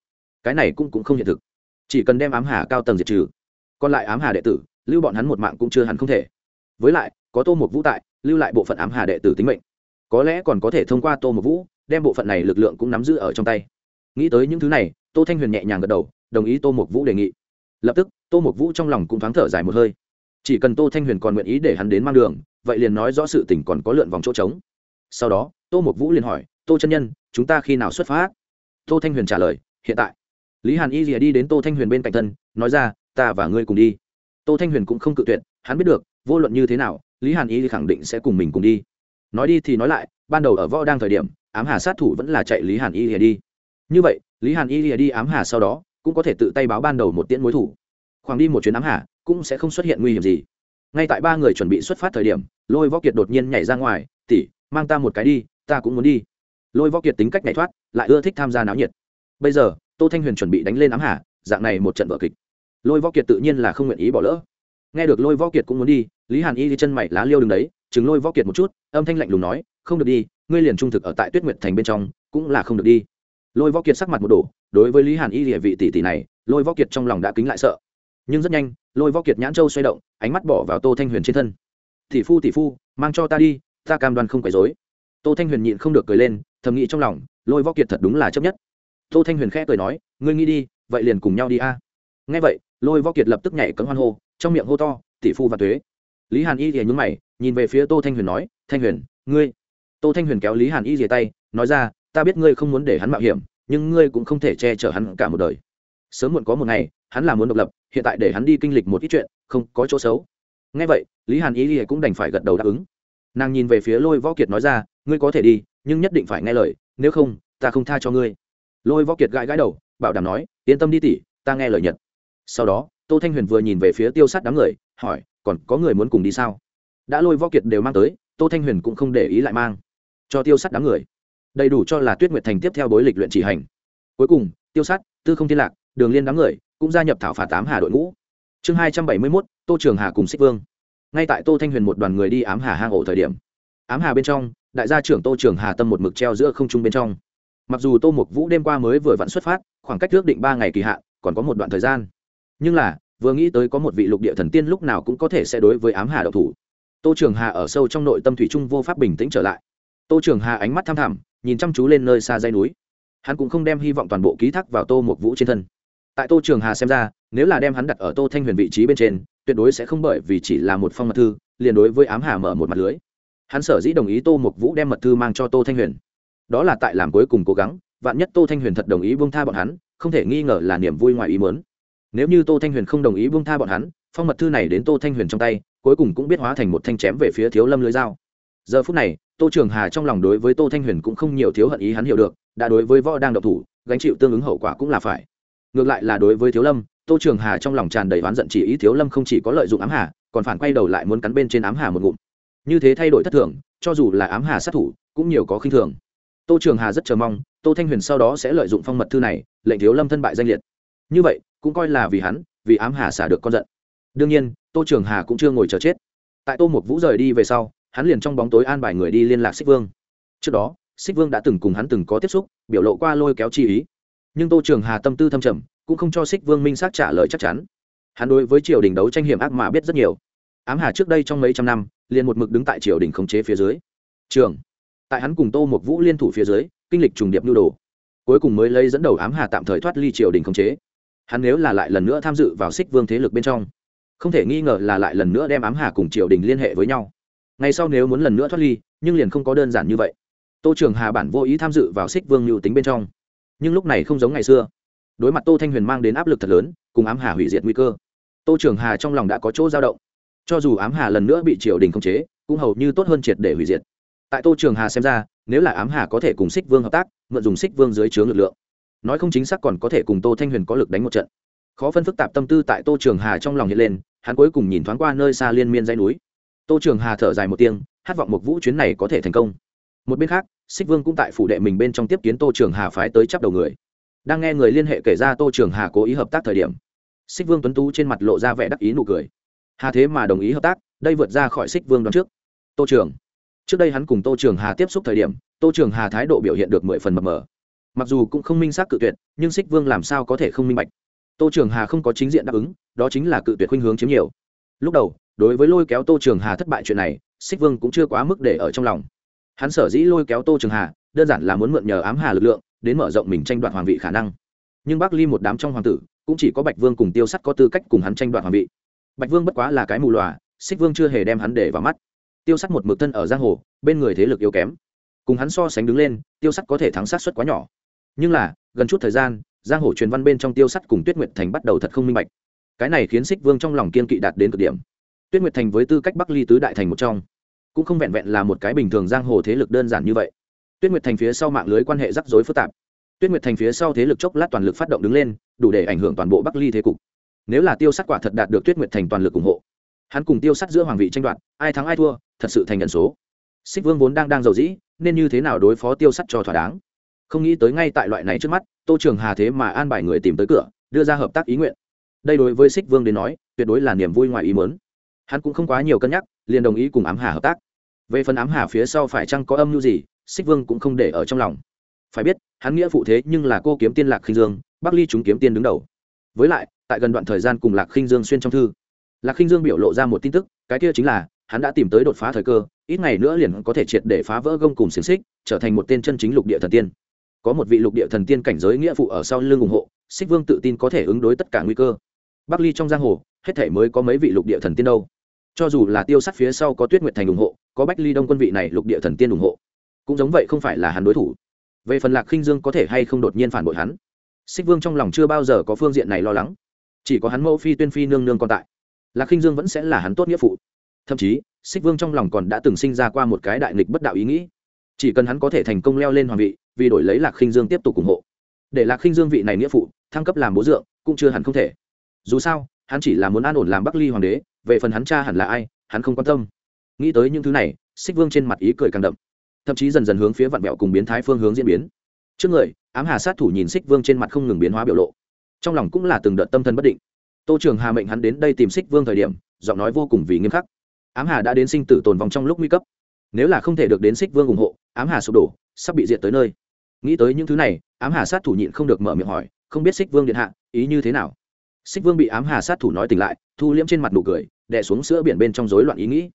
Cái này cũng cũng không hiện thực. Chỉ cần đem ám hà cao tầng diệt trừ, còn lại ám hà đệ tử, lưu bọn hắn một mạng cũng chưa hẳn không thể. Với lại, có tô mục vũ tại, lưu lại bộ phận ám hà đệ tử tính mệnh có lẽ còn có thể thông qua tô một vũ, đem bộ phận này lực lượng cũng nắm giữ ở trong tay. Nghĩ tới những thứ này, tô thanh huyền nhẹ nhàng gật đầu, đồng ý tô một vũ đề nghị. Lập tức, tô một vũ trong lòng cũng thoáng thở dài một hơi. Chỉ cần tô thanh huyền còn nguyện ý để hắn đến mang đường, vậy liền nói rõ sự tình còn có lượn vòng chỗ trống. Sau đó, tô một vũ liền hỏi, tô chân nhân, chúng ta khi nào xuất phát? Tô thanh huyền trả lời, hiện tại. Lý hàn y rìa đi đến tô thanh huyền bên cạnh thân, nói ra, ta và ngươi cùng đi. Tô thanh huyền cũng không cự tuyệt, hắn biết được, vô luận như thế nào, lý hàn y khẳng định sẽ cùng mình cùng đi nói đi thì nói lại, ban đầu ở võ đang thời điểm, ám hà sát thủ vẫn là chạy lý hàn y lìa đi. Như vậy, lý hàn y lìa đi ám hà sau đó, cũng có thể tự tay báo ban đầu một tiễn mối thủ. Khoảng đi một chuyến ám hà, cũng sẽ không xuất hiện nguy hiểm gì. Ngay tại ba người chuẩn bị xuất phát thời điểm, lôi võ kiệt đột nhiên nhảy ra ngoài tỉ mang ta một cái đi, ta cũng muốn đi. Lôi võ kiệt tính cách nhảy thoát, lại ưa thích tham gia náo nhiệt. Bây giờ, tô thanh huyền chuẩn bị đánh lên ám hà, dạng này một trận vở kịch. Lôi võ kiệt tự nhiên là không nguyện ý bỏ lỡ. Nghe được lôi võ kiệt cũng muốn đi, lý hàn y đi chân mày lá liêu đứng đấy chứng lôi võ kiệt một chút, âm thanh lạnh lùng nói, không được đi, ngươi liền trung thực ở tại tuyết nguyệt thành bên trong, cũng là không được đi. Lôi võ kiệt sắc mặt một đổ, đối với lý hàn y địa vị tỷ tỷ này, lôi võ kiệt trong lòng đã kính lại sợ. Nhưng rất nhanh, lôi võ kiệt nhãn châu xoay động, ánh mắt bỏ vào tô thanh huyền trên thân. Tỷ phu tỷ phu, mang cho ta đi, ta cam đoan không quấy dối tô thanh huyền nhịn không được cười lên, thầm nghĩ trong lòng, lôi võ kiệt thật đúng là chấp nhất. Tô thanh huyền khẽ cười nói, ngươi nghĩ đi, vậy liền cùng nhau đi a. Nghe vậy, lôi võ kiệt lập tức nhảy cấm hoan hô, trong miệng hô to, tỷ phu và thuế lý hàn y thì nhúng mày nhìn về phía tô thanh huyền nói, thanh huyền, ngươi. Tô thanh huyền kéo lý hàn y rìa tay, nói ra, ta biết ngươi không muốn để hắn mạo hiểm, nhưng ngươi cũng không thể che chở hắn cả một đời. Sớm muộn có một ngày, hắn là muốn độc lập, hiện tại để hắn đi kinh lịch một ít chuyện, không có chỗ xấu. Ngay vậy, lý hàn y ỉa cũng đành phải gật đầu đáp ứng. Nàng nhìn về phía lôi võ kiệt nói ra, ngươi có thể đi, nhưng nhất định phải nghe lời, nếu không, ta không tha cho ngươi. Lôi võ kiệt gãi gãi đầu, bảo đảm nói, yên tâm đi tỉ ta nghe lời nhật. Sau đó, tô thanh huyền vừa nhìn về phía tiêu sát đám người, hỏi, còn có người muốn cùng đi sao? Đã lôi võ kiệt đều mang tới, tô thanh huyền cũng không để ý lại mang. Cho tiêu sát đám người. Đầy đủ cho là tuyết nguyệt thành tiếp theo bối lịch luyện chỉ hành. Cuối cùng, tiêu sát tư không thiên lạc, đường liên đám người cũng gia nhập thảo phạt tám hà đội ngũ. Chương hai trăm bảy mươi mốt, tô trường hà cùng xích vương. Ngay tại tô thanh huyền một đoàn người đi ám hà hang ổ thời điểm, ám hà bên trong, đại gia trưởng tô trường hà tâm một mực treo giữa không trung bên trong. Mặc dù tô mục vũ đêm qua mới vừa vặn xuất phát, khoảng cách ước định ba ngày kỳ hạn, còn có một đoạn thời gian. Nhưng là, vừa nghĩ tới có một vị lục địa thần tiên lúc nào cũng có thể sẽ đối với ám hà độc thủ tô trường hà ở sâu trong nội tâm thủy trung vô pháp bình tĩnh trở lại. Tô trường hà ánh mắt tham thẳm, nhìn chăm chú lên nơi xa dây núi. Hắn cũng không đem hy vọng toàn bộ ký thác vào tô mục vũ trên thân. Tại tô trường hà xem ra, nếu là đem hắn đặt ở tô thanh huyền vị trí bên trên, tuyệt đối sẽ không bởi vì chỉ là một phong mật thư, liền đối với ám hà mở một mặt lưới. Hắn sở dĩ đồng ý tô mục vũ đem mật thư mang cho tô thanh huyền. Đó là tại làm cuối cùng cố gắng, vạn nhất tô thanh huyền thật đồng ý buông tha bọn hắn, không thể nghi ngờ là niềm vui ngoài ý mớn nếu như tô thanh huyền không đồng ý buông tha bọn hắn, phong mật thư này đến tô thanh huyền trong tay cuối cùng cũng biết hóa thành một thanh chém về phía thiếu lâm lưới dao. Giờ phút này, tô trường hà trong lòng đối với tô thanh huyền cũng không nhiều thiếu hận ý hắn hiểu được, đã đối với võ đang độc thủ, gánh chịu tương ứng hậu quả cũng là phải. Ngược lại là đối với thiếu lâm, tô trường hà trong lòng tràn đầy oán giận chỉ ý thiếu lâm không chỉ có lợi dụng ám hà, còn phản quay đầu lại muốn cắn bên trên ám hà một ngụm. Như thế thay đổi thất thường, cho dù là ám hà sát thủ, cũng nhiều có khinh thường. Tô trường hà rất chờ mong, tô thanh huyền sau đó sẽ lợi dụng phong mật thư này, lệnh thiếu lâm thân bại danh liệt. Như vậy, cũng coi là vì hắn, vì ám hà xả được con giận đương nhiên, tô trường hà cũng chưa ngồi chờ chết. Tại tô một vũ rời đi về sau, hắn liền trong bóng tối an bài người đi liên lạc xích vương. Trước đó, xích vương đã từng cùng hắn từng có tiếp xúc, biểu lộ qua lôi kéo chi ý. Nhưng tô trường hà tâm tư thâm trầm, cũng không cho xích vương minh xác trả lời chắc chắn. Hắn đối với triều đình đấu tranh hiểm ác mà biết rất nhiều. Ám hà trước đây trong mấy trăm năm, liền một mực đứng tại triều đình khống chế phía dưới. Trường, tại hắn cùng tô một vũ liên thủ phía dưới, kinh lịch trùng điệp nhu đồ. Cuối cùng mới lấy dẫn đầu ám hà tạm thời thoát ly triều đình khống chế. Hắn nếu là lại lần nữa tham dự vào xích vương thế lực bên trong không thể nghi ngờ là lại lần nữa đem ám hà cùng triều đình liên hệ với nhau. Ngay sau nếu muốn lần nữa thoát ly, nhưng liền không có đơn giản như vậy. Tô trường hà bản vô ý tham dự vào xích vương mưu tính bên trong. Nhưng lúc này không giống ngày xưa. Đối mặt tô thanh huyền mang đến áp lực thật lớn, cùng ám hà hủy diệt nguy cơ, tô trường hà trong lòng đã có chỗ dao động. Cho dù ám hà lần nữa bị triều đình khống chế, cũng hầu như tốt hơn triệt để hủy diệt. Tại tô trường hà xem ra, nếu là ám hà có thể cùng xích vương hợp tác, mượn dùng xích vương dưới chướng lực lượng, nói không chính xác còn có thể cùng tô thanh huyền có lực đánh một trận khó phân phức tạp tâm tư tại tô trường hà trong lòng hiện lên, hắn cuối cùng nhìn thoáng qua nơi xa liên miên dãy núi. Tô trường hà thở dài một tiếng, hát vọng một vũ chuyến này có thể thành công. Một bên khác, xích vương cũng tại phủ đệ mình bên trong tiếp kiến tô trường hà phái tới chắp đầu người. Đang nghe người liên hệ kể ra tô trường hà cố ý hợp tác thời điểm, xích vương tuấn tú trên mặt lộ ra vẻ đắc ý nụ cười. Hà thế mà đồng ý hợp tác, đây vượt ra khỏi xích vương đón trước. Tô trường, trước đây hắn cùng tô trường hà tiếp xúc thời điểm, tô trường hà thái độ biểu hiện được mười phần mập mờ. Mặc dù cũng không minh xác cự tuyệt, nhưng xích vương làm sao có thể không minh bạch? Tô trường hà không có chính diện đáp ứng, đó chính là cự tuyệt khuynh hướng chiếm nhiều. Lúc đầu, đối với lôi kéo tô trường hà thất bại chuyện này, xích vương cũng chưa quá mức để ở trong lòng. Hắn sở dĩ lôi kéo tô trường hà, đơn giản là muốn mượn nhờ ám hà lực lượng, đến mở rộng mình tranh đoạt hoàng vị khả năng. Nhưng bắc ly một đám trong hoàng tử, cũng chỉ có bạch vương cùng tiêu sắt có tư cách cùng hắn tranh đoạt hoàng vị. Bạch vương bất quá là cái mù lòa, xích vương chưa hề đem hắn để vào mắt. Tiêu sắt một mực thân ở giang hồ, bên người thế lực yếu kém. Cùng hắn so sánh đứng lên, tiêu sắt có thể thắng sát suất quá nhỏ. Nhưng là, gần chút thời gian giang hồ truyền văn bên trong tiêu sắt cùng tuyết nguyệt thành bắt đầu thật không minh bạch. Cái này khiến xích vương trong lòng kiên kỵ đạt đến cực điểm. Tuyết nguyệt thành với tư cách bắc ly tứ đại thành một trong, cũng không vẹn vẹn là một cái bình thường giang hồ thế lực đơn giản như vậy. Tuyết nguyệt thành phía sau mạng lưới quan hệ rắc rối phức tạp. Tuyết nguyệt thành phía sau thế lực chốc lát toàn lực phát động đứng lên, đủ để ảnh hưởng toàn bộ bắc ly thế cục. Nếu là tiêu sắt quả thật đạt được tuyết nguyệt thành toàn lực ủng hộ, hắn cùng tiêu sắt giữa hoàng vị tranh đoạt, ai thắng ai thua, thật sự thành nhận số. Xích vương vốn đang đang giàu dĩ, nên như thế nào đối phó tiêu sắt cho thỏa đáng? Không nghĩ tới ngay tại loại này trước mắt, tô trường hà thế mà an bài người tìm tới cửa, đưa ra hợp tác ý nguyện. Đây đối với xích vương đến nói, tuyệt đối là niềm vui ngoài ý mớn hắn cũng không quá nhiều cân nhắc, liền đồng ý cùng ám hà hợp tác. Về phần ám hà phía sau phải chăng có âm mưu gì xích vương cũng không để ở trong lòng. Phải biết, hắn nghĩa phụ thế nhưng là cô kiếm tiên lạc khinh dương, bắc ly chúng kiếm tiên đứng đầu. Với lại, tại gần đoạn thời gian cùng lạc khinh dương xuyên trong thư, lạc khinh dương biểu lộ ra một tin tức, cái kia chính là, hắn đã tìm tới đột phá thời cơ, ít ngày nữa liền có thể triệt để phá vỡ gông cùng xiềng xích, trở thành một tên chân chính lục địa thần tiên có một vị lục địa thần tiên cảnh giới nghĩa phụ ở sau lưng ủng hộ, xích vương tự tin có thể ứng đối tất cả nguy cơ. Bắc ly trong giang hồ, hết thể mới có mấy vị lục địa thần tiên đâu. Cho dù là tiêu sắt phía sau có tuyết nguyệt thành ủng hộ, có bách ly đông quân vị này lục địa thần tiên ủng hộ, cũng giống vậy không phải là hắn đối thủ. Về phần lạc khinh dương có thể hay không đột nhiên phản bội hắn, xích vương trong lòng chưa bao giờ có phương diện này lo lắng. Chỉ có hắn mẫu phi tuyên phi nương nương còn tại. Lạc khinh dương vẫn sẽ là hắn tốt nghĩa phụ. Thậm chí, xích vương trong lòng còn đã từng sinh ra qua một cái đại nghịch bất đạo ý nghĩ chỉ cần hắn có thể thành công leo lên hoàng vị, vì đổi lấy lạc khinh dương tiếp tục ủng hộ. Để lạc khinh dương vị này nghĩa phụ, thăng cấp làm bố dượng, cũng chưa hẳn không thể. Dù sao, hắn chỉ là muốn an ổn làm bắc ly hoàng đế, về phần hắn cha hẳn là ai, hắn không quan tâm. Nghĩ tới những thứ này, xích vương trên mặt ý cười càng đậm. Thậm chí dần dần hướng phía vạn mẹo cùng biến thái phương hướng diễn biến. Trước người, ám hà sát thủ nhìn xích vương trên mặt không ngừng biến hóa biểu lộ. Trong lòng cũng là từng đợt tâm thần bất định. Tô trường hà mệnh hắn đến đây tìm xích vương thời điểm, giọng nói vô cùng vì nghiêm khắc. Ám hà đã đến sinh tử tồn vong trong lúc nguy cấp nếu là không thể được đến xích vương ủng hộ, ám hà sụp đổ, sắp bị diệt tới nơi. Nghĩ tới những thứ này, ám hà sát thủ nhịn không được mở miệng hỏi, không biết xích vương điện hạ, ý như thế nào? Xích vương bị ám hà sát thủ nói tỉnh lại, thu liễm trên mặt nụ cười đẻ xuống sữa biển bên trong rối loạn ý nghĩ.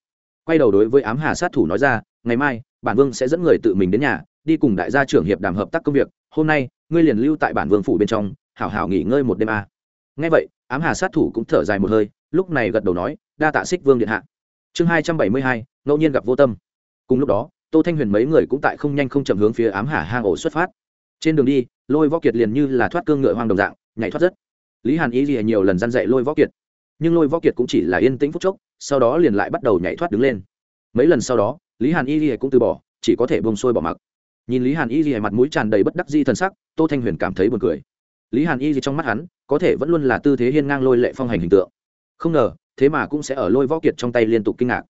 Quay đầu đối với ám hà sát thủ nói ra, ngày mai, bản vương sẽ dẫn người tự mình đến nhà, đi cùng đại gia trưởng hiệp đàm hợp tác công việc. Hôm nay, ngươi liền lưu tại bản vương phủ bên trong, hảo hảo nghỉ ngơi một đêm a. À. ngay vậy, ám hà sát thủ cũng thở dài một hơi, lúc này gật đầu nói, đa tạ xích vương điện hạ. Chương hai trăm bảy mươi hai, ngẫu nhiên gặp vô tâm cùng lúc đó, tô thanh huyền mấy người cũng tại không nhanh không chậm hướng phía ám hà hang ổ xuất phát. Trên đường đi, lôi võ kiệt liền như là thoát cương ngựa hoang đồng dạng, nhảy thoát rất. Lý hàn ý gì nhiều lần dăn dạy lôi võ kiệt. Nhưng lôi võ kiệt cũng chỉ là yên tĩnh phút chốc, sau đó liền lại bắt đầu nhảy thoát đứng lên. Mấy lần sau đó, lý hàn y gì cũng từ bỏ, chỉ có thể bông sôi bỏ mặc. Nhìn lý hàn y gì mặt mũi tràn đầy bất đắc di t sắc, tô thanh huyền cảm thấy buồn cười. Lý hàn y gì trong mắt hắn, có thể vẫn luôn là tư thế hiên ngang lôi lệ phong hành hình tượng. Không ngờ, thế mà cũng sẽ ở lôi võ kiệt trong tay liên tục kinh ngạc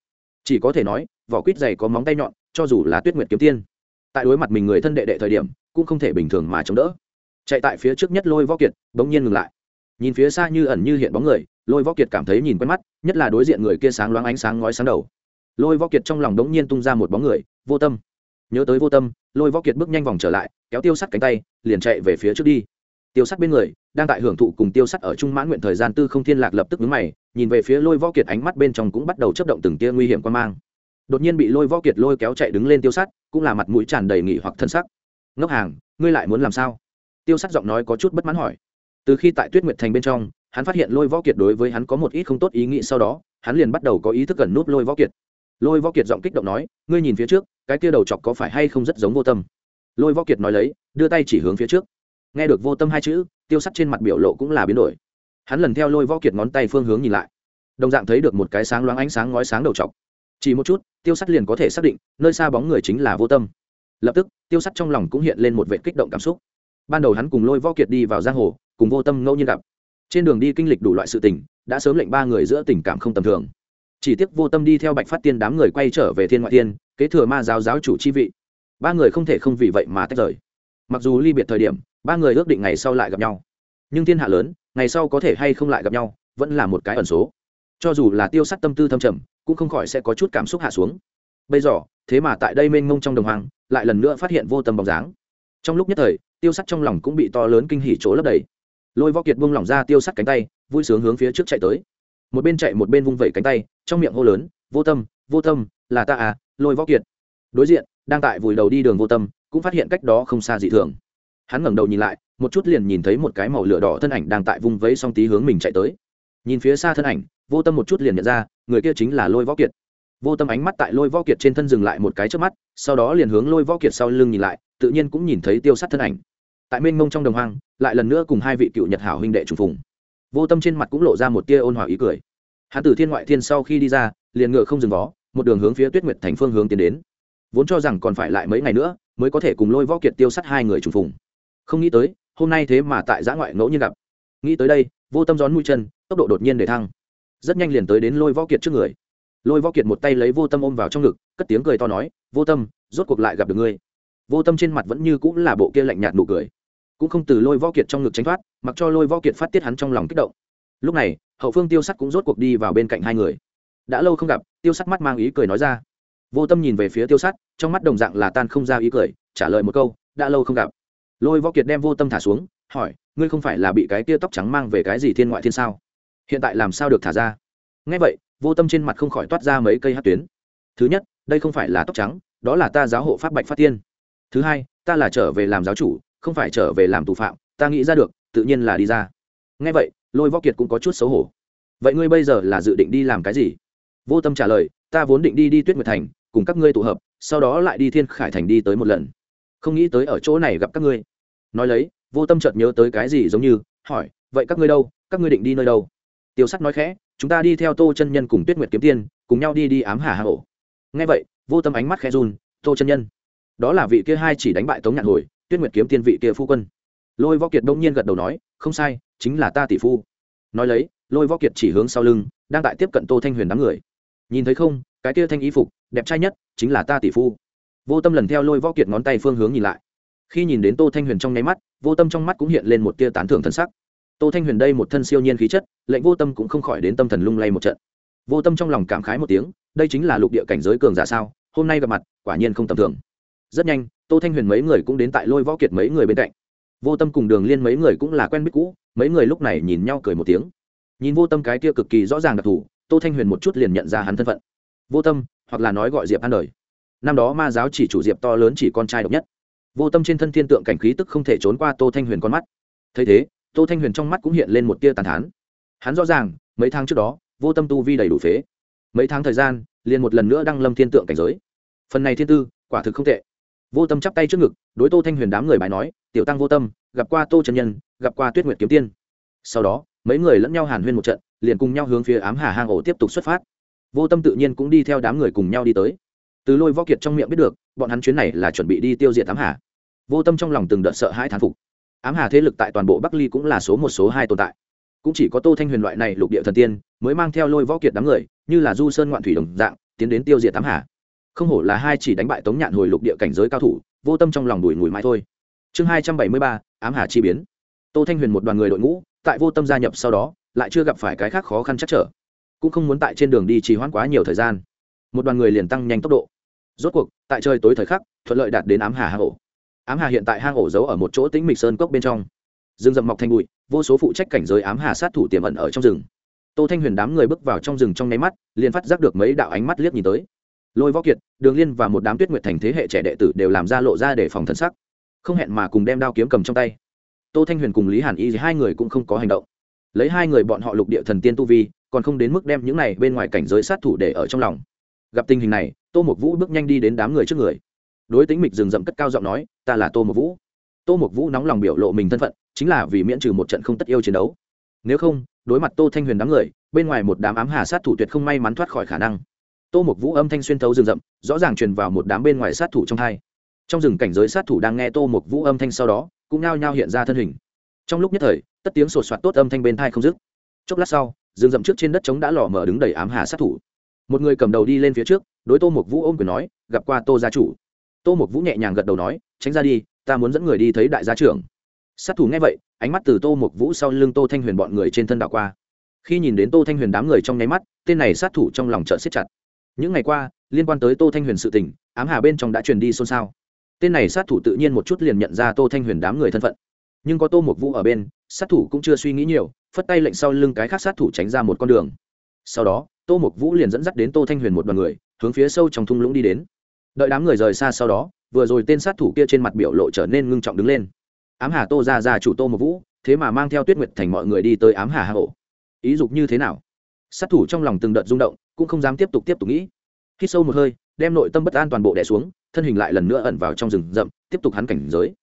chỉ có thể nói, vỏ quýt dày có móng tay nhọn, cho dù là tuyết nguyệt kiếm tiên, tại đối mặt mình người thân đệ đệ thời điểm, cũng không thể bình thường mà chống đỡ. Chạy tại phía trước nhất lôi võ kiệt, bỗng nhiên ngừng lại. Nhìn phía xa như ẩn như hiện bóng người, lôi võ kiệt cảm thấy nhìn quen mắt, nhất là đối diện người kia sáng loáng ánh sáng ngói sáng đầu. Lôi võ kiệt trong lòng đống nhiên tung ra một bóng người, vô tâm. Nhớ tới vô tâm, lôi võ kiệt bước nhanh vòng trở lại, kéo tiêu sắt cánh tay, liền chạy về phía trước đi. Tiêu sắt bên người, đang tại hưởng thụ cùng tiêu sắt ở trung mãn nguyện thời gian tư không thiên lạc lập tức vướng mày nhìn về phía lôi võ kiệt ánh mắt bên trong cũng bắt đầu chấp động từng tia nguy hiểm quan mang. Đột nhiên bị lôi võ kiệt lôi kéo chạy đứng lên tiêu sắt, cũng là mặt mũi tràn đầy nghị hoặc thân sắc. Ngốc hàng, ngươi lại muốn làm sao? Tiêu sắt giọng nói có chút bất mãn hỏi. Từ khi tại tuyết nguyệt thành bên trong, hắn phát hiện lôi võ kiệt đối với hắn có một ít không tốt ý nghĩ sau đó, hắn liền bắt đầu có ý thức gần núp lôi võ kiệt. Lôi võ kiệt giọng kích động nói, ngươi nhìn phía trước, cái kia đầu chọc có phải hay không rất giống vô tâm? Lôi võ kiệt nói lấy, đưa tay chỉ hướng phía trước. Nghe được vô tâm hai chữ, tiêu sắt trên mặt biểu lộ cũng là biến đổi hắn lần theo lôi võ kiệt ngón tay phương hướng nhìn lại. Đồng dạng thấy được một cái sáng loáng ánh sáng ngói sáng đầu chọc chỉ một chút, tiêu sắt liền có thể xác định, nơi xa bóng người chính là vô tâm. Lập tức, tiêu sắt trong lòng cũng hiện lên một vệ kích động cảm xúc. Ban đầu hắn cùng lôi võ kiệt đi vào giang hồ, cùng vô tâm ngẫu nhiên gặp. Trên đường đi kinh lịch đủ loại sự tình, đã sớm lệnh ba người giữa tình cảm không tầm thường. Chỉ tiếc vô tâm đi theo bạch phát tiên đám người quay trở về thiên ngoại tiên, kế thừa ma giáo giáo chủ chi vị. Ba người không thể không vì vậy mà tách rời. Mặc dù ly biệt thời điểm, ba người ước định ngày sau lại gặp nhau. Nhưng thiên hạ lớn ngày sau có thể hay không lại gặp nhau, vẫn là một cái ẩn số. Cho dù là tiêu sắt tâm tư thâm trầm, cũng không khỏi sẽ có chút cảm xúc hạ xuống. Bây giờ, thế mà tại đây mênh mông trong đồng hoàng lại lần nữa phát hiện vô tâm bóng dáng. Trong lúc nhất thời, tiêu sắt trong lòng cũng bị to lớn kinh hỉ chỗ lấp đầy. Lôi võ kiệt buông lỏng ra tiêu sắt cánh tay, vui sướng hướng phía trước chạy tới. Một bên chạy một bên vung vẩy cánh tay, trong miệng hô lớn, vô tâm vô tâm, là ta à lôi võ kiệt. Đối diện, đang tại vùi đầu đi đường vô tâm, cũng phát hiện cách đó không xa dị thường. Hắn ngẩng đầu nhìn lại một chút liền nhìn thấy một cái màu lửa đỏ thân ảnh đang tại vung vẫy song tí hướng mình chạy tới. Nhìn phía xa thân ảnh, vô tâm một chút liền nhận ra, người kia chính là lôi võ kiệt. Vô tâm ánh mắt tại lôi võ kiệt trên thân dừng lại một cái trước mắt, sau đó liền hướng lôi võ kiệt sau lưng nhìn lại, tự nhiên cũng nhìn thấy tiêu sắt thân ảnh. Tại mênh mông trong đồng hoang, lại lần nữa cùng hai vị cựu nhật hảo huynh đệ trùng phùng. Vô tâm trên mặt cũng lộ ra một tia ôn hòa ý cười. Hắn từ thiên ngoại thiên sau khi đi ra, liền ngựa không dừng vó, một đường hướng phía tuyết nguyệt thành phương hướng tiến đến. Vốn cho rằng còn phải lại mấy ngày nữa, mới có thể cùng lôi võ kiệt tiêu sắt hai người trùng phùng. Không nghĩ tới hôm nay thế mà tại giã ngoại ngẫu nhiên gặp. Nghĩ tới đây, vô tâm gión mũi chân, tốc độ đột nhiên để thăng. Rất nhanh liền tới đến lôi võ kiệt trước người. Lôi võ kiệt một tay lấy vô tâm ôm vào trong ngực, cất tiếng cười to nói, vô tâm, rốt cuộc lại gặp được ngươi. Vô tâm trên mặt vẫn như cũng là bộ kia lạnh nhạt nụ cười. Cũng không từ lôi võ kiệt trong ngực tránh thoát, mặc cho lôi võ kiệt phát tiết hắn trong lòng kích động. Lúc này, hậu phương tiêu sắt cũng rốt cuộc đi vào bên cạnh hai người. Đã lâu không gặp, tiêu sắt mắt mang ý cười nói ra. Vô tâm nhìn về phía tiêu sắt, trong mắt đồng dạng là tan không ra ý cười, trả lời một câu, đã lâu không gặp lôi võ kiệt đem vô tâm thả xuống, hỏi, ngươi không phải là bị cái tia tóc trắng mang về cái gì thiên ngoại thiên sao? Hiện tại làm sao được thả ra? Ngay vậy, vô tâm trên mặt không khỏi toát ra mấy cây hát tuyến. Thứ nhất, đây không phải là tóc trắng, đó là ta giáo hộ pháp bạch phát tiên. Thứ hai, ta là trở về làm giáo chủ, không phải trở về làm tù phạm, ta nghĩ ra được, tự nhiên là đi ra. Ngay vậy, lôi võ kiệt cũng có chút xấu hổ. Vậy ngươi bây giờ là dự định đi làm cái gì? Vô tâm trả lời, ta vốn định đi đi tuyết nguyệt thành, cùng các ngươi tụ hợp, sau đó lại đi thiên khải thành đi tới một lần không nghĩ tới ở chỗ này gặp các ngươi. Nói lấy, vô tâm chợt nhớ tới cái gì giống như, hỏi, vậy các ngươi đâu? Các ngươi định đi nơi đâu? Tiêu sắt nói khẽ, chúng ta đi theo tô chân nhân cùng tuyết nguyệt kiếm tiên, cùng nhau đi đi ám hà hà ổ nghe vậy, vô tâm ánh mắt khẽ run, tô chân nhân. Đó là vị kia hai chỉ đánh bại tống nhạn hồi, tuyết nguyệt kiếm tiên vị kia phu quân. Lôi võ kiệt đông nhiên gật đầu nói, không sai, chính là ta tỷ phu. Nói lấy, lôi võ kiệt chỉ hướng sau lưng, đang tại tiếp cận tô thanh huyền đám người. Nhìn thấy không, cái kia thanh y phục, đẹp trai nhất, chính là ta tỷ phu vô tâm lần theo lôi võ kiệt ngón tay phương hướng nhìn lại. Khi nhìn đến tô thanh huyền trong nháy mắt, vô tâm trong mắt cũng hiện lên một tia tán thưởng thân sắc. Tô thanh huyền đây một thân siêu nhiên khí chất, lệnh vô tâm cũng không khỏi đến tâm thần lung lay một trận. Vô tâm trong lòng cảm khái một tiếng, đây chính là lục địa cảnh giới cường giả sao, hôm nay gặp mặt, quả nhiên không tầm thường. Rất nhanh, tô thanh huyền mấy người cũng đến tại lôi võ kiệt mấy người bên cạnh. Vô tâm cùng đường liên mấy người cũng là quen biết cũ, mấy người lúc này nhìn nhau cười một tiếng. Nhìn vô tâm cái kia cực kỳ rõ ràng đặc thù, tô thanh huyền một chút liền nhận ra hắn thân phận. Vô tâm, hoặc là nói gọi diệp an đời năm đó ma giáo chỉ chủ diệp to lớn chỉ con trai độc nhất vô tâm trên thân thiên tượng cảnh khí tức không thể trốn qua tô thanh huyền con mắt thấy thế tô thanh huyền trong mắt cũng hiện lên một tia tàn thán hắn rõ ràng mấy tháng trước đó vô tâm tu vi đầy đủ phế mấy tháng thời gian liền một lần nữa đăng lâm thiên tượng cảnh giới phần này thiên tư quả thực không tệ vô tâm chắp tay trước ngực đối tô thanh huyền đám người bài nói tiểu tăng vô tâm gặp qua tô trần nhân gặp qua tuyết nguyệt kiếm tiên sau đó mấy người lẫn nhau hàn huyên một trận liền cùng nhau hướng phía ám hà hang ổ tiếp tục xuất phát vô tâm tự nhiên cũng đi theo đám người cùng nhau đi tới từ lôi võ kiệt trong miệng biết được, bọn hắn chuyến này là chuẩn bị đi tiêu diệt ám hà. Vô tâm trong lòng từng đợt sợ hãi thán phục. Ám hà thế lực tại toàn bộ bắc ly cũng là số một số hai tồn tại. Cũng chỉ có tô thanh huyền loại này lục địa thần tiên mới mang theo lôi võ kiệt đám người, như là du sơn ngoạn thủy đồng dạng, tiến đến tiêu diệt ám hà. Không hổ là hai chỉ đánh bại tống nhạn hồi lục địa cảnh giới cao thủ, vô tâm trong lòng đùi ngùi mãi thôi. Chương hai trăm bảy mươi ba, ám hà chi biến. Tô thanh huyền một đoàn người đội ngũ, tại vô tâm gia nhập sau đó, lại chưa gặp phải cái khác khó khăn chắc trở. Cũng không muốn tại trên đường đi trì hoãn quá nhiều thời gian. Một đoàn người liền tăng nhanh tốc độ rốt cuộc, tại trời tối thời khắc, thuận lợi đạt đến ám hà hang ổ. Ám hà hiện tại hang ổ giấu ở một chỗ tĩnh mịch sơn cốc bên trong. Rừng rậm mọc thành bụi, vô số phụ trách cảnh giới ám hà sát thủ tiềm ẩn ở trong rừng. Tô thanh huyền đám người bước vào trong rừng trong nháy mắt, liền phát giác được mấy đạo ánh mắt liếc nhìn tới. Lôi võ kiệt, đường liên và một đám tuyết nguyệt thành thế hệ trẻ đệ tử đều làm ra lộ ra để phòng thân sắc. Không hẹn mà cùng đem đao kiếm cầm trong tay. Tô thanh huyền cùng lý hàn y hai người cũng không có hành động. Lấy hai người bọn họ lục địa thần tiên tu vi, còn không đến mức đem những này bên ngoài cảnh giới sát thủ để ở trong lòng. Gặp tình hình này tô mục vũ bước nhanh đi đến đám người trước người. Đối tính mịch rừng rậm cất cao giọng nói, ta là tô mục vũ. Tô mục vũ nóng lòng biểu lộ mình thân phận, chính là vì miễn trừ một trận không tất yêu chiến đấu. Nếu không, đối mặt tô thanh huyền đám người, bên ngoài một đám ám hà sát thủ tuyệt không may mắn thoát khỏi khả năng. Tô mục vũ âm thanh xuyên thấu rừng rậm, rõ ràng truyền vào một đám bên ngoài sát thủ trong hai. Trong rừng cảnh giới sát thủ đang nghe tô mục vũ âm thanh sau đó, cũng nao nhao hiện ra thân hình. Trong lúc nhất thời, tất tiếng sột soạt tốt âm thanh bên thai không dứt. Chốc lát sau, rừng rậm trước trên đất trống đã lò mở đứng đầy ám hà sát thủ một người cầm đầu đi lên phía trước, đối tô mục vũ ôm quyền nói, gặp qua tô gia chủ. Tô mục vũ nhẹ nhàng gật đầu nói, tránh ra đi, ta muốn dẫn người đi thấy đại gia trưởng. Sát thủ nghe vậy, ánh mắt từ tô mục vũ sau lưng tô thanh huyền bọn người trên thân đảo qua. Khi nhìn đến tô thanh huyền đám người trong nháy mắt, tên này sát thủ trong lòng chợ siết chặt. Những ngày qua, liên quan tới tô thanh huyền sự tình, ám hà bên trong đã truyền đi xôn xao. Tên này sát thủ tự nhiên một chút liền nhận ra tô thanh huyền đám người thân phận. Nhưng có tô mục vũ ở bên, sát thủ cũng chưa suy nghĩ nhiều, phất tay lệnh sau lưng cái khác sát thủ tránh ra một con đường sau đó, tô mục vũ liền dẫn dắt đến tô thanh huyền một đoàn người, hướng phía sâu trong thung lũng đi đến. Đợi đám người rời xa sau đó, vừa rồi tên sát thủ kia trên mặt biểu lộ trở nên ngưng trọng đứng lên. Ám hà tô ra ra chủ tô mục vũ, thế mà mang theo tuyết nguyệt thành mọi người đi tới ám hà hà hộ ý dục như thế nào? Sát thủ trong lòng từng đợt rung động, cũng không dám tiếp tục tiếp tục nghĩ. Khi sâu một hơi, đem nội tâm bất an toàn bộ đẻ xuống, thân hình lại lần nữa ẩn vào trong rừng rậm, tiếp tục hắn cảnh giới.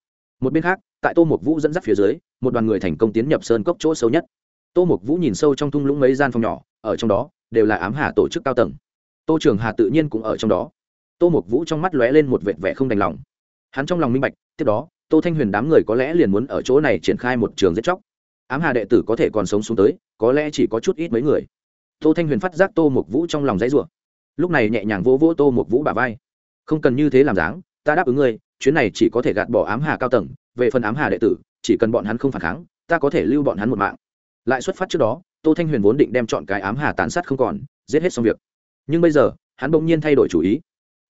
Một bên khác, tại tô mục vũ dẫn dắt phía dưới, một đoàn người thành công tiến nhập sơn cốc chỗ sâu nhất tô mục vũ nhìn sâu trong thung lũng mấy gian phòng nhỏ, ở trong đó, đều là ám hà tổ chức cao tầng. Tô trường hà tự nhiên cũng ở trong đó. Tô mục vũ trong mắt lóe lên một vệt vẻ không đành lòng. Hắn trong lòng minh bạch, tiếp đó, tô thanh huyền đám người có lẽ liền muốn ở chỗ này triển khai một trường giết chóc. Ám hà đệ tử có thể còn sống xuống tới, có lẽ chỉ có chút ít mấy người. Tô thanh huyền phát giác tô mục vũ trong lòng dãy rủa. Lúc này nhẹ nhàng vỗ vỗ tô mục vũ bả vai. Không cần như thế làm dáng, ta đáp ứng ngươi, chuyến này chỉ có thể gạt bỏ ám hà cao tầng, về phần ám hà đệ tử, chỉ cần bọn hắn không phản kháng, ta có thể lưu bọn hắn một mạng lại xuất phát trước đó, tô thanh huyền vốn định đem chọn cái ám hà tàn sát không còn, giết hết xong việc. Nhưng bây giờ, hắn bỗng nhiên thay đổi chủ ý.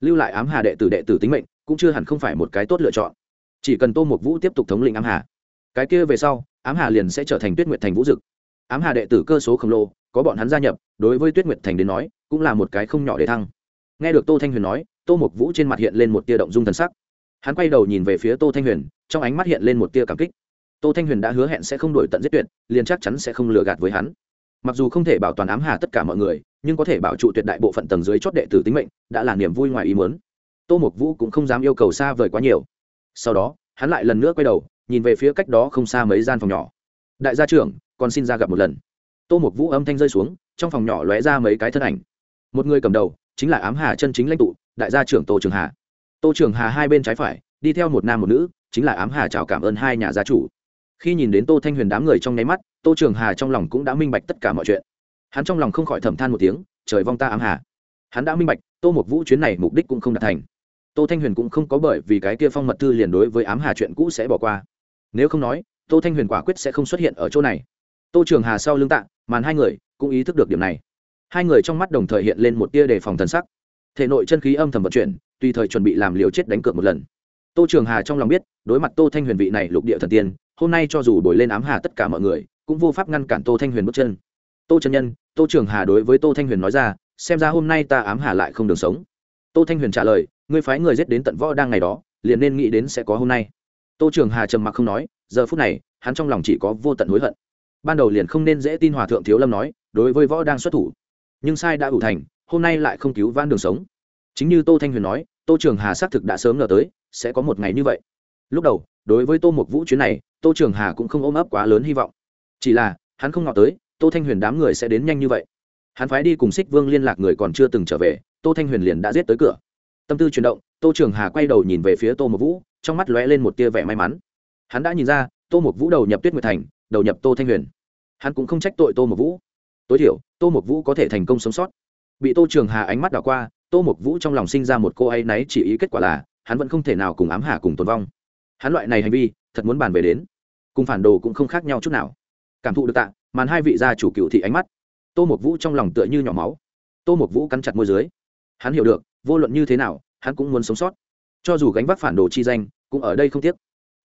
Lưu lại ám hà đệ tử đệ tử tính mệnh, cũng chưa hẳn không phải một cái tốt lựa chọn. Chỉ cần tô mục vũ tiếp tục thống lĩnh ám hà, cái kia về sau, ám hà liền sẽ trở thành tuyết nguyệt thành vũ dực. Ám hà đệ tử cơ số khổng lồ, có bọn hắn gia nhập, đối với tuyết nguyệt thành đến nói, cũng là một cái không nhỏ để thăng. Nghe được tô thanh huyền nói, tô mục vũ trên mặt hiện lên một tia động dung thần sắc. Hắn quay đầu nhìn về phía tô thanh huyền, trong ánh mắt hiện lên một tia cảm kích tô thanh huyền đã hứa hẹn sẽ không đổi tận giết tuyệt, liền chắc chắn sẽ không lừa gạt với hắn. Mặc dù không thể bảo toàn ám hà tất cả mọi người, nhưng có thể bảo trụ tuyệt đại bộ phận tầng dưới chót đệ tử tính mệnh, đã là niềm vui ngoài ý muốn. Tô mục vũ cũng không dám yêu cầu xa vời quá nhiều. Sau đó, hắn lại lần nữa quay đầu, nhìn về phía cách đó không xa mấy gian phòng nhỏ. Đại gia trưởng, còn xin ra gặp một lần. Tô mục vũ âm thanh rơi xuống, trong phòng nhỏ lóe ra mấy cái thân ảnh. Một người cầm đầu, chính là ám hà chân chính lãnh tụ, đại gia trưởng tô trường hà. Tô trường hà hai bên trái phải, đi theo một nam một nữ, chính là ám hà chào cảm ơn hai nhà gia chủ khi nhìn đến tô thanh huyền đám người trong nháy mắt, tô trường hà trong lòng cũng đã minh bạch tất cả mọi chuyện. Hắn trong lòng không khỏi thầm than một tiếng, trời vong ta ám hà. Hắn đã minh bạch, tô một vũ chuyến này mục đích cũng không đạt thành. Tô thanh huyền cũng không có bởi vì cái kia phong mật thư liền đối với ám hà chuyện cũ sẽ bỏ qua. Nếu không nói, tô thanh huyền quả quyết sẽ không xuất hiện ở chỗ này. Tô trường hà sau lưng tạ, màn hai người cũng ý thức được điểm này. Hai người trong mắt đồng thời hiện lên một tia đề phòng thần sắc. Thể nội chân khí âm thầm vận chuyển, tùy thời chuẩn bị làm liều chết đánh cược một lần. Tô trường hà trong lòng biết, đối mặt tô thanh huyền vị này lục địa thần tiên hôm nay cho dù đổi lên ám hà tất cả mọi người, cũng vô pháp ngăn cản tô thanh huyền bước chân. Tô trần nhân, tô trường hà đối với tô thanh huyền nói ra, xem ra hôm nay ta ám hà lại không đường sống. Tô thanh huyền trả lời, ngươi phái người giết đến tận võ đang ngày đó, liền nên nghĩ đến sẽ có hôm nay. Tô trường hà trầm mặc không nói, giờ phút này, hắn trong lòng chỉ có vô tận hối hận. Ban đầu liền không nên dễ tin hòa thượng thiếu lâm nói, đối với võ đang xuất thủ, nhưng sai đã ủ thành, hôm nay lại không cứu van đường sống. Chính như tô thanh huyền nói, tô trường hà xác thực đã sớm ngờ tới, sẽ có một ngày như vậy. Lúc đầu, đối với tô mục vũ chuyến này tô trường hà cũng không ôm ấp quá lớn hy vọng. Chỉ là, hắn không ngờ tới, tô thanh huyền đám người sẽ đến nhanh như vậy. Hắn phái đi cùng xích vương liên lạc người còn chưa từng trở về, tô thanh huyền liền đã giết tới cửa. Tâm tư chuyển động, tô trường hà quay đầu nhìn về phía tô Mộc vũ, trong mắt lóe lên một tia vẻ may mắn. Hắn đã nhìn ra, tô Mộc vũ đầu nhập tuyết nguyệt thành, đầu nhập tô thanh huyền. Hắn cũng không trách tội tô Mộc vũ. Tối thiểu, tô Mộc vũ có thể thành công sống sót. Bị tô trường hà ánh mắt đảo qua, tô Mộc vũ trong lòng sinh ra một cô ấy náy chỉ ý kết quả là, hắn vẫn không thể nào cùng ám hà cùng tồn vong. Hắn loại này hành vi, thật muốn bàn về đến cùng phản đồ cũng không khác nhau chút nào. Cảm thụ được tạ, màn hai vị gia chủ cựu thị ánh mắt. Tô mục vũ trong lòng tựa như nhỏ máu. Tô mục vũ cắn chặt môi dưới. Hắn hiểu được, vô luận như thế nào, hắn cũng muốn sống sót. Cho dù gánh vác phản đồ chi danh, cũng ở đây không tiếc.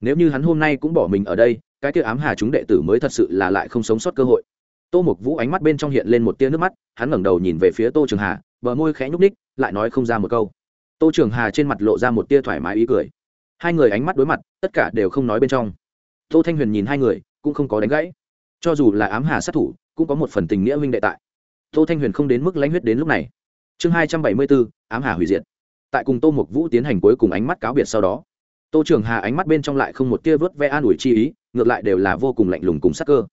Nếu như hắn hôm nay cũng bỏ mình ở đây, cái kia ám hà chúng đệ tử mới thật sự là lại không sống sót cơ hội. Tô mục vũ ánh mắt bên trong hiện lên một tia nước mắt, hắn ngẩng đầu nhìn về phía tô trường hà, bờ môi khẽ nhúc ních lại nói không ra một câu. Tô trường hà trên mặt lộ ra một tia thoải mái ý cười. Hai người ánh mắt đối mặt, tất cả đều không nói bên trong tô thanh huyền nhìn hai người, cũng không có đánh gãy. Cho dù là ám hà sát thủ, cũng có một phần tình nghĩa huynh đệ tại. Tô thanh huyền không đến mức lãnh huyết đến lúc này. Chương hai trăm bảy mươi bốn, ám hà hủy diệt. Tại cùng tô mục vũ tiến hành cuối cùng ánh mắt cáo biệt sau đó, tô trường hà ánh mắt bên trong lại không một tia vớt ve an ủi chi ý, ngược lại đều là vô cùng lạnh lùng cùng sắc cơ.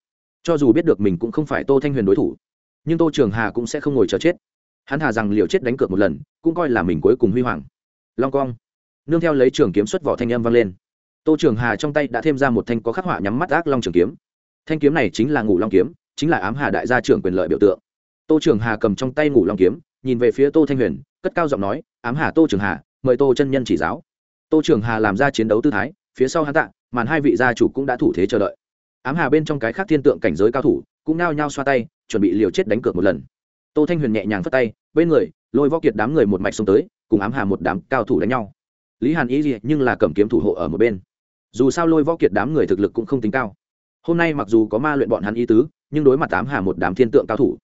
Cho dù biết được mình cũng không phải tô thanh huyền đối thủ, nhưng tô trường hà cũng sẽ không ngồi chờ chết. Hắn hà rằng liều chết đánh cược một lần, cũng coi là mình cuối cùng huy hoàng. Long cong nương theo lấy trường kiếm xuất vỏ thanh âm vang lên tô trường hà trong tay đã thêm ra một thanh có khắc họa nhắm mắt ác long trường kiếm. Thanh kiếm này chính là ngủ long kiếm, chính là ám hà đại gia trưởng quyền lợi biểu tượng. Tô trường hà cầm trong tay ngủ long kiếm, nhìn về phía tô thanh huyền, cất cao giọng nói, ám hà tô trường hà, mời tô chân nhân chỉ giáo. Tô trường hà làm ra chiến đấu tư thái, phía sau hắn tạ, màn hai vị gia chủ cũng đã thủ thế chờ đợi. Ám hà bên trong cái khác thiên tượng cảnh giới cao thủ cũng nao nhao xoa tay, chuẩn bị liều chết đánh cược một lần. Tô thanh huyền nhẹ nhàng phất tay, bên người, lôi võ kiệt đám người một mạch xông tới, cùng ám hà một đám cao thủ đánh nhau. Lý hàn ý gì nhưng là cầm kiếm thủ hộ ở một bên dù sao lôi võ kiệt đám người thực lực cũng không tính cao. Hôm nay mặc dù có ma luyện bọn hắn ý tứ, nhưng đối mặt ám hà một đám thiên tượng cao thủ,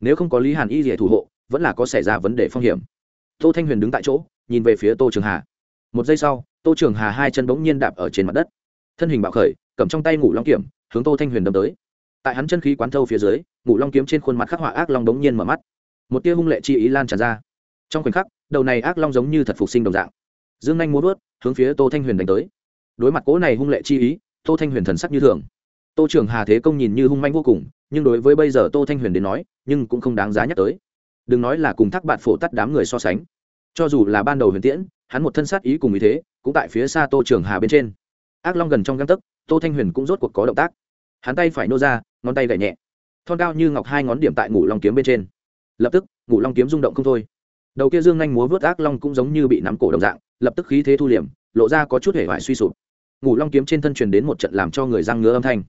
nếu không có lý hàn y gì thủ hộ, vẫn là có xảy ra vấn đề phong hiểm. Tô thanh huyền đứng tại chỗ, nhìn về phía tô trường hà. Một giây sau, tô trường hà hai chân bỗng nhiên đạp ở trên mặt đất. Thân hình bạo khởi, cầm trong tay ngủ long kiểm hướng tô thanh huyền đâm tới. Tại hắn chân khí quán thâu phía dưới ngủ long kiếm trên khuôn mặt khắc họa ác long bỗng nhiên mở mắt. Một tia hung lệ chi ý lan tràn ra. Trong khoảnh khắc, đầu này ác long giống như thật phục sinh đồng dạng. Dương nhanh muốn vớt hướng phía tô thanh huyền đánh tới đối mặt cố này hung lệ chi ý, tô thanh huyền thần sắc như thường. Tô trường hà thế công nhìn như hung manh vô cùng, nhưng đối với bây giờ tô thanh huyền đến nói, nhưng cũng không đáng giá nhắc tới. Đừng nói là cùng thác bạn phổ tắt đám người so sánh. Cho dù là ban đầu huyền tiễn, hắn một thân sát ý cùng ý thế, cũng tại phía xa tô trường hà bên trên. Ác long gần trong găng tấc, tô thanh huyền cũng rốt cuộc có động tác. Hắn tay phải nô ra, ngón tay gậy nhẹ. Thon cao như ngọc hai ngón điểm tại ngủ long kiếm bên trên. Lập tức ngủ long kiếm rung động không thôi. Đầu kia dương nhanh múa vớt ác long cũng giống như bị nắm cổ đồng dạng, lập tức khí thế thu liềm lộ ra có chút hể vải suy sụp ngủ long kiếm trên thân truyền đến một trận làm cho người răng ngứa âm thanh.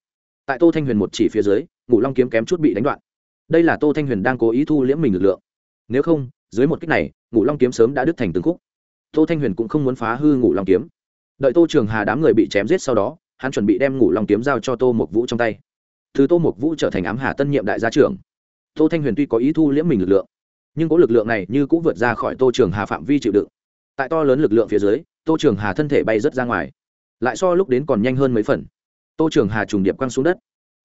Tại tô thanh huyền một chỉ phía dưới ngủ long kiếm kém chút bị đánh đoạn. Đây là tô thanh huyền đang cố ý thu liễm mình lực lượng. Nếu không, dưới một cách này ngủ long kiếm sớm đã đứt thành từng khúc. Tô thanh huyền cũng không muốn phá hư ngủ long kiếm. Đợi tô trường hà đám người bị chém giết sau đó, hắn chuẩn bị đem ngủ long kiếm giao cho tô mộc vũ trong tay. Từ tô mộc vũ trở thành ám hà tân nhiệm đại gia trưởng, tô thanh huyền tuy có ý thu liễm mình lực lượng, nhưng có lực lượng này như cũng vượt ra khỏi tô trường hà phạm vi chịu đựng. Tại to lớn lực lượng phía dưới, tô trường hà thân thể bay rớt ra ngoài lại so lúc đến còn nhanh hơn mấy phần. Tô trường hà trùng điệp quăng xuống đất.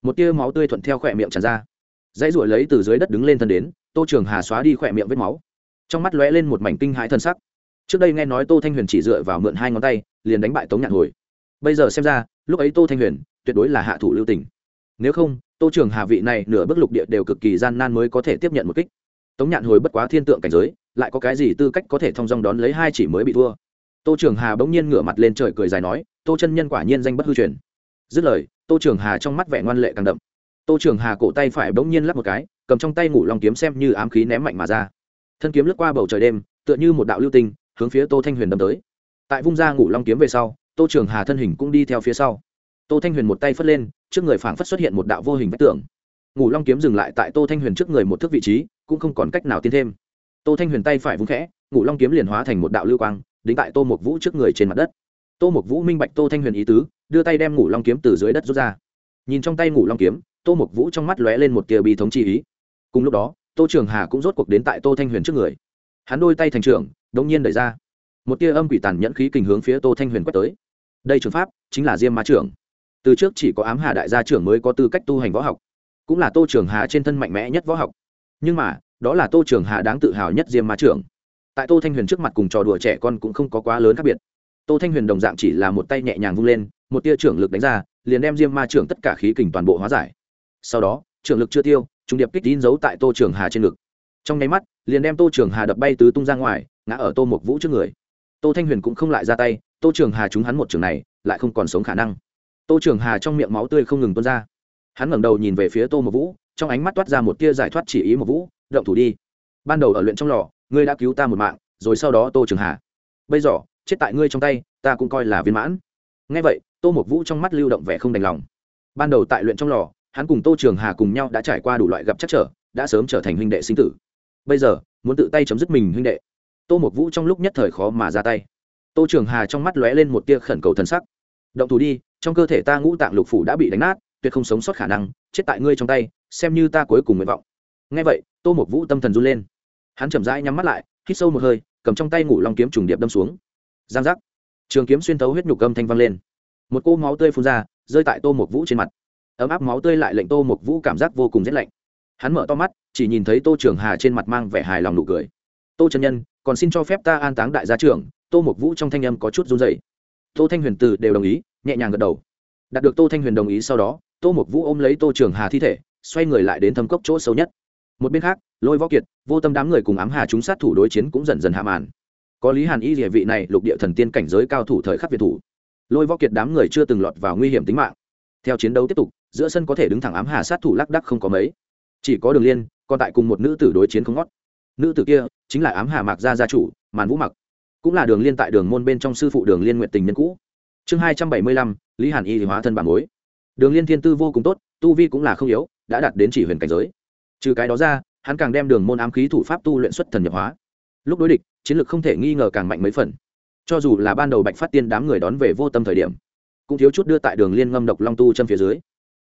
Một tia máu tươi thuận theo khỏe miệng tràn ra. Dãy ruổi lấy từ dưới đất đứng lên thân đến, tô trường hà xóa đi khỏe miệng vết máu. Trong mắt lóe lên một mảnh kinh hãi thân sắc. Trước đây nghe nói tô thanh huyền chỉ dựa vào mượn hai ngón tay, liền đánh bại tống nhạn hồi. Bây giờ xem ra, lúc ấy tô thanh huyền tuyệt đối là hạ thủ lưu tình. Nếu không, tô trường hà vị này nửa bước lục địa đều cực kỳ gian nan mới có thể tiếp nhận một kích. Tống nhạn hồi bất quá thiên tượng cảnh giới, lại có cái gì tư cách có thể thông dong đón lấy hai chỉ mới bị thua. Tô trường hà bỗng nhiên ngửa mặt lên trời cười dài nói tô chân nhân quả nhiên danh bất hư truyền. Dứt lời, tô trường hà trong mắt vẻ ngoan lệ càng đậm. Tô trường hà cổ tay phải bỗng nhiên lắp một cái, cầm trong tay ngủ lòng kiếm xem như ám khí ném mạnh mà ra. Thân kiếm lướt qua bầu trời đêm, tựa như một đạo lưu tinh, hướng phía tô thanh huyền đâm tới. Tại vung ra ngủ long kiếm về sau, tô trường hà thân hình cũng đi theo phía sau. Tô thanh huyền một tay phất lên, trước người phảng phất xuất hiện một đạo vô hình vách tường. Ngủ long kiếm dừng lại tại tô thanh huyền trước người một thước vị trí, cũng không còn cách nào tiến thêm. Tô thanh huyền tay phải vung khẽ, ngủ long kiếm liền hóa thành một đạo lưu quang, đính tại tô một vũ trước người trên mặt đất tô mục vũ minh bạch tô thanh huyền ý tứ, đưa tay đem ngủ long kiếm từ dưới đất rút ra. Nhìn trong tay ngủ long kiếm, tô mục vũ trong mắt lóe lên một tia bi thống chi ý. Cùng lúc đó, tô trường hà cũng rốt cuộc đến tại tô thanh huyền trước người. Hắn đôi tay thành trưởng, đống nhiên đẩy ra. Một tia âm quỷ tàn nhẫn khí kình hướng phía tô thanh huyền quét tới. Đây trường pháp chính là diêm ma trưởng. Từ trước chỉ có ám hà đại gia trưởng mới có tư cách tu hành võ học. Cũng là tô trường hà trên thân mạnh mẽ nhất võ học. Nhưng mà, đó là tô trường hà đáng tự hào nhất diêm ma trưởng. Tại tô thanh huyền trước mặt cùng trò đùa trẻ con cũng không có quá lớn khác biệt tô thanh huyền đồng dạng chỉ là một tay nhẹ nhàng vung lên, một tia trưởng lực đánh ra, liền đem diêm ma trưởng tất cả khí kình toàn bộ hóa giải. Sau đó, trưởng lực chưa tiêu trung điệp kích tín giấu tại tô trường hà trên ngực. Trong nháy mắt, liền đem tô trường hà đập bay tứ tung ra ngoài, ngã ở tô mộc vũ trước người. Tô thanh huyền cũng không lại ra tay, tô trường hà trúng hắn một trường này, lại không còn sống khả năng. Tô trường hà trong miệng máu tươi không ngừng tuôn ra. Hắn ngẩng đầu nhìn về phía tô mộc vũ, trong ánh mắt toát ra một tia giải thoát chỉ ý một vũ, động thủ đi. Ban đầu ở luyện trong lò, ngươi đã cứu ta một mạng, rồi sau đó tô trường hà. Bây giờ chết tại ngươi trong tay, ta cũng coi là viên mãn. Ngay vậy, tô mộc vũ trong mắt lưu động vẻ không đành lòng. Ban đầu tại luyện trong lò, hắn cùng tô trường hà cùng nhau đã trải qua đủ loại gặp chắc trở, đã sớm trở thành huynh đệ sinh tử. Bây giờ, muốn tự tay chấm dứt mình huynh đệ. Tô mộc vũ trong lúc nhất thời khó mà ra tay. Tô trường hà trong mắt lóe lên một tia khẩn cầu thân sắc. Động thủ đi, trong cơ thể ta ngũ tạng lục phủ đã bị đánh nát, tuyệt không sống sót khả năng, chết tại ngươi trong tay, xem như ta cuối cùng nguyện vọng. Ngay vậy, tô mộc vũ tâm thần run lên. Hắn chậm rãi nhắm mắt lại, hít sâu một hơi, cầm trong tay ngủ long kiếm trùng điệp đâm xuống giang giác. Trường kiếm xuyên thấu huyết nhục gâm thanh vang lên. Một cô máu tươi phun ra, rơi tại tô mục vũ trên mặt. Ấm áp máu tươi lại lệnh tô mục vũ cảm giác vô cùng rét lạnh. Hắn mở to mắt, chỉ nhìn thấy tô trường hà trên mặt mang vẻ hài lòng nụ cười. Tô trần nhân, còn xin cho phép ta an táng đại gia trưởng. Tô mục vũ trong thanh âm có chút run dày tô thanh huyền từ đều đồng ý, nhẹ nhàng gật đầu. Đạt được tô thanh huyền đồng ý sau đó, tô mục vũ ôm lấy tô trường hà thi thể, xoay người lại đến thâm cốc chỗ sâu nhất. Một bên khác, lôi võ kiệt, vô tâm đám người cùng ám hà chúng sát thủ đối chiến cũng dần dần hạ màn có lý hàn y địa vị này, lục địa thần tiên cảnh giới cao thủ thời khắc việt thủ. Lôi võ kiệt đám người chưa từng lọt vào nguy hiểm tính mạng. Theo chiến đấu tiếp tục, giữa sân có thể đứng thẳng ám hà sát thủ lác đắc không có mấy. Chỉ có đường liên, còn tại cùng một nữ tử đối chiến không ngót. Nữ tử kia chính là ám hà mạc gia gia chủ, màn vũ mặc. Cũng là đường liên tại đường môn bên trong sư phụ đường liên nguyện tình nhân cũ. Chương hai trăm bảy mươi lăm, lý hàn y thì hóa thân bản mối. Đường liên thiên tư vô cùng tốt, tu vi cũng là không yếu, đã đạt đến chỉ huyền cảnh giới. Trừ cái đó ra, hắn càng đem đường môn ám khí thủ pháp tu luyện xuất thần nhập hóa. Lúc đối địch chiến lược không thể nghi ngờ càng mạnh mấy phần. Cho dù là ban đầu bạch phát tiên đám người đón về vô tâm thời điểm, cũng thiếu chút đưa tại đường liên ngâm độc long tu chân phía dưới.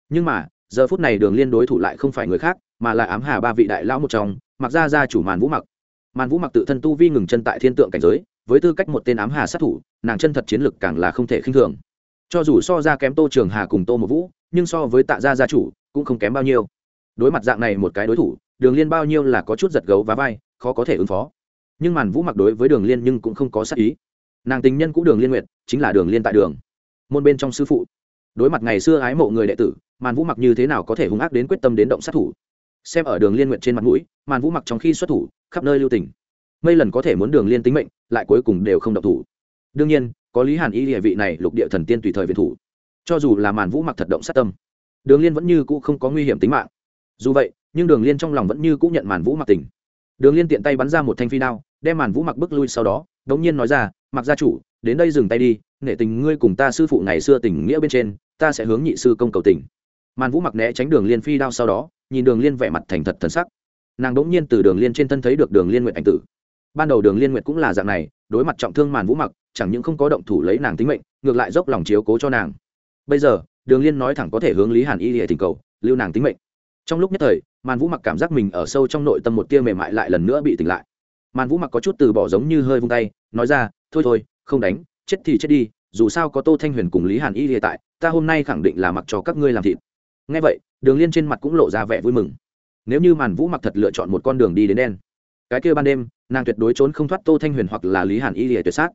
Nhưng mà, giờ phút này đường liên đối thủ lại không phải người khác, mà là ám hà ba vị đại lão một trong, mặc ra ra chủ màn vũ mặc. Màn vũ mặc tự thân tu vi ngừng chân tại thiên tượng cảnh giới, với tư cách một tên ám hà sát thủ, nàng chân thật chiến lực càng là không thể khinh thường. Cho dù so ra kém tô trường hà cùng tô một vũ, nhưng so với tạ gia gia chủ, cũng không kém bao nhiêu. Đối mặt dạng này một cái đối thủ, đường liên bao nhiêu là có chút giật gấu và vai, khó có thể ứng phó nhưng màn vũ mặc đối với đường liên nhưng cũng không có sắc ý. Nàng tình nhân cũ đường liên nguyện chính là đường liên tại đường. Môn bên trong sư phụ. Đối mặt ngày xưa ái mộ người đệ tử, màn vũ mặc như thế nào có thể hung ác đến quyết tâm đến động sát thủ? Xem ở đường liên nguyện trên mặt mũi, màn vũ mặc trong khi xuất thủ, khắp nơi lưu tình. Mấy lần có thể muốn đường liên tính mệnh, lại cuối cùng đều không động thủ. Đương nhiên, có lý hàn y địa vị này lục địa thần tiên tùy thời viện thủ. Cho dù là màn vũ mặc thật động sát tâm, đường liên vẫn như cũ không có nguy hiểm tính mạng. Dù vậy, nhưng đường liên trong lòng vẫn như cũ nhận màn vũ mặc tình đường liên tiện tay bắn ra một thanh phi đao, đem màn vũ mặc bước lui sau đó, đống nhiên nói ra, mặc gia chủ, đến đây dừng tay đi, nể tình ngươi cùng ta sư phụ ngày xưa tình nghĩa bên trên, ta sẽ hướng nhị sư công cầu tình. Màn vũ mặc né tránh đường liên phi đao sau đó, nhìn đường liên vẻ mặt thành thật thần sắc. Nàng đ ỗ n g nhiên từ đường liên trên thân thấy được đường liên nguyện ảnh tử. Ban đầu đường liên nguyện cũng là dạng này, đối mặt trọng thương màn vũ mặc, chẳng những không có động thủ lấy nàng tính mệnh, ngược lại dốc lòng chiếu cố cho nàng. Bây giờ, đường liên nói thẳng có thể hướng lý hàn y lệ tình cầu, lưu nàng tính mệnh trong lúc nhất thời, màn vũ mặc cảm giác mình ở sâu trong nội tâm một tia mềm mại lại lần nữa bị tỉnh lại. Màn vũ mặc có chút từ bỏ giống như hơi vung tay, nói ra, thôi thôi, không đánh, chết thì chết đi, dù sao có tô thanh huyền cùng lý hàn y hiện tại, ta hôm nay khẳng định là mặc cho các ngươi làm thịt. Ngay vậy, đường liên trên mặt cũng lộ ra vẻ vui mừng. Nếu như màn vũ mặc thật lựa chọn một con đường đi đến đen, cái kia ban đêm, nàng tuyệt đối trốn không thoát tô thanh huyền hoặc là lý hàn y lìa tuyệt sát.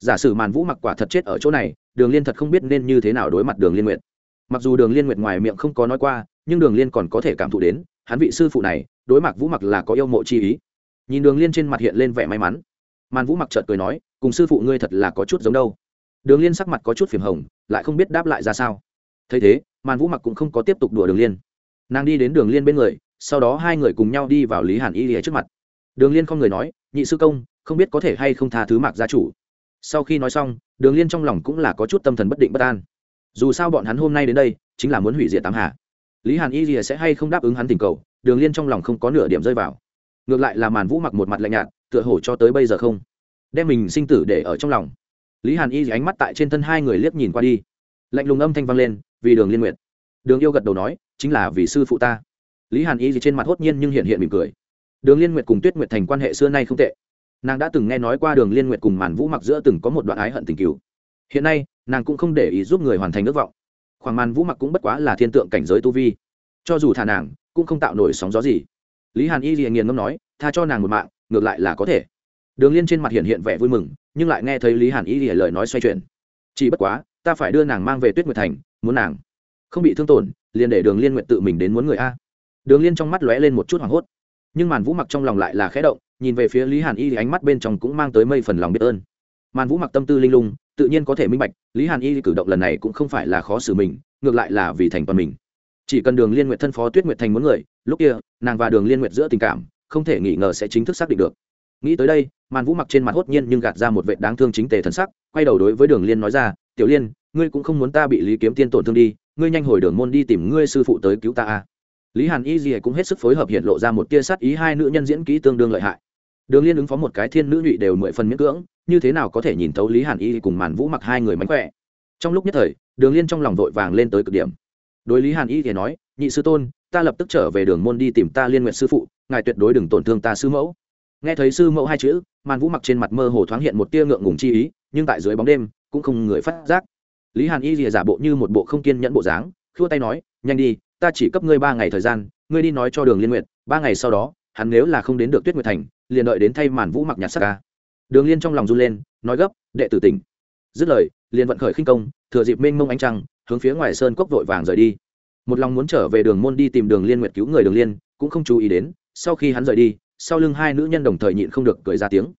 Giả sử màn vũ mặc quả thật chết ở chỗ này, đường liên thật không biết nên như thế nào đối mặt đường liên nguyện mặc dù đường liên nguyệt ngoài miệng không có nói qua, nhưng đường liên còn có thể cảm thụ đến, hắn vị sư phụ này, đối mặt vũ mặc là có yêu mộ chi ý. Nhìn đường liên trên mặt hiện lên vẻ may mắn. Màn vũ mặc chợt cười nói, cùng sư phụ ngươi thật là có chút giống đâu. Đường liên sắc mặt có chút phiềm hồng, lại không biết đáp lại ra sao. Thấy thế, màn vũ mặc cũng không có tiếp tục đùa đường liên. Nàng đi đến đường liên bên người, sau đó hai người cùng nhau đi vào lý hàn y lìa trước mặt. Đường liên không người nói, nhị sư công, không biết có thể hay không tha thứ mạc gia chủ. Sau khi nói xong, đường liên trong lòng cũng là có chút tâm thần bất định bất an dù sao bọn hắn hôm nay đến đây chính là muốn hủy diệt tám Hà. lý hàn y rìa sẽ hay không đáp ứng hắn tình cầu, đường liên trong lòng không có nửa điểm rơi vào. Ngược lại là màn vũ mặc một mặt lạnh nhạt, tựa hổ cho tới bây giờ không đem mình sinh tử để ở trong lòng. Lý hàn y ánh mắt tại trên thân hai người liếc nhìn qua đi. Lạnh lùng âm thanh vang lên, vì đường liên nguyện. Đường yêu gật đầu nói, chính là vì sư phụ ta. Lý hàn y trên mặt hốt nhiên nhưng hiện hiện mỉm cười. Đường liên nguyệt cùng tuyết nguyệt thành quan hệ xưa nay không tệ. Nàng đã từng nghe nói qua đường liên nguyệt cùng màn vũ mặc giữa từng có một đoạn ái hận tình cứu hiện nay nàng cũng không để ý giúp người hoàn thành ước vọng. Khoảng màn vũ mặc cũng bất quá là thiên tượng cảnh giới tu vi. Cho dù thả nàng, cũng không tạo nổi sóng gió gì. Lý hàn y liền nghiền ngâm nói, tha cho nàng một mạng, ngược lại là có thể. Đường liên trên mặt hiện hiện vẻ vui mừng, nhưng lại nghe thấy lý hàn y liền lời nói xoay chuyển. Chỉ bất quá, ta phải đưa nàng mang về tuyết nguyệt thành, muốn nàng không bị thương tổn, liền để đường liên nguyện tự mình đến muốn người a. Đường liên trong mắt lóe lên một chút hoảng hốt. Nhưng màn vũ mặc trong lòng lại là khẽ động, nhìn về phía lý hàn y thì ánh mắt bên trong cũng mang tới mây phần lòng biết ơn. Màn vũ mặc tâm tư linh lung tự nhiên có thể minh bạch, lý hàn y cử động lần này cũng không phải là khó xử mình, ngược lại là vì thành toàn mình. Chỉ cần đường liên nguyện thân phó tuyết nguyệt thành muốn người, lúc kia, nàng và đường liên nguyện giữa tình cảm, không thể nghĩ ngờ sẽ chính thức xác định được. Nghĩ tới đây, màn vũ mặc trên mặt hốt nhiên nhưng gạt ra một vệ đáng thương chính tề thân sắc, quay đầu đối với đường liên nói ra, tiểu liên, ngươi cũng không muốn ta bị lý kiếm tiên tổn thương đi, ngươi nhanh hồi đường môn đi tìm ngươi sư phụ tới cứu ta a lý hàn y gì cũng hết sức phối hợp hiện lộ ra một tia sát ý hai nữ nhân diễn kỹ tương đương lợi hại đường liên ứng phó một cái thiên nữ nhụy đều mười phần miễn cưỡng, như thế nào có thể nhìn thấu lý hàn y cùng màn vũ mặc hai người mánh khỏe? Trong lúc nhất thời, đường liên trong lòng vội vàng lên tới cực điểm. Đối lý hàn y thì nói, nhị sư tôn, ta lập tức trở về đường môn đi tìm ta liên nguyện sư phụ, ngài tuyệt đối đừng tổn thương ta sư mẫu. Nghe thấy sư mẫu hai chữ, màn vũ mặc trên mặt mơ hồ thoáng hiện một tia ngượng ngùng chi ý, nhưng tại dưới bóng đêm, cũng không người phát giác. Lý hàn y thì giả bộ như một bộ không kiên nhẫn bộ dáng, khua tay nói, nhanh đi, ta chỉ cấp ngươi ba ngày thời gian, ngươi đi nói cho đường liên nguyện ba ngày sau đó, hắn nếu là không đến được tuyết nguyệt thành liền đợi đến thay màn vũ mặc nhặt sắc ca. Đường liên trong lòng run lên, nói gấp, đệ tử tỉnh. Dứt lời, liền vận khởi khinh công, thừa dịp mênh mông ánh trăng, hướng phía ngoài sơn cốc vội vàng rời đi. Một lòng muốn trở về đường môn đi tìm đường liên nguyệt cứu người đường liên, cũng không chú ý đến, sau khi hắn rời đi, sau lưng hai nữ nhân đồng thời nhịn không được cười ra tiếng.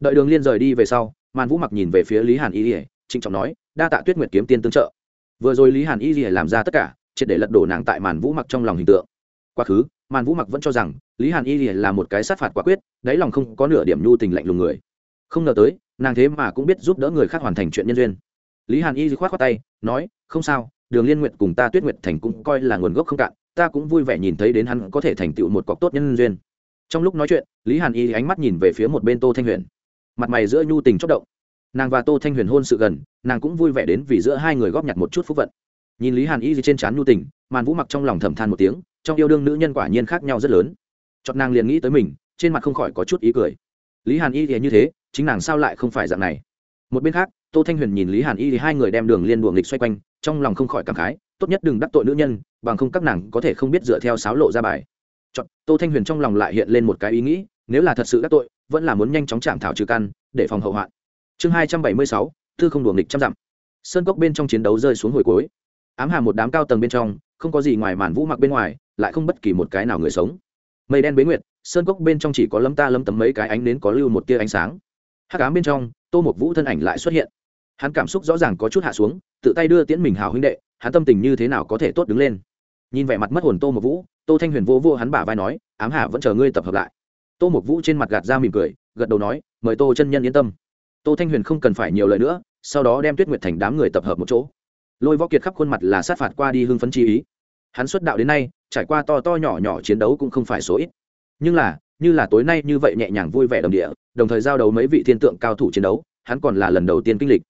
Đợi đường liên rời đi về sau, màn vũ mặc nhìn về phía lý hàn y ỉa trịnh trọng nói, đa tạ tuyết nguyệt kiếm tiên tương trợ. Vừa rồi lý hàn y ỉa làm ra tất cả, triệt để lật đổ nàng tại màn vũ mặc trong lòng hình tượng. Quá khứ màn vũ mặc vẫn cho rằng lý hàn y là một cái sát phạt quả quyết, đáy lòng không có nửa điểm nhu tình lạnh lùng người. Không ngờ tới, nàng thế mà cũng biết giúp đỡ người khác hoàn thành chuyện nhân duyên. Lý hàn y khoát khoát tay, nói, không sao, đường liên nguyện cùng ta tuyết nguyệt thành cũng coi là nguồn gốc không cạn, ta cũng vui vẻ nhìn thấy đến hắn có thể thành tựu một cọc tốt nhân duyên. Trong lúc nói chuyện, lý hàn y ánh mắt nhìn về phía một bên tô thanh huyền. Mặt mày giữa nhu tình chốc động. Nàng và tô thanh huyền hôn sự gần, nàng cũng vui vẻ đến vì giữa hai người góp nhặt một chút phúc vận. Nhìn lý hàn y trên trán nhu tình, màn vũ mặc trong lòng thầm than một tiếng trong yêu đương nữ nhân quả nhiên khác nhau rất lớn. Chọn nàng liền nghĩ tới mình, trên mặt không khỏi có chút ý cười. Lý hàn y thì như thế, chính nàng sao lại không phải dạng này? Một bên khác, tô thanh huyền nhìn lý hàn y thì hai người đem đường liên đuồng lịch xoay quanh, trong lòng không khỏi cảm khái, tốt nhất đừng đắc tội nữ nhân, bằng không các nàng có thể không biết dựa theo sáo lộ ra bài. Chọn tô thanh huyền trong lòng lại hiện lên một cái ý nghĩ, nếu là thật sự đắc tội, vẫn là muốn nhanh chóng chạm thảo trừ căn, để phòng hậu hoạn. Chương hai trăm bảy mươi sáu, thư không đuồng lịch trăm dặm. Sơn cốc bên trong chiến đấu rơi xuống hồi cuối. Ám hà một đám cao tầng bên trong, không có gì ngoài màn vũ mặc bên ngoài lại không bất kỳ một cái nào người sống. Mây đen bế nguyệt, sơn cốc bên trong chỉ có lâm ta lâm tấm mấy cái ánh nến có lưu một tia ánh sáng. Hắc ám bên trong, tô một vũ thân ảnh lại xuất hiện. Hắn cảm xúc rõ ràng có chút hạ xuống, tự tay đưa tiễn mình hào huynh đệ, hắn tâm tình như thế nào có thể tốt đứng lên. Nhìn vẻ mặt mất hồn tô một vũ, tô thanh huyền vô vô hắn bả vai nói, ám hạ vẫn chờ ngươi tập hợp lại. Tô một vũ trên mặt gạt ra mỉm cười, gật đầu nói, mời tô chân nhân yên tâm. Tô thanh huyền không cần phải nhiều lời nữa, sau đó đem tuyết nguyệt thành đám người tập hợp một chỗ. Lôi võ kiệt khắp khuôn mặt là sát phạt qua đi hưng phấn chi ý. Hắn xuất đạo đến nay trải qua to to nhỏ nhỏ chiến đấu cũng không phải số ít. Nhưng là, như là tối nay như vậy nhẹ nhàng vui vẻ đồng địa, đồng thời giao đấu mấy vị thiên tượng cao thủ chiến đấu, hắn còn là lần đầu tiên kinh lịch.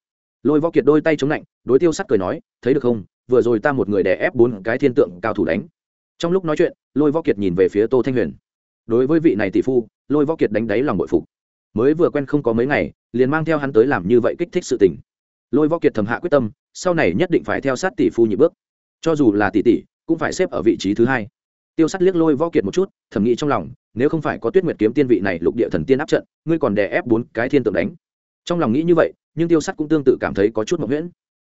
Lôi võ kiệt đôi tay chống lạnh, đối tiêu sắt cười nói, thấy được không? Vừa rồi ta một người đè ép bốn cái thiên tượng cao thủ đánh. Trong lúc nói chuyện, lôi võ kiệt nhìn về phía tô thanh huyền. Đối với vị này tỷ phu, lôi võ kiệt đánh đáy lòng bội phục. Mới vừa quen không có mấy ngày, liền mang theo hắn tới làm như vậy kích thích sự tình. Lôi võ kiệt thầm hạ quyết tâm, sau này nhất định phải theo sát tỷ phu nhị bước. Cho dù là tỷ tỷ cũng phải xếp ở vị trí thứ hai. Tiêu sắt liếc lôi võ kiệt một chút, thầm nghĩ trong lòng, nếu không phải có tuyết nguyệt kiếm tiên vị này lục địa thần tiên áp trận, ngươi còn đè ép bốn cái thiên tượng đánh. Trong lòng nghĩ như vậy, nhưng tiêu sắt cũng tương tự cảm thấy có chút mộng nguyễn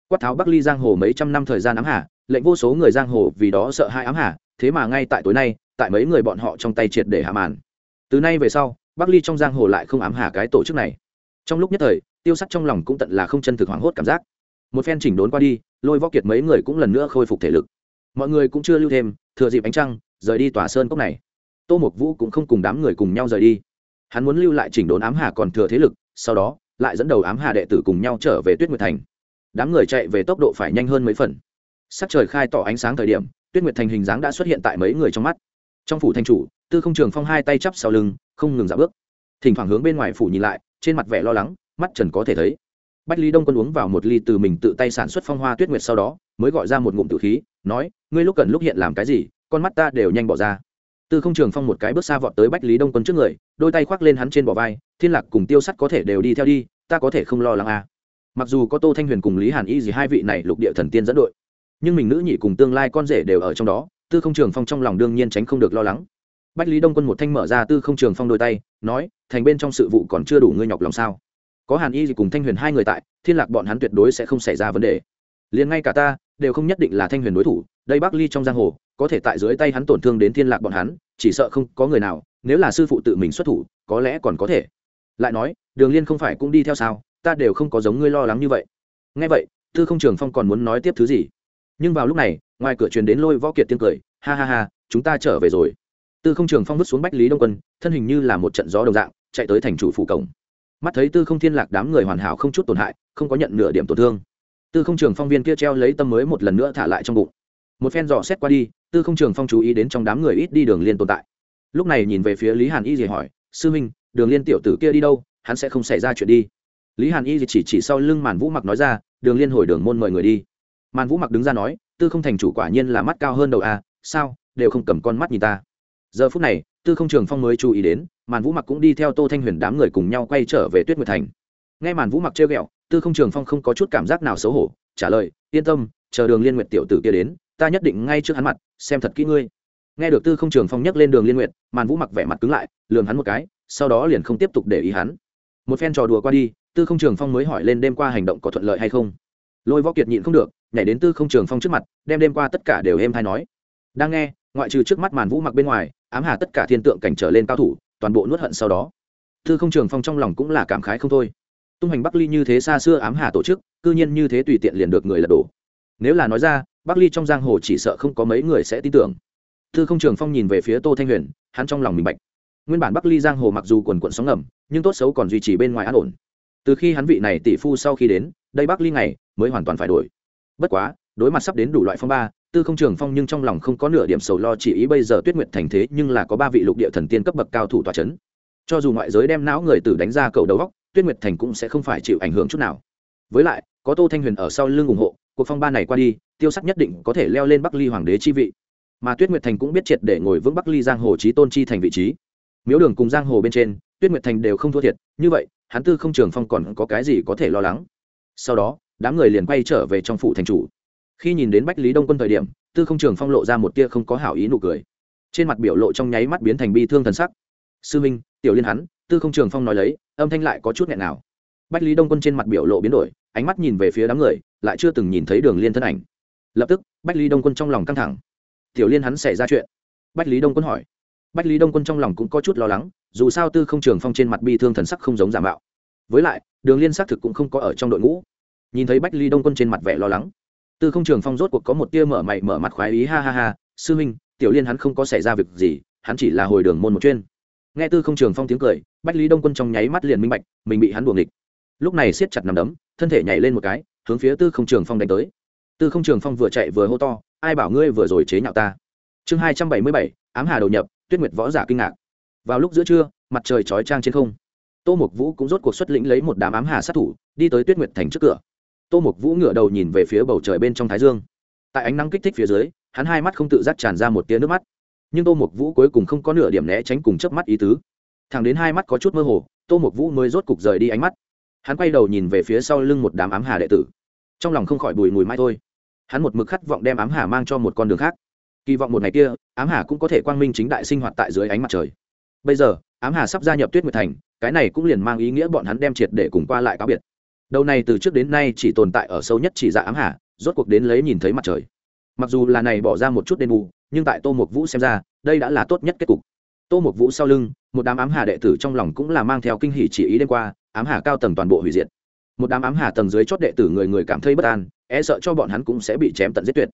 quát tháo bắc ly giang hồ mấy trăm năm thời gian ám hà, lệnh vô số người giang hồ vì đó sợ hai ám hà, thế mà ngay tại tối nay, tại mấy người bọn họ trong tay triệt để hạ màn. Từ nay về sau, bắc ly trong giang hồ lại không ám hà cái tổ chức này. Trong lúc nhất thời, tiêu sắt trong lòng cũng tận là không chân thực hoảng hốt cảm giác. Một phen chỉnh đốn qua đi, lôi võ kiệt mấy người cũng lần nữa khôi phục thể lực mọi người cũng chưa lưu thêm, thừa dịp ánh trăng, rời đi tòa sơn cốc này. Tô mục vũ cũng không cùng đám người cùng nhau rời đi. Hắn muốn lưu lại chỉnh đốn ám hà còn thừa thế lực, sau đó, lại dẫn đầu ám hà đệ tử cùng nhau trở về tuyết nguyệt thành. Đám người chạy về tốc độ phải nhanh hơn mấy phần. Sắc trời khai tỏ ánh sáng thời điểm, tuyết nguyệt thành hình dáng đã xuất hiện tại mấy người trong mắt. Trong phủ thanh chủ, tư không trường phong hai tay chắp sau lưng, không ngừng dạo bước. Thỉnh thoảng hướng bên ngoài phủ nhìn lại, trên mặt vẻ lo lắng, mắt trần có thể thấy. Bách lý đông quân uống vào một ly từ mình tự tay sản xuất phong hoa tuyết nguyệt sau đó mới gọi ra một ngụm tự khí, nói, ngươi lúc cần lúc hiện làm cái gì, con mắt ta đều nhanh bỏ ra. Tư không trường phong một cái bước xa vọt tới bách lý đông quân trước người, đôi tay khoác lên hắn trên bò vai, thiên lạc cùng tiêu sắt có thể đều đi theo đi, ta có thể không lo lắng à. mặc dù có tô thanh huyền cùng lý hàn y gì hai vị này lục địa thần tiên dẫn đội, nhưng mình nữ nhị cùng tương lai con rể đều ở trong đó, tư không trường phong trong lòng đương nhiên tránh không được lo lắng. Bách lý đông quân một thanh mở ra tư không trường phong đôi tay, nói, thành bên trong sự vụ còn chưa đủ ngươi nhọc lòng sao? Có hàn y gì cùng thanh huyền hai người tại, thiên lạc bọn hắn tuyệt đối sẽ không xảy ra vấn đề. Liền ngay cả ta đều không nhất định là thanh huyền đối thủ, đây bắc ly trong giang hồ, có thể tại dưới tay hắn tổn thương đến thiên lạc bọn hắn, chỉ sợ không có người nào, nếu là sư phụ tự mình xuất thủ, có lẽ còn có thể. Lại nói, đường liên không phải cũng đi theo sao, ta đều không có giống ngươi lo lắng như vậy. Ngay vậy tư không trường phong còn muốn nói tiếp thứ gì? Nhưng vào lúc này, ngoài cửa truyền đến lôi võ kiệt tiếng cười, ha ha ha, chúng ta trở về rồi. Tư không trường phong vứt xuống bách lý đông quân, thân hình như là một trận gió đồng dạng, chạy tới thành chủ phủ cổng. Mắt thấy tư không thiên lạc đám người hoàn hảo không chút tổn hại, không có nhận nửa điểm tổn thương tư không trường phong viên kia treo lấy tâm mới một lần nữa thả lại trong bụng. Một phen dò xét qua đi, tư không trường phong chú ý đến trong đám người ít đi đường liên tồn tại. Lúc này nhìn về phía lý hàn y gì hỏi, sư minh, đường liên tiểu tử kia đi đâu? Hắn sẽ không xảy ra chuyện đi. Lý hàn y chỉ chỉ sau lưng màn vũ mặc nói ra, đường liên hồi đường môn mời người đi. Màn vũ mặc đứng ra nói, tư không thành chủ quả nhiên là mắt cao hơn đầu a, sao? Đều không cầm con mắt nhìn ta. Giờ phút này, tư không trường phong mới chú ý đến, màn vũ mặc cũng đi theo tô thanh huyền đám người cùng nhau quay trở về tuyết nguyệt thành. Nghe màn vũ mặc trêu ghẹo tư không trường phong không có chút cảm giác nào xấu hổ, trả lời, yên tâm, chờ đường liên nguyệt tiểu tử kia đến, ta nhất định ngay trước hắn mặt, xem thật kỹ ngươi. Nghe được tư không trường phong nhắc lên đường liên nguyệt, màn vũ mặc vẻ mặt cứng lại lường hắn một cái, sau đó liền không tiếp tục để ý hắn. Một phen trò đùa qua đi, tư không trường phong mới hỏi lên đêm qua hành động có thuận lợi hay không. Lôi võ kiệt nhịn không được, nhảy đến tư không trường phong trước mặt, đem đêm qua tất cả đều êm hay nói. Đang nghe, ngoại trừ trước mắt màn vũ mặc bên ngoài, ám hà tất cả thiên tượng cảnh trở lên cao thủ, toàn bộ nuốt hận sau đó. Tư không trường phong trong lòng cũng là cảm khái không thôi tung hành bắc ly như thế xa xưa ám hà tổ chức, cư nhiên như thế tùy tiện liền được người lật đổ. Nếu là nói ra, bắc ly trong giang hồ chỉ sợ không có mấy người sẽ tin tưởng. Tư không trường phong nhìn về phía tô thanh huyền, hắn trong lòng mình bạch. Nguyên bản bắc ly giang hồ mặc dù quần quận sóng ngầm, nhưng tốt xấu còn duy trì bên ngoài an ổn. Từ khi hắn vị này tỷ phu sau khi đến, đây bắc ly này mới hoàn toàn phải đổi. Bất quá, đối mặt sắp đến đủ loại phong ba, tư không trường phong nhưng trong lòng không có nửa điểm sầu lo chỉ ý bây giờ tuyết nguyệt thành thế nhưng là có ba vị lục địa thần tiên cấp bậc cao thủ tòa c h ấ n cho dù ngoại giới đem não người tử đánh ra cầu đầu góc tuyết nguyệt thành cũng sẽ không phải chịu ảnh hưởng chút nào. Với lại, có tô thanh huyền ở sau lưng ủng hộ, cuộc phong ba này qua đi, tiêu sắc nhất định có thể leo lên bắc ly hoàng đế chi vị. Mà tuyết nguyệt thành cũng biết triệt để ngồi vững bắc ly giang hồ trí tôn chi thành vị trí. Miếu đường cùng giang hồ bên trên, tuyết nguyệt thành đều không thua thiệt. Như vậy, hắn tư không trường phong còn có cái gì có thể lo lắng? Sau đó, đám người liền quay trở về trong phủ thành chủ. Khi nhìn đến bách lý đông quân thời điểm, tư không trường phong lộ ra một tia không có hảo ý nụ cười. Trên mặt biểu lộ trong nháy mắt biến thành bi thương thần sắc. Sư minh, tiểu liên hắn, tư không trường phong nói lấy âm thanh lại có chút nghẹn nào. Bách lý đông quân trên mặt biểu lộ biến đổi, ánh mắt nhìn về phía đám người, lại chưa từng nhìn thấy đường liên thân ảnh. Lập tức, bách lý đông quân trong lòng căng thẳng. Tiểu liên hắn xảy ra chuyện? Bách lý đông quân hỏi. Bách lý đông quân trong lòng cũng có chút lo lắng, dù sao tư không trường phong trên mặt bi thương thần sắc không giống giả mạo. Với lại, đường liên xác thực cũng không có ở trong đội ngũ. Nhìn thấy bách ly đông quân trên mặt vẻ lo lắng, tư không trường phong rốt cuộc có một tia mở mày, mở mặt khoái ý, ha ha ha, sư minh tiểu liên hắn không có xảy ra việc gì, hắn chỉ là hồi đường môn một chuyên. Nghe tư không trường phong tiếng cười bách lý đông quân trong nháy mắt liền minh bạch, mình bị hắn buồng địch lúc này siết chặt nằm đấm, thân thể nhảy lên một cái, hướng phía tư không trường phong đánh tới. Tư không trường phong vừa chạy vừa hô to, ai bảo ngươi vừa rồi chế nhạo ta? Chương hai trăm bảy mươi bảy, ám hà đầu nhập, tuyết nguyệt võ giả kinh ngạc. Vào lúc giữa trưa, mặt trời chói trang trên không. Tô mục vũ cũng rốt cuộc xuất lĩnh lấy một đám ám hà sát thủ, đi tới tuyết nguyệt thành trước cửa. Tô mục vũ ngửa đầu nhìn về phía bầu trời bên trong thái dương. Tại ánh nắng kích thích phía dưới, hắn hai mắt không tự giác tràn ra một tia nước mắt. Nhưng tô mục vũ cuối cùng không có nửa điểm né tránh cùng chớp mắt ý tứ thẳng đến hai mắt có chút mơ hồ, tô mục vũ mới rốt cục rời đi ánh mắt. Hắn quay đầu nhìn về phía sau lưng một đám ám hà đệ tử. Trong lòng không khỏi bùi mùi mai thôi. Hắn một mực khát vọng đem ám hà mang cho một con đường khác. Kỳ vọng một ngày kia, ám hà cũng có thể quang minh chính đại sinh hoạt tại dưới ánh mặt trời. Bây giờ, ám hà sắp gia nhập tuyết nguyệt thành, cái này cũng liền mang ý nghĩa bọn hắn đem triệt để cùng qua lại cáo biệt. Đầu này từ trước đến nay chỉ tồn tại ở sâu nhất chỉ dạ ám hà, rốt cuộc đến lấy nhìn thấy mặt trời. Mặc dù là này bỏ ra một chút đền bù, nhưng tại tô mục vũ xem ra, đây đã là tốt nhất kết cục tô mục vũ sau lưng, một đám ám hà đệ tử trong lòng cũng là mang theo kinh hỷ chỉ ý đêm qua, ám hà cao tầng toàn bộ hủy diệt. Một đám ám hà tầng dưới chót đệ tử người người cảm thấy bất an e sợ cho bọn hắn cũng sẽ bị chém tận giết tuyệt.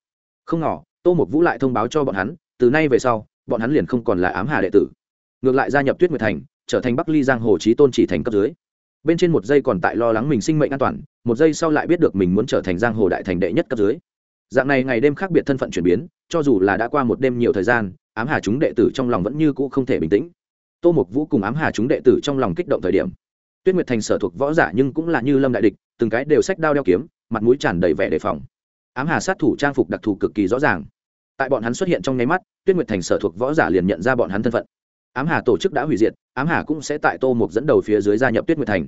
Không ngỏ tô mục vũ lại thông báo cho bọn hắn, từ nay về sau, bọn hắn liền không còn là ám hà đệ tử. Ngược lại gia nhập tuyết nguyệt thành, trở thành bắc ly giang hồ trí tôn chỉ thành cấp dưới. Bên trên một giây còn tại lo lắng mình sinh mệnh an toàn, một giây sau lại biết được mình muốn trở thành giang hồ đại thành đệ nhất cấp dưới. Dạng này ngày đêm khác biệt thân phận chuyển biến, cho dù là đã qua một đêm nhiều thời gian ám hà chúng đệ tử trong lòng vẫn như cũ không thể bình tĩnh. Tô mục vũ cùng ám hà chúng đệ tử trong lòng kích động thời điểm. Tuyết nguyệt thành sở thuộc võ giả nhưng cũng là như lâm đại địch, từng cái đều sách đao đeo kiếm, mặt mũi tràn đầy vẻ đề phòng. Ám hà sát thủ trang phục đặc thù cực kỳ rõ ràng. Tại bọn hắn xuất hiện trong nháy mắt, tuyết nguyệt thành sở thuộc võ giả liền nhận ra bọn hắn thân phận. Ám hà tổ chức đã hủy diệt, ám hà cũng sẽ tại tô mục dẫn đầu phía dưới gia nhập tuyết nguyệt thành.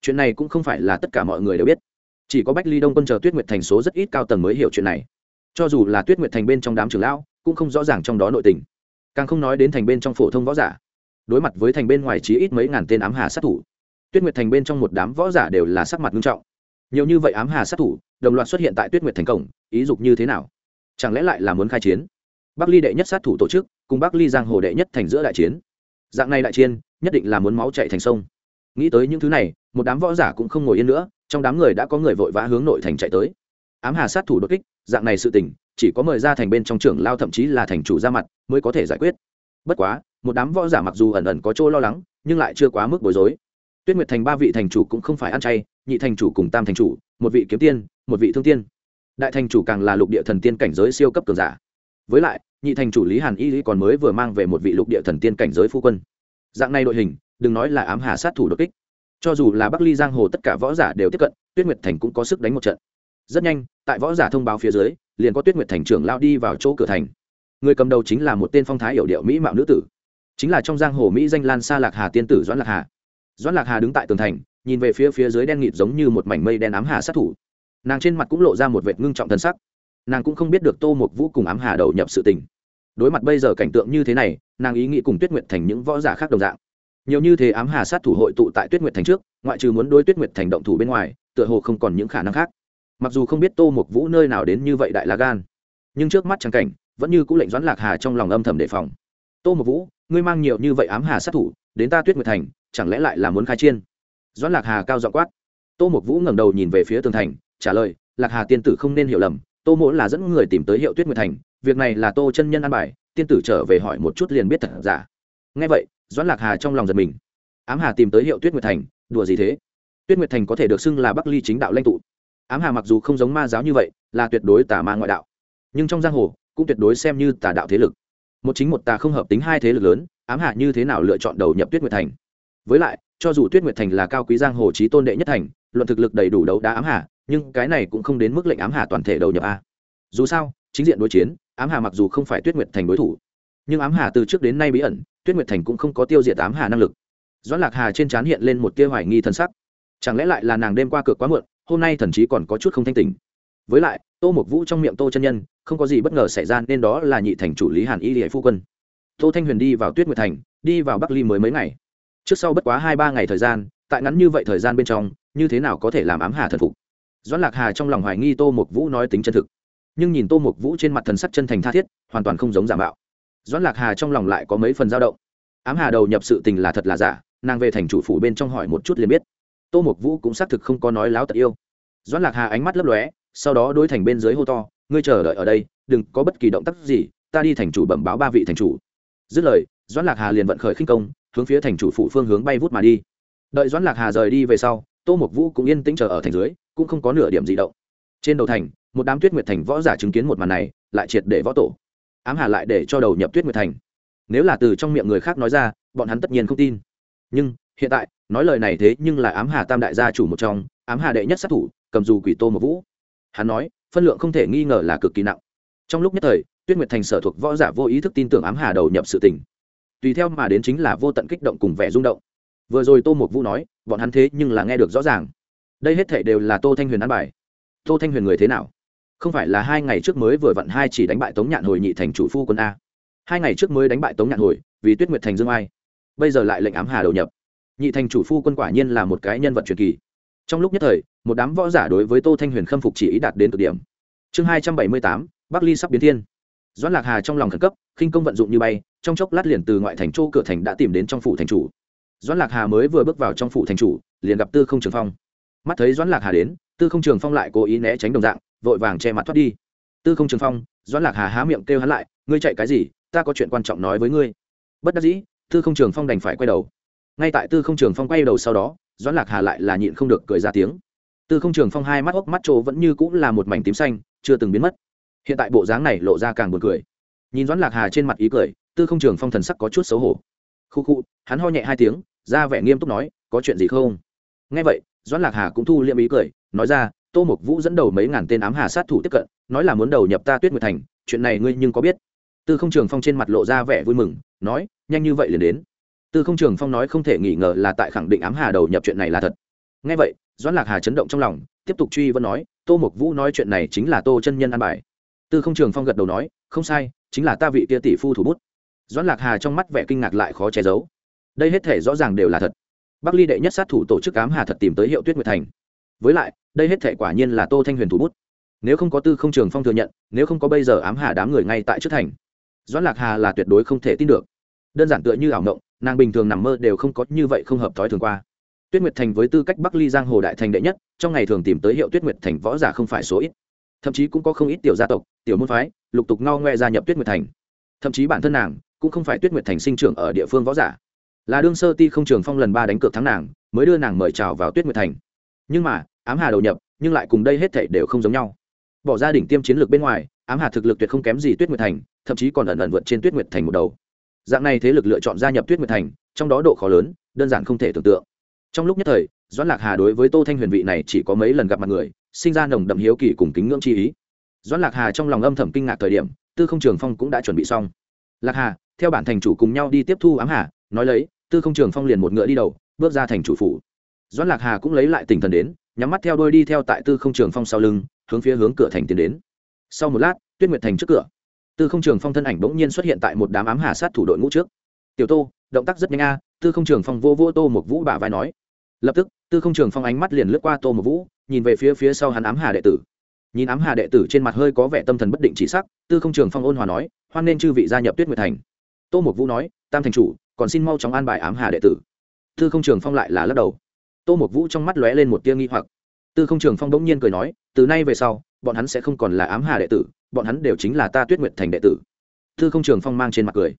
Chuyện này cũng không phải là tất cả mọi người đều biết. Chỉ có bách ly đông quân chờ tuyết nguyệt thành số rất ít cao tầng mới hiểu chuyện này. Cho dù là tuyết nguyệt thành bên trong đám trưởng lão cũng không rõ ràng trong đó nội tình. Càng không nói đến thành bên trong phổ thông võ giả. Đối mặt với thành bên ngoài chí ít mấy ngàn tên ám hà sát thủ. Tuyết nguyệt thành bên trong một đám võ giả đều là sắc mặt nghiêm trọng. Nhiều như vậy ám hà sát thủ, đồng loạt xuất hiện tại tuyết nguyệt thành cổng, ý dục như thế nào? Chẳng lẽ lại là muốn khai chiến? Bắc ly đệ nhất sát thủ tổ chức, cùng bắc ly giang hồ đệ nhất thành giữa đại chiến. Dạng này đại chiến, nhất định là muốn máu chạy thành sông. Nghĩ tới những thứ này, một đám võ giả cũng không ngồi yên nữa, trong đám người đã có người vội vã hướng nội thành chạy tới. Ám hà sát thủ đột kích, dạng này sự tình chỉ có mời ra thành bên trong trưởng lao thậm chí là thành chủ ra mặt mới có thể giải quyết. Bất quá, một đám võ giả mặc dù ẩn ẩn có chỗ lo lắng, nhưng lại chưa quá mức bối rối. Tuyết nguyệt thành ba vị thành chủ cũng không phải ăn chay, nhị thành chủ cùng tam thành chủ, một vị kiếm tiên, một vị thương tiên. Đại thành chủ càng là lục địa thần tiên cảnh giới siêu cấp cường giả. Với lại, nhị thành chủ lý hàn y còn mới vừa mang về một vị lục địa thần tiên cảnh giới phu quân. Dạng này đội hình, đừng nói là ám hà sát thủ đột kích. Cho dù là bắc ly giang hồ tất cả võ giả đều tiếp cận, tuyết nguyệt thành cũng có sức đánh một trận. Rất nhanh, tại võ giả thông báo phía dưới liền có tuyết nguyệt thành trưởng lao đi vào chỗ cửa thành. Người cầm đầu chính là một tên phong thái hiểu điệu mỹ mạo nữ tử. Chính là trong giang hồ mỹ danh lan sa lạc hà tiên tử doãn lạc hà. Doãn lạc hà đứng tại tường thành, nhìn về phía phía dưới đen nghịt giống như một mảnh mây đen ám hà sát thủ. Nàng trên mặt cũng lộ ra một vệt ngưng trọng thân sắc. Nàng cũng không biết được tô một vũ cùng ám hà đầu nhập sự tình. Đối mặt bây giờ cảnh tượng như thế này, nàng ý nghĩ cùng tuyết nguyệt thành những võ giả khác đồng dạng. Nhiều như thế ám hà sát thủ hội tụ tại tuyết nguyệt thành trước, ngoại trừ muốn đôi tuyết nguyệt thành động thủ bên ngoài, tựa hồ không còn những khả năng khác mặc dù không biết tô một vũ nơi nào đến như vậy đại lá gan, nhưng trước mắt trắng cảnh, vẫn như cũng lệnh doãn lạc hà trong lòng âm thầm đề phòng. Tô một vũ, ngươi mang nhiều như vậy ám hà sát thủ, đến ta tuyết nguyệt thành, chẳng lẽ lại là muốn khai chiên doãn lạc hà cao dọ quát. Tô một vũ ngẩng đầu nhìn về phía tường thành, trả lời, lạc hà tiên tử không nên hiểu lầm, tô mỗ là dẫn người tìm tới hiệu tuyết nguyệt thành, việc này là tô chân nhân an bài, tiên tử trở về hỏi một chút liền biết thật giả. Nghe vậy, doãn lạc hà trong lòng giật mình. Ám hà tìm tới hiệu tuyết nguyệt thành, đùa gì thế? Tuyết nguyệt thành có thể được xưng là bắc ly chính đạo lãnh tụ ám hà mặc dù không giống ma giáo như vậy, là tuyệt đối tà ma ngoại đạo. Nhưng trong giang hồ, cũng tuyệt đối xem như tà đạo thế lực. Một chính một tà không hợp tính hai thế lực lớn, ám hà như thế nào lựa chọn đầu nhập tuyết nguyệt thành? Với lại, cho dù tuyết nguyệt thành là cao quý giang hồ trí tôn đệ nhất thành, luận thực lực đầy đủ đấu đá ám hà, nhưng cái này cũng không đến mức lệnh ám hà toàn thể đầu nhập a. Dù sao, chính diện đối chiến, ám hà mặc dù không phải tuyết nguyệt thành đối thủ, nhưng ám hà từ trước đến nay bí ẩn, tuyết nguyệt thành cũng không có tiêu diệt ám hà năng lực. Doãn lạc hà trên trán hiện lên một tia hoài nghi thân sắc. Chẳng lẽ lại là nàng đêm qua cược quá muộn hôm nay thần chí còn có chút không thanh tình với lại, tô mục vũ trong miệng tô chân nhân, không có gì bất ngờ xảy ra nên đó là nhị thành chủ lý hàn y lệ phu quân. Tô thanh huyền đi vào tuyết nguyệt thành, đi vào bắc ly mới mấy ngày. Trước sau bất quá hai ba ngày thời gian, tại ngắn như vậy thời gian bên trong, như thế nào có thể làm ám hà thần phục? Doãn lạc hà trong lòng hoài nghi tô mục vũ nói tính chân thực. Nhưng nhìn tô mục vũ trên mặt thần sắc chân thành tha thiết, hoàn toàn không giống giả mạo. Doãn lạc hà trong lòng lại có mấy phần dao động. Ám hà đầu nhập sự tình là thật là giả, nàng về thành chủ phủ bên trong hỏi một chút liền biết tô mục vũ cũng xác thực không có nói láo tật yêu. Doãn lạc hà ánh mắt lấp lóe, sau đó đối thành bên dưới hô to, ngươi chờ đợi ở đây, đừng có bất kỳ động tác gì, ta đi thành chủ bẩm báo ba vị thành chủ. Dứt lời, doãn lạc hà liền vận khởi khinh công, hướng phía thành chủ phụ phương hướng bay vút mà đi. Đợi doãn lạc hà rời đi về sau, tô mục vũ cũng yên tĩnh chờ ở thành dưới, cũng không có nửa điểm gì động. Trên đầu thành, một đám tuyết nguyệt thành võ giả chứng kiến một màn này, lại triệt để võ tổ. Ám hà lại để cho đầu nhập tuyết nguyệt thành. Nếu là từ trong miệng người khác nói ra, bọn hắn tất nhiên không tin. Nhưng hiện tại, nói lời này thế nhưng là ám hà tam đại gia chủ một trong, ám hà đệ nhất sát thủ, cầm dù quỷ tô một vũ. Hắn nói, phân lượng không thể nghi ngờ là cực kỳ nặng. Trong lúc nhất thời, tuyết nguyệt thành sở thuộc võ giả vô ý thức tin tưởng ám hà đầu nhập sự tình. Tùy theo mà đến chính là vô tận kích động cùng vẻ rung động. Vừa rồi tô một vũ nói, bọn hắn thế nhưng là nghe được rõ ràng. Đây hết thể đều là tô thanh huyền ăn bài. Tô thanh huyền người thế nào? Không phải là hai ngày trước mới vừa vặn hai chỉ đánh bại tống nhạn hồi nhị thành chủ phu quân a. Hai ngày trước mới đánh bại tống nhạn hồi, vì tuyết nguyệt thành dương ai. Bây giờ lại lệnh ám hà đầu nhập nhị thành chủ phu quân quả nhiên là một cái nhân vật truyền kỳ. Trong lúc nhất thời, một đám võ giả đối với tô thanh huyền khâm phục chỉ ý đạt đến cực điểm. Chương hai trăm bảy mươi tám, bắc ly sắp biến thiên. Doãn lạc hà trong lòng khẩn cấp, khinh công vận dụng như bay, trong chốc lát liền từ ngoại thành châu cửa thành đã tìm đến trong phủ thành chủ. Doãn lạc hà mới vừa bước vào trong phủ thành chủ, liền gặp tư không trường phong. Mắt thấy doãn lạc hà đến, tư không trường phong lại cố ý né tránh đồng dạng, vội vàng che mặt thoát đi. Tư không trường phong, doãn lạc hà há miệng kêu hắn lại, ngươi chạy cái gì? Ta có chuyện quan trọng nói với ngươi. Bất đắc dĩ, tư không trường phong đành phải quay đầu ngay tại tư không trường phong quay đầu sau đó, doãn lạc hà lại là nhịn không được cười ra tiếng. Tư không trường phong hai mắt ốc mắt trộ vẫn như cũng là một mảnh tím xanh, chưa từng biến mất. Hiện tại bộ dáng này lộ ra càng buồn cười. Nhìn doãn lạc hà trên mặt ý cười, tư không trường phong thần sắc có chút xấu hổ. Khu khu, hắn ho nhẹ hai tiếng, ra vẻ nghiêm túc nói, có chuyện gì không? Nghe vậy, doãn lạc hà cũng thu liệm ý cười, nói ra, tô mục vũ dẫn đầu mấy ngàn tên ám hà sát thủ tiếp cận, nói là muốn đầu nhập ta tuyết nguyệt thành, chuyện này ngươi nhưng có biết. Tư không trường phong trên mặt lộ ra vẻ vui mừng, nói, nhanh như vậy liền đến tư không trường phong nói không thể nghi ngờ là tại khẳng định ám hà đầu nhập chuyện này là thật. Ngay vậy, doãn lạc hà chấn động trong lòng, tiếp tục truy vẫn nói, tô mục vũ nói chuyện này chính là tô chân nhân an bài. Tư không trường phong gật đầu nói, không sai, chính là ta vị kia tỷ phu thủ bút. Doãn lạc hà trong mắt vẻ kinh ngạc lại khó che giấu. Đây hết thể rõ ràng đều là thật. Bắc ly đệ nhất sát thủ tổ chức ám hà thật tìm tới hiệu tuyết nguyệt thành. Với lại, đây hết thể quả nhiên là tô thanh huyền thủ bút. Nếu không có tư không trường phong thừa nhận, nếu không có bây giờ ám hà đám người ngay tại trước thành, doãn lạc hà là tuyệt đối không thể tin được đơn giản tựa như ảo mộng, nàng bình thường nằm mơ đều không có như vậy không hợp thói thường qua. Tuyết nguyệt thành với tư cách bắc ly giang hồ đại thành đệ nhất, trong ngày thường tìm tới hiệu tuyết nguyệt thành võ giả không phải số ít. Thậm chí cũng có không ít tiểu gia tộc, tiểu môn phái, lục tục ngao ngoe gia nhập tuyết nguyệt thành. Thậm chí bản thân nàng cũng không phải tuyết nguyệt thành sinh trưởng ở địa phương võ giả. Là đương sơ ti không trường phong lần ba đánh cược thắng nàng, mới đưa nàng mời chào vào tuyết nguyệt thành. Nhưng mà, ám hà đầu nhập, nhưng lại cùng đây hết thảy đều không giống nhau. Bỏ ra đỉnh tiêm chiến lược bên ngoài, ám hà thực lực tuyệt không kém gì tuyết nguyệt thành, thậm chí còn ẩn ẩn vượt trên tuyết nguyệt thành một đầu dạng này thế lực lựa chọn gia nhập tuyết nguyệt thành, trong đó độ khó lớn, đơn giản không thể tưởng tượng. Trong lúc nhất thời, doãn lạc hà đối với tô thanh huyền vị này chỉ có mấy lần gặp mặt người, sinh ra nồng đậm hiếu kỳ cùng kính ngưỡng chi ý. Doãn lạc hà trong lòng âm thầm kinh ngạc thời điểm, tư không trường phong cũng đã chuẩn bị xong. Lạc hà, theo bản thành chủ cùng nhau đi tiếp thu ám hà, nói lấy, tư không trường phong liền một ngựa đi đầu, bước ra thành chủ phủ. Doãn lạc hà cũng lấy lại tinh thần đến, nhắm mắt theo đôi đi theo tại tư không trường phong sau lưng, hướng phía hướng cửa thành tiến đến. Sau một lát, tuyết nguyệt thành trước cửa tư không trường phong thân ảnh bỗng nhiên xuất hiện tại một đám ám hà sát thủ đội ngũ trước. Tiểu tô, động tác rất nhanh a, tư không trường phong vô vô tô một vũ bả vai nói. Lập tức, tư không trường phong ánh mắt liền lướt qua tô một vũ, nhìn về phía phía sau hắn ám hà đệ tử. Nhìn ám hà đệ tử trên mặt hơi có vẻ tâm thần bất định chỉ sắc, tư không trường phong ôn hòa nói, hoan nên chư vị gia nhập tuyết nguyệt thành. Tô một vũ nói, tam thành chủ, còn xin mau chóng an bài ám hà đệ tử. Tư không trường phong lại là lắc đầu. Tô một vũ trong mắt lóe lên một tia nghi hoặc. Tư không trường phong đ ỗ n g nhiên cười nói, từ nay về sau, bọn hắn sẽ không còn là ám hà đệ tử bọn hắn đều chính là ta tuyết nguyệt thành đệ tử. Thư không trường phong mang trên mặt cười.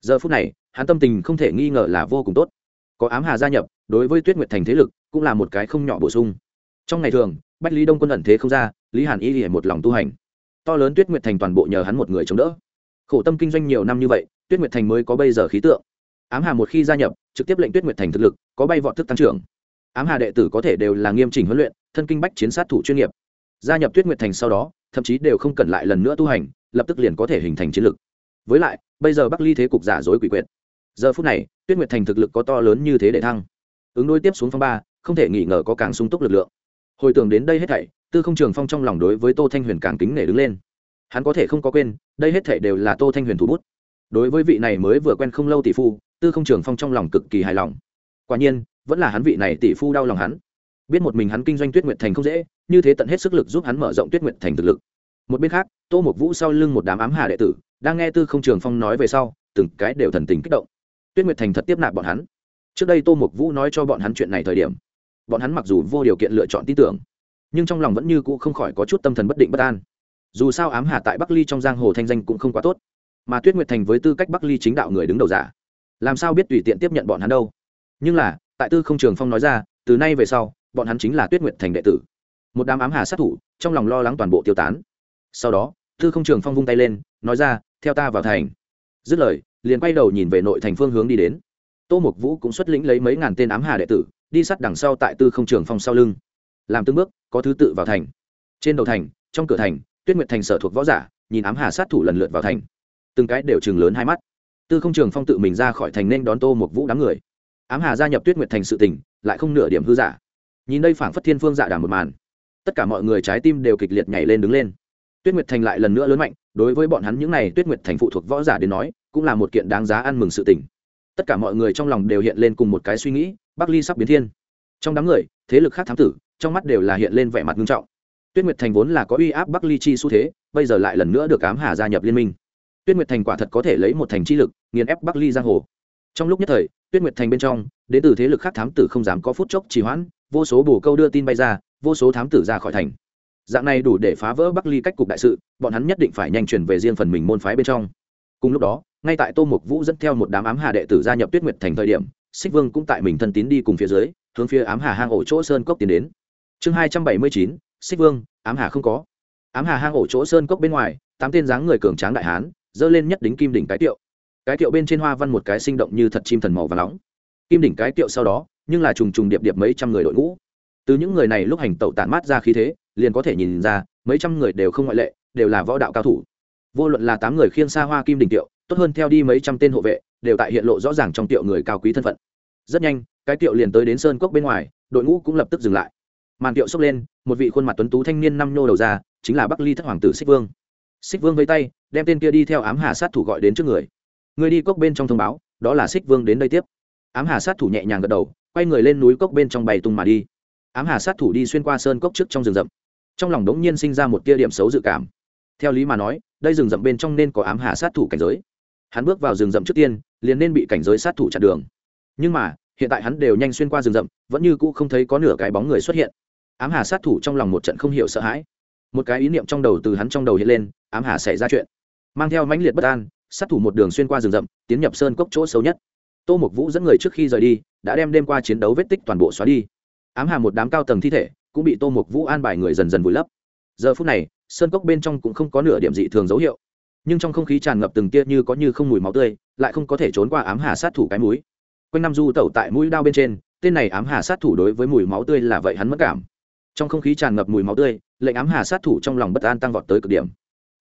Giờ phút này, hắn tâm tình không thể nghi ngờ là vô cùng tốt. Có ám hà gia nhập, đối với tuyết nguyệt thành thế lực cũng là một cái không nhỏ bổ sung. Trong ngày thường, bách lý đông quân ẩn thế không ra, lý hàn y hề một lòng tu hành. To lớn tuyết nguyệt thành toàn bộ nhờ hắn một người chống đỡ. Khổ tâm kinh doanh nhiều năm như vậy, tuyết nguyệt thành mới có bây giờ khí tượng. Ám hà một khi gia nhập, trực tiếp lệnh tuyết nguyệt thành thực lực có bay vọt thức tăng trưởng. Ám hà đệ tử có thể đều là nghiêm chỉnh huấn luyện, thân kinh bách chiến sát thủ chuyên nghiệp gia nhập tuyết nguyệt thành sau đó, thậm chí đều không cần lại lần nữa tu hành, lập tức liền có thể hình thành chiến lực. Với lại, bây giờ bắc ly thế cục giả dối quỷ quyệt. Giờ phút này, tuyết nguyệt thành thực lực có to lớn như thế để thăng. Ứng đối tiếp xuống phong ba, không thể nghi ngờ có càng sung túc lực lượng. Hồi tưởng đến đây hết thảy, tư không trường phong trong lòng đối với tô thanh huyền càng kính nể đứng lên. Hắn có thể không có quên, đây hết thảy đều là tô thanh huyền thủ bút. Đối với vị này mới vừa quen không lâu tỷ phu, tư không trường phong trong lòng cực kỳ hài lòng. Quả nhiên, vẫn là hắn vị này tỷ phu đau lòng hắn biết một mình hắn kinh doanh tuyết nguyệt thành không dễ, như thế tận hết sức lực giúp hắn mở rộng tuyết nguyệt thành thực lực. Một bên khác, tô một vũ sau lưng một đám ám hà đệ tử, đang nghe tư không trường phong nói về sau, từng cái đều thần tình kích động. Tuyết nguyệt thành thật tiếp nạp bọn hắn. Trước đây tô mục vũ nói cho bọn hắn chuyện này thời điểm, bọn hắn mặc dù vô điều kiện lựa chọn tin tưởng, nhưng trong lòng vẫn như cũ không khỏi có chút tâm thần bất định bất an. Dù sao ám hà tại bắc ly trong giang hồ thanh danh cũng không quá tốt, mà tuyết nguyệt thành với tư cách bắc ly chính đạo người đứng đầu giả, làm sao biết tùy tiện tiếp nhận bọn hắn đâu. Nhưng là, tại tư không trường phong nói ra, từ nay về sau bọn hắn chính là tuyết nguyệt thành đệ tử. Một đám ám hà sát thủ, trong lòng lo lắng toàn bộ tiêu tán. Sau đó, tư không trường phong vung tay lên, nói ra, theo ta vào thành. Dứt lời, liền quay đầu nhìn về nội thành phương hướng đi đến. Tô mục vũ cũng xuất lĩnh lấy mấy ngàn tên ám hà đệ tử, đi sát đằng sau tại tư không trường phong sau lưng. Làm từng bước, có thứ tự vào thành. Trên đầu thành, trong cửa thành, tuyết nguyệt thành sở thuộc võ giả, nhìn ám hà sát thủ lần lượt vào thành. Từng cái đều chừng lớn hai mắt. Tư không trường phong tự mình ra khỏi thành nên đón tô Mục vũ đám người. Ám hà gia nhập tuyết nguyệt thành sự tình, lại không nửa điểm hư giả nhìn đây phảng phất thiên phương dạ đàm một màn. Tất cả mọi người trái tim đều kịch liệt nhảy lên đứng lên. Tuyết nguyệt thành lại lần nữa lớn mạnh, đối với bọn hắn những n à y tuyết nguyệt thành phụ thuộc võ giả đến nói, cũng là một kiện đáng giá ăn mừng sự tình. Tất cả mọi người trong lòng đều hiện lên cùng một cái suy nghĩ, bắc ly sắp biến thiên. Trong đám người, thế lực khác thám tử, trong mắt đều là hiện lên vẻ mặt nghiêm trọng. Tuyết nguyệt thành vốn là có uy áp bắc ly chi xu thế, bây giờ lại lần nữa được ám hà gia nhập liên minh. Tuyết nguyệt thành quả thật có thể lấy một thành chi lực, nghiền ép bắc ly giang hồ. Trong lúc nhất thời, tuyết nguyệt thành bên trong, đến từ thế lực khác thám tử không dám có phút chốc trì hoãn vô số bồ câu đưa tin bay ra, vô số thám tử ra khỏi thành. Dạng này đủ để phá vỡ bắc ly cách cục đại sự, bọn hắn nhất định phải nhanh chuyển về riêng phần mình môn phái bên trong. Cùng lúc đó, ngay tại tô mục vũ dẫn theo một đám ám hà đệ tử gia nhập tuyết nguyệt thành thời điểm, xích vương cũng tại mình thân tín đi cùng phía dưới, hướng phía ám hà hang ổ chỗ sơn cốc tiến đến. Chương hai trăm bảy mươi chín, xích vương, ám hà không có. Ám hà hang ổ chỗ sơn cốc bên ngoài, tám tên dáng người cường tráng đại hán dơ lên nhất đính kim đỉnh cái tiệu. Cái tiệu bên trên hoa văn một cái sinh động như thật chim thần màu và nóng. Kim đỉnh cái tiệu sau đó nhưng là trùng trùng điệp điệp mấy trăm người đội ngũ. Từ những người này lúc hành tẩu tản mát ra khí thế, liền có thể nhìn ra, mấy trăm người đều không ngoại lệ, đều là võ đạo cao thủ. Vô luận là tám người khiêng xa hoa kim đỉnh tiệu, tốt hơn theo đi mấy trăm tên hộ vệ, đều tại hiện lộ rõ ràng trong tiệu người cao quý thân phận. Rất nhanh, cái tiệu liền tới đến sơn cốc bên ngoài, đội ngũ cũng lập tức dừng lại. Màn tiệu xốc lên, một vị khuôn mặt tuấn tú thanh niên năm nhô đầu ra, chính là bắc ly thất hoàng tử xích vương. Xích vương vây tay, đem tên kia đi theo ám hà sát thủ gọi đến trước người. Người đi cốc bên trong thông báo, đó là xích vương đến đây tiếp. Ám hà sát thủ nhẹ nhàng gật đầu quay người lên núi cốc bên trong bày tung mà đi. Ám hà sát thủ đi xuyên qua sơn cốc trước trong rừng rậm. Trong lòng đống nhiên sinh ra một tia điểm xấu dự cảm. Theo lý mà nói, đây rừng rậm bên trong nên có ám hà sát thủ cảnh giới. Hắn bước vào rừng rậm trước tiên, liền nên bị cảnh giới sát thủ chặn đường. Nhưng mà, hiện tại hắn đều nhanh xuyên qua rừng rậm, vẫn như cũ không thấy có nửa cái bóng người xuất hiện. Ám hà sát thủ trong lòng một trận không hiểu sợ hãi. Một cái ý niệm trong đầu từ hắn trong đầu hiện lên, ám hà xảy ra chuyện. Mang theo mãnh liệt bất an, sát thủ một đường xuyên qua rừng rậm, tiến nhập sơn cốc chỗ xấu nhất tô mục vũ dẫn người trước khi rời đi, đã đem đêm qua chiến đấu vết tích toàn bộ xóa đi. Ám hà một đám cao tầng thi thể cũng bị tô mục vũ an bài người dần dần vùi lấp. Giờ phút này, sơn cốc bên trong cũng không có nửa điểm dị thường dấu hiệu. Nhưng trong không khí tràn ngập từng tia như có như không mùi máu tươi, lại không có thể trốn qua ám hà sát thủ cái mũi. Quanh năm du tẩu tại mũi đao bên trên, tên này ám hà sát thủ đối với mùi máu tươi là vậy hắn mất cảm. Trong không khí tràn ngập mùi máu tươi, lệnh ám hà sát thủ trong lòng bất an tăng vọt tới cực điểm.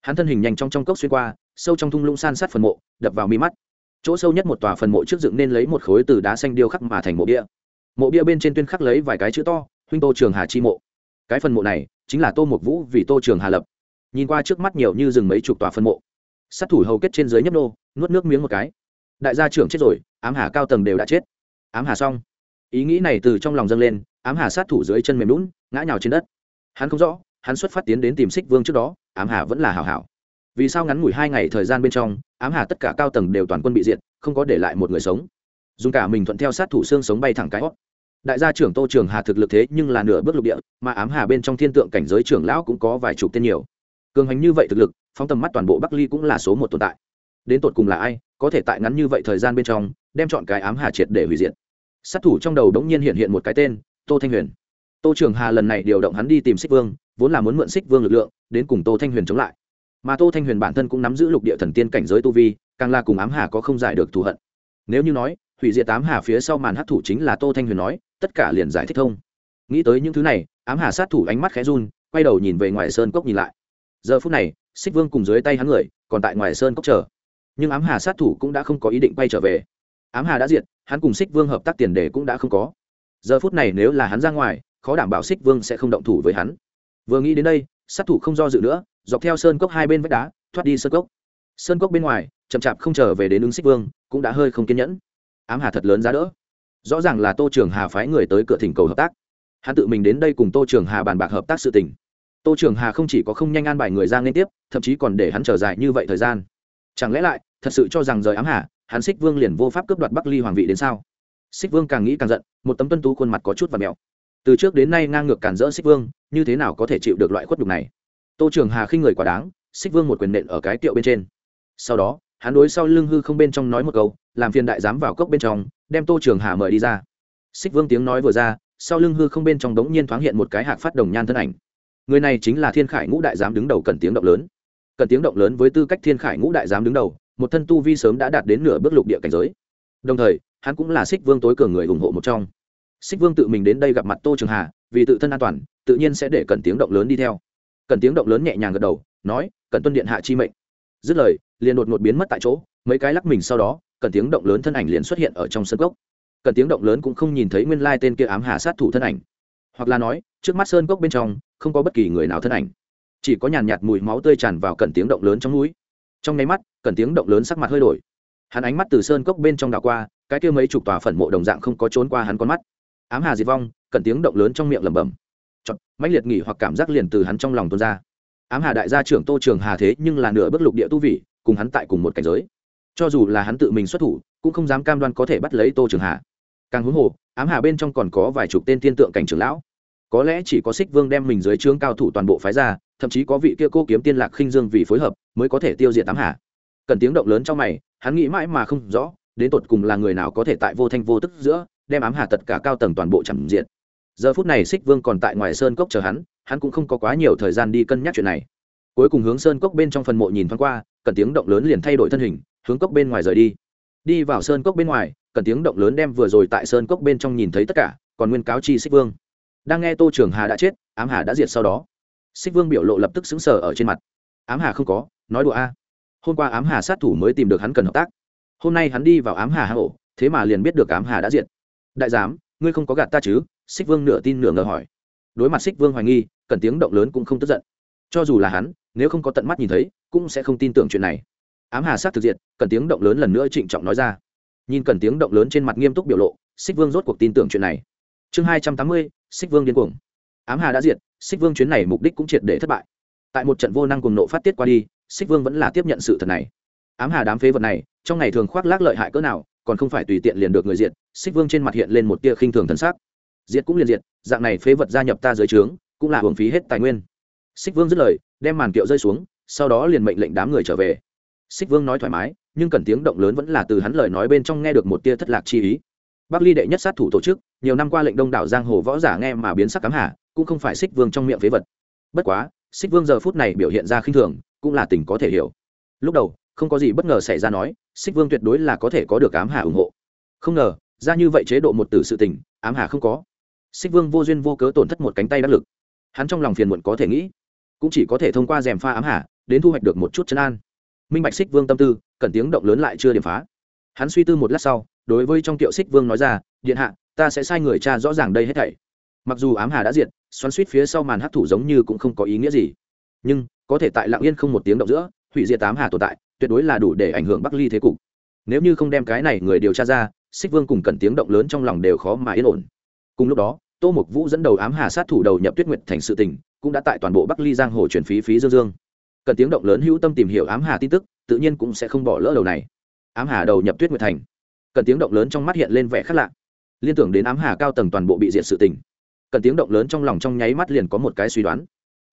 Hắn thân hình nhanh trong trong cốc xuyên qua, sâu trong thung lũng san sát phần mộ, đập vào mi mắt chỗ sâu nhất một tòa phần mộ trước dựng nên lấy một khối từ đá xanh điêu khắc mà thành mộ bia. Mộ bia bên trên tuyên khắc lấy vài cái chữ to, huynh tô trường hà chi mộ. Cái phần mộ này chính là tô mục vũ vì tô trường hà lập. Nhìn qua trước mắt nhiều như rừng mấy chục tòa phân mộ. Sát thủ hầu kết trên dưới nhấp nô, nuốt nước miếng một cái. Đại gia trưởng chết rồi, ám hà cao tầng đều đã chết. Ám hà xong. Ý nghĩ này từ trong lòng dâng lên, ám hà sát thủ dưới chân mềm lún ngã nhào trên đất. Hắn không rõ, hắn xuất phát tiến đến tìm xích vương trước đó, ám hà vẫn là hảo hảo vì sao ngắn ngủi hai ngày thời gian bên trong, ám hà tất cả cao tầng đều toàn quân bị diệt, không có để lại một người sống. Dùng cả mình thuận theo sát thủ xương sống bay thẳng cái hót. Đại gia trưởng tô trường hà thực lực thế nhưng là nửa bước lục địa, mà ám hà bên trong thiên tượng cảnh giới trưởng lão cũng có vài chục tên nhiều. Cường hành như vậy thực lực, phóng tầm mắt toàn bộ bắc ly cũng là số một tồn tại. Đến tột cùng là ai, có thể tại ngắn như vậy thời gian bên trong, đem chọn cái ám hà triệt để hủy diệt. Sát thủ trong đầu đống nhiên hiện hiện một cái tên, tô thanh huyền. Tô trường hà lần này điều động hắn đi tìm xích vương, vốn là muốn mượn xích vương lực lượng, đến cùng tô thanh huyền chống lại mà tô thanh huyền bản thân cũng nắm giữ lục địa thần tiên cảnh giới tu vi, càng là cùng ám hà có không giải được thù hận. Nếu như nói, hủy diệt ám hà phía sau màn hát thủ chính là tô thanh huyền nói, tất cả liền giải thích thông. Nghĩ tới những thứ này, ám hà sát thủ ánh mắt khẽ run, quay đầu nhìn về ngoài sơn cốc nhìn lại. Giờ phút này, xích vương cùng dưới tay hắn người, còn tại ngoài sơn cốc chờ. Nhưng ám hà sát thủ cũng đã không có ý định quay trở về. Ám hà đã diệt, hắn cùng xích vương hợp tác tiền đề cũng đã không có. Giờ phút này nếu là hắn ra ngoài, khó đảm bảo xích vương sẽ không động thủ với hắn. Vừa nghĩ đến đây sát thủ không do dự nữa, dọc theo sơn cốc hai bên vách đá, thoát đi sơn cốc. Sơn cốc bên ngoài, chậm chạp không trở về đến ứng xích vương, cũng đã hơi không kiên nhẫn. Ám hà thật lớn giá đỡ. Rõ ràng là tô trường hà phái người tới cửa thỉnh cầu hợp tác. Hắn tự mình đến đây cùng tô trường hà bàn bạc hợp tác sự tình. Tô trường hà không chỉ có không nhanh an bài người ra liên tiếp, thậm chí còn để hắn trở dài như vậy thời gian. Chẳng lẽ lại, thật sự cho rằng rời ám hà, hắn xích vương liền vô pháp cướp đoạt bắc ly hoàng vị đến sao? Xích vương càng nghĩ càng giận, một tấm tuân tú khuôn mặt có chút và mèo từ trước đến nay ngang ngược cản rỡ xích vương, như thế nào có thể chịu được loại khuất đục này? Tô trường hà khinh người quá đáng, xích vương một quyền nện ở cái tiệu bên trên. Sau đó, hắn đối sau lưng hư không bên trong nói một câu, làm phiền đại giám vào cốc bên trong, đem tô trường hà mời đi ra. Xích vương tiếng nói vừa ra, sau lưng hư không bên trong đống nhiên thoáng hiện một cái hạc phát đồng nhan thân ảnh. Người này chính là thiên khải ngũ đại giám đứng đầu cần tiếng động lớn. Cần tiếng động lớn với tư cách thiên khải ngũ đại giám đứng đầu, một thân tu vi sớm đã đạt đến nửa bước lục địa cảnh giới. Đồng thời, hắn cũng là xích vương tối cường người ủng hộ một trong xích vương tự mình đến đây gặp mặt tô trường hà, vì tự thân an toàn, tự nhiên sẽ để cần tiếng động lớn đi theo. Cần tiếng động lớn nhẹ nhàng gật đầu, nói cần tuân điện hạ chi mệnh. Dứt lời, liền đột ngột biến mất tại chỗ, mấy cái lắc mình sau đó cần tiếng động lớn thân ảnh liền xuất hiện ở trong sân gốc. Cần tiếng động lớn cũng không nhìn thấy nguyên lai tên kia ám hà sát thủ thân ảnh. Hoặc là nói, trước mắt sơn cốc bên trong, không có bất kỳ người nào thân ảnh. Chỉ có nhàn nhạt mùi máu tươi tràn vào cần tiếng động lớn trong núi. Trong nháy mắt cần tiếng động lớn sắc mặt hơi đổi. Hắn ánh mắt từ sơn cốc bên trong đảo qua, cái kia mấy chục tòa phần mộ đồng dạng không có trốn qua hắn con mắt ám hà diệt vong cần tiếng động lớn trong miệng lẩm bẩm. Chọn mãnh liệt nghỉ hoặc cảm giác liền từ hắn trong lòng tuôn ra. Ám hà đại gia trưởng tô trường hà thế nhưng là nửa bước lục địa tu vị, cùng hắn tại cùng một cảnh giới. Cho dù là hắn tự mình xuất thủ, cũng không dám cam đoan có thể bắt lấy tô trường hà. Càng huống hồ, ám hà bên trong còn có vài chục tên tiên tượng cảnh trưởng lão. Có lẽ chỉ có xích vương đem mình dưới trướng cao thủ toàn bộ phái ra, thậm chí có vị kia cô kiếm tiên lạc khinh dương vì phối hợp, mới có thể tiêu diệt ám hà. Cần tiếng động lớn trong mày, hắn nghĩ mãi mà không rõ, đến tột cùng là người nào có thể tại vô thanh vô tức giữa đem ám hà tất cả cao tầng toàn bộ chẳng diện giờ phút này xích vương còn tại ngoài sơn cốc chờ hắn hắn cũng không có quá nhiều thời gian đi cân nhắc chuyện này. Cuối cùng hướng sơn cốc bên trong phần mộ nhìn thoáng qua cần tiếng động lớn liền thay đổi thân hình, hướng cốc bên ngoài rời đi. Đi vào sơn cốc bên ngoài cần tiếng động lớn đem vừa rồi tại sơn cốc bên trong nhìn thấy tất cả, còn nguyên cáo chi xích vương. Đang nghe tô trường hà đã chết, ám hà đã diệt sau đó. Xích vương biểu lộ lập tức xứng sở ở trên mặt. Ám hà không có, nói đùa a. Hôm qua ám hà sát thủ mới tìm được hắn cần hợp tác. Hôm nay hắn đi vào ám hà hà ổ, thế mà liền biết được ám hà đã diệt đại giám, ngươi không có gạt ta chứ? Xích vương nửa tin nửa ngờ hỏi. Đối mặt xích vương hoài nghi cần tiếng động lớn cũng không tức giận. Cho dù là hắn, nếu không có tận mắt nhìn thấy, cũng sẽ không tin tưởng chuyện này. Ám hà sát thực diệt cần tiếng động lớn lần nữa trịnh trọng nói ra. Nhìn cần tiếng động lớn trên mặt nghiêm túc biểu lộ, xích vương rốt cuộc tin tưởng chuyện này. Chương hai trăm tám mươi, xích vương điên cuồng. Ám hà đã diệt, xích vương chuyến này mục đích cũng triệt để thất bại. Tại một trận vô năng cùng nộ phát tiết qua đi, xích vương vẫn là tiếp nhận sự thật này. Ám hà đám phế vật này, trong ngày thường khoác lác lợi hại cỡ nào còn không phải tùy tiện liền được người diện, xích vương trên mặt hiện lên một tia khinh thường thân xác diệt cũng liền diệt dạng này phế vật gia nhập ta dưới trướng cũng là hưởng phí hết tài nguyên. Xích vương dứt lời đem màn kiệu rơi xuống sau đó liền mệnh lệnh đám người trở về. Xích vương nói thoải mái nhưng cần tiếng động lớn vẫn là từ hắn lời nói bên trong nghe được một tia thất lạc chi ý. Bắc ly đệ nhất sát thủ tổ chức nhiều năm qua lệnh đông đảo giang hồ võ giả nghe mà biến sắc cám hạ, cũng không phải xích vương trong miệng phế vật. Bất quá xích vương giờ phút này biểu hiện ra khinh thường cũng là tình có thể hiểu. Lúc đầu không có gì bất ngờ xảy ra nói xích vương tuyệt đối là có thể có được ám hà ủng hộ. Không ngờ, ra như vậy chế độ một tử sự tình, ám hà không có. Xích vương vô duyên vô cớ tổn thất một cánh tay đắc lực. Hắn trong lòng phiền muộn có thể nghĩ, cũng chỉ có thể thông qua rèm pha ám hà, đến thu hoạch được một chút chân an. Minh bạch xích vương tâm tư cần tiếng động lớn lại chưa điểm phá. Hắn suy tư một lát sau, đối với trong tiệu xích vương nói ra, điện hạ, ta sẽ sai người cha rõ ràng đây hết thảy. Mặc dù ám hà đã diệt, xoắn suýt phía sau màn hấp thụ giống như cũng không có ý nghĩa gì. Nhưng, có thể tại lạng yên không một tiếng động giữa, hủy diệt ám hà tồn tại tuyệt đối là đủ để ảnh hưởng bắc ly thế cục. Nếu như không đem cái này người điều tra ra, xích vương cùng cần tiếng động lớn trong lòng đều khó mà yên ổn. Cùng lúc đó, tô mục vũ dẫn đầu ám hà sát thủ đầu nhập tuyết nguyệt thành sự tình, cũng đã tại toàn bộ bắc ly giang hồ chuyển phí phí dương dương. Cần tiếng động lớn hữu tâm tìm hiểu ám hà tin tức, tự nhiên cũng sẽ không bỏ lỡ đầu này. Ám hà đầu nhập tuyết nguyệt thành. Cần tiếng động lớn trong mắt hiện lên vẻ khác lạ. Liên tưởng đến ám hà cao tầng toàn bộ bị diệt sự tình cần tiếng động lớn trong lòng trong nháy mắt liền có một cái suy đoán.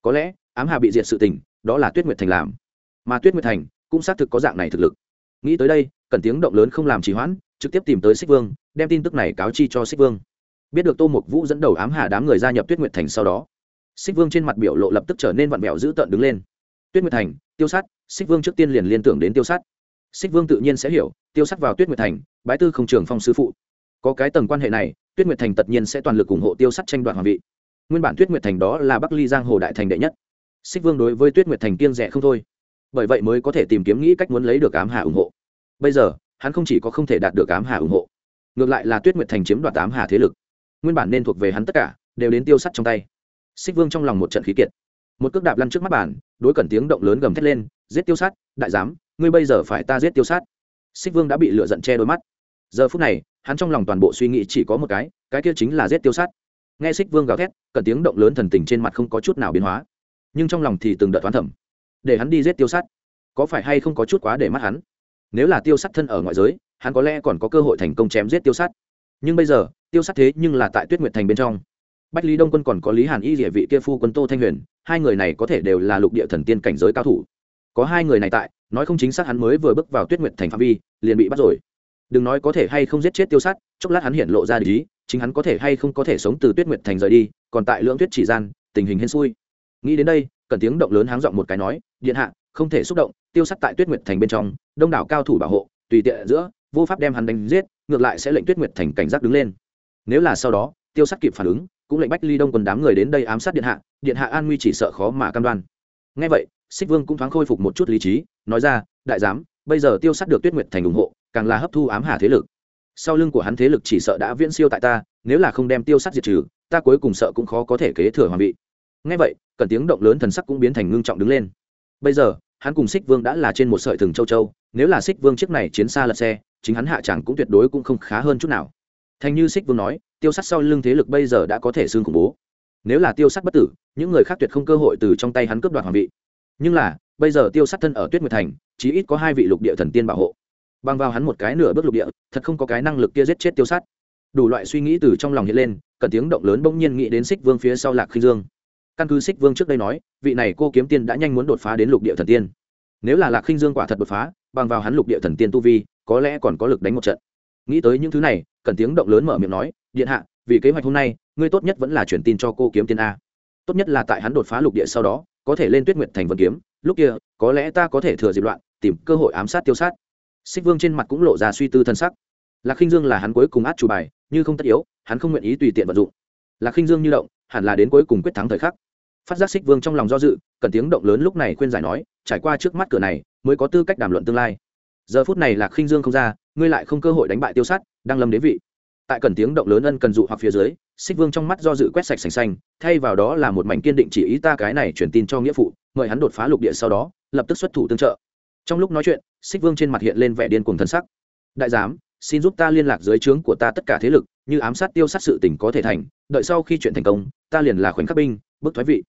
Có lẽ, ám hà bị diệt sự tình, đó là tuyết nguyệt thành làm. Mà tuyết nguyệt thành cũng xác thực có dạng này thực lực. Nghĩ tới đây cần tiếng động lớn không làm trì hoãn, trực tiếp tìm tới xích vương, đem tin tức này cáo chi cho xích vương. Biết được tô mục vũ dẫn đầu ám hà đám người gia nhập tuyết nguyệt thành sau đó, xích vương trên mặt biểu lộ lập tức trở nên vặn vẹo dữ tợn đứng lên. Tuyết nguyệt thành, tiêu sát, xích vương trước tiên liền liên tưởng đến tiêu sát. Xích vương tự nhiên sẽ hiểu, tiêu sát vào tuyết nguyệt thành, bái tư không trường phong sư phụ. Có cái tầng quan hệ này, tuyết nguyệt thành tất nhiên sẽ toàn lực ủng hộ tiêu sát tranh đoạt hoàng vị. Nguyên bản tuyết nguyệt thành đó là bắc ly giang hồ đại thành đệ nhất. Xích vương đối với tuyết nguyệt thành kiêng rẻ không thôi bởi vậy mới có thể tìm kiếm nghĩ cách muốn lấy được ám hà ủng hộ. Bây giờ, hắn không chỉ có không thể đạt được ám hà ủng hộ, ngược lại là tuyết nguyệt thành chiếm đoạt ám hà thế lực. Nguyên bản nên thuộc về hắn tất cả, đều đến tiêu sắt trong tay. Xích vương trong lòng một trận khí kiệt. Một cước đạp lăn trước mắt bản đối cẩn tiếng động lớn gầm thét lên, giết tiêu sát đại giám, ngươi bây giờ phải ta giết tiêu sát xích vương đã bị lựa giận che đôi mắt. Giờ phút này, hắn trong lòng toàn bộ suy nghĩ chỉ có một cái cái kia chính là giết tiêu sát nghe xích vương gào thét, cẩn tiếng động lớn thần tình trên mặt không có chút nào biến hóa. Nhưng trong lòng thì từng đợt toán thẩm để hắn đi giết tiêu sắt. Có phải hay không có chút quá để mắt hắn? Nếu là tiêu sắt thân ở ngoại giới, hắn có lẽ còn có cơ hội thành công chém giết tiêu sắt. Nhưng bây giờ, tiêu sắt thế nhưng là tại tuyết nguyệt thành bên trong. Bách lý đông quân còn có lý hàn y địa vị kia phu quân tô thanh huyền, hai người này có thể đều là lục địa thần tiên cảnh giới cao thủ. Có hai người này tại, nói không chính xác hắn mới vừa bước vào tuyết nguyệt thành phạm vi, liền bị bắt rồi. Đừng nói có thể hay không giết chết tiêu sắt, chốc lát hắn hiện lộ ra lý chính hắn có thể hay không có thể sống từ tuyết nguyệt thành rời đi, còn tại lưỡng tuyết chỉ gian, tình hình hên xui. Nghĩ đến đây cần tiếng động lớn háng giọng một cái nói, điện hạ, không thể xúc động, tiêu sắt tại tuyết nguyệt thành bên trong, đông đảo cao thủ bảo hộ, tùy tiện giữa, vô pháp đem hắn đánh giết, ngược lại sẽ lệnh tuyết nguyệt thành cảnh giác đứng lên. Nếu là sau đó, tiêu sắt kịp phản ứng, cũng lệnh bách ly đông quân đám người đến đây ám sát điện hạ điện hạ an nguy chỉ sợ khó mà cam đoan. Ngay vậy, xích vương cũng thoáng khôi phục một chút lý trí, nói ra, đại giám, bây giờ tiêu sắt được tuyết nguyệt thành ủng hộ, càng là hấp thu ám hà thế lực. Sau lưng của hắn thế lực chỉ sợ đã viễn siêu tại ta, nếu là không đem tiêu sắt diệt trừ, ta cuối cùng sợ cũng khó có thể kế thừa hoàng vị. Ngay vậy cần tiếng động lớn thần sắc cũng biến thành ngưng trọng đứng lên. Bây giờ, hắn cùng xích vương đã là trên một sợi thừng châu châu, nếu là xích vương chiếc này chiến xa lật xe, chính hắn hạ chẳng cũng tuyệt đối cũng không khá hơn chút nào. Thành như xích vương nói, tiêu sắt sau lưng thế lực bây giờ đã có thể xương khủng bố. Nếu là tiêu sắt bất tử, những người khác tuyệt không cơ hội từ trong tay hắn cướp đoạt hoàng vị. Nhưng là, bây giờ tiêu sắt thân ở tuyết nguyệt thành, chí ít có hai vị lục địa thần tiên bảo hộ. Bằng vào hắn một cái nửa bước lục địa, thật không có cái năng lực kia giết chết tiêu sắt. đủ loại suy nghĩ từ trong lòng hiện lên cần tiếng động lớn bỗng nhiên nghĩ đến xích vương phía sau lạc khinh dương căn cứ xích vương trước đây nói, vị này cô kiếm tiên đã nhanh muốn đột phá đến lục địa thần tiên. Nếu là lạc khinh dương quả thật đột phá, bằng vào hắn lục địa thần tiên tu vi, có lẽ còn có lực đánh một trận. Nghĩ tới những thứ này cần tiếng động lớn mở miệng nói, điện hạ, vì kế hoạch hôm nay, ngươi tốt nhất vẫn là truyền tin cho cô kiếm tiên a. Tốt nhất là tại hắn đột phá lục địa sau đó, có thể lên tuyết nguyệt thành vân kiếm. Lúc kia, có lẽ ta có thể thừa dịp loạn, tìm cơ hội ám sát tiêu sát. Xích vương trên mặt cũng lộ ra suy tư thân sắc. Lạc khinh dương là hắn cuối cùng át chủ bài, như không tất yếu, hắn không nguyện ý tùy tiện vận dụng. Lạc khinh dương như động hẳn là đến cuối cùng quyết thắng thời khắc. Phát giác xích vương trong lòng do dự cần tiếng động lớn lúc này khuyên giải nói, trải qua trước mắt cửa này, mới có tư cách đàm luận tương lai. Giờ phút này lạc khinh dương không ra, ngươi lại không cơ hội đánh bại tiêu sát, đang lâm đế vị. Tại cần tiếng động lớn ân cần dụ hoặc phía dưới xích vương trong mắt do dự quét sạch sành xanh, thay vào đó là một mảnh kiên định chỉ ý ta cái này truyền tin cho nghĩa phụ, mời hắn đột phá lục địa sau đó, lập tức xuất thủ tương trợ. Trong lúc nói chuyện xích vương trên mặt hiện lên vẻ điên cuồng thân sắc. Đại giám, xin giúp ta liên lạc dưới trướng của ta tất cả thế lực, như ám sát tiêu sát sự tỉnh có thể thành đợi sau khi chuyện thành công, ta liền là khoảnh khắc binh, bức thoái vị.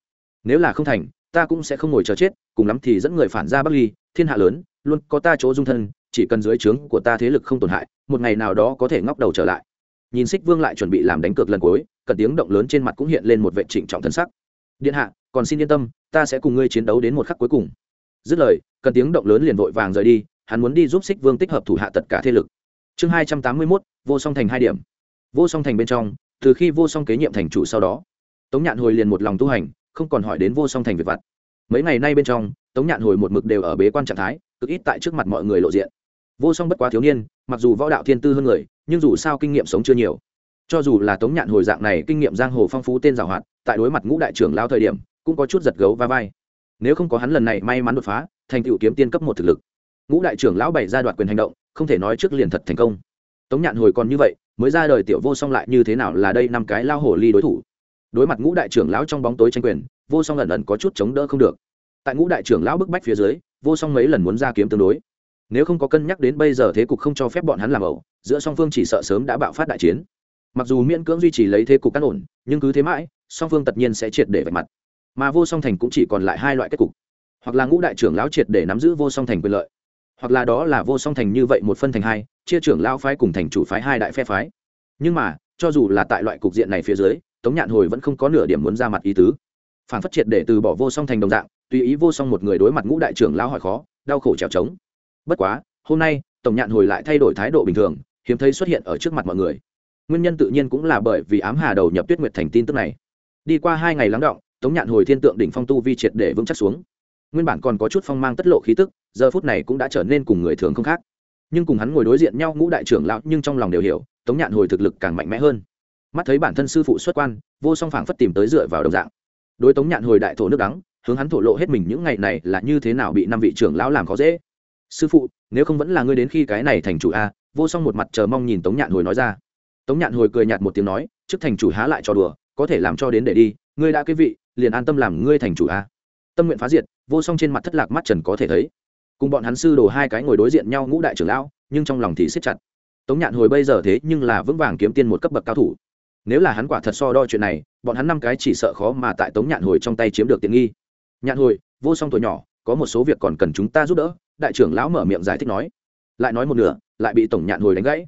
Nếu là không thành, ta cũng sẽ không ngồi chờ chết, cùng lắm thì dẫn người phản ra bắc ly, thiên hạ lớn, luôn có ta chỗ dung thân, chỉ cần dưới trướng của ta thế lực không tổn hại, một ngày nào đó có thể ngóc đầu trở lại. Nhìn xích vương lại chuẩn bị làm đánh cược lần cuối cần tiếng động lớn trên mặt cũng hiện lên một vệ trịnh trọng thân sắc. Điện hạ, còn xin yên tâm, ta sẽ cùng ngươi chiến đấu đến một khắc cuối cùng. Dứt lời cần tiếng động lớn liền vội vàng rời đi, hắn muốn đi giúp xích vương tích hợp thủ hạ tất cả thế lực. Chương hai trăm tám mươi mốt, vô song thành hai điểm. Vô song thành bên trong từ khi vô song kế nhiệm thành chủ sau đó, tống nhạn hồi liền một lòng tu hành, không còn hỏi đến vô song thành việc vặt. Mấy ngày nay bên trong, tống nhạn hồi một mực đều ở bế quan trạng thái, cực ít tại trước mặt mọi người lộ diện. Vô song bất quá thiếu niên, mặc dù võ đạo thiên tư hơn người, nhưng dù sao kinh nghiệm sống chưa nhiều. Cho dù là tống nhạn hồi dạng này kinh nghiệm giang hồ phong phú tên giảo hoạt tại đối mặt ngũ đại trưởng lao thời điểm, cũng có chút giật gấu va vai. Nếu không có hắn lần này may mắn đột phá, thành tựu kiếm tiên cấp một thực lực. Ngũ đại trưởng lão bảy ra đoạt quyền hành động, không thể nói trước liền thật thành công tống nhạn hồi còn như vậy, mới ra đời tiểu vô song lại như thế nào là đây năm cái lao hổ ly đối thủ. Đối mặt ngũ đại trưởng lão trong bóng tối tranh quyền, vô song lần lần có chút chống đỡ không được. Tại ngũ đại trưởng lão bức bách phía dưới, vô song mấy lần muốn ra kiếm tương đối. Nếu không có cân nhắc đến bây giờ thế cục không cho phép bọn hắn làm ẩu, giữa song phương chỉ sợ sớm đã bạo phát đại chiến. Mặc dù miễn cưỡng duy trì lấy thế cục cắt ổn, nhưng cứ thế mãi, song phương tất nhiên sẽ triệt để vạch mặt. Mà vô song thành cũng chỉ còn lại hai loại kết cục. Hoặc là ngũ đại trưởng lão triệt để nắm giữ vô song thành quyền lợi hoặc là đó là vô song thành như vậy một phân thành hai, chia trưởng lao phái cùng thành chủ phái hai đại phe phái. Nhưng mà, cho dù là tại loại cục diện này phía dưới, tống nhạn hồi vẫn không có nửa điểm muốn ra mặt ý tứ. Phản phát triệt để từ bỏ vô song thành đồng dạng, tùy ý vô song một người đối mặt ngũ đại trưởng lão hỏi khó, đau khổ trèo trống. Bất quá, hôm nay tổng nhạn hồi lại thay đổi thái độ bình thường, hiếm thấy xuất hiện ở trước mặt mọi người. Nguyên nhân tự nhiên cũng là bởi vì ám hà đầu nhập tuyết nguyệt thành tin tức này. Đi qua hai ngày lắng động, tống nhạn hồi thiên tượng đỉnh phong tu vi triệt để vững chắc xuống. Nguyên bản còn có chút phong mang tất lộ khí tức giờ phút này cũng đã trở nên cùng người thường không khác. Nhưng cùng hắn ngồi đối diện nhau ngũ đại trưởng lão nhưng trong lòng đều hiểu, tống nhạn hồi thực lực càng mạnh mẽ hơn. Mắt thấy bản thân sư phụ xuất quan, vô song phảng phất tìm tới dựa vào đồng dạng. Đối tống nhạn hồi đại thổ nước đắng, hướng hắn thổ lộ hết mình những ngày này là như thế nào bị năm vị trưởng lão làm khó dễ. Sư phụ, nếu không vẫn là ngươi đến khi cái này thành chủ a. Vô song một mặt chờ mong nhìn tống nhạn hồi nói ra. Tống nhạn hồi cười nhạt một tiếng nói, trước thành chủ há lại cho đùa, có thể làm cho đến để đi, ngươi đã cái vị, liền an tâm làm ngươi thành chủ a. Tâm nguyện phá diệt, vô song trên mặt thất lạc mắt trần có thể thấy cùng bọn hắn sư đồ hai cái ngồi đối diện nhau ngũ đại trưởng lão, nhưng trong lòng thì siết chặt. Tống nhạn hồi bây giờ thế nhưng là vững vàng kiếm tiên một cấp bậc cao thủ. Nếu là hắn quả thật so đo chuyện này, bọn hắn năm cái chỉ sợ khó mà tại tống nhạn hồi trong tay chiếm được tiện nghi. Nhạn hồi, vô song tuổi nhỏ, có một số việc còn cần chúng ta giúp đỡ, đại trưởng lão mở miệng giải thích nói. Lại nói một nửa, lại bị tổng nhạn hồi đánh gãy.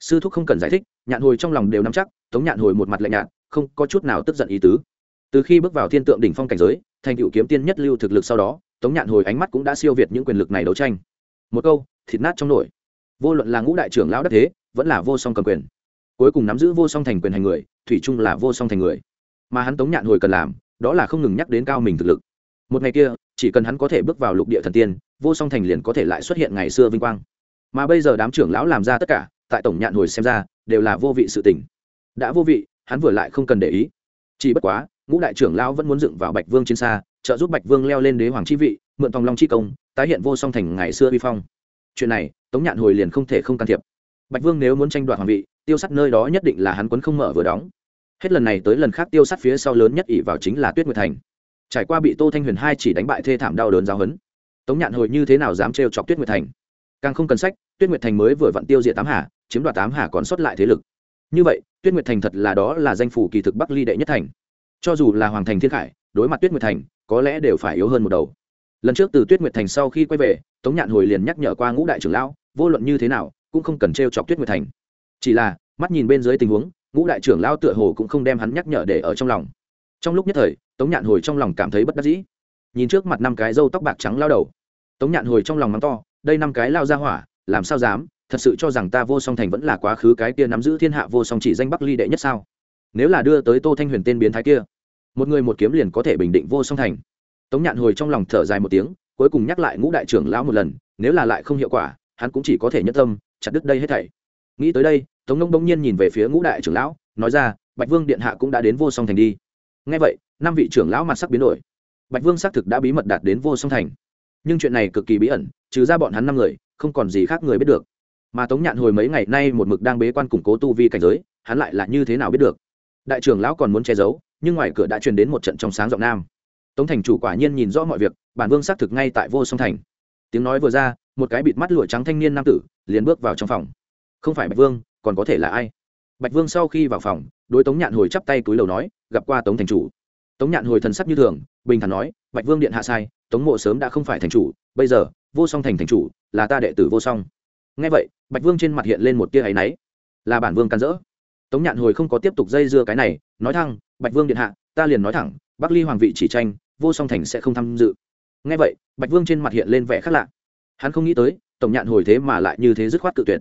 Sư thúc không cần giải thích, nhạn hồi trong lòng đều nắm chắc, tống nhạn hồi một mặt lạnh nhạt, không có chút nào tức giận ý tứ. Từ khi bước vào thiên tượng đỉnh phong cảnh giới, thành cựu kiếm tiên nhất lưu thực lực sau đó tống nhạn hồi ánh mắt cũng đã siêu việt những quyền lực này đấu tranh. Một câu, thịt nát trong nổi. Vô luận là ngũ đại trưởng lão đắc thế, vẫn là vô song cầm quyền. Cuối cùng nắm giữ vô song thành quyền hành người, thủy chung là vô song thành người. Mà hắn tống nhạn hồi cần làm, đó là không ngừng nhắc đến cao mình thực lực. Một ngày kia, chỉ cần hắn có thể bước vào lục địa thần tiên, vô song thành liền có thể lại xuất hiện ngày xưa vinh quang. Mà bây giờ đám trưởng lão làm ra tất cả, tại tổng nhạn hồi xem ra, đều là vô vị sự tình. Đã vô vị, hắn vừa lại không cần để ý. Chỉ bất quá, ngũ đại trưởng lão vẫn muốn dựng vào bạch vương trên xa trợ giúp bạch vương leo lên đế hoàng chi vị, mượn tòng long chi công, tái hiện vô song thành ngày xưa vi phong. Chuyện này, tống nhạn hồi liền không thể không can thiệp. Bạch vương nếu muốn tranh đoạt hoàng vị, tiêu sắt nơi đó nhất định là hắn quấn không mở vừa đóng. Hết lần này tới lần khác tiêu sắt phía sau lớn nhất ỷ vào chính là tuyết nguyệt thành. Trải qua bị tô thanh huyền hai chỉ đánh bại thê thảm đau đớn giáo hấn tống nhạn hồi như thế nào dám trêu chọc tuyết nguyệt thành? Càng không cần sách, tuyết nguyệt thành mới vừa vặn tiêu diệt tám hà, chiếm đoạt tám hà còn sót lại thế lực. Như vậy, tuyết nguyệt thành thật là đó là danh phủ kỳ thực bắc ly đệ nhất thành. Cho dù là hoàng thành thiên khải, đối mặt tuyết nguyệt thành có lẽ đều phải yếu hơn một đầu. Lần trước từ tuyết nguyệt thành sau khi quay về, tống nhạn hồi liền nhắc nhở qua ngũ đại trưởng lão, vô luận như thế nào, cũng không cần t r e o chọc tuyết nguyệt thành. Chỉ là, mắt nhìn bên dưới tình huống, ngũ đại trưởng lão tựa hồ cũng không đem hắn nhắc nhở để ở trong lòng. Trong lúc nhất thời, tống nhạn hồi trong lòng cảm thấy bất đắc dĩ. Nhìn trước mặt năm cái râu tóc bạc trắng lao đầu, tống nhạn hồi trong lòng mắng to, đây năm cái lao ra hỏa, làm sao dám, thật sự cho rằng ta vô song thành vẫn là quá khứ cái kia nắm giữ thiên hạ vô song chỉ danh bắc ly đệ nhất sao? Nếu là đưa tới tô thanh huyền tên biến thái kia một người một kiếm liền có thể bình định vô song thành. Tống nhạn hồi trong lòng thở dài một tiếng, cuối cùng nhắc lại ngũ đại trưởng lão một lần, nếu là lại không hiệu quả, hắn cũng chỉ có thể nhất tâm, chặt đứt đây hết thảy. Nghĩ tới đây, tống nông bỗng nhiên nhìn về phía ngũ đại trưởng lão, nói ra, bạch vương điện hạ cũng đã đến vô song thành đi. Ngay vậy, năm vị trưởng lão mặt sắc biến đổi. Bạch vương xác thực đã bí mật đạt đến vô song thành. Nhưng chuyện này cực kỳ bí ẩn, trừ ra bọn hắn năm người, không còn gì khác người biết được. Mà tống nhạn hồi mấy ngày nay một mực đang bế quan củng cố tu vi cảnh giới, hắn lại là như thế nào biết được? Đại trưởng lão còn muốn che giấu nhưng ngoài cửa đã truyền đến một trận trong sáng giọng nam. Tống thành chủ quả nhiên nhìn rõ mọi việc, bản vương xác thực ngay tại vô song thành. Tiếng nói vừa ra, một cái bịt mắt lụa trắng thanh niên nam tử liền bước vào trong phòng. Không phải bạch vương, còn có thể là ai? Bạch vương sau khi vào phòng, đối tống nhạn hồi chắp tay túi lầu nói, gặp qua tống thành chủ. Tống nhạn hồi thần sắc như thường, bình thản nói, bạch vương điện hạ sai, tống mộ sớm đã không phải thành chủ, bây giờ, vô song thành thành chủ, là ta đệ tử vô song. Ngay vậy, bạch vương trên mặt hiện lên một tia áy náy. Là bản vương can dỡ tống nhạn hồi không có tiếp tục dây dưa cái này, nói thăng bạch vương điện hạ, ta liền nói thẳng, bắc ly hoàng vị chỉ tranh, vô song thành sẽ không tham dự. Ngay vậy, bạch vương trên mặt hiện lên vẻ khác lạ. Hắn không nghĩ tới, tổng nhạn hồi thế mà lại như thế dứt khoát cự tuyệt.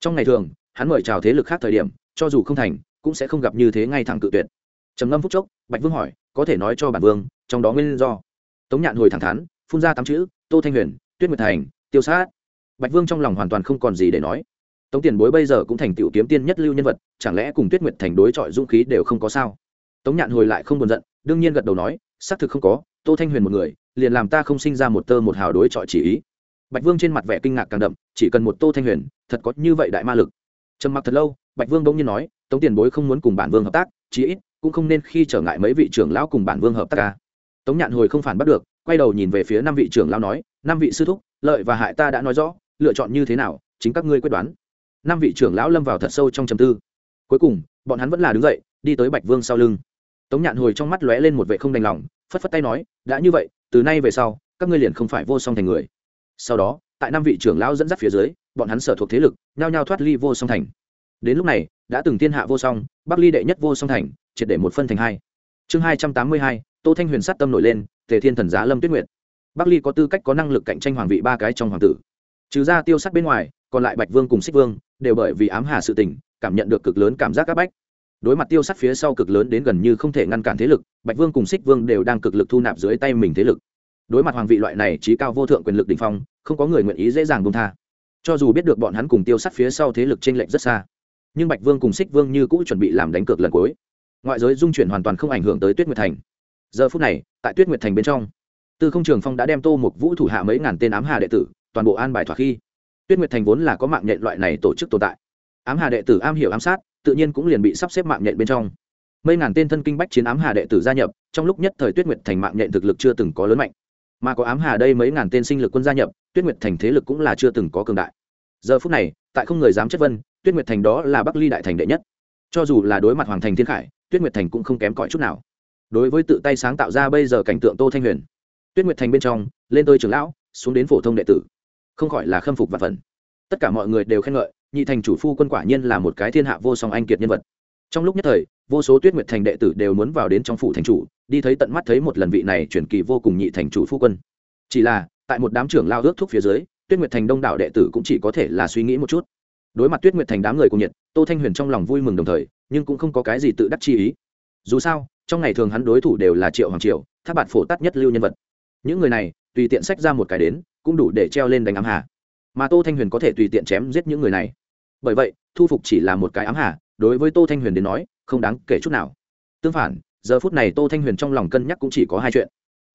Trong ngày thường, hắn mời chào thế lực khác thời điểm, cho dù không thành, cũng sẽ không gặp như thế ngay thẳng cự tuyệt. Trầm ngâm phúc chốc, bạch vương hỏi, có thể nói cho bản vương, trong đó nguyên do. Tống nhạn hồi thẳng thắn, phun ra tám chữ, tô thanh huyền, tuyết nguyệt thành, tiêu sát. Bạch vương trong lòng hoàn toàn không còn gì để nói. Tống tiền bối bây giờ cũng thành tiểu kiếm tiên nhất lưu nhân vật, chẳng lẽ cùng tuyết nguyệt thành đối chọi dũng khí đều không có sao? Tống nhạn hồi lại không buồn giận, đương nhiên gật đầu nói, xác thực không có, tô thanh huyền một người, liền làm ta không sinh ra một tơ một hào đối chọi chỉ ý. Bạch vương trên mặt vẻ kinh ngạc càng đậm, chỉ cần một tô thanh huyền, thật có như vậy đại ma lực. Trầm mặc thật lâu, bạch vương bỗng nhiên nói, tống tiền bối không muốn cùng bản vương hợp tác, chí ít, cũng không nên khi trở ngại mấy vị trưởng lão cùng bản vương hợp tác ca tống nhạn hồi không phản bắt được, quay đầu nhìn về phía năm vị trưởng lão nói, năm vị sư thúc, lợi và hại ta đã nói rõ, lựa chọn như thế nào, chính các ngươi quyết đoán. Năm vị trưởng lão lâm vào thật sâu trong trầm tư. Cuối cùng, bọn hắn vẫn là đứng dậy, đi tới bạch vương sau lưng tống nhạn hồi trong mắt lóe lên một vệ không đành lòng, phất phất tay nói, đã như vậy, từ nay về sau, các ngươi liền không phải vô song thành người. Sau đó, tại năm vị trưởng lão dẫn dắt phía dưới, bọn hắn sở thuộc thế lực, nhao nhao thoát ly vô song thành. Đến lúc này, đã từng thiên hạ vô song, bắc ly đệ nhất vô song thành, triệt để một phân thành hai. Chương hai trăm tám mươi hai, tô thanh huyền sát tâm nổi lên, tề thiên thần giá lâm tuyết nguyệt. Bắc ly có tư cách có năng lực cạnh tranh hoàng vị ba cái trong hoàng tử. Trừ ra tiêu sắt bên ngoài, còn lại bạch vương cùng xích vương, đều bởi vì ám hà sự tình, cảm nhận được cực lớn cảm giác áp bách đối mặt tiêu sắt phía sau cực lớn đến gần như không thể ngăn cản thế lực, bạch vương cùng xích vương đều đang cực lực thu nạp dưới tay mình thế lực. Đối mặt hoàng vị loại này trí cao vô thượng quyền lực đình phong, không có người nguyện ý dễ dàng bông tha. Cho dù biết được bọn hắn cùng tiêu sắt phía sau thế lực t r ê n lệch rất xa, nhưng bạch vương cùng xích vương như cũ chuẩn bị làm đánh cược lần cuối. Ngoại giới dung chuyển hoàn toàn không ảnh hưởng tới tuyết nguyệt thành. Giờ phút này, tại tuyết nguyệt thành bên trong, tư không trường phong đã đem tô một vũ thủ hạ mấy ngàn tên ám hà đệ tử, toàn bộ an bài thỏa khi, tuyết nguyệt thành vốn là có mạng nhện loại này tổ chức tồn tại. Ám hà đệ tử am hiểu ám sát tự nhiên cũng liền bị sắp xếp mạng nhện bên trong. Mấy ngàn tên thân kinh bách chiến ám hà đệ tử gia nhập, trong lúc nhất thời tuyết nguyệt thành mạng nhện thực lực chưa từng có lớn mạnh. Mà có ám hà đây mấy ngàn tên sinh lực quân gia nhập, tuyết nguyệt thành thế lực cũng là chưa từng có cường đại. Giờ phút này, tại không người dám chất vân, tuyết nguyệt thành đó là bắc ly đại thành đệ nhất. Cho dù là đối mặt hoàng thành thiên khải, tuyết nguyệt thành cũng không kém cỏi chút nào. Đối với tự tay sáng tạo ra bây giờ cảnh tượng tô thanh huyền, tuyết nguyệt thành bên trong, lên tôi trưởng lão, xuống đến phổ thông đệ tử. Không khỏi là khâm phục và phần tất cả mọi người đều khen ngợi nhị thành chủ phu quân quả nhiên là một cái thiên hạ vô song anh kiệt nhân vật. Trong lúc nhất thời, vô số tuyết nguyệt thành đệ tử đều muốn vào đến trong phủ thành chủ, đi thấy tận mắt thấy một lần vị này chuyển kỳ vô cùng nhị thành chủ phu quân. Chỉ là, tại một đám trưởng lao ước thúc phía dưới, tuyết nguyệt thành đông đảo đệ tử cũng chỉ có thể là suy nghĩ một chút. Đối mặt tuyết nguyệt thành đám người cùng nhiệt, tô thanh huyền trong lòng vui mừng đồng thời, nhưng cũng không có cái gì tự đắc chi ý. Dù sao, trong ngày thường hắn đối thủ đều là triệu hoàng triệu tháp bạn phổ tát nhất lưu nhân vật. Những người này, tùy tiện sách ra một cái đến, cũng đủ để treo lên đánh ám hà mà tô thanh huyền có thể tùy tiện chém giết những người này. Bởi vậy, thu phục chỉ là một cái ám hà, đối với tô thanh huyền đến nói, không đáng kể chút nào. Tương phản, giờ phút này tô thanh huyền trong lòng cân nhắc cũng chỉ có hai chuyện.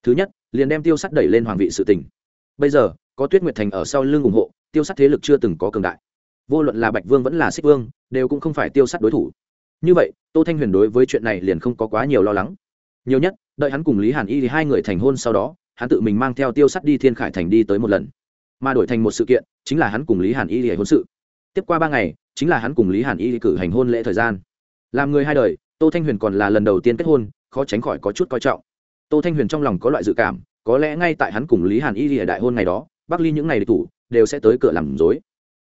Thứ nhất, liền đem tiêu sắt đẩy lên hoàng vị sự tình. Bây giờ, có tuyết nguyệt thành ở sau lưng ủng hộ, tiêu sắt thế lực chưa từng có cường đại. Vô luận là bạch vương vẫn là xích vương, đều cũng không phải tiêu sắt đối thủ. Như vậy, tô thanh huyền đối với chuyện này liền không có quá nhiều lo lắng. Nhiều nhất, đợi hắn cùng lý hàn y thì hai người thành hôn sau đó, hắn tự mình mang theo tiêu sắt đi thiên khải thành đi tới một lần mà đổi thành một sự kiện, chính là hắn cùng lý hàn y lìa hôn sự. Tiếp qua ba ngày, chính là hắn cùng lý hàn y cử hành hôn lễ thời gian. Làm người hai đời, tô thanh huyền còn là lần đầu tiên kết hôn, khó tránh khỏi có chút coi trọng. Tô thanh huyền trong lòng có loại dự cảm, có lẽ ngay tại hắn cùng lý hàn y ở đại hôn ngày đó, bắc ly những ngày địch thủ đều sẽ tới cửa làm dối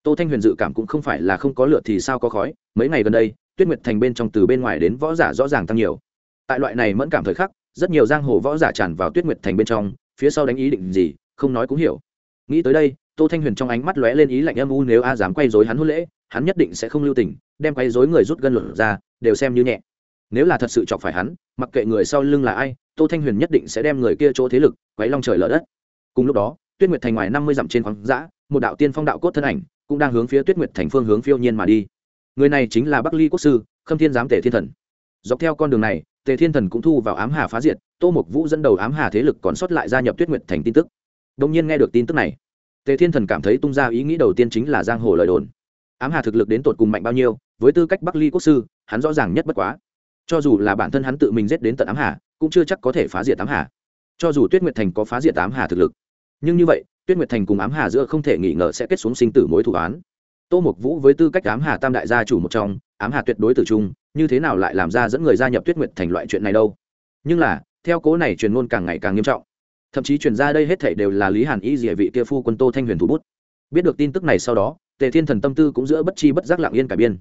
tô thanh huyền dự cảm cũng không phải là không có lựa thì sao có khói, mấy ngày gần đây, tuyết nguyệt thành bên trong từ bên ngoài đến võ giả rõ ràng tăng nhiều. Tại loại này mẫn cảm thời khắc, rất nhiều giang hồ võ giả tràn vào tuyết nguyệt thành bên trong, phía sau đánh ý định gì, không nói cũng hiểu nghĩ tới đây, tô thanh huyền trong ánh mắt lóe lên ý lạnh âm u nếu a dám quay dối hắn hôn lễ, hắn nhất định sẽ không lưu tình, đem quay dối người rút gân luận ra, đều xem như nhẹ. Nếu là thật sự chọc phải hắn, mặc kệ người sau lưng là ai, tô thanh huyền nhất định sẽ đem người kia chỗ thế lực quấy long trời lở đất. Cùng lúc đó, tuyết nguyệt thành ngoài năm mươi dặm trên khoáng dã, một đạo tiên phong đạo cốt thân ảnh cũng đang hướng phía tuyết nguyệt thành phương hướng phiêu nhiên mà đi. Người này chính là bắc ly quốc sư, khâm thiên giám tể thiên thần. Dọc theo con đường này, tề thiên thần cũng thu vào ám hà phá diệt, tô mục vũ dẫn đầu ám hà thế lực còn sót lại gia nhập tuyết nguyệt thành tin tức đông nhiên nghe được tin tức này, tề thiên thần cảm thấy tung ra ý nghĩ đầu tiên chính là giang hồ lời đồn. Ám hà thực lực đến tột cùng mạnh bao nhiêu, với tư cách bắc ly quốc sư, hắn rõ ràng nhất bất quá. Cho dù là bản thân hắn tự mình giết đến tận ám hà, cũng chưa chắc có thể phá diệt ám hà. Cho dù tuyết nguyệt thành có phá diệt ám hà thực lực, nhưng như vậy, tuyết nguyệt thành cùng ám hà giữa không thể nghỉ ngờ sẽ kết xuống sinh tử mối thủ án. Tô mục vũ với tư cách ám hà tam đại gia chủ một trong, ám hà tuyệt đối tử trung, như thế nào lại làm ra dẫn người gia nhập tuyết nguyệt thành loại chuyện này đâu? Nhưng là, theo cố này truyền ngôn càng ngày càng nghiêm trọng thậm chí truyền ra đây hết thảy đều là lý hàn y dỉa vị kia phu quân tô thanh huyền thủ bút. Biết được tin tức này sau đó, tề thiên thần tâm tư cũng giữa bất chi bất giác lặng yên cải biên.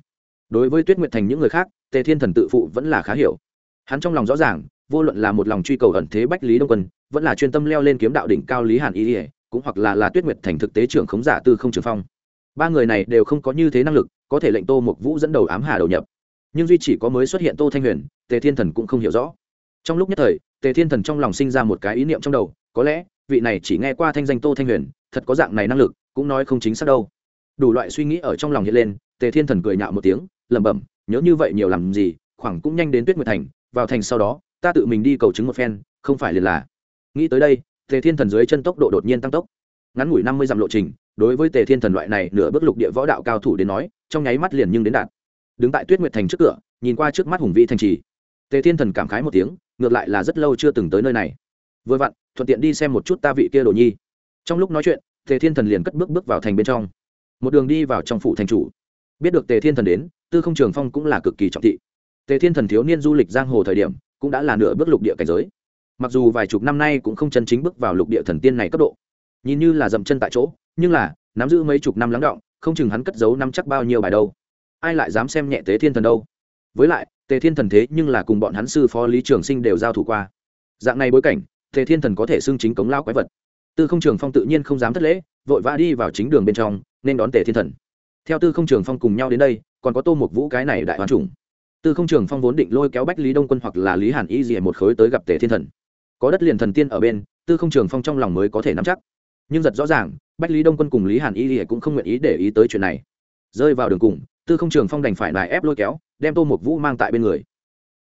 Đối với tuyết nguyệt thành những người khác, tề thiên thần tự phụ vẫn là khá hiểu. Hắn trong lòng rõ ràng, vô luận là một lòng truy cầu ẩn thế bách lý đông quân, vẫn là chuyên tâm leo lên kiếm đạo đỉnh cao lý hàn y ỉa cũng hoặc là là tuyết nguyệt thành thực tế trưởng khống giả tư không trường phong. Ba người này đều không có như thế năng lực, có thể lệnh tô một vũ dẫn đầu ám hà đầu nhập. Nhưng duy chỉ có mới xuất hiện tô thanh huyền, tề thiên thần cũng không hiểu rõ. Trong lúc nhất thời, tề thiên thần trong lòng sinh ra một cái ý niệm trong đầu có lẽ, vị này chỉ nghe qua thanh danh tô thanh huyền, thật có dạng này năng lực, cũng nói không chính xác đâu. Đủ loại suy nghĩ ở trong lòng hiện lên, tề thiên thần cười nhạo một tiếng, lẩm bẩm, nhớ như vậy nhiều làm gì, khoảng cũng nhanh đến tuyết nguyệt thành, vào thành sau đó, ta tự mình đi cầu chứng một phen, không phải liền là. Nghĩ tới đây, tề thiên thần dưới chân tốc độ đột nhiên tăng tốc. Ngắn ngủi năm mươi dặm lộ trình, đối với tề thiên thần loại này nửa bước lục địa võ đạo cao thủ đến nói, trong nháy mắt liền nhưng đến đạt. Đứng tại tuyết nguyệt thành trước cửa, nhìn qua trước mắt hùng vĩ thành trì, tề thiên thần cảm khái một tiếng, ngược lại là rất lâu chưa từng tới nơi này vừa vặn, thuận tiện đi xem một chút ta vị kia đồ nhi. Trong lúc nói chuyện, tề thiên thần liền cất bước bước vào thành bên trong. Một đường đi vào trong phủ thành chủ. Biết được tề thiên thần đến, tư không trường phong cũng là cực kỳ trọng thị. Tề thiên thần thiếu niên du lịch giang hồ thời điểm, cũng đã là nửa bước lục địa cảnh giới. Mặc dù vài chục năm nay cũng không chân chính bước vào lục địa thần tiên này cấp độ, nhìn như là dậm chân tại chỗ, nhưng là, nắm giữ mấy chục năm lắng động không chừng hắn cất giấu năm chắc bao nhiêu bài đâu. Ai lại dám xem nhẹ tế thiên thần đâu? Với lại, tề thiên thần thế nhưng là cùng bọn hắn sư phó lý trường sinh đều giao thủ qua. Dạng này bối cảnh tề thiên thần có thể xưng chính cống lao quái vật. Tư không trường phong tự nhiên không dám thất lễ, vội vã đi vào chính đường bên trong, nên đón tề thiên thần. Theo tư không trường phong cùng nhau đến đây, còn có tô Mục vũ cái này đại hoàn chủng. Tư không trường phong vốn định lôi kéo bách lý đông quân hoặc là lý hàn y dìa một khối tới gặp tề thiên thần. Có đất liền thần tiên ở bên, tư không trường phong trong lòng mới có thể nắm chắc. Nhưng giật rõ ràng, bách lý đông quân cùng lý hàn y dìa cũng không nguyện ý để ý tới chuyện này. Rơi vào đường cùng, tư không trường phong đành phải lại ép lôi kéo, đem tô Mục vũ mang tại bên người.